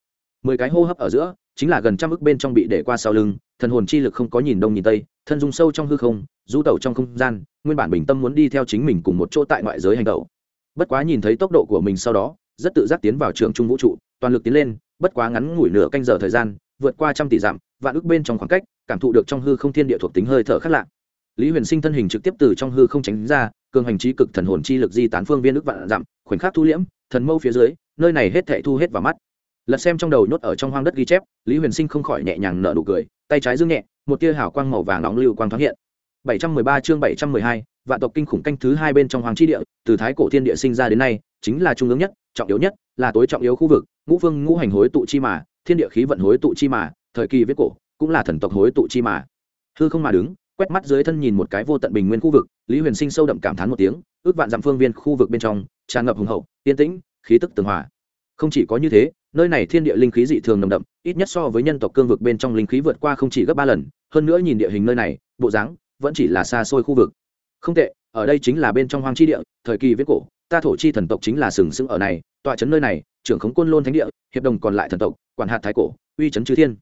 Mười cái hô hấp ở giữa, chính là gần trăm ước bên trong bị để qua sau lưng, thần hồn chi lực không có nhìn đông nhìn tây, thân dung sâu trong hư không, du tẩu trong không gian, nguyên bản bình tâm muốn đi theo chính mình cùng một chỗ tại ngoại giới hành tẩu. Bất quá nhìn thấy tốc độ của mình sau đó, rất tự giác tiến vào trường trung vũ trụ, toàn lực tiến lên, bất quá ngắn ngủi nửa canh giờ thời gian, vượt qua trăm tỷ dặm, vạn ước bên trong khoảng cách, cảm thụ được trong hư không thiên địa thuộc tính hơi thở khác lạ lý huyền sinh thân hình trực tiếp từ trong hư không tránh ra cường hành trí cực thần hồn chi lực di tán phương viên ức vạn dặm khoảnh khắc thu liễm thần mâu phía dưới nơi này hết thệ thu hết vào mắt. Lật xem trong đầu nhốt ở trong hoang đất ghi chép lý huyền sinh không khỏi nhẹ nhàng nở nụ cười tay trái dương nhẹ một tia hào quang màu vàng nóng lưu quang thoáng hiện. 713 chương 712, vạn tộc kinh khủng canh thứ hai bên trong hoàng chi địa từ thái cổ thiên địa sinh ra đến nay chính là trung ương nhất trọng yếu nhất là tối trọng yếu khu vực ngũ phương ngũ hành hối tụ chi mà thiên địa khí vận hối tụ chi mà thời kỳ viết cổ cũng là thần tộc hối tụ chi mà. Hư không mà đứng quét mắt dưới thân nhìn một cái vô tận bình nguyên khu vực, lý huyền sinh sâu đậm cảm thán một tiếng, ước vạn dặm phương viên khu vực bên trong, tràn ngập hùng hậu, yên tĩnh, khí tức tường hòa. Không chỉ có như thế, nơi này thiên địa linh khí dị thường nồng đậm, ít nhất so với nhân tộc cương vực bên trong linh khí vượt qua không chỉ gấp ba lần, hơn nữa nhìn địa hình nơi này, bộ dáng vẫn chỉ là xa xôi khu vực. Không tệ, ở đây chính là bên trong hoang chi địa, thời kỳ viết cổ, ta thổ chi thần tộc chính là sừng sững ở này tọa trấn nơi này, trưởng khống quân lôn thánh địa, hiệp đồng còn lại thần tộc, quản hạt thái cổ, uy trấn chư thiên.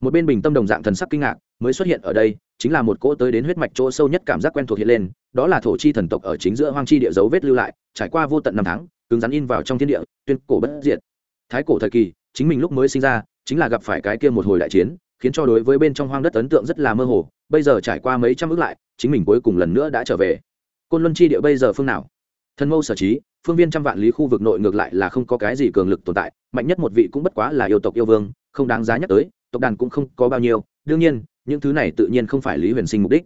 Một bên bình tâm đồng dạng thần sắc kinh ngạc, mới xuất hiện ở đây chính là một cỗ tới đến huyết mạch chỗ sâu nhất cảm giác quen thuộc hiện lên, đó là thổ chi thần tộc ở chính giữa hoang chi địa dấu vết lưu lại, trải qua vô tận năm tháng, cứng rắn in vào trong thiên địa, tuyên cổ bất diệt. Thái cổ thời kỳ, chính mình lúc mới sinh ra, chính là gặp phải cái kia một hồi đại chiến, khiến cho đối với bên trong hoang đất ấn tượng rất là mơ hồ, bây giờ trải qua mấy trăm ước lại, chính mình cuối cùng lần nữa đã trở về. Côn luân chi địa bây giờ phương nào? Thân mâu sở trí, phương viên trăm vạn lý khu vực nội ngược lại là không có cái gì cường lực tồn tại, mạnh nhất một vị cũng bất quá là yêu tộc yêu vương, không đáng giá nhắc tới, tộc đàn cũng không có bao nhiêu, đương nhiên những thứ này tự nhiên không phải lý huyền sinh mục đích.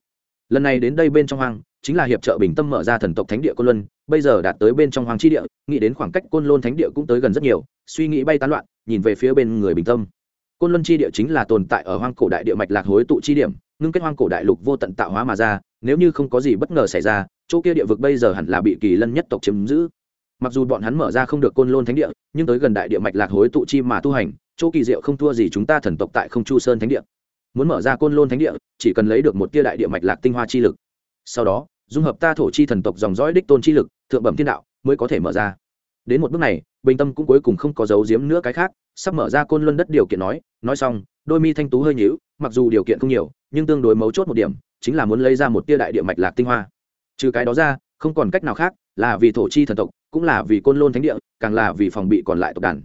Lần này đến đây bên trong hoang, chính là hiệp trợ bình tâm mở ra thần tộc thánh địa côn luân, bây giờ đạt tới bên trong hoàng chi địa, nghĩ đến khoảng cách côn lôn thánh địa cũng tới gần rất nhiều, suy nghĩ bay tán loạn, nhìn về phía bên người bình tâm. Côn luân chi địa chính là tồn tại ở hoang cổ đại địa mạch lạc hối tụ chi điểm, ngưng kết hoang cổ đại lục vô tận tạo hóa mà ra, nếu như không có gì bất ngờ xảy ra, chỗ kia địa vực bây giờ hẳn là bị kỳ lân nhất tộc chiếm giữ. Mặc dù bọn hắn mở ra không được côn lôn thánh địa, nhưng tới gần đại địa mạch lạc hối tụ chi mà tu hành, chỗ kỳ diệu không thua gì chúng ta thần tộc tại không chu sơn thánh địa muốn mở ra côn lôn thánh địa, chỉ cần lấy được một tia đại địa mạch lạc tinh hoa chi lực. Sau đó, dung hợp ta thổ chi thần tộc dòng dõi đích tôn chi lực, thượng bẩm thiên đạo, mới có thể mở ra. Đến một bước này, bình tâm cũng cuối cùng không có dấu giếm nữa cái khác, sắp mở ra côn luân đất điều kiện nói nói xong, đôi mi thanh tú hơi nhíu, mặc dù điều kiện không nhiều, nhưng tương đối mấu chốt một điểm, chính là muốn lấy ra một tia đại địa mạch lạc tinh hoa. Trừ cái đó ra, không còn cách nào khác, là vì thổ chi thần tộc, cũng là vì côn lôn thánh địa, càng là vì phòng bị còn lại tộc đàn.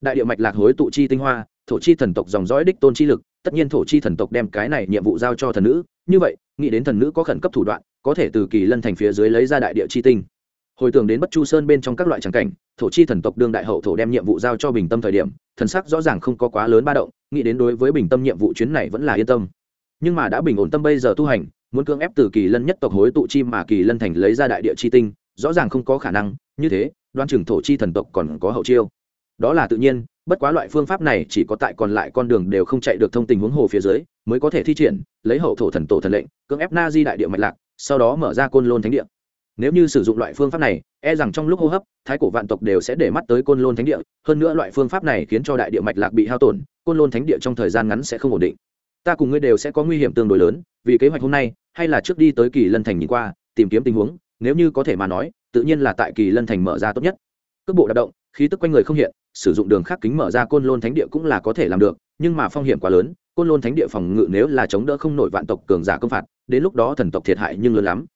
Đại địa mạch lạc hối tụ chi tinh hoa, thổ chi thần tộc dòng dõi đích tôn chi lực tất nhiên thổ chi thần tộc đem cái này nhiệm vụ giao cho thần nữ, như vậy, nghĩ đến thần nữ có khẩn cấp thủ đoạn, có thể từ kỳ lân thành phía dưới lấy ra đại địa chi tinh. Hồi tưởng đến bất chu sơn bên trong các loại tràng cảnh, thổ chi thần tộc đương đại hậu thổ đem nhiệm vụ giao cho bình tâm thời điểm, thần sắc rõ ràng không có quá lớn ba động, nghĩ đến đối với bình tâm nhiệm vụ chuyến này vẫn là yên tâm. Nhưng mà đã bình ổn tâm bây giờ tu hành, muốn cưỡng ép từ kỳ lân nhất tộc hối tụ chi mà kỳ lân thành lấy ra đại địa chi tinh, rõ ràng không có khả năng, như thế, đoan chừng thổ chi thần tộc còn có hậu chiêu đó là tự nhiên, bất quá loại phương pháp này chỉ có tại còn lại con đường đều không chạy được thông tình huống hồ phía dưới, mới có thể thi triển, lấy hậu thổ thần tổ thần lệnh, cưỡng ép na di đại địa mạch lạc, sau đó mở ra côn lôn thánh địa. Nếu như sử dụng loại phương pháp này e rằng trong lúc hô hấp, thái cổ vạn tộc đều sẽ để mắt tới côn lôn thánh địa, hơn nữa loại phương pháp này khiến cho đại địa mạch lạc bị hao tổn, côn lôn thánh địa trong thời gian ngắn sẽ không ổn định. Ta cùng ngươi đều sẽ có nguy hiểm tương đối lớn, vì kế hoạch hôm nay, hay là trước đi tới kỳ lân thành nhìn qua, tìm kiếm tình huống, nếu như có thể mà nói, tự nhiên là tại kỳ lân thành mở ra tốt nhất. Cước bộ đạp động, khí tức quanh người không hiện sử dụng đường khác kính mở ra côn lôn thánh địa cũng là có thể làm được, nhưng mà phong hiểm quá lớn, côn lôn thánh địa phòng ngự nếu là chống đỡ không nổi vạn tộc cường giả công phạt, đến lúc đó thần tộc thiệt hại nhưng lớn lắm.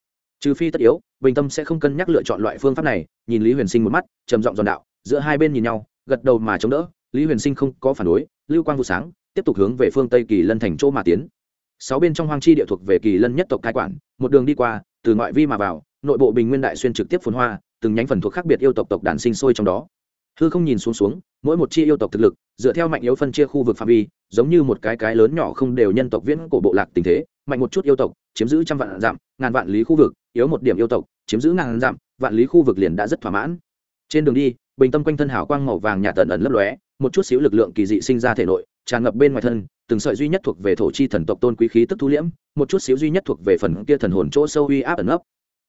Trừ phi tất yếu, bình tâm sẽ không cân nhắc lựa chọn loại phương pháp này, nhìn lý huyền sinh một mắt, trầm giọng giòn đạo, giữa hai bên nhìn nhau, gật đầu mà chống đỡ, lý huyền sinh không có phản đối, lưu quang vụ sáng, tiếp tục hướng về phương tây kỳ lân thành chỗ mà tiến. Sáu bên trong hoang chi địa thuộc về kỳ lân nhất tộc cai quản, một đường đi qua, từ ngoại vi mà vào, nội bộ bình nguyên đại xuyên trực tiếp phồn hoa, từng nhánh phần thuộc khác biệt yêu tộc tộc đàn sinh sôi trong đó hư không nhìn xuống xuống, mỗi một chi yêu tộc thực lực, dựa theo mạnh yếu phân chia khu vực phạm vi, giống như một cái cái lớn nhỏ không đều nhân tộc viễn cổ bộ lạc tình thế, mạnh một chút yêu tộc, chiếm giữ trăm vạn dặm, ngàn vạn lý khu vực, yếu một điểm yêu tộc, chiếm giữ ngàn dặm, vạn lý khu vực liền đã rất thỏa mãn. Trên đường đi, bình tâm quanh thân hào quang màu vàng nhà tần ẩn lấp lóe, một chút xíu lực lượng kỳ dị sinh ra thể nội, tràn ngập bên ngoài thân, từng sợi duy nhất thuộc về thổ chi thần tộc tôn quý khí tức thu liễm, một chút xíu duy nhất thuộc về phần kia thần hồn chỗ sâu uy áp ẩn ấp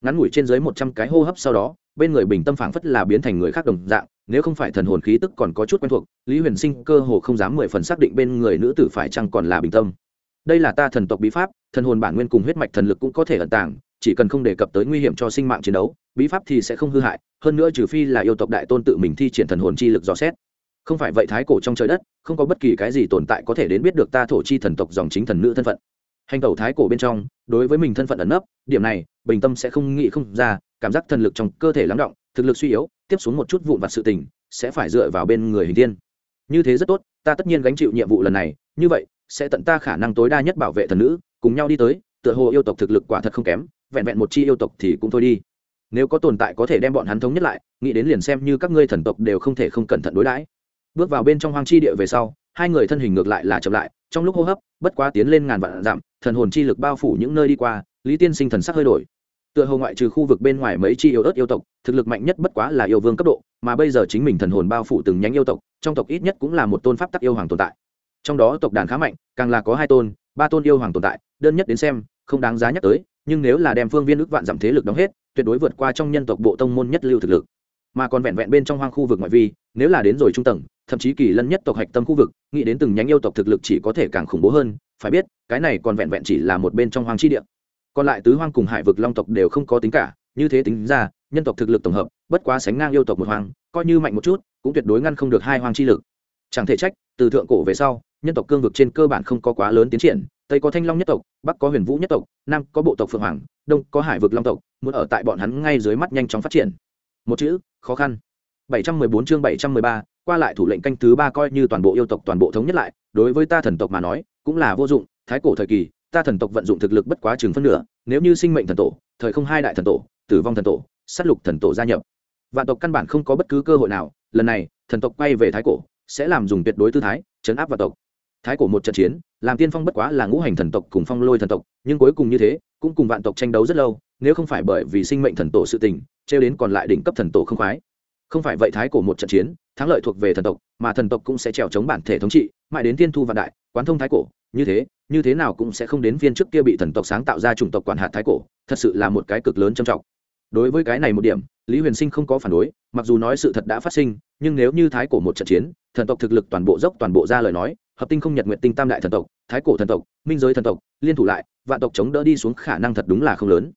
ngắn ngủi trên dưới một trăm cái hô hấp sau đó bên người bình tâm phảng phất là biến thành người khác đồng dạng, nếu không phải thần hồn khí tức còn có chút quen thuộc, lý huyền sinh cơ hồ không dám mười phần xác định bên người nữ tử phải chăng còn là bình tâm. Đây là ta thần tộc bí pháp, thần hồn bản nguyên cùng huyết mạch thần lực cũng có thể ẩn tàng, chỉ cần không đề cập tới nguy hiểm cho sinh mạng chiến đấu, bí pháp thì sẽ không hư hại, hơn nữa trừ phi là yêu tộc đại tôn tự mình thi triển thần hồn chi lực dò xét. Không phải vậy thái cổ trong trời đất, không có bất kỳ cái gì tồn tại có thể đến biết được ta thổ chi thần tộc dòng chính thần nữ thân phận. Hành tẩu thái cổ bên trong, đối với mình thân phận ẩn nấp, điểm này, bình tâm sẽ không nghĩ không ra cảm giác thần lực trong cơ thể lắng động, thực lực suy yếu, tiếp xuống một chút vụn vặt sự tình, sẽ phải dựa vào bên người hình tiên như thế rất tốt, ta tất nhiên gánh chịu nhiệm vụ lần này, như vậy, sẽ tận ta khả năng tối đa nhất bảo vệ thần nữ, cùng nhau đi tới, tựa hồ yêu tộc thực lực quả thật không kém, vẹn vẹn một chi yêu tộc thì cũng thôi đi. Nếu có tồn tại có thể đem bọn hắn thống nhất lại, nghĩ đến liền xem như các ngươi thần tộc đều không thể không cẩn thận đối đãi. Bước vào bên trong hoang chi địa về sau, hai người thân hình ngược lại là chậm lại, trong lúc hô hấp, bất quá tiến lên ngàn vạn dặm, thần hồn chi lực bao phủ những nơi đi qua, lý tiên sinh thần sắc hơi đổi tựa hồ ngoại trừ khu vực bên ngoài mấy chi yêu ớt yêu tộc, thực lực mạnh nhất bất quá là yêu vương cấp độ, mà bây giờ chính mình thần hồn bao phủ từng nhánh yêu tộc, trong tộc ít nhất cũng là một tôn pháp tắc yêu hoàng tồn tại. Trong đó tộc đàn khá mạnh, càng là có hai tôn, ba tôn yêu hoàng tồn tại, đơn nhất đến xem, không đáng giá nhắc tới, nhưng nếu là đem phương viên ước vạn giảm thế lực đóng hết, tuyệt đối vượt qua trong nhân tộc bộ tông môn nhất lưu thực lực. Mà còn vẹn vẹn bên trong hoang khu vực ngoại vi, nếu là đến rồi trung tầng, thậm chí kỳ lân nhất tộc hạch tâm khu vực, nghĩ đến từng nhánh yêu tộc thực lực chỉ có thể càng khủng bố hơn, phải biết, cái này còn vẹn vẹn chỉ là một bên trong hoang chi địa còn lại tứ hoang cùng hải vực long tộc đều không có tính cả như thế tính ra nhân tộc thực lực tổng hợp bất quá sánh ngang yêu tộc một hoang coi như mạnh một chút cũng tuyệt đối ngăn không được hai hoang chi lực. Chẳng thể trách từ thượng cổ về sau nhân tộc cương vực trên cơ bản không có quá lớn tiến triển tây có thanh long nhất tộc bắc có huyền vũ nhất tộc nam có bộ tộc phượng hoàng đông có hải vực long tộc muốn ở tại bọn hắn ngay dưới mắt nhanh chóng phát triển. Một chữ khó khăn. 714 chương 713, qua lại thủ lệnh canh thứ ba coi như toàn bộ yêu tộc toàn bộ thống nhất lại đối với ta thần tộc mà nói cũng là vô dụng thái cổ thời kỳ ta thần tộc vận dụng thực lực bất quá chừng phân nửa, nếu như sinh mệnh thần tổ, thời không hai đại thần tổ, tử vong thần tổ, sát lục thần tổ gia nhập, vạn tộc căn bản không có bất cứ cơ hội nào, lần này, thần tộc quay về thái cổ, sẽ làm dùng tuyệt đối tư thái, chấn áp vạn tộc. Thái cổ một trận chiến, làm tiên phong bất quá là ngũ hành thần tộc cùng phong lôi thần tộc, nhưng cuối cùng như thế, cũng cùng vạn tộc tranh đấu rất lâu, nếu không phải bởi vì sinh mệnh thần tổ sự tình, trêu đến còn lại đỉnh cấp thần tổ không khoái. Không phải vậy thái cổ một trận chiến, thắng lợi thuộc về thần tộc, mà thần tộc cũng sẽ trèo chống bản thể thống trị, mãi đến tiên thu vạn đại, quán thông thái cổ như thế như thế nào cũng sẽ không đến phiên trước kia bị thần tộc sáng tạo ra chủng tộc quản hạt thái cổ, thật sự là một cái cực lớn trầm trọng. Đối với cái này một điểm, lý huyền sinh không có phản đối, mặc dù nói sự thật đã phát sinh, nhưng nếu như thái cổ một trận chiến, thần tộc thực lực toàn bộ dốc toàn bộ ra lời nói, hợp tinh không nhật nguyện tinh tam đại thần tộc, thái cổ thần tộc, minh giới thần tộc, liên thủ lại, vạn tộc chống đỡ đi xuống khả năng thật đúng là không lớn.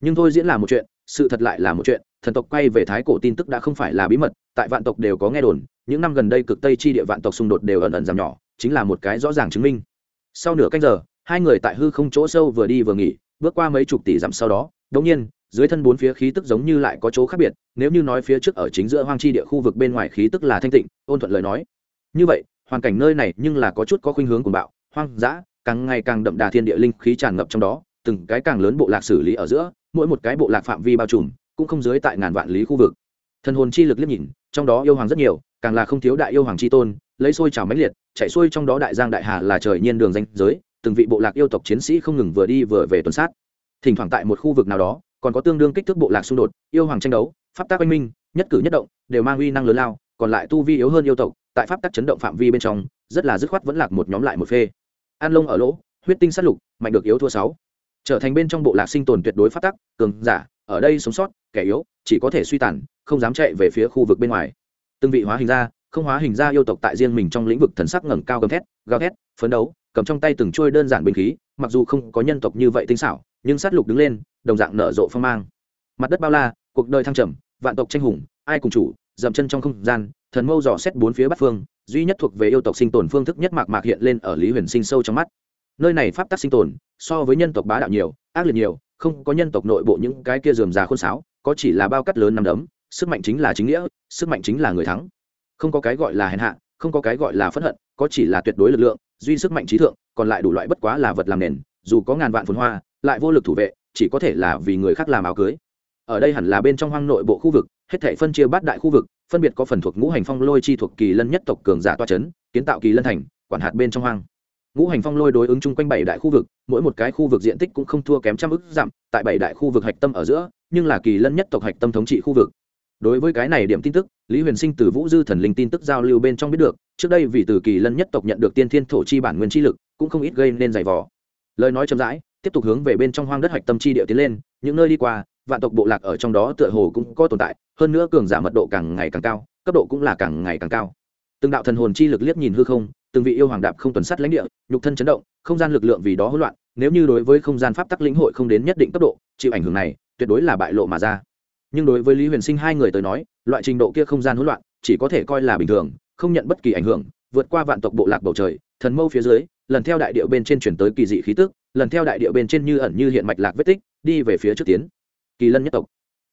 Nhưng thôi diễn là một chuyện, sự thật lại là một chuyện, thần tộc quay về thái cổ tin tức đã không phải là bí mật, tại vạn tộc đều có nghe đồn, những năm gần đây cực tây chi địa vạn tộc xung đột đều ẩn ẩn giảm nhỏ, chính là một cái rõ ràng chứng minh sau nửa canh giờ, hai người tại hư không chỗ sâu vừa đi vừa nghỉ, bước qua mấy chục tỷ dặm sau đó đống nhiên, dưới thân bốn phía khí tức giống như lại có chỗ khác biệt, nếu như nói phía trước ở chính giữa hoang chi địa khu vực bên ngoài khí tức là thanh tịnh, ôn thuận lời nói. Như vậy, hoàn cảnh nơi này nhưng là có chút có khuynh hướng của bạo, hoang dã, càng ngày càng đậm đà thiên địa linh khí tràn ngập trong đó, từng cái càng lớn bộ lạc xử lý ở giữa, mỗi một cái bộ lạc phạm vi bao trùm, cũng không dưới tại ngàn vạn lý khu vực. Thần hồn chi lực liếc nhìn, trong đó yêu hoàng rất nhiều, càng là không thiếu đại yêu hoàng chi tôn lấy sôi trào mãnh liệt, chạy xuôi trong đó đại giang đại hà là trời nhiên đường danh giới, từng vị bộ lạc yêu tộc chiến sĩ không ngừng vừa đi vừa về tuần sát. Thỉnh thoảng tại một khu vực nào đó, còn có tương đương kích thước bộ lạc xung đột, yêu hoàng tranh đấu, pháp tác oanh minh, nhất cử nhất động, đều mang uy năng lớn lao, còn lại tu vi yếu hơn yêu tộc, tại pháp tác chấn động phạm vi bên trong, rất là dứt khoát vẫn lạc một nhóm lại một phê. An lông ở lỗ, huyết tinh sát lục, mạnh được yếu thua sáu. Trở thành bên trong bộ lạc sinh tồn tuyệt đối pháp tắc, cường giả, ở đây sống sót, kẻ yếu, chỉ có thể suy tàn, không dám chạy về phía khu vực bên ngoài. Từng vị hóa hình ra không hóa hình ra yêu tộc tại riêng mình trong lĩnh vực thần sắc ngẩng cao gầm thét, gào thét, phấn đấu, cầm trong tay từng trôi đơn giản binh khí, mặc dù không có nhân tộc như vậy tinh xảo, nhưng sát lục đứng lên, đồng dạng nở rộ phong mang. Mặt đất bao la, cuộc đời thăng trầm, vạn tộc tranh hùng, ai cùng chủ, dậm chân trong không gian, thần mâu dò xét bốn phía bát phương, duy nhất thuộc về yêu tộc sinh tồn phương thức nhất mạc mạc hiện lên ở lý huyền sinh sâu trong mắt. Nơi này pháp tắc sinh tồn, so với nhân tộc bá đạo nhiều, ác liệt nhiều, không có nhân tộc nội bộ những cái kia dườm già khôn sáo, có chỉ là bao cắt lớn nằm đấm, sức mạnh chính là chính nghĩa, sức mạnh chính là người thắng không có cái gọi là hèn hạ, không có cái gọi là phẫn hận, có chỉ là tuyệt đối lực lượng, duy sức mạnh trí thượng, còn lại đủ loại bất quá là vật làm nền, dù có ngàn vạn phồn hoa, lại vô lực thủ vệ, chỉ có thể là vì người khác làm áo cưới. Ở đây hẳn là bên trong hoang nội bộ khu vực, hết thể phân chia bát đại khu vực, phân biệt có phần thuộc ngũ hành phong lôi chi thuộc kỳ lân nhất tộc cường giả toa c h ấ n kiến tạo kỳ lân thành, quản hạt bên trong hoang. Ngũ hành phong lôi đối ứng chung quanh bảy đại khu vực, mỗi một cái khu vực diện tích cũng không thua kém trăm ức dặm, tại bảy đại khu vực hạch tâm ở giữa, nhưng là kỳ lân nhất tộc hạch tâm thống trị khu vực đối với cái này điểm tin tức, lý huyền sinh từ vũ dư thần linh tin tức giao lưu bên trong biết được, trước đây vì từ kỳ lân nhất tộc nhận được tiên thiên thổ chi bản nguyên chi lực, cũng không ít gây nên giày vò. Lời nói chậm rãi, tiếp tục hướng về bên trong hoang đất hạch tâm chi địa tiến lên, những nơi đi qua, vạn tộc bộ lạc ở trong đó tựa hồ cũng có tồn tại, hơn nữa cường giả mật độ càng ngày càng cao, cấp độ cũng là càng ngày càng cao. Từng đạo thần hồn chi lực liếc nhìn hư không, từng vị yêu hoàng đạp không tuần sát lãnh địa, nhục thân chấn động, không gian lực lượng vì đó hỗn loạn, nếu như đối với không gian pháp tắc lĩnh hội không đến nhất định cấp độ, chịu ảnh hưởng này, tuyệt đối là bại lộ mà ra nhưng đối với lý huyền sinh hai người tới nói, loại trình độ kia không gian hỗn loạn, chỉ có thể coi là bình thường, không nhận bất kỳ ảnh hưởng, vượt qua vạn tộc bộ lạc bầu trời, thần mâu phía dưới, lần theo đại điệu bên trên chuyển tới kỳ dị khí tức, lần theo đại điệu bên trên như ẩn như hiện mạch lạc vết tích, đi về phía trước tiến. Kỳ lân nhất tộc.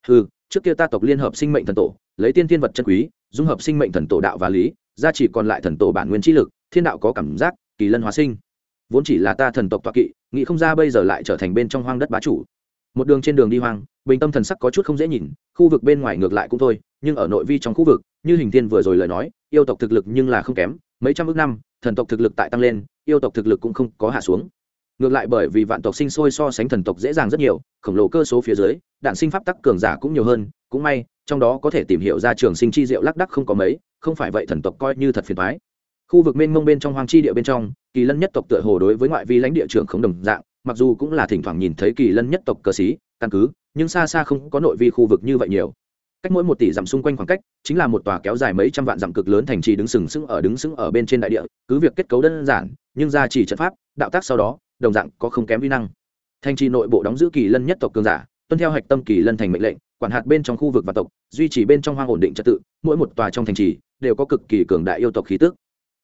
Ừ trước kia ta tộc liên hợp sinh mệnh thần tổ, lấy tiên thiên vật chân quý, dung hợp sinh mệnh thần tổ đạo và lý gia chỉ còn lại thần tổ bản nguyên trí lực, thiên đạo có cảm giác, kỳ lân hóa sinh. Vốn chỉ là ta thần tộc toạ kỵ, nghĩ không ra bây giờ lại trở thành bên trong hoang đất bá chủ một đường trên đường đi hoang, bình tâm thần sắc có chút không dễ nhìn, khu vực bên ngoài ngược lại cũng thôi, nhưng ở nội vi trong khu vực, như hình thiên vừa rồi lời nói, yêu tộc thực lực nhưng là không kém, mấy trăm ước năm, thần tộc thực lực tại tăng lên, yêu tộc thực lực cũng không có hạ xuống. Ngược lại bởi vì vạn tộc sinh sôi so sánh thần tộc dễ dàng rất nhiều, khổng lồ cơ số phía dưới, đạn sinh pháp tắc cường giả cũng nhiều hơn, cũng may, trong đó có thể tìm hiểu ra trường sinh chi diệu lác đắc không có mấy, không phải vậy thần tộc coi như thật phiền thoái khu vực mênh mông bên trong hoang chi địa bên trong, kỳ lân nhất tộc tựa hồ đối với ngoại vi lãnh địa trường không đồng dạng mặc dù cũng là thỉnh thoảng nhìn thấy kỳ lân nhất tộc cờ xí căn cứ, nhưng xa xa không có nội vi khu vực như vậy nhiều. Cách mỗi một tỷ dặm xung quanh khoảng cách, chính là một tòa kéo dài mấy trăm vạn dặm cực lớn thành trì đứng sừng sững ở đứng sững ở bên trên đại địa, cứ việc kết cấu đơn giản, nhưng ra chỉ trận pháp, đạo tác sau đó, đồng dạng có không kém vi năng. Thành trì nội bộ đóng giữ kỳ lân nhất tộc cường giả, tuân theo hạch tâm kỳ lân thành mệnh lệnh, quản hạt bên trong khu vực và tộc, duy trì bên trong hoang ổn định trật tự, mỗi một tòa trong thành trì đều có cực kỳ cường đại yêu tộc khí tức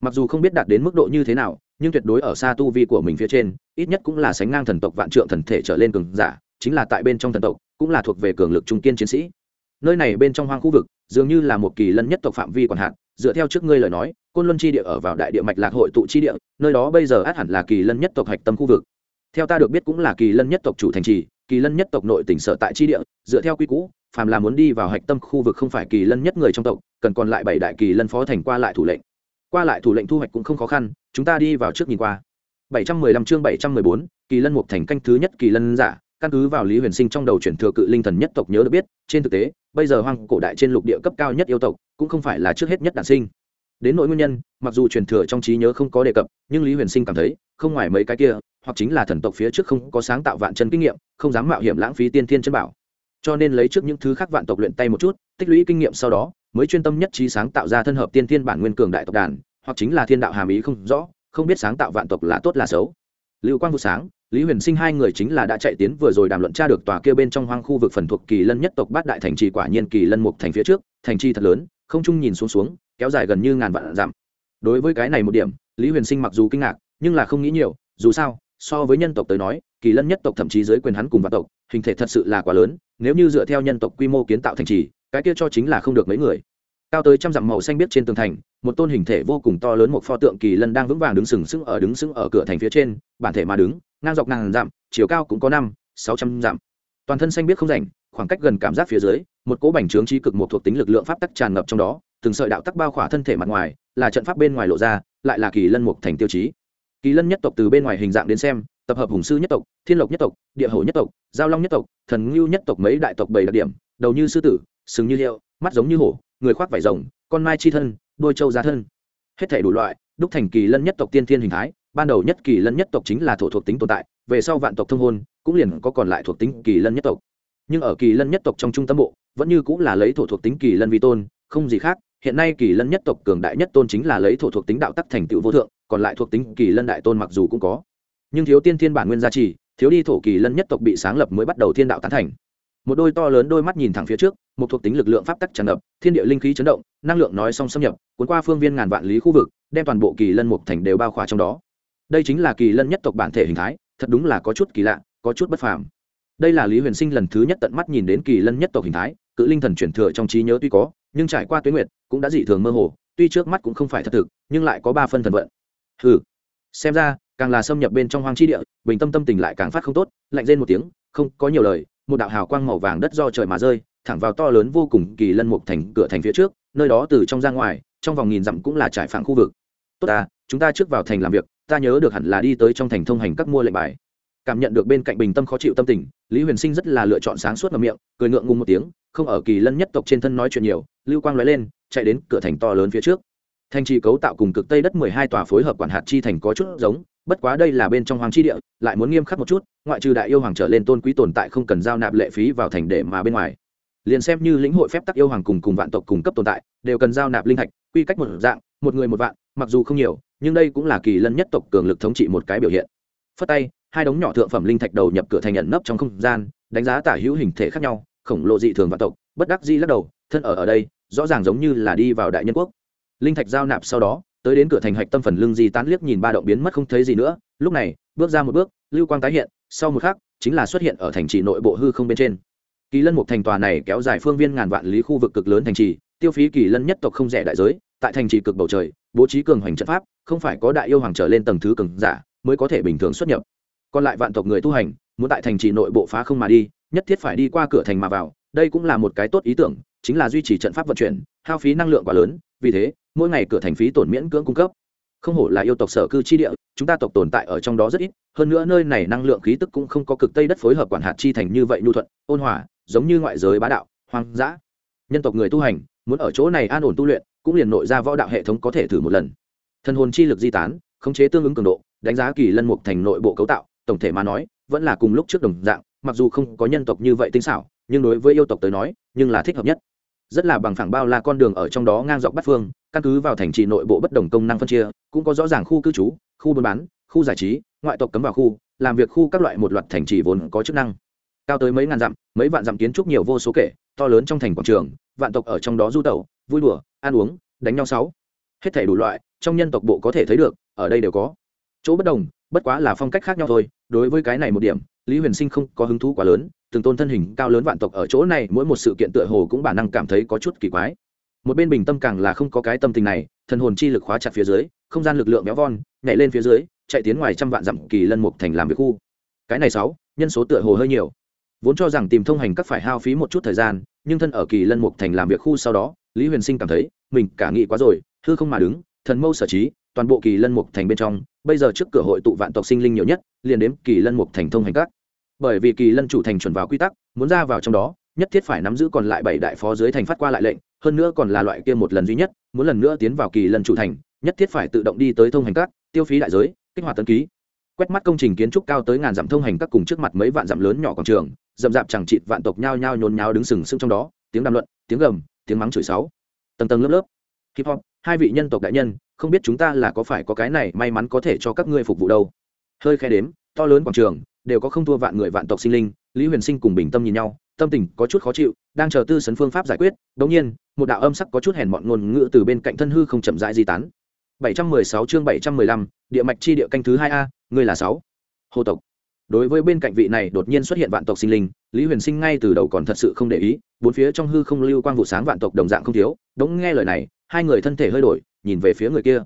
mặc dù không biết đạt đến mức độ như thế nào, nhưng tuyệt đối ở xa tu vi của mình phía trên, ít nhất cũng là sánh ngang thần tộc vạn trượng thần thể trở lên cường giả, chính là tại bên trong thần tộc, cũng là thuộc về cường lực trung kiên chiến sĩ. Nơi này bên trong hoang khu vực, dường như là một kỳ lân nhất tộc phạm vi còn hạn, dựa theo trước ngươi lời nói, côn luân chi địa ở vào đại địa mạch lạc hội tụ chi địa, nơi đó bây giờ át hẳn là kỳ lân nhất tộc hạch tâm khu vực. Theo ta được biết cũng là kỳ lân nhất tộc chủ thành trì, kỳ lân nhất tộc nội tỉnh sở tại chi địa, dựa theo quy cũ phàm là muốn đi vào hạch tâm khu vực không phải kỳ lân nhất người trong tộc, cần còn lại bảy đại kỳ lân phó thành qua lại thủ lệnh qua lại thủ lệnh thu hoạch cũng không khó khăn chúng ta đi vào trước nhìn qua. 715 chương 714, kỳ lân mục thành canh thứ nhất kỳ lân giả căn cứ vào lý huyền sinh trong đầu chuyển thừa cự linh thần nhất tộc nhớ được biết trên thực tế bây giờ hoang cổ đại trên lục địa cấp cao nhất yêu tộc cũng không phải là trước hết nhất đản sinh. Đến nội nguyên nhân mặc dù truyền thừa trong trí nhớ không có đề cập nhưng lý huyền sinh cảm thấy không ngoài mấy cái kia hoặc chính là thần tộc phía trước không có sáng tạo vạn chân kinh nghiệm không dám mạo hiểm lãng phí tiên thiên chân bảo. Cho nên lấy trước những thứ khác vạn tộc luyện tay một chút tích lũy kinh nghiệm sau đó mới chuyên tâm nhất trí sáng tạo ra thân hợp tiên thiên bản nguyên cường đại tộc đàn, hoặc chính là thiên đạo hàm ý không rõ, không biết sáng tạo vạn tộc là tốt là xấu. Lưu quang vụ sáng, lý huyền sinh hai người chính là đã chạy tiến vừa rồi đàm luận tra được tòa kia bên trong hoang khu vực phần thuộc kỳ lân nhất tộc bát đại thành trì quả nhiên kỳ lân mục thành phía trước, thành trì thật lớn, không trung nhìn xuống xuống, kéo dài gần như ngàn vạn dặm. Đối với cái này một điểm, lý huyền sinh mặc dù kinh ngạc, nhưng là không nghĩ nhiều, dù sao, so với nhân tộc tới nói, kỳ lân nhất tộc thậm chí dưới quyền hắn cùng vạn tộc, hình thể thật sự là quá lớn, nếu như dựa theo nhân tộc quy mô kiến tạo thành trì cái kia cho chính là không được mấy người. Cao tới trăm dặm màu xanh biết trên tường thành, một tôn hình thể vô cùng to lớn một pho tượng kỳ lân đang vững vàng đứng sừng sững ở đứng sững ở cửa thành phía trên, bản thể mà đứng, ngang dọc ngàn dặm, chiều cao cũng có năm, sáu trăm dặm. Toàn thân xanh biết không rảnh, khoảng cách gần cảm giác phía dưới, một cỗ bành trướng chi cực một thuộc tính lực lượng pháp tắc tràn ngập trong đó, từng sợi đạo tắc bao khỏa thân thể mặt ngoài, là trận pháp bên ngoài lộ ra, lại là kỳ lân mục thành tiêu chí. Kỳ lân nhất tộc từ bên ngoài hình dạng đến xem, tập hợp hùng sư nhất tộc, thiên lộc nhất tộc, địa hổ nhất tộc, giao long nhất tộc, thần ngưu nhất tộc mấy đại tộc bảy đặc điểm, đầu như sư tử sừng như liệu, mắt giống như hổ, người khoác vải rồng, con mai chi thân, đôi trâu giá thân. Hết thể đủ loại, đúc thành kỳ lân nhất tộc tiên thiên hình thái, ban đầu nhất kỳ lân nhất tộc chính là thổ thuộc tính tồn tại, về sau vạn tộc thông hôn, cũng liền có còn lại thuộc tính kỳ lân nhất tộc. Nhưng ở kỳ lân nhất tộc trong trung tâm bộ, vẫn như cũng là lấy thổ thuộc tính kỳ lân vi tôn, không gì khác, hiện nay kỳ lân nhất tộc cường đại nhất tôn chính là lấy thổ thuộc tính đạo tắc thành tựu vô thượng, còn lại thuộc tính kỳ lân đại tôn mặc dù cũng có. Nhưng thiếu tiên thiên bản nguyên gia trì, thiếu đi thổ kỳ lân nhất tộc bị sáng lập mới bắt đầu thiên đạo tán thành. Một đôi to lớn đôi mắt nhìn thẳng phía trước một thuộc tính lực lượng pháp tắc tràn ngập, thiên địa linh khí chấn động, năng lượng nói song xâm nhập, cuốn qua phương viên ngàn vạn lý khu vực, đem toàn bộ kỳ lân mục thành đều bao khỏa trong đó. Đây chính là kỳ lân nhất tộc bản thể hình thái, thật đúng là có chút kỳ lạ, có chút bất phàm. Đây là lý huyền sinh lần thứ nhất tận mắt nhìn đến kỳ lân nhất tộc hình thái, cự linh thần chuyển thừa trong trí nhớ tuy có, nhưng trải qua tuyến nguyệt, cũng đã dị thường mơ hồ, tuy trước mắt cũng không phải thật thực, nhưng lại có ba phân thần vận. Ừ xem ra, càng là xâm nhập bên trong hoang chi địa, bình tâm tâm tình lại càng phát không tốt, lạnh rên một tiếng, không có nhiều lời, một đạo hào quang màu vàng đất do trời mà rơi thẳng vào to lớn vô cùng kỳ lân mục thành cửa thành phía trước, nơi đó từ trong ra ngoài, trong vòng nghìn dặm cũng là trải phẳng khu vực. Tốt ta, chúng ta trước vào thành làm việc, ta nhớ được hẳn là đi tới trong thành thông hành các mua lệnh bài. Cảm nhận được bên cạnh bình tâm khó chịu tâm tình, lý huyền sinh rất là lựa chọn sáng suốt ngầm miệng, cười ngượng ngùng một tiếng, không ở kỳ lân nhất tộc trên thân nói chuyện nhiều, lưu quang nói lên, chạy đến cửa thành to lớn phía trước. Thành trì cấu tạo cùng cực tây đất mười hai tòa phối hợp quản hạt chi thành có chút giống, bất quá đây là bên trong hoàng chi địa, lại muốn nghiêm khắc một chút, ngoại trừ đại yêu hoàng trở lên tôn quý tồn tại không cần giao nạp lệ phí vào thành để mà bên ngoài liền xem như lĩnh hội phép tắc yêu hoàng cùng cùng vạn tộc cùng cấp tồn tại, đều cần giao nạp linh thạch quy cách một dạng, một người một vạn, mặc dù không nhiều, nhưng đây cũng là kỳ lân nhất tộc cường lực thống trị một cái biểu hiện. Phất tay, hai đống nhỏ thượng phẩm linh thạch đầu nhập cửa thành nhận nấp trong không gian, đánh giá tả hữu hình thể khác nhau, khổng lồ dị thường vạn tộc, bất đắc di lắc đầu, thân ở ở đây, rõ ràng giống như là đi vào đại nhân quốc. Linh thạch giao nạp sau đó, tới đến cửa thành hạch tâm phần lưng di tán liếc nhìn ba động biến mất không thấy gì nữa, lúc này, bước ra một bước, lưu quang tái hiện, sau một khắc, chính là xuất hiện ở thành trì nội bộ hư không bên trên kỳ lân một thành tòa này kéo dài phương viên ngàn vạn lý khu vực cực lớn thành trì, tiêu phí kỳ lân nhất tộc không rẻ đại giới, tại thành trì cực bầu trời, bố trí cường hoành trận pháp, không phải có đại yêu hoàng trở lên tầng thứ cường giả mới có thể bình thường xuất nhập. Còn lại vạn tộc người tu hành, muốn tại thành trì nội bộ phá không mà đi, nhất thiết phải đi qua cửa thành mà vào, đây cũng là một cái tốt ý tưởng, chính là duy trì trận pháp vận chuyển, hao phí năng lượng quá lớn, vì thế, mỗi ngày cửa thành phí tổn miễn cưỡng cung cấp. Không hổ là yêu tộc sở cư chi địa, chúng ta tộc tồn tại ở trong đó rất ít, hơn nữa nơi này năng lượng khí tức cũng không có cực tây đất phối hợp quản hạt chi thành như vậy nhu thuận, ôn hòa giống như ngoại giới bá đạo, hoang dã. Nhân tộc người tu hành, muốn ở chỗ này an ổn tu luyện, cũng liền nội ra võ đạo hệ thống có thể thử một lần. Thân hồn chi lực di tán, khống chế tương ứng cường độ, đánh giá kỳ lân mục thành nội bộ cấu tạo, tổng thể mà nói, vẫn là cùng lúc trước đồng dạng, mặc dù không có nhân tộc như vậy tinh xảo, nhưng đối với yêu tộc tới nói, nhưng là thích hợp nhất. Rất là bằng phẳng bao la con đường ở trong đó ngang dọc bắt phương, căn cứ vào thành trì nội bộ bất đồng công năng phân chia, cũng có rõ ràng khu cư trú, khu buôn bán, khu giải trí, ngoại tộc cấm vào khu, làm việc khu các loại một loạt thành trì vốn có chức năng cao tới mấy ngàn dặm, mấy vạn dặm kiến trúc nhiều vô số kể, to lớn trong thành quảng trường, vạn tộc ở trong đó du tẩu, vui đùa, ăn uống, đánh nhau sáu. Hết thể đủ loại, trong nhân tộc bộ có thể thấy được, ở đây đều có. Chỗ bất đồng, bất quá là phong cách khác nhau thôi, đối với cái này một điểm, lý huyền sinh không có hứng thú quá lớn, từng tôn thân hình cao lớn vạn tộc ở chỗ này, mỗi một sự kiện tựa hồ cũng bản năng cảm thấy có chút kỳ quái. Một bên bình tâm càng là không có cái tâm tình này, thần hồn chi lực khóa chặt phía dưới, không gian lực lượng béo von, nhảy lên phía dưới, chạy tiến ngoài trăm vạn dặm kỳ lân mục thành làm việc khu. Cái này sáu, nhân số tựa hồ hơi nhiều vốn cho rằng tìm thông hành các phải hao phí một chút thời gian, nhưng thân ở kỳ lân mục thành làm việc khu sau đó, lý huyền sinh cảm thấy, mình cả nghị quá rồi, hư không mà đứng, thần mâu sở trí, toàn bộ kỳ lân mục thành bên trong, bây giờ trước cửa hội tụ vạn tộc sinh linh nhiều nhất, liền đếm kỳ lân mục thành thông hành các. Bởi vì kỳ lân chủ thành chuẩn vào quy tắc, muốn ra vào trong đó, nhất thiết phải nắm giữ còn lại bảy đại phó dưới thành phát qua lại lệnh, hơn nữa còn là loại kia một lần duy nhất, muốn lần nữa tiến vào kỳ lân chủ thành, nhất thiết phải tự động đi tới thông hành các, tiêu phí đại giới, kích hoạt tân ký. Quét mắt công trình kiến trúc cao tới ngàn dặm thông hành các cùng trước mặt mấy vạn dặm lớn nhỏ quảng trường dậm dạp chẳng chịt vạn tộc nhao nhao nhốn nháo đứng sừng sững trong đó tiếng đàm luận tiếng gầm tiếng mắng chửi sáu tầng tầng lớp lớp hip hop hai vị nhân tộc đại nhân không biết chúng ta là có phải có cái này may mắn có thể cho các ngươi phục vụ đâu hơi khe đếm to lớn quảng trường đều có không thua vạn người vạn tộc sinh linh lý huyền sinh cùng bình tâm nhìn nhau tâm tình có chút khó chịu đang chờ tư sấn phương pháp giải quyết đ nhiên một đạo âm sắc có chút hèn mọn ngôn ngữ từ bên cạnh thân hư không chậm rãi di tán 716 chương 715, địa mạch chi địa canh thứ 2A, ngươi là 6. Hồ tộc. Đối với bên cạnh vị này đột nhiên xuất hiện vạn tộc sinh linh, Lý Huyền Sinh ngay từ đầu còn thật sự không để ý, bốn phía trong hư không lưu quang vụ sáng vạn tộc đồng dạng không thiếu, đống nghe lời này, hai người thân thể hơi đổi, nhìn về phía người kia.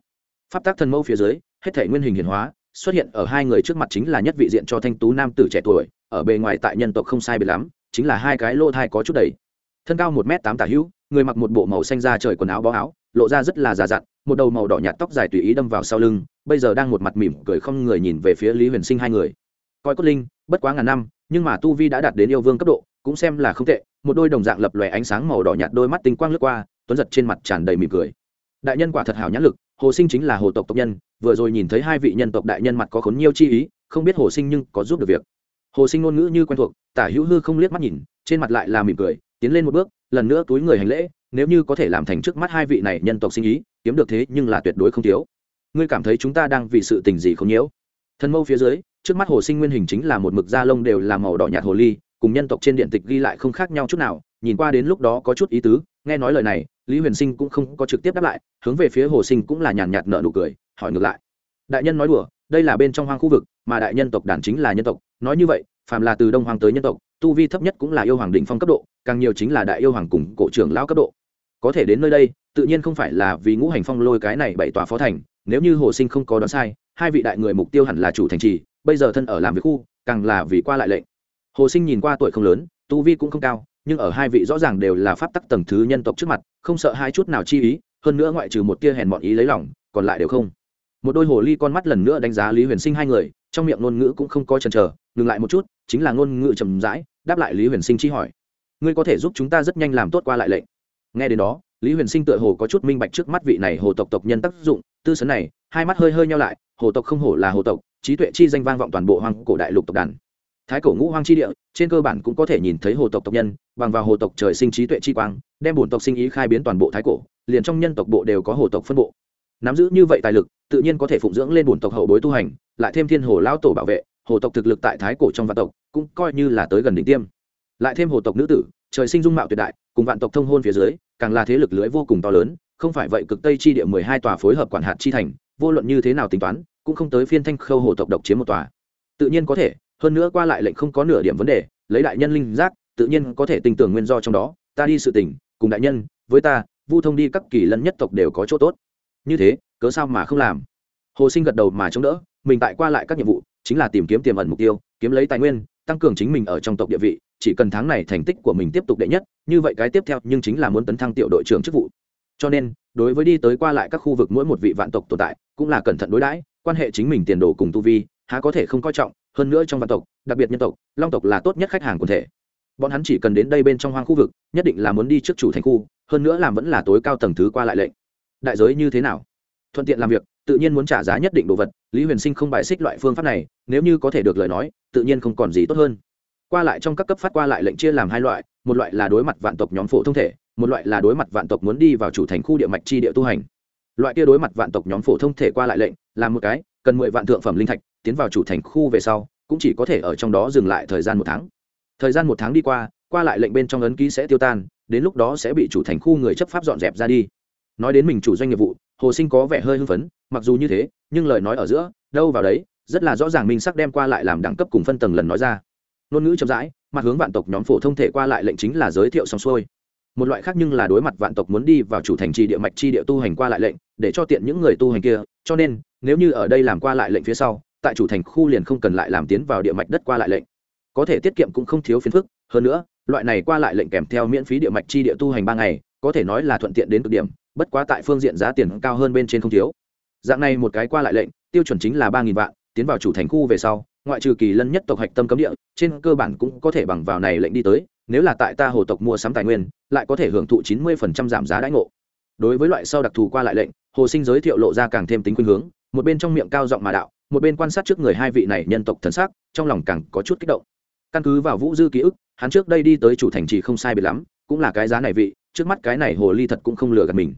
Pháp tác thần mâu phía dưới, hết thể nguyên hình hiển hóa, xuất hiện ở hai người trước mặt chính là nhất vị diện cho thanh tú nam tử trẻ tuổi, ở bề ngoài tại nhân tộc không sai biệt lắm, chính là hai cái lô thai có chút đầy. Thân cao một m tám tả hữu, người mặc một bộ màu xanh da trời quần áo bó áo, lộ ra rất là già dặn một đầu màu đỏ nhạt tóc dài tùy ý đâm vào sau lưng bây giờ đang một mặt mỉm cười không người nhìn về phía lý huyền sinh hai người coi cốt linh, bất quá ngàn năm, nhưng mà tu vi đã đạt đến yêu vương cấp độ, cũng xem là không tệ. Một đôi đồng dạng lập lòe ánh sáng màu đỏ nhạt đôi mắt tinh quang lướt qua, tuấn giật trên mặt tràn đầy mỉm cười. Đại nhân quả thật hảo nhãn lực, hồ sinh chính là hồ tộc tộc nhân, vừa rồi nhìn thấy hai vị nhân tộc đại nhân mặt có khốn nhiều chi ý, không biết hồ sinh nhưng có giúp được việc. Hồ sinh ngôn ngữ như quen thuộc, tả hữu hư không liếc mắt nhìn, trên mặt lại là mỉm cười, tiến lên một bước, lần nữa túi người hành lễ, nếu như có thể làm thành trước mắt hai vị này nhân tộc sinh ý, kiếm được thế nhưng là tuyệt đối không thiếu. Ngươi cảm thấy chúng ta đang vì sự tình gì không nhiễu? Thân mâu phía dưới trước mắt hồ sinh nguyên hình chính là một mực da lông đều là màu đỏ nhạt hồ ly, cùng nhân tộc trên điện tịch ghi lại không khác nhau chút nào, nhìn qua đến lúc đó có chút ý tứ, nghe nói lời này, lý huyền sinh cũng không có trực tiếp đáp lại, hướng về phía hồ sinh cũng là nhàn nhạt nợ nụ cười, hỏi ngược lại. Đại nhân nói đùa, đây là bên trong hoang khu vực, mà đại nhân tộc đàn chính là nhân tộc, nói như vậy, phàm là từ đông hoàng tới nhân tộc, tu vi thấp nhất cũng là yêu hoàng đỉnh phong cấp độ, càng nhiều chính là đại yêu hoàng cùng cổ trưởng lão cấp độ. Có thể đến nơi đây, tự nhiên không phải là vì ngũ hành phong lôi cái này bảy tòa phó thành, nếu như hồ sinh không có đoán sai, hai vị đại người mục tiêu hẳn là chủ thành trì bây giờ thân ở làm việc khu, càng là vì qua lại lệnh. Hồ sinh nhìn qua tuổi không lớn, tu vi cũng không cao, nhưng ở hai vị rõ ràng đều là pháp tắc tầng thứ nhân tộc trước mặt, không sợ hai chút nào chi ý, hơn nữa ngoại trừ một tia hèn mọn ý lấy lòng, còn lại đều không. Một đôi hồ ly con mắt lần nữa đánh giá lý huyền sinh hai người, trong miệng ngôn ngữ cũng không có chần chờ, ngừng lại một chút, chính là ngôn ngữ trầm rãi, đáp lại lý huyền sinh chi hỏi. Ngươi có thể giúp chúng ta rất nhanh làm tốt qua lại lệnh. Nghe đến đó, lý huyền sinh tựa hồ có chút minh bạch trước mắt vị này hồ tộc tộc nhân tác dụng, tư sấn này, hai mắt hơi hơi nhau lại, hồ tộc không hổ là hồ tộc trí tuệ chi danh vang vọng toàn bộ hoang cổ đại lục tộc đàn. Thái cổ ngũ hoang chi địa, trên cơ bản cũng có thể nhìn thấy hồ tộc tộc nhân, bằng vào hồ tộc trời sinh trí tuệ chi quang, đem bổn tộc sinh ý khai biến toàn bộ thái cổ, liền trong nhân tộc bộ đều có hồ tộc phân bộ. Nắm giữ như vậy tài lực, tự nhiên có thể phụng dưỡng lên bổn tộc hậu bối tu hành, lại thêm thiên hồ lão tổ bảo vệ, hồ tộc thực lực tại thái cổ trong vạn tộc cũng coi như là tới gần đỉnh tiêm. Lại thêm hồ tộc nữ tử, trời sinh dung mạo tuyệt đại, cùng vạn tộc thông hôn phía dưới, càng là thế lực lưới vô cùng to lớn, không phải vậy cực tây chi địa mười hai tòa phối hợp quản hạt chi thành, vô luận như thế nào tính toán cũng không tới phiên thanh khâu hồ tộc độc chiếm một tòa. Tự nhiên có thể, hơn nữa qua lại lệnh không có nửa điểm vấn đề, lấy đại nhân linh giác, tự nhiên có thể tình tưởng nguyên do trong đó, ta đi sự tình, cùng đại nhân, với ta, vu thông đi các kỳ lân nhất tộc đều có chỗ tốt. Như thế, cớ sao mà không làm? Hồ sinh gật đầu mà chống đỡ, mình tại qua lại các nhiệm vụ, chính là tìm kiếm tiềm ẩn mục tiêu, kiếm lấy tài nguyên, tăng cường chính mình ở trong tộc địa vị, chỉ cần tháng này thành tích của mình tiếp tục đệ nhất, như vậy cái tiếp theo nhưng chính là muốn tấn thăng tiểu đội trưởng chức vụ. Cho nên, đối với đi tới qua lại các khu vực mỗi một vị vạn tộc tồn tại, cũng là cẩn thận đối đãi quan hệ chính mình tiền đồ cùng tu vi, há có thể không coi trọng, hơn nữa trong vạn tộc, đặc biệt nhân tộc, long tộc là tốt nhất khách hàng quần thể. Bọn hắn chỉ cần đến đây bên trong hoang khu vực, nhất định là muốn đi trước chủ thành khu, hơn nữa làm vẫn là tối cao tầng thứ qua lại lệnh. Đại giới như thế nào? Thuận tiện làm việc, tự nhiên muốn trả giá nhất định đồ vật, lý huyền sinh không bài xích loại phương pháp này, nếu như có thể được lời nói, tự nhiên không còn gì tốt hơn. Qua lại trong các cấp phát qua lại lệnh chia làm hai loại, một loại là đối mặt vạn tộc nhóm phổ thông thể, một loại là đối mặt vạn tộc muốn đi vào chủ thành khu địa mạch chi địa tu hành. Loại kia đối mặt vạn tộc nhóm phổ thông thể qua lại lệnh làm một cái, cần mười vạn thượng phẩm linh thạch, tiến vào chủ thành khu về sau, cũng chỉ có thể ở trong đó dừng lại thời gian một tháng. Thời gian một tháng đi qua qua lại lệnh bên trong ấn ký sẽ tiêu tan, đến lúc đó sẽ bị chủ thành khu người chấp pháp dọn dẹp ra đi. Nói đến mình chủ doanh nghiệp vụ, hồ sinh có vẻ hơi hưng phấn, mặc dù như thế, nhưng lời nói ở giữa, đâu vào đấy, rất là rõ ràng minh sắc đem qua lại làm đẳng cấp cùng phân tầng lần nói ra. Ngôn ngữ chậm rãi, mặt hướng vạn tộc nhóm phổ thông thể qua lại lệnh chính là giới thiệu xong xuôi. Một loại khác nhưng là đối mặt vạn tộc muốn đi vào chủ thành trì địa mạch chi địa tu hành qua lại lệnh, để cho tiện những người tu hành kia, cho nên nếu như ở đây làm qua lại lệnh phía sau, tại chủ thành khu liền không cần lại làm tiến vào địa mạch đất qua lại lệnh. Có thể tiết kiệm cũng không thiếu phiền phức, hơn nữa, loại này qua lại lệnh kèm theo miễn phí địa mạch chi địa tu hành ba ngày, có thể nói là thuận tiện đến cực điểm, bất quá tại phương diện giá tiền cao hơn bên trên không thiếu. Dạng này một cái qua lại lệnh, tiêu chuẩn chính là ba nghìn vạn, tiến vào chủ thành khu về sau, ngoại trừ kỳ lân nhất tộc hạch tâm cấm địa, trên cơ bản cũng có thể bằng vào này lệnh đi tới, nếu là tại ta hồ tộc mua sắm tài nguyên, lại có thể hưởng thụ chín mươi phần trăm giảm giá đãi ngộ. Đối với loại sau đặc thù qua lại lệnh, hồ sinh giới thiệu lộ ra càng thêm tính khuynh hướng một bên trong miệng cao giọng mà đạo, một bên quan sát trước người hai vị này nhân tộc thần sắc, trong lòng càng có chút kích động. Căn cứ vào vũ dư ký ức, hắn trước đây đi tới chủ thành trì không sai biệt lắm, cũng là cái giá này vị, trước mắt cái này hồ ly thật cũng không lừa gạt mình.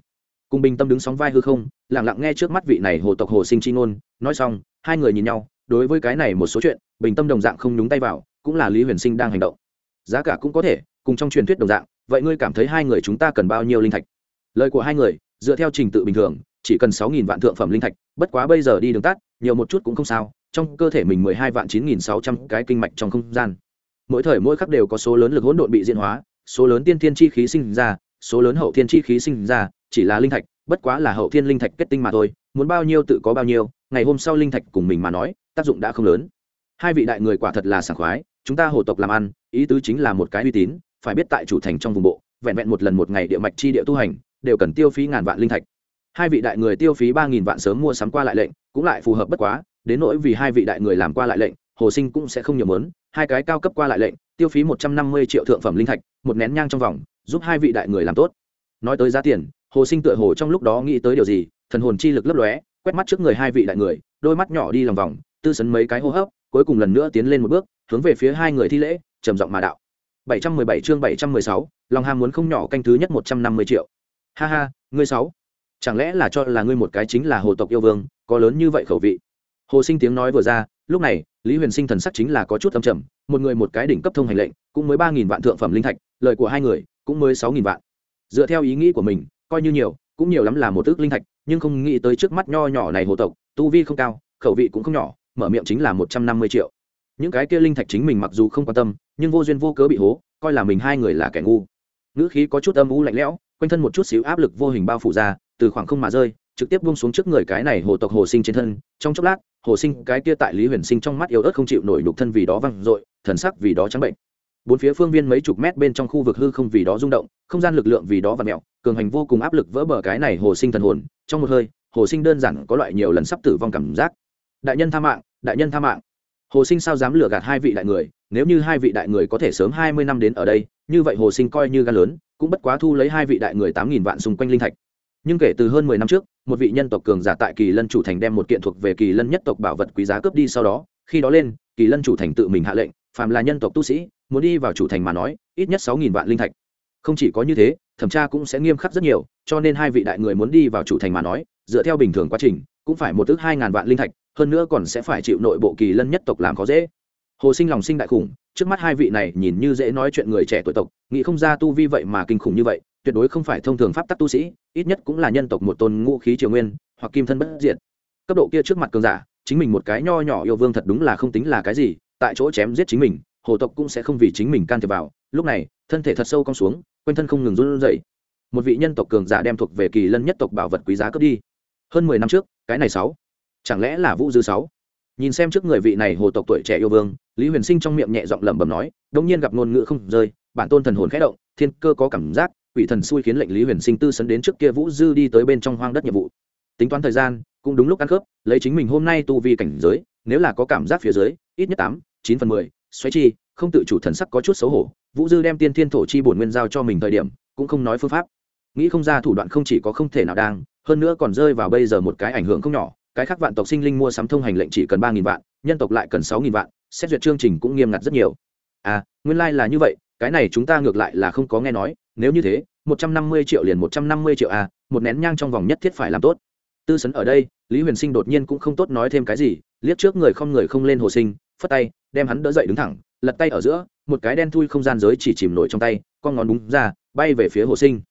Cùng bình tâm đứng sóng vai hư không lẳng lặng nghe trước mắt vị này hồ tộc hồ sinh chi ngôn, nói xong, hai người nhìn nhau, đối với cái này một số chuyện, bình tâm đồng dạng không nhúng tay vào, cũng là lý huyền sinh đang hành động. Giá cả cũng có thể, cùng trong truyền thuyết đồng dạng, vậy ngươi cảm thấy hai người chúng ta cần bao nhiêu linh thạch? Lời của hai người, dựa theo trình tự bình thường chỉ cần sáu nghìn vạn thượng phẩm linh thạch, bất quá bây giờ đi đường tắt, nhiều một chút cũng không sao, trong cơ thể mình mười hai vạn chín nghìn sáu trăm cái kinh mạch trong không gian. Mỗi thời mỗi khắc đều có số lớn lực hỗn độn bị diễn hóa, số lớn tiên thiên chi khí sinh ra, số lớn hậu thiên chi khí sinh ra, chỉ là linh thạch, bất quá là hậu thiên linh thạch kết tinh mà thôi, muốn bao nhiêu tự có bao nhiêu, ngày hôm sau linh thạch cùng mình mà nói, tác dụng đã không lớn. Hai vị đại người quả thật là sảng khoái, chúng ta hộ tộc làm ăn, ý tứ chính là một cái uy tín, phải biết tại chủ thành trong vùng bộ, vẹn vẹn một lần một ngày địa mạch chi địa tu hành, đều cần tiêu phí ngàn vạn linh thạch hai vị đại người tiêu phí ba nghìn vạn sớm mua sắm qua lại lệnh cũng lại phù hợp bất quá đến nỗi vì hai vị đại người làm qua lại lệnh hồ sinh cũng sẽ không nhiều mớn hai cái cao cấp qua lại lệnh tiêu phí một trăm năm mươi triệu thượng phẩm linh thạch một nén nhang trong vòng giúp hai vị đại người làm tốt nói tới giá tiền hồ sinh tựa hồ trong lúc đó nghĩ tới điều gì thần hồn chi lực lấp lóe quét mắt trước người hai vị đại người đôi mắt nhỏ đi lòng vòng tư sấn mấy cái hô hấp cuối cùng lần nữa tiến lên một bước hướng về phía hai người thi lễ trầm giọng mà đạo 717 chương 716, lòng ham muốn không nhỏ canh thứ nhất 150 triệu. Ha ha, ngươi sáu. Chẳng lẽ là cho là ngươi một cái chính là hồ tộc yêu vương, có lớn như vậy khẩu vị. Hồ Sinh tiếng nói vừa ra, lúc này, Lý Huyền Sinh thần sắc chính là có chút âm trầm, một người một cái đỉnh cấp thông hành lệnh, cũng mới ba nghìn vạn thượng phẩm linh thạch, lời của hai người cũng mới 6000 vạn. Dựa theo ý nghĩ của mình, coi như nhiều, cũng nhiều lắm là một ước linh thạch, nhưng không nghĩ tới trước mắt nho nhỏ này hồ tộc, tu vi không cao, khẩu vị cũng không nhỏ, mở miệng chính là 150 triệu những cái kia linh thạch chính mình mặc dù không quan tâm nhưng vô duyên vô cớ bị hố coi là mình hai người là kẻ ngu ngữ khí có chút âm u lạnh lẽo quanh thân một chút xíu áp lực vô hình bao phủ ra từ khoảng không mà rơi, trực tiếp buông xuống trước người cái này hồ tộc hồ sinh trên thân. Trong chốc lát, hồ sinh cái kia tại lý huyền sinh trong mắt yếu ớt không chịu nổi nhục thân vì đó văng dội, thần sắc vì đó trắng bệnh. Bốn phía phương viên mấy chục mét bên trong khu vực hư không vì đó rung động, không gian lực lượng vì đó và mẹo cường hành vô cùng áp lực vỡ bờ cái này hồ sinh thần hồn. Trong một hơi, hồ sinh đơn giản có loại nhiều lần sắp tử vong cảm giác. Đại nhân tha mạng, đại nhân tha mạng. Hồ sinh sao dám lừa gạt hai vị đại người? Nếu như hai vị đại người có thể sớm hai mươi năm đến ở đây, như vậy hồ sinh coi như gan lớn, cũng bất quá thu lấy hai vị đại người tám nghìn vạn xung quanh linh thạch nhưng kể từ hơn mười năm trước, một vị nhân tộc cường giả tại kỳ lân chủ thành đem một kiện thuộc về kỳ lân nhất tộc bảo vật quý giá cướp đi sau đó, khi đó lên, kỳ lân chủ thành tự mình hạ lệnh, phàm là nhân tộc tu sĩ, muốn đi vào chủ thành mà nói, ít nhất sáu nghìn vạn linh thạch. Không chỉ có như thế, thẩm tra cũng sẽ nghiêm khắc rất nhiều, cho nên hai vị đại người muốn đi vào chủ thành mà nói, dựa theo bình thường quá trình, cũng phải một ước hai ngàn vạn linh thạch, hơn nữa còn sẽ phải chịu nội bộ kỳ lân nhất tộc làm khó dễ. Hồ sinh lòng sinh đại khủng, trước mắt hai vị này nhìn như dễ nói chuyện người trẻ tuổi tộc, nghĩ không ra tu vi vậy mà kinh khủng như vậy tuyệt đối không phải thông thường pháp tắc tu sĩ, ít nhất cũng là nhân tộc một tôn ngũ khí triều nguyên, hoặc kim thân bất diệt. Cấp độ kia trước mặt cường giả, chính mình một cái nho nhỏ yêu vương thật đúng là không tính là cái gì, tại chỗ chém giết chính mình, hồ tộc cũng sẽ không vì chính mình can thiệp vào. Lúc này, thân thể thật sâu cong xuống, quanh thân không ngừng run rẩy. Một vị nhân tộc cường giả đem thuộc về kỳ lân nhất tộc bảo vật quý giá cướp đi. Hơn mười năm trước, cái này sáu. Chẳng lẽ là vũ dư sáu? Nhìn xem trước người vị này hồ tộc tuổi trẻ yêu vương, lý huyền sinh trong miệng nhẹ giọng lẩm bẩm nói đông nhiên gặp ngôn ngữ không rơi, bản tôn thần hồn khẽ động, thiên cơ có cảm giác quỷ thần xui khiến lệnh lý huyền sinh tư sấn đến trước kia vũ dư đi tới bên trong hoang đất nhiệm vụ. Tính toán thời gian, cũng đúng lúc ăn khớp, lấy chính mình hôm nay tu vi cảnh giới, nếu là có cảm giác phía dưới, ít nhất tám, chín phần mười, xoáy chi, không tự chủ thần sắc có chút xấu hổ, vũ dư đem tiên thiên thổ chi bổn nguyên giao cho mình thời điểm, cũng không nói phương pháp. Nghĩ không ra thủ đoạn không chỉ có không thể nào đang, hơn nữa còn rơi vào bây giờ một cái ảnh hưởng không nhỏ, cái khác vạn tộc sinh linh mua sắm thông hành lệnh chỉ cần ba nghìn vạn, nhân tộc lại cần sáu nghìn vạn, xét duyệt chương trình cũng nghiêm ngặt rất nhiều. À nguyên lai、like、là như vậy, cái này chúng ta ngược lại là không có nghe nói nếu như thế, một trăm năm mươi triệu liền một trăm năm mươi triệu à một nén nhang trong vòng nhất thiết phải làm tốt. Tư sấn ở đây, lý huyền sinh đột nhiên cũng không tốt nói thêm cái gì, liếc trước người không người không lên hồ sinh, phất tay, đem hắn đỡ dậy đứng thẳng, lật tay ở giữa, một cái đen thui không gian giới chỉ chìm nổi trong tay, con ngón đúng ra, bay về phía hồ sinh.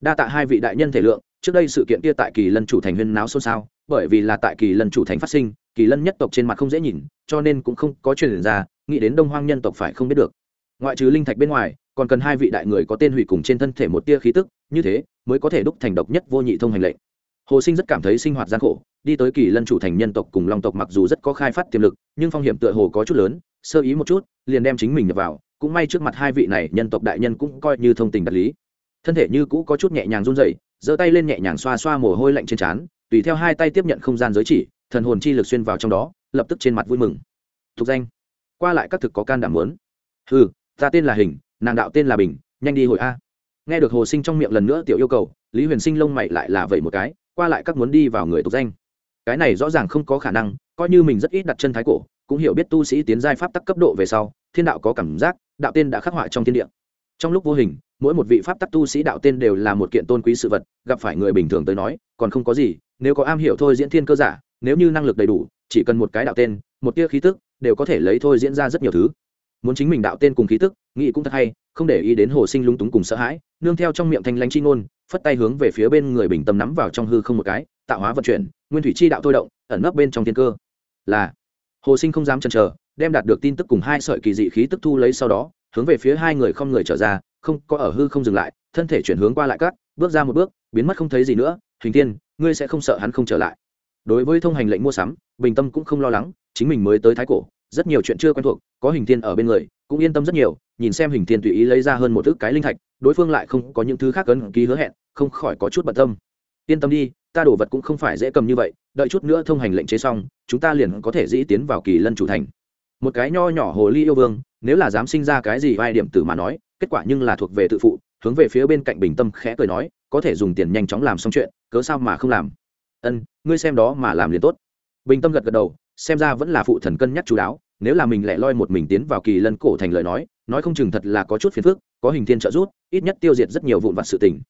Đa tạ hai vị đại nhân thể lượng, trước đây sự kiện kia tại kỳ lân chủ thành huyên náo xôn xao, bởi vì là tại kỳ lân chủ thành phát sinh, kỳ lân nhất tộc trên mặt không dễ nhìn, cho nên cũng không có truyền ra, nghĩ đến đông hoang nhân tộc phải không biết được ngoại trừ linh thạch bên ngoài, còn cần hai vị đại người có tên hủy cùng trên thân thể một tia khí tức, như thế mới có thể đúc thành độc nhất vô nhị thông hành lệnh. Hồ sinh rất cảm thấy sinh hoạt gian khổ, đi tới kỳ lân chủ thành nhân tộc cùng long tộc mặc dù rất có khai phát tiềm lực, nhưng phong hiểm tựa hồ có chút lớn, sơ ý một chút, liền đem chính mình nhập vào, cũng may trước mặt hai vị này nhân tộc đại nhân cũng coi như thông tình đạt lý. Thân thể như cũ có chút nhẹ nhàng run rẩy, giơ tay lên nhẹ nhàng xoa xoa mồ hôi lạnh trên trán, tùy theo hai tay tiếp nhận không gian giới chỉ, thần hồn chi lực xuyên vào trong đó, lập tức trên mặt vui mừng. Tục danh. Qua lại các thực có can đảm muốn. Ừ ta tên là hình, nàng đạo tên là bình, nhanh đi hội a. Nghe được hồ sinh trong miệng lần nữa tiểu yêu cầu, lý huyền sinh lông mày lại là vậy một cái, qua lại các muốn đi vào người tục danh. Cái này rõ ràng không có khả năng, coi như mình rất ít đặt chân thái cổ, cũng hiểu biết tu sĩ tiến giai pháp tắc cấp độ về sau, thiên đạo có cảm giác, đạo tên đã khắc họa trong thiên địa. Trong lúc vô hình, mỗi một vị pháp tắc tu sĩ đạo tên đều là một kiện tôn quý sự vật, gặp phải người bình thường tới nói, còn không có gì, nếu có am hiểu thôi diễn thiên cơ giả, nếu như năng lực đầy đủ, chỉ cần một cái đạo tên, một tia khí tức, đều có thể lấy thôi diễn ra rất nhiều thứ muốn chính mình đạo tên cùng khí tức, nghĩ cũng thật hay, không để ý đến hồ sinh lúng túng cùng sợ hãi, nương theo trong miệng thanh lãnh chi ngôn, phất tay hướng về phía bên người bình tâm nắm vào trong hư không một cái, tạo hóa vận chuyển, nguyên thủy chi đạo thôi động, ẩn nấp bên trong thiên cơ. Là, hồ sinh không dám chần chờ, đem đạt được tin tức cùng hai sợi kỳ dị khí tức thu lấy sau đó, hướng về phía hai người không người trở ra, không có ở hư không dừng lại, thân thể chuyển hướng qua lại cắt bước ra một bước, biến mất không thấy gì nữa, hình tiên ngươi sẽ không sợ hắn không trở lại. Đối với thông hành lệnh mua sắm, bình tâm cũng không lo lắng, chính mình mới tới thái cổ rất nhiều chuyện chưa quen thuộc, có hình thiên ở bên người, cũng yên tâm rất nhiều, nhìn xem hình thiên tùy ý lấy ra hơn một thứ cái linh thạch, đối phương lại không có những thứ khác ấn ký hứa hẹn, không khỏi có chút bận tâm. Yên tâm đi, ta đổ vật cũng không phải dễ cầm như vậy, đợi chút nữa thông hành lệnh chế xong, chúng ta liền có thể dĩ tiến vào kỳ lân chủ thành. Một cái nho nhỏ hồ ly yêu vương, nếu là dám sinh ra cái gì vai điểm tử mà nói, kết quả nhưng là thuộc về tự phụ, hướng về phía bên cạnh bình tâm khẽ cười nói, có thể dùng tiền nhanh chóng làm xong chuyện, cớ sao mà không làm? Ân, ngươi xem đó mà làm liền tốt. Bình tâm gật gật đầu xem ra vẫn là phụ thần cân nhắc chú đáo, nếu là mình lẻ loi một mình tiến vào kỳ lân cổ thành lời nói nói không chừng thật là có chút phiền phức, có hình thiên trợ giúp, ít nhất tiêu diệt rất nhiều vụn vặt sự tình.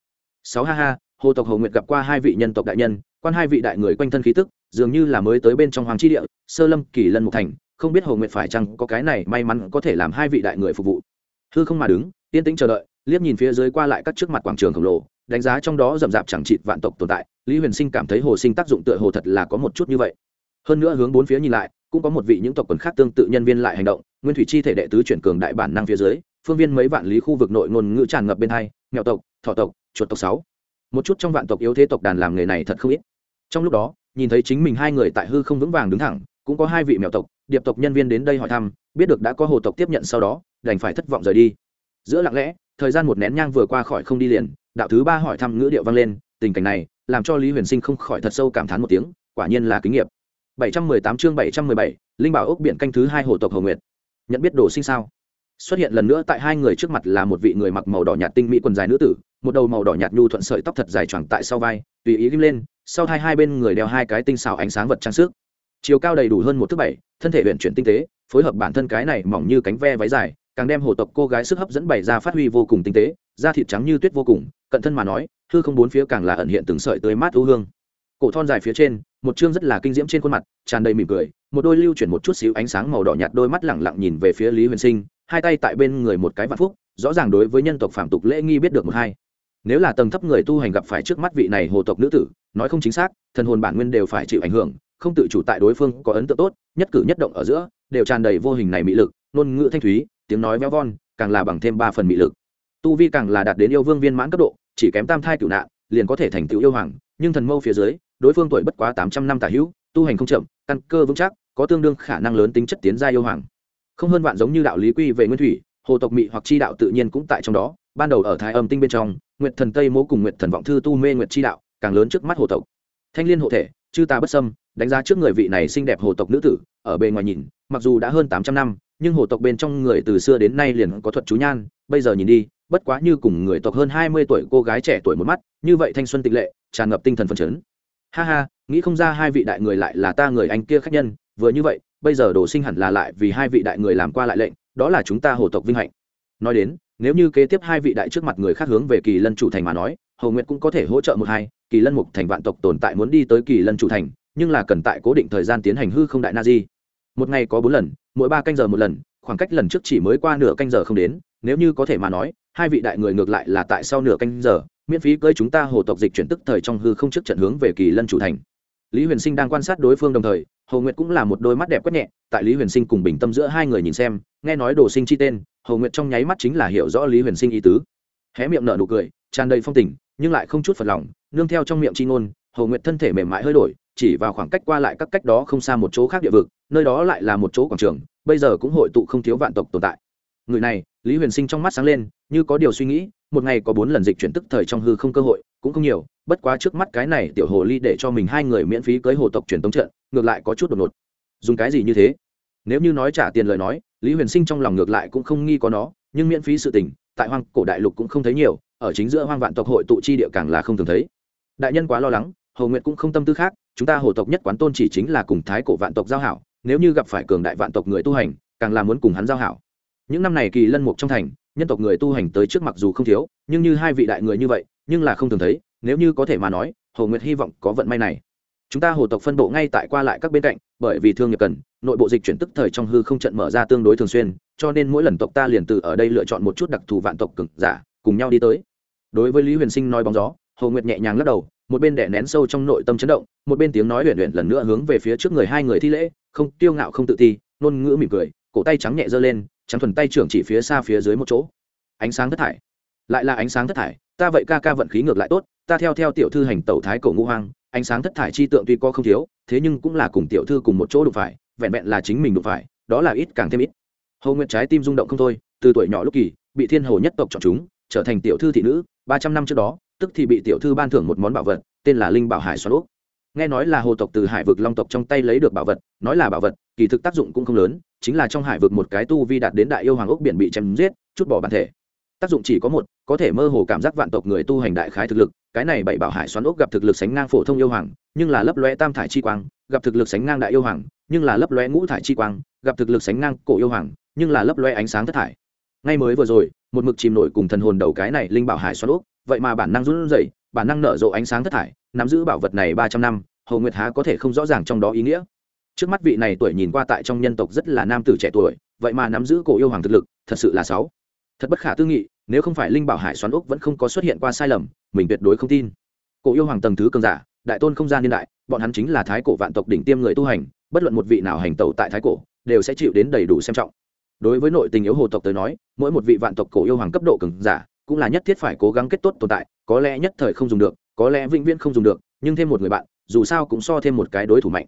Sáu ha ha, hồ tộc hồ nguyệt gặp qua hai vị nhân tộc đại nhân, quan hai vị đại người quanh thân khí tức, dường như là mới tới bên trong hoàng tri địa, sơ lâm, kỳ lân mục thành, không biết hồ nguyệt phải chăng có cái này may mắn có thể làm hai vị đại người phục vụ. Hư không mà đứng, yên tĩnh chờ đợi, liếc nhìn phía dưới qua lại các trước mặt quảng trường khổng lồ, đánh giá trong đó rậm rạp chẳng trịt vạn tộc tồn tại, lý huyền sinh cảm thấy hồ sinh tác dụng tựa hồ thật là có một chút như vậy hơn nữa hướng bốn phía nhìn lại, cũng có một vị những tộc quần khác tương tự nhân viên lại hành động, nguyên thủy chi thể đệ tứ chuyển cường đại bản năng phía dưới, phương viên mấy vạn lý khu vực nội ngôn ngữ tràn ngập bên hai mèo tộc thọ tộc, chuột tộc sáu. Một chút trong vạn tộc yếu thế tộc đàn làm nghề này thật không ít. Trong lúc đó, nhìn thấy chính mình hai người tại hư không vững vàng đứng thẳng, cũng có hai vị mèo tộc, điệp tộc nhân viên đến đây hỏi thăm, biết được đã có hồ tộc tiếp nhận sau đó, đành phải thất vọng rời đi. Giữa lặng lẽ, thời gian một nén nhang vừa qua khỏi không đi liền, đạo thứ ba hỏi thăm ngữ điệu vang lên, tình cảnh này, làm cho lý huyền sinh không khỏi thật sâu cảm thán một tiếng, quả nhiên là kính nghiệp. 718 chương 717, linh bảo ốc biển canh thứ hai hồ tộc Hồ Nguyệt. Nhận biết đồ sinh sao? Xuất hiện lần nữa tại hai người trước mặt là một vị người mặc màu đỏ nhạt tinh mỹ quần dài nữ tử, một đầu màu đỏ nhạt nhu thuận sợi tóc thật dài choàng tại sau vai, tùy ý lim lên, sau hai hai bên người đeo hai cái tinh xảo ánh sáng vật trang sức. Chiều cao đầy đủ hơn một thước bảy, thân thể huyền chuyển tinh tế, phối hợp bản thân cái này mỏng như cánh ve váy dài, càng đem hồ tộc cô gái sức hấp dẫn bày ra phát huy vô cùng tinh tế, da thịt trắng như tuyết vô cùng, cận thân mà nói, hư không bốn phía càng là ẩn hiện từng sợi tươi mát u hương cổ thon dài phía trên, một chương rất là kinh diễm trên khuôn mặt, tràn đầy mỉm cười, một đôi lưu chuyển một chút xíu ánh sáng màu đỏ nhạt đôi mắt lẳng lặng nhìn về phía lý huyền sinh, hai tay tại bên người một cái vạn phúc, rõ ràng đối với nhân tộc phạm tục lễ nghi biết được một hai. Nếu là tầng thấp người tu hành gặp phải trước mắt vị này hồ tộc nữ tử, nói không chính xác, thần hồn bản nguyên đều phải chịu ảnh hưởng, không tự chủ tại đối phương có ấn tượng tốt, nhất cử nhất động ở giữa, đều tràn đầy vô hình này mị lực, ngôn ngữ thanh thúy, tiếng nói véo von, càng là bằng thêm ba phần mị lực. Tu vi càng là đạt đến yêu vương viên mãn cấp độ, chỉ kém tam thai cựu nạn, liền có thể thành tựu yêu hoàng, nhưng thần mâu phía dưới đối phương tuổi bất quá tám trăm năm tả hữu, tu hành không chậm, căn cơ vững chắc, có tương đương khả năng lớn tính chất tiến gia yêu hoàng. Không hơn vạn giống như đạo lý quy về nguyên thủy, hồ tộc mị hoặc chi đạo tự nhiên cũng tại trong đó, ban đầu ở thái âm tinh bên trong, nguyệt thần tây mố cùng nguyệt thần vọng thư tu mê nguyệt chi đạo, càng lớn trước mắt hồ tộc. Thanh liên hộ thể, chư ta bất sâm đánh giá trước người vị này xinh đẹp hồ tộc nữ tử, ở bề ngoài nhìn, mặc dù đã hơn tám trăm năm, nhưng hồ tộc bên trong người từ xưa đến nay liền có thuật chú nhan, bây giờ nhìn đi, bất quá như cùng người tộc hơn hai mươi tuổi cô gái trẻ tuổi một mắt, như vậy thanh xuân tịch lệ, tràn ngập tinh thần phấn chấn ha ha, nghĩ không ra hai vị đại người lại là ta người anh kia khách nhân, vừa như vậy, bây giờ đồ sinh hẳn là lại vì hai vị đại người làm qua lại lệnh, đó là chúng ta hồ tộc vinh hạnh. Nói đến, nếu như kế tiếp hai vị đại trước mặt người khác hướng về kỳ lân chủ thành mà nói hầu nguyệt cũng có thể hỗ trợ một hai, kỳ lân mục thành vạn tộc tồn tại muốn đi tới kỳ lân chủ thành, nhưng là cần tại cố định thời gian tiến hành hư không đại na di. Một ngày có bốn lần, mỗi ba canh giờ một lần, khoảng cách lần trước chỉ mới qua nửa canh giờ không đến, nếu như có thể mà nói, hai vị đại người ngược lại là tại sau nửa canh giờ miễn phí cơi chúng ta hồ tộc dịch chuyển tức thời trong hư không trước trận hướng về kỳ lân chủ thành. Lý huyền sinh đang quan sát đối phương đồng thời, hồ nguyệt cũng là một đôi mắt đẹp quét nhẹ, tại lý huyền sinh cùng bình tâm giữa hai người nhìn xem, nghe nói đồ sinh chi tên, hồ nguyệt trong nháy mắt chính là hiểu rõ lý huyền sinh ý tứ. Hé miệng nở nụ cười, tràn đầy phong tình, nhưng lại không chút phật lòng, nương theo trong miệng c h i ngôn, hồ nguyệt thân thể mềm mại hơi đổi, chỉ vào khoảng cách qua lại các cách đó không xa một chỗ khác địa vực, nơi đó lại là một chỗ quảng trường, bây giờ cũng hội tụ không thiếu vạn tộc tồn tại. Người này lý huyền sinh trong mắt sáng lên, như có điều suy nghĩ, một ngày có bốn lần dịch chuyển tức thời trong hư không cơ hội, cũng không nhiều, bất quá trước mắt cái này tiểu hồ ly để cho mình hai người miễn phí cưới hồ tộc truyền tống trận, ngược lại có chút đột ngột. Dùng cái gì như thế? Nếu như nói trả tiền lời nói, lý huyền sinh trong lòng ngược lại cũng không nghi có nó, nhưng miễn phí sự tình, tại hoang cổ đại lục cũng không thấy nhiều, ở chính giữa hoang vạn tộc hội tụ chi địa càng là không thường thấy. Đại nhân quá lo lắng hầu nguyệt cũng không tâm tư khác, chúng ta hồ tộc nhất quán tôn chỉ chính là cùng thái cổ vạn tộc giao hảo, nếu như gặp phải cường đại vạn tộc người tu hành, càng là muốn cùng hắn giao hảo những năm này kỳ lân mục trong thành, nhân tộc người tu hành tới trước mặc dù không thiếu, nhưng như hai vị đại người như vậy, nhưng là không thường thấy, nếu như có thể mà nói, hồ nguyệt hy vọng có vận may này. Chúng ta hồ tộc phân bộ ngay tại qua lại các bên cạnh, bởi vì thương nghiệp cần, nội bộ dịch chuyển tức thời trong hư không trận mở ra tương đối thường xuyên, cho nên mỗi lần tộc ta liền từ ở đây lựa chọn một chút đặc thù vạn tộc cực giả, cùng nhau đi tới. Đối với lý huyền sinh nói bóng gió, hồ nguyệt nhẹ nhàng lắc đầu, một bên đẻ nén sâu trong nội tâm chấn động, một bên tiếng nói huyền huyền lần nữa hướng về phía trước người hai người thi lễ, không tiêu ngạo không tự ti, ngôn ngữ mỉm cười, cổ tay trắng nhẹ giơ lên trắng thuần tay trưởng chỉ phía xa phía dưới một chỗ. Ánh sáng thất thải. Lại là ánh sáng thất thải. Ta vậy ca ca vận khí ngược lại tốt, ta theo theo tiểu thư hành tẩu thái cổ ngũ hoang, ánh sáng thất thải chi tượng tuy có không thiếu, thế nhưng cũng là cùng tiểu thư cùng một chỗ đụng phải, vẹn vẹn là chính mình đụng phải, đó là ít càng thêm ít. Hầu nguyệt trái tim rung động không thôi, từ tuổi nhỏ lúc kỳ, bị thiên hồ nhất tộc chọn chúng, trở thành tiểu thư thị nữ, ba trăm năm trước đó, tức thì bị tiểu thư ban thưởng một món bảo vật, tên là linh bảo hải xoắn úc nghe nói là hồ tộc từ hải vực long tộc trong tay lấy được bảo vật, nói là bảo vật, kỳ thực tác dụng cũng không lớn, chính là trong hải vực một cái tu vi đạt đến đại yêu hoàng ốc biển bị chém giết, chút bỏ bản thể. Tác dụng chỉ có một, có thể mơ hồ cảm giác vạn tộc người tu hành đại khái thực lực, cái này bảy bảo hải xoắn ốc gặp thực lực sánh ngang phổ thông yêu hoàng, nhưng là lấp lóe tam thải chi quang, gặp thực lực sánh ngang đại yêu hoàng, nhưng là lấp lóe ngũ thải chi quang, gặp thực lực sánh ngang cổ yêu hoàng, nhưng là lấp lóe ánh sáng thất thải. Ngay mới vừa rồi, một mực chìm nổi cùng thần hồn đầu cái này linh bảo hải xoắn ốc, vậy mà bản năng run rẩy, bản năng nở rộ ánh sáng thất thải nắm giữ bảo vật này ba trăm năm hầu nguyệt há có thể không rõ ràng trong đó ý nghĩa. Trước mắt vị này tuổi nhìn qua tại trong nhân tộc rất là nam tử trẻ tuổi, vậy mà nắm giữ cổ yêu hoàng thực lực, thật sự là sáu. Thật bất khả tư nghị, nếu không phải linh bảo hải xoắn úc vẫn không có xuất hiện qua sai lầm, mình tuyệt đối không tin. Cổ yêu hoàng tầng thứ cường giả, đại tôn không gian niên đại, bọn hắn chính là thái cổ vạn tộc đỉnh tiêm người tu hành, bất luận một vị nào hành tẩu tại thái cổ, đều sẽ chịu đến đầy đủ xem trọng. Đối với nội tình yếu hồ tộc tới nói, mỗi một vị vạn tộc cổ yêu hoàng cấp độ cường giả, cũng là nhất thiết phải cố gắng kết tốt tồn tại, có lẽ nhất thời không dùng được có lẽ vĩnh viễn không dùng được, nhưng thêm một người bạn, dù sao cũng so thêm một cái đối thủ mạnh.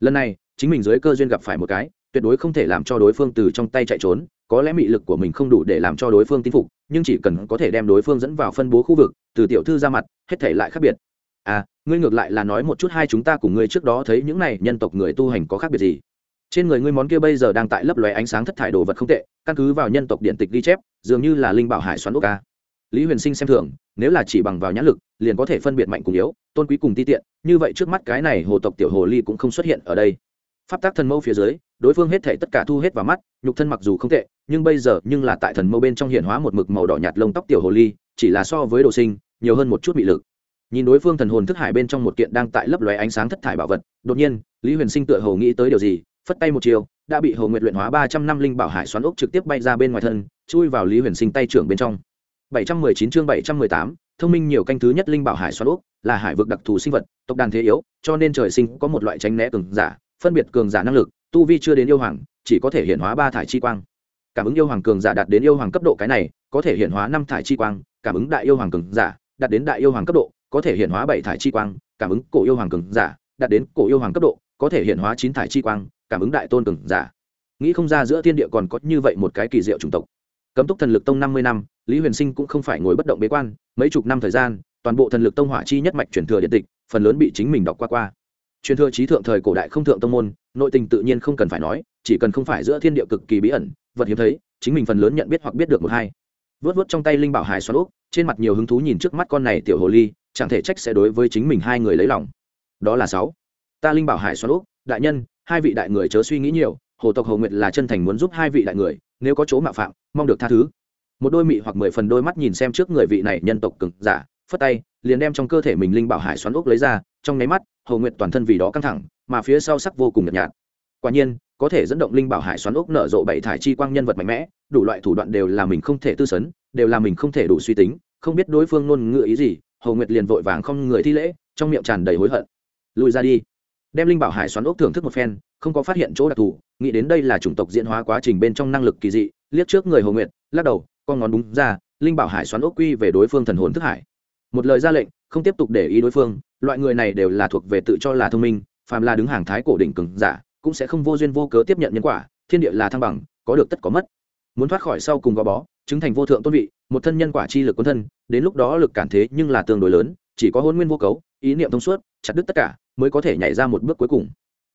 Lần này, chính mình dưới cơ duyên gặp phải một cái, tuyệt đối không thể làm cho đối phương từ trong tay chạy trốn, có lẽ mị lực của mình không đủ để làm cho đối phương tin phục, nhưng chỉ cần có thể đem đối phương dẫn vào phân bố khu vực, từ tiểu thư ra mặt, hết thể lại khác biệt. À ngươi ngược lại là nói một chút hai chúng ta cùng ngươi trước đó thấy những này nhân tộc người tu hành có khác biệt gì? Trên người ngươi món kia bây giờ đang tại lấp lóe ánh sáng thất thải đồ vật không tệ, căn cứ vào nhân tộc điện tịch ghi chép, dường như là linh bảo hải xoắn ốc ca lý huyền sinh xem thường, nếu là chỉ bằng vào nhãn lực, liền có thể phân biệt mạnh cùng yếu, tôn quý cùng ti tiện, như vậy trước mắt cái này hồ tộc tiểu hồ ly cũng không xuất hiện ở đây. Pháp tác thần mâu phía dưới, đối phương hết thể tất cả thu hết vào mắt, nhục thân mặc dù không tệ, nhưng bây giờ nhưng là tại thần mâu bên trong hiện hóa một mực màu đỏ nhạt lông tóc tiểu hồ ly, chỉ là so với đồ sinh, nhiều hơn một chút bị lực. Nhìn đối phương thần hồn thức hải bên trong một kiện đang tại lấp lóe ánh sáng thất thải bảo vật, đột nhiên, lý huyền sinh tựa hồ nghĩ tới điều gì, phất tay một chiều, đã bị hồ nguyệt luyện hóa ba trăm năm linh bảo hải xoắn ốc trực tiếp bay ra bên ngoài thân, chui vào lý huyền sinh tay trưởng bên trong. 719 chương 718, thông minh nhiều canh thứ nhất linh bảo hải xoắn ốc là hải vực đặc thù sinh vật tộc đàn thế yếu cho nên trời sinh có một loại tránh né cường giả phân biệt cường giả năng lực tu vi chưa đến yêu hoàng chỉ có thể hiện hóa ba thải chi quang. Cảm ứng yêu hoàng cường giả đạt đến yêu hoàng cấp độ cái này có thể hiện hóa năm thải chi quang cảm ứng đại yêu hoàng cường giả đạt đến đại yêu hoàng cấp độ có thể hiện hóa bảy thải chi quang cảm ứng cổ yêu hoàng cường giả đạt đến cổ yêu hoàng cấp độ có thể hiện hóa chín thải chi quang cảm ứng đại tôn cường giả. Nghĩ không ra giữa thiên địa còn có như vậy một cái kỳ diệu chủng tộc cấm túc thần lực tông năm mươi năm, lý huyền sinh cũng không phải ngồi bất động bế quan, mấy chục năm thời gian, toàn bộ thần lực tông hỏa chi nhất mạch truyền thừa điện tịch, phần lớn bị chính mình đọc qua qua. Truyền thừa trí thượng thời cổ đại không thượng tông môn, nội tình tự nhiên không cần phải nói, chỉ cần không phải giữa thiên địa cực kỳ bí ẩn, vật hiếm thấy, chính mình phần lớn nhận biết hoặc biết được một hai. Vớt vớt trong tay linh bảo hải xoắn úp trên mặt nhiều hứng thú nhìn trước mắt con này tiểu hồ ly, chẳng thể trách sẽ đối với chính mình hai người lấy lòng. Đó là sáu. Ta linh bảo hải xoắn úp đại nhân, hai vị đại người chớ suy nghĩ nhiều, hồ tộc hồ nguyệt là chân thành muốn giúp hai vị đại người nếu có chỗ mạo phạm, mong được tha thứ. Một đôi mị hoặc mười phần đôi mắt nhìn xem trước người vị này nhân tộc cực giả, phất tay, liền đem trong cơ thể mình linh bảo hải xoắn ốc lấy ra, trong nháy mắt hầu nguyệt toàn thân vì đó căng thẳng, mà phía sau sắc vô cùng nhợt nhạt. Quả nhiên, có thể dẫn động linh bảo hải xoắn ốc nở rộ bảy thải chi quang nhân vật mạnh mẽ, đủ loại thủ đoạn đều là mình không thể tư sấn, đều là mình không thể đủ suy tính, không biết đối phương ngôn ngữ ý gì, hồ nguyệt liền vội vàng không người thi lễ, trong miệng tràn đầy hối hận. Lùi ra đi. Đem linh bảo hải xoắn ốc thưởng thức một phen không có phát hiện chỗ đặc thù, nghĩ đến đây là chủng tộc diễn hóa quá trình bên trong năng lực kỳ dị, liếc trước người hồ nguyệt, lắc đầu, con ngón đúng ra, linh bảo hải xoắn ốc quy về đối phương thần hồn thức hải. Một lời ra lệnh, không tiếp tục để ý đối phương, loại người này đều là thuộc về tự cho là thông minh, phàm là đứng hàng thái cổ đỉnh cường giả, cũng sẽ không vô duyên vô cớ tiếp nhận nhân quả, thiên địa là thăng bằng, có được tất có mất. Muốn thoát khỏi sau cùng gò bó, chứng thành vô thượng tôn vị, một thân nhân quả chi lực quân thân, đến lúc đó lực cản thế nhưng là tương đối lớn, chỉ có hôn nguyên vô cấu, ý niệm thông suốt, chặt đứt tất cả, mới có thể nhảy ra một bước cuối cùng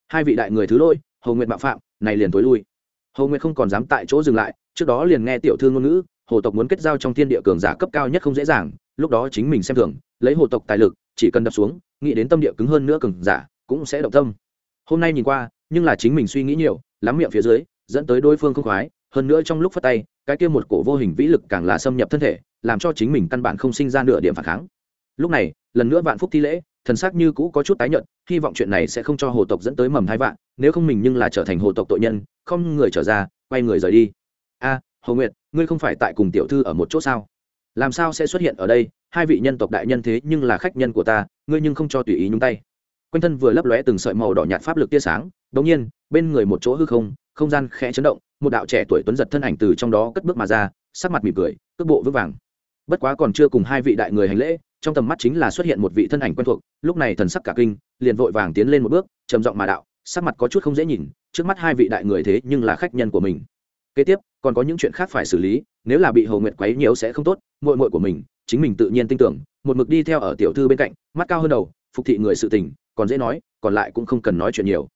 hai vị đại người thứ lỗi hầu nguyện bạo phạm, này liền tối lui. Hầu nguyện không còn dám tại chỗ dừng lại, trước đó liền nghe tiểu thư ngôn ngữ, hồ tộc muốn kết giao trong thiên địa cường giả cấp cao nhất không dễ dàng, lúc đó chính mình xem thường, lấy hồ tộc tài lực, chỉ cần đập xuống, nghĩ đến tâm địa cứng hơn nữa cường giả, cũng sẽ động tâm. Hôm nay nhìn qua, nhưng là chính mình suy nghĩ nhiều, lắm miệng phía dưới, dẫn tới đối phương không khoái, hơn nữa trong lúc phát tay, cái kia một cổ vô hình vĩ lực càng là xâm nhập thân thể, làm cho chính mình căn bản không sinh ra nửa điểm phản kháng. Lúc này, lần nữa vạn phúc thi lễ thần sắc như cũ có chút tái nhợt, hy vọng chuyện này sẽ không cho hồ tộc dẫn tới mầm thai vạn, nếu không mình nhưng là trở thành hồ tộc tội nhân, không người trở ra, quay người rời đi. A, hồ nguyệt, ngươi không phải tại cùng tiểu thư ở một chỗ sao? Làm sao sẽ xuất hiện ở đây? Hai vị nhân tộc đại nhân thế nhưng là khách nhân của ta, ngươi nhưng không cho tùy ý nhúng tay. Quanh thân vừa lấp lóe từng sợi màu đỏ nhạt pháp lực tia sáng, đột nhiên, bên người một chỗ hư không không gian khẽ chấn động, một đạo trẻ tuổi tuấn giật thân ảnh từ trong đó cất bước mà ra, sắc mặt mỉm cười, cước bộ vững vàng bất quá còn chưa cùng hai vị đại người hành lễ, trong tầm mắt chính là xuất hiện một vị thân ảnh quen thuộc, lúc này thần sắc cả kinh, liền vội vàng tiến lên một bước, trầm giọng mà đạo, sắc mặt có chút không dễ nhìn, trước mắt hai vị đại người thế nhưng là khách nhân của mình. Kế tiếp, còn có những chuyện khác phải xử lý, nếu là bị hồ nguyệt quấy nhiễu sẽ không tốt, muội muội của mình, chính mình tự nhiên tin tưởng, một mực đi theo ở tiểu thư bên cạnh, mắt cao hơn đầu, phục thị người sự tình, còn dễ nói, còn lại cũng không cần nói chuyện nhiều.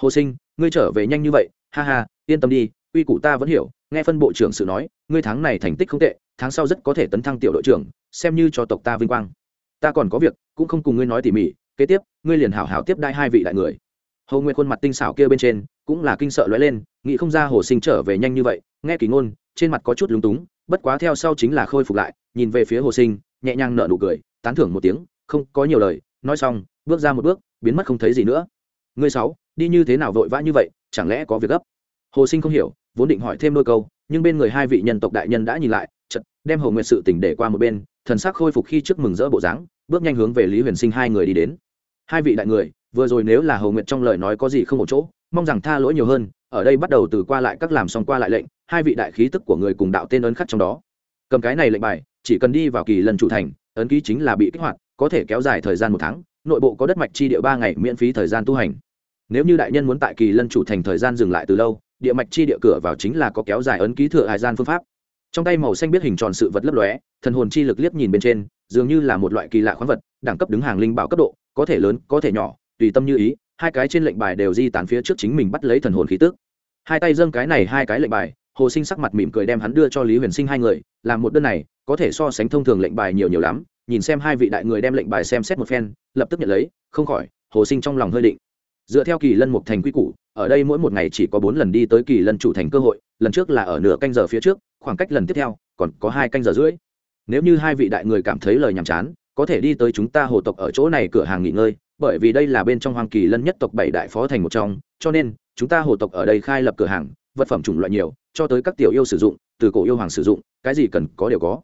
Hồ sinh, ngươi trở về nhanh như vậy, ha ha, yên tâm đi uy củ ta vẫn hiểu, nghe phân bộ trưởng sự nói, ngươi tháng này thành tích không tệ tháng sau rất có thể tấn thăng tiểu đội trưởng, xem như cho tộc ta vinh quang. Ta còn có việc, cũng không cùng ngươi nói tỉ mỉ, kế tiếp, ngươi liền hảo hảo tiếp đai hai vị đại người. Hầu nguyệt khuôn mặt tinh xảo kia bên trên, cũng là kinh sợ lóe lên, nghĩ không ra hồ sinh trở về nhanh như vậy, nghe kỳ ngôn, trên mặt có chút lúng túng, bất quá theo sau chính là khôi phục lại, nhìn về phía hồ sinh, nhẹ nhàng nở nụ cười, tán thưởng một tiếng, không có nhiều lời, nói xong, bước ra một bước, biến mất không thấy gì nữa. Ngươi sáu, đi như thế nào vội vã như vậy, chẳng lẽ có việc gấp? Hồ sinh không hiểu, vốn định hỏi thêm đôi câu, nhưng bên người hai vị nhân tộc đại nhân đã nhìn lại đem hầu nguyệt sự tỉnh để qua một bên, thần sắc khôi phục khi trước mừng rỡ bộ dáng, bước nhanh hướng về lý huyền sinh hai người đi đến. Hai vị đại người, vừa rồi nếu là hầu nguyệt trong lời nói có gì không một chỗ, mong rằng tha lỗi nhiều hơn, ở đây bắt đầu từ qua lại các làm xong qua lại lệnh, hai vị đại khí tức của người cùng đạo tên ấn khắc trong đó. Cầm cái này lệnh bài, chỉ cần đi vào kỳ lần chủ thành, ấn ký chính là bị kích hoạt, có thể kéo dài thời gian một tháng, nội bộ có đất mạch chi địa ba ngày miễn phí thời gian tu hành. Nếu như đại nhân muốn tại kỳ lân chủ thành thời gian dừng lại từ lâu, địa mạch chi địa cửa vào chính là có kéo dài ấn ký thừa hải gian phương pháp trong tay màu xanh biết hình tròn sự vật lấp lóe, thần hồn chi lực liếc nhìn bên trên, dường như là một loại kỳ lạ khoáng vật, đẳng cấp đứng hàng linh bảo cấp độ, có thể lớn, có thể nhỏ, tùy tâm như ý, hai cái trên lệnh bài đều di tán phía trước chính mình bắt lấy thần hồn khí tức. Hai tay dâng cái này, hai cái lệnh bài, hồ sinh sắc mặt mỉm cười đem hắn đưa cho lý huyền sinh hai người, làm một đơn này, có thể so sánh thông thường lệnh bài nhiều nhiều lắm, nhìn xem hai vị đại người đem lệnh bài xem xét một phen, lập tức nhận lấy, không khỏi, hồ sinh trong lòng hơi định. Dựa theo kỳ lân mục thành quy củ, ở đây mỗi một ngày chỉ có bốn lần đi tới kỳ lân chủ thành cơ hội, lần trước là ở nửa canh giờ phía trước khoảng cách lần tiếp theo, còn có hai canh giờ rưỡi. Nếu như hai vị đại người cảm thấy lời nhàm chán, có thể đi tới chúng ta hồ tộc ở chỗ này cửa hàng nghỉ ngơi, bởi vì đây là bên trong hoàng kỳ lân nhất tộc bảy đại phó thành một trong, cho nên, chúng ta hồ tộc ở đây khai lập cửa hàng, vật phẩm chủng loại nhiều, cho tới các tiểu yêu sử dụng, từ cổ yêu hoàng sử dụng, cái gì cần có đều có.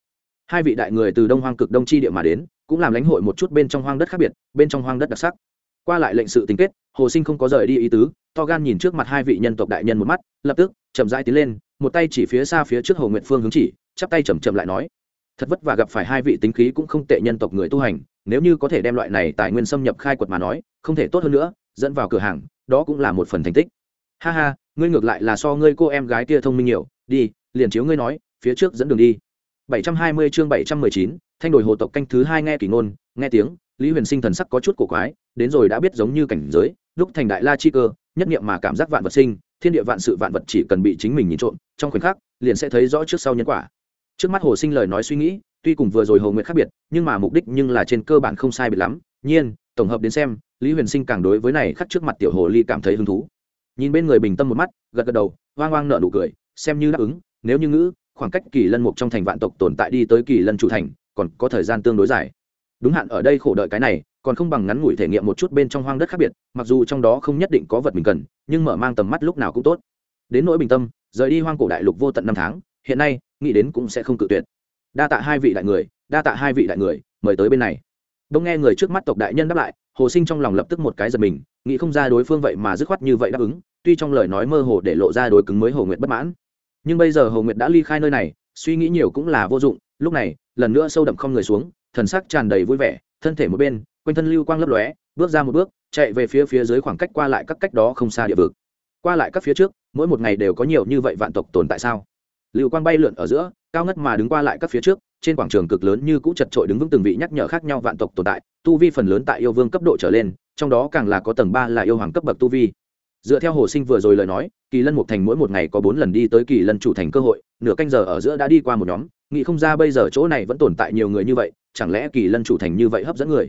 Hai vị đại người từ đông hoang cực đông chi địa mà đến, cũng làm lãnh hội một chút bên trong hoang đất khác biệt, bên trong hoang đất đặc sắc. Qua lại lệnh sự tình kết, hồ sinh không có rời đi ý tứ to gan nhìn trước mặt hai vị nhân tộc đại nhân một mắt, lập tức, chậm rãi tiến lên một tay chỉ phía xa phía trước hồ nguyện phương hướng chỉ chắp tay chầm chậm lại nói thật vất và gặp phải hai vị tính khí cũng không tệ nhân tộc người tu hành nếu như có thể đem loại này tài nguyên xâm nhập khai quật mà nói không thể tốt hơn nữa dẫn vào cửa hàng đó cũng là một phần thành tích. Ha ha ngươi ngược lại là so ngươi cô em gái kia thông minh nhiều đi liền chiếu ngươi nói phía trước dẫn đường đi. 720 chương 719, thanh đổi hồ tộc canh thứ hai nghe kỳ ngôn nghe tiếng lý huyền sinh thần sắc có chút cổ quái đến rồi đã biết giống như cảnh giới lúc thành đại la chi cơ nhất niệm mà cảm giác vạn vật sinh thiên địa vạn sự vạn vật chỉ cần bị chính mình nhìn trộm, trong khoảnh khắc, liền sẽ thấy rõ trước sau nhân quả. Trước mắt hồ sinh lời nói suy nghĩ, tuy cùng vừa rồi hồ nguyện khác biệt, nhưng mà mục đích nhưng là trên cơ bản không sai biệt lắm. Nhiên, tổng hợp đến xem, lý huyền sinh càng đối với này khắc trước mặt tiểu hồ ly cảm thấy hứng thú. Nhìn bên người bình tâm một mắt, gật gật đầu, hoang hoang nợ nụ cười, xem như đáp ứng. Nếu như ngữ, khoảng cách kỳ lân mục trong thành vạn tộc tồn tại đi tới kỳ lân chủ thành, còn có thời gian tương đối dài. Đúng hạn ở đây khổ đợi cái này còn không bằng ngắn ngủi thể nghiệm một chút bên trong hoang đất khác biệt, mặc dù trong đó không nhất định có vật mình cần, nhưng mở mang tầm mắt lúc nào cũng tốt. Đến nỗi bình tâm, rời đi hoang cổ đại lục vô tận năm tháng, hiện nay, nghĩ đến cũng sẽ không cự tuyệt. Đa tạ hai vị đại người, đa tạ hai vị đại người, mời tới bên này. Đông nghe người trước mắt tộc đại nhân đáp lại, hồ sinh trong lòng lập tức một cái giật mình, nghĩ không ra đối phương vậy mà dứt khoát như vậy đáp ứng, tuy trong lời nói mơ hồ để lộ ra đối cứng mới hồ nguyệt bất mãn. Nhưng bây giờ hồ nguyệt đã ly khai nơi này, suy nghĩ nhiều cũng là vô dụng, lúc này, lần nữa sâu đậm không người xuống, thần sắc tràn đầy vui vẻ, thân thể một bên quanh thân lưu quang lấp lóe, bước ra một bước, chạy về phía phía dưới khoảng cách qua lại các cách đó không xa địa vực. Qua lại các phía trước, mỗi một ngày đều có nhiều như vậy vạn tộc tồn tại sao? Lưu quang bay lượn ở giữa, cao ngất mà đứng qua lại các phía trước, trên quảng trường cực lớn như cũ chật trội đứng vững từng vị nhắc nhở khác nhau vạn tộc tồn tại, tu vi phần lớn tại yêu vương cấp độ trở lên, trong đó càng là có tầng ba là yêu hoàng cấp bậc tu vi. Dựa theo hồ sinh vừa rồi lời nói, kỳ lân một thành mỗi một ngày có bốn lần đi tới kỳ lân chủ thành cơ hội, nửa canh giờ ở giữa đã đi qua một nhóm, nghĩ không ra bây giờ chỗ này vẫn tồn tại nhiều người như vậy, chẳng lẽ kỳ lân chủ thành như vậy hấp dẫn người?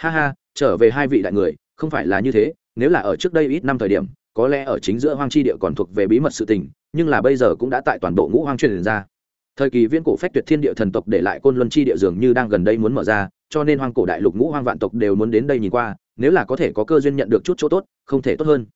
Ha ha, trở về hai vị đại người, không phải là như thế, nếu là ở trước đây ít năm thời điểm, có lẽ ở chính giữa hoang chi địa còn thuộc về bí mật sự tình, nhưng là bây giờ cũng đã tại toàn bộ ngũ hoang truyền ra. Thời kỳ viễn cổ phách tuyệt thiên địa thần tộc để lại côn luân chi địa dường như đang gần đây muốn mở ra, cho nên hoang cổ đại lục ngũ hoang vạn tộc đều muốn đến đây nhìn qua, nếu là có thể có cơ duyên nhận được chút chỗ tốt, không thể tốt hơn.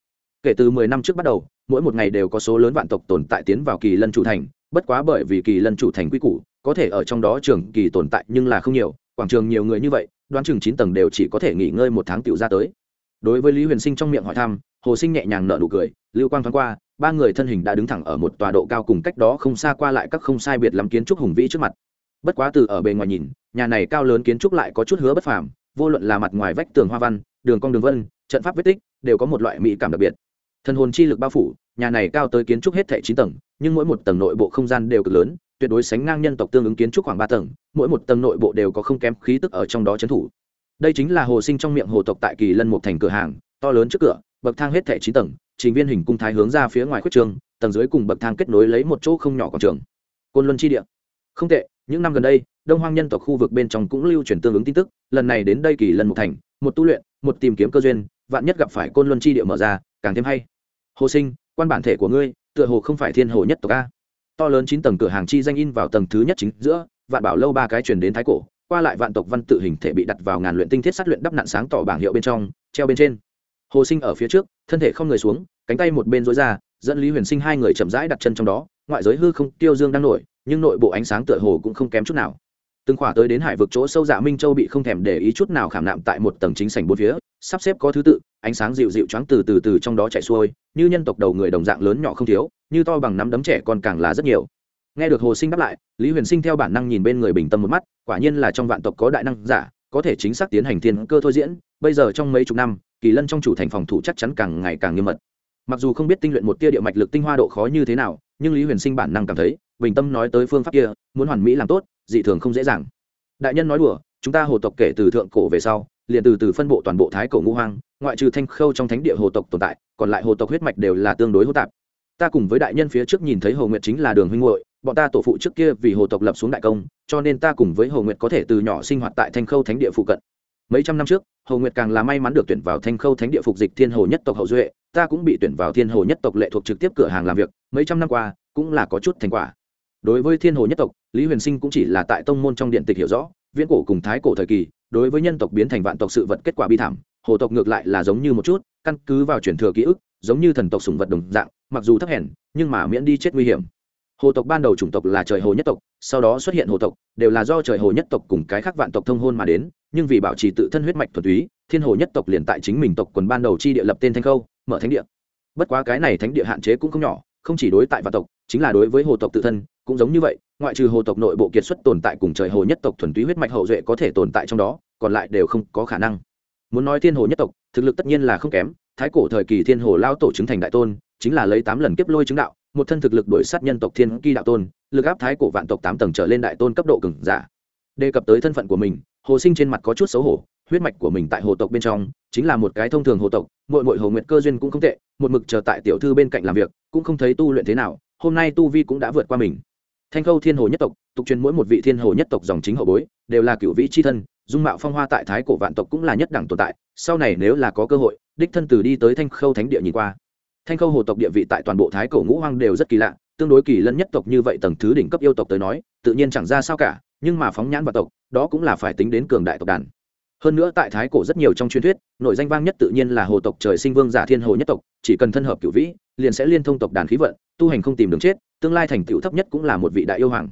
Kể từ mười năm trước bắt đầu, mỗi một ngày đều có số lớn vạn tộc tồn tại tiến vào kỳ lân chủ thành, bất quá bởi vì kỳ lân chủ thành quy củ, có thể ở trong đó trường kỳ tồn tại nhưng là không nhiều, quảng trường nhiều người như vậy đoán chừng chín tầng đều chỉ có thể nghỉ ngơi một tháng tiểu ra tới. Đối với lý huyền sinh trong miệng hỏi thăm, hồ sinh nhẹ nhàng nở nụ cười, lưu quang thoáng qua, ba người thân hình đã đứng thẳng ở một tòa độ cao cùng cách đó không xa qua lại các không sai biệt lắm kiến trúc hùng vĩ trước mặt. Bất quá từ ở bề ngoài nhìn, nhà này cao lớn kiến trúc lại có chút hứa bất phàm, vô luận là mặt ngoài vách tường hoa văn, đường cong đường vân, trận pháp vết tích, đều có một loại mỹ cảm đặc biệt. Thần hồn chi lực bao phủ, nhà này cao tới kiến trúc hết thảy chín tầng, nhưng mỗi một tầng nội bộ không gian đều cực lớn tuyệt đối sánh ngang nhân tộc tương ứng kiến trúc khoảng ba tầng, mỗi một tầng nội bộ đều có không kém khí tức ở trong đó trấn thủ. Đây chính là hồ sinh trong miệng hồ tộc tại kỳ lân một thành cửa hàng, to lớn trước cửa, bậc thang hết thảy chín tầng, trình viên hình cung thái hướng ra phía ngoài khuất trường, tầng dưới cùng bậc thang kết nối lấy một chỗ không nhỏ quảng trường. Côn luân chi địa. Không tệ, những năm gần đây, đông hoang nhân tộc khu vực bên trong cũng lưu truyền tương ứng tin tức, lần này đến đây kỳ lân một thành, một tu luyện, một tìm kiếm cơ duyên, vạn nhất gặp phải côn luân chi địa mở ra, càng thêm hay. Hồ sinh, quan bản thể của ngươi, tựa hồ không phải thiên hồ nhất tộc a to lớn chín tầng cửa hàng chi danh in vào tầng thứ nhất chính giữa, vạn bảo lâu ba cái truyền đến thái cổ, qua lại vạn tộc văn tự hình thể bị đặt vào ngàn luyện tinh thiết sát luyện đắp nạn sáng tỏ bảng hiệu bên trong, treo bên trên. Hồ sinh ở phía trước, thân thể không người xuống, cánh tay một bên dối ra, dẫn lý huyền sinh hai người chậm rãi đặt chân trong đó, ngoại giới hư không tiêu dương đang nổi, nhưng nội bộ ánh sáng tựa hồ cũng không kém chút nào từng khỏa tới đến hải vực chỗ sâu dạ minh châu bị không thèm để ý chút nào khảm nạm tại một tầng chính sảnh bốn phía, sắp xếp có thứ tự, ánh sáng dịu dịu choáng từ từ từ trong đó chạy xuôi, như nhân tộc đầu người đồng dạng lớn nhỏ không thiếu, như to bằng nắm đấm trẻ còn càng là rất nhiều. Nghe được hồ sinh đáp lại, lý huyền sinh theo bản năng nhìn bên người bình tâm một mắt, quả nhiên là trong vạn tộc có đại năng giả, có thể chính xác tiến hành thiên cơ thôi diễn, bây giờ trong mấy chục năm, kỳ lân trong chủ thành phòng thủ chắc chắn càng ngày càng nghiêm mật. Mặc dù không biết tinh luyện một tia địa mạch lực tinh hoa độ khó như thế nào, nhưng lý huyền sinh bản năng cảm thấy, bình tâm nói tới phương pháp kia, muốn hoàn mỹ làm tốt dị thường không dễ dàng. Đại nhân nói đùa, chúng ta hồ tộc kể từ thượng cổ về sau, liền từ từ phân bộ toàn bộ thái cổ ngũ hoang, ngoại trừ thanh khâu trong thánh địa hồ tộc tồn tại, còn lại hồ tộc huyết mạch đều là tương đối hô tạp. Ta cùng với đại nhân phía trước nhìn thấy hồ nguyệt chính là đường huynh hội bọn ta tổ phụ trước kia vì hồ tộc lập xuống đại công, cho nên ta cùng với hồ nguyệt có thể từ nhỏ sinh hoạt tại thanh khâu thánh địa phụ cận. Mấy trăm năm trước, hồ nguyệt càng là may mắn được tuyển vào thanh khâu thánh địa phục dịch thiên hồ nhất tộc hậu duệ, ta cũng bị tuyển vào thiên hồ nhất tộc lệ thuộc trực tiếp cửa hàng làm việc, mấy trăm năm qua, cũng là có chút thành quả đối với thiên hồ nhất tộc, lý huyền sinh cũng chỉ là tại tông môn trong điện tịch hiểu rõ, viễn cổ cùng thái cổ thời kỳ, đối với nhân tộc biến thành vạn tộc sự vật kết quả bi thảm, hồ tộc ngược lại là giống như một chút, căn cứ vào truyền thừa ký ức, giống như thần tộc sùng vật đồng dạng, mặc dù thấp hèn, nhưng mà miễn đi chết nguy hiểm. Hồ tộc ban đầu chủng tộc là trời hồ nhất tộc, sau đó xuất hiện hồ tộc, đều là do trời hồ nhất tộc cùng cái khác vạn tộc thông hôn mà đến, nhưng vì bảo trì tự thân huyết mạch thuần túy, thiên hồ nhất tộc liền tại chính mình tộc quần ban đầu chi địa lập tên thanh khâu, mở thánh địa. Bất quá cái này thánh địa hạn chế cũng không nhỏ, không chỉ đối tại vạn tộc, chính là đối với hồ tộc tự thân cũng giống như vậy, ngoại trừ hồ tộc nội bộ kiệt xuất tồn tại cùng trời hồ nhất tộc thuần túy huyết mạch hậu duệ có thể tồn tại trong đó, còn lại đều không có khả năng. Muốn nói thiên hồ nhất tộc, thực lực tất nhiên là không kém, thái cổ thời kỳ thiên hồ lao tổ chứng thành đại tôn, chính là lấy tám lần kiếp lôi chứng đạo, một thân thực lực đổi sát nhân tộc thiên kỳ đạo tôn, lực áp thái cổ vạn tộc tám tầng trở lên đại tôn cấp độ cứng giả. Đề cập tới thân phận của mình, hồ sinh trên mặt có chút xấu hổ, huyết mạch của mình tại hồ tộc bên trong, chính là một cái thông thường hồ tộc mội mội hồ nguyệt cơ duyên cũng không tệ, một mực chờ tại tiểu thư bên cạnh làm việc, cũng không thấy tu luyện thế nào, hôm nay tu vi cũng đã vượt qua mình thanh khâu thiên hồ nhất tộc, tục truyền mỗi một vị thiên hồ nhất tộc dòng chính hậu bối, đều là cựu vĩ c h i thân, dung mạo phong hoa tại thái cổ vạn tộc cũng là nhất đẳng tồn tại, sau này nếu là có cơ hội, đích thân từ đi tới thanh khâu thánh địa nhìn qua. Thanh khâu hồ tộc địa vị tại toàn bộ thái cổ ngũ hoang đều rất kỳ lạ, tương đối kỳ lân nhất tộc như vậy tầng thứ đỉnh cấp yêu tộc tới nói, tự nhiên chẳng ra sao cả, nhưng mà phóng nhãn vào tộc, đó cũng là phải tính đến cường đại tộc đàn. Hơn nữa tại thái cổ rất nhiều trong truyền thuyết, nội danh vang nhất tự nhiên là hồ tộc trời sinh vương giả thiên hồ nhất tộc, chỉ cần thân hợp cựu vĩ, liền sẽ liên thông tộc đàn khí vận, tu hành không tìm đường chết tương lai thành tựu thấp nhất cũng là một vị đại yêu hoàng.